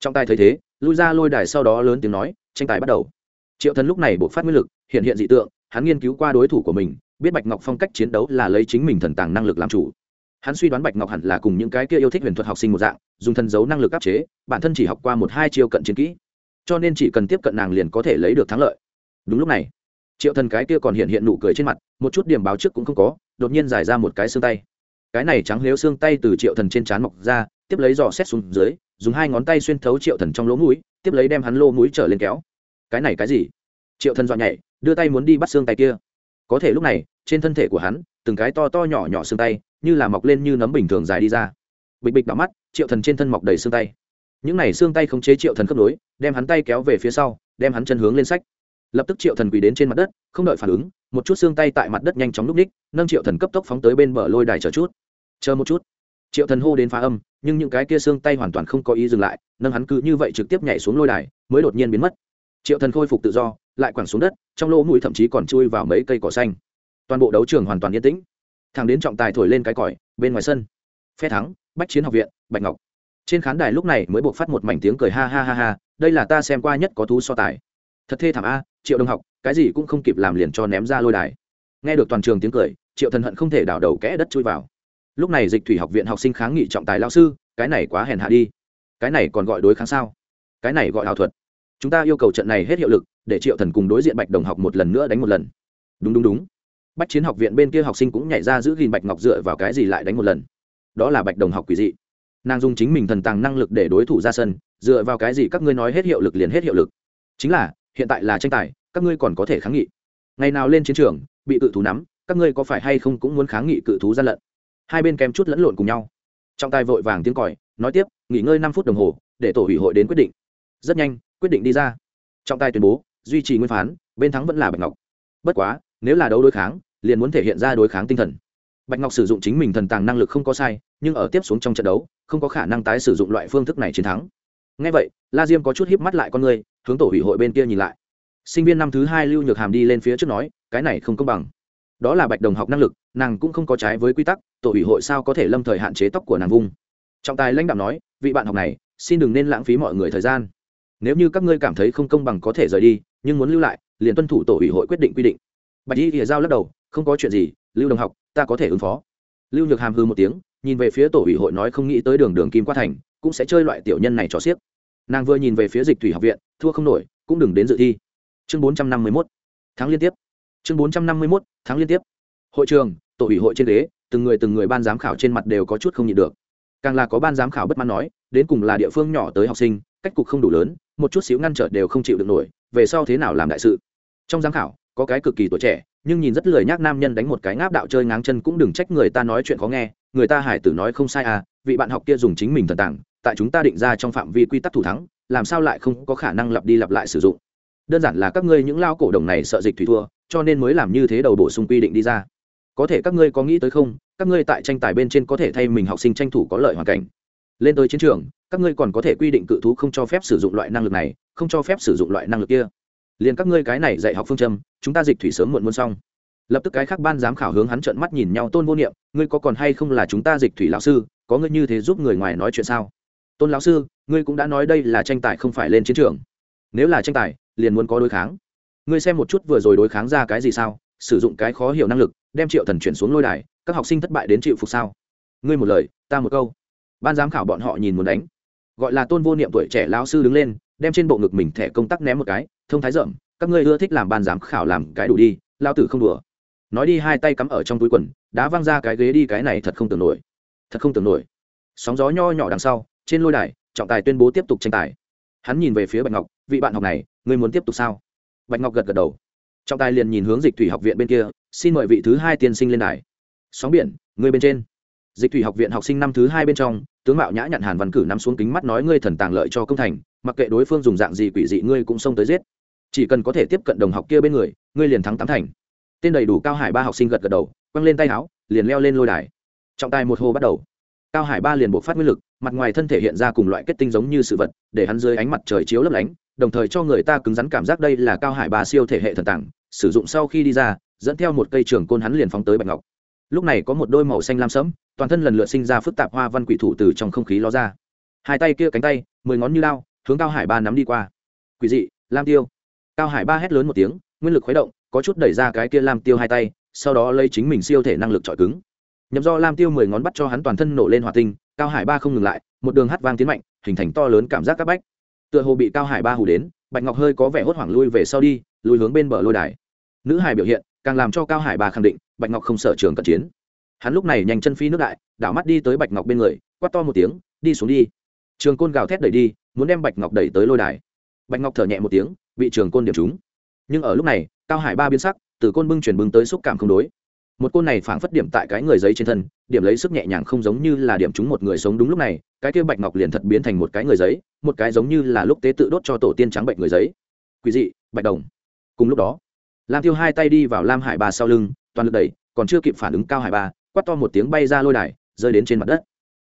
Trong tay thấy thế, lui ra lôi đài sau đó lớn tiếng nói, tranh tài bắt đầu. Triệu thần lúc này buộc phát nguyên lực, hiện hiện dị tượng, hắn nghiên cứu qua đối thủ của mình, biết bạch ngọc phong cách chiến đấu là lấy chính mình thần tàng năng lực làm chủ hắn suy đoán bạch ngọc hẳn là cùng những cái kia yêu thích huyền thuật học sinh một dạng, dùng thân giấu năng lực áp chế, bản thân chỉ học qua một hai chiêu cận chiến kỹ. Cho nên chỉ cần tiếp cận nàng liền có thể lấy được thắng lợi. Đúng lúc này, triệu thần cái kia còn hiện hiện nụ cười trên mặt, một chút điểm báo trước cũng không có, đột nhiên giải ra một cái xương tay. Cái này trắng nếu xương tay từ triệu thần trên trán mọc ra, tiếp lấy dò xét xuống dưới, dùng hai ngón tay xuyên thấu triệu thần trong lỗ mũi, tiếp lấy đem hắn lô mũi trở lên kéo. Cái này cái gì? Triệu thần dọn nhảy, đưa tay muốn đi bắt xương tay kia. Có thể lúc này, trên thân thể của hắn, từng cái to to nhỏ nhỏ xương tay như là mọc lên như nấm bình thường dài đi ra. Bịch bịch đỏ mắt, triệu thần trên thân mọc đầy xương tay. Những này xương tay khống chế triệu thần khớp nối, đem hắn tay kéo về phía sau, đem hắn chân hướng lên sách. Lập tức triệu thần quỳ đến trên mặt đất, không đợi phản ứng, một chút xương tay tại mặt đất nhanh chóng núp ních, nâng triệu thần cấp tốc phóng tới bên bờ lôi đài chờ chút. Chờ một chút. Triệu thần hô đến phá âm, nhưng những cái kia xương tay hoàn toàn không có ý dừng lại, nâng hắn cứ như vậy trực tiếp nhảy xuống lôi đài, mới đột nhiên biến mất. Triệu thần khôi phục tự do, lại quẳng xuống đất, trong lỗ mũi thậm chí còn chui vào mấy cây cỏ xanh. Toàn bộ đấu trường hoàn toàn yên tĩnh thẳng đến trọng tài thổi lên cái còi, bên ngoài sân. Phe thắng, bách chiến học viện, bạch ngọc. Trên khán đài lúc này mới buộc phát một mảnh tiếng cười ha ha ha ha, đây là ta xem qua nhất có thú so tài. Thật thê thảm a, triệu đồng học, cái gì cũng không kịp làm liền cho ném ra lôi đài. Nghe được toàn trường tiếng cười, triệu thần hận không thể đảo đầu kẽ đất chui vào. Lúc này dịch thủy học viện học sinh kháng nghị trọng tài lao sư, cái này quá hèn hạ đi. Cái này còn gọi đối kháng sao? Cái này gọi ảo thuật. Chúng ta yêu cầu trận này hết hiệu lực, để triệu thần cùng đối diện bạch đồng học một lần nữa đánh một lần. Đúng đúng đúng bách chiến học viện bên kia học sinh cũng nhảy ra giữ gìn bạch ngọc dựa vào cái gì lại đánh một lần. Đó là bạch đồng học quỷ dị. Nàng dùng chính mình thần tàng năng lực để đối thủ ra sân, dựa vào cái gì các ngươi nói hết hiệu lực liền hết hiệu lực. Chính là, hiện tại là tranh tài, các ngươi còn có thể kháng nghị. Ngày nào lên chiến trường, bị cự thú nắm, các ngươi có phải hay không cũng muốn kháng nghị cự thú gian lận? Hai bên kém chút lẫn lộn cùng nhau. Trọng tài vội vàng tiếng còi, nói tiếp, nghỉ ngơi năm phút đồng hồ, để tổ ủy hội đến quyết định. Rất nhanh, quyết định đi ra. Trọng tài tuyên bố, duy trì nguyên phán, bên thắng vẫn là bạch ngọc. Bất quá, nếu là đấu đối kháng liền muốn thể hiện ra đối kháng tinh thần. Bạch ngọc sử dụng chính mình thần tàng năng lực không có sai, nhưng ở tiếp xuống trong trận đấu, không có khả năng tái sử dụng loại phương thức này chiến thắng. Ngay vậy, la diêm có chút híp mắt lại con người, hướng tổ ủy hội bên kia nhìn lại. Sinh viên năm thứ hai lưu nhược hàm đi lên phía trước nói, cái này không công bằng. Đó là bạch đồng học năng lực, nàng cũng không có trái với quy tắc, tổ ủy hội sao có thể lâm thời hạn chế tóc của nàng vung? Trọng tài lãnh đạo nói, vị bạn học này, xin đừng nên lãng phí mọi người thời gian. Nếu như các ngươi cảm thấy không công bằng có thể rời đi, nhưng muốn lưu lại, liền tuân thủ tổ ủy hội quyết định quy định. Bạch y thìa giao lắc đầu không có chuyện gì, lưu đồng học, ta có thể ứng phó. Lưu nhược hàm hư một tiếng, nhìn về phía tổ ủy hội nói không nghĩ tới đường đường kim qua thành, cũng sẽ chơi loại tiểu nhân này cho xiếc. Nàng vừa nhìn về phía dịch thủy học viện, thua không nổi, cũng đừng đến dự thi. Chương bốn trăm năm mươi mốt tháng liên tiếp. Chương bốn trăm năm mươi mốt tháng liên tiếp. Hội trường, tổ ủy hội trên ghế, từng người từng người ban giám khảo trên mặt đều có chút không nhịn được. Càng là có ban giám khảo bất mãn nói, đến cùng là địa phương nhỏ tới học sinh, cách cục không đủ lớn, một chút xíu ngăn trở đều không chịu được nổi, về sau thế nào làm đại sự? Trong giám khảo, có cái cực kỳ tuổi trẻ nhưng nhìn rất lười nhác nam nhân đánh một cái ngáp đạo chơi ngáng chân cũng đừng trách người ta nói chuyện khó nghe, người ta hải tử nói không sai à vị bạn học kia dùng chính mình thần tảng, tại chúng ta định ra trong phạm vi quy tắc thủ thắng, làm sao lại không có khả năng lặp đi lặp lại sử dụng. Đơn giản là các ngươi những lao cổ đồng này sợ dịch thủy thua, cho nên mới làm như thế đầu bổ sung quy định đi ra. Có thể các ngươi có nghĩ tới không, các ngươi tại tranh tài bên trên có thể thay mình học sinh tranh thủ có lợi hoàn cảnh. Lên tới chiến trường, các ngươi còn có thể quy định cự thú không cho phép sử dụng loại năng lực này, không cho phép sử dụng loại năng lực kia liền các ngươi cái này dạy học phương châm, chúng ta dịch thủy sớm muộn muôn xong. Lập tức cái khác ban giám khảo hướng hắn trợn mắt nhìn nhau tôn vô niệm, ngươi có còn hay không là chúng ta dịch thủy lão sư, có ngươi như thế giúp người ngoài nói chuyện sao? Tôn lão sư, ngươi cũng đã nói đây là tranh tài không phải lên chiến trường. Nếu là tranh tài, liền muốn có đối kháng. Ngươi xem một chút vừa rồi đối kháng ra cái gì sao? Sử dụng cái khó hiểu năng lực, đem triệu thần chuyển xuống lôi đài, các học sinh thất bại đến chịu phục sao? Ngươi một lời, ta một câu. Ban giám khảo bọn họ nhìn muốn đánh. Gọi là tôn vô niệm tuổi trẻ lão sư đứng lên, đem trên bộ ngực mình thẻ công tác ném một cái thông thái rộng các ngươi ưa thích làm ban giám khảo làm cái đủ đi lao tử không đùa. Nói đi hai tay cắm ở trong túi quần, đá văng ra cái ghế đi, cái này thật không tưởng nổi. Thật không tưởng nổi. Sóng gió nho nhỏ đằng sau, trên lôi đài, trọng tài tuyên bố tiếp tục tranh tài. Hắn nhìn về phía bạch ngọc, vị bạn học này, ngươi muốn tiếp tục sao? Bạch ngọc gật gật đầu. Trọng tài liền nhìn hướng dịch thủy học viện bên kia, xin mời vị thứ hai tiên sinh lên đài. Sóng biển, ngươi bên trên. Dịch thủy học viện học sinh năm thứ hai bên trong, tướng mạo nhã nhặn hàn văn cử nắm xuống kính mắt nói, ngươi thần tàng lợi cho công thành, mặc kệ đối phương dùng dạng gì quỷ dị, ngươi cũng xông tới giết chỉ cần có thể tiếp cận đồng học kia bên người, ngươi liền thắng tám thành. Tên đầy đủ cao hải ba học sinh gật gật đầu, quăng lên tay áo, liền leo lên lôi đài. Trọng tài một hồ bắt đầu. Cao hải ba liền buộc phát nguyên lực, mặt ngoài thân thể hiện ra cùng loại kết tinh giống như sự vật, để hắn dưới ánh mặt trời chiếu lấp lánh, đồng thời cho người ta cứng rắn cảm giác đây là cao hải ba siêu thể hệ thần tàng sử dụng sau khi đi ra, dẫn theo một cây trường côn hắn liền phóng tới bạch ngọc. Lúc này có một đôi màu xanh lam sẫm, toàn thân lần lượt sinh ra phức tạp hoa văn quỷ thủ từ trong không khí ló ra. Hai tay kia cánh tay, mười ngón như lao, hướng cao hải ba nắm đi qua. Quỷ dị, lam tiêu cao hải ba hét lớn một tiếng, nguyên lực khuấy động, có chút đẩy ra cái kia lam tiêu hai tay, sau đó lấy chính mình siêu thể năng lực trọi cứng. Nhậm do lam tiêu mười ngón bắt cho hắn toàn thân nổ lên hòa tinh, cao hải ba không ngừng lại, một đường hát vang tiến mạnh, hình thành to lớn cảm giác các bách. Tựa hồ bị cao hải ba hù đến, bạch ngọc hơi có vẻ hốt hoảng lui về sau đi lùi hướng bên bờ lôi đài. Nữ hải biểu hiện, càng làm cho cao hải ba khẳng định, bạch ngọc không sợ trường cận chiến. Hắn lúc này nhanh chân phi nước đại, đảo mắt đi tới bạch ngọc bên người, quát to một tiếng, đi xuống đi. Trường côn gào thét đẩy đi, muốn đem bạch ngọc đẩy tới lôi đài. Bạch ngọc thở nhẹ một tiếng bị trường côn điểm trúng. Nhưng ở lúc này, cao hải ba biến sắc, từ côn bưng chuyển bưng tới xúc cảm không đối. Một côn này phảng phất điểm tại cái người giấy trên thân, điểm lấy sức nhẹ nhàng không giống như là điểm trúng một người sống đúng lúc này, cái kia bạch ngọc liền thật biến thành một cái người giấy, một cái giống như là lúc tế tự đốt cho tổ tiên trắng bệnh người giấy. Quý dị, bạch đồng. Cùng lúc đó, lam tiêu hai tay đi vào lam hải ba sau lưng, toàn lực đẩy, còn chưa kịp phản ứng cao hải ba, quát to một tiếng bay ra lôi đài, rơi đến trên mặt đất.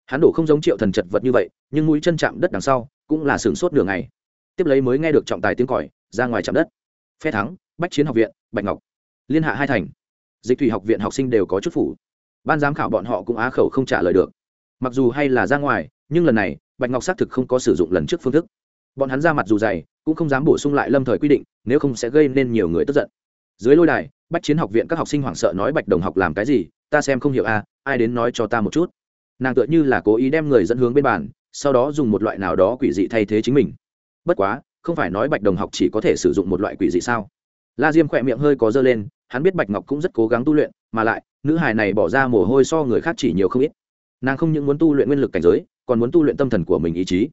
Hắn đổ không giống triệu thần chật vật như vậy, nhưng mũi chân chạm đất đằng sau, cũng là sửng sốt đường ngày. Tiếp lấy mới nghe được trọng tài tiếng còi ra ngoài chạm đất. Phe thắng bách chiến học viện bạch ngọc. Liên hạ hai thành. Dịch thủy học viện học sinh đều có chút phủ. Ban giám khảo bọn họ cũng á khẩu không trả lời được. Mặc dù hay là ra ngoài nhưng lần này bạch ngọc xác thực không có sử dụng lần trước phương thức. Bọn hắn ra mặt dù dày cũng không dám bổ sung lại lâm thời quy định nếu không sẽ gây nên nhiều người tức giận. Dưới lôi đài bách chiến học viện các học sinh hoảng sợ nói bạch đồng học làm cái gì ta xem không hiểu a à, ai đến nói cho ta một chút. Nàng tựa như là cố ý đem người dẫn hướng bên bàn sau đó dùng một loại nào đó quỷ dị thay thế chính mình. Bất quá không phải nói bạch đồng học chỉ có thể sử dụng một loại quỷ dị sao? La diêm khỏe miệng hơi có dơ lên, hắn biết bạch ngọc cũng rất cố gắng tu luyện, mà lại, nữ hài này bỏ ra mồ hôi so người khác chỉ nhiều không ít. Nàng không những muốn tu luyện nguyên lực cảnh giới, còn muốn tu luyện tâm thần của mình ý chí.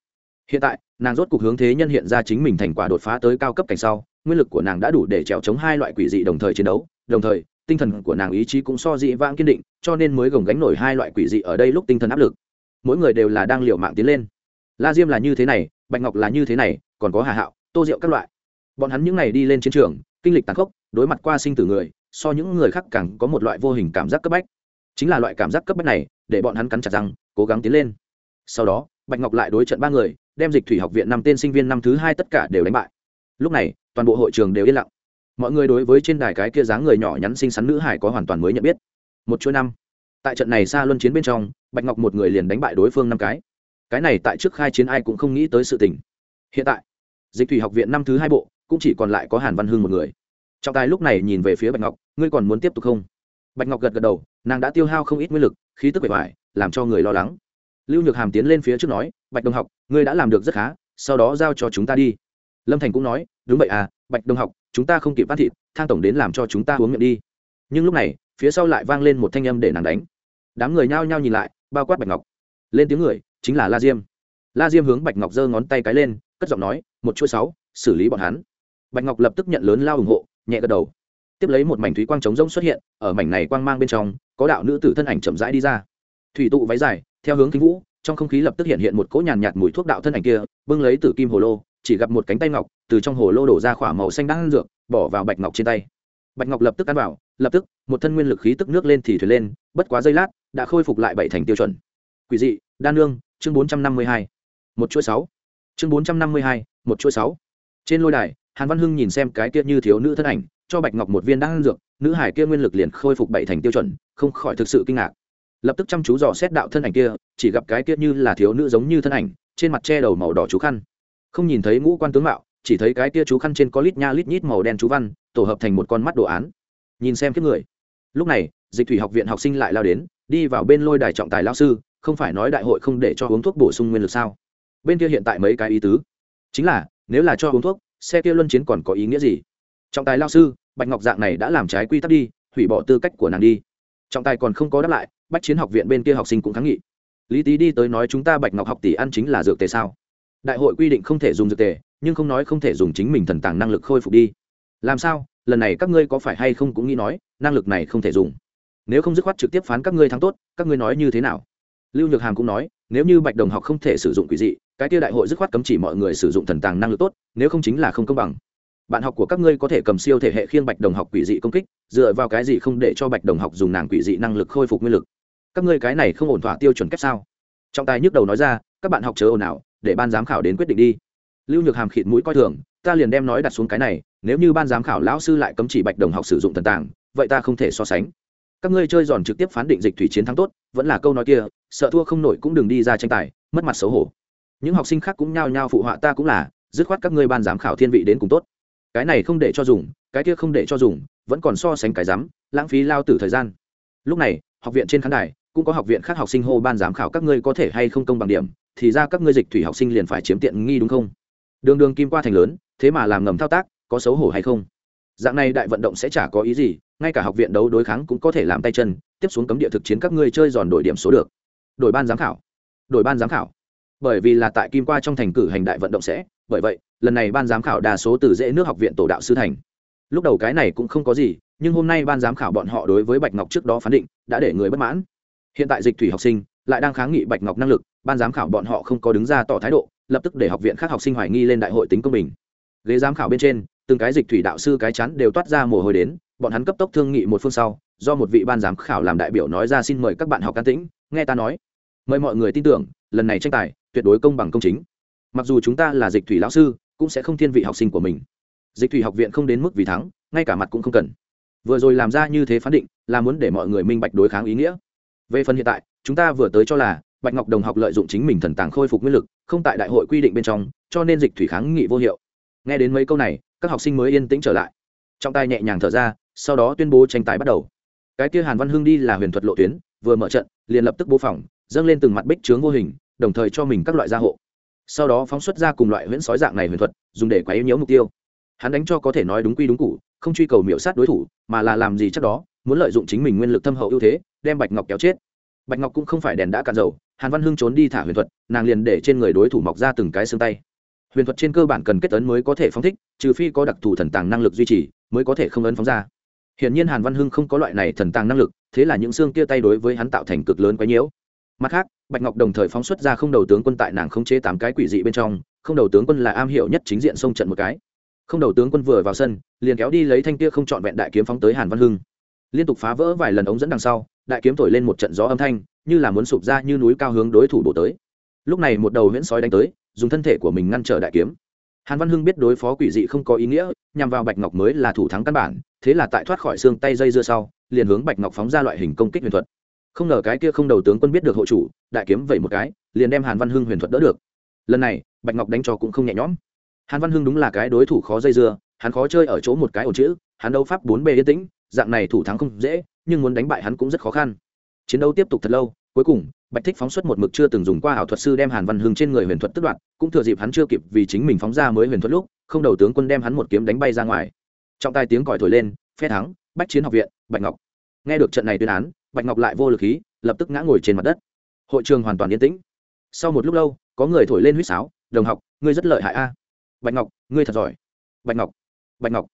Hiện tại, nàng rốt cuộc hướng thế nhân hiện ra chính mình thành quả đột phá tới cao cấp cảnh sau, nguyên lực của nàng đã đủ để trèo chống hai loại quỷ dị đồng thời chiến đấu. Đồng thời, tinh thần của nàng ý chí cũng so dị vãng kiên định, cho nên mới gồng gánh nổi hai loại quỷ dị ở đây lúc tinh thần áp lực. Mỗi người đều là đang liều mạng tiến lên. La diêm là như thế này, bạch ngọc là như thế này còn có hà hạo, tô diệu các loại. Bọn hắn những ngày đi lên chiến trường, kinh lịch tàn khốc, đối mặt qua sinh tử người, so những người khác càng có một loại vô hình cảm giác cấp bách. Chính là loại cảm giác cấp bách này, để bọn hắn cắn chặt răng, cố gắng tiến lên. Sau đó, bạch ngọc lại đối trận ba người, đem dịch thủy học viện năm tên sinh viên năm thứ hai tất cả đều đánh bại. Lúc này, toàn bộ hội trường đều yên lặng. Mọi người đối với trên đài cái kia dáng người nhỏ nhắn xinh xắn nữ hải có hoàn toàn mới nhận biết. Một chuỗi năm, tại trận này xa luân chiến bên trong, bạch ngọc một người liền đánh bại đối phương năm cái. Cái này tại trước khai chiến ai cũng không nghĩ tới sự tình. Hiện tại dịch thủy học viện năm thứ hai bộ, cũng chỉ còn lại có hàn văn hưng một người. Trọng tài lúc này nhìn về phía bạch ngọc, ngươi còn muốn tiếp tục không? Bạch ngọc gật gật đầu, nàng đã tiêu hao không ít nguyên lực, khí tức bề ngoài làm cho người lo lắng. Lưu nhược hàm tiến lên phía trước nói, bạch đồng học, ngươi đã làm được rất khá, sau đó giao cho chúng ta đi. Lâm thành cũng nói, đúng vậy à bạch đồng học, chúng ta không kịp phát thịt, thang tổng đến làm cho chúng ta uống miệng đi. Nhưng lúc này, phía sau lại vang lên một thanh âm để nàng đánh. Đám người nhao nhao nhìn lại, bao quát bạch ngọc. Lên tiếng người, chính là la diêm. La diêm hướng bạch ngọc giơ ngón tay cái lên, cất giọng nói một chuỗi sáu, xử lý bọn hắn. Bạch ngọc lập tức nhận lớn lao ủng hộ, nhẹ gật đầu. Tiếp lấy một mảnh thúy quang trống rỗng xuất hiện, ở mảnh này quang mang bên trong, có đạo nữ tử thân ảnh chậm rãi đi ra. Thủy tụ váy dài, theo hướng kính vũ, trong không khí lập tức hiện hiện một cỗ nhàn nhạt mùi thuốc đạo thân ảnh kia, bưng lấy tử kim hồ lô, chỉ gặp một cánh tay ngọc từ trong hồ lô đổ ra khỏa màu xanh đang dược, bỏ vào bạch ngọc trên tay. Bạch ngọc lập tức ăn vào, lập tức, một thân nguyên lực khí tức nước lên thì thuyền lên, bất quá giây lát, đã khôi phục lại bảy thành tiêu chuẩn. Quỷ dị, đan nương, chương bốn trăm năm mươi hai. Một chuỗi sáu. Chương bốn trăm năm mươi hai một chuỗi sáu. Trên lôi đài, hàn văn hưng nhìn xem cái kia như thiếu nữ thân ảnh, cho bạch ngọc một viên đan dược, nữ hải kia nguyên lực liền khôi phục bảy thành tiêu chuẩn, không khỏi thực sự kinh ngạc. Lập tức chăm chú dò xét đạo thân ảnh kia, chỉ gặp cái kia như là thiếu nữ giống như thân ảnh, trên mặt che đầu màu đỏ chú khăn. Không nhìn thấy ngũ quan tướng mạo, chỉ thấy cái kia chú khăn trên có lít nha lít nhít màu đen chú văn, tổ hợp thành một con mắt đồ án. Nhìn xem kiếp người. Lúc này, dịch thủy học viện học sinh lại lao đến, đi vào bên lôi đài trọng tài lao sư, không phải nói đại hội không để cho uống thuốc bổ sung nguyên lực sao? Bên kia hiện tại mấy cái ý tứ? Chính là, nếu là cho uống thuốc, xe kia luân chiến còn có ý nghĩa gì? Trọng tài lao sư, bạch ngọc dạng này đã làm trái quy tắc đi, hủy bỏ tư cách của nàng đi. Trọng tài còn không có đáp lại, bách chiến học viện bên kia học sinh cũng kháng nghị. Lý tý đi tới nói chúng ta bạch ngọc học tỷ ăn chính là dược tề sao? Đại hội quy định không thể dùng dược tề, nhưng không nói không thể dùng chính mình thần tàng năng lực khôi phục đi. Làm sao? Lần này các ngươi có phải hay không cũng nghĩ nói, năng lực này không thể dùng. Nếu không dứt khoát trực tiếp phán các ngươi thắng tốt, các ngươi nói như thế nào? Lưu nhược hàm cũng nói, nếu như bạch đồng học không thể sử dụng quỷ dị cái kia đại hội dứt khoát cấm chỉ mọi người sử dụng thần tàng năng lực tốt, nếu không chính là không công bằng. Bạn học của các ngươi có thể cầm siêu thể hệ khiêng bạch đồng học quỷ dị công kích, dựa vào cái gì không để cho bạch đồng học dùng nàng quỷ dị năng lực khôi phục nguyên lực? Các ngươi cái này không ổn thỏa tiêu chuẩn cách sao? Trọng tài nhức đầu nói ra, các bạn học chớ ồn ào, để ban giám khảo đến quyết định đi. Lưu nhược hàm khịt mũi coi thường, ta liền đem nói đặt xuống cái này, nếu như ban giám khảo lão sư lại cấm chỉ bạch đồng học sử dụng thần tàng, vậy ta không thể so sánh. Các ngươi chơi giòn trực tiếp phán định dịch thủy chiến thắng tốt, vẫn là câu nói kia, sợ thua không nổi cũng đừng đi ra tranh tài, mất mặt xấu hổ những học sinh khác cũng nhao nhao phụ họa ta cũng là, dứt khoát các ngươi ban giám khảo thiên vị đến cùng tốt. Cái này không để cho dùng, cái kia không để cho dùng, vẫn còn so sánh cái dám lãng phí lao tử thời gian. Lúc này, học viện trên khán đài, cũng có học viện khác học sinh hô ban giám khảo các ngươi có thể hay không công bằng điểm, thì ra các ngươi dịch thủy học sinh liền phải chiếm tiện nghi đúng không? Đường đường kim qua thành lớn, thế mà làm ngầm thao tác, có xấu hổ hay không? Dạng này đại vận động sẽ chả có ý gì, ngay cả học viện đấu đối kháng cũng có thể làm tay chân, tiếp xuống cấm địa thực chiến các ngươi chơi giòn đổi điểm số được. Đổi ban giám khảo. Đổi ban giám khảo bởi vì là tại kim qua trong thành cử hành đại vận động sẽ, bởi vậy, lần này ban giám khảo đa số từ dễ nước học viện tổ đạo sư thành. Lúc đầu cái này cũng không có gì, nhưng hôm nay ban giám khảo bọn họ đối với bạch ngọc trước đó phán định, đã để người bất mãn. Hiện tại dịch thủy học sinh, lại đang kháng nghị bạch ngọc năng lực, ban giám khảo bọn họ không có đứng ra tỏ thái độ, lập tức để học viện khác học sinh hoài nghi lên đại hội tính công bình. Ghế giám khảo bên trên, từng cái dịch thủy đạo sư cái chắn đều toát ra mồ hôi đến, bọn hắn cấp tốc thương nghị một phương sau, do một vị ban giám khảo làm đại biểu nói ra xin mời các bạn học can tĩnh, nghe ta nói. Mời mọi người tin tưởng, lần này tranh tài tuyệt đối công bằng công chính. Mặc dù chúng ta là dịch thủy lão sư, cũng sẽ không thiên vị học sinh của mình. Dịch thủy học viện không đến mức vì thắng, ngay cả mặt cũng không cần. Vừa rồi làm ra như thế phán định, là muốn để mọi người minh bạch đối kháng ý nghĩa. Về phần hiện tại, chúng ta vừa tới cho là, bạch ngọc đồng học lợi dụng chính mình thần tàng khôi phục nguyên lực, không tại đại hội quy định bên trong, cho nên dịch thủy kháng nghị vô hiệu. Nghe đến mấy câu này, các học sinh mới yên tĩnh trở lại. Trong tay nhẹ nhàng thở ra, sau đó tuyên bố tranh tài bắt đầu. Cái kia hàn văn hưng đi là huyền thuật lộ tuyến, vừa mở trận, liền lập tức bố phòng, dâng lên từng mặt bích trướng vô hình đồng thời cho mình các loại gia hộ. Sau đó phóng xuất ra cùng loại huyễn sói dạng này huyền thuật, dùng để quấy nhiễu mục tiêu. Hắn đánh cho có thể nói đúng quy đúng cụ không truy cầu miểu sát đối thủ, mà là làm gì chắc đó, muốn lợi dụng chính mình nguyên lực thâm hậu ưu thế, đem bạch ngọc kéo chết. Bạch ngọc cũng không phải đèn đã cạn dầu, hàn văn hưng trốn đi thả huyền thuật, nàng liền để trên người đối thủ mọc ra từng cái xương tay. Huyền thuật trên cơ bản cần kết ấn mới có thể phóng thích, trừ phi có đặc thù thần tàng năng lực duy trì, mới có thể không ấn phóng ra. Hiển nhiên hàn văn hưng không có loại này thần tàng năng lực, thế là những xương kia tay đối với hắn tạo thành cực lớn quái nhiễu mặt khác, bạch ngọc đồng thời phóng xuất ra không đầu tướng quân tại nàng không chế tám cái quỷ dị bên trong, không đầu tướng quân là am hiểu nhất chính diện xông trận một cái. Không đầu tướng quân vừa vào sân, liền kéo đi lấy thanh kia không trọn vẹn đại kiếm phóng tới hàn văn hưng. Liên tục phá vỡ vài lần ống dẫn đằng sau, đại kiếm thổi lên một trận gió âm thanh, như là muốn sụp ra như núi cao hướng đối thủ bổ tới. Lúc này một đầu huyễn sói đánh tới, dùng thân thể của mình ngăn trở đại kiếm. Hàn văn hưng biết đối phó quỷ dị không có ý nghĩa, nhằm vào bạch ngọc mới là thủ thắng căn bản, thế là tại thoát khỏi xương tay dây dưa sau, liền hướng bạch ngọc phóng ra loại hình công kích huyền thuật không ngờ cái kia không đầu tướng quân biết được hộ chủ, đại kiếm vẩy một cái, liền đem hàn văn hưng huyền thuật đỡ được. Lần này, bạch ngọc đánh cho cũng không nhẹ nhõm. Hàn văn hưng đúng là cái đối thủ khó dây dưa, hắn khó chơi ở chỗ một cái ổ chữ, hắn đấu pháp bốn bề yên tĩnh, dạng này thủ thắng không dễ, nhưng muốn đánh bại hắn cũng rất khó khăn. Chiến đấu tiếp tục thật lâu, cuối cùng, bạch thích phóng xuất một mực chưa từng dùng qua ảo thuật sư đem hàn văn hưng trên người huyền thuật tức đoạn cũng thừa dịp hắn chưa kịp vì chính mình phóng ra mới huyền thuật lúc, không đầu tướng quân đem hắn một kiếm đánh bay ra ngoài. Trọng tài tiếng còi thổi lên, phe thắng, bách chiến học viện, bạch ngọc. Nghe được trận này tuyên án bạch ngọc lại vô lực khí, lập tức ngã ngồi trên mặt đất. Hội trường hoàn toàn yên tĩnh. Sau một lúc lâu, có người thổi lên huýt sáo, đồng học, ngươi rất lợi hại a. Bạch ngọc, ngươi thật giỏi. Bạch ngọc bạch ngọc.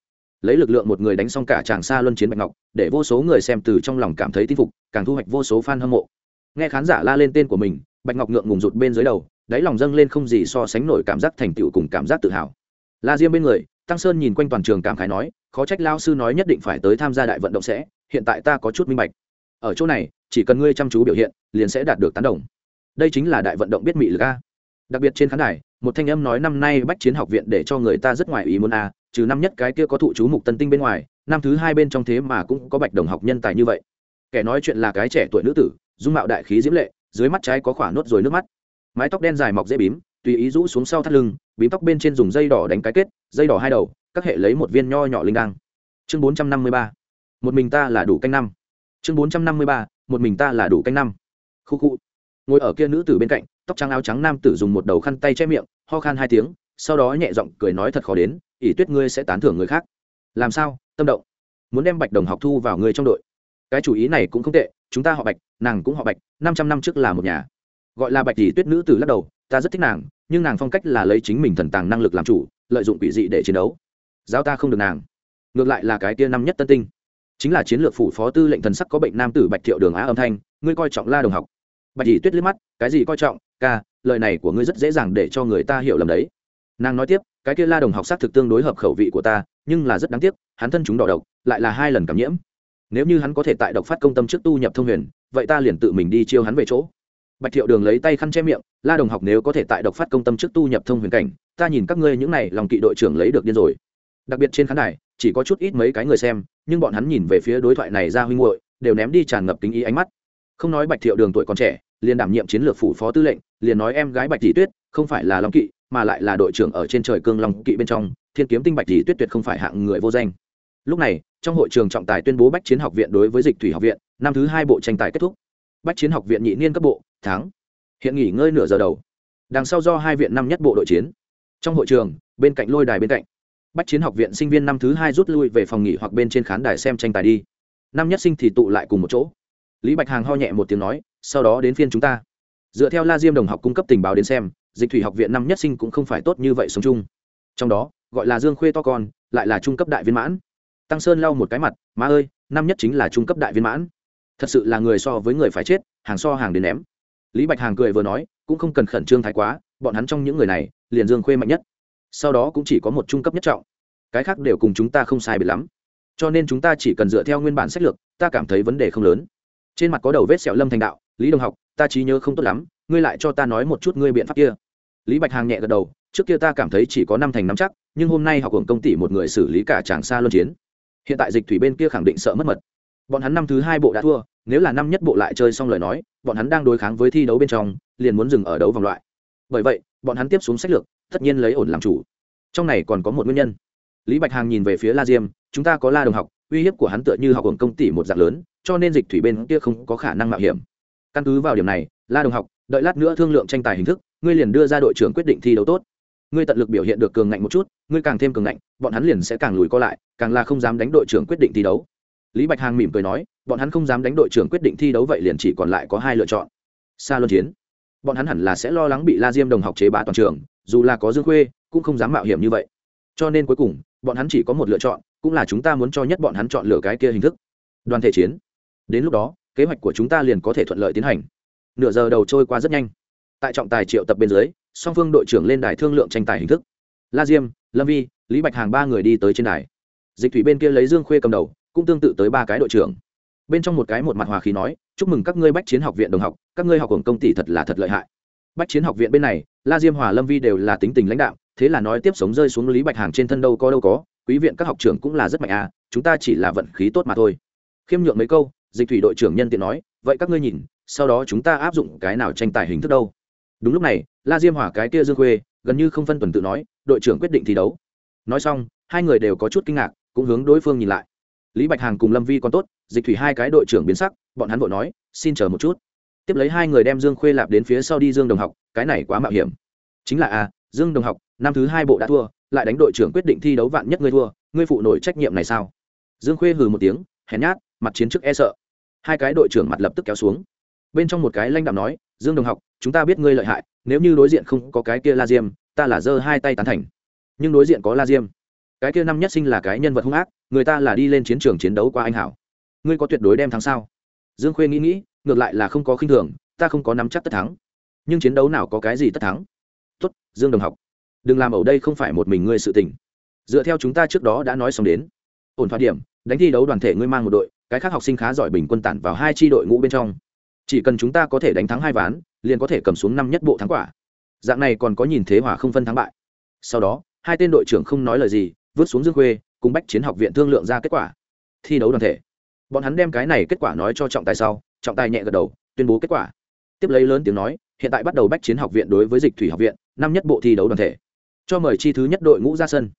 Lấy lực lượng một người đánh xong cả chàng xa luân chiến bạch ngọc, để vô số người xem từ trong lòng cảm thấy tin phục, càng thu hoạch vô số fan hâm mộ. Nghe khán giả la lên tên của mình, bạch ngọc ngượng ngùng rụt bên dưới đầu, đáy lòng dâng lên không gì so sánh nổi cảm giác thành tựu cùng cảm giác tự hào. La diêm bên người, tăng sơn nhìn quanh toàn trường cảm khái nói, khó trách lao sư nói nhất định phải tới tham gia đại vận động sẽ, hiện tại ta có chút minh bạch ở chỗ này, chỉ cần ngươi chăm chú biểu hiện, liền sẽ đạt được tán đồng. Đây chính là đại vận động biết mị lực a. Đặc biệt trên khán đài, một thanh âm nói năm nay bách chiến học viện để cho người ta rất ngoài ý muốn a, trừ năm nhất cái kia có thụ chú mục tân tinh bên ngoài, năm thứ hai bên trong thế mà cũng có bạch đồng học nhân tài như vậy. Kẻ nói chuyện là cái trẻ tuổi nữ tử, dung mạo đại khí diễm lệ, dưới mắt trái có khỏa nốt rồi nước mắt. Mái tóc đen dài mọc dễ bím, tùy ý rũ xuống sau thắt lưng, bím tóc bên trên dùng dây đỏ đánh cái kết, dây đỏ hai đầu, các hệ lấy một viên nho nhỏ linh đăng. Chương bốn trăm năm mươi ba. Một mình ta là đủ canh năm chương bốn trăm năm mươi ba, một mình ta là đủ canh năm. Khu khu. Ngồi ở kia nữ tử bên cạnh, tóc trắng áo trắng nam tử dùng một đầu khăn tay che miệng, ho khan hai tiếng, sau đó nhẹ giọng cười nói thật khó đến, ỷ tuyết ngươi sẽ tán thưởng người khác. Làm sao? Tâm động. Muốn đem bạch đồng học thu vào người trong đội. Cái chủ ý này cũng không tệ, chúng ta họ bạch, nàng cũng họ bạch, năm trăm năm trước là một nhà. Gọi là bạch tỷ tuyết nữ tử lắc đầu, ta rất thích nàng, nhưng nàng phong cách là lấy chính mình thần tàng năng lực làm chủ, lợi dụng quỷ dị để chiến đấu. Giáo ta không được nàng. Ngược lại là cái tia năm nhất tân tinh chính là chiến lược phủ phó tư lệnh thần sắc có bệnh nam tử bạch thiệu đường á âm thanh, ngươi coi trọng la đồng học. Bạch dì tuyết liếc mắt, cái gì coi trọng? Ca, lời này của ngươi rất dễ dàng để cho người ta hiểu lầm đấy. Nàng nói tiếp, cái kia la đồng học xác thực tương đối hợp khẩu vị của ta, nhưng là rất đáng tiếc, hắn thân chúng đỏ độc, lại là hai lần cảm nhiễm. Nếu như hắn có thể tại độc phát công tâm trước tu nhập thông huyền, vậy ta liền tự mình đi chiêu hắn về chỗ. Bạch thiệu đường lấy tay khăn che miệng, la đồng học nếu có thể tại độc phát công tâm trước tu nhập thông huyền cảnh, ta nhìn các ngươi những này lòng kỵ đội trưởng lấy được điên rồi. Đặc biệt trên khán đài chỉ có chút ít mấy cái người xem, nhưng bọn hắn nhìn về phía đối thoại này ra huynh hội đều ném đi tràn ngập kính ý ánh mắt. Không nói bạch thiệu đường tuổi còn trẻ, liền đảm nhiệm chiến lược phủ phó tư lệnh, liền nói em gái bạch tỷ tuyết, không phải là long kỵ, mà lại là đội trưởng ở trên trời cương long kỵ bên trong, thiên kiếm tinh bạch tỷ tuyết tuyệt không phải hạng người vô danh. Lúc này, trong hội trường trọng tài tuyên bố bách chiến học viện đối với dịch thủy học viện, năm thứ hai bộ tranh tài kết thúc. Bách chiến học viện nhị niên cấp bộ, tháng. Hiện nghỉ ngơi nửa giờ đầu. Đằng sau do hai viện năm nhất bộ đội chiến. Trong hội trường, bên cạnh lôi đài bên cạnh bách chiến học viện sinh viên năm thứ hai rút lui về phòng nghỉ hoặc bên trên khán đài xem tranh tài đi. Năm nhất sinh thì tụ lại cùng một chỗ. Lý bạch hàng ho nhẹ một tiếng nói, sau đó đến phiên chúng ta. Dựa theo la diêm đồng học cung cấp tình báo đến xem, dịch thủy học viện năm nhất sinh cũng không phải tốt như vậy sống chung. Trong đó, gọi là dương khuê to con, lại là trung cấp đại viên mãn. Tăng sơn lau một cái mặt, má ơi, năm nhất chính là trung cấp đại viên mãn. Thật sự là người so với người phải chết, hàng so hàng đến ném. Lý bạch hàng cười vừa nói, cũng không cần khẩn trương thái quá, bọn hắn trong những người này, liền dương khuê mạnh nhất sau đó cũng chỉ có một trung cấp nhất trọng. Cái khác đều cùng chúng ta không sai biệt lắm. Cho nên chúng ta chỉ cần dựa theo nguyên bản sách lược, ta cảm thấy vấn đề không lớn. Trên mặt có đầu vết sẹo lâm thành đạo, lý đồng học, ta trí nhớ không tốt lắm, ngươi lại cho ta nói một chút ngươi biện pháp kia. Lý bạch hàng nhẹ gật đầu, trước kia ta cảm thấy chỉ có năm thành năm chắc, nhưng hôm nay học hưởng công ty một người xử lý cả tràng xa luân chiến. Hiện tại dịch thủy bên kia khẳng định sợ mất mật. Bọn hắn năm thứ hai bộ đã thua, nếu là năm nhất bộ lại chơi xong lời nói, bọn hắn đang đối kháng với thi đấu bên trong, liền muốn dừng ở đấu vòng loại. Bởi vậy, bọn hắn tiếp xuống sách lược tất nhiên lấy ổn làm chủ. Trong này còn có một nguyên nhân. Lý bạch hàng nhìn về phía la diêm, chúng ta có la đồng học, uy hiếp của hắn tựa như học hưởng công tỷ một dạng lớn, cho nên dịch thủy bên kia không có khả năng mạo hiểm. Căn cứ vào điểm này, la đồng học, đợi lát nữa thương lượng tranh tài hình thức, ngươi liền đưa ra đội trưởng quyết định thi đấu tốt. Ngươi tận lực biểu hiện được cường ngạnh một chút, ngươi càng thêm cường ngạnh, bọn hắn liền sẽ càng lùi co lại, càng là không dám đánh đội trưởng quyết định thi đấu. Lý bạch hàng mỉm cười nói, bọn hắn không dám đánh đội trưởng quyết định thi đấu vậy liền chỉ còn lại có hai lựa chọn. Xa luân chiến. Bọn hắn hẳn là sẽ lo lắng bị la diêm đồng học chế bá toàn trường dù là có dương khuê, cũng không dám mạo hiểm như vậy. Cho nên cuối cùng, bọn hắn chỉ có một lựa chọn, cũng là chúng ta muốn cho nhất bọn hắn chọn lựa cái kia hình thức. Đoàn thể chiến. Đến lúc đó, kế hoạch của chúng ta liền có thể thuận lợi tiến hành. Nửa giờ đầu trôi qua rất nhanh. Tại trọng tài triệu tập bên dưới, song phương đội trưởng lên đài thương lượng tranh tài hình thức. La diêm, lâm vi, lý bạch hàng ba người đi tới trên đài. Dịch thủy bên kia lấy dương khuê cầm đầu, cũng tương tự tới ba cái đội trưởng. Bên trong một cái một mặt hòa khí nói, chúc mừng các ngươi bách chiến học viện đồng học, các ngươi học hưởng công tỷ thật là thật lợi hại bách chiến học viện bên này, la diêm hòa lâm vi đều là tính tình lãnh đạo thế là nói tiếp sống rơi xuống lý bạch hàng trên thân đâu có đâu có, quý viện các học trưởng cũng là rất mạnh à chúng ta chỉ là vận khí tốt mà thôi. Khiêm nhượng mấy câu, dịch thủy đội trưởng nhân tiện nói, vậy các ngươi nhìn, sau đó chúng ta áp dụng cái nào tranh tài hình thức đâu? Đúng lúc này, la diêm hỏa cái kia dương khuê, gần như không phân tuần tự nói, đội trưởng quyết định thi đấu. Nói xong, hai người đều có chút kinh ngạc, cũng hướng đối phương nhìn lại. Lý bạch hàng cùng lâm vi còn tốt, dịch thủy hai cái đội trưởng biến sắc, bọn hắn vội nói, xin chờ một chút tiếp lấy hai người đem dương khuê lạp đến phía sau đi dương đồng học cái này quá mạo hiểm. Chính là a à, dương đồng học năm thứ hai bộ đã thua lại đánh đội trưởng quyết định thi đấu vạn nhất ngươi thua ngươi phụ nổi trách nhiệm này sao? Dương khuê hừ một tiếng hèn nhát mặt chiến chức e sợ. Hai cái đội trưởng mặt lập tức kéo xuống. Bên trong một cái lãnh đạo nói dương đồng học chúng ta biết ngươi lợi hại nếu như đối diện không có cái kia la diêm ta là giơ hai tay tán thành. Nhưng đối diện có la diêm. Cái kia năm nhất sinh là cái nhân vật hung ác người ta là đi lên chiến trường chiến đấu qua anh hảo. Ngươi có tuyệt đối đem thắng sao? Dương khuê nghĩ nghĩ ngược lại là không có khinh thường, ta không có nắm chắc tất thắng. Nhưng chiến đấu nào có cái gì tất thắng? Tốt, dương đồng học. Đừng làm ở đây không phải một mình ngươi sự tình. Dựa theo chúng ta trước đó đã nói xong đến. Ổn thoát điểm, đánh thi đấu đoàn thể ngươi mang một đội, cái khác học sinh khá giỏi bình quân tản vào hai tri đội ngũ bên trong. Chỉ cần chúng ta có thể đánh thắng hai ván, liền có thể cầm xuống năm nhất bộ thắng quả. Dạng này còn có nhìn thế hòa không phân thắng bại. Sau đó, hai tên đội trưởng không nói lời gì, vứt xuống dương khuê, cùng bách chiến học viện thương lượng ra kết quả. Thi đấu đoàn thể. Bọn hắn đem cái này kết quả nói cho trọng tài sau trọng tài nhẹ gật đầu, tuyên bố kết quả. Tiếp lấy lớn tiếng nói, hiện tại bắt đầu bách chiến học viện đối với dịch thủy học viện, năm nhất bộ thi đấu đoàn thể. Cho mời chi thứ nhất đội ngũ ra sân.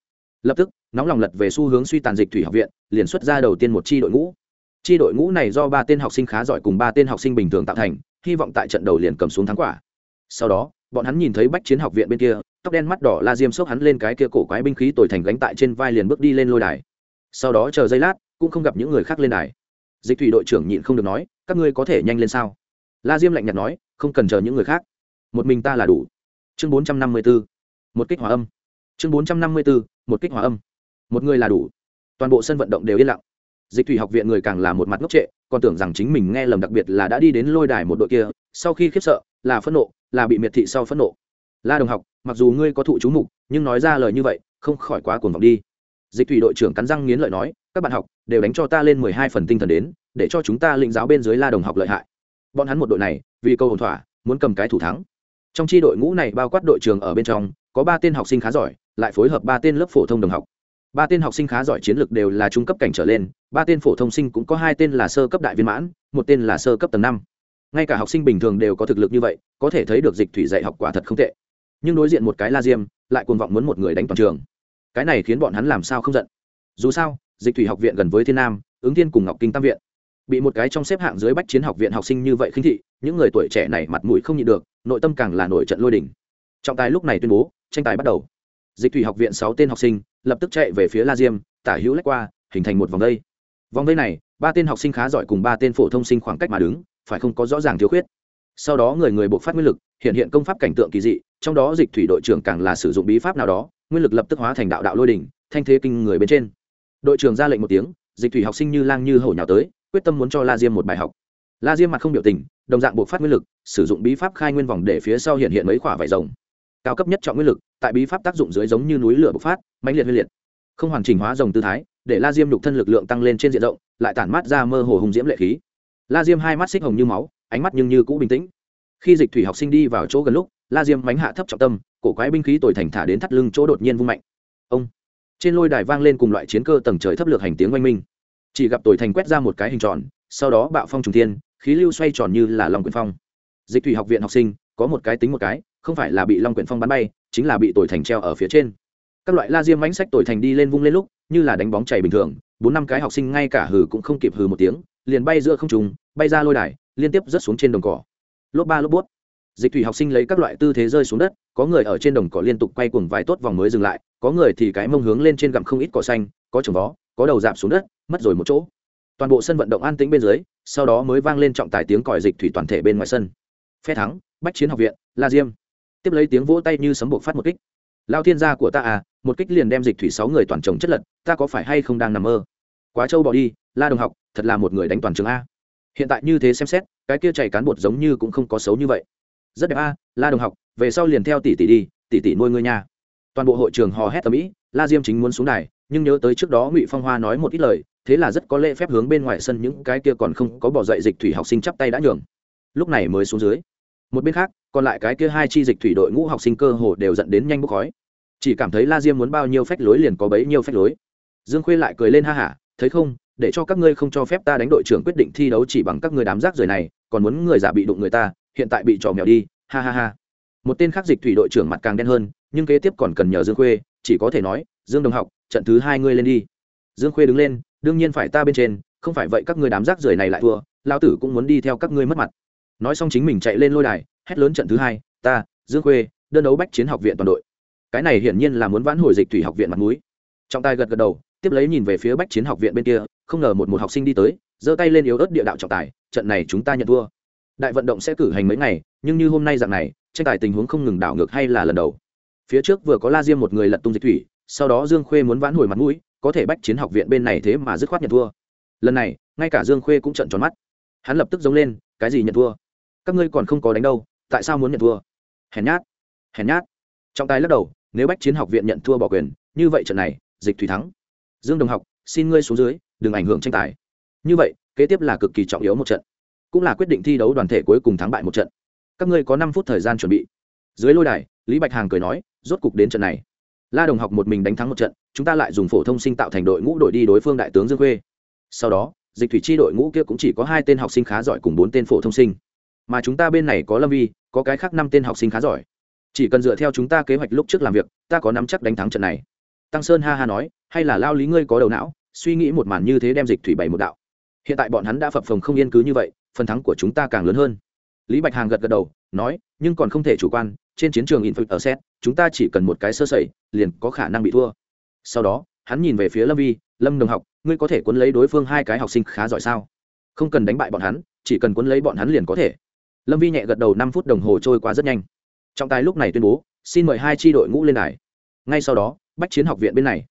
Lập tức, nóng lòng lật về xu hướng suy tàn dịch thủy học viện, liền xuất ra đầu tiên một chi đội ngũ. Chi đội ngũ này do ba tên học sinh khá giỏi cùng ba tên học sinh bình thường tạo thành, hy vọng tại trận đầu liền cầm xuống thắng quả. Sau đó, bọn hắn nhìn thấy bách chiến học viện bên kia, tóc đen mắt đỏ la diêm xốc hắn lên cái kia cổ quái binh khí tồi thành gánh tại trên vai liền bước đi lên lôi đài. Sau đó chờ giây lát, cũng không gặp những người khác lên đài dịch thủy đội trưởng nhịn không được nói, các ngươi có thể nhanh lên sao? La diêm lạnh nhạt nói, không cần chờ những người khác. Một mình ta là đủ. Chương bốn trăm năm mươi b ố một kích hòa âm. Chương bốn trăm năm mươi b ố một kích hòa âm. Một người là đủ. Toàn bộ sân vận động đều yên lặng. Dịch thủy học viện người càng là một mặt ngốc trệ, còn tưởng rằng chính mình nghe lầm đặc biệt là đã đi đến lôi đài một đội kia, sau khi khiếp sợ, là phẫn nộ, là bị miệt thị sau phẫn nộ. La đồng học, mặc dù ngươi có thụ chú mục, nhưng nói ra lời như vậy, không khỏi quá cuồng vọng đi dịch thủy đội trưởng cắn răng nghiến lợi nói, các bạn học, đều đánh cho ta lên mười hai phần tinh thần đến, để cho chúng ta lĩnh giáo bên dưới la đồng học lợi hại. Bọn hắn một đội này, vì câu hồn thỏa, muốn cầm cái thủ thắng. Trong chi đội ngũ này bao quát đội trường ở bên trong, có ba tên học sinh khá giỏi, lại phối hợp ba tên lớp phổ thông đồng học. Ba tên học sinh khá giỏi chiến lược đều là trung cấp cảnh trở lên, ba tên phổ thông sinh cũng có hai tên là sơ cấp đại viên mãn, một tên là sơ cấp tầng năm. Ngay cả học sinh bình thường đều có thực lực như vậy, có thể thấy được dịch thủy dạy học quả thật không tệ. Nhưng đối diện một cái la diêm, lại cuồng vọng muốn một người đánh toàn trường cái này khiến bọn hắn làm sao không giận? Dù sao, dịch thủy học viện gần với thiên nam, ứng thiên cùng ngọc kinh tam viện. Bị một cái trong xếp hạng dưới bách chiến học viện học sinh như vậy khinh thị, những người tuổi trẻ này mặt mũi không nhịn được, nội tâm càng là nổi trận lôi đình. Trọng tài lúc này tuyên bố, tranh tài bắt đầu. Dịch thủy học viện sáu tên học sinh lập tức chạy về phía la diêm, tả hữu lách qua, hình thành một vòng vây vòng vây này, ba tên học sinh khá giỏi cùng ba tên phổ thông sinh khoảng cách mà đứng, phải không có rõ ràng thiếu khuyết. Sau đó người người buộc phát nguyên lực, hiện hiện công pháp cảnh tượng kỳ dị, trong đó dịch thủy đội trưởng càng là sử dụng bí pháp nào đó nguyên lực lập tức hóa thành đạo đạo lôi đỉnh, thanh thế kinh người bên trên. Đội trưởng ra lệnh một tiếng, dịch thủy học sinh như lang như hổ nhào tới, quyết tâm muốn cho la diêm một bài học. La diêm mặt không biểu tình, đồng dạng buộc phát nguyên lực, sử dụng bí pháp khai nguyên vòng để phía sau hiện hiện mấy khỏa vải rồng. Cao cấp nhất trọng nguyên lực, tại bí pháp tác dụng dưới giống như núi lửa bộc phát, mãnh liệt nguyên liệt. Không hoàn chỉnh hóa rồng tư thái, để la diêm nhục thân lực lượng tăng lên trên diện rộng, lại tản mát ra mơ hồ hùng diễm lệ khí. La diêm hai mắt xích hồng như máu, ánh mắt nhưng như cũ bình tĩnh. Khi dịch thủy học sinh đi vào chỗ gần lúc, la diêm bánh hạ thấp trọng tâm cổ quái binh khí tồi thành thả đến thắt lưng chỗ đột nhiên vung mạnh. Ông! Trên lôi đài vang lên cùng loại chiến cơ tầng trời thấp lược hành tiếng oanh minh. Chỉ gặp tồi thành quét ra một cái hình tròn, sau đó bạo phong trùng thiên, khí lưu xoay tròn như là long quyển phong. Dịch thủy học viện học sinh, có một cái tính một cái, không phải là bị long quyển phong bắn bay, chính là bị tồi thành treo ở phía trên. Các loại la diêm bánh sách tồi thành đi lên vung lên lúc, như là đánh bóng chảy bình thường, bốn năm cái học sinh ngay cả hừ cũng không kịp hừ một tiếng, liền bay giữa không trùng bay ra lôi đài, liên tiếp rớt xuống trên đồng cỏ. Lốp ba lốp bút dịch thủy học sinh lấy các loại tư thế rơi xuống đất, có người ở trên đồng cỏ liên tục quay cuồng vài tốt vòng mới dừng lại, có người thì cái mông hướng lên trên gặm không ít cỏ xanh, có trồng vó, có đầu giảm xuống đất, mất rồi một chỗ. Toàn bộ sân vận động an tĩnh bên dưới, sau đó mới vang lên trọng tài tiếng còi dịch thủy toàn thể bên ngoài sân. Phe thắng, bách chiến học viện, la diêm. Tiếp lấy tiếng vỗ tay như sấm buộc phát một kích. Lao thiên gia của ta à một kích liền đem dịch thủy sáu người toàn chồng chất lật, ta có phải hay không đang nằm mơ? Quá trâu bỏ đi, la đồng học, thật là một người đánh toàn trường a. Hiện tại như thế xem xét, cái kia chảy cán bột giống như cũng không có xấu như vậy rất đẹp a, la đồng học, về sau liền theo tỷ tỷ đi, tỷ tỷ nuôi ngươi nha. Toàn bộ hội trường hò hét tầm ĩ la diêm chính muốn xuống đài, nhưng nhớ tới trước đó ngụy phong hoa nói một ít lời, thế là rất có lễ phép hướng bên ngoài sân những cái kia còn không có bỏ dậy dịch thủy học sinh chắp tay đã nhường. Lúc này mới xuống dưới. Một bên khác, còn lại cái kia hai chi dịch thủy đội ngũ học sinh cơ hồ đều dẫn đến nhanh bốc khói. Chỉ cảm thấy la diêm muốn bao nhiêu phách lối liền có bấy nhiêu phách lối. Dương khuê lại cười lên ha hả, thấy không, để cho các ngươi không cho phép ta đánh đội trưởng quyết định thi đấu chỉ bằng các ngươi đám rác rời này, còn muốn người giả bị đụng người ta hiện tại bị trò mèo đi, ha ha ha. Một tên khác dịch thủy đội trưởng mặt càng đen hơn, nhưng kế tiếp còn cần nhờ dương khuê, chỉ có thể nói, dương đồng học, trận thứ hai ngươi lên đi. Dương khuê đứng lên, đương nhiên phải ta bên trên, không phải vậy các ngươi đám rác rưởi này lại thua lao tử cũng muốn đi theo các ngươi mất mặt. Nói xong chính mình chạy lên lôi đài, hét lớn trận thứ hai, ta, dương khuê, đơn đấu bách chiến học viện toàn đội. Cái này hiển nhiên là muốn vãn hồi dịch thủy học viện mặt mũi. Trọng tài gật gật đầu, tiếp lấy nhìn về phía bách chiến học viện bên kia, không ngờ một một học sinh đi tới, giơ tay lên yếu ớt địa đạo trọng tài, trận này chúng ta nhận thua đại vận động sẽ cử hành mấy ngày, nhưng như hôm nay dạng này, tranh tài tình huống không ngừng đảo ngược hay là lần đầu. Phía trước vừa có la diêm một người lật tung dịch thủy, sau đó dương khuê muốn vãn hồi mặt mũi, có thể bách chiến học viện bên này thế mà dứt khoát nhận thua. Lần này, ngay cả dương khuê cũng trận tròn mắt. Hắn lập tức giống lên, cái gì nhận thua? Các ngươi còn không có đánh đâu, tại sao muốn nhận thua? Hèn nhát hèn nhát. Trọng tài lắc đầu, nếu bách chiến học viện nhận thua bỏ quyền, như vậy trận này, dịch thủy thắng. Dương đồng học, xin ngươi xuống dưới, đừng ảnh hưởng tranh tài. Như vậy, kế tiếp là cực kỳ trọng yếu một trận cũng là quyết định thi đấu đoàn thể cuối cùng thắng bại một trận. Các ngươi có năm phút thời gian chuẩn bị. Dưới lôi đài, lý bạch hàng cười nói, rốt cục đến trận này. La đồng học một mình đánh thắng một trận, chúng ta lại dùng phổ thông sinh tạo thành đội ngũ đội đi đối phương đại tướng dương khuê. Sau đó, dịch thủy chi đội ngũ kia cũng chỉ có hai tên học sinh khá giỏi cùng bốn tên phổ thông sinh. Mà chúng ta bên này có lâm vi, có cái khác năm tên học sinh khá giỏi. Chỉ cần dựa theo chúng ta kế hoạch lúc trước làm việc, ta có nắm chắc đánh thắng trận này. Tăng sơn ha ha nói, hay là lao lý ngươi có đầu não, suy nghĩ một màn như thế đem dịch thủy bảy một đạo hiện tại bọn hắn đã phập phồng không yên cứ như vậy phần thắng của chúng ta càng lớn hơn. Lý bạch hàng gật gật đầu nói nhưng còn không thể chủ quan trên chiến trường info ở xét, chúng ta chỉ cần một cái sơ sẩy liền có khả năng bị thua. Sau đó hắn nhìn về phía lâm vi lâm đồng học ngươi có thể cuốn lấy đối phương hai cái học sinh khá giỏi sao? Không cần đánh bại bọn hắn chỉ cần cuốn lấy bọn hắn liền có thể. Lâm vi nhẹ gật đầu năm phút đồng hồ trôi qua rất nhanh. Trọng tài lúc này tuyên bố xin mời hai tri đội ngũ lên đài. Ngay sau đó bách chiến học viện bên này.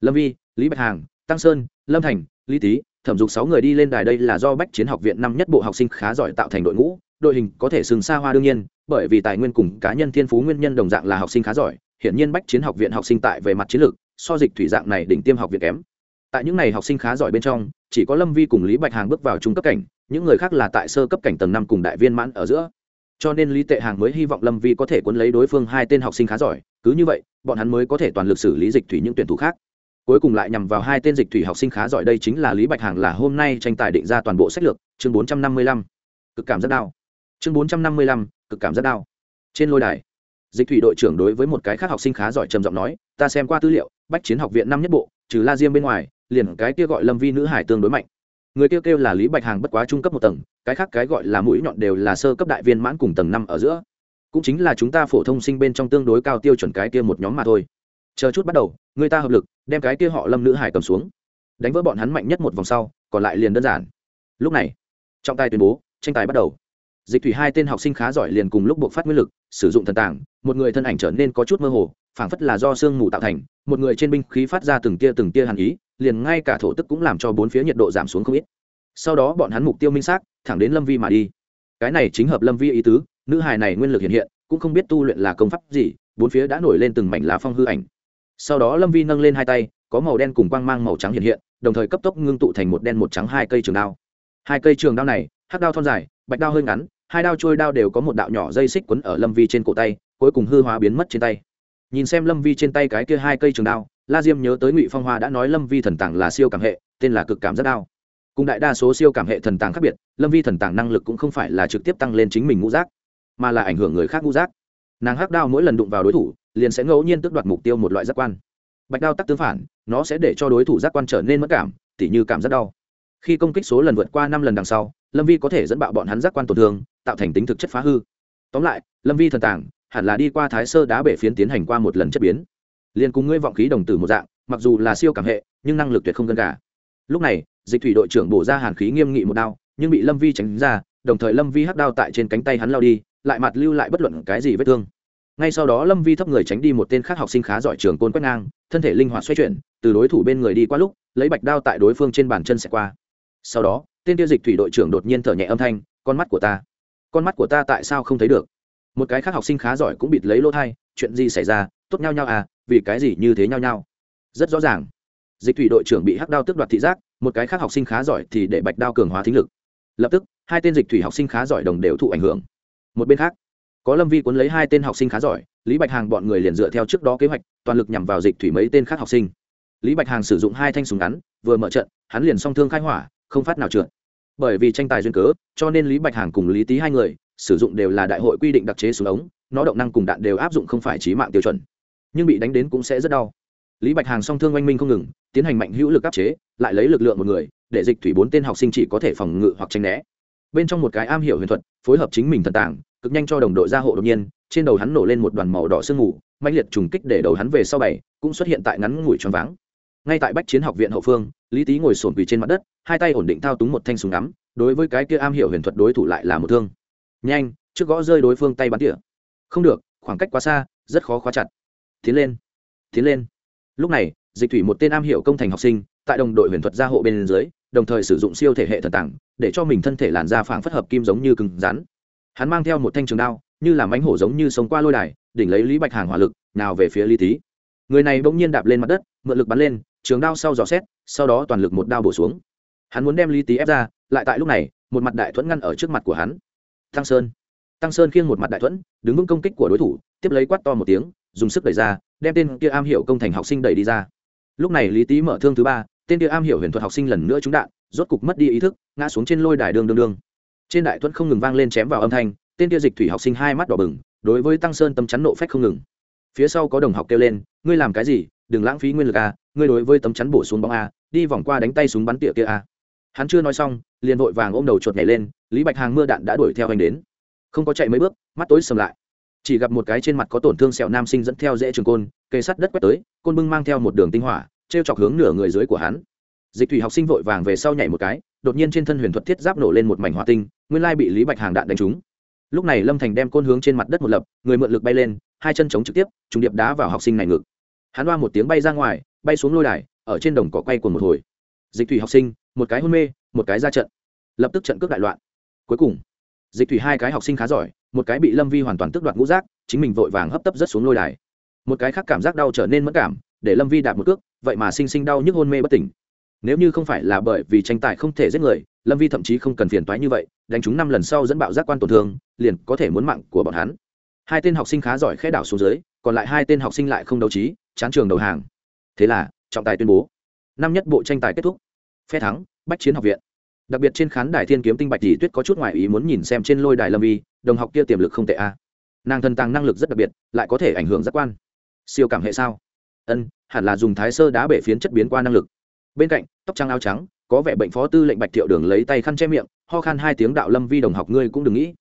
Lâm vi lý bạch hàng tăng sơn lâm thành lý tý thẩm dục sáu người đi lên đài đây là do bách chiến học viện năm nhất bộ học sinh khá giỏi tạo thành đội ngũ, đội hình có thể sừng xa hoa đương nhiên, bởi vì tài nguyên cùng cá nhân thiên phú nguyên nhân đồng dạng là học sinh khá giỏi, hiển nhiên bách chiến học viện học sinh tại về mặt chiến lược, so dịch thủy dạng này đỉnh tiêm học viện kém. Tại những n à y học sinh khá giỏi bên trong, chỉ có lâm vi cùng lý bạch hàng bước vào trung cấp cảnh, những người khác là tại sơ cấp cảnh tầng năm cùng đại viên mãn ở giữa. Cho nên lý tệ hàng mới hy vọng lâm vi có thể cuốn lấy đối phương hai tên học sinh khá giỏi, cứ như vậy, bọn hắn mới có thể toàn lực xử lý dịch thủy những tuyển thủ khác cuối cùng lại nhằm vào hai tên dịch thủy học sinh khá giỏi đây chính là lý bạch hàng là hôm nay tranh tài định ra toàn bộ sách lược, chương bốn trăm năm mươi lăm, cực cảm rất đau. Chương bốn trăm năm mươi lăm, cực cảm rất đau. Trên lôi đài, dịch thủy đội trưởng đối với một cái khác học sinh khá giỏi trầm giọng nói, ta xem qua tư liệu, bách chiến học viện năm nhất bộ, trừ la diêm bên ngoài, liền cái kia gọi lâm vi nữ hải tương đối mạnh. Người kêu kêu là lý bạch hàng bất quá trung cấp một tầng, cái khác cái gọi là mũi nhọn đều là sơ cấp đại viên mãn cùng tầng năm ở giữa. Cũng chính là chúng ta phổ thông sinh bên trong tương đối cao tiêu chuẩn cái kia một nhóm mà thôi chờ chút bắt đầu, người ta hợp lực, đem cái kia họ lâm nữ hải cầm xuống. Đánh vỡ bọn hắn mạnh nhất một vòng sau, còn lại liền đơn giản. Lúc này, trọng tài tuyên bố, tranh tài bắt đầu. Dịch thủy hai tên học sinh khá giỏi liền cùng lúc buộc phát nguyên lực, sử dụng thần tảng một người thân ảnh trở nên có chút mơ hồ, phảng phất là do sương mù tạo thành, một người trên binh khí phát ra từng tia từng tia hàn ý, liền ngay cả thổ tức cũng làm cho bốn phía nhiệt độ giảm xuống không ít. Sau đó bọn hắn mục tiêu minh xác, thẳng đến lâm vi mà đi. Cái này chính hợp lâm vi ý tứ, nữ hài này nguyên lực hiện hiện, cũng không biết tu luyện là công pháp gì, bốn phía đã nổi lên từng mảnh lá phong hư ảnh sau đó lâm vi nâng lên hai tay, có màu đen cùng quang mang màu trắng hiện hiện, đồng thời cấp tốc ngưng tụ thành một đen một trắng hai cây trường đao. Hai cây trường đao này, hắc đao thon dài, bạch đao hơi ngắn, hai đao trôi đao đều có một đạo nhỏ dây xích quấn ở lâm vi trên cổ tay, cuối cùng hư hóa biến mất trên tay. Nhìn xem lâm vi trên tay cái kia hai cây trường đao, la diêm nhớ tới ngụy phong hoa đã nói lâm vi thần tàng là siêu cảm hệ, tên là cực cảm rất đao. Cùng đại đa số siêu cảm hệ thần tàng khác biệt, lâm vi thần tàng năng lực cũng không phải là trực tiếp tăng lên chính mình ngũ giác, mà là ảnh hưởng người khác ngũ giác. Nàng hắc đao mỗi lần đụng vào đối thủ liền sẽ ngẫu nhiên tước đoạt mục tiêu một loại giác quan. Bạch đao tắc tương phản, nó sẽ để cho đối thủ giác quan trở nên mất cảm, tỉ như cảm giác đau. Khi công kích số lần vượt qua năm lần đằng sau, lâm vi có thể dẫn bạo bọn hắn giác quan tổn thương, tạo thành tính thực chất phá hư. Tóm lại, lâm vi thần tàng, hẳn là đi qua thái sơ đá bể phiến tiến hành qua một lần chất biến. Liền cùng ngươi vọng khí đồng tử một dạng, mặc dù là siêu cảm hệ, nhưng năng lực tuyệt không gần cả. Lúc này, dịch thủy đội trưởng bổ ra hàn khí nghiêm nghị một đao, nhưng bị lâm vi tránh ra, đồng thời lâm vi hắc đao tại trên cánh tay hắn lao đi, lại mặt lưu lại bất luận cái gì vết thương ngay sau đó lâm vi thấp người tránh đi một tên khác học sinh khá giỏi trường côn quét ngang, thân thể linh hoạt xoay chuyển, từ đối thủ bên người đi qua lúc, lấy bạch đao tại đối phương trên bàn chân xẻ qua. Sau đó, tên tiêu dịch thủy đội trưởng đột nhiên thở nhẹ âm thanh, con mắt của ta, con mắt của ta tại sao không thấy được? Một cái khác học sinh khá giỏi cũng bịt lấy lỗ thai, chuyện gì xảy ra? Tốt nhau nhau à vì cái gì như thế nhau nhau rất rõ ràng, dịch thủy đội trưởng bị hắc đao tước đoạt thị giác, một cái khác học sinh khá giỏi thì để bạch đao cường hóa thính lực. Lập tức, hai tên dịch thủy học sinh khá giỏi đồng đều thụ ảnh hưởng. Một bên khác có lâm vi cuốn lấy hai tên học sinh khá giỏi, lý bạch hàng bọn người liền dựa theo trước đó kế hoạch, toàn lực nhằm vào dịch thủy mấy tên khác học sinh. Lý bạch hàng sử dụng hai thanh súng ngắn, vừa mở trận, hắn liền song thương khai hỏa, không phát nào trượt. Bởi vì tranh tài duyên cớ, cho nên lý bạch hàng cùng lý tý hai người, sử dụng đều là đại hội quy định đặc chế súng ống, nó động năng cùng đạn đều áp dụng không phải trí mạng tiêu chuẩn. Nhưng bị đánh đến cũng sẽ rất đau. Lý bạch hàng song thương oanh minh không ngừng, tiến hành mạnh hữu lực áp chế, lại lấy lực lượng một người, để dịch thủy bốn tên học sinh chỉ có thể phòng ngự hoặc tranh né. Bên trong một cái am hiểu huyền thuật, phối hợp chính mình thần tảng cực nhanh cho đồng đội ra hộ đột nhiên, trên đầu hắn nổ lên một đoàn màu đỏ sương mù mạnh liệt trùng kích để đầu hắn về sau bảy, cũng xuất hiện tại ngắn ngủi tròn váng. Ngay tại bách chiến học viện hậu phương, lý tý ngồi sổn quỳ trên mặt đất, hai tay ổn định thao túng một thanh súng ngắm, đối với cái kia am hiểu huyền thuật đối thủ lại là một thương. Nhanh, trước gõ rơi đối phương tay bắn tỉa. Không được, khoảng cách quá xa, rất khó khóa chặt. Tiến lên tiến lên. Lúc này, dịch thủy một tên am hiểu công thành học sinh, tại đồng đội huyền thuật gia hộ bên dưới, đồng thời sử dụng siêu thể hệ thần tảng, để cho mình thân thể làn da phảng phất hợp kim giống như cứng rắn hắn mang theo một thanh trường đao, như làm bánh hổ giống như sống qua lôi đài, đỉnh lấy lý bạch hàng hỏa lực, nào về phía lý tý. Người này bỗng nhiên đạp lên mặt đất, mượn lực bắn lên, trường đao sau dò xét, sau đó toàn lực một đao bổ xuống. Hắn muốn đem lý tý ép ra, lại tại lúc này, một mặt đại thuẫn ngăn ở trước mặt của hắn. Tăng sơn. Tăng sơn khiêng một mặt đại thuẫn, đứng vững công kích của đối thủ, tiếp lấy quát to một tiếng, dùng sức đẩy ra, đem tên kia am hiểu công thành học sinh đẩy đi ra. Lúc này lý tý mở thương thứ ba, tên kia am hiểu huyền thuật học sinh lần nữa trúng đạn, rốt cục mất đi ý thức, ngã xuống trên lôi đài đường đường đường trên đại thuẫn không ngừng vang lên chém vào âm thanh, tên kia dịch thủy học sinh hai mắt đỏ bừng, đối với tăng sơn tâm chắn nộ phách không ngừng. Phía sau có đồng học kêu lên, ngươi làm cái gì? Đừng lãng phí nguyên lực a ngươi đối với tấm chắn bổ xuống bóng a, đi vòng qua đánh tay súng bắn tỉa kia a. Hắn chưa nói xong, liền vội vàng ôm đầu chuột nhảy lên, lý bạch hàng mưa đạn đã đuổi theo anh đến. Không có chạy mấy bước, mắt tối sầm lại. Chỉ gặp một cái trên mặt có tổn thương sẹo nam sinh dẫn theo dễ trường côn cây sắt đất quét tới, côn bưng mang theo một đường tinh hỏa t r e o chọc hướng nửa người dưới của hắn. Dịch thủy học sinh vội vàng về sau nhảy một cái, đột nhiên trên thân huyền thuật thiết giáp nổ lên một mảnh hỏa tinh nguyên lai bị lý bạch hàng đạn đánh trúng. Lúc này lâm thành đem côn hướng trên mặt đất một lập, người mượn lực bay lên, hai chân chống trực tiếp, trùng điệp đá vào học sinh này ngực. Hắn loa một tiếng bay ra ngoài, bay xuống lôi đài, ở trên đồng cỏ quay cuồng một hồi. Dịch thủy học sinh, một cái hôn mê, một cái ra trận. Lập tức trận cướp đại loạn. Cuối cùng, dịch thủy hai cái học sinh khá giỏi, một cái bị lâm vi hoàn toàn tước đoạt ngũ rác chính mình vội vàng hấp tấp rất xuống lôi đài. Một cái khác cảm giác đau trở nên mất cảm, để lâm vi đạt một cước, vậy mà sinh sinh đau nhức hôn mê bất tỉnh. Nếu như không phải là bởi vì tranh tài không thể giết người, lâm vi thậm chí không cần phiền toái như vậy đánh chúng năm lần sau dẫn bạo giác quan tổn thương, liền có thể muốn mạng của bọn hắn. Hai tên học sinh khá giỏi khẽ đảo xuống dưới, còn lại hai tên học sinh lại không đấu trí, chán trường đầu hàng. Thế là, trọng tài tuyên bố. Năm nhất bộ tranh tài kết thúc. Phe thắng, bách chiến học viện. Đặc biệt trên khán đài thiên kiếm tinh bạch tỷ tuyết có chút ngoại ý muốn nhìn xem trên lôi đài lâm vi đồng học kia tiềm lực không tệ a. Nàng thần tàng năng lực rất đặc biệt, lại có thể ảnh hưởng giác quan. Siêu cảm hệ sao? Ân, hẳn là dùng thái sơ đá bể phiến chất biến qua năng lực. Bên cạnh, tóc trắng áo trắng có vẻ bệnh phó tư lệnh bạch thiệu đường lấy tay khăn che miệng, ho khan hai tiếng đạo lâm vi đồng học ngươi cũng đừng nghĩ.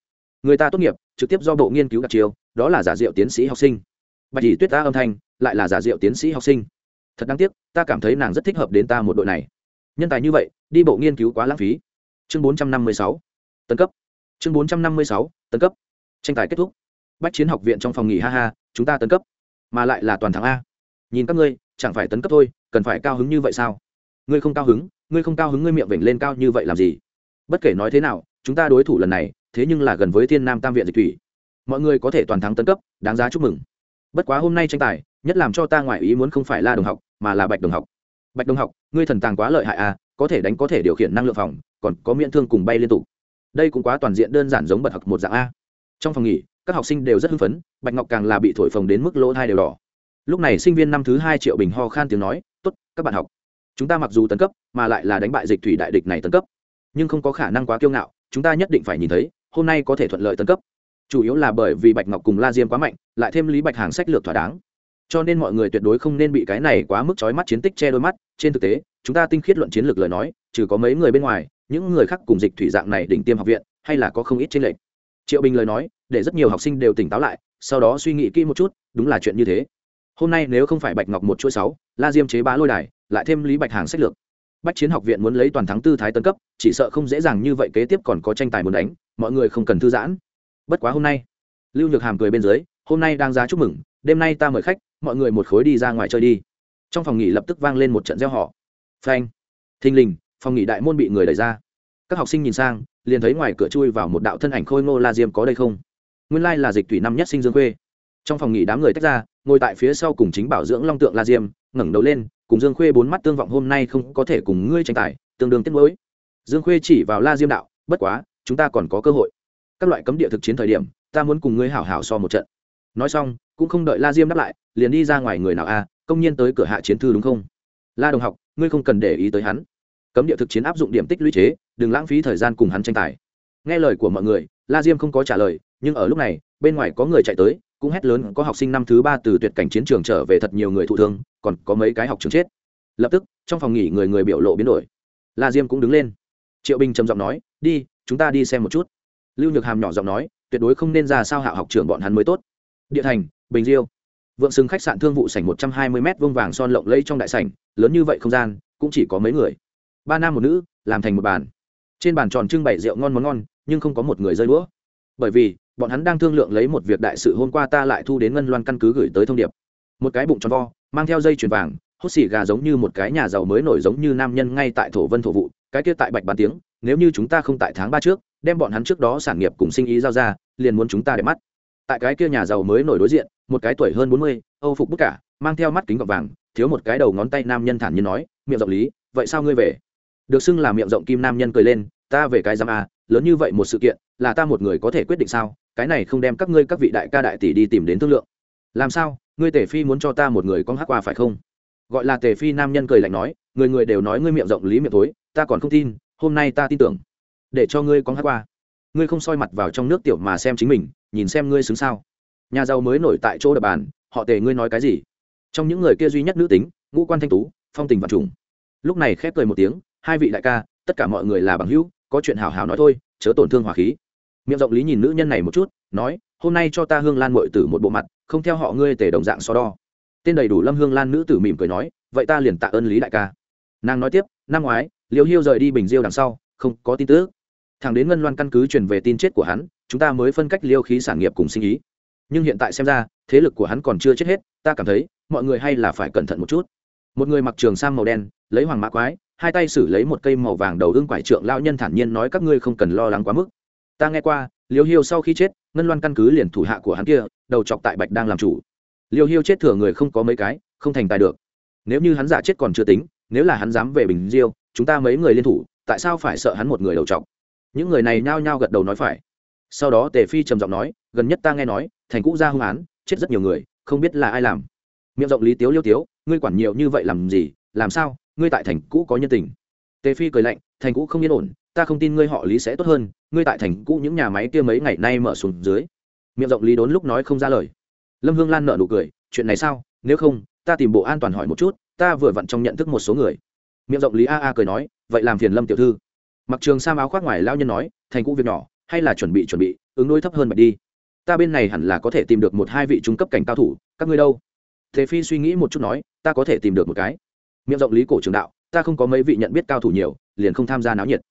Người ta tốt nghiệp, trực tiếp do bộ nghiên cứu đặc chiều đó là giả diệu tiến sĩ học sinh. Bạch tỷ tuyết ta âm thanh, lại là giả diệu tiến sĩ học sinh. Thật đáng tiếc, ta cảm thấy nàng rất thích hợp đến ta một đội này. Nhân tài như vậy, đi bộ nghiên cứu quá lãng phí. Chương bốn trăm năm mươi sáu. Tân cấp. Chương bốn trăm năm mươi sáu tân cấp. Tranh tài kết thúc. Bách chiến học viện trong phòng nghỉ ha ha, chúng ta tân cấp. Mà lại là toàn thắng a. Nhìn các ngươi, chẳng phải tấn cấp thôi, cần phải cao hứng như vậy sao? Ngươi không cao hứng ngươi không cao hứng ngươi miệng vểnh lên cao như vậy làm gì? Bất kể nói thế nào, chúng ta đối thủ lần này, thế nhưng là gần với thiên nam tam viện dịch thủy. Mọi người có thể toàn thắng tấn cấp, đáng giá chúc mừng. Bất quá hôm nay tranh tài, nhất làm cho ta ngoại ý muốn không phải là đồng học, mà là bạch đồng học. Bạch Đồng học, ngươi thần tàng quá lợi hại à có thể đánh có thể điều khiển năng lượng phòng, còn có miễn thương cùng bay liên tục. Đây cũng quá toàn diện đơn giản giống bật học một dạng a. Trong phòng nghỉ, các học sinh đều rất hưng phấn, bạch ngọc càng là bị thổi phồng đến mức lỗ thai đều đỏ. Lúc này sinh viên năm thứ hai triệu bình ho khan tiếng nói t ố t các bạn học chúng ta mặc dù tấn cấp, mà lại là đánh bại dịch thủy đại địch này tấn cấp. Nhưng không có khả năng quá kiêu ngạo, chúng ta nhất định phải nhìn thấy, hôm nay có thể thuận lợi tấn cấp. Chủ yếu là bởi vì bạch ngọc cùng la diêm quá mạnh, lại thêm lý bạch hàng sách lược thỏa đáng. Cho nên mọi người tuyệt đối không nên bị cái này quá mức trói mắt chiến tích che đôi mắt. Trên thực tế, chúng ta tinh khiết luận chiến lược lời nói, trừ có mấy người bên ngoài, những người khác cùng dịch thủy dạng này đỉnh tiêm học viện, hay là có không ít trên lệch. Triệu bình lời nói, để rất nhiều học sinh đều tỉnh táo lại, sau đó suy nghĩ kỹ một chút, đúng là chuyện như thế. Hôm nay nếu không phải bạch ngọc một chuỗi sáu, la diêm chế bá lôi đài lại thêm lý bạch hàng sách lược. Bách chiến học viện muốn lấy toàn thắng tư thái tân cấp, chỉ sợ không dễ dàng như vậy kế tiếp còn có tranh tài muốn đánh, mọi người không cần thư giãn. Bất quá hôm nay, lưu nhược hàm cười bên dưới, hôm nay đang ra chúc mừng, đêm nay ta mời khách, mọi người một khối đi ra ngoài chơi đi. Trong phòng nghỉ lập tức vang lên một trận gieo họ phanh. Thình lình, phòng nghỉ đại môn bị người đẩy ra. Các học sinh nhìn sang, liền thấy ngoài cửa chui vào một đạo thân ảnh khôi ngô la diêm có đây không? Nguyên lai là dịch thủy năm nhất sinh dương khuê. Trong phòng nghỉ đám người tách ra, ngồi tại phía sau cùng chính bảo dưỡng long tượng la diêm, ngẩng đầu lên cùng dương khuê bốn mắt tương vọng hôm nay không có thể cùng ngươi tranh tài, tương đương tiết mới dương khuê chỉ vào la diêm đạo, bất quá, chúng ta còn có cơ hội. Các loại cấm địa thực chiến thời điểm, ta muốn cùng ngươi hảo hảo so một trận. Nói xong, cũng không đợi la diêm đáp lại, liền đi ra ngoài người nào a, công nhiên tới cửa hạ chiến thư đúng không? La đồng học, ngươi không cần để ý tới hắn. Cấm địa thực chiến áp dụng điểm tích lũy chế, đừng lãng phí thời gian cùng hắn tranh tài. Nghe lời của mọi người, la diêm không có trả lời, nhưng ở lúc này, bên ngoài có người chạy tới cũng hét lớn, có học sinh năm thứ ba từ tuyệt cảnh chiến trường trở về thật nhiều người thụ thương, còn có mấy cái học trường chết. Lập tức, trong phòng nghỉ người người biểu lộ biến đổi. La diêm cũng đứng lên. Triệu bình trầm giọng nói, đi, chúng ta đi xem một chút. Lưu nhược hàm nhỏ giọng nói, tuyệt đối không nên ra sao hạ học trường bọn hắn mới tốt. Địa thành, bình diêu. Vượng sừng khách sạn thương vụ sảnh một trăm hai mươi m vông vàng son lộng lẫy trong đại sảnh, lớn như vậy không gian, cũng chỉ có mấy người. Ba nam một nữ, làm thành một bàn. Trên bàn tròn trưng bày rượu ngon món ngon, nhưng không có một người rơi đũa. Bởi vì bọn hắn đang thương lượng lấy một việc đại sự, hôm qua ta lại thu đến ngân loan căn cứ gửi tới thông điệp. Một cái bụng tròn vo, mang theo dây chuyền vàng, hút xì gà giống như một cái nhà giàu mới nổi giống như nam nhân ngay tại thổ vân thổ vụ, cái kia tại bạch bàn tiếng, nếu như chúng ta không tại tháng ba trước, đem bọn hắn trước đó sản nghiệp cùng sinh ý giao ra, liền muốn chúng ta để mắt. Tại cái kia nhà giàu mới nổi đối diện, một cái tuổi hơn bốn mươi, âu phục bức cả, mang theo mắt kính gọt vàng, thiếu một cái đầu ngón tay nam nhân thản nhiên nói, miệng rộng lý, vậy sao ngươi về? Được xưng là miệng rộng kim nam nhân cười lên, ta về cái giam a, lớn như vậy một sự kiện, là ta một người có thể quyết định sao? Cái này không đem các ngươi các vị đại ca đại tỷ đi tìm đến thương lượng. Làm sao? Ngươi tề phi muốn cho ta một người con hát qua phải không? Gọi là tề phi nam nhân cười lạnh nói, người người đều nói ngươi miệng rộng lý miệng tối ta còn không tin, hôm nay ta tin tưởng. Để cho ngươi con hát qua. Ngươi không soi mặt vào trong nước tiểu mà xem chính mình, nhìn xem ngươi xứng sao. Nhà giàu mới nổi tại chỗ đập bàn, họ tề ngươi nói cái gì? Trong những người kia duy nhất nữ tính, ngũ quan thanh tú, phong tình và trùng. Lúc này khép cười một tiếng, hai vị đại ca, tất cả mọi người là bằng hữu, có chuyện hào hào nói thôi, chớ tổn thương hỏa khí miệng rộng lý nhìn nữ nhân này một chút, nói, hôm nay cho ta hương lan mội tử một bộ mặt, không theo họ ngươi tề đồng dạng so đo. Tên đầy đủ lâm hương lan nữ tử mỉm cười nói, vậy ta liền tạ ơn lý đại ca. Nàng nói tiếp, năm ngoái liều hiêu rời đi bình diêu đằng sau, không có tin tức. Thằng đến ngân loan căn cứ truyền về tin chết của hắn, chúng ta mới phân cách liêu khí sản nghiệp cùng sinh ý. Nhưng hiện tại xem ra, thế lực của hắn còn chưa chết hết, ta cảm thấy, mọi người hay là phải cẩn thận một chút. Một người mặc trường sang màu đen, lấy hoàng mã quái, hai tay xử lấy một cây màu vàng đầu ương quải trượng lao nhân thản nhiên nói, các ngươi không cần lo lắng quá mức ta nghe qua, liêu hiêu sau khi chết, ngân loan căn cứ liền thủ hạ của hắn kia, đầu chọc tại bạch đang làm chủ. Liêu hiêu chết thừa người không có mấy cái, không thành tài được. Nếu như hắn giả chết còn chưa tính, nếu là hắn dám về bình diêu, chúng ta mấy người liên thủ, tại sao phải sợ hắn một người đầu chọc? Những người này nhao nhao gật đầu nói phải. Sau đó tề phi trầm giọng nói, gần nhất ta nghe nói, thành cũ ra hung án, chết rất nhiều người, không biết là ai làm. Miệng rộng lý tiếu liêu tiếu, ngươi quản nhiều như vậy làm gì, làm sao, ngươi tại thành cũ có nhân tình? Tề phi cười lạnh thành cũ không yên ổn, ta không tin ngươi họ lý sẽ tốt hơn, ngươi tại thành cũ những nhà máy kia mấy ngày nay mở xuống dưới. Miệng rộng lý đốn lúc nói không ra lời. Lâm hương lan nợ nụ cười, chuyện này sao? Nếu không, ta tìm bộ an toàn hỏi một chút, ta vừa vặn trong nhận thức một số người. Miệng rộng lý a a cười nói, vậy làm phiền lâm tiểu thư. Mặc trường sam áo khoác ngoài lao nhân nói, thành cũ việc nhỏ, hay là chuẩn bị chuẩn bị, ứng đối thấp hơn bạch đi. Ta bên này hẳn là có thể tìm được một hai vị trung cấp cảnh cao thủ, các ngươi đâu? Thế phi suy nghĩ một chút nói, ta có thể tìm được một cái. Miệng rộng lý cổ trường đạo, ta không có mấy vị nhận biết cao thủ nhiều liền không tham gia náo nhiệt.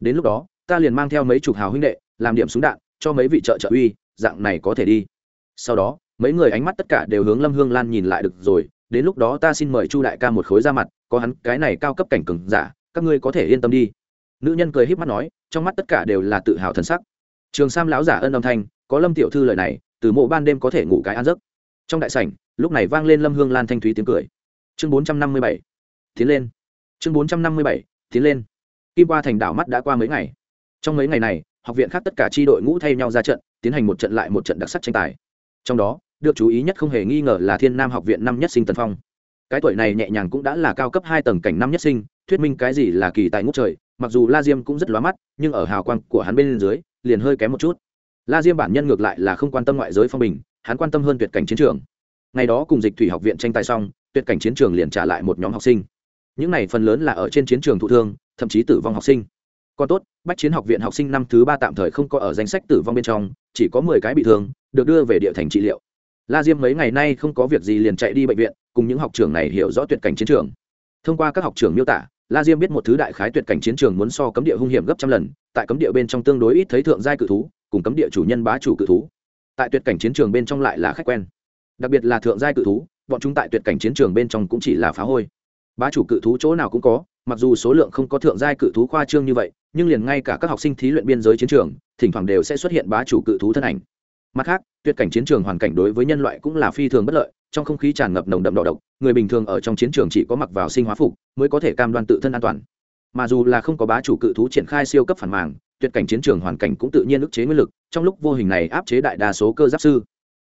Đến lúc đó, ta liền mang theo mấy chục hào huynh đệ, làm điểm súng đạn, cho mấy vị trợ trợ uy, dạng này có thể đi. Sau đó, mấy người ánh mắt tất cả đều hướng lâm hương lan nhìn lại được rồi, đến lúc đó ta xin mời chu đại ca một khối ra mặt, có hắn cái này cao cấp cảnh cừng giả, các ngươi có thể yên tâm đi. Nữ nhân cười h í p mắt nói, trong mắt tất cả đều là tự hào thần sắc. Trường sam lão giả ân âm thanh, có lâm tiểu thư lời này, từ mộ ban đêm có thể ngủ cái ăn giấc. Trong đại sảnh, lúc này vang lên lâm hương lan thanh thúy tiếng cười. Chương bốn trăm năm mươi bảy, tiến lên. Chương bốn trăm năm mươi bảy, tiến lên kim qua thành đảo mắt đã qua mấy ngày. Trong mấy ngày này, học viện khác tất cả tri đội ngũ thay nhau ra trận, tiến hành một trận lại một trận đặc sắc tranh tài. Trong đó, được chú ý nhất không hề nghi ngờ là thiên nam học viện năm nhất sinh tần phong. Cái tuổi này nhẹ nhàng cũng đã là cao cấp hai tầng cảnh năm nhất sinh, thuyết minh cái gì là kỳ tài ngũ trời, mặc dù la diêm cũng rất lóa mắt, nhưng ở hào quang của hắn bên dưới, liền hơi kém một chút. La diêm bản nhân ngược lại là không quan tâm ngoại giới phong bình, hắn quan tâm hơn tuyệt cảnh chiến trường. Ngày đó cùng dịch thủy học viện tranh tài xong, tuyệt cảnh chiến trường liền trả lại một nhóm học sinh. Những này phần lớn là ở trên chiến trường thụ thương thậm chí tử vong học sinh. Còn tốt, bách chiến học viện học sinh năm thứ ba tạm thời không có ở danh sách tử vong bên trong, chỉ có mười cái bị thương, được đưa về địa thành trị liệu. La diêm mấy ngày nay không có việc gì liền chạy đi bệnh viện, cùng những học trường này hiểu rõ tuyệt cảnh chiến trường. Thông qua các học trường miêu tả, la diêm biết một thứ đại khái tuyệt cảnh chiến trường muốn so cấm địa hung hiểm gấp trăm lần, tại cấm địa bên trong tương đối ít thấy thượng giai cự thú, cùng cấm địa chủ nhân bá chủ cự thú. Tại tuyệt cảnh chiến trường bên trong lại là khách quen. Đặc biệt là thượng giai cự thú, bọn chúng tại tuyệt cảnh chiến trường bên trong cũng chỉ là phá hôi. Bá chủ cự thú chỗ nào cũng có mặc dù số lượng không có thượng giai cự thú khoa trương như vậy, nhưng liền ngay cả các học sinh thí luyện biên giới chiến trường, thỉnh thoảng đều sẽ xuất hiện bá chủ cự thú thân ảnh. Mặt khác, tuyệt cảnh chiến trường hoàn cảnh đối với nhân loại cũng là phi thường bất lợi, trong không khí tràn ngập nồng đậm đỏ độc, người bình thường ở trong chiến trường chỉ có mặc vào sinh hóa phục mới có thể cam đoan tự thân an toàn. Mà dù là không có bá chủ cự thú triển khai siêu cấp phản màng, tuyệt cảnh chiến trường hoàn cảnh cũng tự nhiên ức chế nguyên lực, trong lúc vô hình này áp chế đại đa số cơ giáp sư.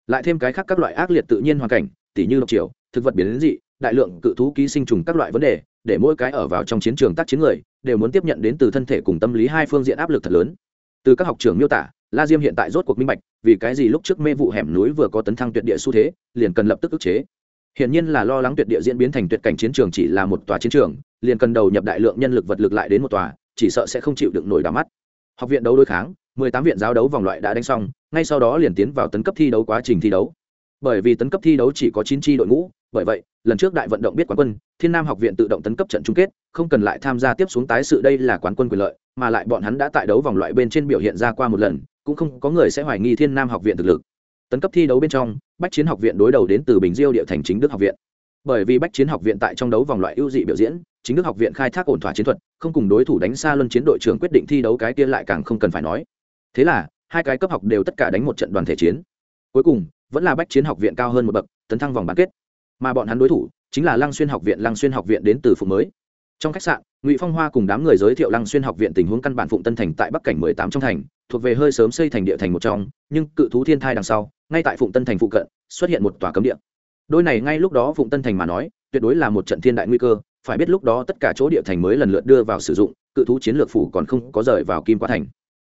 Lại thêm cái khác các loại ác liệt tự nhiên hoàn cảnh, tỉ như độc triều, thực vật biến dị, đại lượng cự thú ký sinh trùng các loại vấn đề để mỗi cái ở vào trong chiến trường tác chiến người đều muốn tiếp nhận đến từ thân thể cùng tâm lý hai phương diện áp lực thật lớn. Từ các học trường miêu tả, la diêm hiện tại rốt cuộc minh bạch, vì cái gì lúc trước mê vụ hẻm núi vừa có tấn thăng tuyệt địa xu thế, liền cần lập tức ức chế. Hiện nhiên là lo lắng tuyệt địa diễn biến thành tuyệt cảnh chiến trường chỉ là một tòa chiến trường, liền cần đầu nhập đại lượng nhân lực vật lực lại đến một tòa, chỉ sợ sẽ không chịu đựng nổi đỏ mắt. Học viện đấu đối kháng, mười tám viện giáo đấu vòng loại đã đánh xong, ngay sau đó liền tiến vào tấn cấp thi đấu quá trình thi đấu. Bởi vì tấn cấp thi đấu chỉ có chín tri đội ngũ bởi vậy, lần trước đại vận động biết quán quân, thiên nam học viện tự động tấn cấp trận chung kết, không cần lại tham gia tiếp xuống tái sự đây là quán quân quyền lợi, mà lại bọn hắn đã tại đấu vòng loại bên trên biểu hiện ra qua một lần, cũng không có người sẽ hoài nghi thiên nam học viện thực lực. Tấn cấp thi đấu bên trong, bách chiến học viện đối đầu đến từ bình diêu địa thành chính đức học viện. Bởi vì bách chiến học viện tại trong đấu vòng loại ưu dị biểu diễn, chính đức học viện khai thác ổn thỏa chiến thuật, không cùng đối thủ đánh xa luân chiến đội trưởng quyết định thi đấu cái kia lại càng không cần phải nói. Thế là, hai cái cấp học đều tất cả đánh một trận đoàn thể chiến. Cuối cùng, vẫn là bách chiến học viện cao hơn một bậc, tấn thăng vòng bán kết mà bọn hắn đối thủ chính là lăng xuyên học viện, lăng xuyên học viện đến từ Phụng mới. Trong khách sạn, ngụy phong hoa cùng đám người giới thiệu lăng xuyên học viện tình huống căn bản phụng tân thành tại bắc cảnh mười tám trong thành, thuộc về hơi sớm xây thành địa thành một trong, nhưng cự thú thiên thai đằng sau, ngay tại phụng tân thành phụ cận, xuất hiện một tòa cấm địa. Đôi này ngay lúc đó phụng tân thành mà nói, tuyệt đối là một trận thiên đại nguy cơ, phải biết lúc đó tất cả chỗ địa thành mới lần lượt đưa vào sử dụng, cự thú chiến lược phủ còn không có rời vào kim quá thành.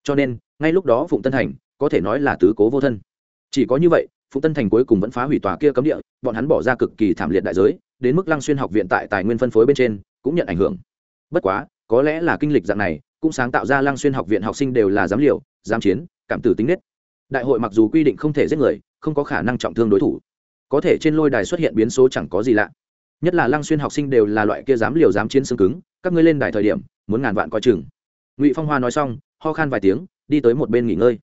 Cho nên, ngay lúc đó phụng tân thành có thể nói là tứ cố vô thân. Chỉ có như vậy phụng tân thành cuối cùng vẫn phá hủy tòa kia cấm địa, bọn hắn bỏ ra cực kỳ thảm liệt đại giới, đến mức lăng xuyên học viện tại tài nguyên phân phối bên trên cũng nhận ảnh hưởng. Bất quá, có lẽ là kinh lịch dạng này, cũng sáng tạo ra lăng xuyên học viện học sinh đều là giám liều, giám chiến, cảm tử tính nết. Đại hội mặc dù quy định không thể giết người, không có khả năng trọng thương đối thủ. Có thể trên lôi đài xuất hiện biến số chẳng có gì lạ. Nhất là lăng xuyên học sinh đều là loại kia dám liều dám chiến xương cứng, các ngươi lên đài thời điểm, muốn ngàn vạn coi chừng. Ngụy phong hoa nói xong, ho khan vài tiếng, đi tới một bên nghỉ ngơi.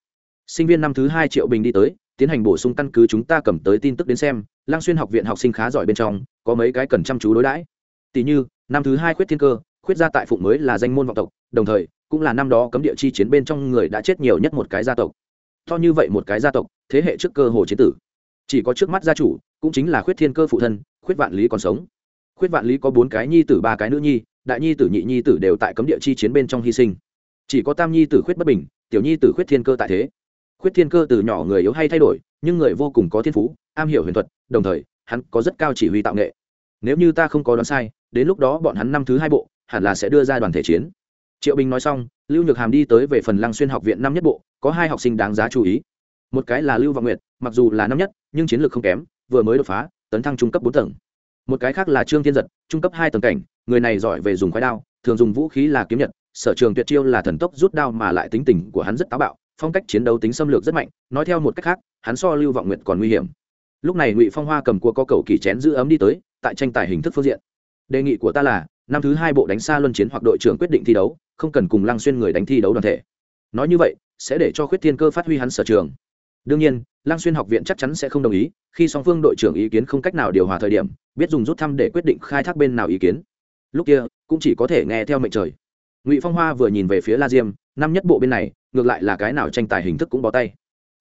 Sinh viên năm thứ hai triệu bình đi tới tiến hành bổ sung căn cứ chúng ta cầm tới tin tức đến xem lang xuyên học viện học sinh khá giỏi bên trong, có mấy cái cần chăm chú đối đãi. Tỷ như, năm thứ hai khuyết thiên cơ, khuyết gia tại phụng mới là danh môn vọng tộc, đồng thời, cũng là năm đó cấm địa chi chiến bên trong người đã chết nhiều nhất một cái gia tộc. To như vậy một cái gia tộc, thế hệ trước cơ hồ chế tử. Chỉ có trước mắt gia chủ, cũng chính là khuyết thiên cơ phụ thân, khuyết vạn lý còn sống. Khuyết vạn lý có bốn cái nhi tử, ba cái nữ nhi, đại nhi tử, nhị nhi tử đều tại cấm địa chi chiến bên trong hy sinh. Chỉ có tam nhi tử khuyết bất bình, tiểu nhi tử khuyết thiên cơ tại thế. Quyết thiên cơ từ nhỏ người yếu hay thay đổi, nhưng người vô cùng có thiên phú, am hiểu huyền thuật, đồng thời, hắn có rất cao chỉ huy tạo nghệ. Nếu như ta không có đoán sai, đến lúc đó bọn hắn năm thứ hai bộ, hẳn là sẽ đưa ra đoàn thể chiến. Triệu bình nói xong, lưu nhược hàm đi tới về phần lăng xuyên học viện năm nhất bộ, có hai học sinh đáng giá chú ý. Một cái là lưu vọng nguyệt, mặc dù là năm nhất, nhưng chiến lược không kém, vừa mới đột phá, tấn thăng trung cấp bốn tầng. Một cái khác là trương thiên giật, trung cấp hai tầng cảnh, người này giỏi về dùng khoái đao, thường dùng vũ khí là kiếm nhật, sở trường tuyệt chiêu là thần tốc rút đao mà lại tính tình của hắn rất táo bạo phong cách chiến đấu tính xâm lược rất mạnh, nói theo một cách khác, hắn so lưu vọng nguyện còn nguy hiểm. Lúc này ngụy phong hoa cầm cua có cầu kỳ chén giữ ấm đi tới, tại tranh tài hình thức phương diện. Đề nghị của ta là, năm thứ hai bộ đánh xa luân chiến hoặc đội trưởng quyết định thi đấu, không cần cùng lăng xuyên người đánh thi đấu đoàn thể. Nói như vậy, sẽ để cho khuyết thiên cơ phát huy hắn sở trường. Đương nhiên, lăng xuyên học viện chắc chắn sẽ không đồng ý, khi song phương đội trưởng ý kiến không cách nào điều hòa thời điểm, biết dùng rút thăm để quyết định khai thác bên nào ý kiến. Lúc kia, cũng chỉ có thể nghe theo mệnh trời ngụy phong hoa vừa nhìn về phía la diêm năm nhất bộ bên này ngược lại là cái nào tranh tài hình thức cũng bó tay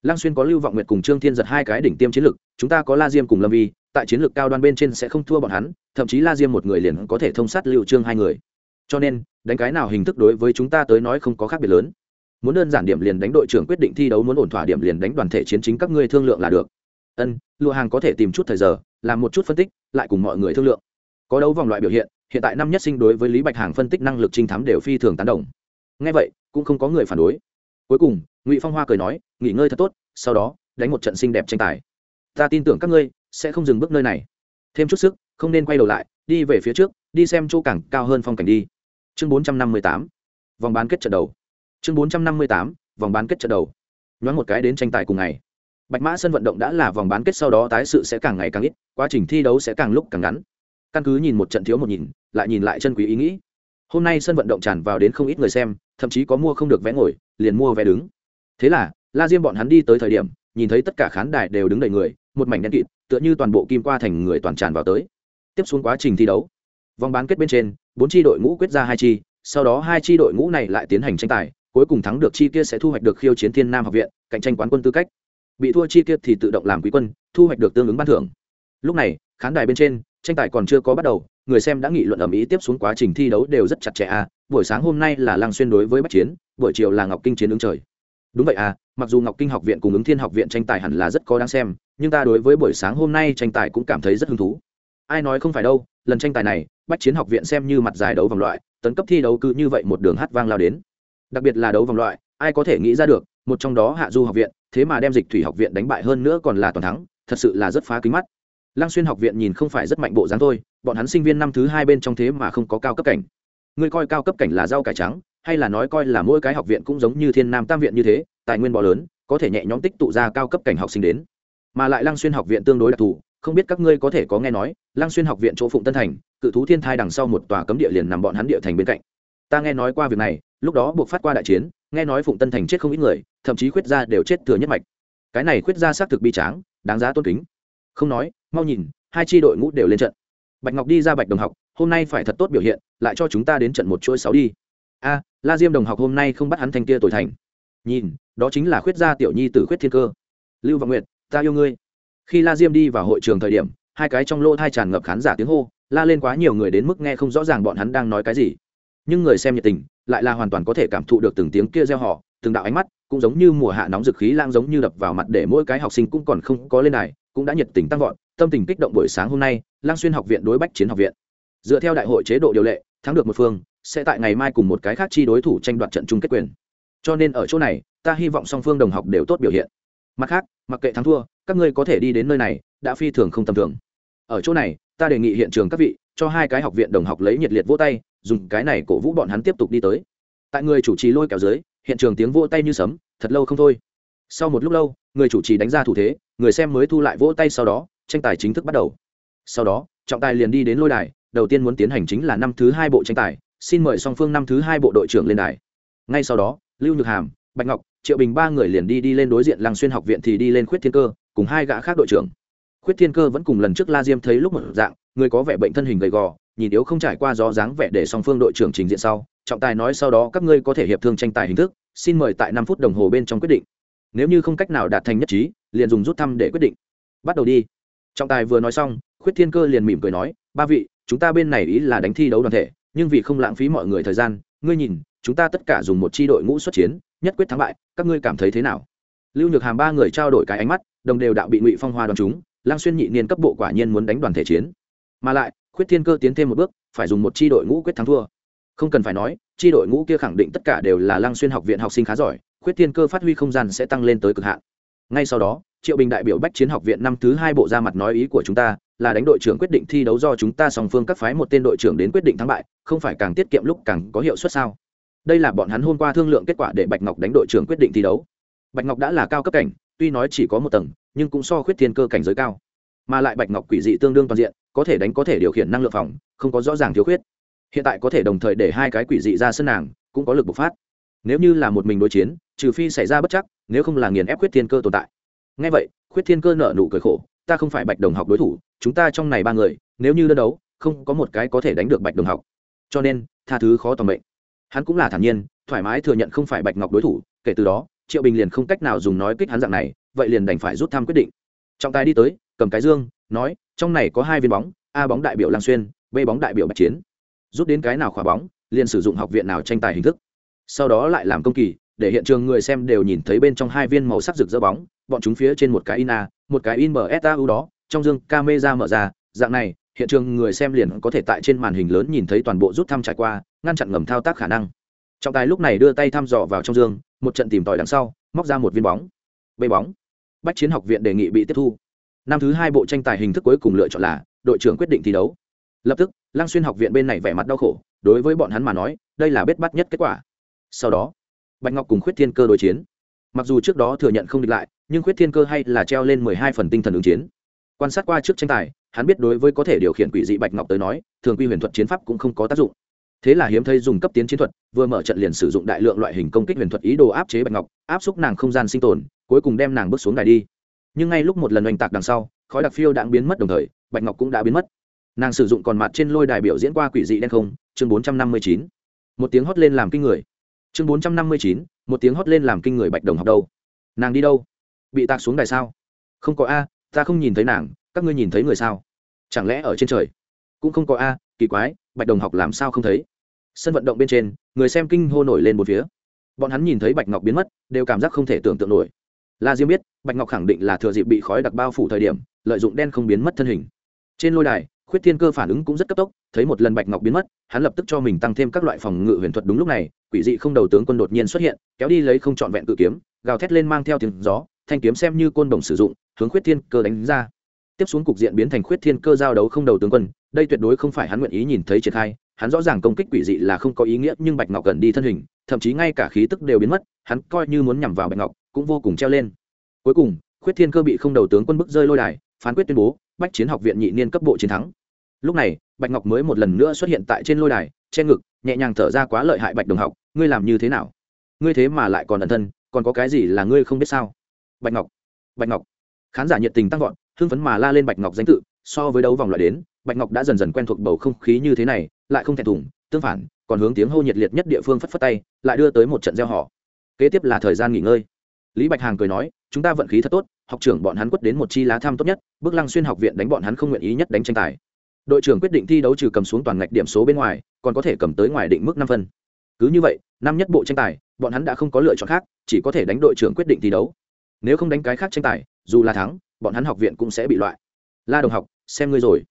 lăng xuyên có lưu vọng nguyệt cùng trương thiên giật hai cái đỉnh tiêm chiến lược, chúng ta có la diêm cùng lâm vi tại chiến lược cao đoan bên trên sẽ không thua bọn hắn thậm chí la diêm một người liền có thể thông sát lưu trương hai người cho nên đánh cái nào hình thức đối với chúng ta tới nói không có khác biệt lớn muốn đơn giản điểm liền đánh đội trưởng quyết định thi đấu muốn ổn thỏa điểm liền đánh đoàn thể chiến chính các ngươi thương lượng là được ân lụa hàng có thể tìm chút thời giờ làm một chút phân tích lại cùng mọi người thương lượng có đấu vòng loại biểu hiện hiện tại năm nhất sinh đối với lý bạch hàng phân tích năng lực trinh thám đều phi thường tán đồng. Ngay vậy, cũng không có người phản đối. Cuối cùng, ngụy phong hoa cười nói, nghỉ ngơi thật tốt, sau đó, đánh một trận xinh đẹp tranh tài. Ta tin tưởng các ngươi sẽ không dừng bước nơi này. Thêm chút sức, không nên quay đầu lại, đi về phía trước, đi xem chỗ cảng cao hơn phong cảnh đi. Chương bốn trăm năm mươi tám, vòng bán kết trận đầu. Chương bốn trăm năm mươi tám, vòng bán kết trận đầu. Nhoáng một cái đến tranh tài cùng ngày. Bạch mã sân vận động đã là vòng bán kết, sau đó tái sự sẽ càng ngày càng ít, quá trình thi đấu sẽ càng lúc càng ngắn căn cứ nhìn một trận thiếu một nhìn, lại nhìn lại chân quý ý nghĩ. Hôm nay sân vận động tràn vào đến không ít người xem, thậm chí có mua không được vé ngồi, liền mua vé đứng. Thế là, la diêm bọn hắn đi tới thời điểm, nhìn thấy tất cả khán đài đều đứng đầy người, một mảnh đen kịt, tựa như toàn bộ kim qua thành người toàn tràn vào tới. Tiếp xuống quá trình thi đấu. Vòng bán kết bên trên, bốn tri đội ngũ quyết ra hai chi, sau đó hai tri đội ngũ này lại tiến hành tranh tài, cuối cùng thắng được chi kia sẽ thu hoạch được khiêu chiến thiên nam học viện, cạnh tranh quán quân tư cách. Bị thua chi kia thì tự động làm quý quân, thu hoạch được tương ứng ban thưởng. Lúc này, khán đài bên trên tranh tài còn chưa có bắt đầu, người xem đã nghị luận ầm ĩ tiếp xuống quá trình thi đấu đều rất chặt chẽ à buổi sáng hôm nay là lăng xuyên đối với bắc chiến, buổi chiều là ngọc kinh chiến ứng trời. Đúng vậy à mặc dù ngọc kinh học viện cùng ứng thiên học viện tranh tài hẳn là rất có đáng xem, nhưng ta đối với buổi sáng hôm nay tranh tài cũng cảm thấy rất hứng thú. Ai nói không phải đâu, lần tranh tài này, bách chiến học viện xem như mặt giải đấu vòng loại, tấn cấp thi đấu cứ như vậy một đường hát vang lao đến. Đặc biệt là đấu vòng loại, ai có thể nghĩ ra được, một trong đó hạ du học viện, thế mà đem dịch thủy học viện đánh bại hơn nữa còn là toàn thắng, thật sự là rất phá kính mắt lăng xuyên học viện nhìn không phải rất mạnh bộ dáng thôi, bọn hắn sinh viên năm thứ hai bên trong thế mà không có cao cấp cảnh. Ngươi coi cao cấp cảnh là rau cải trắng, hay là nói coi là mỗi cái học viện cũng giống như thiên nam tam viện như thế, tài nguyên bò lớn, có thể nhẹ nhõm tích tụ ra cao cấp cảnh học sinh đến. Mà lại lăng xuyên học viện tương đối đặc thù, không biết các ngươi có thể có nghe nói, lăng xuyên học viện chỗ phụng tân thành, cự thú thiên thai đằng sau một tòa cấm địa liền nằm bọn hắn địa thành bên cạnh. Ta nghe nói qua việc này, lúc đó buộc phát qua đại chiến, nghe nói phụng tân thành chết không ít người, thậm chí khuyết gia đều chết thừa nhất mạch. Cái này khuyết gia xác thực bi tráng, đáng giá tôn kính. Không nói mau nhìn, hai tri đội ngũ đều lên trận. Bạch ngọc đi ra bạch đồng học, hôm nay phải thật tốt biểu hiện, lại cho chúng ta đến trận một chuỗi sáu đi. A, la diêm đồng học hôm nay không bắt hắn thanh kia tội thành. Nhìn, đó chính là khuyết gia tiểu nhi t khuyết thiên cơ. Lưu vọng nguyệt, ta yêu ngươi. Khi la diêm đi vào hội trường thời điểm, hai cái trong lỗ thai tràn ngập khán giả tiếng hô, la lên quá nhiều người đến mức nghe không rõ ràng bọn hắn đang nói cái gì. Nhưng người xem nhiệt tình, lại là hoàn toàn có thể cảm thụ được từng tiếng kia gieo họ từng đạo ánh mắt, cũng giống như mùa hạ nóng dực khí lang giống như đập vào mặt để mỗi cái học sinh cũng còn không có lên này cũng đã nhiệt tình tăng vọt tâm tình kích động buổi sáng hôm nay lang xuyên học viện đối bách chiến học viện. Dựa theo đại hội chế độ điều lệ, thắng được một phương, sẽ tại ngày mai cùng một cái khác chi đối thủ tranh đoạt trận chung kết quyền. Cho nên ở chỗ này, ta hy vọng song phương đồng học đều tốt biểu hiện. Mặt khác, mặc kệ thắng thua, các ngươi có thể đi đến nơi này, đã phi thường không tầm thường. Ở chỗ này, ta đề nghị hiện trường các vị, cho hai cái học viện đồng học lấy nhiệt liệt vỗ tay, dùng cái này cổ vũ bọn hắn tiếp tục đi tới. Tại người chủ trì lôi kéo dưới, hiện trường tiếng vỗ tay như sấm, thật lâu không thôi. Sau một lúc lâu, người chủ trì đánh ra thủ thế, người xem mới thu lại vỗ tay sau đó tranh tài chính thức bắt đầu. Sau đó, trọng tài liền đi đến lôi đài, đầu tiên muốn tiến hành chính là năm thứ hai bộ tranh tài, xin mời song phương năm thứ hai bộ đội trưởng lên đài. Ngay sau đó, lưu nhược hàm, bạch ngọc, triệu bình ba người liền đi đi lên đối diện làng xuyên học viện thì đi lên khuyết thiên cơ, cùng hai gã khác đội trưởng. Khuyết thiên cơ vẫn cùng lần trước la diêm thấy lúc một dạng, người có vẻ bệnh thân hình gầy gò, nhìn yếu không trải qua gió dáng vẻ để song phương đội trưởng trình diện sau, trọng tài nói sau đó, các ngươi có thể hiệp thương tranh tài hình thức, xin mời tại năm phút đồng hồ bên trong quyết định. Nếu như không cách nào đạt thành nhất trí, liền dùng rút thăm để quyết định. Bắt đầu đi trọng tài vừa nói xong, khuyết thiên cơ liền mỉm cười nói, ba vị, chúng ta bên này ý là đánh thi đấu đoàn thể, nhưng vì không lãng phí mọi người thời gian, ngươi nhìn, chúng ta tất cả dùng một chi đội ngũ xuất chiến, nhất quyết thắng bại, các ngươi cảm thấy thế nào? Lưu nhược hàm ba người trao đổi cái ánh mắt, đồng đều đạo bị ngụy phong hoa đoàn chúng lang xuyên nhị niên cấp bộ quả nhiên muốn đánh đoàn thể chiến. Mà lại, khuyết thiên cơ tiến thêm một bước, phải dùng một chi đội ngũ quyết thắng thua. Không cần phải nói, chi đội ngũ kia khẳng định tất cả đều là lang xuyên học viện học sinh khá giỏi, khuyết thiên cơ phát huy không gian sẽ tăng lên tới cực hạn ngay sau đó, triệu bình đại biểu bách chiến học viện năm thứ hai bộ ra mặt nói ý của chúng ta, là đánh đội trưởng quyết định thi đấu do chúng ta song phương các phái một tên đội trưởng đến quyết định thắng bại, không phải càng tiết kiệm lúc càng có hiệu suất sao? Đây là bọn hắn hôm qua thương lượng kết quả để bạch ngọc đánh đội trưởng quyết định thi đấu. Bạch ngọc đã là cao cấp cảnh, tuy nói chỉ có một tầng, nhưng cũng so khuyết thiên cơ cảnh giới cao. Mà lại bạch ngọc quỷ dị tương đương toàn diện, có thể đánh có thể điều khiển năng lượng phòng, không có rõ ràng thiếu khuyết. Hiện tại có thể đồng thời để hai cái quỷ dị ra sân nàng, cũng có lực bộc phát nếu như là một mình đối chiến, trừ phi xảy ra bất chắc, nếu không là nghiền ép khuyết thiên cơ tồn tại. Ngay vậy, khuyết thiên cơ nợ nụ cười khổ, ta không phải bạch đồng học đối thủ, chúng ta trong này ba người, nếu như đơn đấu, không có một cái có thể đánh được bạch đồng học. Cho nên, tha thứ khó tầm mệnh. Hắn cũng là thản nhiên, thoải mái thừa nhận không phải bạch ngọc đối thủ, kể từ đó, triệu bình liền không cách nào dùng nói kích hắn dạng này, vậy liền đành phải rút thăm quyết định. Trọng tài đi tới, cầm cái dương, nói, trong này có hai viên bóng, a bóng đại biểu lang xuyên, b bóng đại biểu bạch chiến. Rút đến cái nào khỏa bóng, liền sử dụng học viện nào tranh tài hình thức sau đó lại làm công kỳ, để hiện trường người xem đều nhìn thấy bên trong hai viên màu sắc rực rỡ bóng, bọn chúng phía trên một cái in a, một cái in msau đó, trong dương camera mở ra, dạng này, hiện trường người xem liền có thể tại trên màn hình lớn nhìn thấy toàn bộ rút thăm trải qua, ngăn chặn ngầm thao tác khả năng. Trọng tài lúc này đưa tay thăm dò vào trong dương, một trận tìm tòi đằng sau, móc ra một viên bóng. Bê bóng. Bách chiến học viện đề nghị bị tiếp thu. Năm thứ hai bộ tranh tài hình thức cuối cùng lựa chọn là, đội trưởng quyết định thi đấu. Lập tức, lăng xuyên học viện bên này vẻ mặt đau khổ, đối với bọn hắn mà nói, đây là bết bắt nhất kết quả sau đó, bạch ngọc cùng khuyết thiên cơ đối chiến. Mặc dù trước đó thừa nhận không địch lại, nhưng khuyết thiên cơ hay là treo lên mười hai phần tinh thần ứng chiến. Quan sát qua trước tranh tài, hắn biết đối với có thể điều khiển quỷ dị bạch ngọc tới nói, thường quy huyền thuật chiến pháp cũng không có tác dụng. Thế là hiếm thấy dùng cấp tiến chiến thuật, vừa mở trận liền sử dụng đại lượng loại hình công kích huyền thuật ý đồ áp chế bạch ngọc, áp xúc nàng không gian sinh tồn, cuối cùng đem nàng bước xuống đài đi. Nhưng ngay lúc một lần oanh tạc đằng sau, khói đặc phiêu đã biến mất đồng thời, bạch ngọc cũng đã biến mất. Nàng sử dụng còn mặt trên lôi đài biểu diễn qua quỷ dị đen không, chương bốn trăm năm mươi chín. Một tiếng hót lên làm kinh người chương bốn trăm năm mươi chín, một tiếng hót lên làm kinh người bạch đồng học đâu. Nàng đi đâu? Bị tạc xuống đài sao? Không có a, ta không nhìn thấy nàng, các ngươi nhìn thấy người sao? Chẳng lẽ ở trên trời? Cũng không có a, kỳ quái, bạch đồng học làm sao không thấy? Sân vận động bên trên, người xem kinh hô nổi lên một phía. Bọn hắn nhìn thấy bạch ngọc biến mất, đều cảm giác không thể tưởng tượng nổi. La diêm biết, bạch ngọc khẳng định là thừa dịp bị khói đặc bao phủ thời điểm, lợi dụng đen không biến mất thân hình. Trên lôi đài khuyết thiên cơ phản ứng cũng rất cấp tốc, thấy một lần bạch ngọc biến mất, hắn lập tức cho mình tăng thêm các loại phòng ngự huyền thuật đúng lúc này, quỷ dị không đầu tướng quân đột nhiên xuất hiện, kéo đi lấy không trọn vẹn cự kiếm, gào thét lên mang theo tiếng gió, thanh kiếm xem như côn đồng sử dụng, hướng khuyết thiên cơ đánh ra. Tiếp xuống cục diện biến thành khuyết thiên cơ giao đấu không đầu tướng quân, đây tuyệt đối không phải hắn nguyện ý nhìn thấy triển khai, hắn rõ ràng công kích quỷ dị là không có ý nghĩa, nhưng bạch ngọc gần đi thân hình, thậm chí ngay cả khí tức đều biến mất, hắn coi như muốn nhằm vào bạch ngọc, cũng vô cùng treo lên. Cuối cùng, khuyết thiên cơ bị không đầu tướng quân bức rơi lôi đài, phán quyết tuyên bố bách chiến học viện nhị niên cấp bộ chiến thắng. Lúc này, bạch ngọc mới một lần nữa xuất hiện tại trên lôi đài trên ngực, nhẹ nhàng thở ra quá lợi hại bạch đồng học, ngươi làm như thế nào? Ngươi thế mà lại còn ẩn thân, còn có cái gì là ngươi không biết sao? Bạch ngọc bạch ngọc. Khán giả nhiệt tình tăng vọt, hưng phấn mà la lên bạch ngọc danh tự. So với đấu vòng loại đến, bạch ngọc đã dần dần quen thuộc bầu không khí như thế này, lại không thẹn thùng, tương phản, còn hướng tiếng hô nhiệt liệt nhất địa phương phất phất tay, lại đưa tới một trận gieo họ kế tiếp là thời gian nghỉ ngơi lý bạch hàng cười nói, chúng ta vận khí thật tốt, học trưởng bọn hắn quất đến một chi lá tham tốt nhất, bước lăng xuyên học viện đánh bọn hắn không nguyện ý nhất đánh tranh tài. Đội trưởng quyết định thi đấu trừ cầm xuống toàn ngạch điểm số bên ngoài, còn có thể cầm tới ngoài định mức năm phân. Cứ như vậy, năm nhất bộ tranh tài, bọn hắn đã không có lựa chọn khác, chỉ có thể đánh đội trưởng quyết định thi đấu. Nếu không đánh cái khác tranh tài, dù là thắng, bọn hắn học viện cũng sẽ bị loại. La đồng học, xem ngươi rồi.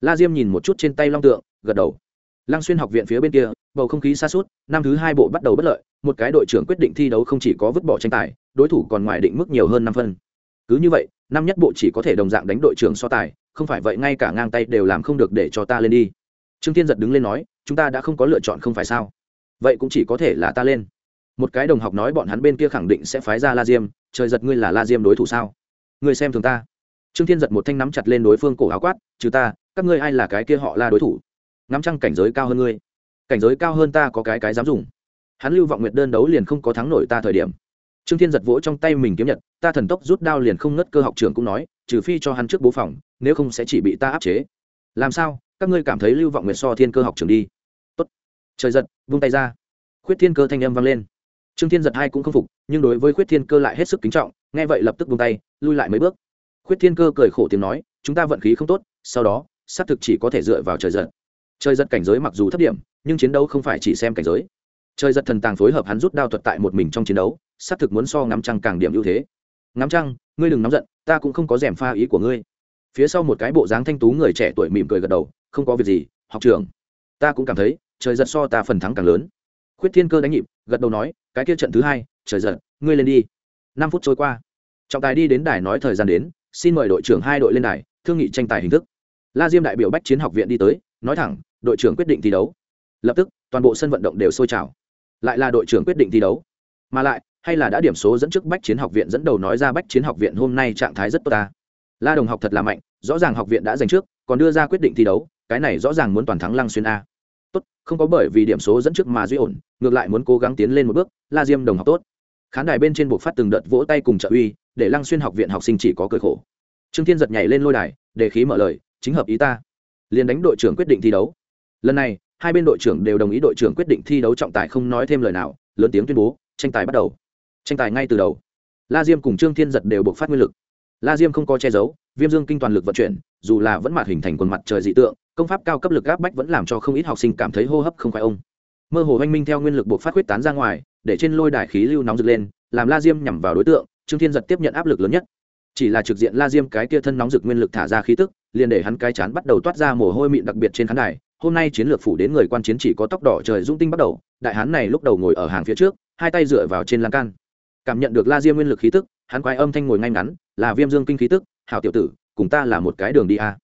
La diêm nhìn một chút trên tay long tượng, gật đầu lăng xuyên học viện phía bên kia, bầu không khí xa suốt năm thứ hai bộ bắt đầu bất lợi, một cái đội trưởng quyết định thi đấu không chỉ có vứt bỏ tranh tài, đối thủ còn ngoài định mức nhiều hơn năm phân. Cứ như vậy, năm nhất bộ chỉ có thể đồng dạng đánh đội trưởng so tài, không phải vậy ngay cả ngang tay đều làm không được để cho ta lên đi. Trương thiên giật đứng lên nói, chúng ta đã không có lựa chọn không phải sao? Vậy cũng chỉ có thể là ta lên. Một cái đồng học nói, bọn hắn bên kia khẳng định sẽ phái ra la diêm, trời giật ngươi là la diêm đối thủ sao? Ngươi xem thường ta. Trương thiên giật một thanh nắm chặt lên đối phương cổ áo quát chứ ta, các ngươi ai là cái kia họ la đối thủ? Ngắm trăng cảnh giới cao hơn ngươi. Cảnh giới cao hơn ta có cái cái dám dùng. Hắn lưu vọng nguyệt đơn đấu liền không có thắng nổi ta thời điểm. Trương thiên giật vỗ trong tay mình kiếm nhật, ta thần tốc rút đao liền không ngất cơ học trường cũng nói, trừ phi cho hắn trước bố phòng, nếu không sẽ chỉ bị ta áp chế. Làm sao? Các ngươi cảm thấy lưu vọng nguyệt so thiên cơ học trường đi. Tốt. Trời giật, vung tay ra. Khuyết thiên cơ thanh âm vang lên. Trương thiên giật hai cũng không phục, nhưng đối với khuyết thiên cơ lại hết sức kính trọng, nghe vậy lập tức vung tay, lui lại mấy bước. Khuyết thiên cơ cười khổ tiếng nói, chúng ta vận khí không tốt, sau đó, xác thực chỉ có thể dựa vào trời giật trời giật cảnh giới mặc dù thấp điểm, nhưng chiến đấu không phải chỉ xem cảnh giới. Trời giật thần tàng phối hợp hắn rút đao thuật tại một mình trong chiến đấu, xác thực muốn so ngắm trăng càng điểm ưu thế. Ngắm trăng, ngươi đừng nóng giận, ta cũng không có dèm pha ý của ngươi. Phía sau một cái bộ dáng thanh tú người trẻ tuổi mỉm cười gật đầu, không có việc gì, học trưởng. Ta cũng cảm thấy, trời giật so ta phần thắng càng lớn. Khuyết thiên cơ đánh nhịp, gật đầu nói, cái kia trận thứ hai, trời giật, ngươi lên đi. Năm phút trôi qua, trọng tài đi đến đài nói thời gian đến, xin mời đội trưởng hai đội lên đài, thương nghị tranh tài hình thức. La diêm đại biểu bách chiến học viện đi tới, nói thẳng đội trưởng quyết định thi đấu. Lập tức, toàn bộ sân vận động đều sôi trào. Lại là đội trưởng quyết định thi đấu. Mà lại, hay là đã điểm số dẫn trước bách chiến học viện dẫn đầu nói ra bách chiến học viện hôm nay trạng thái rất tốt ta. La đồng học thật là mạnh, rõ ràng học viện đã giành trước, còn đưa ra quyết định thi đấu, cái này rõ ràng muốn toàn thắng lăng xuyên a. Tốt, không có bởi vì điểm số dẫn trước mà duy ổn, ngược lại muốn cố gắng tiến lên một bước, la diêm đồng học tốt. Khán đài bên trên buộc phát từng đợt vỗ tay cùng trợ uy, để lăng xuyên học viện học sinh chỉ có cười khổ. Trương thiên giật nhảy lên lôi đài, để khí mở lời, chính hợp ý ta. Liền đánh đội trưởng quyết định thi đấu lần này, hai bên đội trưởng đều đồng ý đội trưởng quyết định thi đấu trọng tài không nói thêm lời nào, lớn tiếng tuyên bố, tranh tài bắt đầu. Tranh tài ngay từ đầu. La diêm cùng trương thiên giật đều buộc phát nguyên lực. La diêm không có che giấu, viêm dương kinh toàn lực vận chuyển, dù là vẫn mặt hình thành quần mặt trời dị tượng, công pháp cao cấp lực áp bách vẫn làm cho không ít học sinh cảm thấy hô hấp không khỏe ông. Mơ hồ oanh minh theo nguyên lực buộc phát huyết tán ra ngoài, để trên lôi đài khí lưu nóng rực lên, làm la diêm nhằm vào đối tượng, trương thiên giật tiếp nhận áp lực lớn nhất. Chỉ là trực diện la diêm cái kia thân nóng rực nguyên lực thả ra khí tức, liền để hắn cái chán bắt đầu toát ra mồ hôi mịn đặc biệt trên khán đài hôm nay chiến lược phủ đến người quan chiến chỉ có tóc đỏ trời dung tinh bắt đầu, đại hán này lúc đầu ngồi ở hàng phía trước, hai tay dựa vào trên lan can. Cảm nhận được la diêm nguyên lực khí tức, hắn quái âm thanh ngồi ngay ngắn, là viêm dương kinh khí tức hào tiểu tử, cùng ta là một cái đường đi a.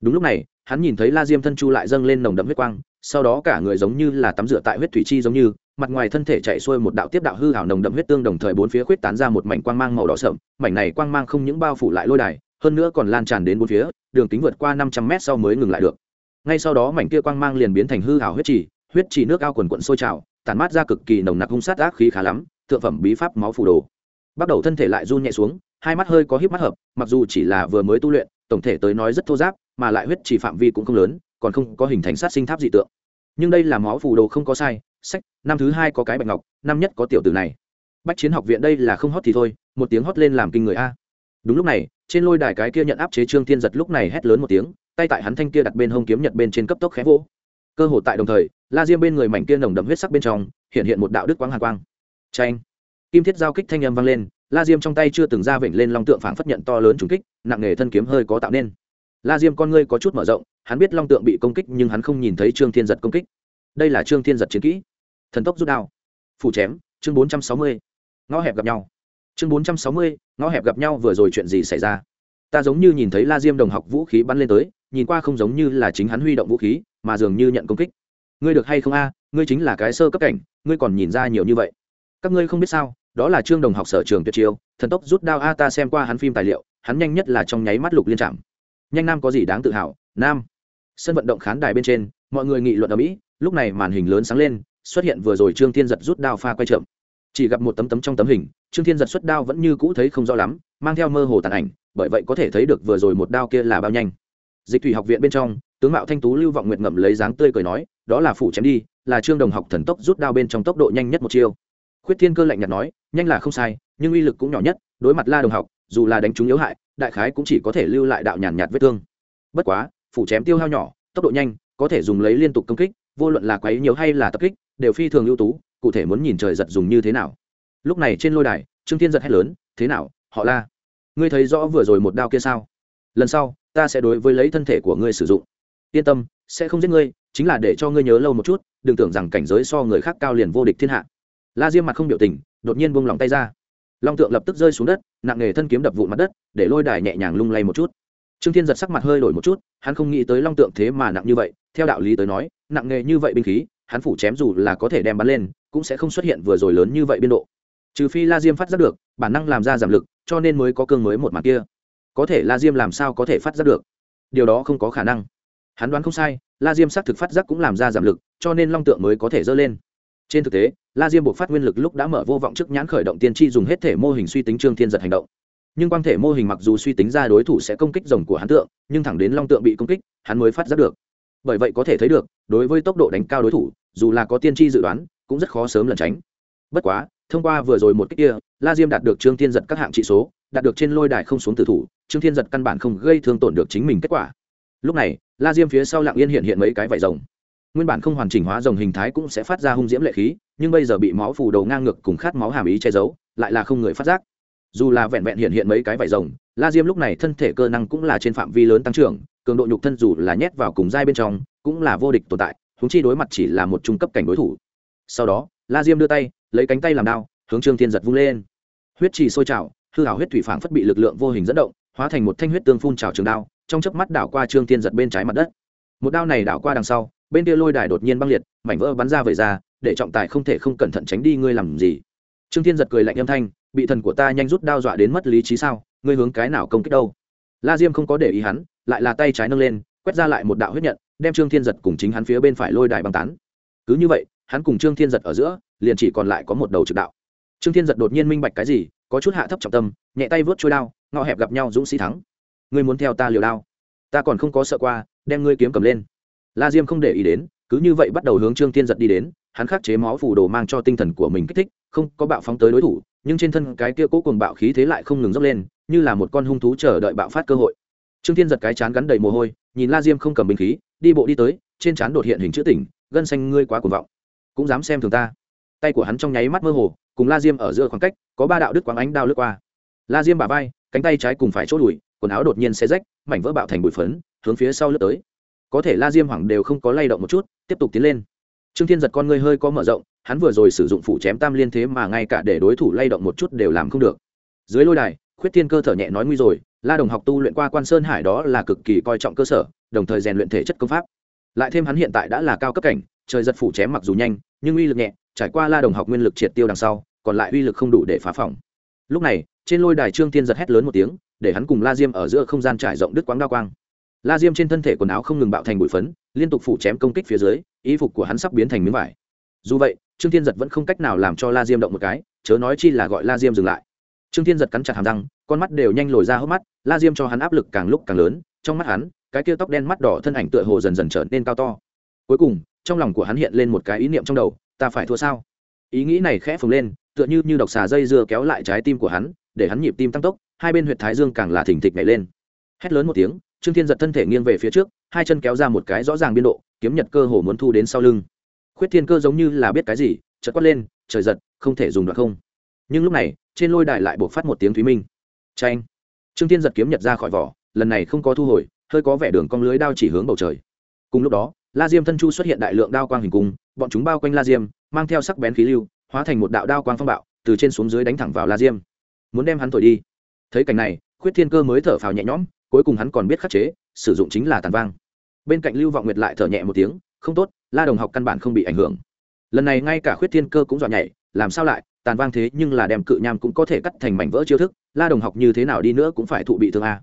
Đúng lúc này, hắn nhìn thấy la diêm thân chu lại dâng lên nồng đậm huyết quang, sau đó cả người giống như là tắm rửa tại huyết thủy chi giống như, mặt ngoài thân thể chạy xuôi một đạo tiếp đạo hư hảo nồng đậm huyết tương đồng thời bốn phía khuyết tán ra một mảnh quang mang màu đỏ sậm, mảnh này quang mang không những bao phủ lại lôi đài, hơn nữa còn lan tràn đến bốn phía, đường kính vượt qua năm trăm mét sau mới ngừng lại được ngay sau đó mảnh kia quang mang liền biến thành hư hảo huyết trì huyết trì nước ao quần quận sôi trào tàn mát ra cực kỳ nồng nặc hung sát ác khí khá lắm, thượng phẩm bí pháp máu phù đồ. Bắt đầu thân thể lại run nhẹ xuống, hai mắt hơi có híp mắt hợp, mặc dù chỉ là vừa mới tu luyện, tổng thể tới nói rất thô giáp, mà lại huyết trì phạm vi cũng không lớn, còn không có hình thành sát sinh tháp dị tượng. Nhưng đây là máu phù đồ không có sai, sách, năm thứ hai có cái bạch ngọc, năm nhất có tiểu tử này. Bách chiến học viện đây là không hót thì thôi, một tiếng hót lên làm kinh người a. Đúng lúc này, trên lôi đài cái kia nhận áp chế trương thiên giật lúc này hét lớn một tiếng tay tại hắn thanh kia đặt bên hông kiếm nhật bên trên cấp tốc khẽ vỗ. Cơ hội tại đồng thời, la diêm bên người mảnh kia nồng đậm huyết sắc bên trong, hiện hiện một đạo đức quang hàn quang. Tranh kim thiết giao kích thanh âm vang lên, la diêm trong tay chưa từng ra vểnh lên long tượng phảng phất nhận to lớn trùng kích, nặng nghề thân kiếm hơi có tạo nên. La diêm con ngươi có chút mở rộng, hắn biết long tượng bị công kích nhưng hắn không nhìn thấy trương thiên giật công kích. Đây là trương thiên giật chiến kỹ. Thần tốc rút đao. Phủ chém, chương bốn trăm sáu mươi. Ngõ hẹp gặp nhau. Chương bốn trăm sáu mươi, ngõ hẹp gặp nhau, vừa rồi chuyện gì xảy ra? Ta giống như nhìn thấy la diêm đồng học vũ khí bắn lên tới nhìn qua không giống như là chính hắn huy động vũ khí, mà dường như nhận công kích. Ngươi được hay không a? Ngươi chính là cái sơ cấp cảnh, ngươi còn nhìn ra nhiều như vậy. Các ngươi không biết sao, đó là trương đồng học sở trường tuyệt chiêu, thần tốc rút đao a, ta xem qua hắn phim tài liệu, hắn nhanh nhất là trong nháy mắt lục liên trạm nhanh nam có gì đáng tự hào? Nam. Sân vận động khán đài bên trên, mọi người nghị luận ở mỹ, lúc này màn hình lớn sáng lên, xuất hiện vừa rồi trương thiên giật rút đao pha quay chậm. Chỉ gặp một tấm tấm trong tấm hình, trương thiên giật xuất đao vẫn như cũ thấy không rõ lắm, mang theo mơ hồ tàn ảnh, bởi vậy có thể thấy được vừa rồi một đao kia là bao nhanh dịch thủy học viện bên trong, tướng mạo thanh tú lưu vọng nguyệt ngậm lấy dáng tươi cười nói, đó là phủ chém đi, là trương đồng học thần tốc rút đao bên trong tốc độ nhanh nhất một chiêu. Khuyết thiên cơ lạnh nhạt nói, nhanh là không sai, nhưng uy lực cũng nhỏ nhất, đối mặt la đồng học, dù là đánh trúng yếu hại, đại khái cũng chỉ có thể lưu lại đạo nhàn nhạt vết thương. Bất quá, phủ chém tiêu hao nhỏ, tốc độ nhanh, có thể dùng lấy liên tục công kích, vô luận là quấy nhiều hay là tập kích, đều phi thường ưu tú, cụ thể muốn nhìn trời giật dùng như thế nào. Lúc này trên lôi đài, trương thiên giật hét lớn, thế nào, họ la? Ngươi thấy rõ vừa rồi một đao kia sao? Lần sau ta sẽ đối với lấy thân thể của ngươi sử dụng. Yên tâm, sẽ không giết ngươi, chính là để cho ngươi nhớ lâu một chút, đừng tưởng rằng cảnh giới so người khác cao liền vô địch thiên hạ. La diêm mặt không biểu tình, đột nhiên buông lòng tay ra. Long tượng lập tức rơi xuống đất, nặng nề thân kiếm đập vụn mặt đất, để lôi đài nhẹ nhàng lung lay một chút. Trương thiên giật sắc mặt hơi đổi một chút, hắn không nghĩ tới long tượng thế mà nặng như vậy, theo đạo lý tới nói, nặng nề như vậy binh khí, hắn phủ chém dù là có thể đem bắn lên, cũng sẽ không xuất hiện vừa rồi lớn như vậy biên độ. Trừ phi la diêm phát giác được, bản năng làm ra giảm lực, cho nên mới có cương mới một mặt kia có thể la diêm làm sao có thể phát giác được? Điều đó không có khả năng. Hắn đoán không sai, la diêm xác thực phát giác cũng làm ra giảm lực, cho nên long tượng mới có thể dơ lên. Trên thực tế, la diêm buộc phát nguyên lực lúc đã mở vô vọng trước nhãn khởi động tiên tri dùng hết thể mô hình suy tính trương thiên giật hành động. Nhưng quang thể mô hình mặc dù suy tính ra đối thủ sẽ công kích rồng của hắn tượng, nhưng thẳng đến long tượng bị công kích, hắn mới phát giác được. Bởi vậy có thể thấy được, đối với tốc độ đánh cao đối thủ, dù là có tiên tri dự đoán, cũng rất khó sớm lẩn tránh. Bất quá, thông qua vừa rồi một cách kia, la diêm đạt được trương thiên giật các hạng trị số, đạt được trên lôi đài không xuống tử thủ trương thiên giật căn bản không gây thương tổn được chính mình kết quả. Lúc này, la diêm phía sau lạng yên hiện hiện mấy cái vải rồng. Nguyên bản không hoàn chỉnh hóa rồng hình thái cũng sẽ phát ra hung diễm lệ khí, nhưng bây giờ bị máu phủ đầu ngang ngược cùng khát máu hàm ý che giấu, lại là không người phát giác. Dù là vẹn vẹn hiện hiện mấy cái vải rồng, la diêm lúc này thân thể cơ năng cũng là trên phạm vi lớn tăng trưởng, cường độ nhục thân dù là nhét vào cùng giai bên trong, cũng là vô địch tồn tại húng chi đối mặt chỉ là một trung cấp cảnh đối thủ. Sau đó, la diêm đưa tay, lấy cánh tay làm đao, hướng trương thiên giật vung lên. Huyết trì sôi trào, hư hào huyết thủy phảng phất bị lực lượng vô hình dẫn động hóa thành một thanh huyết tương phun trào trường đao, trong chớp mắt đảo qua trương thiên giật bên trái mặt đất. Một đao này đảo qua đằng sau, bên kia lôi đài đột nhiên băng liệt, mảnh vỡ bắn ra về ra, để trọng tài không thể không cẩn thận tránh đi ngươi làm gì. Trương thiên giật cười lạnh âm thanh, bị thần của ta nhanh rút đao dọa đến mất lý trí sao? Ngươi hướng cái nào công kích đâu? La diêm không có để ý hắn, lại là tay trái nâng lên, quét ra lại một đạo huyết nhận, đem trương thiên giật cùng chính hắn phía bên phải lôi đài băng tán. Cứ như vậy, hắn cùng trương thiên giật ở giữa, liền chỉ còn lại có một đầu trực đạo. Trương thiên giật đột nhiên minh bạch cái gì có chút hạ thấp trọng tâm, nhẹ tay vớt trôi đao ngọ hẹp gặp nhau dũng sĩ thắng. Ngươi muốn theo ta liều đao? Ta còn không có sợ qua, đem ngươi kiếm cầm lên. La diêm không để ý đến, cứ như vậy bắt đầu hướng trương thiên giật đi đến, hắn khắc chế máu phủ đồ mang cho tinh thần của mình kích thích, không có bạo phóng tới đối thủ, nhưng trên thân cái kia cố cùng bạo khí thế lại không ngừng dốc lên, như là một con hung thú chờ đợi bạo phát cơ hội. Trương thiên giật cái chán gắn đầy mồ hôi, nhìn la diêm không cầm bình khí, đi bộ đi tới, trên chán đột hiện hình chữ tỉnh, gân xanh ngươi quá cuồng vọng. Cũng dám xem thường ta. Tay của hắn trong nháy mắt mơ hồ cùng la diêm ở giữa khoảng cách, có ba đạo đức quang ánh đao lướt qua. La diêm bà vai, cánh tay trái cùng phải chỗ đùi, quần áo đột nhiên xe rách, mảnh vỡ bạo thành bụi phấn, hướng phía sau lướt tới. Có thể la diêm hoảng đều không có lay động một chút, tiếp tục tiến lên. Trương thiên giật con ngươi hơi có mở rộng, hắn vừa rồi sử dụng phủ chém tam liên thế mà ngay cả để đối thủ lay động một chút đều làm không được. Dưới lôi đài, khuyết thiên cơ thở nhẹ nói nguy rồi, la đồng học tu luyện qua quan sơn hải đó là cực kỳ coi trọng cơ sở, đồng thời rèn luyện thể chất công pháp. Lại thêm hắn hiện tại đã là cao cấp cảnh, trời giật phủ chém mặc dù nhanh, nhưng uy lực nhẹ trải qua la đồng học nguyên lực triệt tiêu đằng sau, còn lại uy lực không đủ để phá phòng. Lúc này, trên lôi đài trương tiên giật hét lớn một tiếng, để hắn cùng la diêm ở giữa không gian trải rộng đứt quáng đa quang. La diêm trên thân thể quần áo không ngừng bạo thành bụi phấn, liên tục phủ chém công kích phía dưới, y phục của hắn sắp biến thành miếng vải. Dù vậy, trương tiên giật vẫn không cách nào làm cho la diêm động một cái, chớ nói chi là gọi la diêm dừng lại. Trương tiên giật cắn chặt hàm răng, con mắt đều nhanh lồi ra hốc mắt, la diêm cho hắn áp lực càng lúc càng lớn, trong mắt hắn, cái kia tóc đen mắt đỏ thân ảnh tựa hồ dần dần trở nên cao to. Cuối cùng, trong lòng của hắn hiện lên một cái ý niệm trong đầu ta phải thua sao? Ý nghĩ này khẽ phồng lên, tựa như như độc xà dây dưa kéo lại trái tim của hắn, để hắn nhịp tim tăng tốc, hai bên huyệt thái dương càng là thỉnh thịch nhảy lên. Hét lớn một tiếng, trương thiên giật thân thể nghiêng về phía trước, hai chân kéo ra một cái rõ ràng biên độ, kiếm nhật cơ hồ muốn thu đến sau lưng. Khuyết thiên cơ giống như là biết cái gì, chợt quát lên, trời giật, không thể dùng đoạn không? Nhưng lúc này, trên lôi đài lại buộc phát một tiếng thúy minh. Tranh trương thiên giật kiếm nhật ra khỏi vỏ, lần này không có thu hồi, hơi có vẻ đường cong lưới đao chỉ hướng bầu trời. Cùng lúc đó la diêm thân chu xuất hiện đại lượng đao quang hình cung, bọn chúng bao quanh la diêm, mang theo sắc bén khí lưu, hóa thành một đạo đao quang phong bạo, từ trên xuống dưới đánh thẳng vào la diêm. Muốn đem hắn thổi đi. Thấy cảnh này, khuyết thiên cơ mới thở phào nhẹ nhõm, cuối cùng hắn còn biết khắc chế, sử dụng chính là tàn vang. Bên cạnh lưu vọng nguyệt lại thở nhẹ một tiếng, không tốt, la đồng học căn bản không bị ảnh hưởng. Lần này ngay cả khuyết thiên cơ cũng dọa nhảy, làm sao lại, tàn vang thế nhưng là đem cự nham cũng có thể cắt thành mảnh vỡ chiêu thức, la đồng học như thế nào đi nữa cũng phải thụ bị thương a.